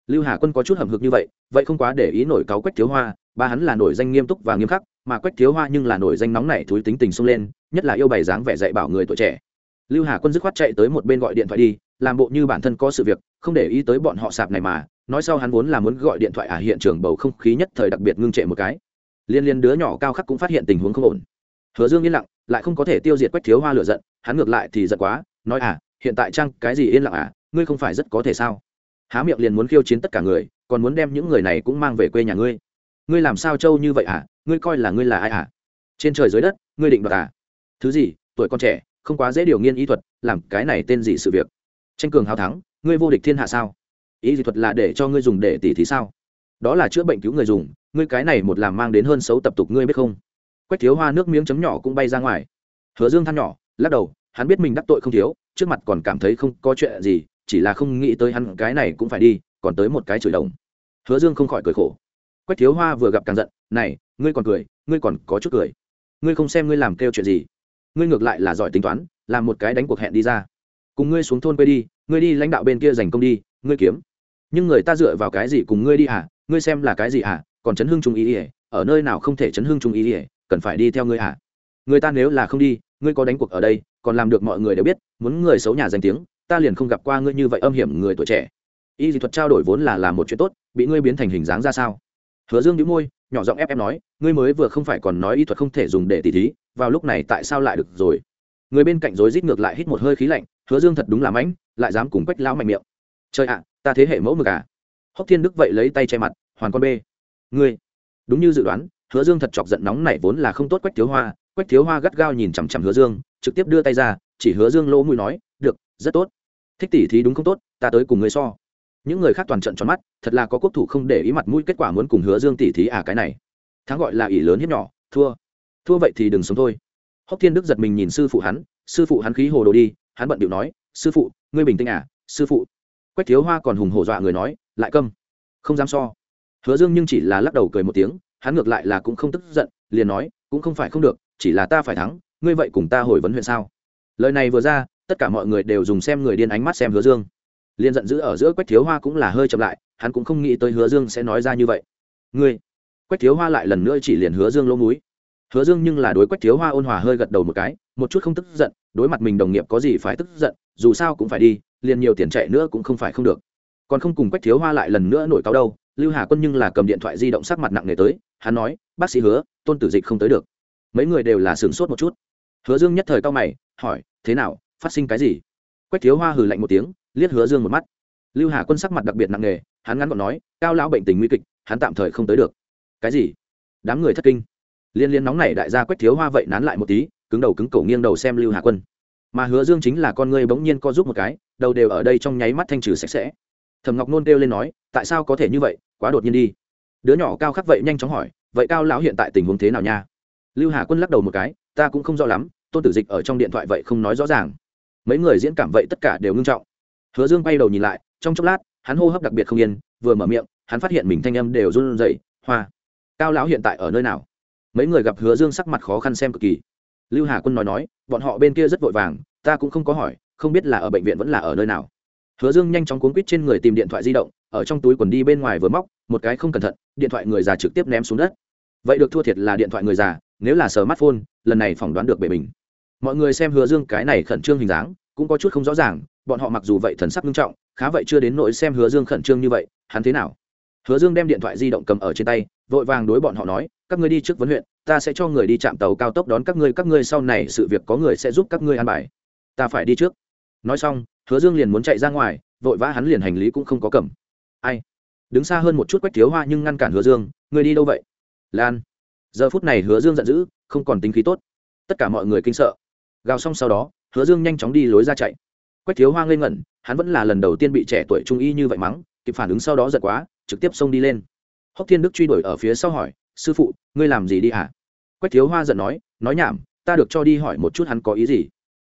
lưu hà quân có chút hầm hực như vậy vậy không quá để ý nổi cáo quách thiếu hoa, ba hắn là nổi danh nghiêm túc và nghiêm khắc, mà quách thiếu hoa nhưng là nổi danh nóng nảy thúi tính tình xông lên nhất là yêu bày dáng vẻ dạy bảo người tuổi trẻ. Lưu hà quân dứt khoát chạy tới một bên gọi điện thoại đi, làm bộ như bản thân có sự việc, không để ý tới bọn họ sạp này mà, nói sau hắn vốn là muốn gọi điện thoại à hiện trường bầu không khí nhất thời đặc biệt ngưng trệ một cái. Liên liên đứa nhỏ cao khắc cũng phát hiện tình huống không ổn. Hứa dương yên lặng, lại không có thể tiêu diệt quách thiếu hoa lựa giận, hắn ngược lại thì giận quá, nói à hiện tại chăng cái gì yên lặng à ngươi không phải rất có thể sao? Há miệng liền muốn khiêu chiến tất cả người, còn muốn đem những người này cũng mang về quê nhà ngươi. Ngươi làm sao trâu như vậy à ngươi coi là ngươi là ai à? Trên trời dưới đất, ngươi định đoạt à? Thứ gì, tuổi con trẻ, không quá dễ điều nghiên y thuật, làm cái này tên gì sự việc? Tranh cường hào thắng, ngươi vô địch thiên hạ sao? Ý dị thuật là để cho ngươi dùng để tỉ thì sao? Đó là chữa bệnh cứu người dùng, ngươi cái này một làm mang đến hơn xấu tập tục ngươi biết không? Quách thiếu hoa nước miếng chấm nhỏ cũng bay ra ngoài. Hứa dương than nhỏ, lắc đầu, hắn biết mình đắc tội không thiếu, trước mặt còn cảm thấy không có chuyện gì, chỉ là không nghĩ tới hắn cái này cũng phải đi, còn tới một cái chửi đồng. Hứa dương không khỏi cười khổ. Quách thiếu hoa vừa gặp càng giận, này, ngươi còn cười, ngươi còn có chút cười. Ngươi không xem ngươi làm kêu chuyện gì ngươi ngược lại là giỏi tính toán, làm một cái đánh cuộc hẹn đi ra. Cùng ngươi xuống thôn quê đi, ngươi đi lãnh đạo bên kia giành công đi, ngươi kiếm. Nhưng người ta dựa vào cái gì cùng ngươi đi à ngươi xem là cái gì à còn chấn hương trung ý ỉa ở nơi nào không thể chấn hương trung ý ỉa cần phải đi theo ngươi à người ta nếu là không đi, ngươi có đánh cuộc ở đây, còn làm được mọi người đều biết, muốn người xấu nhà danh tiếng, ta liền không gặp qua ngươi như vậy âm hiểm người tuổi trẻ. Y dị thuật trao đổi vốn là làm một chuyện tốt, bị ngươi biến thành hình dáng ra sao? Hứa dương đĩu môi, nhỏ giọng ép ép nói, ngươi mới vừa không phải còn nói y thuật không thể dùng để tỉ thí vào lúc này tại sao lại được rồi? Người bên cạnh rối rít ngược lại hít một hơi khí lạnh, hứa dương thật đúng là mãnh, lại dám cùng quách lão mạnh miệng. Trời ạ, ta thế hệ mẫu mực à? Hốc thiên đức vậy lấy tay che mặt, hoàn con bê. Ngươi, đúng như dự đoán, hứa dương thật chọc giận nóng này vốn là không tốt quách thiếu hoa. Quách thiếu hoa gắt gao nhìn chằm chằm hứa dương, trực tiếp đưa tay ra, chỉ hứa dương lỗ mũi nói, được, rất tốt. Thích tỷ thí đúng không tốt, ta tới cùng ngươi so. Những người khác toàn trận tròn mắt, thật là có quốc thủ không để ý mặt mũi, kết quả muốn cùng hứa dương tỷ thí à cái này. Thắng gọi là ỷ lớn hiếp nhỏ, thua thua vậy thì đừng sống thôi. Hốc thiên đức giật mình nhìn sư phụ hắn, sư phụ hắn khí hồ đồ đi, hắn bận điệu nói, sư phụ, ngươi bình tĩnh à sư phụ. Quách thiếu hoa còn hùng hổ dọa người nói, lại câm. Không dám so. Hứa dương nhưng chỉ là lắc đầu cười một tiếng, hắn ngược lại là cũng không tức giận, liền nói, cũng không phải không được, chỉ là ta phải thắng, ngươi vậy cùng ta hồi vấn huyện sao? Lời này vừa ra, tất cả mọi người đều dùng xem người điên ánh mắt xem hứa dương. Liền giận dữ ở giữa quách thiếu hoa cũng là hơi chậm lại, hắn cũng không nghĩ tới hứa dương sẽ nói ra như vậy. Ngươi? Quách thiếu hoa lại lần nữa chỉ liền hứa dương lỗ múi hứa dương nhưng là đối quách thiếu hoa ôn hòa hơi gật đầu một cái, một chút không tức giận, đối mặt mình đồng nghiệp có gì phải tức giận, dù sao cũng phải đi, liền nhiều tiền chạy nữa cũng không phải không được. Còn không cùng quách thiếu hoa lại lần nữa nổi cáo đâu, lưu hà quân nhưng là cầm điện thoại di động sắc mặt nặng nề tới, hắn nói, bác sĩ hứa, tôn tử dịch không tới được. Mấy người đều là sửng sốt một chút. Hứa dương nhất thời cao mày, hỏi, thế nào, phát sinh cái gì? Quách thiếu hoa hừ lạnh một tiếng, liếc hứa dương một mắt. Lưu hà quân sắc mặt đặc biệt nặng nề, hắn ngắn gọn nói, cao lão bệnh tình nguy kịch, hắn tạm thời không tới được. Cái gì? Đám người thất kinh liên liên nóng này đại gia quách thiếu hoa vậy nán lại một tí, cứng đầu cứng cổ nghiêng đầu xem lưu hà quân. Mà hứa dương chính là con ngươi bỗng nhiên co giúp một cái, đầu đều ở đây trong nháy mắt thanh trừ sạch sẽ. Thầm ngọc nôn kêu lên nói, tại sao có thể như vậy? Quá đột nhiên đi. Đứa nhỏ cao khắc vậy nhanh chóng hỏi, vậy cao lão hiện tại tình huống thế nào nha? Lưu hà quân lắc đầu một cái, ta cũng không rõ lắm, tôn tử dịch ở trong điện thoại vậy không nói rõ ràng. Mấy người diễn cảm vậy tất cả đều ngưng trọng. Hứa dương bay đầu nhìn lại, trong chốc lát, hắn hô hấp đặc biệt không yên, vừa mở miệng, hắn phát hiện mình thanh âm đều run rẩy, hoa, cao lão hiện tại ở nơi nào? Mấy người gặp hứa dương sắc mặt khó khăn xem cực kỳ. Lưu hà quân nói nói, bọn họ bên kia rất vội vàng, ta cũng không có hỏi, không biết là ở bệnh viện vẫn là ở nơi nào. Hứa dương nhanh chóng cuốn quýt trên người tìm điện thoại di động, ở trong túi quần đi bên ngoài vừa móc, một cái không cẩn thận, điện thoại người già trực tiếp ném xuống đất. Vậy được thua thiệt là điện thoại người già, nếu là smartphone, lần này phỏng đoán được bể mình mọi người xem hứa dương cái này khẩn trương hình dáng, cũng có chút không rõ ràng, bọn họ mặc dù vậy thần sắc nghiêm trọng, khá vậy chưa đến nỗi xem hứa dương khẩn trương như vậy, hắn thế nào? Hứa dương đem điện thoại di động cầm ở trên tay vội vàng đối bọn họ nói, các ngươi đi trước vấn huyện, ta sẽ cho người đi chạm tàu cao tốc đón các ngươi các ngươi sau này sự việc có người sẽ giúp các ngươi an bài. Ta phải đi trước. Nói xong, hứa dương liền muốn chạy ra ngoài, vội vã hắn liền hành lý cũng không có cầm. Ai? Đứng xa hơn một chút quách thiếu hoa nhưng ngăn cản hứa dương người đi đâu vậy? Lan. Giờ phút này hứa dương giận dữ, không còn tính khí tốt. Tất cả mọi người kinh sợ. Gào xong sau đó, hứa dương nhanh chóng đi lối ra chạy. Quách thiếu hoa ngây ngẩn, hắn vẫn là lần đầu tiên bị trẻ tuổi trung y như vậy mắng, kịp phản ứng sau đó giật quá, trực tiếp xông đi lên hốc thiên đức truy đuổi ở phía sau hỏi, sư phụ, ngươi làm gì đi hả? Quách thiếu hoa giận nói nói nhảm, ta được cho đi hỏi một chút hắn có ý gì.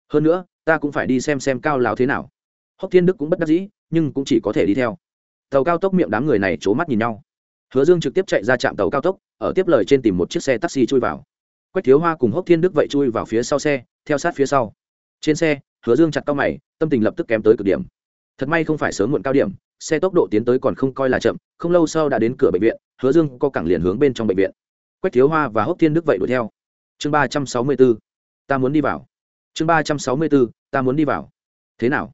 Hơn nữa, ta cũng phải đi xem xem cao lào thế nào. Hốc thiên đức cũng bất đắc dĩ, nhưng cũng chỉ có thể đi theo. Tàu cao tốc miệng đám người này c h ố mắt nhìn nhau. Hứa dương trực tiếp chạy ra trạm tàu cao tốc, ở tiếp lời trên tìm một chiếc xe taxi chui vào. Quách thiếu hoa cùng hốc thiên đức vậy chui vào phía sau xe, theo sát phía sau. Trên xe, hứa dương chặt cao mày, tâm tình lập tức kém tới cực điểm. Thật may không phải sớm muộn cao điểm xe tốc độ tiến tới còn không coi là chậm, không lâu sau đã đến cửa bệnh viện, hứa dương co cẳng liền hướng bên trong bệnh viện. Quách thiếu hoa và hốc thiên đức vậy đuổi theo. Chương ba trăm sáu mươi b ố ta muốn đi vào. Chương ba trăm sáu mươi b ố ta muốn đi vào. Thế nào?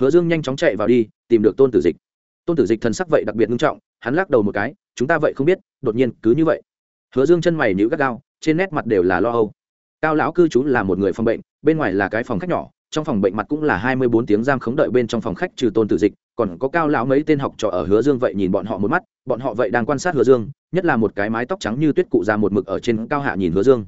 Hứa dương nhanh chóng chạy vào đi, tìm được tôn tử dịch. Tôn tử dịch thần sắc vậy đặc biệt nghiêm trọng, hắn lắc đầu một cái, chúng ta vậy không biết, đột nhiên cứ như vậy. Hứa dương chân mày nhữ gắt gao, trên nét mặt đều là lo âu. Cao lão cư trú là một người phòng bệnh, bên ngoài là cái phòng khách nhỏ trong phòng bệnh mặt cũng là hai mươi bốn tiếng giam khống đợi bên trong phòng khách trừ tôn tử dịch, còn có cao lão mấy tên học trò ở hứa dương vậy nhìn bọn họ một mắt, bọn họ vậy đang quan sát hứa dương, nhất là một cái mái tóc trắng như tuyết cụ ra một mực ở trên cao hạ nhìn hứa dương.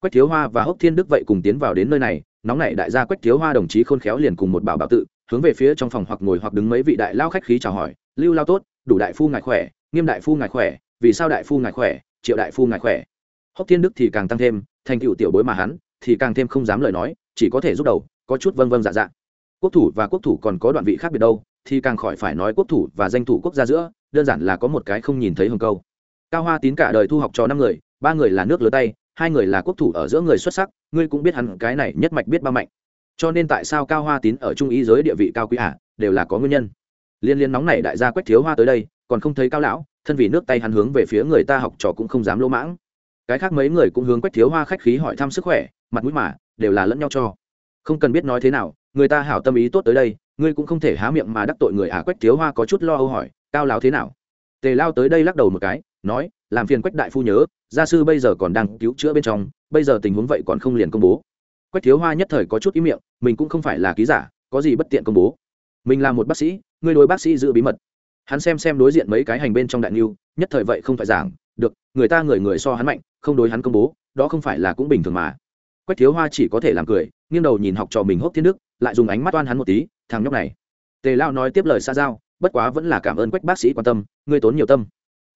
Quách thiếu hoa và hốc thiên đức vậy cùng tiến vào đến nơi này, nóng nảy đại gia quách thiếu hoa đồng chí khôn khéo liền cùng một bảo bảo tự, hướng về phía trong phòng hoặc ngồi hoặc đứng mấy vị đại lao khách khí chào hỏi, lưu lao tốt, đủ đại phu ngài khỏe, nghiêm đại phu ngài khỏe, vì sao đại phu ngài khỏe, triệu đại phu ngài khỏe? Hốc thiên đức thì càng tăng thêm, thành cựu tiểu bối mà hắn, thì càng thêm không dám lời nói, chỉ có thể giúp đầu có chút vâng vâng dạ dạ. Quốc thủ và quốc thủ còn có đoạn vị khác biệt đâu, thì càng khỏi phải nói quốc thủ và danh thủ quốc gia giữa, đơn giản là có một cái không nhìn thấy hồng câu. Cao hoa tín cả đời thu học cho năm người, ba người là nước lứa tay, hai người là quốc thủ ở giữa người xuất sắc, ngươi cũng biết hắn cái này nhất mạch biết ba mạnh. Cho nên tại sao cao hoa tín ở trung ý giới địa vị cao quý ả đều là có nguyên nhân. Liên liên nóng này đại gia quách thiếu hoa tới đây, còn không thấy cao lão, thân vì nước tay hắn hướng về phía người ta học trò cũng không dám lỗ mãng. Cái khác mấy người cũng hướng quách thiếu hoa khách khí hỏi thăm sức khỏe, mặt mũi mà, đều là lẫn nhau cho không cần biết nói thế nào, người ta hảo tâm ý tốt tới đây, ngươi cũng không thể há miệng mà đắc tội người à quách thiếu hoa có chút lo âu hỏi, cao lão thế nào? Tề lao tới đây lắc đầu một cái, nói, làm phiền quách đại phu nhớ, gia sư bây giờ còn đang cứu chữa bên trong, bây giờ tình huống vậy còn không liền công bố. Quách thiếu hoa nhất thời có chút ý miệng, mình cũng không phải là ký giả, có gì bất tiện công bố. Mình là một bác sĩ, ngươi đối bác sĩ giữ bí mật. Hắn xem xem đối diện mấy cái hành bên trong đại niu nhất thời vậy không phải giảng, được, người ta người người so hắn mạnh, không đối hắn công bố, đó không phải là cũng bình thường mà quách thiếu hoa chỉ có thể làm cười, nghiêng đầu nhìn học trò mình hốc thiên đức, lại dùng ánh mắt oan hắn một tí, thằng nhóc này. Tề lao nói tiếp lời xa giao, bất quá vẫn là cảm ơn quách bác sĩ quan tâm, ngươi tốn nhiều tâm.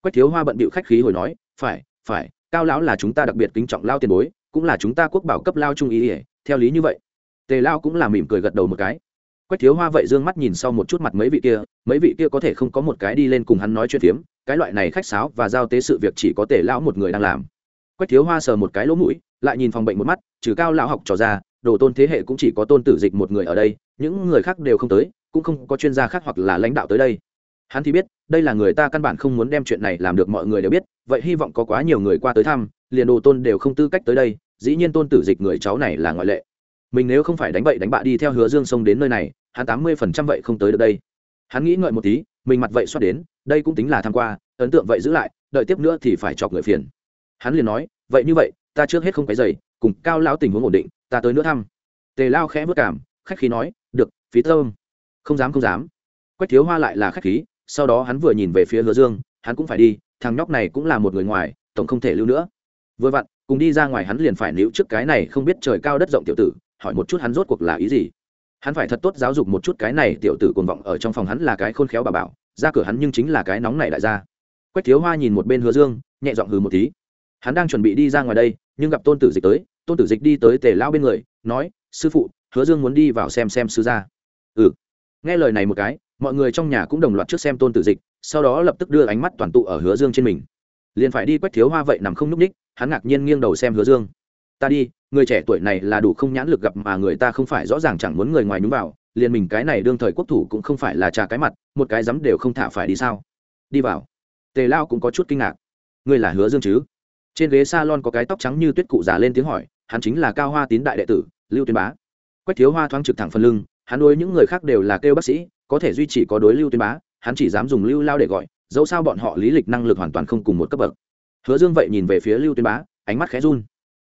Quách thiếu hoa bận bịu khách khí hồi nói, phải phải, cao lão là chúng ta đặc biệt kính trọng lao tiền bối, cũng là chúng ta quốc bảo cấp lao trung ý ỉa theo lý như vậy. Tề lao cũng là mỉm cười gật đầu một cái. Quách thiếu hoa vậy d ư ơ n g mắt nhìn sau một chút mặt mấy vị kia, mấy vị kia có thể không có một cái đi lên cùng hắn nói chuyện phiếm, cái loại này khách sáo và giao tế sự việc chỉ có tề lão một người đang làm. Quách thiếu hoa sờ một cái lỗ mũi lại nhìn phòng bệnh một mắt, trừ cao lão học trò ra, đồ tôn thế hệ cũng chỉ có tôn tử dịch một người ở đây, những người khác đều không tới, cũng không có chuyên gia khác hoặc là lãnh đạo tới đây. Hắn thì biết, đây là người ta căn bản không muốn đem chuyện này làm được mọi người đều biết, vậy hy vọng có quá nhiều người qua tới thăm, liền đồ tôn đều không tư cách tới đây, dĩ nhiên tôn tử dịch người cháu này là ngoại lệ. Mình nếu không phải đánh bậy đánh bạ đi theo hứa dương sông đến nơi này, hắn tám mươi phần trăm vậy không tới được đây. Hắn nghĩ ngợi một tí, mình mặt vậy xoát đến, đây cũng tính là tham q u a ấn tượng vậy giữ lại, đợi tiếp nữa thì phải chọc người phiền. Hắn liền nói, vậy như vậy ta trước hết không cái dày cùng cao lão tình huống ổn định, ta tới nữa thăm. Tề lao khẽ vất cảm, khách khí nói, được, phí thơm không dám không dám. Quách thiếu hoa lại là khách khí, sau đó hắn vừa nhìn về phía hứa dương, hắn cũng phải đi, thằng nhóc này cũng là một người ngoài, tổng không thể lưu nữa. Vừa vặn, cùng đi ra ngoài hắn liền phải níu trước cái này không biết trời cao đất rộng tiểu tử, hỏi một chút hắn rốt cuộc là ý gì. Hắn phải thật tốt giáo dục một chút cái này tiểu tử cuồng vọng ở trong phòng hắn là cái khôn khéo bà bảo, ra cửa hắn nhưng chính là cái nóng này đại ra. quách thiếu hoa nhìn một bên hứa dương, nhẹ giọng hừ một tí. Hắn đang chuẩn bị đi ra ngoài đây nhưng gặp tôn tử dịch tới, tôn tử dịch đi tới tề lao bên người, nói, sư phụ, hứa dương muốn đi vào xem xem sư gia. Ừ. Nghe lời này một cái, mọi người trong nhà cũng đồng loạt trước xem tôn tử dịch, sau đó lập tức đưa ánh mắt toàn tụ ở hứa dương trên mình. Liền phải đi quách thiếu hoa vậy nằm không n ú c ních hắn ngạc nhiên nghiêng đầu xem hứa dương. Ta đi, người trẻ tuổi này là đủ không nhãn lực gặp mà người ta không phải rõ ràng chẳng muốn người ngoài nhúng vào, liền mình cái này đương thời quốc thủ cũng không phải là trà cái mặt, một cái dám đều không thả phải đi sao? Đi vào. Tề lao cũng có chút kinh ngạc. Ngươi là hứa dương chứ? Trên ghế salon lon có cái tóc trắng như tuyết cụ già lên tiếng hỏi, hắn chính là cao hoa tín đại đệ tử, lưu tuyên bá. Quách thiếu hoa thoáng trực thẳng phần lưng, hắn đối những người khác đều là kêu bác sĩ, có thể duy trì có đối lưu tuyên bá, hắn chỉ dám dùng lưu lao để gọi, dẫu sao bọn họ lý lịch năng lực hoàn toàn không cùng một cấp bậc. Hứa dương vậy nhìn về phía lưu tuyên bá, ánh mắt khẽ run.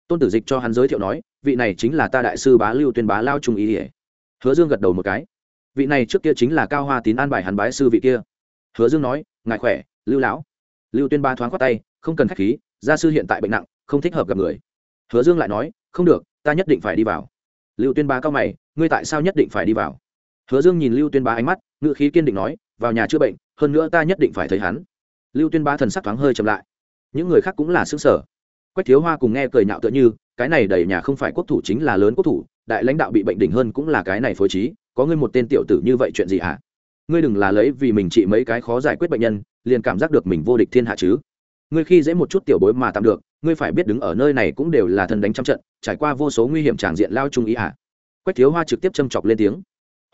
Tôn tử dịch cho hắn giới thiệu nói, vị này chính là ta đại sư bá lưu tuyên bá lao trung ý ỉa hứa dương gật đầu một cái. Vị này trước kia chính là cao hoa tín an bài hắn bái sư vị kia. Hứa dương nói, ngài khỏe, lưu lão. Lưu tuyên bá thoáng khoát tay không cần khách khí, gia sư hiện tại bệnh nặng, không thích hợp gặp người. Hứa dương lại nói, không được, ta nhất định phải đi vào. Lưu tuyên bá cao mày, ngươi tại sao nhất định phải đi vào? Hứa dương nhìn lưu tuyên bá ánh mắt ngự khí kiên định nói, vào nhà chữa bệnh, hơn nữa ta nhất định phải thấy hắn. Lưu tuyên bá thần sắc thoáng hơi chậm lại. Những người khác cũng là xứng sở quách thiếu hoa cùng nghe cười nhạo tựa như, cái này đẩy nhà không phải quốc thủ chính là lớn quốc thủ, đại lãnh đạo bị bệnh đỉnh hơn cũng là cái này phối trí, có ngươi một tên tiểu tử như vậy chuyện gì hả? Ngươi đừng là lấy vì mình trị mấy cái khó giải quyết bệnh nhân, liền cảm giác được mình vô địch thiên hạ chứ ngươi khi dễ một chút tiểu bối mà tạm được, ngươi phải biết đứng ở nơi này cũng đều là thần đánh trăm trận, trải qua vô số nguy hiểm tràng diện lao trung ý à? quách thiếu hoa trực tiếp châm chọc lên tiếng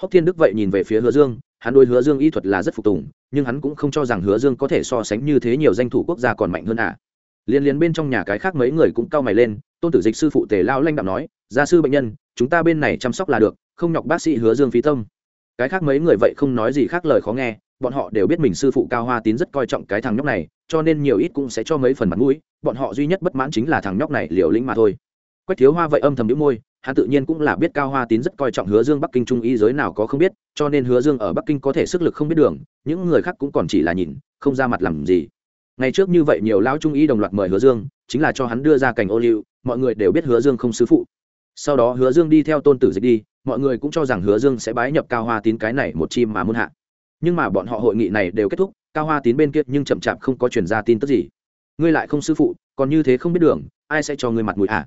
hốc thiên đức vậy nhìn về phía hứa dương, hắn đôi hứa dương y thuật là rất phục tùng, nhưng hắn cũng không cho rằng hứa dương có thể so sánh như thế nhiều danh thủ quốc gia còn mạnh hơn à. liên liên bên trong nhà cái khác mấy người cũng cau mày lên, tôn tử dịch sư phụ tề lao lanh đạm nói, gia sư bệnh nhân, chúng ta bên này chăm sóc là được, không nhọc bác sĩ hứa dương phí tâm cái khác mấy người vậy không nói gì khác lời khó nghe bọn họ đều biết mình sư phụ cao hoa tín rất coi trọng cái thằng nhóc này, cho nên nhiều ít cũng sẽ cho mấy phần mặt mũi, bọn họ duy nhất bất mãn chính là thằng nhóc này liều lĩnh mà thôi. Quách thiếu hoa vậy âm thầm đĩu môi, hắn tự nhiên cũng là biết cao hoa tín rất coi trọng hứa dương bắc kinh trung y giới nào có không biết, cho nên hứa dương ở bắc kinh có thể sức lực không biết đường, những người khác cũng còn chỉ là nhìn, không ra mặt làm gì. Ngày trước như vậy nhiều lão trung y đồng loạt mời hứa dương, chính là cho hắn đưa ra cảnh ô liu, mọi người đều biết hứa dương không sư phụ. Sau đó hứa dương đi theo tôn tử dịch đi, mọi người cũng cho rằng hứa dương sẽ bái nhập cao hoa tín cái này một chim mà muôn hạ nhưng mà bọn họ hội nghị này đều kết thúc, cao hoa tín bên kia nhưng chậm chạp không có chuyển ra tin tức gì. Ngươi lại không sư phụ, còn như thế không biết đường, ai sẽ cho ngươi mặt mũi à?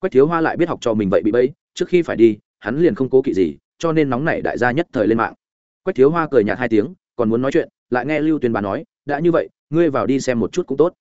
Quách thiếu hoa lại biết học cho mình vậy bị bẫy, trước khi phải đi, hắn liền không cố kỵ gì, cho nên nóng nảy đại gia nhất thời lên mạng. Quách thiếu hoa cười nhạt hai tiếng, còn muốn nói chuyện, lại nghe lưu tuyền bà nói, đã như vậy, ngươi vào đi xem một chút cũng tốt.